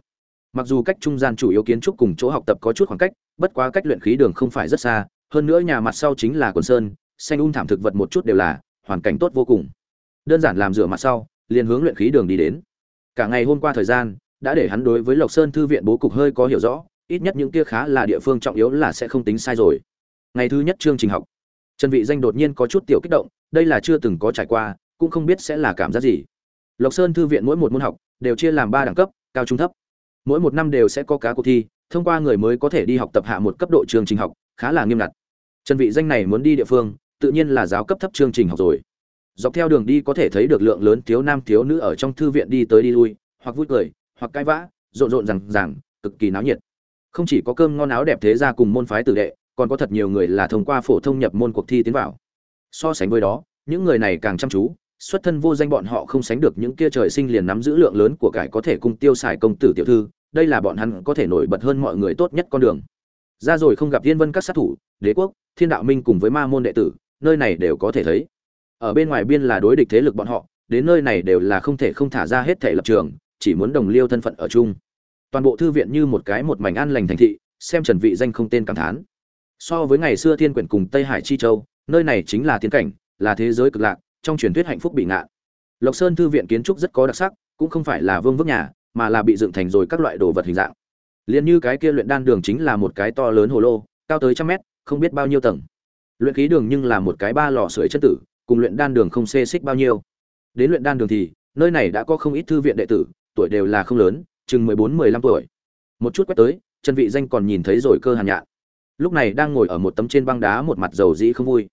mặc dù cách trung gian chủ yếu kiến trúc cùng chỗ học tập có chút khoảng cách, bất quá cách luyện khí đường không phải rất xa, hơn nữa nhà mặt sau chính là quần sơn, xanh un thảm thực vật một chút đều là, hoàn cảnh tốt vô cùng. Đơn giản làm rửa mặt sau, liền hướng luyện khí đường đi đến. Cả ngày hôm qua thời gian đã để hắn đối với lộc sơn thư viện bố cục hơi có hiểu rõ, ít nhất những kia khá là địa phương trọng yếu là sẽ không tính sai rồi. Ngày thứ nhất chương trình học, trần vị danh đột nhiên có chút tiểu kích động, đây là chưa từng có trải qua, cũng không biết sẽ là cảm giác gì. Lộc sơn thư viện mỗi một môn học đều chia làm ba đẳng cấp, cao trung thấp. Mỗi một năm đều sẽ có cá cuộc thi, thông qua người mới có thể đi học tập hạ một cấp độ chương trình học, khá là nghiêm ngặt. Trần vị danh này muốn đi địa phương, tự nhiên là giáo cấp thấp chương trình học rồi. Dọc theo đường đi có thể thấy được lượng lớn thiếu nam thiếu nữ ở trong thư viện đi tới đi lui, hoặc vui cười hoặc cãi vã, rộn rộn rằng rằng, cực kỳ náo nhiệt. Không chỉ có cơm ngon áo đẹp thế gia cùng môn phái tử đệ, còn có thật nhiều người là thông qua phổ thông nhập môn cuộc thi tiến vào. So sánh với đó, những người này càng chăm chú, xuất thân vô danh bọn họ không sánh được những kia trời sinh liền nắm giữ lượng lớn của cải có thể cùng tiêu xài công tử tiểu thư, đây là bọn hắn có thể nổi bật hơn mọi người tốt nhất con đường. Ra rồi không gặp thiên vân các sát thủ, đế quốc, thiên đạo minh cùng với ma môn đệ tử, nơi này đều có thể thấy. Ở bên ngoài biên là đối địch thế lực bọn họ, đến nơi này đều là không thể không thả ra hết thể lập trường chỉ muốn đồng liêu thân phận ở chung. Toàn bộ thư viện như một cái một mảnh an lành thành thị, xem trần vị danh không tên cảm thán. So với ngày xưa thiên quyển cùng tây hải chi châu, nơi này chính là thiên cảnh, là thế giới cực lạc, trong truyền thuyết hạnh phúc bị ngạn lộc sơn thư viện kiến trúc rất có đặc sắc, cũng không phải là vương vức nhà, mà là bị dựng thành rồi các loại đồ vật hình dạng. Liền như cái kia luyện đan đường chính là một cái to lớn hồ lô, cao tới trăm mét, không biết bao nhiêu tầng. Luyện khí đường nhưng là một cái ba lò sưởi chất tử, cùng luyện đan đường không xê xích bao nhiêu. Đến luyện đan đường thì, nơi này đã có không ít thư viện đệ tử tuổi đều là không lớn, chừng mười bốn, mười lăm tuổi. Một chút quét tới, trần vị danh còn nhìn thấy rồi cơ hàn nhạn. Lúc này đang ngồi ở một tấm trên băng đá một mặt dầu dĩ không vui.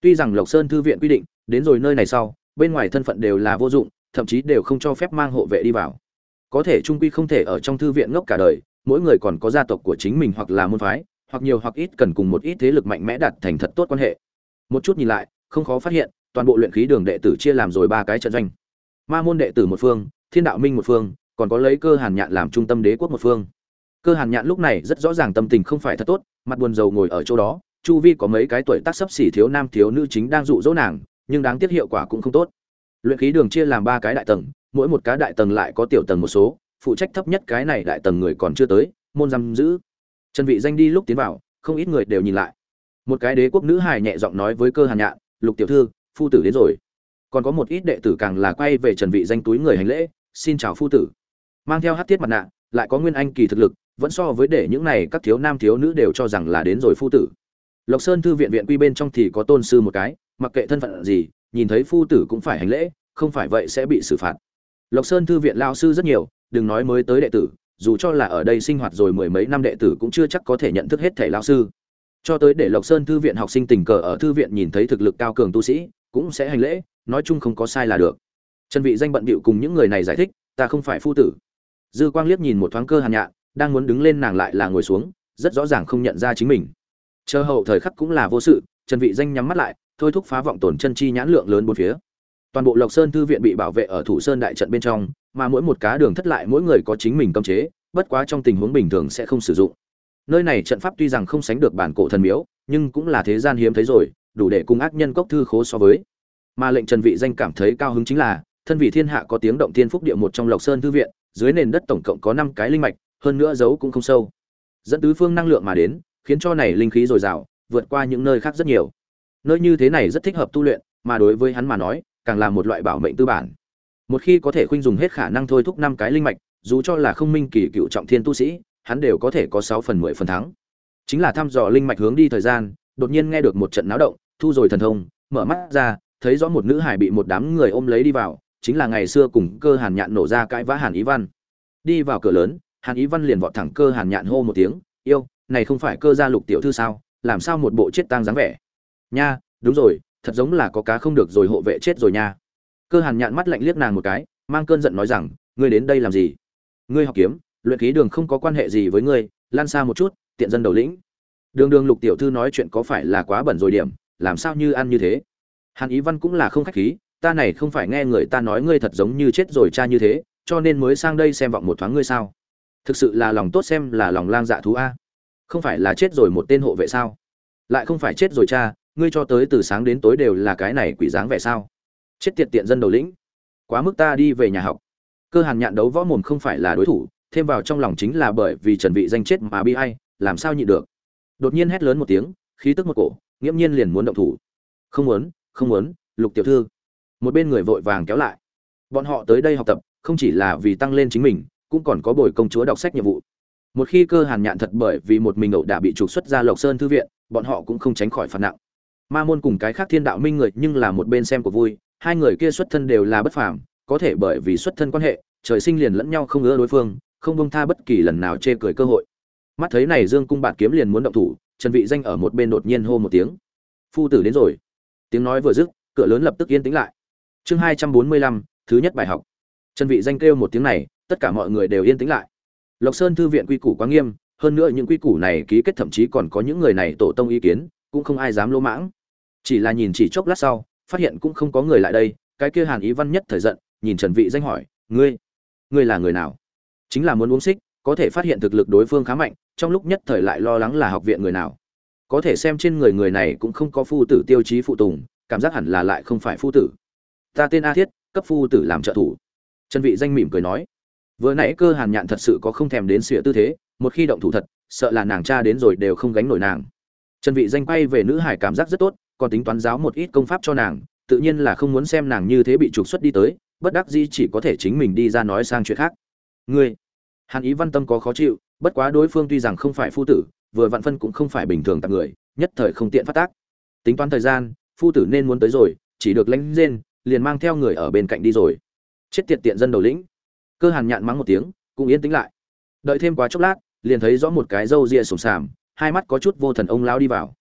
Tuy rằng lộc sơn thư viện quy định, đến rồi nơi này sau, bên ngoài thân phận đều là vô dụng, thậm chí đều không cho phép mang hộ vệ đi vào. Có thể trung quy không thể ở trong thư viện ngốc cả đời, mỗi người còn có gia tộc của chính mình hoặc là môn phái, hoặc nhiều hoặc ít cần cùng một ít thế lực mạnh mẽ đạt thành thật tốt quan hệ. Một chút nhìn lại, không khó phát hiện, toàn bộ luyện khí đường đệ tử chia làm rồi ba cái trận doanh. Ma môn đệ tử một phương thiên đạo minh một phương, còn có lấy cơ hàn nhạn làm trung tâm đế quốc một phương. Cơ hàn nhạn lúc này rất rõ ràng tâm tình không phải thật tốt, mặt buồn rầu ngồi ở chỗ đó, chu vi có mấy cái tuổi tác sấp xỉ thiếu nam thiếu nữ chính đang dụ dỗ nàng, nhưng đáng tiếc hiệu quả cũng không tốt. Luyện khí đường chia làm ba cái đại tầng, mỗi một cái đại tầng lại có tiểu tầng một số, phụ trách thấp nhất cái này đại tầng người còn chưa tới, môn giam giữ. Trần vị danh đi lúc tiến vào, không ít người đều nhìn lại. Một cái đế quốc nữ hài nhẹ giọng nói với cơ hàn nhạn, lục tiểu thư, phu tử đến rồi. Còn có một ít đệ tử càng là quay về trần vị danh túi người hành lễ xin chào phu tử. Mang theo hắc tiết mặt nạ, lại có nguyên anh kỳ thực lực, vẫn so với để những này các thiếu nam thiếu nữ đều cho rằng là đến rồi phu tử. Lộc sơn thư viện viện quy bên trong thì có tôn sư một cái, mặc kệ thân phận gì, nhìn thấy phu tử cũng phải hành lễ, không phải vậy sẽ bị xử phạt. Lộc sơn thư viện lao sư rất nhiều, đừng nói mới tới đệ tử, dù cho là ở đây sinh hoạt rồi mười mấy năm đệ tử cũng chưa chắc có thể nhận thức hết thể lao sư. Cho tới để lộc sơn thư viện học sinh tình cờ ở thư viện nhìn thấy thực lực cao cường tu sĩ, cũng sẽ hành lễ, nói chung không có sai là được trần vị danh bận bịu cùng những người này giải thích, ta không phải phu tử. Dư quang liếc nhìn một thoáng cơ hàn nhạn, đang muốn đứng lên nàng lại là ngồi xuống, rất rõ ràng không nhận ra chính mình. Chờ hậu thời khắc cũng là vô sự, trần vị danh nhắm mắt lại, thôi thúc phá vọng tổn chân chi nhãn lượng lớn bốn phía. Toàn bộ lộc sơn thư viện bị bảo vệ ở thủ sơn đại trận bên trong, mà mỗi một cá đường thất lại mỗi người có chính mình cấm chế, bất quá trong tình huống bình thường sẽ không sử dụng. Nơi này trận pháp tuy rằng không sánh được bản cổ thần miếu, nhưng cũng là thế gian hiếm thấy rồi, đủ để cung ác nhân cốc thư khố so với. Mà lệnh trần vị danh cảm thấy cao hứng chính là thân vị thiên hạ có tiếng động thiên phúc địa một trong lộc sơn thư viện, dưới nền đất tổng cộng có năm cái linh mạch, hơn nữa giấu cũng không sâu. Dẫn tứ phương năng lượng mà đến, khiến cho này linh khí dồi dào, vượt qua những nơi khác rất nhiều. Nơi như thế này rất thích hợp tu luyện, mà đối với hắn mà nói, càng là một loại bảo mệnh tư bản. Một khi có thể khuynh dùng hết khả năng thôi thúc năm cái linh mạch, dù cho là không minh kỳ cựu trọng thiên tu sĩ, hắn đều có thể có sáu phần mười phần thắng. Chính là thăm dò linh mạch hướng đi thời gian, đột nhiên nghe được một trận náo động, thu rồi thần thông, mở mắt ra, thấy rõ một nữ hải bị một đám người ôm lấy đi vào chính là ngày xưa cùng cơ hàn nhạn nổ ra cãi vã hàn ý văn đi vào cửa lớn, hàn ý văn liền vọt thẳng cơ hàn nhạn hô một tiếng, yêu, này không phải cơ gia lục tiểu thư sao? Làm sao một bộ chết tang dáng vẻ? Nha, đúng rồi, thật giống là có cá không được rồi hộ vệ chết rồi nha. Cơ hàn nhạn mắt lạnh liếc nàng một cái, mang cơn giận nói rằng, ngươi đến đây làm gì? Ngươi học kiếm, luyện khí đường không có quan hệ gì với ngươi, lan xa một chút, tiện dân đầu lĩnh. Đường đường lục tiểu thư nói chuyện có phải là quá bẩn rồi điểm, làm sao như ăn như thế? Hàn ý văn cũng là không khách khí ta này không phải nghe người ta nói ngươi thật giống như chết rồi cha như thế, cho nên mới sang đây xem vọng một thoáng ngươi sao. Thực sự là lòng tốt xem là lòng lang dạ thú a. Không phải là chết rồi một tên hộ vệ sao? Lại không phải chết rồi cha, ngươi cho tới từ sáng đến tối đều là cái này quỷ dáng vẻ sao? Chết tiệt tiện dân đầu lĩnh. Quá mức ta đi về nhà học. Cơ hàn nhạn đấu võ mồm không phải là đối thủ, thêm vào trong lòng chính là bởi vì trần vị danh chết mà bi ai, làm sao nhịn được. Đột nhiên hét lớn một tiếng, khí tức một cổ, nghiễm nhiên liền muốn động thủ. Không muốn không muốn, lục tiểu thư một bên người vội vàng kéo lại. Bọn họ tới đây học tập, không chỉ là vì tăng lên chính mình, cũng còn có bồi công chúa đọc sách nhiệm vụ. Một khi cơ hàn nhạn thật bởi vì một mình ẩu đã bị trục xuất ra lộc sơn thư viện, bọn họ cũng không tránh khỏi phạt nặng. Ma môn cùng cái khác thiên đạo minh người nhưng là một bên xem của vui, hai người kia xuất thân đều là bất phàm, có thể bởi vì xuất thân quan hệ, trời sinh liền lẫn nhau không ngứa đối phương, không bông tha bất kỳ lần nào chê cười cơ hội. Mắt thấy này dương cung bạt kiếm liền muốn động thủ, trần vị danh ở một bên đột nhiên hô một tiếng. Phu tử đến rồi. Tiếng nói vừa dứt, cửa lớn lập tức yên tĩnh lại chương hai trăm bốn mươi lăm, thứ nhất bài học. Trần vị danh kêu một tiếng này, tất cả mọi người đều yên tĩnh lại. Lộc sơn thư viện quy củ quá nghiêm, hơn nữa những quy củ này ký kết thậm chí còn có những người này tổ tông ý kiến, cũng không ai dám lỗ mãng. Chỉ là nhìn chỉ chốc lát sau, phát hiện cũng không có người lại đây, cái kia hàn ý văn nhất thời giận, nhìn trần vị danh hỏi, ngươi ngươi là người nào? Chính là muốn uống xích, có thể phát hiện thực lực đối phương khá mạnh, trong lúc nhất thời lại lo lắng là học viện người nào. Có thể xem trên người người này cũng không có phu tử tiêu chí phụ tùng, cảm giác hẳn là lại không phải phu tử ta tên a thiết, cấp phu tử làm trợ thủ. Trần vị danh mỉm cười nói. Vừa nãy cơ hàn nhạn thật sự có không thèm đến sửa tư thế, một khi động thủ thật, sợ là nàng cha đến rồi đều không gánh nổi nàng. Trần vị danh quay về nữ hải cảm giác rất tốt, còn tính toán giáo một ít công pháp cho nàng, tự nhiên là không muốn xem nàng như thế bị trục xuất đi tới, bất đắc dĩ chỉ có thể chính mình đi ra nói sang chuyện khác. Ngươi, hàn ý văn tâm có khó chịu, bất quá đối phương tuy rằng không phải phu tử, vừa vạn phân cũng không phải bình thường tặng người, nhất thời không tiện phát tác. Tính toán thời gian, phu tử nên muốn tới rồi, chỉ được lãnh rên liền mang theo người ở bên cạnh đi rồi. Chết tiệt tiện dân đầu lĩnh. Cơ hàn nhạn mắng một tiếng, cũng yên tĩnh lại. Đợi thêm quá chốc lát, liền thấy rõ một cái râu ria sùng sàm, hai mắt có chút vô thần ông lão đi vào.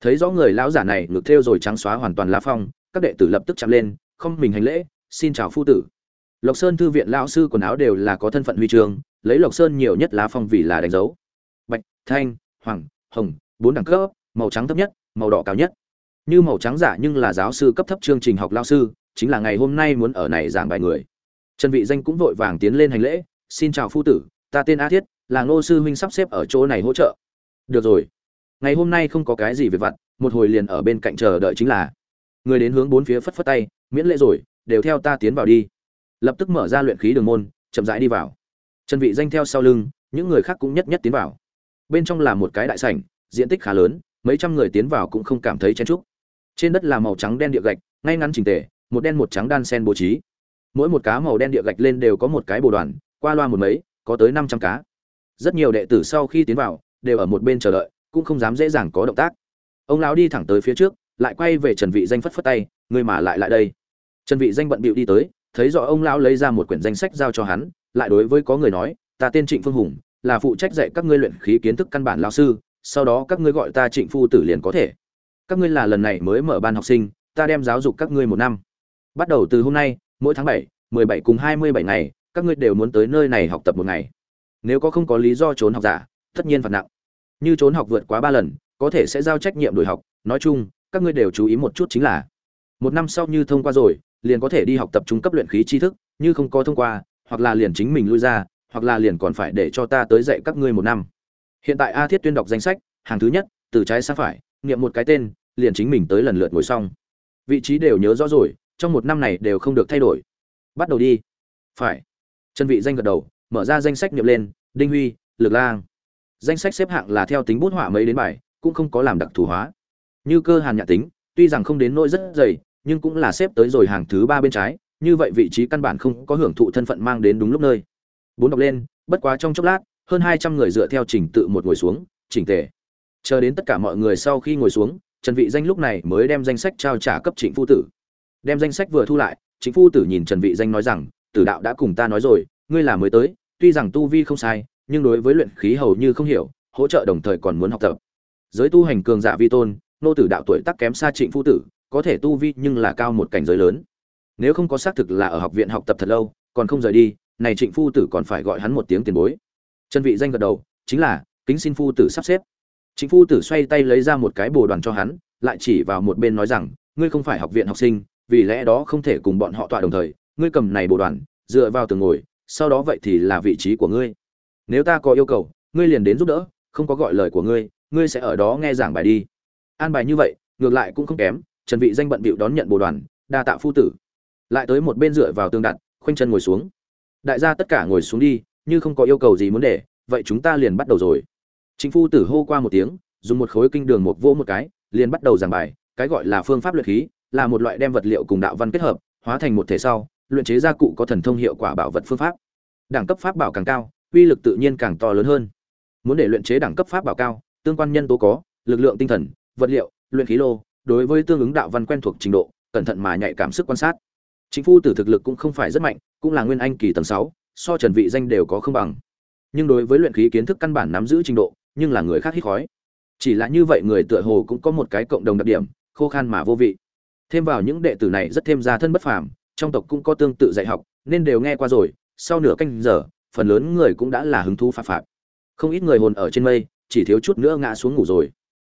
Thấy rõ người lão giả này ngược theo rồi trắng xóa hoàn toàn lá phong, các đệ tử lập tức chạm lên, không mình hành lễ, xin chào phu tử. Lộc sơn thư viện lão sư quần áo đều là có thân phận huy chương, lấy lộc sơn nhiều nhất lá phong vì là đánh dấu. Bạch, thanh, hoàng, hồng, bốn đẳng cấp, màu trắng thấp nhất, màu đỏ cao nhất. Như màu trắng giả nhưng là giáo sư cấp thấp chương trình học lao sư chính là ngày hôm nay muốn ở này giảng bài người. Trần vị danh cũng vội vàng tiến lên hành lễ, xin chào phu tử, ta tên a thiết, là ngô sư huynh sắp xếp ở chỗ này hỗ trợ. Được rồi. Ngày hôm nay không có cái gì việc vặt, một hồi liền ở bên cạnh chờ đợi chính là. Người đến hướng bốn phía phất phất tay, miễn lễ rồi, đều theo ta tiến vào đi. Lập tức mở ra luyện khí đường môn, chậm rãi đi vào. Trần vị danh theo sau lưng, những người khác cũng nhất nhất tiến vào. Bên trong là một cái đại sảnh, diện tích khá lớn, mấy trăm người tiến vào cũng không cảm thấy chen chúc. Trên đất là màu trắng đen địa gạch, ngay ngắn chỉnh tề một đen một trắng đan sen bố trí. Mỗi một cá màu đen địa gạch lên đều có một cái bồ đoàn, qua loa một mấy, có tới năm trăm cá. Rất nhiều đệ tử sau khi tiến vào, đều ở một bên chờ đợi, cũng không dám dễ dàng có động tác. Ông lão đi thẳng tới phía trước, lại quay về trần vị danh phất phất tay người mà lại lại đây. Trần vị danh bận bịu đi tới, thấy rõ ông lão lấy ra một quyển danh sách giao cho hắn, lại đối với có người nói, ta tên trịnh phương hùng, là phụ trách dạy các ngươi luyện khí kiến thức căn bản lão sư, sau đó các ngươi gọi ta trịnh phu tử liền có thể. Các ngươi là lần này mới mở ban học sinh, ta đem giáo dục các ngươi một năm bắt đầu từ hôm nay mỗi tháng bảy, mười bảy cùng hai mươi bảy ngày các ngươi đều muốn tới nơi này học tập một ngày. Nếu có không có lý do trốn học giả tất nhiên phạt nặng. Như trốn học vượt quá ba lần có thể sẽ giao trách nhiệm đổi học. Nói chung các ngươi đều chú ý một chút chính là một năm sau như thông qua rồi liền có thể đi học tập trung cấp luyện khí tri thức như không có thông qua hoặc là liền chính mình lui ra hoặc là liền còn phải để cho ta tới dạy các ngươi một năm. Hiện tại a thiết tuyên đọc danh sách hàng thứ nhất từ trái sang phải niệm một cái tên liền chính mình tới lần lượt ngồi xong. Vị trí đều nhớ rõ rồi trong một năm này đều không được thay đổi. Bắt đầu đi. Phải. Chân vị danh gật đầu, mở ra danh sách niệm lên, đinh huy, lực lang. Danh sách xếp hạng là theo tính bút họa mấy đến bài, cũng không có làm đặc thù hóa. Như cơ hàn nhạ tính, tuy rằng không đến nỗi rất dày, nhưng cũng là xếp tới rồi hàng thứ ba bên trái, như vậy vị trí căn bản không có hưởng thụ thân phận mang đến đúng lúc nơi. Bốn đọc lên, bất quá trong chốc lát, hơn hai trăm người dựa theo trình tự một ngồi xuống, chỉnh tề. Chờ đến tất cả mọi người sau khi ngồi xuống, trần vị danh lúc này mới đem danh sách trao trả cấp trịnh phu tử đem danh sách vừa thu lại trịnh phu tử nhìn trần vị danh nói rằng, tử đạo đã cùng ta nói rồi, ngươi là mới tới, tuy rằng tu vi không sai, nhưng đối với luyện khí hầu như không hiểu, hỗ trợ đồng thời còn muốn học tập. Giới tu hành cường giả vi tôn, nô tử đạo tuổi tác kém xa trịnh phu tử, có thể tu vi nhưng là cao một cảnh giới lớn. Nếu không có xác thực là ở học viện học tập thật lâu, còn không rời đi, này trịnh phu tử còn phải gọi hắn một tiếng tiền bối. Trần vị danh gật đầu, chính là, kính xin phu tử sắp xếp. Trịnh phu tử xoay tay lấy ra một cái bồ đoàn cho hắn, lại chỉ vào một bên nói rằng, ngươi không phải học viện học sinh vì lẽ đó không thể cùng bọn họ tọa đồng thời, ngươi cầm này bộ đoàn, dựa vào tường ngồi, sau đó vậy thì là vị trí của ngươi. Nếu ta có yêu cầu, ngươi liền đến giúp đỡ, không có gọi lời của ngươi ngươi sẽ ở đó nghe giảng bài đi. An bài như vậy, ngược lại cũng không kém, trần vị danh bận bịu đón nhận bộ đoàn, đa tạ phu tử. Lại tới một bên dựa vào tường đặt, khoanh chân ngồi xuống. Đại gia tất cả ngồi xuống đi, như không có yêu cầu gì muốn để, vậy chúng ta liền bắt đầu rồi. Chính phu tử hô qua một tiếng, dùng một khối kinh đường một vô một cái, liền bắt đầu giảng bài, cái gọi là phương pháp luyện khí là một loại đem vật liệu cùng đạo văn kết hợp, hóa thành một thể sau, luyện chế ra cụ có thần thông hiệu quả bảo vật phương pháp. Đẳng cấp pháp bảo càng cao, uy lực tự nhiên càng to lớn hơn. Muốn để luyện chế đẳng cấp pháp bảo cao, tương quan nhân tố có, lực lượng tinh thần, vật liệu, luyện khí lô, đối với tương ứng đạo văn quen thuộc trình độ, cẩn thận mà nhạy cảm sức quan sát. Chính phu tử thực lực cũng không phải rất mạnh, cũng là nguyên anh kỳ tầng sáu, so trần vị danh đều có không bằng. Nhưng đối với luyện khí kiến thức căn bản nắm giữ trình độ, nhưng là người khác hít khói. Chỉ là như vậy người tựa hồ cũng có một cái cộng đồng đặc điểm, khô khan mà vô vị thêm vào những đệ tử này rất thêm ra thân bất phàm, trong tộc cũng có tương tự dạy học, nên đều nghe qua rồi, sau nửa canh giờ, phần lớn người cũng đã là hứng thú phạm phạm không ít người hồn ở trên mây, chỉ thiếu chút nữa ngã xuống ngủ rồi.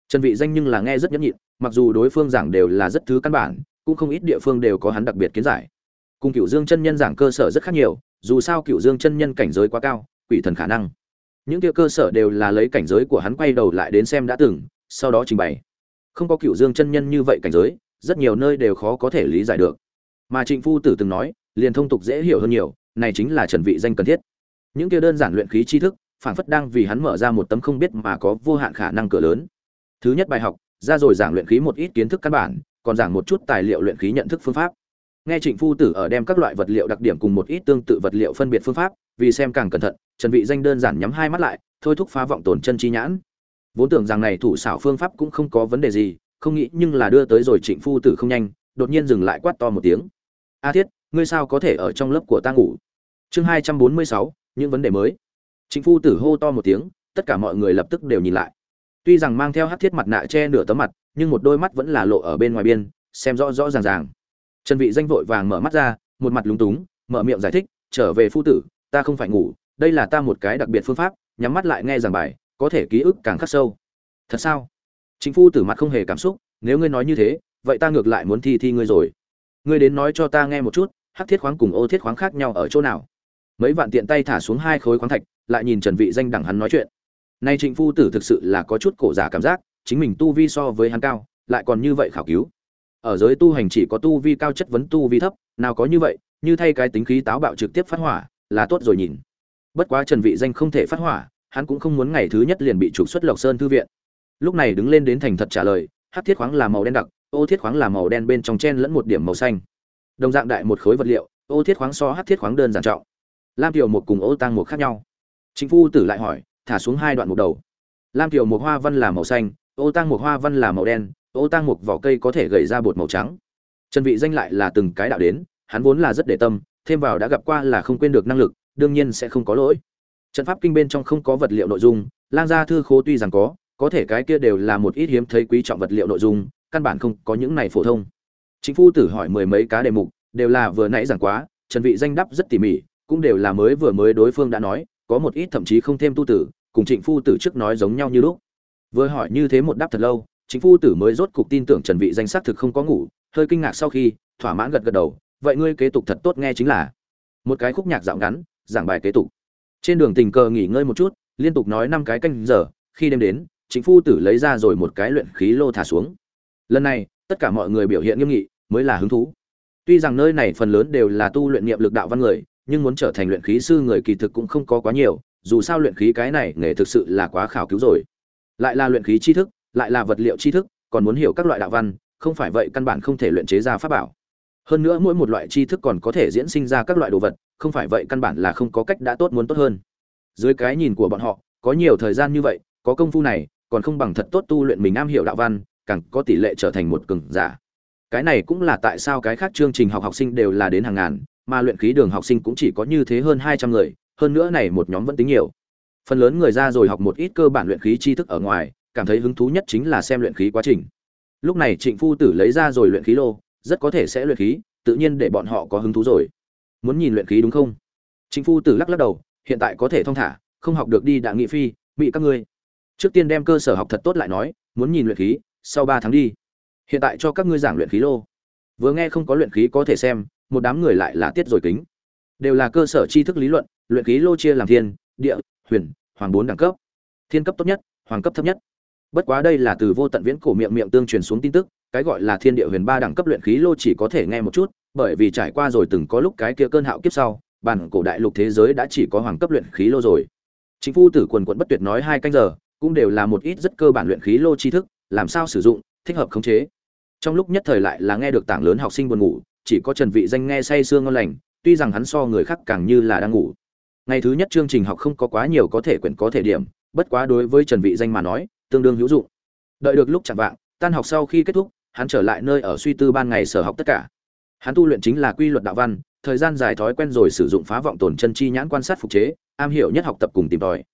Trần vị danh nhưng là nghe rất nhẫn nhịn, mặc dù đối phương giảng đều là rất thứ căn bản, cũng không ít địa phương đều có hắn đặc biệt kiến giải. Cùng Cửu dương chân nhân giảng cơ sở rất khác nhiều, dù sao Cửu dương chân nhân cảnh giới quá cao, quỷ thần khả năng. Những kia cơ sở đều là lấy cảnh giới của hắn quay đầu lại đến xem đã từng, sau đó trình bày. Không có Cửu dương chân nhân như vậy cảnh giới rất nhiều nơi đều khó có thể lý giải được. Mà trịnh phu tử từng nói, liền thông tục dễ hiểu hơn nhiều, này chính là trần vị danh cần thiết. Những kia đơn giản luyện khí tri thức, phảng phất đang vì hắn mở ra một tấm không biết mà có vô hạn khả năng cửa lớn. Thứ nhất bài học, ra rồi giảng luyện khí một ít kiến thức căn bản, còn giảng một chút tài liệu luyện khí nhận thức phương pháp. Nghe trịnh phu tử ở đem các loại vật liệu đặc điểm cùng một ít tương tự vật liệu phân biệt phương pháp, vì xem càng cẩn thận, trần vị danh đơn giản nhắm hai mắt lại, thôi thúc phá vọng tổn chân chi nhãn. Vốn tưởng rằng này thủ xảo phương pháp cũng không có vấn đề gì không nghĩ nhưng là đưa tới rồi trịnh phu tử không nhanh, đột nhiên dừng lại quát to một tiếng. A thiết, ngươi sao có thể ở trong lớp của ta ngủ? Chương hai trăm bốn mươi sáu, những vấn đề mới. Trịnh phu tử hô to một tiếng, tất cả mọi người lập tức đều nhìn lại. Tuy rằng mang theo hát thiết mặt nạ che nửa tấm mặt, nhưng một đôi mắt vẫn là lộ ở bên ngoài biên, xem rõ rõ ràng ràng. Trần vị danh vội vàng mở mắt ra, một mặt lúng túng, mở miệng giải thích, trở về phu tử, ta không phải ngủ, đây là ta một cái đặc biệt phương pháp, nhắm mắt lại nghe giảng bài, có thể ký ức càng khắc sâu. Thật sao? Chính phu tử mặt không hề cảm xúc, nếu ngươi nói như thế, vậy ta ngược lại muốn thi thi ngươi rồi. Ngươi đến nói cho ta nghe một chút, hắc thiết khoáng cùng ô thiết khoáng khác nhau ở chỗ nào? Mấy vạn tiện tay thả xuống hai khối khoáng thạch, lại nhìn trần vị danh đẳng hắn nói chuyện. Nay trịnh phu tử thực sự là có chút cổ giả cảm giác, chính mình tu vi so với hắn cao, lại còn như vậy khảo cứu. Ở giới tu hành chỉ có tu vi cao chất vấn tu vi thấp, nào có như vậy, như thay cái tính khí táo bạo trực tiếp phát hỏa, là tốt rồi nhìn. Bất quá trần vị danh không thể phát hỏa, hắn cũng không muốn ngày thứ nhất liền bị trục xuất lộc sơn thư viện lúc này đứng lên đến thành thật trả lời, hát thiết khoáng là màu đen đặc, ô thiết khoáng là màu đen bên trong chen lẫn một điểm màu xanh. Đồng dạng đại một khối vật liệu, ô thiết khoáng so hát thiết khoáng đơn giản trọng. Lam tiểu một cùng ô tăng một khác nhau. Chính phu tử lại hỏi, thả xuống hai đoạn một đầu. Lam tiểu một hoa văn là màu xanh, ô tăng một hoa văn là màu đen, ô tăng một vỏ cây có thể gầy ra bột màu trắng. Trần vị danh lại là từng cái đạo đến, hắn vốn là rất để tâm, thêm vào đã gặp qua là không quên được năng lực, đương nhiên sẽ không có lỗi. Trận pháp kinh bên trong không có vật liệu nội dung, lang gia thư khố tuy rằng có có thể cái kia đều là một ít hiếm thấy quý trọng vật liệu nội dung, căn bản không có những này phổ thông. Chính phu tử hỏi mười mấy cá đề mục, đều là vừa nãy giảng quá, trần vị danh đáp rất tỉ mỉ, cũng đều là mới vừa mới đối phương đã nói, có một ít thậm chí không thêm tu tử, cùng trịnh phu tử trước nói giống nhau như lúc. Vừa hỏi như thế một đáp thật lâu, chính phu tử mới rốt cục tin tưởng trần vị danh xác thực không có ngủ, hơi kinh ngạc sau khi, thỏa mãn gật gật đầu, vậy ngươi kế tục thật tốt nghe chính là. Một cái khúc nhạc dạo ngắn, giảng bài kế tục. Trên đường tình cờ nghỉ ngơi một chút, liên tục nói năm cái canh giờ, khi đêm đến chính phu tử lấy ra rồi một cái luyện khí lô thả xuống. Lần này, tất cả mọi người biểu hiện nghiêm nghị, mới là hứng thú. Tuy rằng nơi này phần lớn đều là tu luyện niệm lực đạo văn người, nhưng muốn trở thành luyện khí sư người kỳ thực cũng không có quá nhiều, dù sao luyện khí cái này nghề thực sự là quá khảo cứu rồi. Lại là luyện khí tri thức, lại là vật liệu tri thức, còn muốn hiểu các loại đạo văn, không phải vậy căn bản không thể luyện chế ra pháp bảo. Hơn nữa mỗi một loại tri thức còn có thể diễn sinh ra các loại đồ vật, không phải vậy căn bản là không có cách đã tốt muốn tốt hơn. Dưới cái nhìn của bọn họ, có nhiều thời gian như vậy, có công phu này còn không bằng thật tốt tu luyện mình am hiểu đạo văn, càng có tỷ lệ trở thành một cường giả. Cái này cũng là tại sao cái khác chương trình học học sinh đều là đến hàng ngàn, mà luyện khí đường học sinh cũng chỉ có như thế hơn hai trăm người, hơn nữa này một nhóm vẫn tính nhiều. Phần lớn người ra rồi học một ít cơ bản luyện khí tri thức ở ngoài, cảm thấy hứng thú nhất chính là xem luyện khí quá trình. Lúc này trịnh phu tử lấy ra rồi luyện khí lô, rất có thể sẽ luyện khí, tự nhiên để bọn họ có hứng thú rồi. Muốn nhìn luyện khí đúng không? Trịnh phu tử lắc lắc đầu, hiện tại có thể thong thả, không học được đi đặng nghị phi bị các ngươi trước tiên đem cơ sở học thật tốt lại nói, muốn nhìn luyện khí, sau ba tháng đi. Hiện tại cho các ngươi giảng luyện khí lô. Vừa nghe không có luyện khí có thể xem, một đám người lại là tiết rồi kính. Đều là cơ sở tri thức lý luận, luyện khí lô chia làm thiên, địa, huyền, hoàng bốn đẳng cấp. Thiên cấp tốt nhất, hoàng cấp thấp nhất. Bất quá đây là từ vô tận viễn cổ miệng miệng tương truyền xuống tin tức, cái gọi là thiên địa huyền ba đẳng cấp luyện khí lô chỉ có thể nghe một chút, bởi vì trải qua rồi từng có lúc cái kia cơn hạo kiếp sau, bản cổ đại lục thế giới đã chỉ có hoàng cấp luyện khí lô rồi. Chính phu tử quần quận bất tuyệt nói hai canh giờ cũng đều là một ít rất cơ bản luyện khí lô tri thức, làm sao sử dụng, thích hợp khống chế. Trong lúc nhất thời lại là nghe được tảng lớn học sinh buồn ngủ, chỉ có trần vị danh nghe say sương ngon lành, tuy rằng hắn so người khác càng như là đang ngủ. Ngày thứ nhất chương trình học không có quá nhiều có thể quyển có thể điểm, bất quá đối với trần vị danh mà nói, tương đương hữu dụng. Đợi được lúc chẳng vạng, tan học sau khi kết thúc, hắn trở lại nơi ở suy tư ban ngày sở học tất cả. Hắn tu luyện chính là quy luật đạo văn, thời gian dài thói quen rồi sử dụng phá vọng tổn chân chi nhãn quan sát phục chế, am hiểu nhất học tập cùng tìm tòi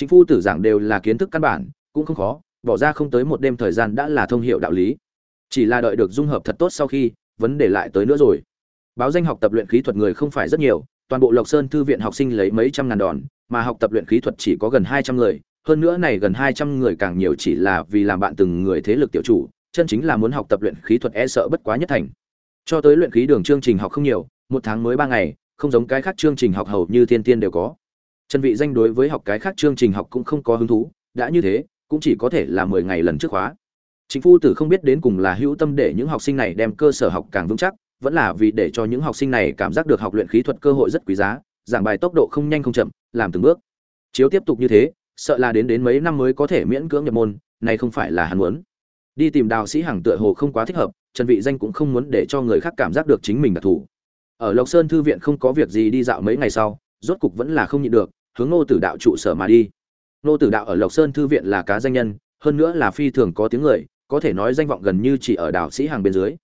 chính phu tử giảng đều là kiến thức căn bản, cũng không khó, bỏ ra không tới một đêm thời gian đã là thông hiệu đạo lý. Chỉ là đợi được dung hợp thật tốt sau khi, vấn đề lại tới nữa rồi. Báo danh học tập luyện khí thuật người không phải rất nhiều, toàn bộ lộc sơn thư viện học sinh lấy mấy trăm ngàn đòn, mà học tập luyện khí thuật chỉ có gần hai trăm người, hơn nữa này gần hai trăm người càng nhiều chỉ là vì làm bạn từng người thế lực tiểu chủ, chân chính là muốn học tập luyện khí thuật e sợ bất quá nhất thành. Cho tới luyện khí đường chương trình học không nhiều, một tháng mới ba ngày, không giống cái khác chương trình học hầu như thiên tiên đều có trần vị danh đối với học cái khác chương trình học cũng không có hứng thú, đã như thế, cũng chỉ có thể là mười ngày lần trước khóa. Chính phu tử không biết đến cùng là hữu tâm để những học sinh này đem cơ sở học càng vững chắc, vẫn là vì để cho những học sinh này cảm giác được học luyện khí thuật cơ hội rất quý giá, giảng bài tốc độ không nhanh không chậm, làm từng bước. Chiếu tiếp tục như thế, sợ là đến đến mấy năm mới có thể miễn cưỡng nhập môn này không phải là hắn muốn. Đi tìm đào sĩ hàng tựa hồ không quá thích hợp, trần vị danh cũng không muốn để cho người khác cảm giác được chính mình là thủ ở lộc sơn thư viện không có việc gì đi dạo mấy ngày sau, rốt cục vẫn là không nhịn được hướng nô tử đạo trụ sở mà đi. Nô tử đạo ở lộc sơn thư viện là cá danh nhân, hơn nữa là phi thường có tiếng người, có thể nói danh vọng gần như chỉ ở đạo sĩ hàng bên dưới.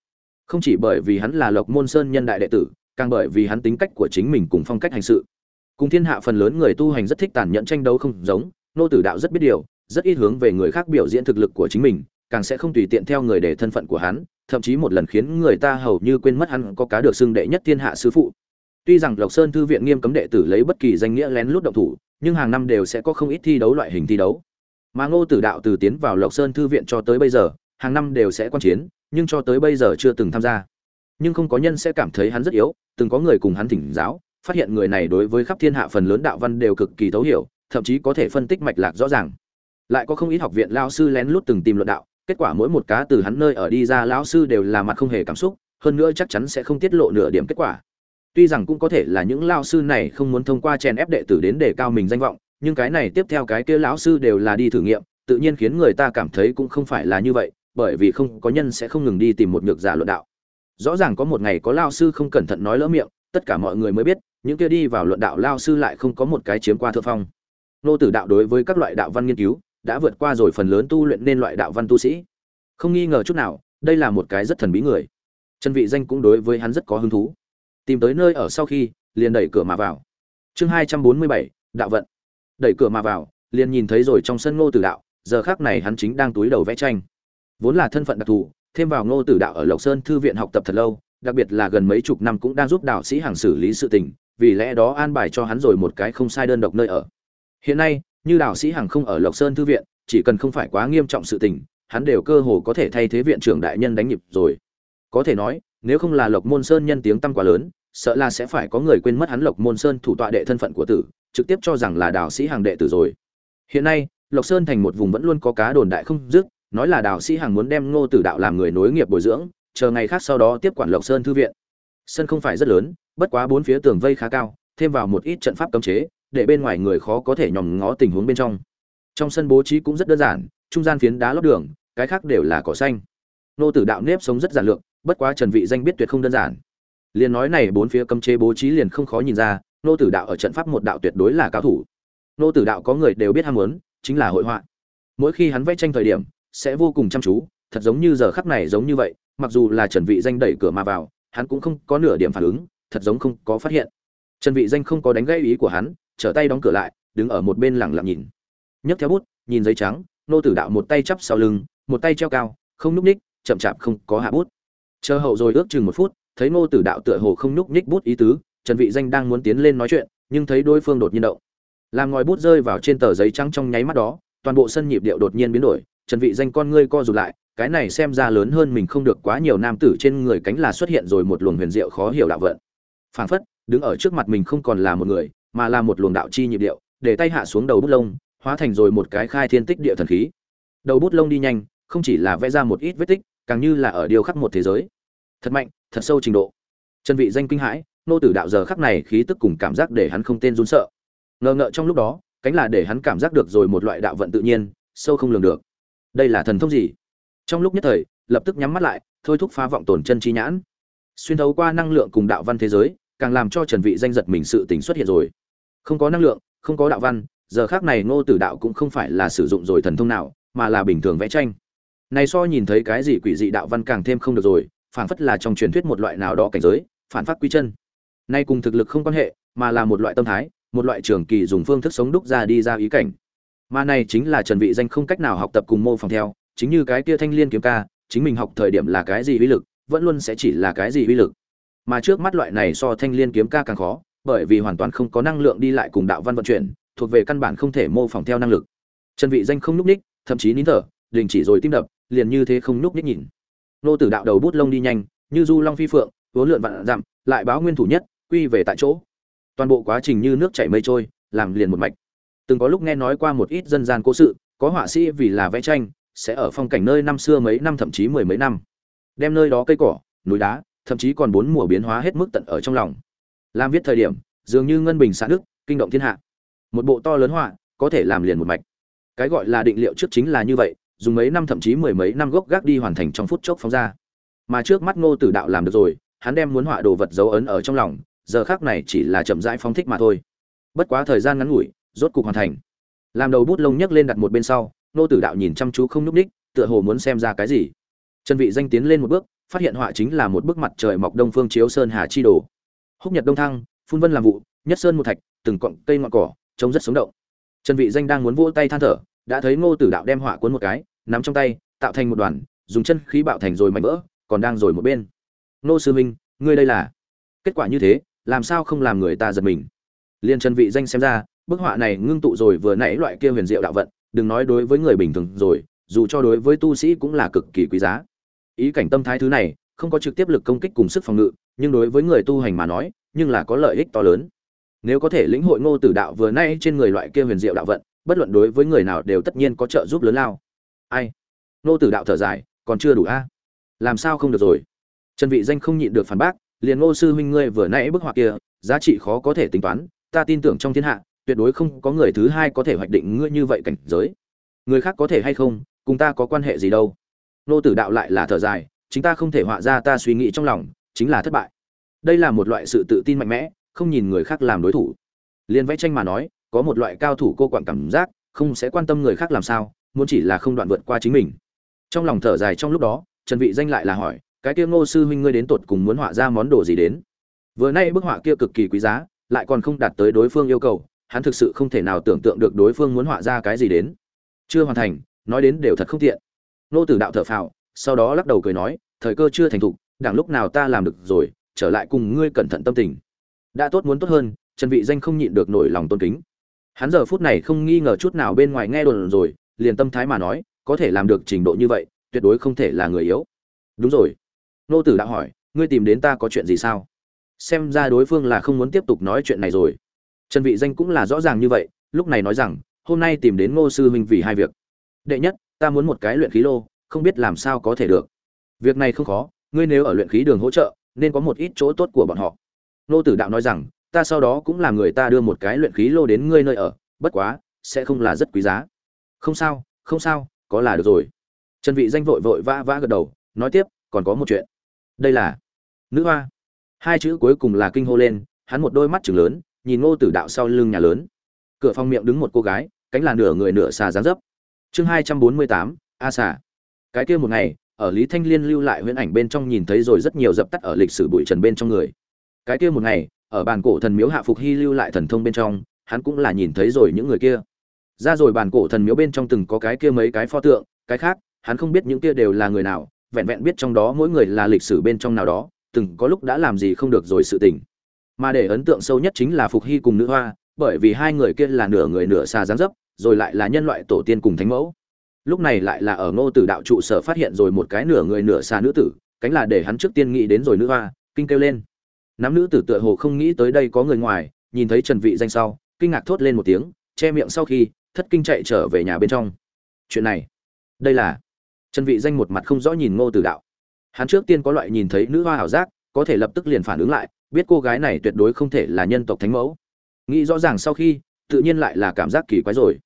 Không chỉ bởi vì hắn là lộc môn sơn nhân đại đệ tử, càng bởi vì hắn tính cách của chính mình cùng phong cách hành sự. Cùng thiên hạ phần lớn người tu hành rất thích tàn nhẫn tranh đấu không giống nô tử đạo rất biết điều, rất ít hướng về người khác biểu diễn thực lực của chính mình, càng sẽ không tùy tiện theo người để thân phận của hắn, thậm chí một lần khiến người ta hầu như quên mất hắn có cá được xưng đệ nhất thiên hạ sư phụ tuy rằng lộc sơn thư viện nghiêm cấm đệ tử lấy bất kỳ danh nghĩa lén lút động thủ, nhưng hàng năm đều sẽ có không ít thi đấu loại hình thi đấu. Mà ngô tử đạo từ tiến vào lộc sơn thư viện cho tới bây giờ, hàng năm đều sẽ quan chiến, nhưng cho tới bây giờ chưa từng tham gia. Nhưng không có nhân sẽ cảm thấy hắn rất yếu, từng có người cùng hắn thỉnh giáo, phát hiện người này đối với khắp thiên hạ phần lớn đạo văn đều cực kỳ thấu hiểu, thậm chí có thể phân tích mạch lạc rõ ràng. Lại có không ít học viện lão sư lén lút từng tìm luận đạo, kết quả mỗi một cá từ hắn nơi ở đi ra lão sư đều là mặt không hề cảm xúc, hơn nữa chắc chắn sẽ không tiết lộ nửa điểm kết quả tuy rằng cũng có thể là những lao sư này không muốn thông qua chèn ép đệ tử đến để cao mình danh vọng, nhưng cái này tiếp theo cái kia lão sư đều là đi thử nghiệm, tự nhiên khiến người ta cảm thấy cũng không phải là như vậy, bởi vì không có nhân sẽ không ngừng đi tìm một nhược giả luận đạo. Rõ ràng có một ngày có lao sư không cẩn thận nói lỡ miệng, tất cả mọi người mới biết, những kia đi vào luận đạo lao sư lại không có một cái chiếm qua thượng phong. Nô tử đạo đối với các loại đạo văn nghiên cứu, đã vượt qua rồi phần lớn tu luyện nên loại đạo văn tu sĩ. Không nghi ngờ chút nào, đây là một cái rất thần bí người. Trần vị danh cũng đối với hắn rất có hứng thú tìm tới nơi ở sau khi, liền đẩy cửa mà vào. Chương hai trăm bốn mươi bảy, đạo vận. Đẩy cửa mà vào, liền nhìn thấy rồi trong sân ngô tử đạo, giờ khác này hắn chính đang túi đầu vẽ tranh. Vốn là thân phận đặc thù, thêm vào ngô tử đạo ở lộc sơn thư viện học tập thật lâu, đặc biệt là gần mấy chục năm cũng đang giúp đạo sĩ hàng xử lý sự tình, vì lẽ đó an bài cho hắn rồi một cái không sai đơn độc nơi ở. Hiện nay, như đạo sĩ hàng không ở lộc sơn thư viện, chỉ cần không phải quá nghiêm trọng sự tình, hắn đều cơ hồ có thể thay thế viện trưởng đại nhân đánh nhịp rồi. Có thể nói nếu không là lộc môn sơn nhân tiếng tăm quá lớn, sợ là sẽ phải có người quên mất hắn lộc môn sơn thủ tọa đệ thân phận của tử, trực tiếp cho rằng là đạo sĩ hàng đệ tử rồi. Hiện nay, lộc sơn thành một vùng vẫn luôn có cá đồn đại không dứt, nói là đạo sĩ hàng muốn đem ngô tử đạo làm người nối nghiệp bồi dưỡng, chờ ngày khác sau đó tiếp quản lộc sơn thư viện. Sân không phải rất lớn, bất quá bốn phía tường vây khá cao, thêm vào một ít trận pháp cấm chế, để bên ngoài người khó có thể nhòm ngó tình huống bên trong. Trong sân bố trí cũng rất đơn giản, trung gian phiến đá lót đường, cái khác đều là cỏ xanh. Nô tử đạo nếp sống rất giản lược bất quá trần vị danh biết tuyệt không đơn giản. Liền nói này bốn phía cấm chế bố trí liền không khó nhìn ra, nô tử đạo ở trận pháp một đạo tuyệt đối là cao thủ. Nô tử đạo có người đều biết ham muốn, chính là hội họa. Mỗi khi hắn vẽ tranh thời điểm, sẽ vô cùng chăm chú, thật giống như giờ khắc này giống như vậy, mặc dù là trần vị danh đẩy cửa mà vào, hắn cũng không có nửa điểm phản ứng, thật giống không có phát hiện. Trần vị danh không có đánh gãy ý của hắn, trở tay đóng cửa lại, đứng ở một bên lặng lặng nhìn. Nhấc theo bút, nhìn giấy trắng, nô tử đạo một tay chắp sau lưng, một tay treo cao, không núp ních, chậm chạp không có hạ bút chờ hậu rồi ước chừng một phút, thấy nô tử đạo tựa hồ không núp nhích bút ý tứ, trần vị danh đang muốn tiến lên nói chuyện, nhưng thấy đối phương đột nhiên động. Làm ngòi bút rơi vào trên tờ giấy trắng trong nháy mắt đó, toàn bộ sân nhịp điệu đột nhiên biến đổi, trần vị danh con ngươi co rụt lại, cái này xem ra lớn hơn mình không được quá nhiều nam tử trên người cánh là xuất hiện rồi một luồng huyền diệu khó hiểu đạo vận. Phảng phất, đứng ở trước mặt mình không còn là một người, mà là một luồng đạo chi nhịp điệu, để tay hạ xuống đầu bút lông, hóa thành rồi một cái khai thiên tích địa thần khí. Đầu bút lông đi nhanh, không chỉ là vẽ ra một ít vết tích càng như là ở điều khắc một thế giới. Thật mạnh, thật sâu trình độ. Chân vị danh kinh hãi, nô tử đạo giờ khắc này khí tức cùng cảm giác để hắn không tên run sợ. Ngờ ngợ trong lúc đó, cánh là để hắn cảm giác được rồi một loại đạo vận tự nhiên, sâu không lường được. Đây là thần thông gì? Trong lúc nhất thời, lập tức nhắm mắt lại, thôi thúc phá vọng tổn chân chi nhãn. Xuyên thấu qua năng lượng cùng đạo văn thế giới, càng làm cho trần vị danh giật mình sự tình xuất hiện rồi. Không có năng lượng, không có đạo văn, giờ khác này ngô tử đạo cũng không phải là sử dụng rồi thần thông nào, mà là bình thường vẽ tranh này so nhìn thấy cái gì quỷ dị đạo văn càng thêm không được rồi, phảng phất là trong truyền thuyết một loại nào đó cảnh giới, phản phát quy chân. Nay cùng thực lực không quan hệ, mà là một loại tâm thái, một loại trường kỳ dùng phương thức sống đúc ra đi ra ý cảnh. Mà này chính là trần vị danh không cách nào học tập cùng mô phỏng theo, chính như cái kia thanh liên kiếm ca, chính mình học thời điểm là cái gì uy lực, vẫn luôn sẽ chỉ là cái gì uy lực. Mà trước mắt loại này so thanh liên kiếm ca càng khó, bởi vì hoàn toàn không có năng lượng đi lại cùng đạo văn vận chuyển, thuộc về căn bản không thể mô phỏng theo năng lực. Trần vị danh không lúc ních, thậm chí nín thở, đình chỉ rồi tim đập liền như thế không nhúc nhích nhìn. Nô tử đạo đầu bút lông đi nhanh, như du long phi phượng, vốn lượn vạn dặm, lại báo nguyên thủ nhất, quy về tại chỗ. Toàn bộ quá trình như nước chảy mây trôi, làm liền một mạch. Từng có lúc nghe nói qua một ít dân gian cố sự, có họa sĩ vì là vẽ tranh, sẽ ở phong cảnh nơi năm xưa mấy năm, thậm chí mười mấy năm. Đem nơi đó cây cỏ, núi đá, thậm chí còn bốn mùa biến hóa hết mức tận ở trong lòng. Làm viết thời điểm, dường như ngân bình xã đức kinh động thiên hạ. Một bộ to lớn họa, có thể làm liền một mạch. Cái gọi là định liệu trước chính là như vậy dùng mấy năm thậm chí mười mấy năm gốc gác đi hoàn thành trong phút chốc phóng ra. Mà trước mắt ngô tử đạo làm được rồi, hắn đem muốn họa đồ vật dấu ấn ở trong lòng, giờ khác này chỉ là chậm rãi phóng thích mà thôi. Bất quá thời gian ngắn ngủi, rốt cục hoàn thành. Làm đầu bút lông nhấc lên đặt một bên sau, ngô tử đạo nhìn chăm chú không nhúc ních tựa hồ muốn xem ra cái gì. Trần vị danh tiến lên một bước, phát hiện họa chính là một bức mặt trời mọc đông phương chiếu sơn hà chi đồ. Húc nhật đông thăng, phun vân làm vụ, nhất sơn một thạch, từng cọng cây ngọn cỏ, trông rất sống động. Trần vị danh đang muốn vỗ tay than thở đã thấy ngô tử đạo đem họa cuốn một cái, nắm trong tay, tạo thành một đoàn, dùng chân khí bạo thành rồi mảnh vỡ, còn đang rồi một bên. Ngô sư minh ngươi đây là? Kết quả như thế, làm sao không làm người ta giật mình? Liên chân vị danh xem ra, bức họa này ngưng tụ rồi vừa nãy loại kia huyền diệu đạo vận, đừng nói đối với người bình thường rồi, dù cho đối với tu sĩ cũng là cực kỳ quý giá. Ý cảnh tâm thái thứ này, không có trực tiếp lực công kích cùng sức phòng ngự, nhưng đối với người tu hành mà nói, nhưng là có lợi ích to lớn. Nếu có thể lĩnh hội ngô tử đạo vừa nay trên người loại kia huyền diệu đạo vận bất luận đối với người nào đều tất nhiên có trợ giúp lớn lao. Ai? Nô tử đạo thở dài, còn chưa đủ a? Làm sao không được rồi? Trần vị danh không nhịn được phản bác, liền ngô sư huynh ngươi vừa nãy bức họa kia, giá trị khó có thể tính toán, ta tin tưởng trong thiên hạ, tuyệt đối không có người thứ hai có thể hoạch định ngươi như vậy cảnh giới. Người khác có thể hay không, cùng ta có quan hệ gì đâu? Nô tử đạo lại là thở dài, chính ta không thể họa ra ta suy nghĩ trong lòng, chính là thất bại. Đây là một loại sự tự tin mạnh mẽ, không nhìn người khác làm đối thủ. Liền vẽ tranh mà nói có một loại cao thủ cô quản cảm giác, không sẽ quan tâm người khác làm sao, muốn chỉ là không đoạn vượt qua chính mình. Trong lòng thở dài trong lúc đó, trần vị danh lại là hỏi, cái kia ngô sư huynh ngươi đến tột cùng muốn họa ra món đồ gì đến? Vừa nay bức họa kia cực kỳ quý giá, lại còn không đạt tới đối phương yêu cầu, hắn thực sự không thể nào tưởng tượng được đối phương muốn họa ra cái gì đến. Chưa hoàn thành, nói đến đều thật không tiện. Nô tử đạo thở phào, sau đó lắc đầu cười nói, thời cơ chưa thành thục, đảng lúc nào ta làm được rồi, trở lại cùng ngươi cẩn thận tâm tình. Đã tốt muốn tốt hơn, trần vị danh không nhịn được nổi lòng tôn kính hắn giờ phút này không nghi ngờ chút nào bên ngoài nghe đồn rồi, liền tâm thái mà nói, có thể làm được trình độ như vậy, tuyệt đối không thể là người yếu. Đúng rồi. Nô tử đã hỏi, ngươi tìm đến ta có chuyện gì sao? Xem ra đối phương là không muốn tiếp tục nói chuyện này rồi. Trần vị danh cũng là rõ ràng như vậy, lúc này nói rằng, hôm nay tìm đến ngô sư huynh vì hai việc. Đệ nhất, ta muốn một cái luyện khí lô, không biết làm sao có thể được. Việc này không khó, ngươi nếu ở luyện khí đường hỗ trợ, nên có một ít chỗ tốt của bọn họ. Nô tử đạo nói rằng ta sau đó cũng là người ta đưa một cái luyện khí lô đến ngươi nơi ở, bất quá, sẽ không là rất quý giá. Không sao không sao, có là được rồi. Trần vị danh vội vội vã vã gật đầu, nói tiếp, còn có một chuyện. Đây là nữ hoa. Hai chữ cuối cùng là kinh hô lên, hắn một đôi mắt trừng lớn, nhìn ngô tử đạo sau lưng nhà lớn. Cửa phòng miệng đứng một cô gái, cánh là nửa người nửa xà dáng dấp. Chương hai trăm bốn mươi tám, a xà. Cái kia một ngày, ở lý thanh liên lưu lại huyễn ảnh bên trong nhìn thấy rồi rất nhiều dập tắt ở lịch sử bụi trần bên trong người. Cái kia một ngày ở bàn cổ thần miếu hạ phục hy lưu lại thần thông bên trong, hắn cũng là nhìn thấy rồi những người kia. Ra rồi bàn cổ thần miếu bên trong từng có cái kia mấy cái pho tượng, cái khác, hắn không biết những kia đều là người nào, vẹn vẹn biết trong đó mỗi người là lịch sử bên trong nào đó, từng có lúc đã làm gì không được rồi sự tình. Mà để ấn tượng sâu nhất chính là phục hy cùng nữ hoa, bởi vì hai người kia là nửa người nửa xa dáng dấp, rồi lại là nhân loại tổ tiên cùng thánh mẫu. Lúc này lại là ở ngô tử đạo trụ sở phát hiện rồi một cái nửa người nửa xa nữ tử, cánh là để hắn trước tiên nghĩ đến rồi nữ hoa, kinh kêu lên nắm nữ tử tựa hồ không nghĩ tới đây có người ngoài, nhìn thấy trần vị danh sau, kinh ngạc thốt lên một tiếng, che miệng sau khi, thất kinh chạy trở về nhà bên trong. Chuyện này, đây là trần vị danh một mặt không rõ nhìn ngô tử đạo. Hắn trước tiên có loại nhìn thấy nữ hoa hảo giác, có thể lập tức liền phản ứng lại, biết cô gái này tuyệt đối không thể là nhân tộc thánh mẫu. Nghĩ rõ ràng sau khi, tự nhiên lại là cảm giác kỳ quái rồi.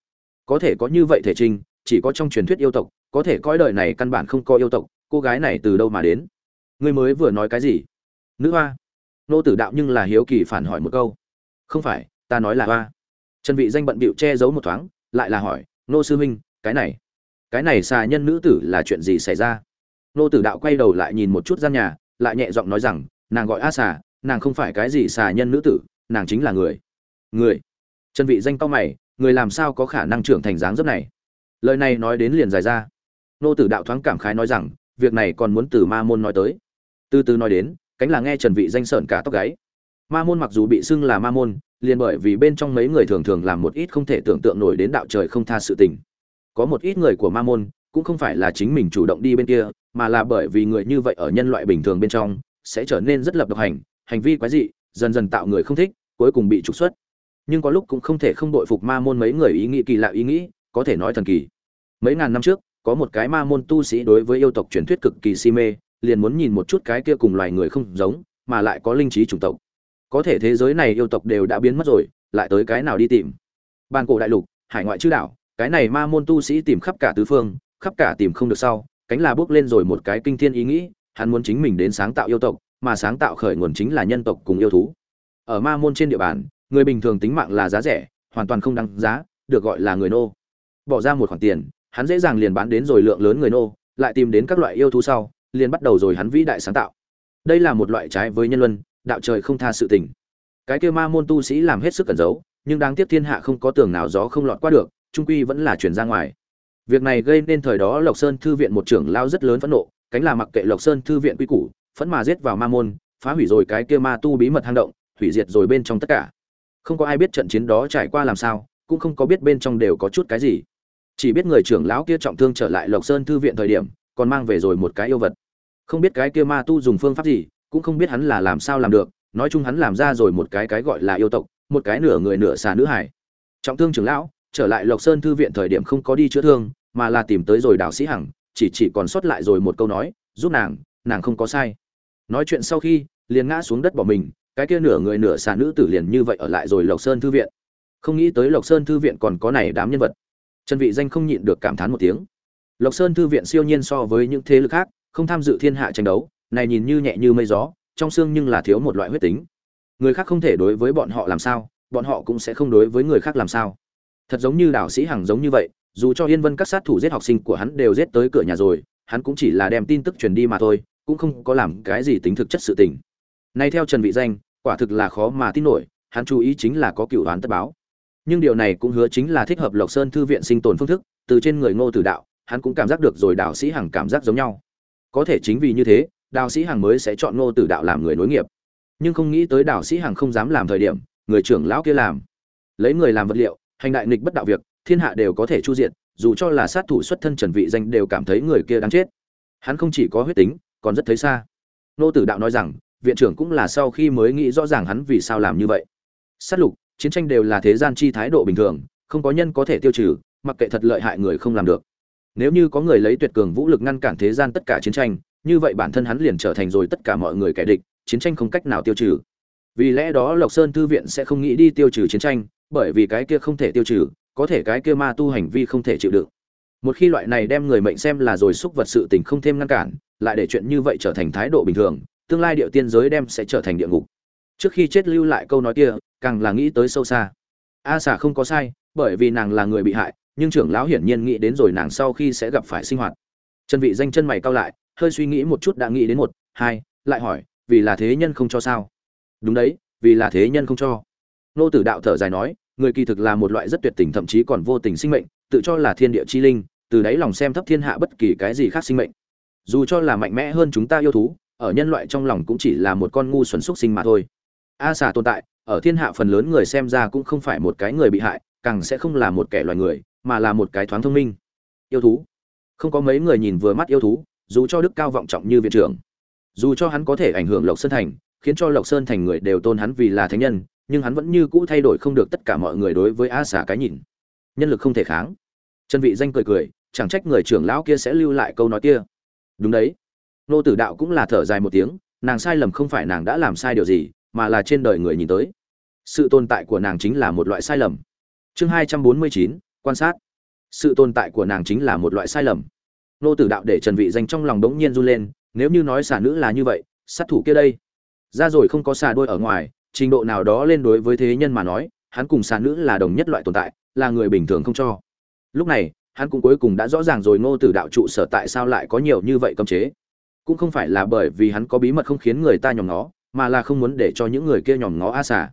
Có thể có như vậy thể trình, chỉ có trong truyền thuyết yêu tộc, có thể coi đời này căn bản không có yêu tộc, cô gái này từ đâu mà đến? Ngươi mới vừa nói cái gì? Nữ hoa nô tử đạo nhưng là hiếu kỳ phản hỏi một câu. Không phải, ta nói là hoa. Trần vị danh bận bịu che giấu một thoáng, lại là hỏi, nô sư huynh, cái này cái này xà nhân nữ tử là chuyện gì xảy ra? Nô tử đạo quay đầu lại nhìn một chút gian nhà, lại nhẹ giọng nói rằng, nàng gọi a xà, nàng không phải cái gì xà nhân nữ tử, nàng chính là người. Người? Trần vị danh cao mày, người làm sao có khả năng trưởng thành dáng dấp này? Lời này nói đến liền dài ra. Nô tử đạo thoáng cảm khái nói rằng, việc này còn muốn từ ma môn nói tới. Từ từ nói đến cánh là nghe trần vị danh sợn cả tóc gáy. Ma môn mặc dù bị xưng là ma môn, liền bởi vì bên trong mấy người thường thường làm một ít không thể tưởng tượng nổi đến đạo trời không tha sự tình. Có một ít người của ma môn, cũng không phải là chính mình chủ động đi bên kia, mà là bởi vì người như vậy ở nhân loại bình thường bên trong, sẽ trở nên rất lập độc hành hành vi quái dị, dần dần tạo người không thích, cuối cùng bị trục xuất. Nhưng có lúc cũng không thể không đội phục ma môn mấy người ý nghĩ kỳ lạ ý nghĩ, có thể nói thần kỳ. Mấy ngàn năm trước, có một cái ma môn tu sĩ đối với yêu tộc truyền thuyết cực kỳ si mê liền muốn nhìn một chút cái kia cùng loài người không giống, mà lại có linh trí chủng tộc. Có thể thế giới này yêu tộc đều đã biến mất rồi, lại tới cái nào đi tìm? Ban cổ đại lục, hải ngoại chư đảo, cái này ma môn tu sĩ tìm khắp cả tứ phương, khắp cả tìm không được sau, cánh là bước lên rồi một cái kinh thiên ý nghĩ, hắn muốn chính mình đến sáng tạo yêu tộc, mà sáng tạo khởi nguồn chính là nhân tộc cùng yêu thú. Ở ma môn trên địa bàn, người bình thường tính mạng là giá rẻ, hoàn toàn không đăng giá, được gọi là người nô. Bỏ ra một khoản tiền, hắn dễ dàng liền bán đến rồi lượng lớn người nô, lại tìm đến các loại yêu thú sau liền bắt đầu rồi hắn vĩ đại sáng tạo. Đây là một loại trái với nhân luân, đạo trời không tha sự tình. Cái kia ma môn tu sĩ làm hết sức cẩn giấu, nhưng đáng tiếc thiên hạ không có tường nào gió không lọt qua được, trung quy vẫn là chuyển ra ngoài. Việc này gây nên thời đó lộc sơn thư viện một trưởng lao rất lớn phẫn nộ, cánh là mặc kệ lộc sơn thư viện quy củ, phẫn mà giết vào ma môn, phá hủy rồi cái kia ma tu bí mật hang động, hủy diệt rồi bên trong tất cả. Không có ai biết trận chiến đó trải qua làm sao, cũng không có biết bên trong đều có chút cái gì. Chỉ biết người trưởng lão kia trọng thương trở lại lộc sơn thư viện thời điểm, còn mang về rồi một cái yêu vật không biết cái kia ma tu dùng phương pháp gì, cũng không biết hắn là làm sao làm được, nói chung hắn làm ra rồi một cái cái gọi là yêu tộc, một cái nửa người nửa xà nữ hải. Trọng thương trưởng lão, trở lại lộc sơn thư viện thời điểm không có đi chữa thương, mà là tìm tới rồi đạo sĩ hằng, chỉ chỉ còn sót lại rồi một câu nói, giúp nàng nàng không có sai. Nói chuyện sau khi, liền ngã xuống đất bỏ mình, cái kia nửa người nửa xà nữ tử liền như vậy ở lại rồi lộc sơn thư viện. Không nghĩ tới lộc sơn thư viện còn có này đám nhân vật. Trần vị danh không nhịn được cảm thán một tiếng. Lộc sơn thư viện siêu nhiên so với những thế lực khác không tham dự thiên hạ tranh đấu, này nhìn như nhẹ như mây gió, trong xương nhưng là thiếu một loại huyết tính. Người khác không thể đối với bọn họ làm sao, bọn họ cũng sẽ không đối với người khác làm sao. Thật giống như đạo sĩ hằng giống như vậy, dù cho yên vân các sát thủ giết học sinh của hắn đều giết tới cửa nhà rồi, hắn cũng chỉ là đem tin tức truyền đi mà thôi, cũng không có làm cái gì tính thực chất sự tình. Nay theo trần vị danh, quả thực là khó mà tin nổi, hắn chú ý chính là có cựu đoán tất báo. Nhưng điều này cũng hứa chính là thích hợp lộc sơn thư viện sinh tồn phương thức, từ trên người ngô tử đạo, hắn cũng cảm giác được rồi đạo sĩ hằng cảm giác giống nhau có thể chính vì như thế, đào sĩ hằng mới sẽ chọn ngô tử đạo làm người nối nghiệp. Nhưng không nghĩ tới đào sĩ hằng không dám làm thời điểm, người trưởng lão kia làm. Lấy người làm vật liệu, hành đại nghịch bất đạo việc, thiên hạ đều có thể chu diện dù cho là sát thủ xuất thân trần vị danh đều cảm thấy người kia đáng chết. Hắn không chỉ có huyết tính, còn rất thấy xa. Nô tử đạo nói rằng, viện trưởng cũng là sau khi mới nghĩ rõ ràng hắn vì sao làm như vậy. Sát lục, chiến tranh đều là thế gian chi thái độ bình thường, không có nhân có thể tiêu trừ, mặc kệ thật lợi hại người không làm được nếu như có người lấy tuyệt cường vũ lực ngăn cản thế gian tất cả chiến tranh, như vậy bản thân hắn liền trở thành rồi tất cả mọi người kẻ địch, chiến tranh không cách nào tiêu trừ. Vì lẽ đó lộc sơn thư viện sẽ không nghĩ đi tiêu trừ chiến tranh, bởi vì cái kia không thể tiêu trừ, có thể cái kia ma tu hành vi không thể chịu đựng. Một khi loại này đem người mệnh xem là rồi xúc vật sự tình không thêm ngăn cản, lại để chuyện như vậy trở thành thái độ bình thường, tương lai địa tiên giới đem sẽ trở thành địa ngục. Trước khi chết lưu lại câu nói kia, càng là nghĩ tới sâu xa. A xà không có sai, bởi vì nàng là người bị hại nhưng trưởng lão hiển nhiên nghĩ đến rồi nàng sau khi sẽ gặp phải sinh hoạt. Trần vị danh chân mày cao lại, hơi suy nghĩ một chút đã nghĩ đến một, hai, lại hỏi, vì là thế nhân không cho sao? Đúng đấy, vì là thế nhân không cho. Nô tử đạo thở dài nói, người kỳ thực là một loại rất tuyệt tình thậm chí còn vô tình sinh mệnh, tự cho là thiên địa chi linh, từ đấy lòng xem thấp thiên hạ bất kỳ cái gì khác sinh mệnh. Dù cho là mạnh mẽ hơn chúng ta yêu thú, ở nhân loại trong lòng cũng chỉ là một con ngu xuẩn xúc sinh mà thôi. A xà tồn tại, ở thiên hạ phần lớn người xem ra cũng không phải một cái người bị hại, càng sẽ không là một kẻ loài người mà là một cái thoáng thông minh. Yêu thú. Không có mấy người nhìn vừa mắt yêu thú, dù cho đức cao vọng trọng như viện trưởng, dù cho hắn có thể ảnh hưởng lộc sơn thành, khiến cho lộc sơn thành người đều tôn hắn vì là thánh nhân, nhưng hắn vẫn như cũ thay đổi không được tất cả mọi người đối với a xà cái nhìn. Nhân lực không thể kháng. Trần vị danh cười cười, chẳng trách người trưởng lão kia sẽ lưu lại câu nói kia. Đúng đấy. Nô tử đạo cũng là thở dài một tiếng, nàng sai lầm không phải nàng đã làm sai điều gì, mà là trên đời người nhìn tới. Sự tồn tại của nàng chính là một loại sai lầm. Chương hai trăm bốn mươi chín quan sát. Sự tồn tại của nàng chính là một loại sai lầm. Nô tử đạo để trần vị danh trong lòng đống nhiên run lên, nếu như nói xà nữ là như vậy, sát thủ kia đây. Ra rồi không có xà đôi ở ngoài, trình độ nào đó lên đối với thế nhân mà nói, hắn cùng xà nữ là đồng nhất loại tồn tại, là người bình thường không cho. Lúc này, hắn cũng cuối cùng đã rõ ràng rồi ngô tử đạo trụ sở tại sao lại có nhiều như vậy cấm chế. Cũng không phải là bởi vì hắn có bí mật không khiến người ta nhòm nó mà là không muốn để cho những người kia nhòm ngó a xà.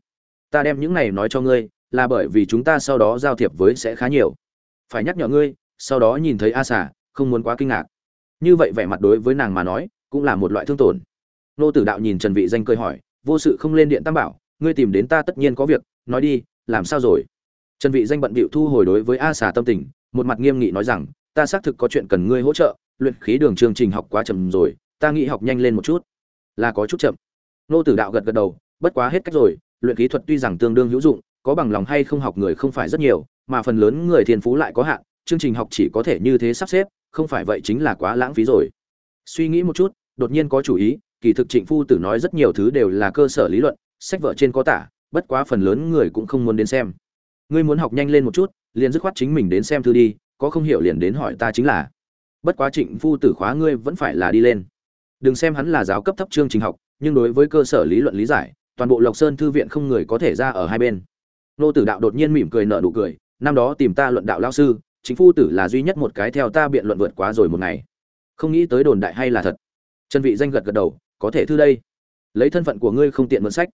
Ta đem những này nói cho ngươi là bởi vì chúng ta sau đó giao thiệp với sẽ khá nhiều. Phải nhắc nhở ngươi, sau đó nhìn thấy a xà không muốn quá kinh ngạc. Như vậy vẻ mặt đối với nàng mà nói, cũng là một loại thương tổn. Nô tử đạo nhìn trần vị danh cười hỏi, vô sự không lên điện tam bảo, ngươi tìm đến ta tất nhiên có việc, nói đi, làm sao rồi? Trần vị danh bận bịu thu hồi đối với a xà tâm tình, một mặt nghiêm nghị nói rằng, ta xác thực có chuyện cần ngươi hỗ trợ, luyện khí đường chương trình học quá chậm rồi, ta nghĩ học nhanh lên một chút. Là có chút chậm. Nô tử đạo gật gật đầu, bất quá hết cách rồi, luyện khí thuật tuy rằng tương đương hữu dụng có bằng lòng hay không học người không phải rất nhiều, mà phần lớn người thiên phú lại có hạn, chương trình học chỉ có thể như thế sắp xếp, không phải vậy chính là quá lãng phí rồi. Suy nghĩ một chút, đột nhiên có chủ ý, kỳ thực trịnh phu tử nói rất nhiều thứ đều là cơ sở lý luận, sách vở trên có tả, bất quá phần lớn người cũng không muốn đến xem. Ngươi muốn học nhanh lên một chút, liền dứt khoát chính mình đến xem thư đi, có không hiểu liền đến hỏi ta chính là. Bất quá trịnh phu tử khóa ngươi vẫn phải là đi lên. Đừng xem hắn là giáo cấp thấp chương trình học, nhưng đối với cơ sở lý luận lý giải, toàn bộ lộc sơn thư viện không người có thể ra ở hai bên nô tử đạo đột nhiên mỉm cười nở nụ cười, năm đó tìm ta luận đạo lao sư, chính phu tử là duy nhất một cái theo ta biện luận vượt quá rồi một ngày. Không nghĩ tới đồn đại hay là thật. Trần vị danh gật gật đầu, có thể thư đây. Lấy thân phận của ngươi không tiện mượn sách.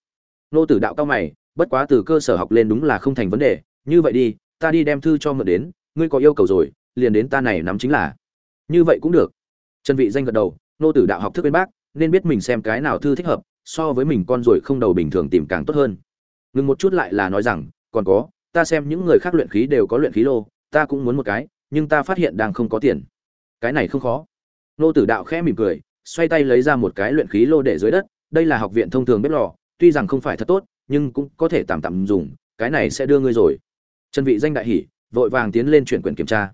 Nô tử đạo cao mày, bất quá từ cơ sở học lên đúng là không thành vấn đề, như vậy đi, ta đi đem thư cho mượn đến, ngươi có yêu cầu rồi, liền đến ta này nắm chính là. Như vậy cũng được. Trần vị danh gật đầu, nô tử đạo học thức bên bác, nên biết mình xem cái nào thư thích hợp, so với mình con rồi không đầu bình thường tìm càng tốt hơn ngừng một chút lại là nói rằng, còn có, ta xem những người khác luyện khí đều có luyện khí lô, ta cũng muốn một cái, nhưng ta phát hiện đang không có tiền. Cái này không khó. Nô tử đạo khẽ mỉm cười, xoay tay lấy ra một cái luyện khí lô để dưới đất, đây là học viện thông thường bếp lò, tuy rằng không phải thật tốt, nhưng cũng có thể tạm tạm dùng, cái này sẽ đưa ngươi rồi. Trần vị danh đại hỉ vội vàng tiến lên chuyển quyền kiểm tra.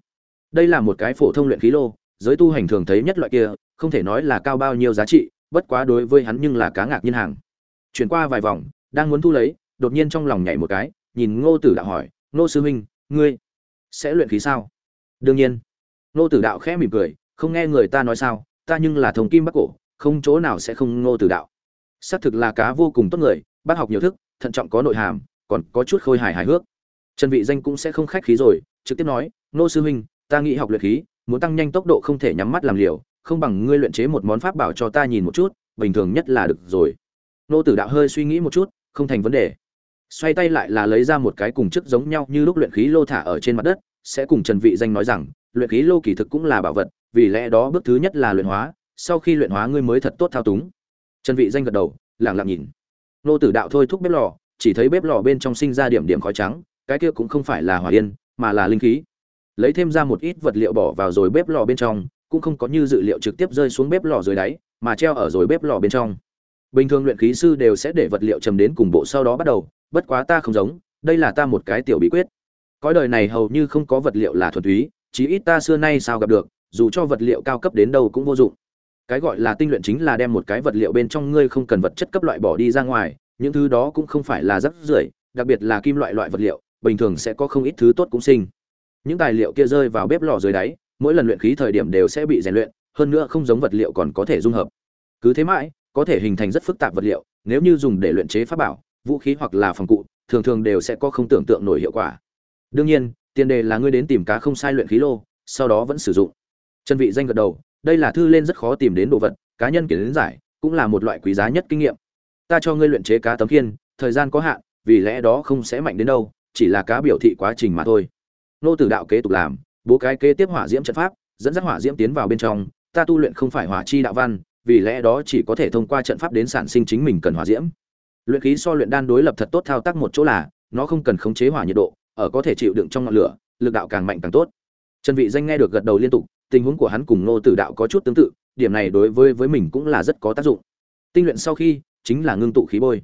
Đây là một cái phổ thông luyện khí lô, giới tu hành thường thấy nhất loại kia, không thể nói là cao bao nhiêu giá trị, bất quá đối với hắn nhưng là cá ngạc nhiên hàng. Chuyển qua vài vòng, đang muốn thu lấy đột nhiên trong lòng nhảy một cái, nhìn ngô tử đạo hỏi, ngô sư huynh, ngươi sẽ luyện khí sao? Đương nhiên. Ngô tử đạo khẽ mỉm cười, không nghe người ta nói sao, ta nhưng là thống kim bắc cổ, không chỗ nào sẽ không ngô tử đạo. Xác thực là cá vô cùng tốt người, bác học nhiều thức, thận trọng có nội hàm, còn có chút khôi hài hài hước. Trần vị danh cũng sẽ không khách khí rồi, trực tiếp nói, ngô sư huynh, ta nghĩ học luyện khí, muốn tăng nhanh tốc độ không thể nhắm mắt làm liều, không bằng ngươi luyện chế một món pháp bảo cho ta nhìn một chút, bình thường nhất là được rồi. Nô tử đạo hơi suy nghĩ một chút, không thành vấn đề xoay tay lại là lấy ra một cái cùng chức giống nhau như lúc luyện khí lô thả ở trên mặt đất, sẽ cùng trần vị danh nói rằng, luyện khí lô kỳ thực cũng là bảo vật, vì lẽ đó bước thứ nhất là luyện hóa, sau khi luyện hóa ngươi mới thật tốt thao túng. Trần vị danh gật đầu lặng lặng nhìn. Nô tử đạo thôi thúc bếp lò, chỉ thấy bếp lò bên trong sinh ra điểm điểm khói trắng, cái kia cũng không phải là hỏa yên, mà là linh khí. Lấy thêm ra một ít vật liệu bỏ vào rồi bếp lò bên trong, cũng không có như dự liệu trực tiếp rơi xuống bếp lò dưới đáy, mà treo ở rồi bếp lò bên trong bình thường luyện khí sư đều sẽ để vật liệu trầm đến cùng bộ sau đó bắt đầu, bất quá ta không giống, đây là ta một cái tiểu bí quyết. Cõi đời này hầu như không có vật liệu là thuần túy, chí ít ta xưa nay sao gặp được, dù cho vật liệu cao cấp đến đâu cũng vô dụng. Cái gọi là tinh luyện chính là đem một cái vật liệu bên trong ngươi không cần vật chất cấp loại bỏ đi ra ngoài, những thứ đó cũng không phải là rắc rưởi, đặc biệt là kim loại loại vật liệu, bình thường sẽ có không ít thứ tốt cũng sinh. Những tài liệu kia rơi vào bếp lò dưới đáy, mỗi lần luyện khí thời điểm đều sẽ bị rèn luyện, hơn nữa không giống vật liệu còn có thể dung hợp. Cứ thế mãi có thể hình thành rất phức tạp vật liệu, nếu như dùng để luyện chế pháp bảo, vũ khí hoặc là phòng cụ, thường thường đều sẽ có không tưởng tượng nổi hiệu quả. Đương nhiên, tiền đề là ngươi đến tìm cá không sai luyện khí lô, sau đó vẫn sử dụng. Chân vị danh gật đầu, đây là thư lên rất khó tìm đến đồ vật, cá nhân kiến đến giải, cũng là một loại quý giá nhất kinh nghiệm. Ta cho ngươi luyện chế cá tấm khiên, thời gian có hạn, vì lẽ đó không sẽ mạnh đến đâu, chỉ là cá biểu thị quá trình mà thôi. Nô tử đạo kế tục làm, bố cái kế tiếp hỏa diễm trận pháp, dẫn dắt hỏa diễm tiến vào bên trong, ta tu luyện không phải hỏa chi đạo văn vì lẽ đó chỉ có thể thông qua trận pháp đến sản sinh chính mình cần hỏa diễm. Luyện khí so luyện đan đối lập thật tốt thao tác một chỗ là nó không cần khống chế hỏa nhiệt độ ở có thể chịu đựng trong ngọn lửa lực đạo càng mạnh càng tốt. Trần vị danh nghe được gật đầu liên tục tình huống của hắn cùng nô tử đạo có chút tương tự điểm này đối với với mình cũng là rất có tác dụng. Tinh luyện sau khi chính là ngưng tụ khí bôi.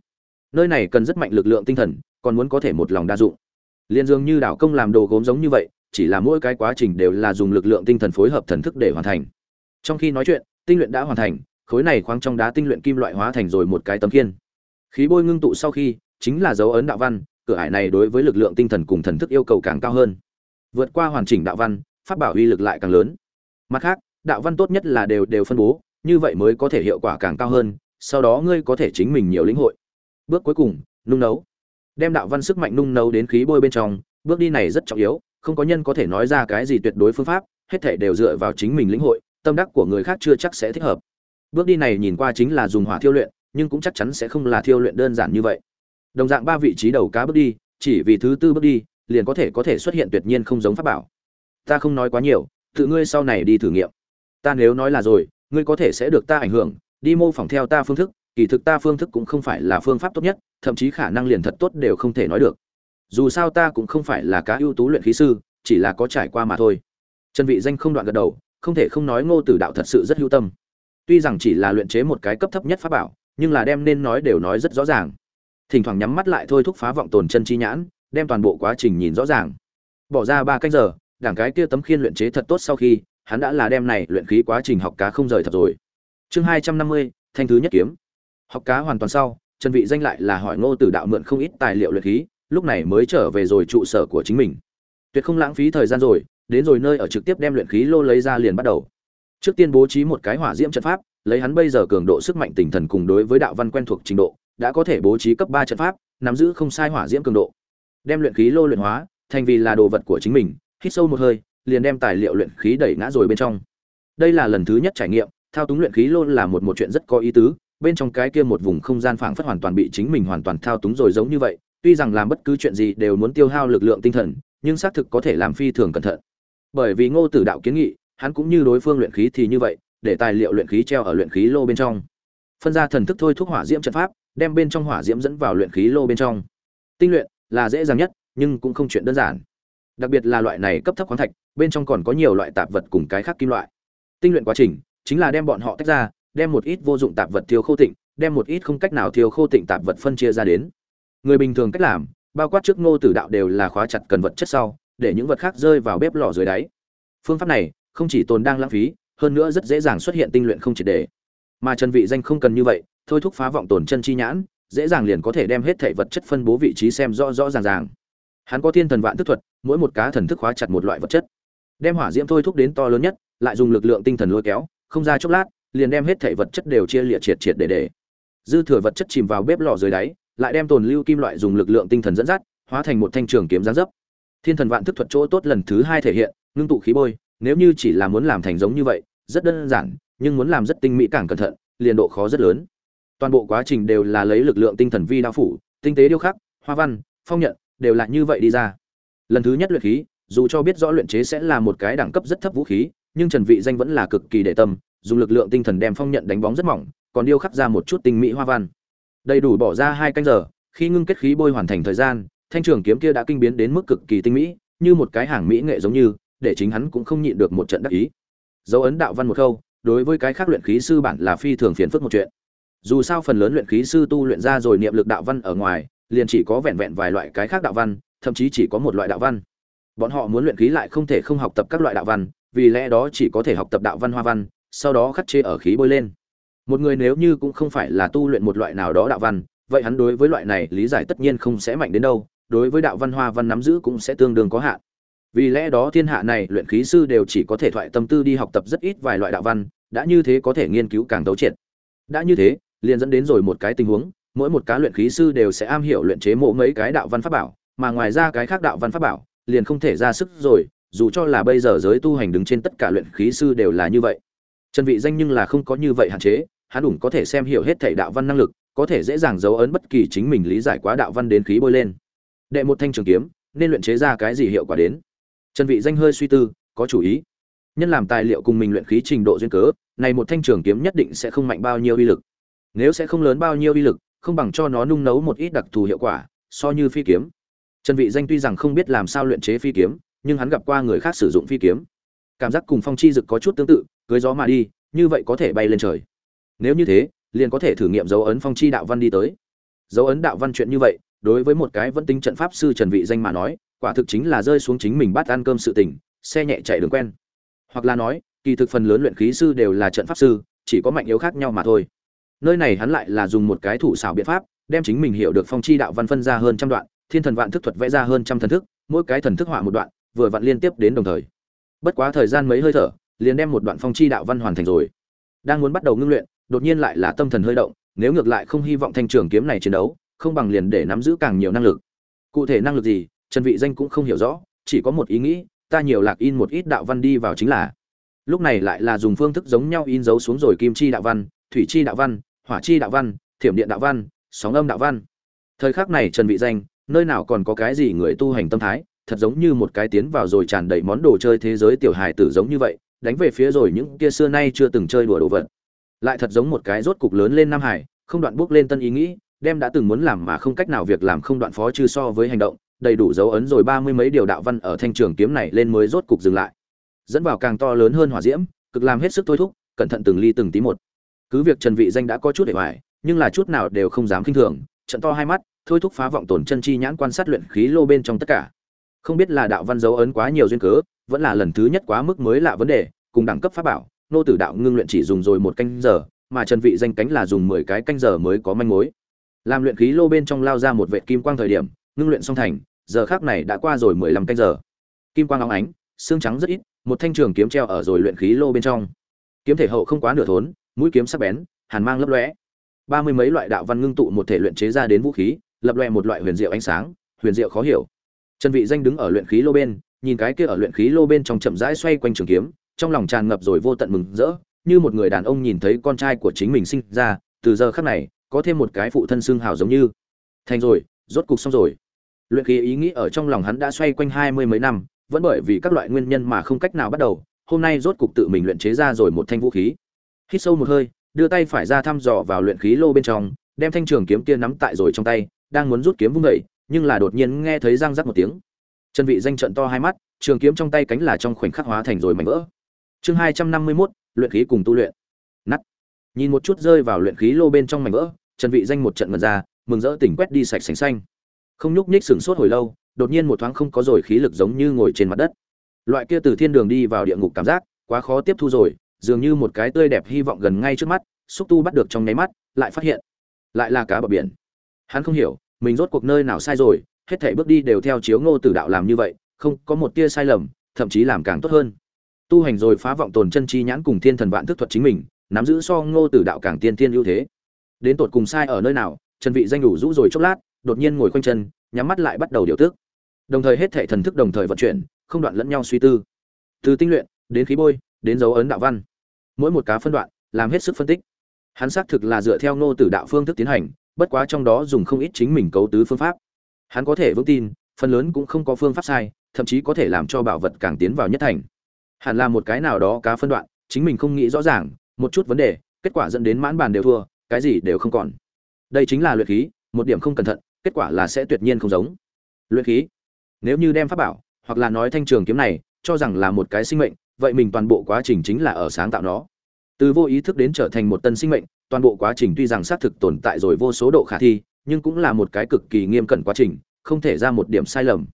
Nơi này cần rất mạnh lực lượng tinh thần còn muốn có thể một lòng đa dụng. Liên dương như đạo công làm đồ gốm giống như vậy, chỉ là mỗi cái quá trình đều là dùng lực lượng tinh thần phối hợp thần thức để hoàn thành. Trong khi nói chuyện, tinh luyện đã hoàn thành, khối này khoáng trong đá tinh luyện kim loại hóa thành rồi một cái tấm khiên. Khí bôi ngưng tụ sau khi, chính là dấu ấn đạo văn, cửa ải này đối với lực lượng tinh thần cùng thần thức yêu cầu càng cao hơn. Vượt qua hoàn chỉnh đạo văn, phát bảo uy lực lại càng lớn. Mặt khác, đạo văn tốt nhất là đều đều phân bố, như vậy mới có thể hiệu quả càng cao hơn, sau đó ngươi có thể chính mình nhiều lĩnh hội. Bước cuối cùng, nung nấu. Đem đạo văn sức mạnh nung nấu đến khí bôi bên trong, bước đi này rất trọng yếu, không có nhân có thể nói ra cái gì tuyệt đối phương pháp, hết thảy đều dựa vào chính mình lĩnh hội, tâm đắc của người khác chưa chắc sẽ thích hợp. Bước đi này nhìn qua chính là dùng hỏa thiêu luyện, nhưng cũng chắc chắn sẽ không là thiêu luyện đơn giản như vậy. Đồng dạng ba vị trí đầu cá bước đi, chỉ vì thứ tư bước đi, liền có thể có thể xuất hiện tuyệt nhiên không giống pháp bảo. Ta không nói quá nhiều, tự ngươi sau này đi thử nghiệm. Ta nếu nói là rồi, ngươi có thể sẽ được ta ảnh hưởng, đi mô phỏng theo ta phương thức, kỳ thực ta phương thức cũng không phải là phương pháp tốt nhất, thậm chí khả năng liền thật tốt đều không thể nói được. Dù sao ta cũng không phải là cá ưu tú luyện khí sư, chỉ là có trải qua mà thôi. Trần Vị Danh không đoạn gật đầu, không thể không nói Ngô Tử Đạo thật sự rất hữu tâm. Tuy rằng chỉ là luyện chế một cái cấp thấp nhất pháp bảo, nhưng là đem nên nói đều nói rất rõ ràng. Thỉnh thoảng nhắm mắt lại thôi thúc phá vọng tồn chân chi nhãn, đem toàn bộ quá trình nhìn rõ ràng. Bỏ ra ba canh giờ, đảng cái kia tấm khiên luyện chế thật tốt sau khi, hắn đã là đem này luyện khí quá trình học cá không rời thật rồi. Chương hai trăm năm mươi thanh thứ nhất kiếm. Học cá hoàn toàn sau, Trần Vị danh lại là hỏi Ngô Tử Đạo mượn không ít tài liệu luyện khí, lúc này mới trở về rồi trụ sở của chính mình. Tuyệt không lãng phí thời gian rồi, đến rồi nơi ở trực tiếp đem luyện khí lô lấy ra liền bắt đầu. Trước tiên bố trí một cái hỏa diễm trận pháp, lấy hắn bây giờ cường độ sức mạnh tinh thần cùng đối với đạo văn quen thuộc trình độ, đã có thể bố trí cấp ba trận pháp, nắm giữ không sai hỏa diễm cường độ. Đem luyện khí lô luyện hóa, thành vì là đồ vật của chính mình, hít sâu một hơi, liền đem tài liệu luyện khí đẩy ngã rồi bên trong. Đây là lần thứ nhất trải nghiệm, thao túng luyện khí lô là một một chuyện rất có ý tứ, bên trong cái kia một vùng không gian phảng phất hoàn toàn bị chính mình hoàn toàn thao túng rồi giống như vậy, tuy rằng làm bất cứ chuyện gì đều muốn tiêu hao lực lượng tinh thần, nhưng xác thực có thể làm phi thường cẩn thận. Bởi vì Ngô Tử Đạo kiến nghị, hắn cũng như đối phương luyện khí thì như vậy, để tài liệu luyện khí treo ở luyện khí lô bên trong. Phân ra thần thức thôi thúc hỏa diễm trận pháp, đem bên trong hỏa diễm dẫn vào luyện khí lô bên trong. Tinh luyện là dễ dàng nhất, nhưng cũng không chuyện đơn giản. Đặc biệt là loại này cấp thấp khoáng thạch, bên trong còn có nhiều loại tạp vật cùng cái khác kim loại. Tinh luyện quá trình chính là đem bọn họ tách ra, đem một ít vô dụng tạp vật thiêu khô tịnh, đem một ít không cách nào thiêu khô tịnh tạp vật phân chia ra đến. Người bình thường cách làm, bao quát trước Ngô Tử Đạo đều là khóa chặt cần vật chất sau, để những vật khác rơi vào bếp lò dưới đáy. Phương pháp này không chỉ tồn đang lãng phí, hơn nữa rất dễ dàng xuất hiện tinh luyện không triệt để. Mà Trần Vị Danh không cần như vậy, thôi thúc phá vọng tồn chân chi nhãn, dễ dàng liền có thể đem hết thảy vật chất phân bố vị trí xem rõ rõ ràng ràng. Hắn có thiên thần vạn thức thuật, mỗi một cá thần thức khóa chặt một loại vật chất. Đem hỏa diễm thôi thúc đến to lớn nhất, lại dùng lực lượng tinh thần lôi kéo, không ra chốc lát, liền đem hết thảy vật chất đều chia liệt triệt triệt để để. Dư thừa vật chất chìm vào bếp lò dưới đáy, lại đem tồn lưu kim loại dùng lực lượng tinh thần dẫn dắt, hóa thành một thanh trường kiếm giáng dấp. Thiên thần vạn thức thuật chỗ tốt lần thứ hai thể hiện, ngưng tụ khí bôi, nếu như chỉ là muốn làm thành giống như vậy, rất đơn giản, nhưng muốn làm rất tinh mỹ càng cẩn thận, liền độ khó rất lớn. Toàn bộ quá trình đều là lấy lực lượng tinh thần vi đao phủ, tinh tế điêu khắc, hoa văn, phong nhận, đều là như vậy đi ra. Lần thứ nhất luyện khí, dù cho biết rõ luyện chế sẽ là một cái đẳng cấp rất thấp vũ khí, nhưng Trần Vị Danh vẫn là cực kỳ để tâm, dùng lực lượng tinh thần đem phong nhận đánh bóng rất mỏng, còn điêu khắc ra một chút tinh mỹ hoa văn. Đầy đủ bỏ ra hai canh giờ, khi ngưng kết khí bôi hoàn thành thời gian, thanh trường kiếm kia đã kinh biến đến mức cực kỳ tinh mỹ, như một cái hàng mỹ nghệ giống như, để chính hắn cũng không nhịn được một trận đắc ý. Dấu ấn đạo văn một câu, đối với cái khác luyện khí sư bản là phi thường phiền phức một chuyện. Dù sao phần lớn luyện khí sư tu luyện ra rồi niệm lực đạo văn ở ngoài, liền chỉ có vẹn vẹn vài loại cái khác đạo văn, thậm chí chỉ có một loại đạo văn. Bọn họ muốn luyện khí lại không thể không học tập các loại đạo văn, vì lẽ đó chỉ có thể học tập đạo văn hoa văn, sau đó khắc chế ở khí bôi lên. Một người nếu như cũng không phải là tu luyện một loại nào đó đạo văn, vậy hắn đối với loại này lý giải tất nhiên không sẽ mạnh đến đâu, đối với đạo văn hoa văn nắm giữ cũng sẽ tương đương có hạn. Vì lẽ đó thiên hạ này luyện khí sư đều chỉ có thể thoại tâm tư đi học tập rất ít vài loại đạo văn, đã như thế có thể nghiên cứu càng tấu triệt. Đã như thế, liền dẫn đến rồi một cái tình huống, mỗi một cá luyện khí sư đều sẽ am hiểu luyện chế mộ mấy cái đạo văn pháp bảo, mà ngoài ra cái khác đạo văn pháp bảo, liền không thể ra sức rồi, dù cho là bây giờ giới tu hành đứng trên tất cả luyện khí sư đều là như vậy. Trần Vị danh nhưng là không có như vậy hạn chế, hắn đủ có thể xem hiểu hết thảy đạo văn năng lực, có thể dễ dàng dấu ấn bất kỳ chính mình lý giải quá đạo văn đến khí bôi lên. Đệ một thanh trường kiếm, nên luyện chế ra cái gì hiệu quả đến? Trần Vị danh hơi suy tư, có chủ ý. Nhân làm tài liệu cùng mình luyện khí trình độ duyên cớ, này một thanh trường kiếm nhất định sẽ không mạnh bao nhiêu uy lực. Nếu sẽ không lớn bao nhiêu uy lực, không bằng cho nó nung nấu một ít đặc thù hiệu quả, so như phi kiếm. Trần Vị danh tuy rằng không biết làm sao luyện chế phi kiếm, nhưng hắn gặp qua người khác sử dụng phi kiếm. Cảm giác cùng phong chi dực có chút tương tự, cưới gió mà đi, như vậy có thể bay lên trời. Nếu như thế, liền có thể thử nghiệm dấu ấn phong chi đạo văn đi tới. Dấu ấn đạo văn chuyện như vậy, đối với một cái vẫn tính trận pháp sư Trần Vị danh mà nói, quả thực chính là rơi xuống chính mình bắt ăn cơm sự tình xe nhẹ chạy đường quen. Hoặc là nói kỳ thực phần lớn luyện khí sư đều là trận pháp sư chỉ có mạnh yếu khác nhau mà thôi. Nơi này hắn lại là dùng một cái thủ xảo biện pháp đem chính mình hiểu được phong chi đạo văn phân ra hơn trăm đoạn thiên thần vạn thức thuật vẽ ra hơn trăm thần thức mỗi cái thần thức họa một đoạn vừa vặn liên tiếp đến đồng thời. Bất quá thời gian mấy hơi thở liền đem một đoạn phong chi đạo văn hoàn thành rồi. Đang muốn bắt đầu ngưng luyện đột nhiên lại là tâm thần hơi động nếu ngược lại không hy vọng thanh trường kiếm này chiến đấu không bằng liền để nắm giữ càng nhiều năng lực. Cụ thể năng lực gì, trần vị danh cũng không hiểu rõ, chỉ có một ý nghĩ, ta nhiều lạc in một ít đạo văn đi vào chính là. Lúc này lại là dùng phương thức giống nhau in dấu xuống rồi kim chi đạo văn, thủy chi đạo văn, hỏa chi đạo văn, thiểm điện đạo văn, sóng âm đạo văn. Thời khắc này trần vị danh, nơi nào còn có cái gì người tu hành tâm thái, thật giống như một cái tiến vào rồi tràn đầy món đồ chơi thế giới tiểu hài tử giống như vậy, đánh về phía rồi những kia xưa nay chưa từng chơi đùa đồ vật. Lại thật giống một cái rốt cục lớn lên nam hải, không đoạn bước lên tân ý nghĩ đem đã từng muốn làm mà không cách nào việc làm không đoạn phó chư so với hành động, đầy đủ dấu ấn rồi ba mươi mấy điều đạo văn ở thanh trường kiếm này lên mới rốt cục dừng lại. Dẫn vào càng to lớn hơn hỏa diễm, cực làm hết sức thôi thúc, cẩn thận từng ly từng tí một. Cứ việc trần vị danh đã có chút để hoài, nhưng là chút nào đều không dám kinh thường, trận to hai mắt, thôi thúc phá vọng tổn chân chi nhãn quan sát luyện khí lô bên trong tất cả. Không biết là đạo văn dấu ấn quá nhiều duyên cớ, vẫn là lần thứ nhất quá mức mới lạ vấn đề, cùng đẳng cấp pháp bảo, nô tử đạo ngưng luyện chỉ dùng rồi một canh giờ, mà trần vị danh cánh là dùng 10 cái canh giờ mới có manh mối làm luyện khí lô bên trong lao ra một vệt kim quang thời điểm, ngưng luyện xong thành, giờ khác này đã qua rồi 15 canh giờ. Kim quang óng ánh, xương trắng rất ít, một thanh trường kiếm treo ở rồi luyện khí lô bên trong. Kiếm thể hậu không quá nửa thốn, mũi kiếm sắc bén, hàn mang lấp lóe. Ba mươi mấy loại đạo văn ngưng tụ một thể luyện chế ra đến vũ khí, lập lòe một loại huyền diệu ánh sáng, huyền diệu khó hiểu. Trần vị danh đứng ở luyện khí lô bên, nhìn cái kia ở luyện khí lô bên trong chậm rãi xoay quanh trường kiếm, trong lòng tràn ngập rồi vô tận mừng rỡ, như một người đàn ông nhìn thấy con trai của chính mình sinh ra, từ giờ khắc này có thêm một cái phụ thân xương hào giống như. Thành rồi, rốt cục xong rồi. Luyện khí ý nghĩ ở trong lòng hắn đã xoay quanh hai mươi mấy năm, vẫn bởi vì các loại nguyên nhân mà không cách nào bắt đầu, hôm nay rốt cục tự mình luyện chế ra rồi một thanh vũ khí. Hít sâu một hơi, đưa tay phải ra thăm dò vào luyện khí lô bên trong, đem thanh trường kiếm kia nắm tại rồi trong tay, đang muốn rút kiếm vung dậy, nhưng là đột nhiên nghe thấy răng rắc một tiếng. Chân vị danh trận to hai mắt, trường kiếm trong tay cánh là trong khoảnh khắc hóa thành rồi mảnh vỡ. Chương hai trăm năm mươi mốt, luyện khí cùng tu luyện nhìn một chút rơi vào luyện khí lô bên trong mảnh vỡ, trần vị danh một trận mật ra, mừng rỡ tỉnh quét đi sạch sành xanh. Không nhúc nhích sừng sốt hồi lâu, đột nhiên một thoáng không có rồi khí lực giống như ngồi trên mặt đất. Loại kia từ thiên đường đi vào địa ngục cảm giác, quá khó tiếp thu rồi, dường như một cái tươi đẹp hy vọng gần ngay trước mắt, xúc tu bắt được trong nháy mắt, lại phát hiện, lại là cá bờ biển. Hắn không hiểu, mình rốt cuộc nơi nào sai rồi, hết thảy bước đi đều theo chiếu ngô tử đạo làm như vậy, không có một tia sai lầm, thậm chí làm càng tốt hơn. Tu hành rồi phá vọng tồn chân chi nhãn cùng thiên thần vạn thức thuật chính mình nắm giữ so ngô tử đạo càng tiên tiên ưu thế. Đến tột cùng sai ở nơi nào, Trần vị danh đủ rũ rồi chốc lát, đột nhiên ngồi khoanh chân, nhắm mắt lại bắt đầu điều tức. Đồng thời hết thảy thần thức đồng thời vận chuyển, không đoạn lẫn nhau suy tư. Từ tinh luyện, đến khí bôi, đến dấu ấn đạo văn. Mỗi một cá phân đoạn, làm hết sức phân tích. Hắn xác thực là dựa theo ngô tử đạo phương thức tiến hành, bất quá trong đó dùng không ít chính mình cấu tứ phương pháp. Hắn có thể vững tin, phần lớn cũng không có phương pháp sai, thậm chí có thể làm cho bảo vật càng tiến vào nhất thành. Hẳn là một cái nào đó cá phân đoạn, chính mình không nghĩ rõ ràng một chút vấn đề, kết quả dẫn đến mãn bàn đều thua, cái gì đều không còn. Đây chính là luyện khí, một điểm không cẩn thận, kết quả là sẽ tuyệt nhiên không giống. Luyện khí, nếu như đem pháp bảo, hoặc là nói thanh trường kiếm này, cho rằng là một cái sinh mệnh, vậy mình toàn bộ quá trình chính là ở sáng tạo nó. Từ vô ý thức đến trở thành một tân sinh mệnh, toàn bộ quá trình tuy rằng xác thực tồn tại rồi vô số độ khả thi, nhưng cũng là một cái cực kỳ nghiêm cẩn quá trình, không thể ra một điểm sai lầm.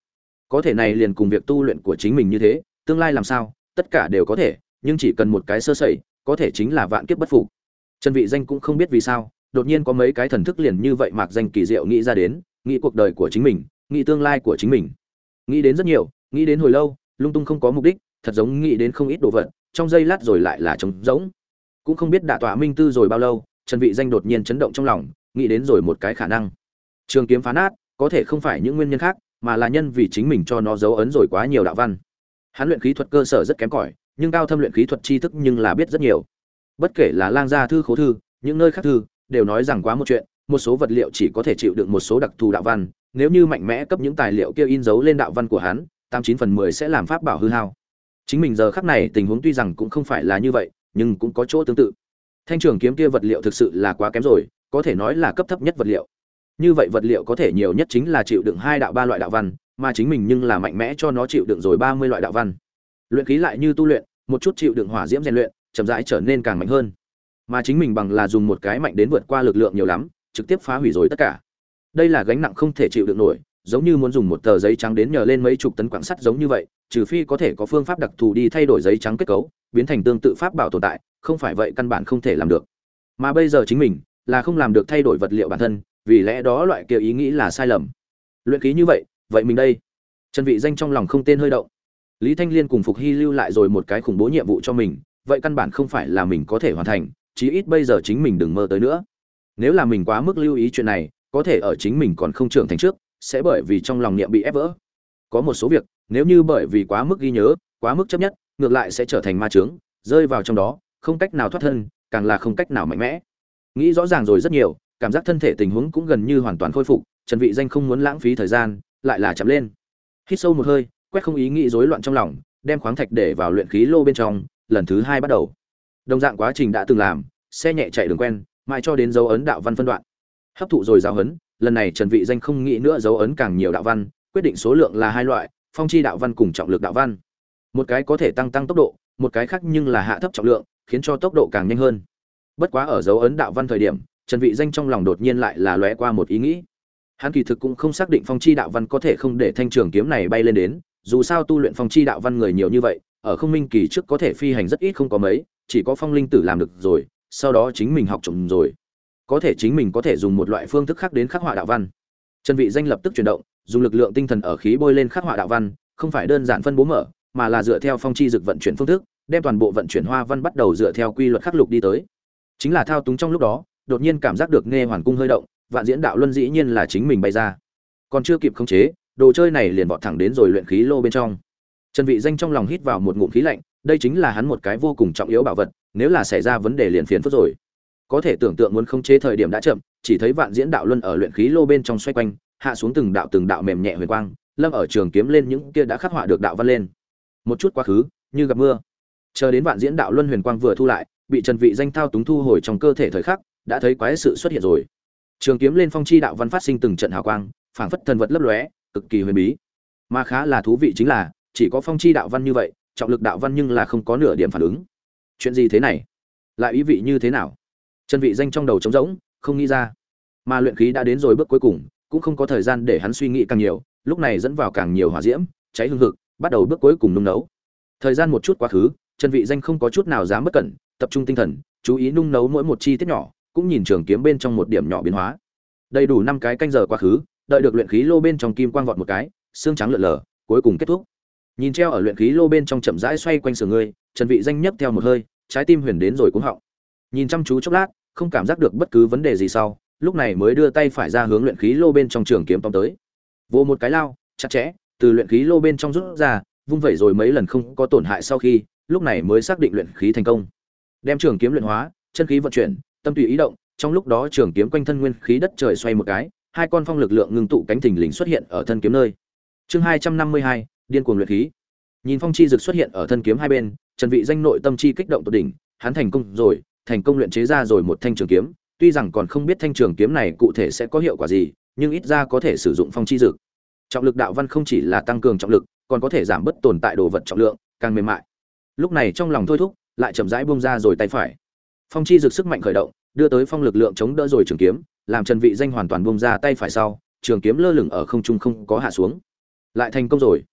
Có thể này liền cùng việc tu luyện của chính mình như thế, tương lai làm sao, tất cả đều có thể, nhưng chỉ cần một cái sơ sẩy có thể chính là vạn kiếp bất phục. Trần vị danh cũng không biết vì sao, đột nhiên có mấy cái thần thức liền như vậy mạc danh kỳ diệu nghĩ ra đến, nghĩ cuộc đời của chính mình, nghĩ tương lai của chính mình. Nghĩ đến rất nhiều, nghĩ đến hồi lâu, lung tung không có mục đích, thật giống nghĩ đến không ít đồ vật, trong giây lát rồi lại là trống rỗng. Cũng không biết đả tọa minh tư rồi bao lâu, trần vị danh đột nhiên chấn động trong lòng, nghĩ đến rồi một cái khả năng. Trường kiếm phá nát, có thể không phải những nguyên nhân khác, mà là nhân vì chính mình cho nó dấu ấn rồi quá nhiều đạo văn. Hắn luyện khí thuật cơ sở rất kém cỏi nhưng cao thâm luyện khí thuật tri thức nhưng là biết rất nhiều. Bất kể là lang gia thư, khố thư, những nơi khác thư, đều nói rằng quá một chuyện, một số vật liệu chỉ có thể chịu đựng một số đặc thù đạo văn, nếu như mạnh mẽ cấp những tài liệu kia in dấu lên đạo văn của hắn, tám chín phần mười sẽ làm pháp bảo hư hao. Chính mình giờ khắc này tình huống tuy rằng cũng không phải là như vậy, nhưng cũng có chỗ tương tự. Thanh trường kiếm kia vật liệu thực sự là quá kém rồi, có thể nói là cấp thấp nhất vật liệu. Như vậy vật liệu có thể nhiều nhất chính là chịu đựng hai đạo ba loại đạo văn, mà chính mình nhưng là mạnh mẽ cho nó chịu đựng rồi ba mươi loại đạo văn luyện khí lại như tu luyện, một chút chịu đựng hỏa diễm rèn luyện, chậm rãi trở nên càng mạnh hơn. Mà chính mình bằng là dùng một cái mạnh đến vượt qua lực lượng nhiều lắm, trực tiếp phá hủy rồi tất cả. Đây là gánh nặng không thể chịu đựng nổi, giống như muốn dùng một tờ giấy trắng đến nhờ lên mấy chục tấn quảng sắt giống như vậy, trừ phi có thể có phương pháp đặc thù đi thay đổi giấy trắng kết cấu, biến thành tương tự pháp bảo tồn tại, không phải vậy căn bản không thể làm được. Mà bây giờ chính mình là không làm được thay đổi vật liệu bản thân, vì lẽ đó loại kia ý nghĩ là sai lầm. Luyện khí như vậy vậy mình đây. Trần vị danh trong lòng không tên hơi động lý thanh liên cùng phục hy lưu lại rồi một cái khủng bố nhiệm vụ cho mình, vậy căn bản không phải là mình có thể hoàn thành, chí ít bây giờ chính mình đừng mơ tới nữa. Nếu là mình quá mức lưu ý chuyện này, có thể ở chính mình còn không trưởng thành trước, sẽ bởi vì trong lòng niệm bị ép vỡ. Có một số việc, nếu như bởi vì quá mức ghi nhớ, quá mức chấp nhất, ngược lại sẽ trở thành ma chướng, rơi vào trong đó, không cách nào thoát thân, càng là không cách nào mạnh mẽ. Nghĩ rõ ràng rồi rất nhiều, cảm giác thân thể tình huống cũng gần như hoàn toàn khôi phục, trần vị danh không muốn lãng phí thời gian, lại là chậm lên. Hít sâu một hơi quét không ý nghĩ rối loạn trong lòng, đem khoáng thạch để vào luyện khí lô bên trong, lần thứ hai bắt đầu. Đồng dạng quá trình đã từng làm, xe nhẹ chạy đường quen, mãi cho đến dấu ấn đạo văn phân đoạn. Hấp thụ rồi giáo hấn lần này trần vị danh không nghĩ nữa dấu ấn càng nhiều đạo văn, quyết định số lượng là hai loại, phong chi đạo văn cùng trọng lực đạo văn. Một cái có thể tăng tăng tốc độ, một cái khác nhưng là hạ thấp trọng lượng, khiến cho tốc độ càng nhanh hơn. Bất quá ở dấu ấn đạo văn thời điểm, trần vị danh trong lòng đột nhiên lại là lóe qua một ý nghĩ. Hắn kỳ thực cũng không xác định phong chi đạo văn có thể không để thanh trường kiếm này bay lên đến dù sao tu luyện phong chi đạo văn người nhiều như vậy, ở không minh kỳ trước có thể phi hành rất ít không có mấy, chỉ có phong linh tử làm được rồi, sau đó chính mình học trộm rồi. Có thể chính mình có thể dùng một loại phương thức khác đến khắc họa đạo văn. Trần vị danh lập tức chuyển động, dùng lực lượng tinh thần ở khí bôi lên khắc họa đạo văn, không phải đơn giản phân bố mở, mà là dựa theo phong chi dực vận chuyển phương thức, đem toàn bộ vận chuyển hoa văn bắt đầu dựa theo quy luật khắc lục đi tới. Chính là thao túng trong lúc đó, đột nhiên cảm giác được nghe hoàn cung hơi động, vạn diễn đạo luân dĩ nhiên là chính mình bay ra. Còn chưa kịp khống chế đồ chơi này liền vọt thẳng đến rồi luyện khí lô bên trong. Trần vị danh trong lòng hít vào một ngụm khí lạnh, đây chính là hắn một cái vô cùng trọng yếu bảo vật, nếu là xảy ra vấn đề liền phiền phức rồi. Có thể tưởng tượng muốn khống chế thời điểm đã chậm, chỉ thấy vạn diễn đạo luân ở luyện khí lô bên trong xoay quanh, hạ xuống từng đạo từng đạo mềm nhẹ huyền quang, lâm ở trường kiếm lên những kia đã khắc họa được đạo văn lên. Một chút quá khứ, như gặp mưa. Chờ đến vạn diễn đạo luân huyền quang vừa thu lại, bị trần vị danh thao túng thu hồi trong cơ thể thời khắc, đã thấy quái sự xuất hiện rồi. Trường kiếm lên phong chi đạo văn phát sinh từng trận hào quang, phảng phất thần vật lấp lóe cực kỳ huyền bí. Mà khá là thú vị chính là, chỉ có phong chi đạo văn như vậy, trọng lực đạo văn nhưng là không có nửa điểm phản ứng. Chuyện gì thế này? Lại ý vị như thế nào? Chân vị danh trong đầu trống rỗng, không nghĩ ra. Mà luyện khí đã đến rồi bước cuối cùng, cũng không có thời gian để hắn suy nghĩ càng nhiều, lúc này dẫn vào càng nhiều hỏa diễm, cháy hương hực, bắt đầu bước cuối cùng nung nấu. Thời gian một chút quá khứ, chân vị danh không có chút nào dám bất cẩn, tập trung tinh thần, chú ý nung nấu mỗi một chi tiết nhỏ, cũng nhìn trường kiếm bên trong một điểm nhỏ biến hóa. Đầy đủ năm cái canh giờ quá khứ đợi được luyện khí lô bên trong kim quang vọt một cái, xương trắng lượn lờ, cuối cùng kết thúc. Nhìn treo ở luyện khí lô bên trong chậm rãi xoay quanh sườn ngươi, trần vị danh nhấp theo một hơi, trái tim huyền đến rồi cũng họng. Nhìn chăm chú chốc lát, không cảm giác được bất cứ vấn đề gì sau, lúc này mới đưa tay phải ra hướng luyện khí lô bên trong trường kiếm tông tới. Vô một cái lao, chặt chẽ, từ luyện khí lô bên trong rút ra, vung vẩy rồi mấy lần không có tổn hại sau khi, lúc này mới xác định luyện khí thành công. Đem trường kiếm luyện hóa, chân khí vận chuyển, tâm tùy ý động, trong lúc đó trường kiếm quanh thân nguyên khí đất trời xoay một cái hai con phong lực lượng ngưng tụ cánh thình lình xuất hiện ở thân kiếm nơi. Chương hai trăm năm mươi hai, điên cuồng luyện khí. Nhìn phong chi dực xuất hiện ở thân kiếm hai bên, trần vị danh nội tâm chi kích động tột đỉnh, hắn thành công rồi, thành công luyện chế ra rồi một thanh trường kiếm. Tuy rằng còn không biết thanh trường kiếm này cụ thể sẽ có hiệu quả gì, nhưng ít ra có thể sử dụng phong chi dực. Trọng lực đạo văn không chỉ là tăng cường trọng lực, còn có thể giảm bớt tồn tại đồ vật trọng lượng, càng mềm mại. Lúc này trong lòng thôi thúc, lại chậm rãi buông ra rồi tay phải. Phong chi dực sức mạnh khởi động, đưa tới phong lực lượng chống đỡ rồi trường kiếm làm trần vị danh hoàn toàn buông ra tay phải sau, trường kiếm lơ lửng ở không trung không có hạ xuống. Lại thành công rồi.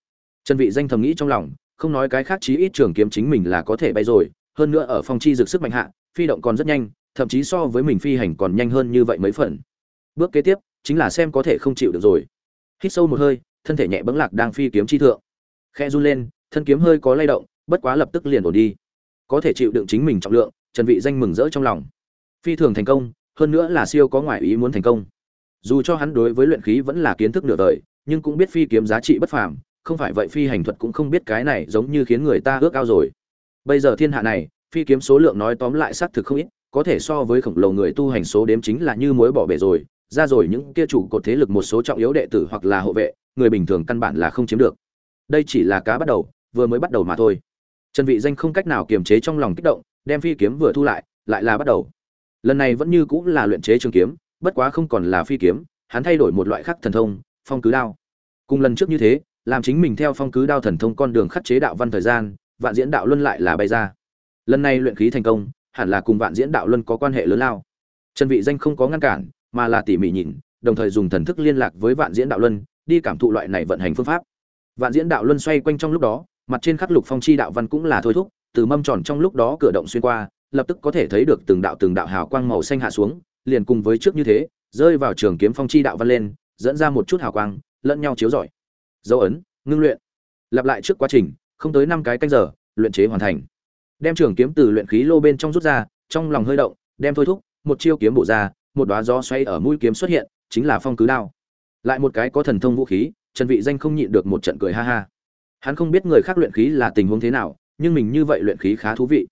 Trần vị danh thầm nghĩ trong lòng, không nói cái khác chí ít trường kiếm chính mình là có thể bay rồi, hơn nữa ở phong chi dực sức mạnh hạ, phi động còn rất nhanh, thậm chí so với mình phi hành còn nhanh hơn như vậy mấy phần. Bước kế tiếp, chính là xem có thể không chịu được rồi. Hít sâu một hơi, thân thể nhẹ bẫng lạc đang phi kiếm chi thượng. Khe run lên, thân kiếm hơi có lay động, bất quá lập tức liền ổn đi. Có thể chịu đựng chính mình trọng lượng, trần vị danh mừng rỡ trong lòng. Phi thường thành công hơn nữa là siêu có ngoại ý muốn thành công. Dù cho hắn đối với luyện khí vẫn là kiến thức nửa đời, nhưng cũng biết phi kiếm giá trị bất phàm, không phải vậy phi hành thuật cũng không biết cái này giống như khiến người ta ước ao rồi. Bây giờ thiên hạ này, phi kiếm số lượng nói tóm lại xác thực không ít, có thể so với khổng lồ người tu hành số đếm chính là như mối bỏ bể rồi, ra rồi những kia chủ cột thế lực một số trọng yếu đệ tử hoặc là hộ vệ, người bình thường căn bản là không chiếm được. Đây chỉ là cá bắt đầu, vừa mới bắt đầu mà thôi. Trần vị danh không cách nào kiềm chế trong lòng kích động, đem phi kiếm vừa thu lại lại là bắt đầu lần này vẫn như cũng là luyện chế trường kiếm, bất quá không còn là phi kiếm, hắn thay đổi một loại khác thần thông, phong cứ đao. Cùng lần trước như thế, làm chính mình theo phong cứ đao thần thông con đường khắc chế đạo văn thời gian, vạn diễn đạo luân lại là bay ra. Lần này luyện khí thành công, hẳn là cùng vạn diễn đạo luân có quan hệ lớn lao. Trần vị danh không có ngăn cản, mà là tỉ mỉ nhìn, đồng thời dùng thần thức liên lạc với vạn diễn đạo luân, đi cảm thụ loại này vận hành phương pháp. Vạn diễn đạo luân xoay quanh trong lúc đó, mặt trên khắc lục phong chi đạo văn cũng là thôi thúc, từ mâm tròn trong lúc đó cửa động xuyên qua lập tức có thể thấy được từng đạo từng đạo hào quang màu xanh hạ xuống, liền cùng với trước như thế, rơi vào trường kiếm phong chi đạo văn lên, dẫn ra một chút hào quang, lẫn nhau chiếu rọi. Dấu ấn, ngưng luyện. Lặp lại trước quá trình, không tới năm cái canh giờ, luyện chế hoàn thành. Đem trường kiếm từ luyện khí lô bên trong rút ra, trong lòng hơi động, đem thôi thúc, một chiêu kiếm bổ ra, một đóa gió xoay ở mũi kiếm xuất hiện, chính là phong cứ đao. Lại một cái có thần thông vũ khí, trần vị danh không nhịn được một trận cười ha ha. Hắn không biết người khác luyện khí là tình huống thế nào, nhưng mình như vậy luyện khí khá thú vị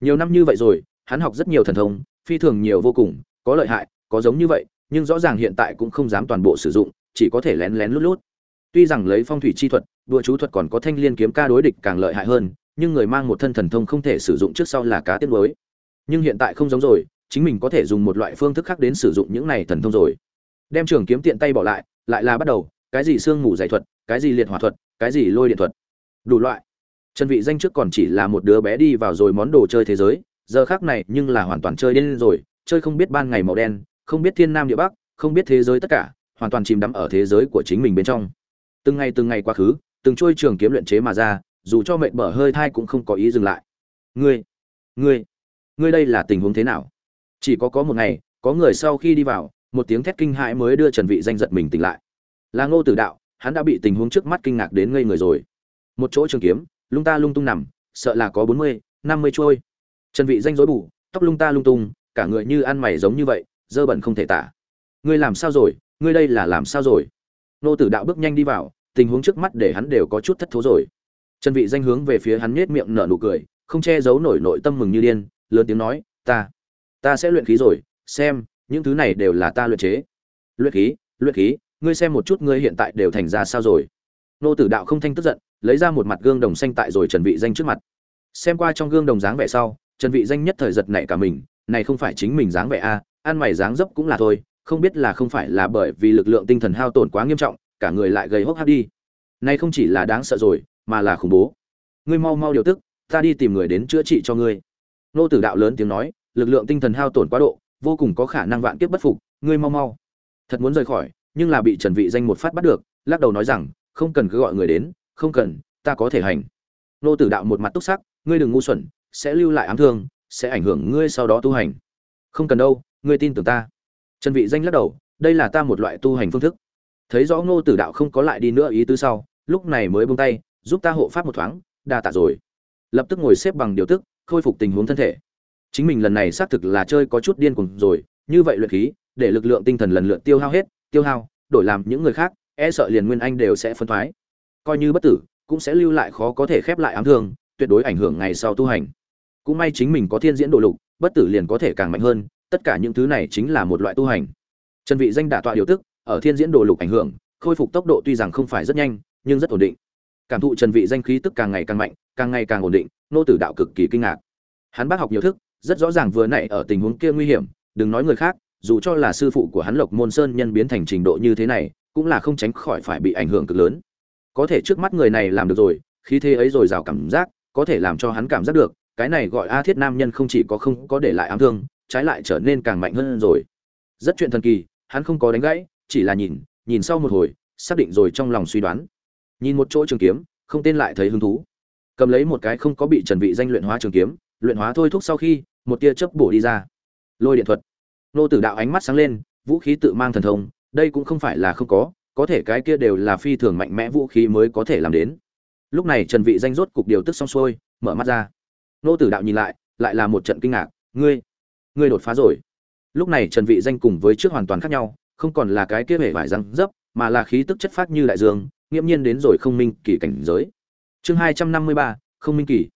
nhiều năm như vậy rồi, hắn học rất nhiều thần thông, phi thường nhiều vô cùng, có lợi hại, có giống như vậy, nhưng rõ ràng hiện tại cũng không dám toàn bộ sử dụng, chỉ có thể lén lén lút lút. Tuy rằng lấy phong thủy chi thuật đua chú thuật còn có thanh liên kiếm ca đối địch càng lợi hại hơn, nhưng người mang một thân thần thông không thể sử dụng trước sau là cá tiết mới. Nhưng hiện tại không giống rồi, chính mình có thể dùng một loại phương thức khác đến sử dụng những này thần thông rồi. Đem trường kiếm tiện tay bỏ lại lại là bắt đầu, cái gì xương ngủ giải thuật, cái gì liệt hỏa thuật, cái gì lôi điện thuật. Đủ loại trần vị danh trước còn chỉ là một đứa bé đi vào rồi món đồ chơi thế giới, giờ khác này nhưng là hoàn toàn chơi điên rồi, chơi không biết ban ngày màu đen, không biết thiên nam địa bắc, không biết thế giới tất cả, hoàn toàn chìm đắm ở thế giới của chính mình bên trong. Từng ngày từng ngày quá khứ, từng trôi trường kiếm luyện chế mà ra, dù cho mệt mở hơi thai cũng không có ý dừng lại. Ngươi ngươi ngươi đây là tình huống thế nào? Chỉ có có một ngày, có người sau khi đi vào, một tiếng thét kinh hãi mới đưa trần vị danh giật mình tỉnh lại. Là ngô tử đạo, hắn đã bị tình huống trước mắt kinh ngạc đến ngây người rồi. Một chỗ trường kiếm lung ta lung tung nằm, sợ là có bốn mươi, năm mươi trôi. Trần vị danh rối bù, tóc lung ta lung tung, cả người như ăn mày giống như vậy, dơ bẩn không thể tả. Ngươi làm sao rồi? Ngươi đây là làm sao rồi? Nô tử đạo bước nhanh đi vào, tình huống trước mắt để hắn đều có chút thất thố rồi. Trần vị danh hướng về phía hắn nhếch miệng nở nụ cười, không che giấu nổi nội tâm mừng như điên, lớn tiếng nói, ta ta sẽ luyện khí rồi, xem, những thứ này đều là ta luyện chế. Luyện khí luyện khí, ngươi xem một chút ngươi hiện tại đều thành ra sao rồi? Nô tử đạo không thanh tức giận lấy ra một mặt gương đồng xanh tại rồi trần vị danh trước mặt. Xem qua trong gương đồng dáng vẻ sau, trần vị danh nhất thời giật nảy cả mình, này không phải chính mình dáng vẻ a, ăn mày dáng dấp cũng là thôi, không biết là không phải là bởi vì lực lượng tinh thần hao tổn quá nghiêm trọng, cả người lại gầy hốc hác đi. Này không chỉ là đáng sợ rồi, mà là khủng bố. Ngươi mau mau điều tức, ta đi tìm người đến chữa trị cho ngươi. Nô tử đạo lớn tiếng nói, lực lượng tinh thần hao tổn quá độ, vô cùng có khả năng vạn kiếp bất phục, ngươi mau mau. Thật muốn rời khỏi, nhưng là bị trần vị danh một phát bắt được, lắc đầu nói rằng, không cần cứ gọi người đến không cần, ta có thể hành. Nô tử đạo một mặt túc sắc, ngươi đừng ngu xuẩn, sẽ lưu lại ám thương, sẽ ảnh hưởng ngươi sau đó tu hành. Không cần đâu, ngươi tin tưởng ta. Trần vị danh lắc đầu, đây là ta một loại tu hành phương thức. Thấy rõ ngô tử đạo không có lại đi nữa ý tứ sau, lúc này mới buông tay, giúp ta hộ pháp một thoáng, đa tạ rồi. Lập tức ngồi xếp bằng điều tức, khôi phục tình huống thân thể. Chính mình lần này xác thực là chơi có chút điên cuồng rồi, như vậy luyện khí, để lực lượng tinh thần lần lượt tiêu hao hết, tiêu hao, đổi làm những người khác e sợ liền nguyên anh đều sẽ phân thoái coi như bất tử, cũng sẽ lưu lại khó có thể khép lại ám thương, tuyệt đối ảnh hưởng ngày sau tu hành. Cũng may chính mình có thiên diễn đồ lục, bất tử liền có thể càng mạnh hơn, tất cả những thứ này chính là một loại tu hành. Trần vị danh đả tọa điều tức, ở thiên diễn đồ lục ảnh hưởng, khôi phục tốc độ tuy rằng không phải rất nhanh, nhưng rất ổn định. Cảm thụ trần vị danh khí tức càng ngày càng mạnh, càng ngày càng ổn định, nô tử đạo cực kỳ kinh ngạc. Hắn bác học nhiều thức, rất rõ ràng vừa nãy ở tình huống kia nguy hiểm, đừng nói người khác, dù cho là sư phụ của hắn lộc môn sơn nhân biến thành trình độ như thế này, cũng là không tránh khỏi phải bị ảnh hưởng cực lớn có thể trước mắt người này làm được rồi khi thế ấy rồi rào cảm giác, có thể làm cho hắn cảm giác được, cái này gọi a thiết nam nhân không chỉ có không có để lại ám thương, trái lại trở nên càng mạnh hơn rồi. Rất chuyện thần kỳ, hắn không có đánh gãy, chỉ là nhìn nhìn sau một hồi, xác định rồi trong lòng suy đoán. Nhìn một chỗ trường kiếm, không tên lại thấy hứng thú. Cầm lấy một cái không có bị trần vị danh luyện hóa trường kiếm, luyện hóa thôi thúc sau khi, một tia chớp bổ đi ra. Lôi điện thuật. Nô tử đạo ánh mắt sáng lên, vũ khí tự mang thần thông, đây cũng không phải là không có có thể cái kia đều là phi thường mạnh mẽ vũ khí mới có thể làm đến. Lúc này trần vị danh rốt cục điều tức xong xuôi mở mắt ra. Nô tử đạo nhìn lại lại là một trận kinh ngạc. Ngươi ngươi đột phá rồi. Lúc này trần vị danh cùng với trước hoàn toàn khác nhau không còn là cái kia vẻ vải răng dấp mà là khí tức chất phát như đại dương nghiễm nhiên đến rồi không minh kỳ cảnh giới. Chương 253, không minh kỳ.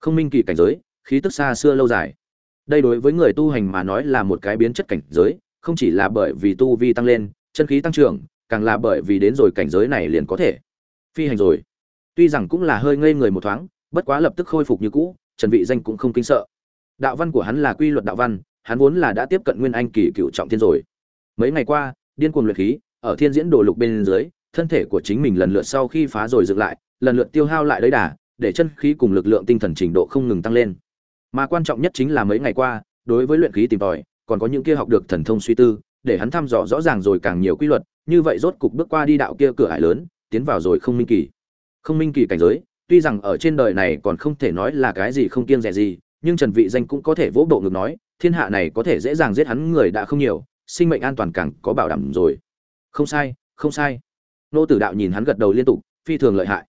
Không minh kỳ cảnh giới khí tức xa xưa lâu dài. Đây đối với người tu hành mà nói là một cái biến chất cảnh giới không chỉ là bởi vì tu vi tăng lên chân khí tăng trưởng càng là bởi vì đến rồi cảnh giới này liền có thể phi hành rồi. Tuy rằng cũng là hơi ngây người một thoáng, bất quá lập tức khôi phục như cũ, trần vị danh cũng không kinh sợ. Đạo văn của hắn là quy luật đạo văn, hắn vốn là đã tiếp cận nguyên anh kỳ cựu trọng thiên rồi. Mấy ngày qua, điên cuồng luyện khí, ở thiên diễn đồ lục bên dưới, thân thể của chính mình lần lượt sau khi phá rồi dựng lại, lần lượt tiêu hao lại đấy đà, để chân khí cùng lực lượng tinh thần trình độ không ngừng tăng lên. Mà quan trọng nhất chính là mấy ngày qua, đối với luyện khí tìm tòi, còn có những kia học được thần thông suy tư để hắn thăm dò rõ ràng rồi càng nhiều quy luật, như vậy rốt cục bước qua đi đạo kia cửa ải lớn, tiến vào rồi không minh kỳ. Không minh kỳ cảnh giới, tuy rằng ở trên đời này còn không thể nói là cái gì không kiêng rẻ gì, nhưng trần vị danh cũng có thể vỗ bộ ngực nói, thiên hạ này có thể dễ dàng giết hắn người đã không nhiều, sinh mệnh an toàn càng có bảo đảm rồi. Không sai không sai. Nô tử đạo nhìn hắn gật đầu liên tục, phi thường lợi hại.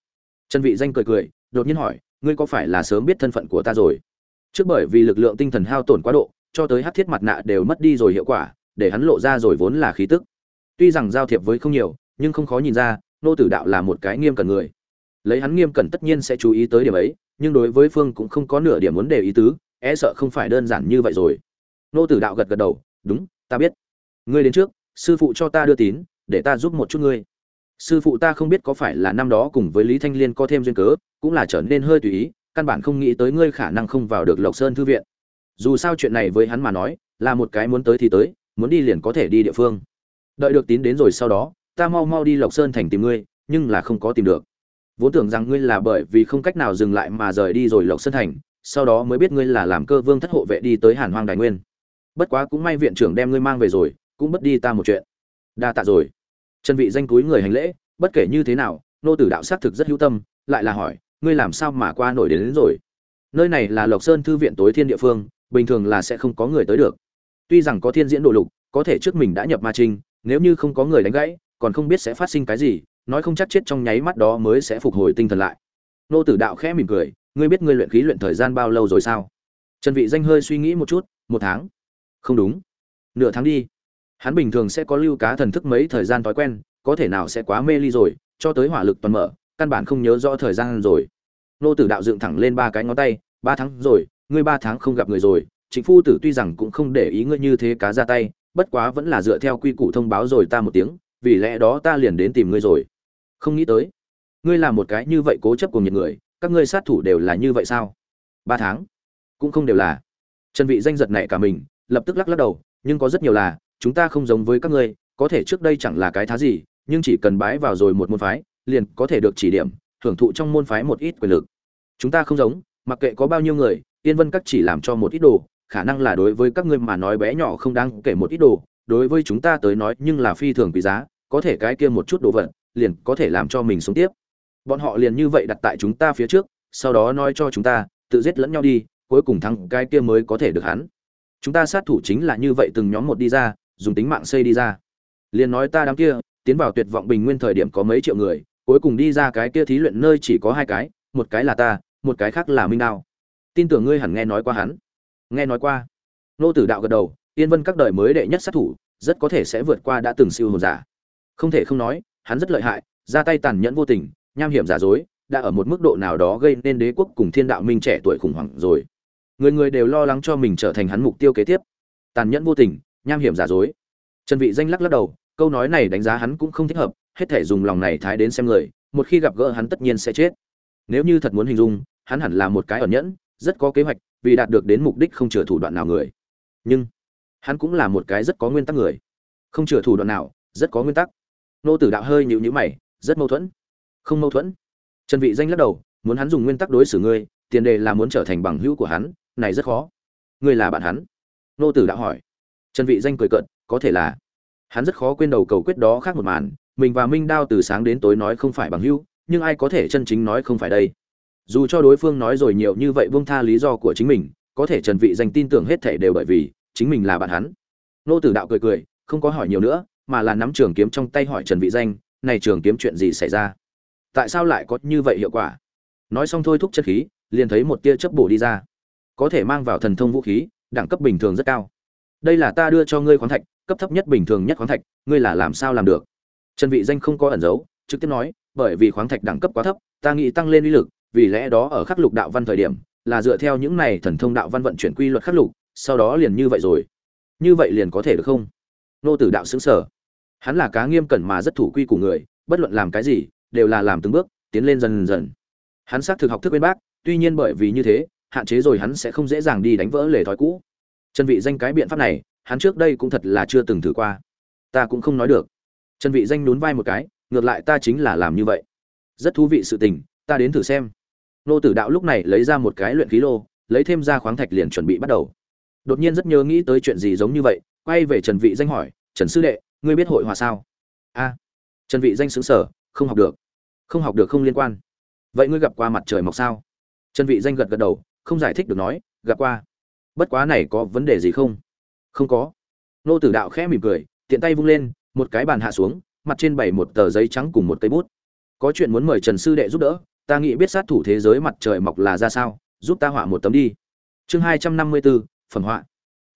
Trần vị danh cười cười, đột nhiên hỏi, ngươi có phải là sớm biết thân phận của ta rồi? Trước bởi vì lực lượng tinh thần hao tổn quá độ, cho tới hắc thiết mặt nạ đều mất đi rồi hiệu quả để hắn lộ ra rồi vốn là khí tức. Tuy rằng giao thiệp với không nhiều, nhưng không khó nhìn ra, nô tử đạo là một cái nghiêm cẩn người. Lấy hắn nghiêm cẩn tất nhiên sẽ chú ý tới điểm ấy, nhưng đối với phương cũng không có nửa điểm muốn để ý tứ e sợ không phải đơn giản như vậy rồi. Nô tử đạo gật gật đầu, đúng, ta biết. Ngươi đến trước, sư phụ cho ta đưa tín, để ta giúp một chút ngươi. Sư phụ ta không biết có phải là năm đó cùng với lý thanh liên có thêm duyên cớ, cũng là trở nên hơi tùy ý, căn bản không nghĩ tới ngươi khả năng không vào được lộc sơn thư viện. Dù sao chuyện này với hắn mà nói, là một cái muốn tới thì tới muốn đi liền có thể đi địa phương. Đợi được tín đến rồi sau đó ta mau mau đi lộc sơn thành tìm ngươi nhưng là không có tìm được. Vốn tưởng rằng ngươi là bởi vì không cách nào dừng lại mà rời đi rồi lộc sơn thành sau đó mới biết ngươi là làm cơ vương thất hộ vệ đi tới hàn hoang đại nguyên. Bất quá cũng may viện trưởng đem ngươi mang về rồi cũng bất đi ta một chuyện. Đa tạ rồi. Trần vị danh cúi người hành lễ bất kể như thế nào nô tử đạo xác thực rất hữu tâm lại là hỏi ngươi làm sao mà qua nổi đến, đến rồi? Nơi này là lộc sơn thư viện tối thiên địa phương bình thường là sẽ không có người tới được tuy rằng có thiên diễn độ lục, có thể trước mình đã nhập ma trinh, nếu như không có người đánh gãy, còn không biết sẽ phát sinh cái gì, nói không chắc chết trong nháy mắt đó mới sẽ phục hồi tinh thần lại. Nô tử đạo khẽ mỉm cười, ngươi biết ngươi luyện khí luyện thời gian bao lâu rồi sao? Trần vị danh hơi suy nghĩ một chút, một tháng. Không đúng. Nửa tháng đi. Hắn bình thường sẽ có lưu cá thần thức mấy thời gian thói quen, có thể nào sẽ quá mê ly rồi, cho tới hỏa lực toàn mở, căn bản không nhớ rõ thời gian rồi. Nô tử đạo dựng thẳng lên ba cái ngón tay, ba tháng rồi, ngươi ba tháng không gặp người rồi chính phu tử tuy rằng cũng không để ý ngươi như thế cá ra tay, bất quá vẫn là dựa theo quy củ thông báo rồi ta một tiếng, vì lẽ đó ta liền đến tìm ngươi rồi. Không nghĩ tới, ngươi là một cái như vậy cố chấp cùng nhiệt người, các ngươi sát thủ đều là như vậy sao? Ba tháng, cũng không đều là. Trần vị danh giật này cả mình, lập tức lắc lắc đầu, nhưng có rất nhiều là, chúng ta không giống với các ngươi, có thể trước đây chẳng là cái thá gì, nhưng chỉ cần bái vào rồi một môn phái, liền có thể được chỉ điểm hưởng thụ trong môn phái một ít quyền lực. Chúng ta không giống, mặc kệ có bao nhiêu người tiên vân các chỉ làm cho một ít đồ khả năng là đối với các ngươi mà nói bé nhỏ không đáng kể một ít đồ, đối với chúng ta tới nói nhưng là phi thường quý giá, có thể cái kia một chút đồ vật, liền có thể làm cho mình sống tiếp. Bọn họ liền như vậy đặt tại chúng ta phía trước, sau đó nói cho chúng ta, tự giết lẫn nhau đi, cuối cùng thắng cái kia mới có thể được hắn. Chúng ta sát thủ chính là như vậy từng nhóm một đi ra, dùng tính mạng xây đi ra. Liền nói ta đám kia, tiến vào tuyệt vọng bình nguyên thời điểm có mấy triệu người, cuối cùng đi ra cái kia thí luyện nơi chỉ có hai cái, một cái là ta, một cái khác là minh đao. Tin tưởng ngươi hẳn nghe nói qua hắn nghe nói qua. Nô tử đạo gật đầu, yên vân các đời mới đệ nhất sát thủ, rất có thể sẽ vượt qua đã từng siêu hồn giả. Không thể không nói, hắn rất lợi hại, ra tay tàn nhẫn vô tình, nham hiểm giả dối, đã ở một mức độ nào đó gây nên đế quốc cùng thiên đạo minh trẻ tuổi khủng hoảng rồi. Người người đều lo lắng cho mình trở thành hắn mục tiêu kế tiếp. Tàn nhẫn vô tình, nham hiểm giả dối. Trần vị danh lắc lắc đầu, câu nói này đánh giá hắn cũng không thích hợp, hết thể dùng lòng này thái đến xem người, một khi gặp gỡ hắn tất nhiên sẽ chết. Nếu như thật muốn hình dung, hắn hẳn là một cái ẩn nhẫn, rất có kế hoạch vì đạt được đến mục đích không chừa thủ đoạn nào người. Nhưng, hắn cũng là một cái rất có nguyên tắc người. Không chừa thủ đoạn nào, rất có nguyên tắc. Nô tử đạo hơi nhịu nhữ mày, rất mâu thuẫn. Không mâu thuẫn. Trần vị danh lắc đầu, muốn hắn dùng nguyên tắc đối xử ngươi, tiền đề là muốn trở thành bằng hữu của hắn, này rất khó. Ngươi là bạn hắn. Nô tử đạo hỏi. Trần vị danh cười cợt, có thể là. Hắn rất khó quên đầu cầu quyết đó khác một màn, mình và minh đao từ sáng đến tối nói không phải bằng hữu, nhưng ai có thể chân chính nói không phải đây? Dù cho đối phương nói rồi nhiều như vậy buông tha lý do của chính mình, có thể trần vị danh tin tưởng hết thảy đều bởi vì chính mình là bạn hắn. Nô tử đạo cười cười, không có hỏi nhiều nữa, mà là nắm trường kiếm trong tay hỏi trần vị danh, này trường kiếm chuyện gì xảy ra? Tại sao lại có như vậy hiệu quả? Nói xong thôi thúc chất khí, liền thấy một tia chớp bổ đi ra. Có thể mang vào thần thông vũ khí, đẳng cấp bình thường rất cao. Đây là ta đưa cho ngươi khoáng thạch, cấp thấp nhất bình thường nhất khoáng thạch, ngươi là làm sao làm được? Trần vị danh không có ẩn giấu, trực tiếp nói, bởi vì khoáng thạch đẳng cấp quá thấp, ta nghĩ tăng lên uy lực vì lẽ đó ở khắc lục đạo văn thời điểm, là dựa theo những này thần thông đạo văn vận chuyển quy luật khắc lục, sau đó liền như vậy rồi. Như vậy liền có thể được không? Nô tử đạo xứng sở hắn là cá nghiêm cẩn mà rất thủ quy của người, bất luận làm cái gì, đều là làm từng bước, tiến lên dần dần. Hắn xác thực học thức bên bác, tuy nhiên bởi vì như thế, hạn chế rồi hắn sẽ không dễ dàng đi đánh vỡ lề thói cũ. Chân vị danh cái biện pháp này, hắn trước đây cũng thật là chưa từng thử qua. Ta cũng không nói được. Chân vị danh nhún vai một cái, ngược lại ta chính là làm như vậy. Rất thú vị sự tình, ta đến thử xem nô tử đạo lúc này lấy ra một cái luyện khí lô, lấy thêm ra khoáng thạch liền chuẩn bị bắt đầu. Đột nhiên rất nhớ nghĩ tới chuyện gì giống như vậy, quay về trần vị danh hỏi, trần sư đệ, ngươi biết hội họa sao? A. Trần vị danh sướng sở không học được. Không học được không liên quan. Vậy ngươi gặp qua mặt trời mọc sao? Trần vị danh gật gật đầu, không giải thích được nói, gặp qua. Bất quá này có vấn đề gì không? Không có. Nô tử đạo khẽ mỉm cười, tiện tay vung lên, một cái bàn hạ xuống, mặt trên bày một tờ giấy trắng cùng một cây bút. Có chuyện muốn mời trần sư đệ giúp đỡ ta nghĩ biết sát thủ thế giới mặt trời mọc là ra sao, giúp ta họa một tấm đi. Chương hai trăm năm mươi bốn phẩm họa.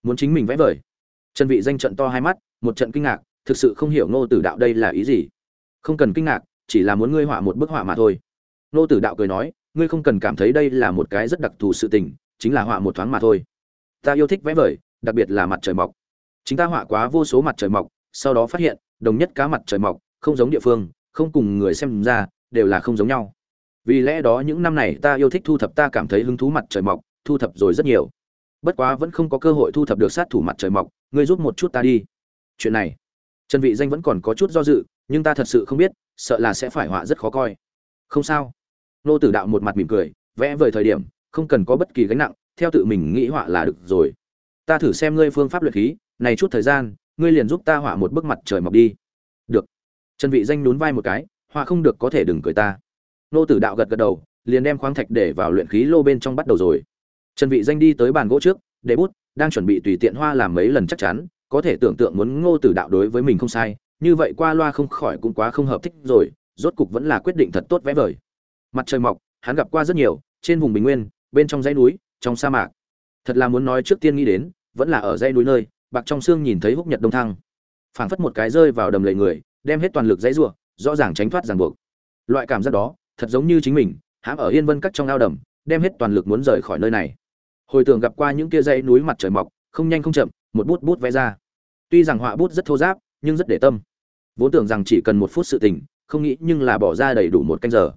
Muốn chính mình vẽ vời. Trần vị danh trận to hai mắt, một trận kinh ngạc, thực sự không hiểu Ngô tử đạo đây là ý gì. Không cần kinh ngạc, chỉ là muốn ngươi họa một bức họa mà thôi. Ngô tử đạo cười nói, ngươi không cần cảm thấy đây là một cái rất đặc thù sự tình, chính là họa một thoáng mà thôi. Ta yêu thích vẽ vời, đặc biệt là mặt trời mọc. Chính ta họa quá vô số mặt trời mọc, sau đó phát hiện, đồng nhất cá mặt trời mọc, không giống địa phương, không cùng người xem ra, đều là không giống nhau vì lẽ đó những năm này ta yêu thích thu thập ta cảm thấy hứng thú mặt trời mọc, thu thập rồi rất nhiều. Bất quá vẫn không có cơ hội thu thập được sát thủ mặt trời mọc, ngươi giúp một chút ta đi. Chuyện này, trần vị danh vẫn còn có chút do dự, nhưng ta thật sự không biết, sợ là sẽ phải họa rất khó coi. Không sao. Nô tử đạo một mặt mỉm cười, vẽ vời thời điểm, không cần có bất kỳ gánh nặng, theo tự mình nghĩ họa là được rồi. Ta thử xem ngươi phương pháp luyện khí, này chút thời gian, ngươi liền giúp ta họa một bức mặt trời mọc đi. Được. Trần vị danh nhún vai một cái, họa không được có thể đừng cười ta nô tử đạo gật gật đầu, liền đem khoáng thạch để vào luyện khí lô bên trong bắt đầu rồi. Trần vị danh đi tới bàn gỗ trước, để bút, đang chuẩn bị tùy tiện hoa làm mấy lần chắc chắn, có thể tưởng tượng muốn ngô tử đạo đối với mình không sai, như vậy qua loa không khỏi cũng quá không hợp thích rồi, rốt cục vẫn là quyết định thật tốt vẽ vời. Mặt trời mọc, hắn gặp qua rất nhiều, trên vùng bình nguyên, bên trong dãy núi, trong sa mạc. Thật là muốn nói trước tiên nghĩ đến, vẫn là ở dãy núi nơi, bạc trong xương nhìn thấy húc nhật đông thăng. Phảng phất một cái rơi vào đầm lầy người, đem hết toàn lực dãy rủa, rõ ràng tránh thoát ràng buộc. Loại cảm giác đó thật giống như chính mình, hãm ở yên vân cắt trong ao đầm, đem hết toàn lực muốn rời khỏi nơi này. Hồi tưởng gặp qua những kia dãy núi mặt trời mọc, không nhanh không chậm, một bút bút vẽ ra. Tuy rằng họa bút rất thô giáp nhưng rất để tâm. Vốn tưởng rằng chỉ cần một phút sự tình, không nghĩ nhưng là bỏ ra đầy đủ một canh giờ.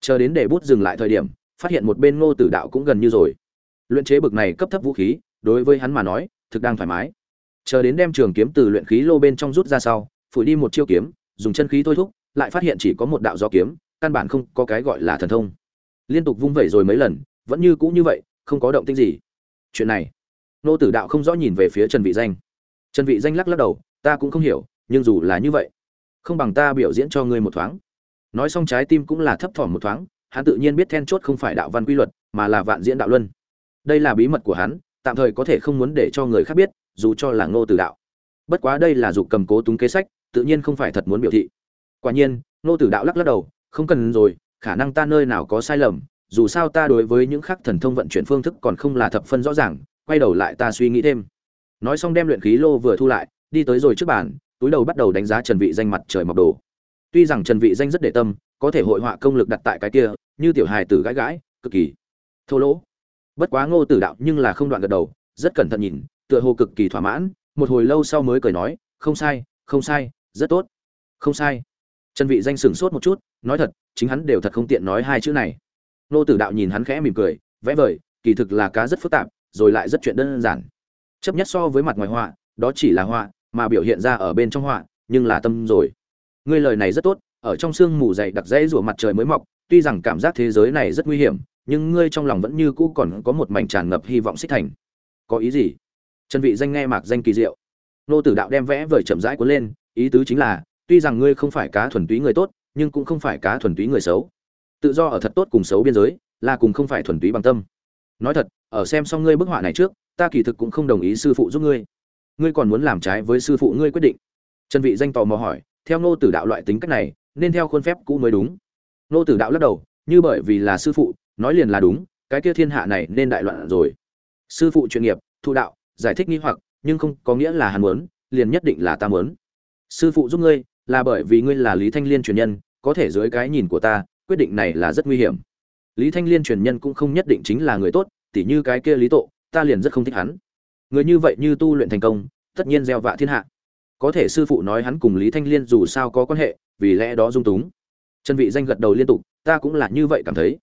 Chờ đến để bút dừng lại thời điểm, phát hiện một bên ngô tử đạo cũng gần như rồi. Luyện chế bực này cấp thấp vũ khí, đối với hắn mà nói, thực đang thoải mái. Chờ đến đem trường kiếm từ luyện khí lô bên trong rút ra sau, phủi đi một chiêu kiếm, dùng chân khí thôi thúc, lại phát hiện chỉ có một đạo do kiếm căn bản không có cái gọi là thần thông. Liên tục vung vẩy rồi mấy lần, vẫn như cũ như vậy, không có động tĩnh gì. Chuyện này, nô tử đạo không rõ nhìn về phía trần vị danh. Trần vị danh lắc lắc đầu, ta cũng không hiểu, nhưng dù là như vậy, không bằng ta biểu diễn cho ngươi một thoáng. Nói xong trái tim cũng là thấp thỏm một thoáng, hắn tự nhiên biết then chốt không phải đạo văn quy luật, mà là vạn diễn đạo luân. Đây là bí mật của hắn, tạm thời có thể không muốn để cho người khác biết, dù cho là ngô tử đạo. Bất quá đây là dục cầm cố túng kế sách, tự nhiên không phải thật muốn biểu thị. Quả nhiên, ngô tử đạo lắc lắc đầu không cần rồi, khả năng ta nơi nào có sai lầm, dù sao ta đối với những khắc thần thông vận chuyển phương thức còn không là thập phân rõ ràng, quay đầu lại ta suy nghĩ thêm. Nói xong đem luyện khí lô vừa thu lại, đi tới rồi trước bàn, túi đầu bắt đầu đánh giá trần vị danh mặt trời mọc đồ. Tuy rằng trần vị danh rất để tâm, có thể hội họa công lực đặt tại cái kia, như tiểu hài tử gãi gãi, cực kỳ thô lỗ. Bất quá ngô tử đạo nhưng là không đoạn gật đầu, rất cẩn thận nhìn, tựa hồ cực kỳ thỏa mãn, một hồi lâu sau mới cười nói, không sai không sai, rất tốt. Không sai trần vị danh sửng sốt một chút, nói thật, chính hắn đều thật không tiện nói hai chữ này. Nô tử đạo nhìn hắn khẽ mỉm cười, vẽ vời, kỳ thực là cá rất phức tạp, rồi lại rất chuyện đơn giản. Chấp nhất so với mặt ngoài họa, đó chỉ là họa, mà biểu hiện ra ở bên trong họa, nhưng là tâm rồi. Ngươi lời này rất tốt, ở trong sương mù dày đặc dãy rủa mặt trời mới mọc, tuy rằng cảm giác thế giới này rất nguy hiểm, nhưng ngươi trong lòng vẫn như cũ còn có một mảnh tràn ngập hy vọng xích thành. Có ý gì? Trần vị danh nghe mạc danh kỳ diệu. Nô tử đạo đem vẽ vời chậm rãi cuốn lên, ý tứ chính là tuy rằng ngươi không phải cá thuần túy người tốt, nhưng cũng không phải cá thuần túy người xấu. Tự do ở thật tốt cùng xấu biên giới, là cùng không phải thuần túy bằng tâm. Nói thật, ở xem xong ngươi bức họa này trước, ta kỳ thực cũng không đồng ý sư phụ giúp ngươi. Ngươi còn muốn làm trái với sư phụ ngươi quyết định. Trần vị danh tò mò hỏi, theo ngô tử đạo loại tính cách này, nên theo khuôn phép cũ mới đúng. Ngô tử đạo lắc đầu, như bởi vì là sư phụ, nói liền là đúng, cái kia thiên hạ này nên đại loạn rồi. Sư phụ chuyên nghiệp, thụ đạo, giải thích nghi hoặc, nhưng không có nghĩa là hắn muốn, liền nhất định là ta muốn. Sư phụ giúp ngươi là bởi vì ngươi là lý thanh liên truyền nhân, có thể dưới cái nhìn của ta, quyết định này là rất nguy hiểm. Lý thanh liên truyền nhân cũng không nhất định chính là người tốt, tỉ như cái kia lý tộ ta liền rất không thích hắn. Người như vậy như tu luyện thành công, tất nhiên gieo vạ thiên hạ. Có thể sư phụ nói hắn cùng lý thanh liên dù sao có quan hệ, vì lẽ đó dung túng. Chân vị danh gật đầu liên tục, ta cũng là như vậy cảm thấy.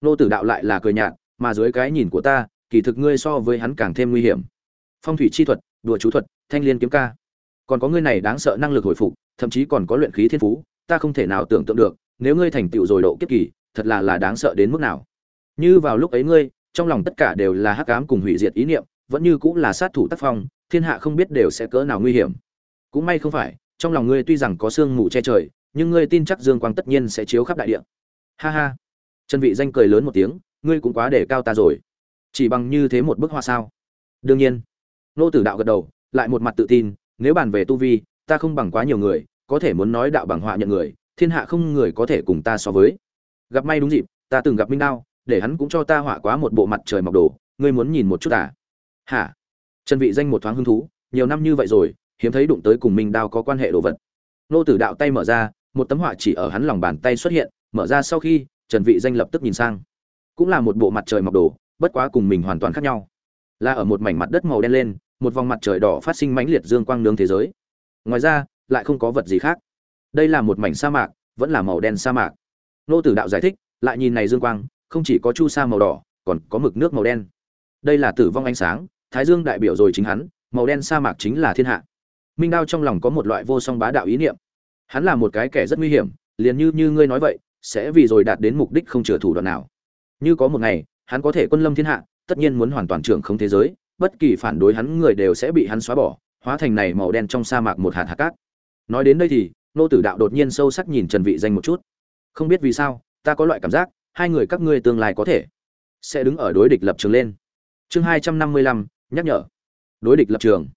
Nô tử đạo lại là cười nhạt, mà dưới cái nhìn của ta, kỳ thực ngươi so với hắn càng thêm nguy hiểm. Phong thủy chi thuật, đùa chú thuật, thanh liên kiếm ca còn có ngươi này đáng sợ năng lực hồi phục, thậm chí còn có luyện khí thiên phú, ta không thể nào tưởng tượng được, nếu ngươi thành tựu rồi độ kiếp kỳ, thật là là đáng sợ đến mức nào. Như vào lúc ấy ngươi, trong lòng tất cả đều là hắc ám cùng hủy diệt ý niệm, vẫn như cũng là sát thủ tác phong, thiên hạ không biết đều sẽ cỡ nào nguy hiểm. Cũng may không phải, trong lòng ngươi tuy rằng có sương mù che trời, nhưng ngươi tin chắc dương quang tất nhiên sẽ chiếu khắp đại địa. Ha ha. Trần vị danh cười lớn một tiếng, ngươi cũng quá để cao ta rồi. Chỉ bằng như thế một bức hoa sao? Đương nhiên. Nô tử đạo gật đầu, lại một mặt tự tin nếu bàn về tu vi, ta không bằng quá nhiều người, có thể muốn nói đạo bằng họa nhận người, thiên hạ không người có thể cùng ta so với. Gặp may đúng dịp, ta từng gặp minh đao, để hắn cũng cho ta họa quá một bộ mặt trời mọc đồ, ngươi muốn nhìn một chút à? Hả? Trần vị danh một thoáng hứng thú, nhiều năm như vậy rồi, hiếm thấy đụng tới cùng minh đao có quan hệ đồ vật. Nô tử đạo tay mở ra, một tấm họa chỉ ở hắn lòng bàn tay xuất hiện, mở ra sau khi, trần vị danh lập tức nhìn sang. Cũng là một bộ mặt trời mọc đồ, bất quá cùng mình hoàn toàn khác nhau. Là ở một mảnh mặt đất màu đen lên một vòng mặt trời đỏ phát sinh mãnh liệt dương quang nướng thế giới. Ngoài ra, lại không có vật gì khác. Đây là một mảnh sa mạc, vẫn là màu đen sa mạc. Nô tử đạo giải thích, lại nhìn này dương quang, không chỉ có chu sa màu đỏ, còn có mực nước màu đen. Đây là tử vong ánh sáng, thái dương đại biểu rồi chính hắn, màu đen sa mạc chính là thiên hạ. Minh đao trong lòng có một loại vô song bá đạo ý niệm. Hắn là một cái kẻ rất nguy hiểm, liền như như ngươi nói vậy, sẽ vì rồi đạt đến mục đích không chừa thủ đoạn nào. Như có một ngày, hắn có thể quân lâm thiên hạ, tất nhiên muốn hoàn toàn trưởng không thế giới bất kỳ phản đối hắn người đều sẽ bị hắn xóa bỏ, hóa thành này màu đen trong sa mạc một hạt hạt cát. Nói đến đây thì, nô tử đạo đột nhiên sâu sắc nhìn trần vị danh một chút. Không biết vì sao, ta có loại cảm giác, hai người các ngươi tương lai có thể sẽ đứng ở đối địch lập trường lên. Chương hai trăm năm mươi lăm, nhắc nhở. Đối địch lập trường.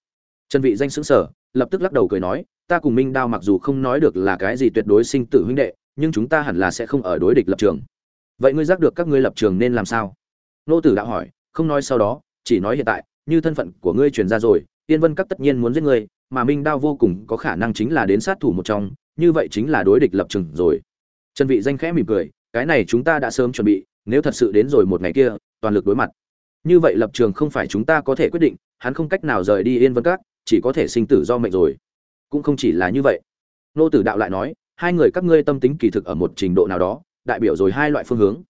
Trần vị danh sững sờ, lập tức lắc đầu cười nói, ta cùng minh đao mặc dù không nói được là cái gì tuyệt đối sinh tử huynh đệ, nhưng chúng ta hẳn là sẽ không ở đối địch lập trường. Vậy ngươi giác được các ngươi lập trường nên làm sao? Nô tử đạo hỏi, không nói sau đó chỉ nói hiện tại, như thân phận của ngươi truyền ra rồi, tiên vân các tất nhiên muốn giết ngươi, mà minh đao vô cùng có khả năng chính là đến sát thủ một trong, như vậy chính là đối địch lập trường rồi. Trần vị danh khẽ mỉm cười, cái này chúng ta đã sớm chuẩn bị, nếu thật sự đến rồi một ngày kia, toàn lực đối mặt. Như vậy lập trường không phải chúng ta có thể quyết định, hắn không cách nào rời đi yên vân các, chỉ có thể sinh tử do mệnh rồi. Cũng không chỉ là như vậy. Nô tử đạo lại nói, hai người các ngươi tâm tính kỳ thực ở một trình độ nào đó, đại biểu rồi hai loại phương hướng.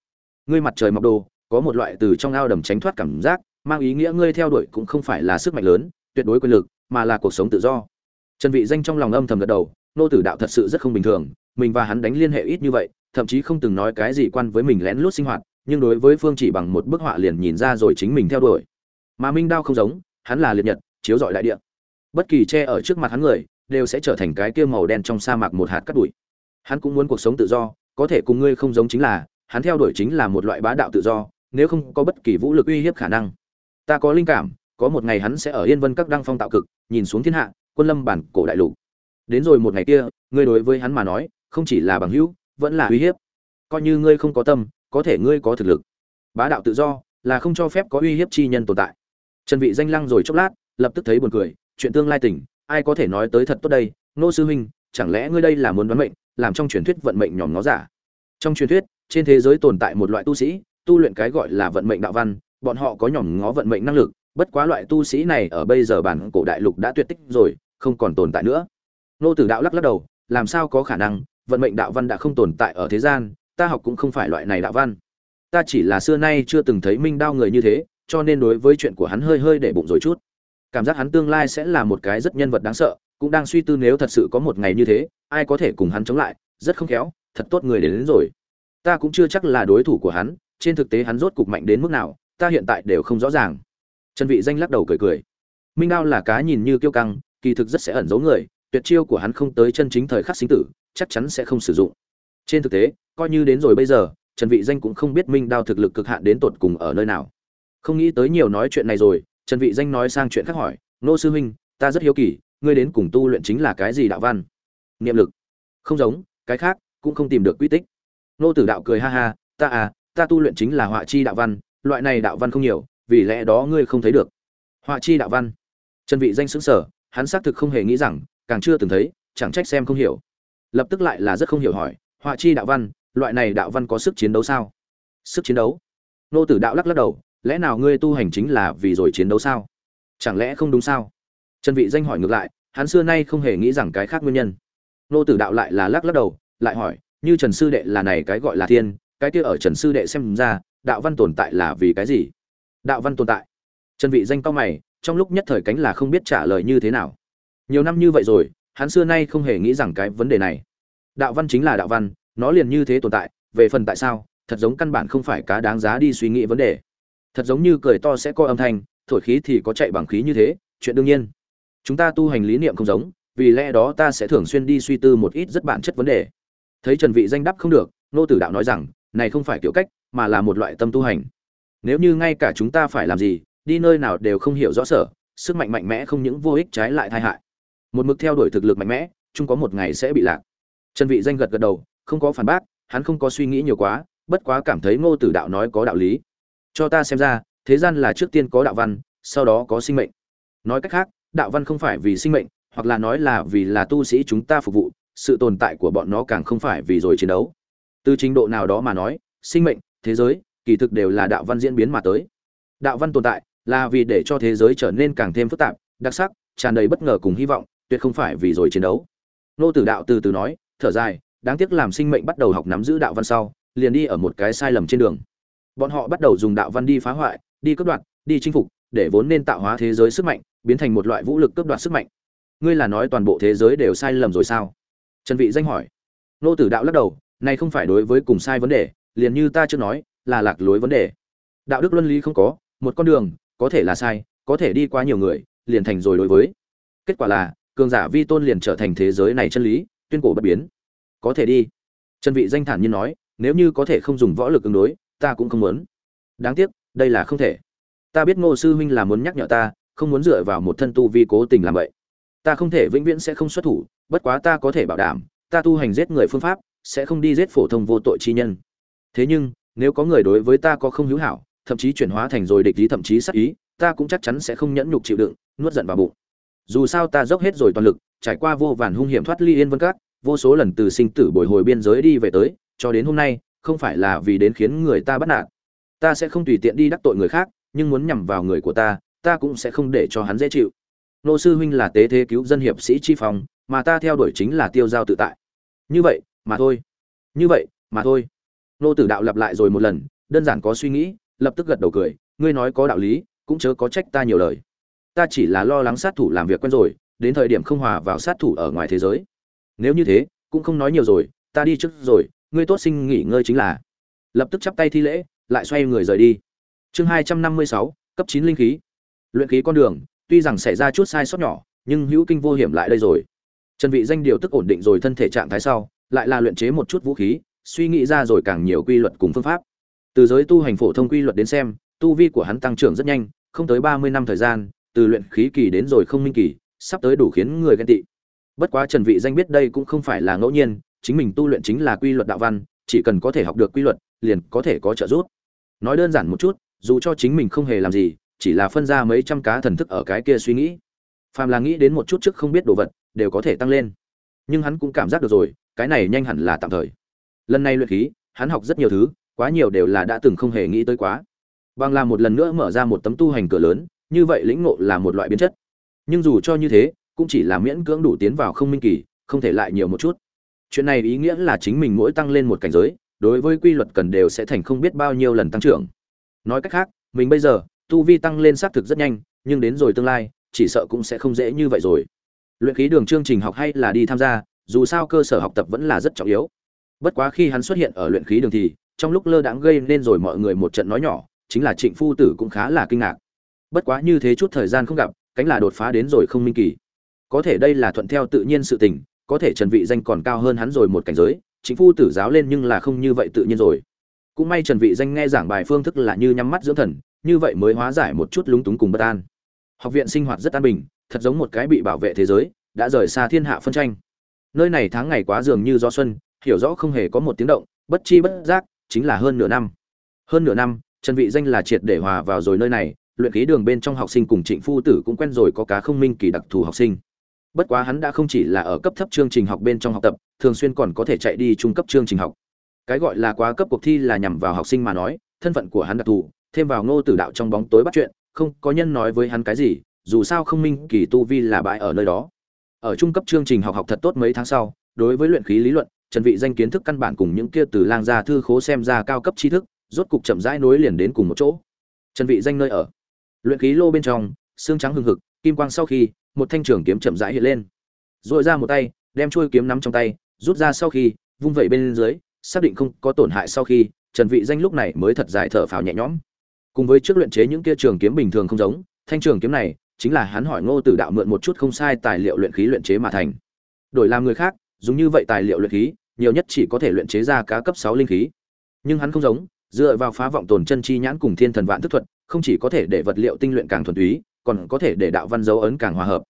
Ngươi mặt trời mọc đồ, có một loại từ trong ao đầm tránh thoát cảm giác mang ý nghĩa ngươi theo đuổi cũng không phải là sức mạnh lớn, tuyệt đối quyền lực, mà là cuộc sống tự do. Trần vị danh trong lòng âm thầm gật đầu, nô tử đạo thật sự rất không bình thường, mình và hắn đánh liên hệ ít như vậy, thậm chí không từng nói cái gì quan với mình lén lút sinh hoạt, nhưng đối với phương chỉ bằng một bức họa liền nhìn ra rồi chính mình theo đuổi. Mà minh đao không giống, hắn là liệt nhật, chiếu rọi đại địa. Bất kỳ che ở trước mặt hắn người, đều sẽ trở thành cái kia màu đen trong sa mạc một hạt cát bụi. Hắn cũng muốn cuộc sống tự do, có thể cùng ngươi không giống chính là, hắn theo đuổi chính là một loại bá đạo tự do, nếu không có bất kỳ vũ lực uy hiếp khả năng ta có linh cảm, có một ngày hắn sẽ ở yên vân các đăng phong tạo cực, nhìn xuống thiên hạ, quân lâm bản cổ đại lục. Đến rồi một ngày kia, ngươi đối với hắn mà nói, không chỉ là bằng hữu, vẫn là uy hiếp. Coi như ngươi không có tâm, có thể ngươi có thực lực. Bá đạo tự do, là không cho phép có uy hiếp chi nhân tồn tại. Trần vị danh lăng rồi chốc lát, lập tức thấy buồn cười, chuyện tương lai tỉnh ai có thể nói tới thật tốt đây nô sư huynh, chẳng lẽ ngươi đây là muốn đoán mệnh, làm trong truyền thuyết vận mệnh nhòm nó giả? Trong truyền thuyết, trên thế giới tồn tại một loại tu sĩ, tu luyện cái gọi là vận mệnh đạo văn bọn họ có nhòm ngó vận mệnh năng lực bất quá loại tu sĩ này ở bây giờ bản cổ đại lục đã tuyệt tích rồi không còn tồn tại nữa. Nô tử đạo lắc lắc đầu làm sao có khả năng vận mệnh đạo văn đã không tồn tại ở thế gian ta học cũng không phải loại này đạo văn. Ta chỉ là xưa nay chưa từng thấy minh đao người như thế cho nên đối với chuyện của hắn hơi hơi để bụng rồi chút. Cảm giác hắn tương lai sẽ là một cái rất nhân vật đáng sợ cũng đang suy tư nếu thật sự có một ngày như thế ai có thể cùng hắn chống lại rất không khéo thật tốt người đến, đến rồi. Ta cũng chưa chắc là đối thủ của hắn trên thực tế hắn rốt cục mạnh đến mức nào ta hiện tại đều không rõ ràng. Trần vị danh lắc đầu cười cười. Minh đao là cá nhìn như kiêu căng, kỳ thực rất sẽ ẩn giấu người, tuyệt chiêu của hắn không tới chân chính thời khắc sinh tử, chắc chắn sẽ không sử dụng. Trên thực tế, coi như đến rồi bây giờ, trần vị danh cũng không biết minh đao thực lực cực hạn đến tột cùng ở nơi nào. Không nghĩ tới nhiều nói chuyện này rồi, trần vị danh nói sang chuyện khác hỏi, nô sư huynh, ta rất hiếu kỳ, ngươi đến cùng tu luyện chính là cái gì đạo văn? Niệm lực. Không giống, cái khác, cũng không tìm được quy tích. Nô tử đạo cười ha ha, ta à ta tu luyện chính là họa chi đạo văn loại này đạo văn không nhiều vì lẽ đó ngươi không thấy được. Họa chi đạo văn. Trần vị danh sững sở, hắn xác thực không hề nghĩ rằng càng chưa từng thấy chẳng trách xem không hiểu. Lập tức lại là rất không hiểu hỏi họa chi đạo văn loại này đạo văn có sức chiến đấu sao? Sức chiến đấu? Nô tử đạo lắc lắc đầu lẽ nào ngươi tu hành chính là vì rồi chiến đấu sao? Chẳng lẽ không đúng sao? Trần vị danh hỏi ngược lại hắn xưa nay không hề nghĩ rằng cái khác nguyên nhân. Nô tử đạo lại là lắc lắc đầu lại hỏi như trần sư đệ là này cái gọi là thiên cái kia ở trần sư đệ xem ra đạo văn tồn tại là vì cái gì? Đạo văn tồn tại. Trần vị danh cao mày, trong lúc nhất thời cánh là không biết trả lời như thế nào. Nhiều năm như vậy rồi, hắn xưa nay không hề nghĩ rằng cái vấn đề này. Đạo văn chính là đạo văn, nó liền như thế tồn tại, về phần tại sao, thật giống căn bản không phải cá đáng giá đi suy nghĩ vấn đề. Thật giống như cười to sẽ có âm thanh, thổi khí thì có chạy bằng khí như thế, chuyện đương nhiên. Chúng ta tu hành lý niệm không giống, vì lẽ đó ta sẽ thường xuyên đi suy tư một ít rất bản chất vấn đề. Thấy trần vị danh đáp không được, nô tử đạo nói rằng, này không phải kiểu cách mà là một loại tâm tu hành. Nếu như ngay cả chúng ta phải làm gì, đi nơi nào đều không hiểu rõ sở, sức mạnh mạnh mẽ không những vô ích trái lại tai hại. Một mực theo đuổi thực lực mạnh mẽ, chung có một ngày sẽ bị lạc. Trần vị danh gật gật đầu, không có phản bác, hắn không có suy nghĩ nhiều quá, bất quá cảm thấy ngô tử đạo nói có đạo lý. Cho ta xem ra, thế gian là trước tiên có đạo văn, sau đó có sinh mệnh. Nói cách khác, đạo văn không phải vì sinh mệnh, hoặc là nói là vì là tu sĩ chúng ta phục vụ, sự tồn tại của bọn nó càng không phải vì rồi chiến đấu. Từ trình độ nào đó mà nói, sinh mệnh thế giới, kỳ thực đều là đạo văn diễn biến mà tới. Đạo văn tồn tại là vì để cho thế giới trở nên càng thêm phức tạp, đặc sắc, tràn đầy bất ngờ cùng hy vọng, tuyệt không phải vì rồi chiến đấu. Nô tử đạo từ từ nói, thở dài, đáng tiếc làm sinh mệnh bắt đầu học nắm giữ đạo văn sau, liền đi ở một cái sai lầm trên đường. Bọn họ bắt đầu dùng đạo văn đi phá hoại, đi cướp đoạt, đi chinh phục, để vốn nên tạo hóa thế giới sức mạnh, biến thành một loại vũ lực cướp đoạt sức mạnh. Ngươi là nói toàn bộ thế giới đều sai lầm rồi sao? Trần vị danh hỏi. Nô tử đạo lắc đầu, này không phải đối với cùng sai vấn đề liền như ta chưa nói, là lạc lối vấn đề. Đạo đức luân lý không có, một con đường, có thể là sai, có thể đi qua nhiều người, liền thành rồi đối với. Kết quả là, cường giả vi tôn liền trở thành thế giới này chân lý, tuyên cổ bất biến. Có thể đi. Trần vị danh thản nhiên nói, nếu như có thể không dùng võ lực ứng đối, ta cũng không muốn. Đáng tiếc, đây là không thể. Ta biết ngô sư huynh là muốn nhắc nhở ta, không muốn dựa vào một thân tu vi cố tình làm vậy. Ta không thể vĩnh viễn sẽ không xuất thủ, bất quá ta có thể bảo đảm, ta tu hành giết người phương pháp, sẽ không đi giết phổ thông vô tội chi nhân thế nhưng, nếu có người đối với ta có không hữu hảo, thậm chí chuyển hóa thành rồi địch ý thậm chí sát ý, ta cũng chắc chắn sẽ không nhẫn nhục chịu đựng, nuốt giận vào bụng. Dù sao ta dốc hết rồi toàn lực, trải qua vô vàn hung hiểm thoát ly yên vân các, vô số lần từ sinh tử bồi hồi biên giới đi về tới, cho đến hôm nay, không phải là vì đến khiến người ta bắt nạt. Ta sẽ không tùy tiện đi đắc tội người khác, nhưng muốn nhằm vào người của ta ta cũng sẽ không để cho hắn dễ chịu. Nô sư huynh là tế thế cứu dân hiệp sĩ chi phòng mà ta theo đuổi chính là tiêu giao tự tại. Như vậy, mà thôi. Như vậy, mà thôi nô tử đạo lặp lại rồi một lần, đơn giản có suy nghĩ, lập tức gật đầu cười, ngươi nói có đạo lý, cũng chớ có trách ta nhiều lời. Ta chỉ là lo lắng sát thủ làm việc quen rồi, đến thời điểm không hòa vào sát thủ ở ngoài thế giới. Nếu như thế, cũng không nói nhiều rồi, ta đi trước rồi, ngươi tốt sinh nghỉ ngơi chính là. Lập tức chắp tay thi lễ, lại xoay người rời đi. Chương hai trăm năm mươi sáu, cấp chín linh khí. Luyện khí con đường, tuy rằng xảy ra chút sai sót nhỏ, nhưng hữu kinh vô hiểm lại đây rồi. Trần vị danh điều tức ổn định rồi thân thể trạng thái sau, lại là luyện chế một chút vũ khí suy nghĩ ra rồi càng nhiều quy luật cùng phương pháp. Từ giới tu hành phổ thông quy luật đến xem, tu vi của hắn tăng trưởng rất nhanh, không tới ba mươi năm thời gian, từ luyện khí kỳ đến rồi không minh kỳ, sắp tới đủ khiến người ghen tị. Bất quá trần vị danh biết đây cũng không phải là ngẫu nhiên, chính mình tu luyện chính là quy luật đạo văn, chỉ cần có thể học được quy luật, liền có thể có trợ giúp. Nói đơn giản một chút, dù cho chính mình không hề làm gì, chỉ là phân ra mấy trăm cá thần thức ở cái kia suy nghĩ. Phàm là nghĩ đến một chút trước không biết đồ vật, đều có thể tăng lên. Nhưng hắn cũng cảm giác được rồi, cái này nhanh hẳn là tạm thời lần này luyện khí, hắn học rất nhiều thứ, quá nhiều đều là đã từng không hề nghĩ tới quá. Bằng là một lần nữa mở ra một tấm tu hành cửa lớn, như vậy lĩnh ngộ là một loại biến chất. Nhưng dù cho như thế, cũng chỉ là miễn cưỡng đủ tiến vào không minh kỳ, không thể lại nhiều một chút. Chuyện này ý nghĩa là chính mình mỗi tăng lên một cảnh giới, đối với quy luật cần đều sẽ thành không biết bao nhiêu lần tăng trưởng. Nói cách khác, mình bây giờ, tu vi tăng lên xác thực rất nhanh, nhưng đến rồi tương lai, chỉ sợ cũng sẽ không dễ như vậy rồi. Luyện khí đường chương trình học hay là đi tham gia, dù sao cơ sở học tập vẫn là rất trọng yếu bất quá khi hắn xuất hiện ở luyện khí đường thì, trong lúc lơ đãng gây nên rồi mọi người một trận nói nhỏ, chính là trịnh phu tử cũng khá là kinh ngạc. Bất quá như thế chút thời gian không gặp, cánh là đột phá đến rồi không minh kỳ. Có thể đây là thuận theo tự nhiên sự tình, có thể trần vị danh còn cao hơn hắn rồi một cảnh giới chính phu tử giáo lên nhưng là không như vậy tự nhiên rồi. Cũng may trần vị danh nghe giảng bài phương thức là như nhắm mắt dưỡng thần, như vậy mới hóa giải một chút lúng túng cùng bất an. Học viện sinh hoạt rất an bình, thật giống một cái bị bảo vệ thế giới, đã rời xa thiên hạ phân tranh. Nơi này tháng ngày quá dường như gió xuân hiểu rõ không hề có một tiếng động, bất chi bất giác, chính là hơn nửa năm. Hơn nửa năm, trần vị danh là triệt để hòa vào rồi nơi này, luyện khí đường bên trong học sinh cùng trịnh phu tử cũng quen rồi có cá không minh kỳ đặc thù học sinh. Bất quá hắn đã không chỉ là ở cấp thấp chương trình học bên trong học tập, thường xuyên còn có thể chạy đi trung cấp chương trình học. Cái gọi là quá cấp cuộc thi là nhằm vào học sinh mà nói, thân phận của hắn đặc thù, thêm vào ngô tử đạo trong bóng tối bắt chuyện, không có nhân nói với hắn cái gì, dù sao không minh kỳ tu vi là bãi ở nơi đó. Ở trung cấp chương trình học học thật tốt mấy tháng sau, đối với luyện khí lý luận trần vị danh kiến thức căn bản cùng những kia từ lang gia thư khố xem ra cao cấp tri thức, rốt cục chậm rãi nối liền đến cùng một chỗ. Trần vị danh nơi ở. Luyện khí lô bên trong, xương trắng hừng hực, kim quang sau khi, một thanh trường kiếm chậm rãi hiện lên. Rồi ra một tay, đem chuôi kiếm nắm trong tay, rút ra sau khi, vung vẩy bên dưới, xác định không có tổn hại sau khi, trần vị danh lúc này mới thật dài thở phào nhẹ nhõm. Cùng với trước luyện chế những kia trường kiếm bình thường không giống, thanh trường kiếm này chính là hắn hỏi ngô tử đạo mượn một chút không sai tài liệu luyện khí luyện chế mà thành. Đổi làm người khác dùng như vậy tài liệu luyện khí, nhiều nhất chỉ có thể luyện chế ra cá cấp sáu linh khí. Nhưng hắn không giống, dựa vào phá vọng tồn chân chi nhãn cùng thiên thần vạn thức thuật, không chỉ có thể để vật liệu tinh luyện càng thuần túy, còn có thể để đạo văn dấu ấn càng hòa hợp.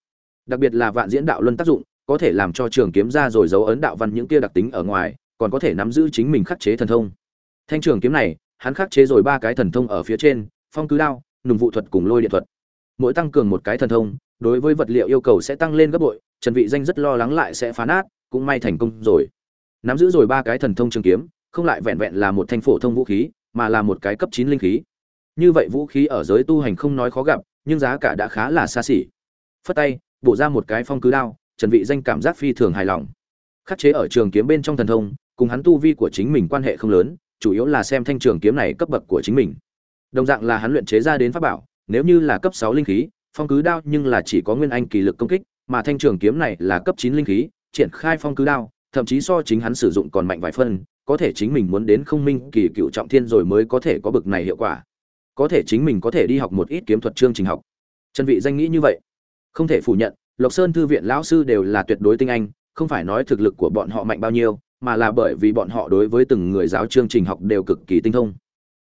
Đặc biệt là vạn diễn đạo luân tác dụng, có thể làm cho trường kiếm ra rồi dấu ấn đạo văn những kia đặc tính ở ngoài, còn có thể nắm giữ chính mình khắc chế thần thông. Thanh trường kiếm này, hắn khắc chế rồi ba cái thần thông ở phía trên, phong cứ đao, nùng vụ thuật cùng lôi điện thuật. Mỗi tăng cường một cái thần thông, đối với vật liệu yêu cầu sẽ tăng lên gấp bội, trần vị danh rất lo lắng lại sẽ phá nát cũng may thành công rồi. Nắm giữ rồi ba cái thần thông trường kiếm, không lại vẹn vẹn là một thanh phổ thông vũ khí, mà là một cái cấp 9 linh khí. Như vậy vũ khí ở giới tu hành không nói khó gặp, nhưng giá cả đã khá là xa xỉ. Phất tay, bổ ra một cái phong cứ đao, trần vị danh cảm giác phi thường hài lòng. Khắc chế ở trường kiếm bên trong thần thông, cùng hắn tu vi của chính mình quan hệ không lớn, chủ yếu là xem thanh trường kiếm này cấp bậc của chính mình. Đồng dạng là hắn luyện chế ra đến pháp bảo, nếu như là cấp 6 linh khí, phong cứ đao nhưng là chỉ có nguyên anh kỳ lực công kích, mà thanh trường kiếm này là cấp 9 linh khí triển khai phong cứ đao, thậm chí so chính hắn sử dụng còn mạnh vài phân, có thể chính mình muốn đến không minh kỳ cựu trọng thiên rồi mới có thể có bực này hiệu quả. Có thể chính mình có thể đi học một ít kiếm thuật chương trình học. Trần vị danh nghĩ như vậy. Không thể phủ nhận, lộc sơn thư viện lão sư đều là tuyệt đối tinh anh, không phải nói thực lực của bọn họ mạnh bao nhiêu, mà là bởi vì bọn họ đối với từng người giáo chương trình học đều cực kỳ tinh thông.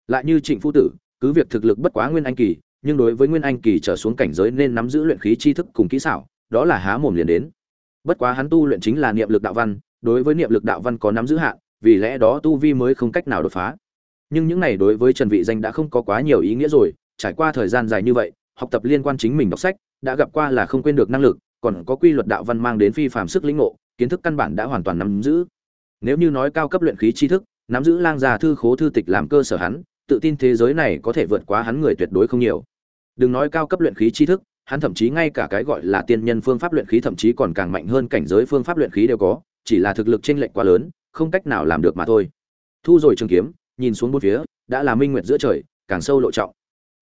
Lại như trịnh phu tử, cứ việc thực lực bất quá nguyên anh kỳ, nhưng đối với nguyên anh kỳ trở xuống cảnh giới nên nắm giữ luyện khí tri thức cùng kỹ xảo, đó là há mồm liền đến bất quá hắn tu luyện chính là niệm lực đạo văn, đối với niệm lực đạo văn có nắm giữ hạn, vì lẽ đó tu vi mới không cách nào đột phá. Nhưng những này đối với trần vị danh đã không có quá nhiều ý nghĩa rồi, trải qua thời gian dài như vậy, học tập liên quan chính mình đọc sách, đã gặp qua là không quên được năng lực, còn có quy luật đạo văn mang đến phi phàm sức lĩnh ngộ, kiến thức căn bản đã hoàn toàn nắm giữ. Nếu như nói cao cấp luyện khí tri thức, nắm giữ lang già thư khố thư tịch làm cơ sở hắn, tự tin thế giới này có thể vượt quá hắn người tuyệt đối không nhiều. Đừng nói cao cấp luyện khí tri thức hắn thậm chí ngay cả cái gọi là tiên nhân phương pháp luyện khí thậm chí còn càng mạnh hơn cảnh giới phương pháp luyện khí đều có, chỉ là thực lực chênh lệch quá lớn, không cách nào làm được mà thôi. Thu rồi trường kiếm, nhìn xuống bốn phía, đã là minh nguyệt giữa trời, càng sâu lộ trọng.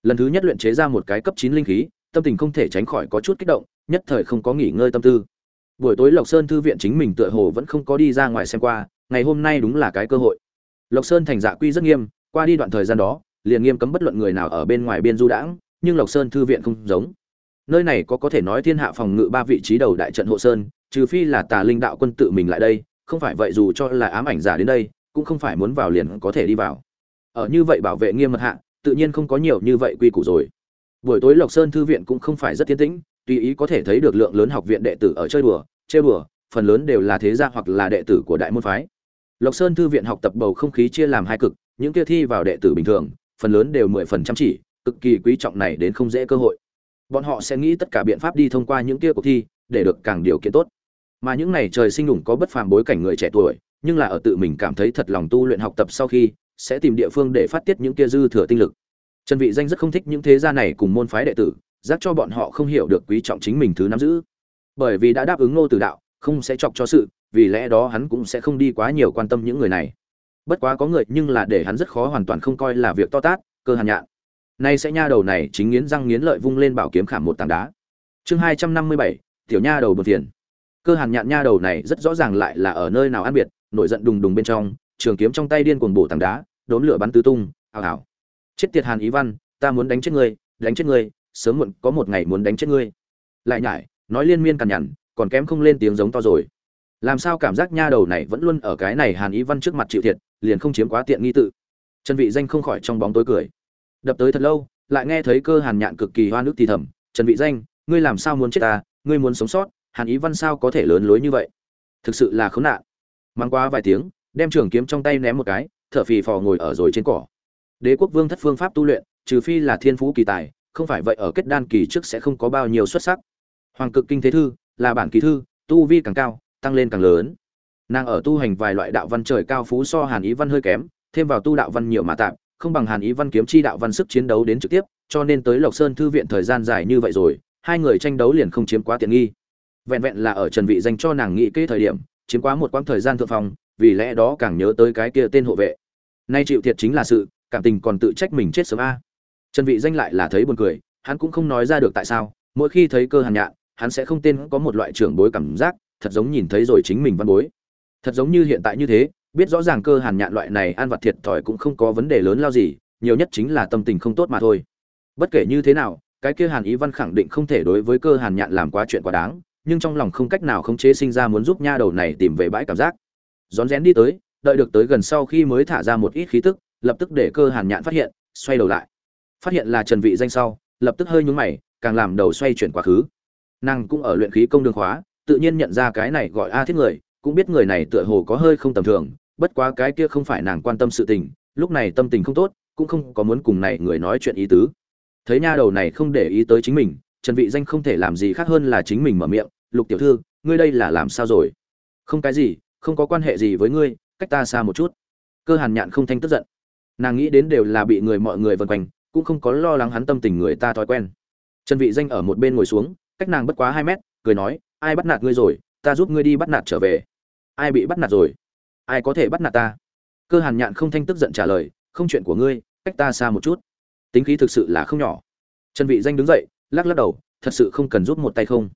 Lần thứ nhất luyện chế ra một cái cấp chín linh khí, tâm tình không thể tránh khỏi có chút kích động, nhất thời không có nghỉ ngơi tâm tư. Buổi tối lộc sơn thư viện chính mình tựa hồ vẫn không có đi ra ngoài xem qua, ngày hôm nay đúng là cái cơ hội. Lộc sơn thành dạ quy rất nghiêm, qua đi đoạn thời gian đó, liền nghiêm cấm bất luận người nào ở bên ngoài biên du đãng, nhưng lộc sơn thư viện không giống nơi này có có thể nói thiên hạ phòng ngự ba vị trí đầu đại trận hộ sơn, trừ phi là tà linh đạo quân tự mình lại đây, không phải vậy dù cho là ám ảnh giả đến đây, cũng không phải muốn vào liền có thể đi vào. Ở như vậy bảo vệ nghiêm mật hạ, tự nhiên không có nhiều như vậy quy củ rồi. Buổi tối lộc sơn thư viện cũng không phải rất tiến tĩnh, tùy ý có thể thấy được lượng lớn học viện đệ tử ở chơi đùa chơi đùa, phần lớn đều là thế gia hoặc là đệ tử của đại môn phái. Lộc sơn thư viện học tập bầu không khí chia làm hai cực, những kia thi vào đệ tử bình thường, phần lớn đều mười phần chăm chỉ, cực kỳ quý trọng này đến không dễ cơ hội bọn họ sẽ nghĩ tất cả biện pháp đi thông qua những kia cuộc thi để được càng điều kiện tốt. Mà những này trời sinh đủng có bất phàm bối cảnh người trẻ tuổi, nhưng là ở tự mình cảm thấy thật lòng tu luyện học tập sau khi, sẽ tìm địa phương để phát tiết những kia dư thừa tinh lực. Trần vị danh rất không thích những thế gia này cùng môn phái đệ tử giác cho bọn họ không hiểu được quý trọng chính mình thứ nắm giữ. Bởi vì đã đáp ứng ngô tử đạo, không sẽ chọc cho sự, vì lẽ đó hắn cũng sẽ không đi quá nhiều quan tâm những người này. Bất quá có người nhưng là để hắn rất khó hoàn toàn không coi là việc to tát, cơ hàn nhạn nay sẽ nha đầu này chính nghiến răng nghiến lợi vung lên bảo kiếm khảm một tảng đá. Chương hai trăm năm mươi bảy, tiểu nha đầu bờ tiền cơ hàn nhạn nha đầu này rất rõ ràng lại là ở nơi nào ăn biệt, nổi giận đùng đùng bên trong, trường kiếm trong tay điên cuồng bổ tảng đá, đốn lửa bắn tứ tung ảo ảo chết tiệt hàn ý văn ta muốn đánh chết ngươi, đánh chết ngươi, sớm muộn có một ngày muốn đánh chết ngươi. Lại nhải, nói liên miên cằn nhằn, còn kém không lên tiếng giống to rồi. Làm sao cảm giác nha đầu này vẫn luôn ở cái này hàn ý văn trước mặt chịu thiệt, liền không chiếm quá tiện nghi tự. Chân vị danh không khỏi trong bóng tối cười đập tới thật lâu, lại nghe thấy cơ hàn nhạn cực kỳ hoa nước thì thầm, trần vị danh, ngươi làm sao muốn chết ta? Ngươi muốn sống sót, hàn ý văn sao có thể lớn lối như vậy? Thực sự là khốn nạn. Mang qua vài tiếng, đem trường kiếm trong tay ném một cái, thở phì phò ngồi ở rồi trên cỏ. Đế quốc vương thất phương pháp tu luyện, trừ phi là thiên phú kỳ tài, không phải vậy ở kết đan kỳ trước sẽ không có bao nhiêu xuất sắc. Hoàng cực kinh thế thư, là bản kỳ thư, tu vi càng cao, tăng lên càng lớn. Nàng ở tu hành vài loại đạo văn trời cao phú so hàn ý văn hơi kém, thêm vào tu đạo văn nhiều mà tạm không bằng hàn ý văn kiếm chi đạo văn sức chiến đấu đến trực tiếp, cho nên tới lộc sơn thư viện thời gian dài như vậy rồi, hai người tranh đấu liền không chiếm quá tiện nghi. Vẹn vẹn là ở trần vị dành cho nàng nghị kế thời điểm, chiếm quá một quãng thời gian thượng phòng, vì lẽ đó càng nhớ tới cái kia tên hộ vệ. Nay chịu thiệt chính là sự, cảm tình còn tự trách mình chết sớm a. Trần vị danh lại là thấy buồn cười, hắn cũng không nói ra được tại sao, mỗi khi thấy cơ hàn nhạn, hắn sẽ không tên có một loại trưởng bối cảm giác, thật giống nhìn thấy rồi chính mình văn bối. Thật giống như hiện tại như thế biết rõ ràng cơ hàn nhạn loại này ăn vặt thiệt thòi cũng không có vấn đề lớn lao gì, nhiều nhất chính là tâm tình không tốt mà thôi. Bất kể như thế nào, cái kia hàn ý văn khẳng định không thể đối với cơ hàn nhạn làm quá chuyện quá đáng, nhưng trong lòng không cách nào khống chế sinh ra muốn giúp nha đầu này tìm về bãi cảm giác. Rón rén đi tới, đợi được tới gần sau khi mới thả ra một ít khí tức, lập tức để cơ hàn nhạn phát hiện, xoay đầu lại. Phát hiện là trần vị danh sau, lập tức hơi nhướng mày, càng làm đầu xoay chuyển quá khứ. Nàng cũng ở luyện khí công đường khóa, tự nhiên nhận ra cái này gọi a thiết người, cũng biết người này tựa hồ có hơi không tầm thường bất quá cái kia không phải nàng quan tâm sự tình, lúc này tâm tình không tốt, cũng không có muốn cùng này người nói chuyện ý tứ. Thấy nha đầu này không để ý tới chính mình, trần vị danh không thể làm gì khác hơn là chính mình mở miệng, lục tiểu thư, ngươi đây là làm sao rồi? Không cái gì, không có quan hệ gì với ngươi, cách ta xa một chút. Cơ hàn nhạn không thanh tức giận. Nàng nghĩ đến đều là bị người mọi người vần quanh, cũng không có lo lắng hắn tâm tình người ta thói quen. Trần vị danh ở một bên ngồi xuống, cách nàng bất quá hai mét, cười nói, ai bắt nạt ngươi rồi, ta giúp ngươi đi bắt nạt trở về. Ai bị bắt nạt rồi? Ai có thể bắt nạt ta? Cơ hàn nhạn không thanh tức giận trả lời, không chuyện của ngươi, cách ta xa một chút. Tính khí thực sự là không nhỏ. Trần vị danh đứng dậy, lắc lắc đầu, thật sự không cần giúp một tay không?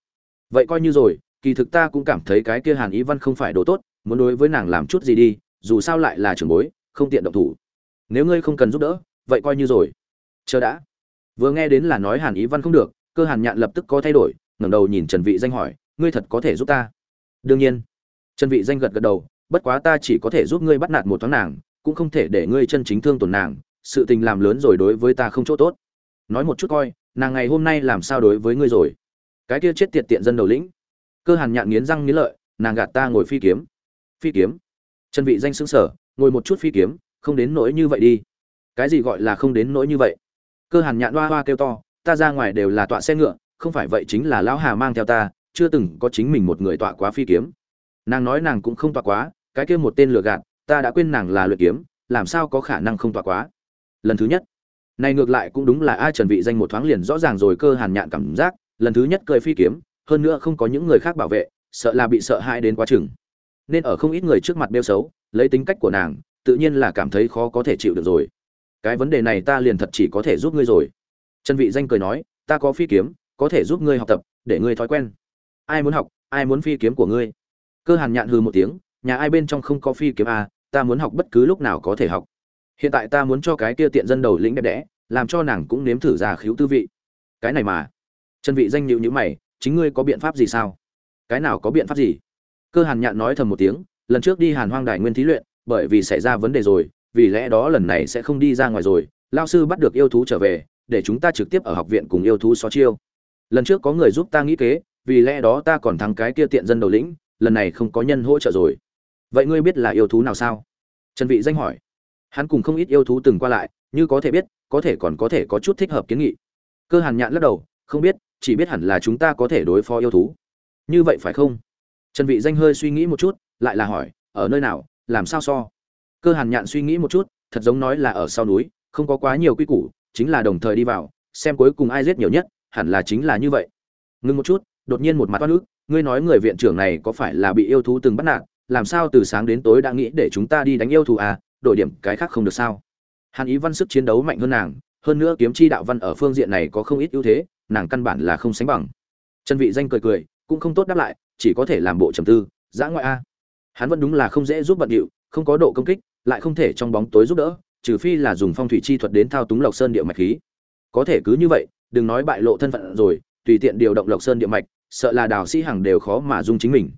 Vậy coi như rồi, kỳ thực ta cũng cảm thấy cái kia hàn ý văn không phải đồ tốt, muốn đối với nàng làm chút gì đi, dù sao lại là trưởng bối, không tiện động thủ. Nếu ngươi không cần giúp đỡ, vậy coi như rồi. Chờ đã. Vừa nghe đến là nói hàn ý văn không được, cơ hàn nhạn lập tức có thay đổi, ngẩng đầu nhìn trần vị danh hỏi, ngươi thật có thể giúp ta? Đương nhiên. Trần vị danh gật gật đầu bất quá ta chỉ có thể giúp ngươi bắt nạt một thoáng nàng, cũng không thể để ngươi chân chính thương tổn nàng, sự tình làm lớn rồi đối với ta không chỗ tốt. Nói một chút coi, nàng ngày hôm nay làm sao đối với ngươi rồi? Cái kia chết tiệt tiện dân đầu lĩnh. Cơ hàn nhạn nghiến răng nghiến lợi, nàng gạt ta ngồi phi kiếm. Phi kiếm? Chân vị danh xứng sở, ngồi một chút phi kiếm, không đến nỗi như vậy đi. Cái gì gọi là không đến nỗi như vậy? Cơ hàn nhạn hoa hoa kêu to, ta ra ngoài đều là tọa xe ngựa, không phải vậy chính là lão hà mang theo ta, chưa từng có chính mình một người tọa quá phi kiếm. Nàng nói nàng cũng không tọa quá cái kia một tên lừa gạt, ta đã quên nàng là luyện kiếm, làm sao có khả năng không tỏa quá? Lần thứ nhất. Này ngược lại cũng đúng là ai trần vị danh một thoáng liền rõ ràng rồi cơ hàn nhạn cảm giác, lần thứ nhất cười phi kiếm, hơn nữa không có những người khác bảo vệ, sợ là bị sợ hãi đến quá chừng. Nên ở không ít người trước mặt bêu xấu, lấy tính cách của nàng, tự nhiên là cảm thấy khó có thể chịu được rồi. Cái vấn đề này ta liền thật chỉ có thể giúp ngươi rồi. Trần vị danh cười nói, ta có phi kiếm, có thể giúp ngươi học tập, để ngươi thói quen. Ai muốn học, ai muốn phi kiếm của ngươi? Cơ hàn nhạn hừ một tiếng nhà ai bên trong không có phi kiếm à, ta muốn học bất cứ lúc nào có thể học. Hiện tại ta muốn cho cái kia tiện dân đầu lĩnh đẹp đẽ làm cho nàng cũng nếm thử ra khiếu tư vị. Cái này mà. Chân vị danh nhịu nhữ mày chính ngươi có biện pháp gì sao? Cái nào có biện pháp gì? Cơ hàn nhạn nói thầm một tiếng lần trước đi hàn hoang đài nguyên thí luyện bởi vì xảy ra vấn đề rồi vì lẽ đó lần này sẽ không đi ra ngoài rồi lao sư bắt được yêu thú trở về để chúng ta trực tiếp ở học viện cùng yêu thú so chiêu. Lần trước có người giúp ta nghĩ kế vì lẽ đó ta còn thắng cái kia tiện dân đầu lĩnh lần này không có nhân hỗ trợ rồi vậy ngươi biết là yêu thú nào sao? Trần vị danh hỏi. Hắn cùng không ít yêu thú từng qua lại, như có thể biết, có thể còn có thể có chút thích hợp kiến nghị. Cơ hàn nhạn lắc đầu, không biết, chỉ biết hẳn là chúng ta có thể đối phó yêu thú. Như vậy phải không? Trần vị danh hơi suy nghĩ một chút, lại là hỏi, ở nơi nào, làm sao so? Cơ hàn nhạn suy nghĩ một chút, thật giống nói là ở sau núi, không có quá nhiều quy củ, chính là đồng thời đi vào, xem cuối cùng ai giết nhiều nhất, hẳn là chính là như vậy. Ngưng một chút, đột nhiên một mặt toát nước ngươi nói người viện trưởng này có phải là bị yêu thú từng bắt nạt làm sao từ sáng đến tối đã nghĩ để chúng ta đi đánh yêu thù à đổi điểm cái khác không được sao? Hàn ý văn sức chiến đấu mạnh hơn nàng, hơn nữa kiếm chi đạo văn ở phương diện này có không ít ưu thế, nàng căn bản là không sánh bằng. Trần vị danh cười cười, cũng không tốt đáp lại, chỉ có thể làm bộ trầm tư giã ngoại a, hắn vẫn đúng là không dễ giúp bận điệu, không có độ công kích, lại không thể trong bóng tối giúp đỡ, trừ phi là dùng phong thủy chi thuật đến thao túng lộc sơn địa mạch khí. Có thể cứ như vậy, đừng nói bại lộ thân phận rồi, tùy tiện điều động lộc sơn địa mạch, sợ là đào sĩ hằng đều khó mà dung chính mình.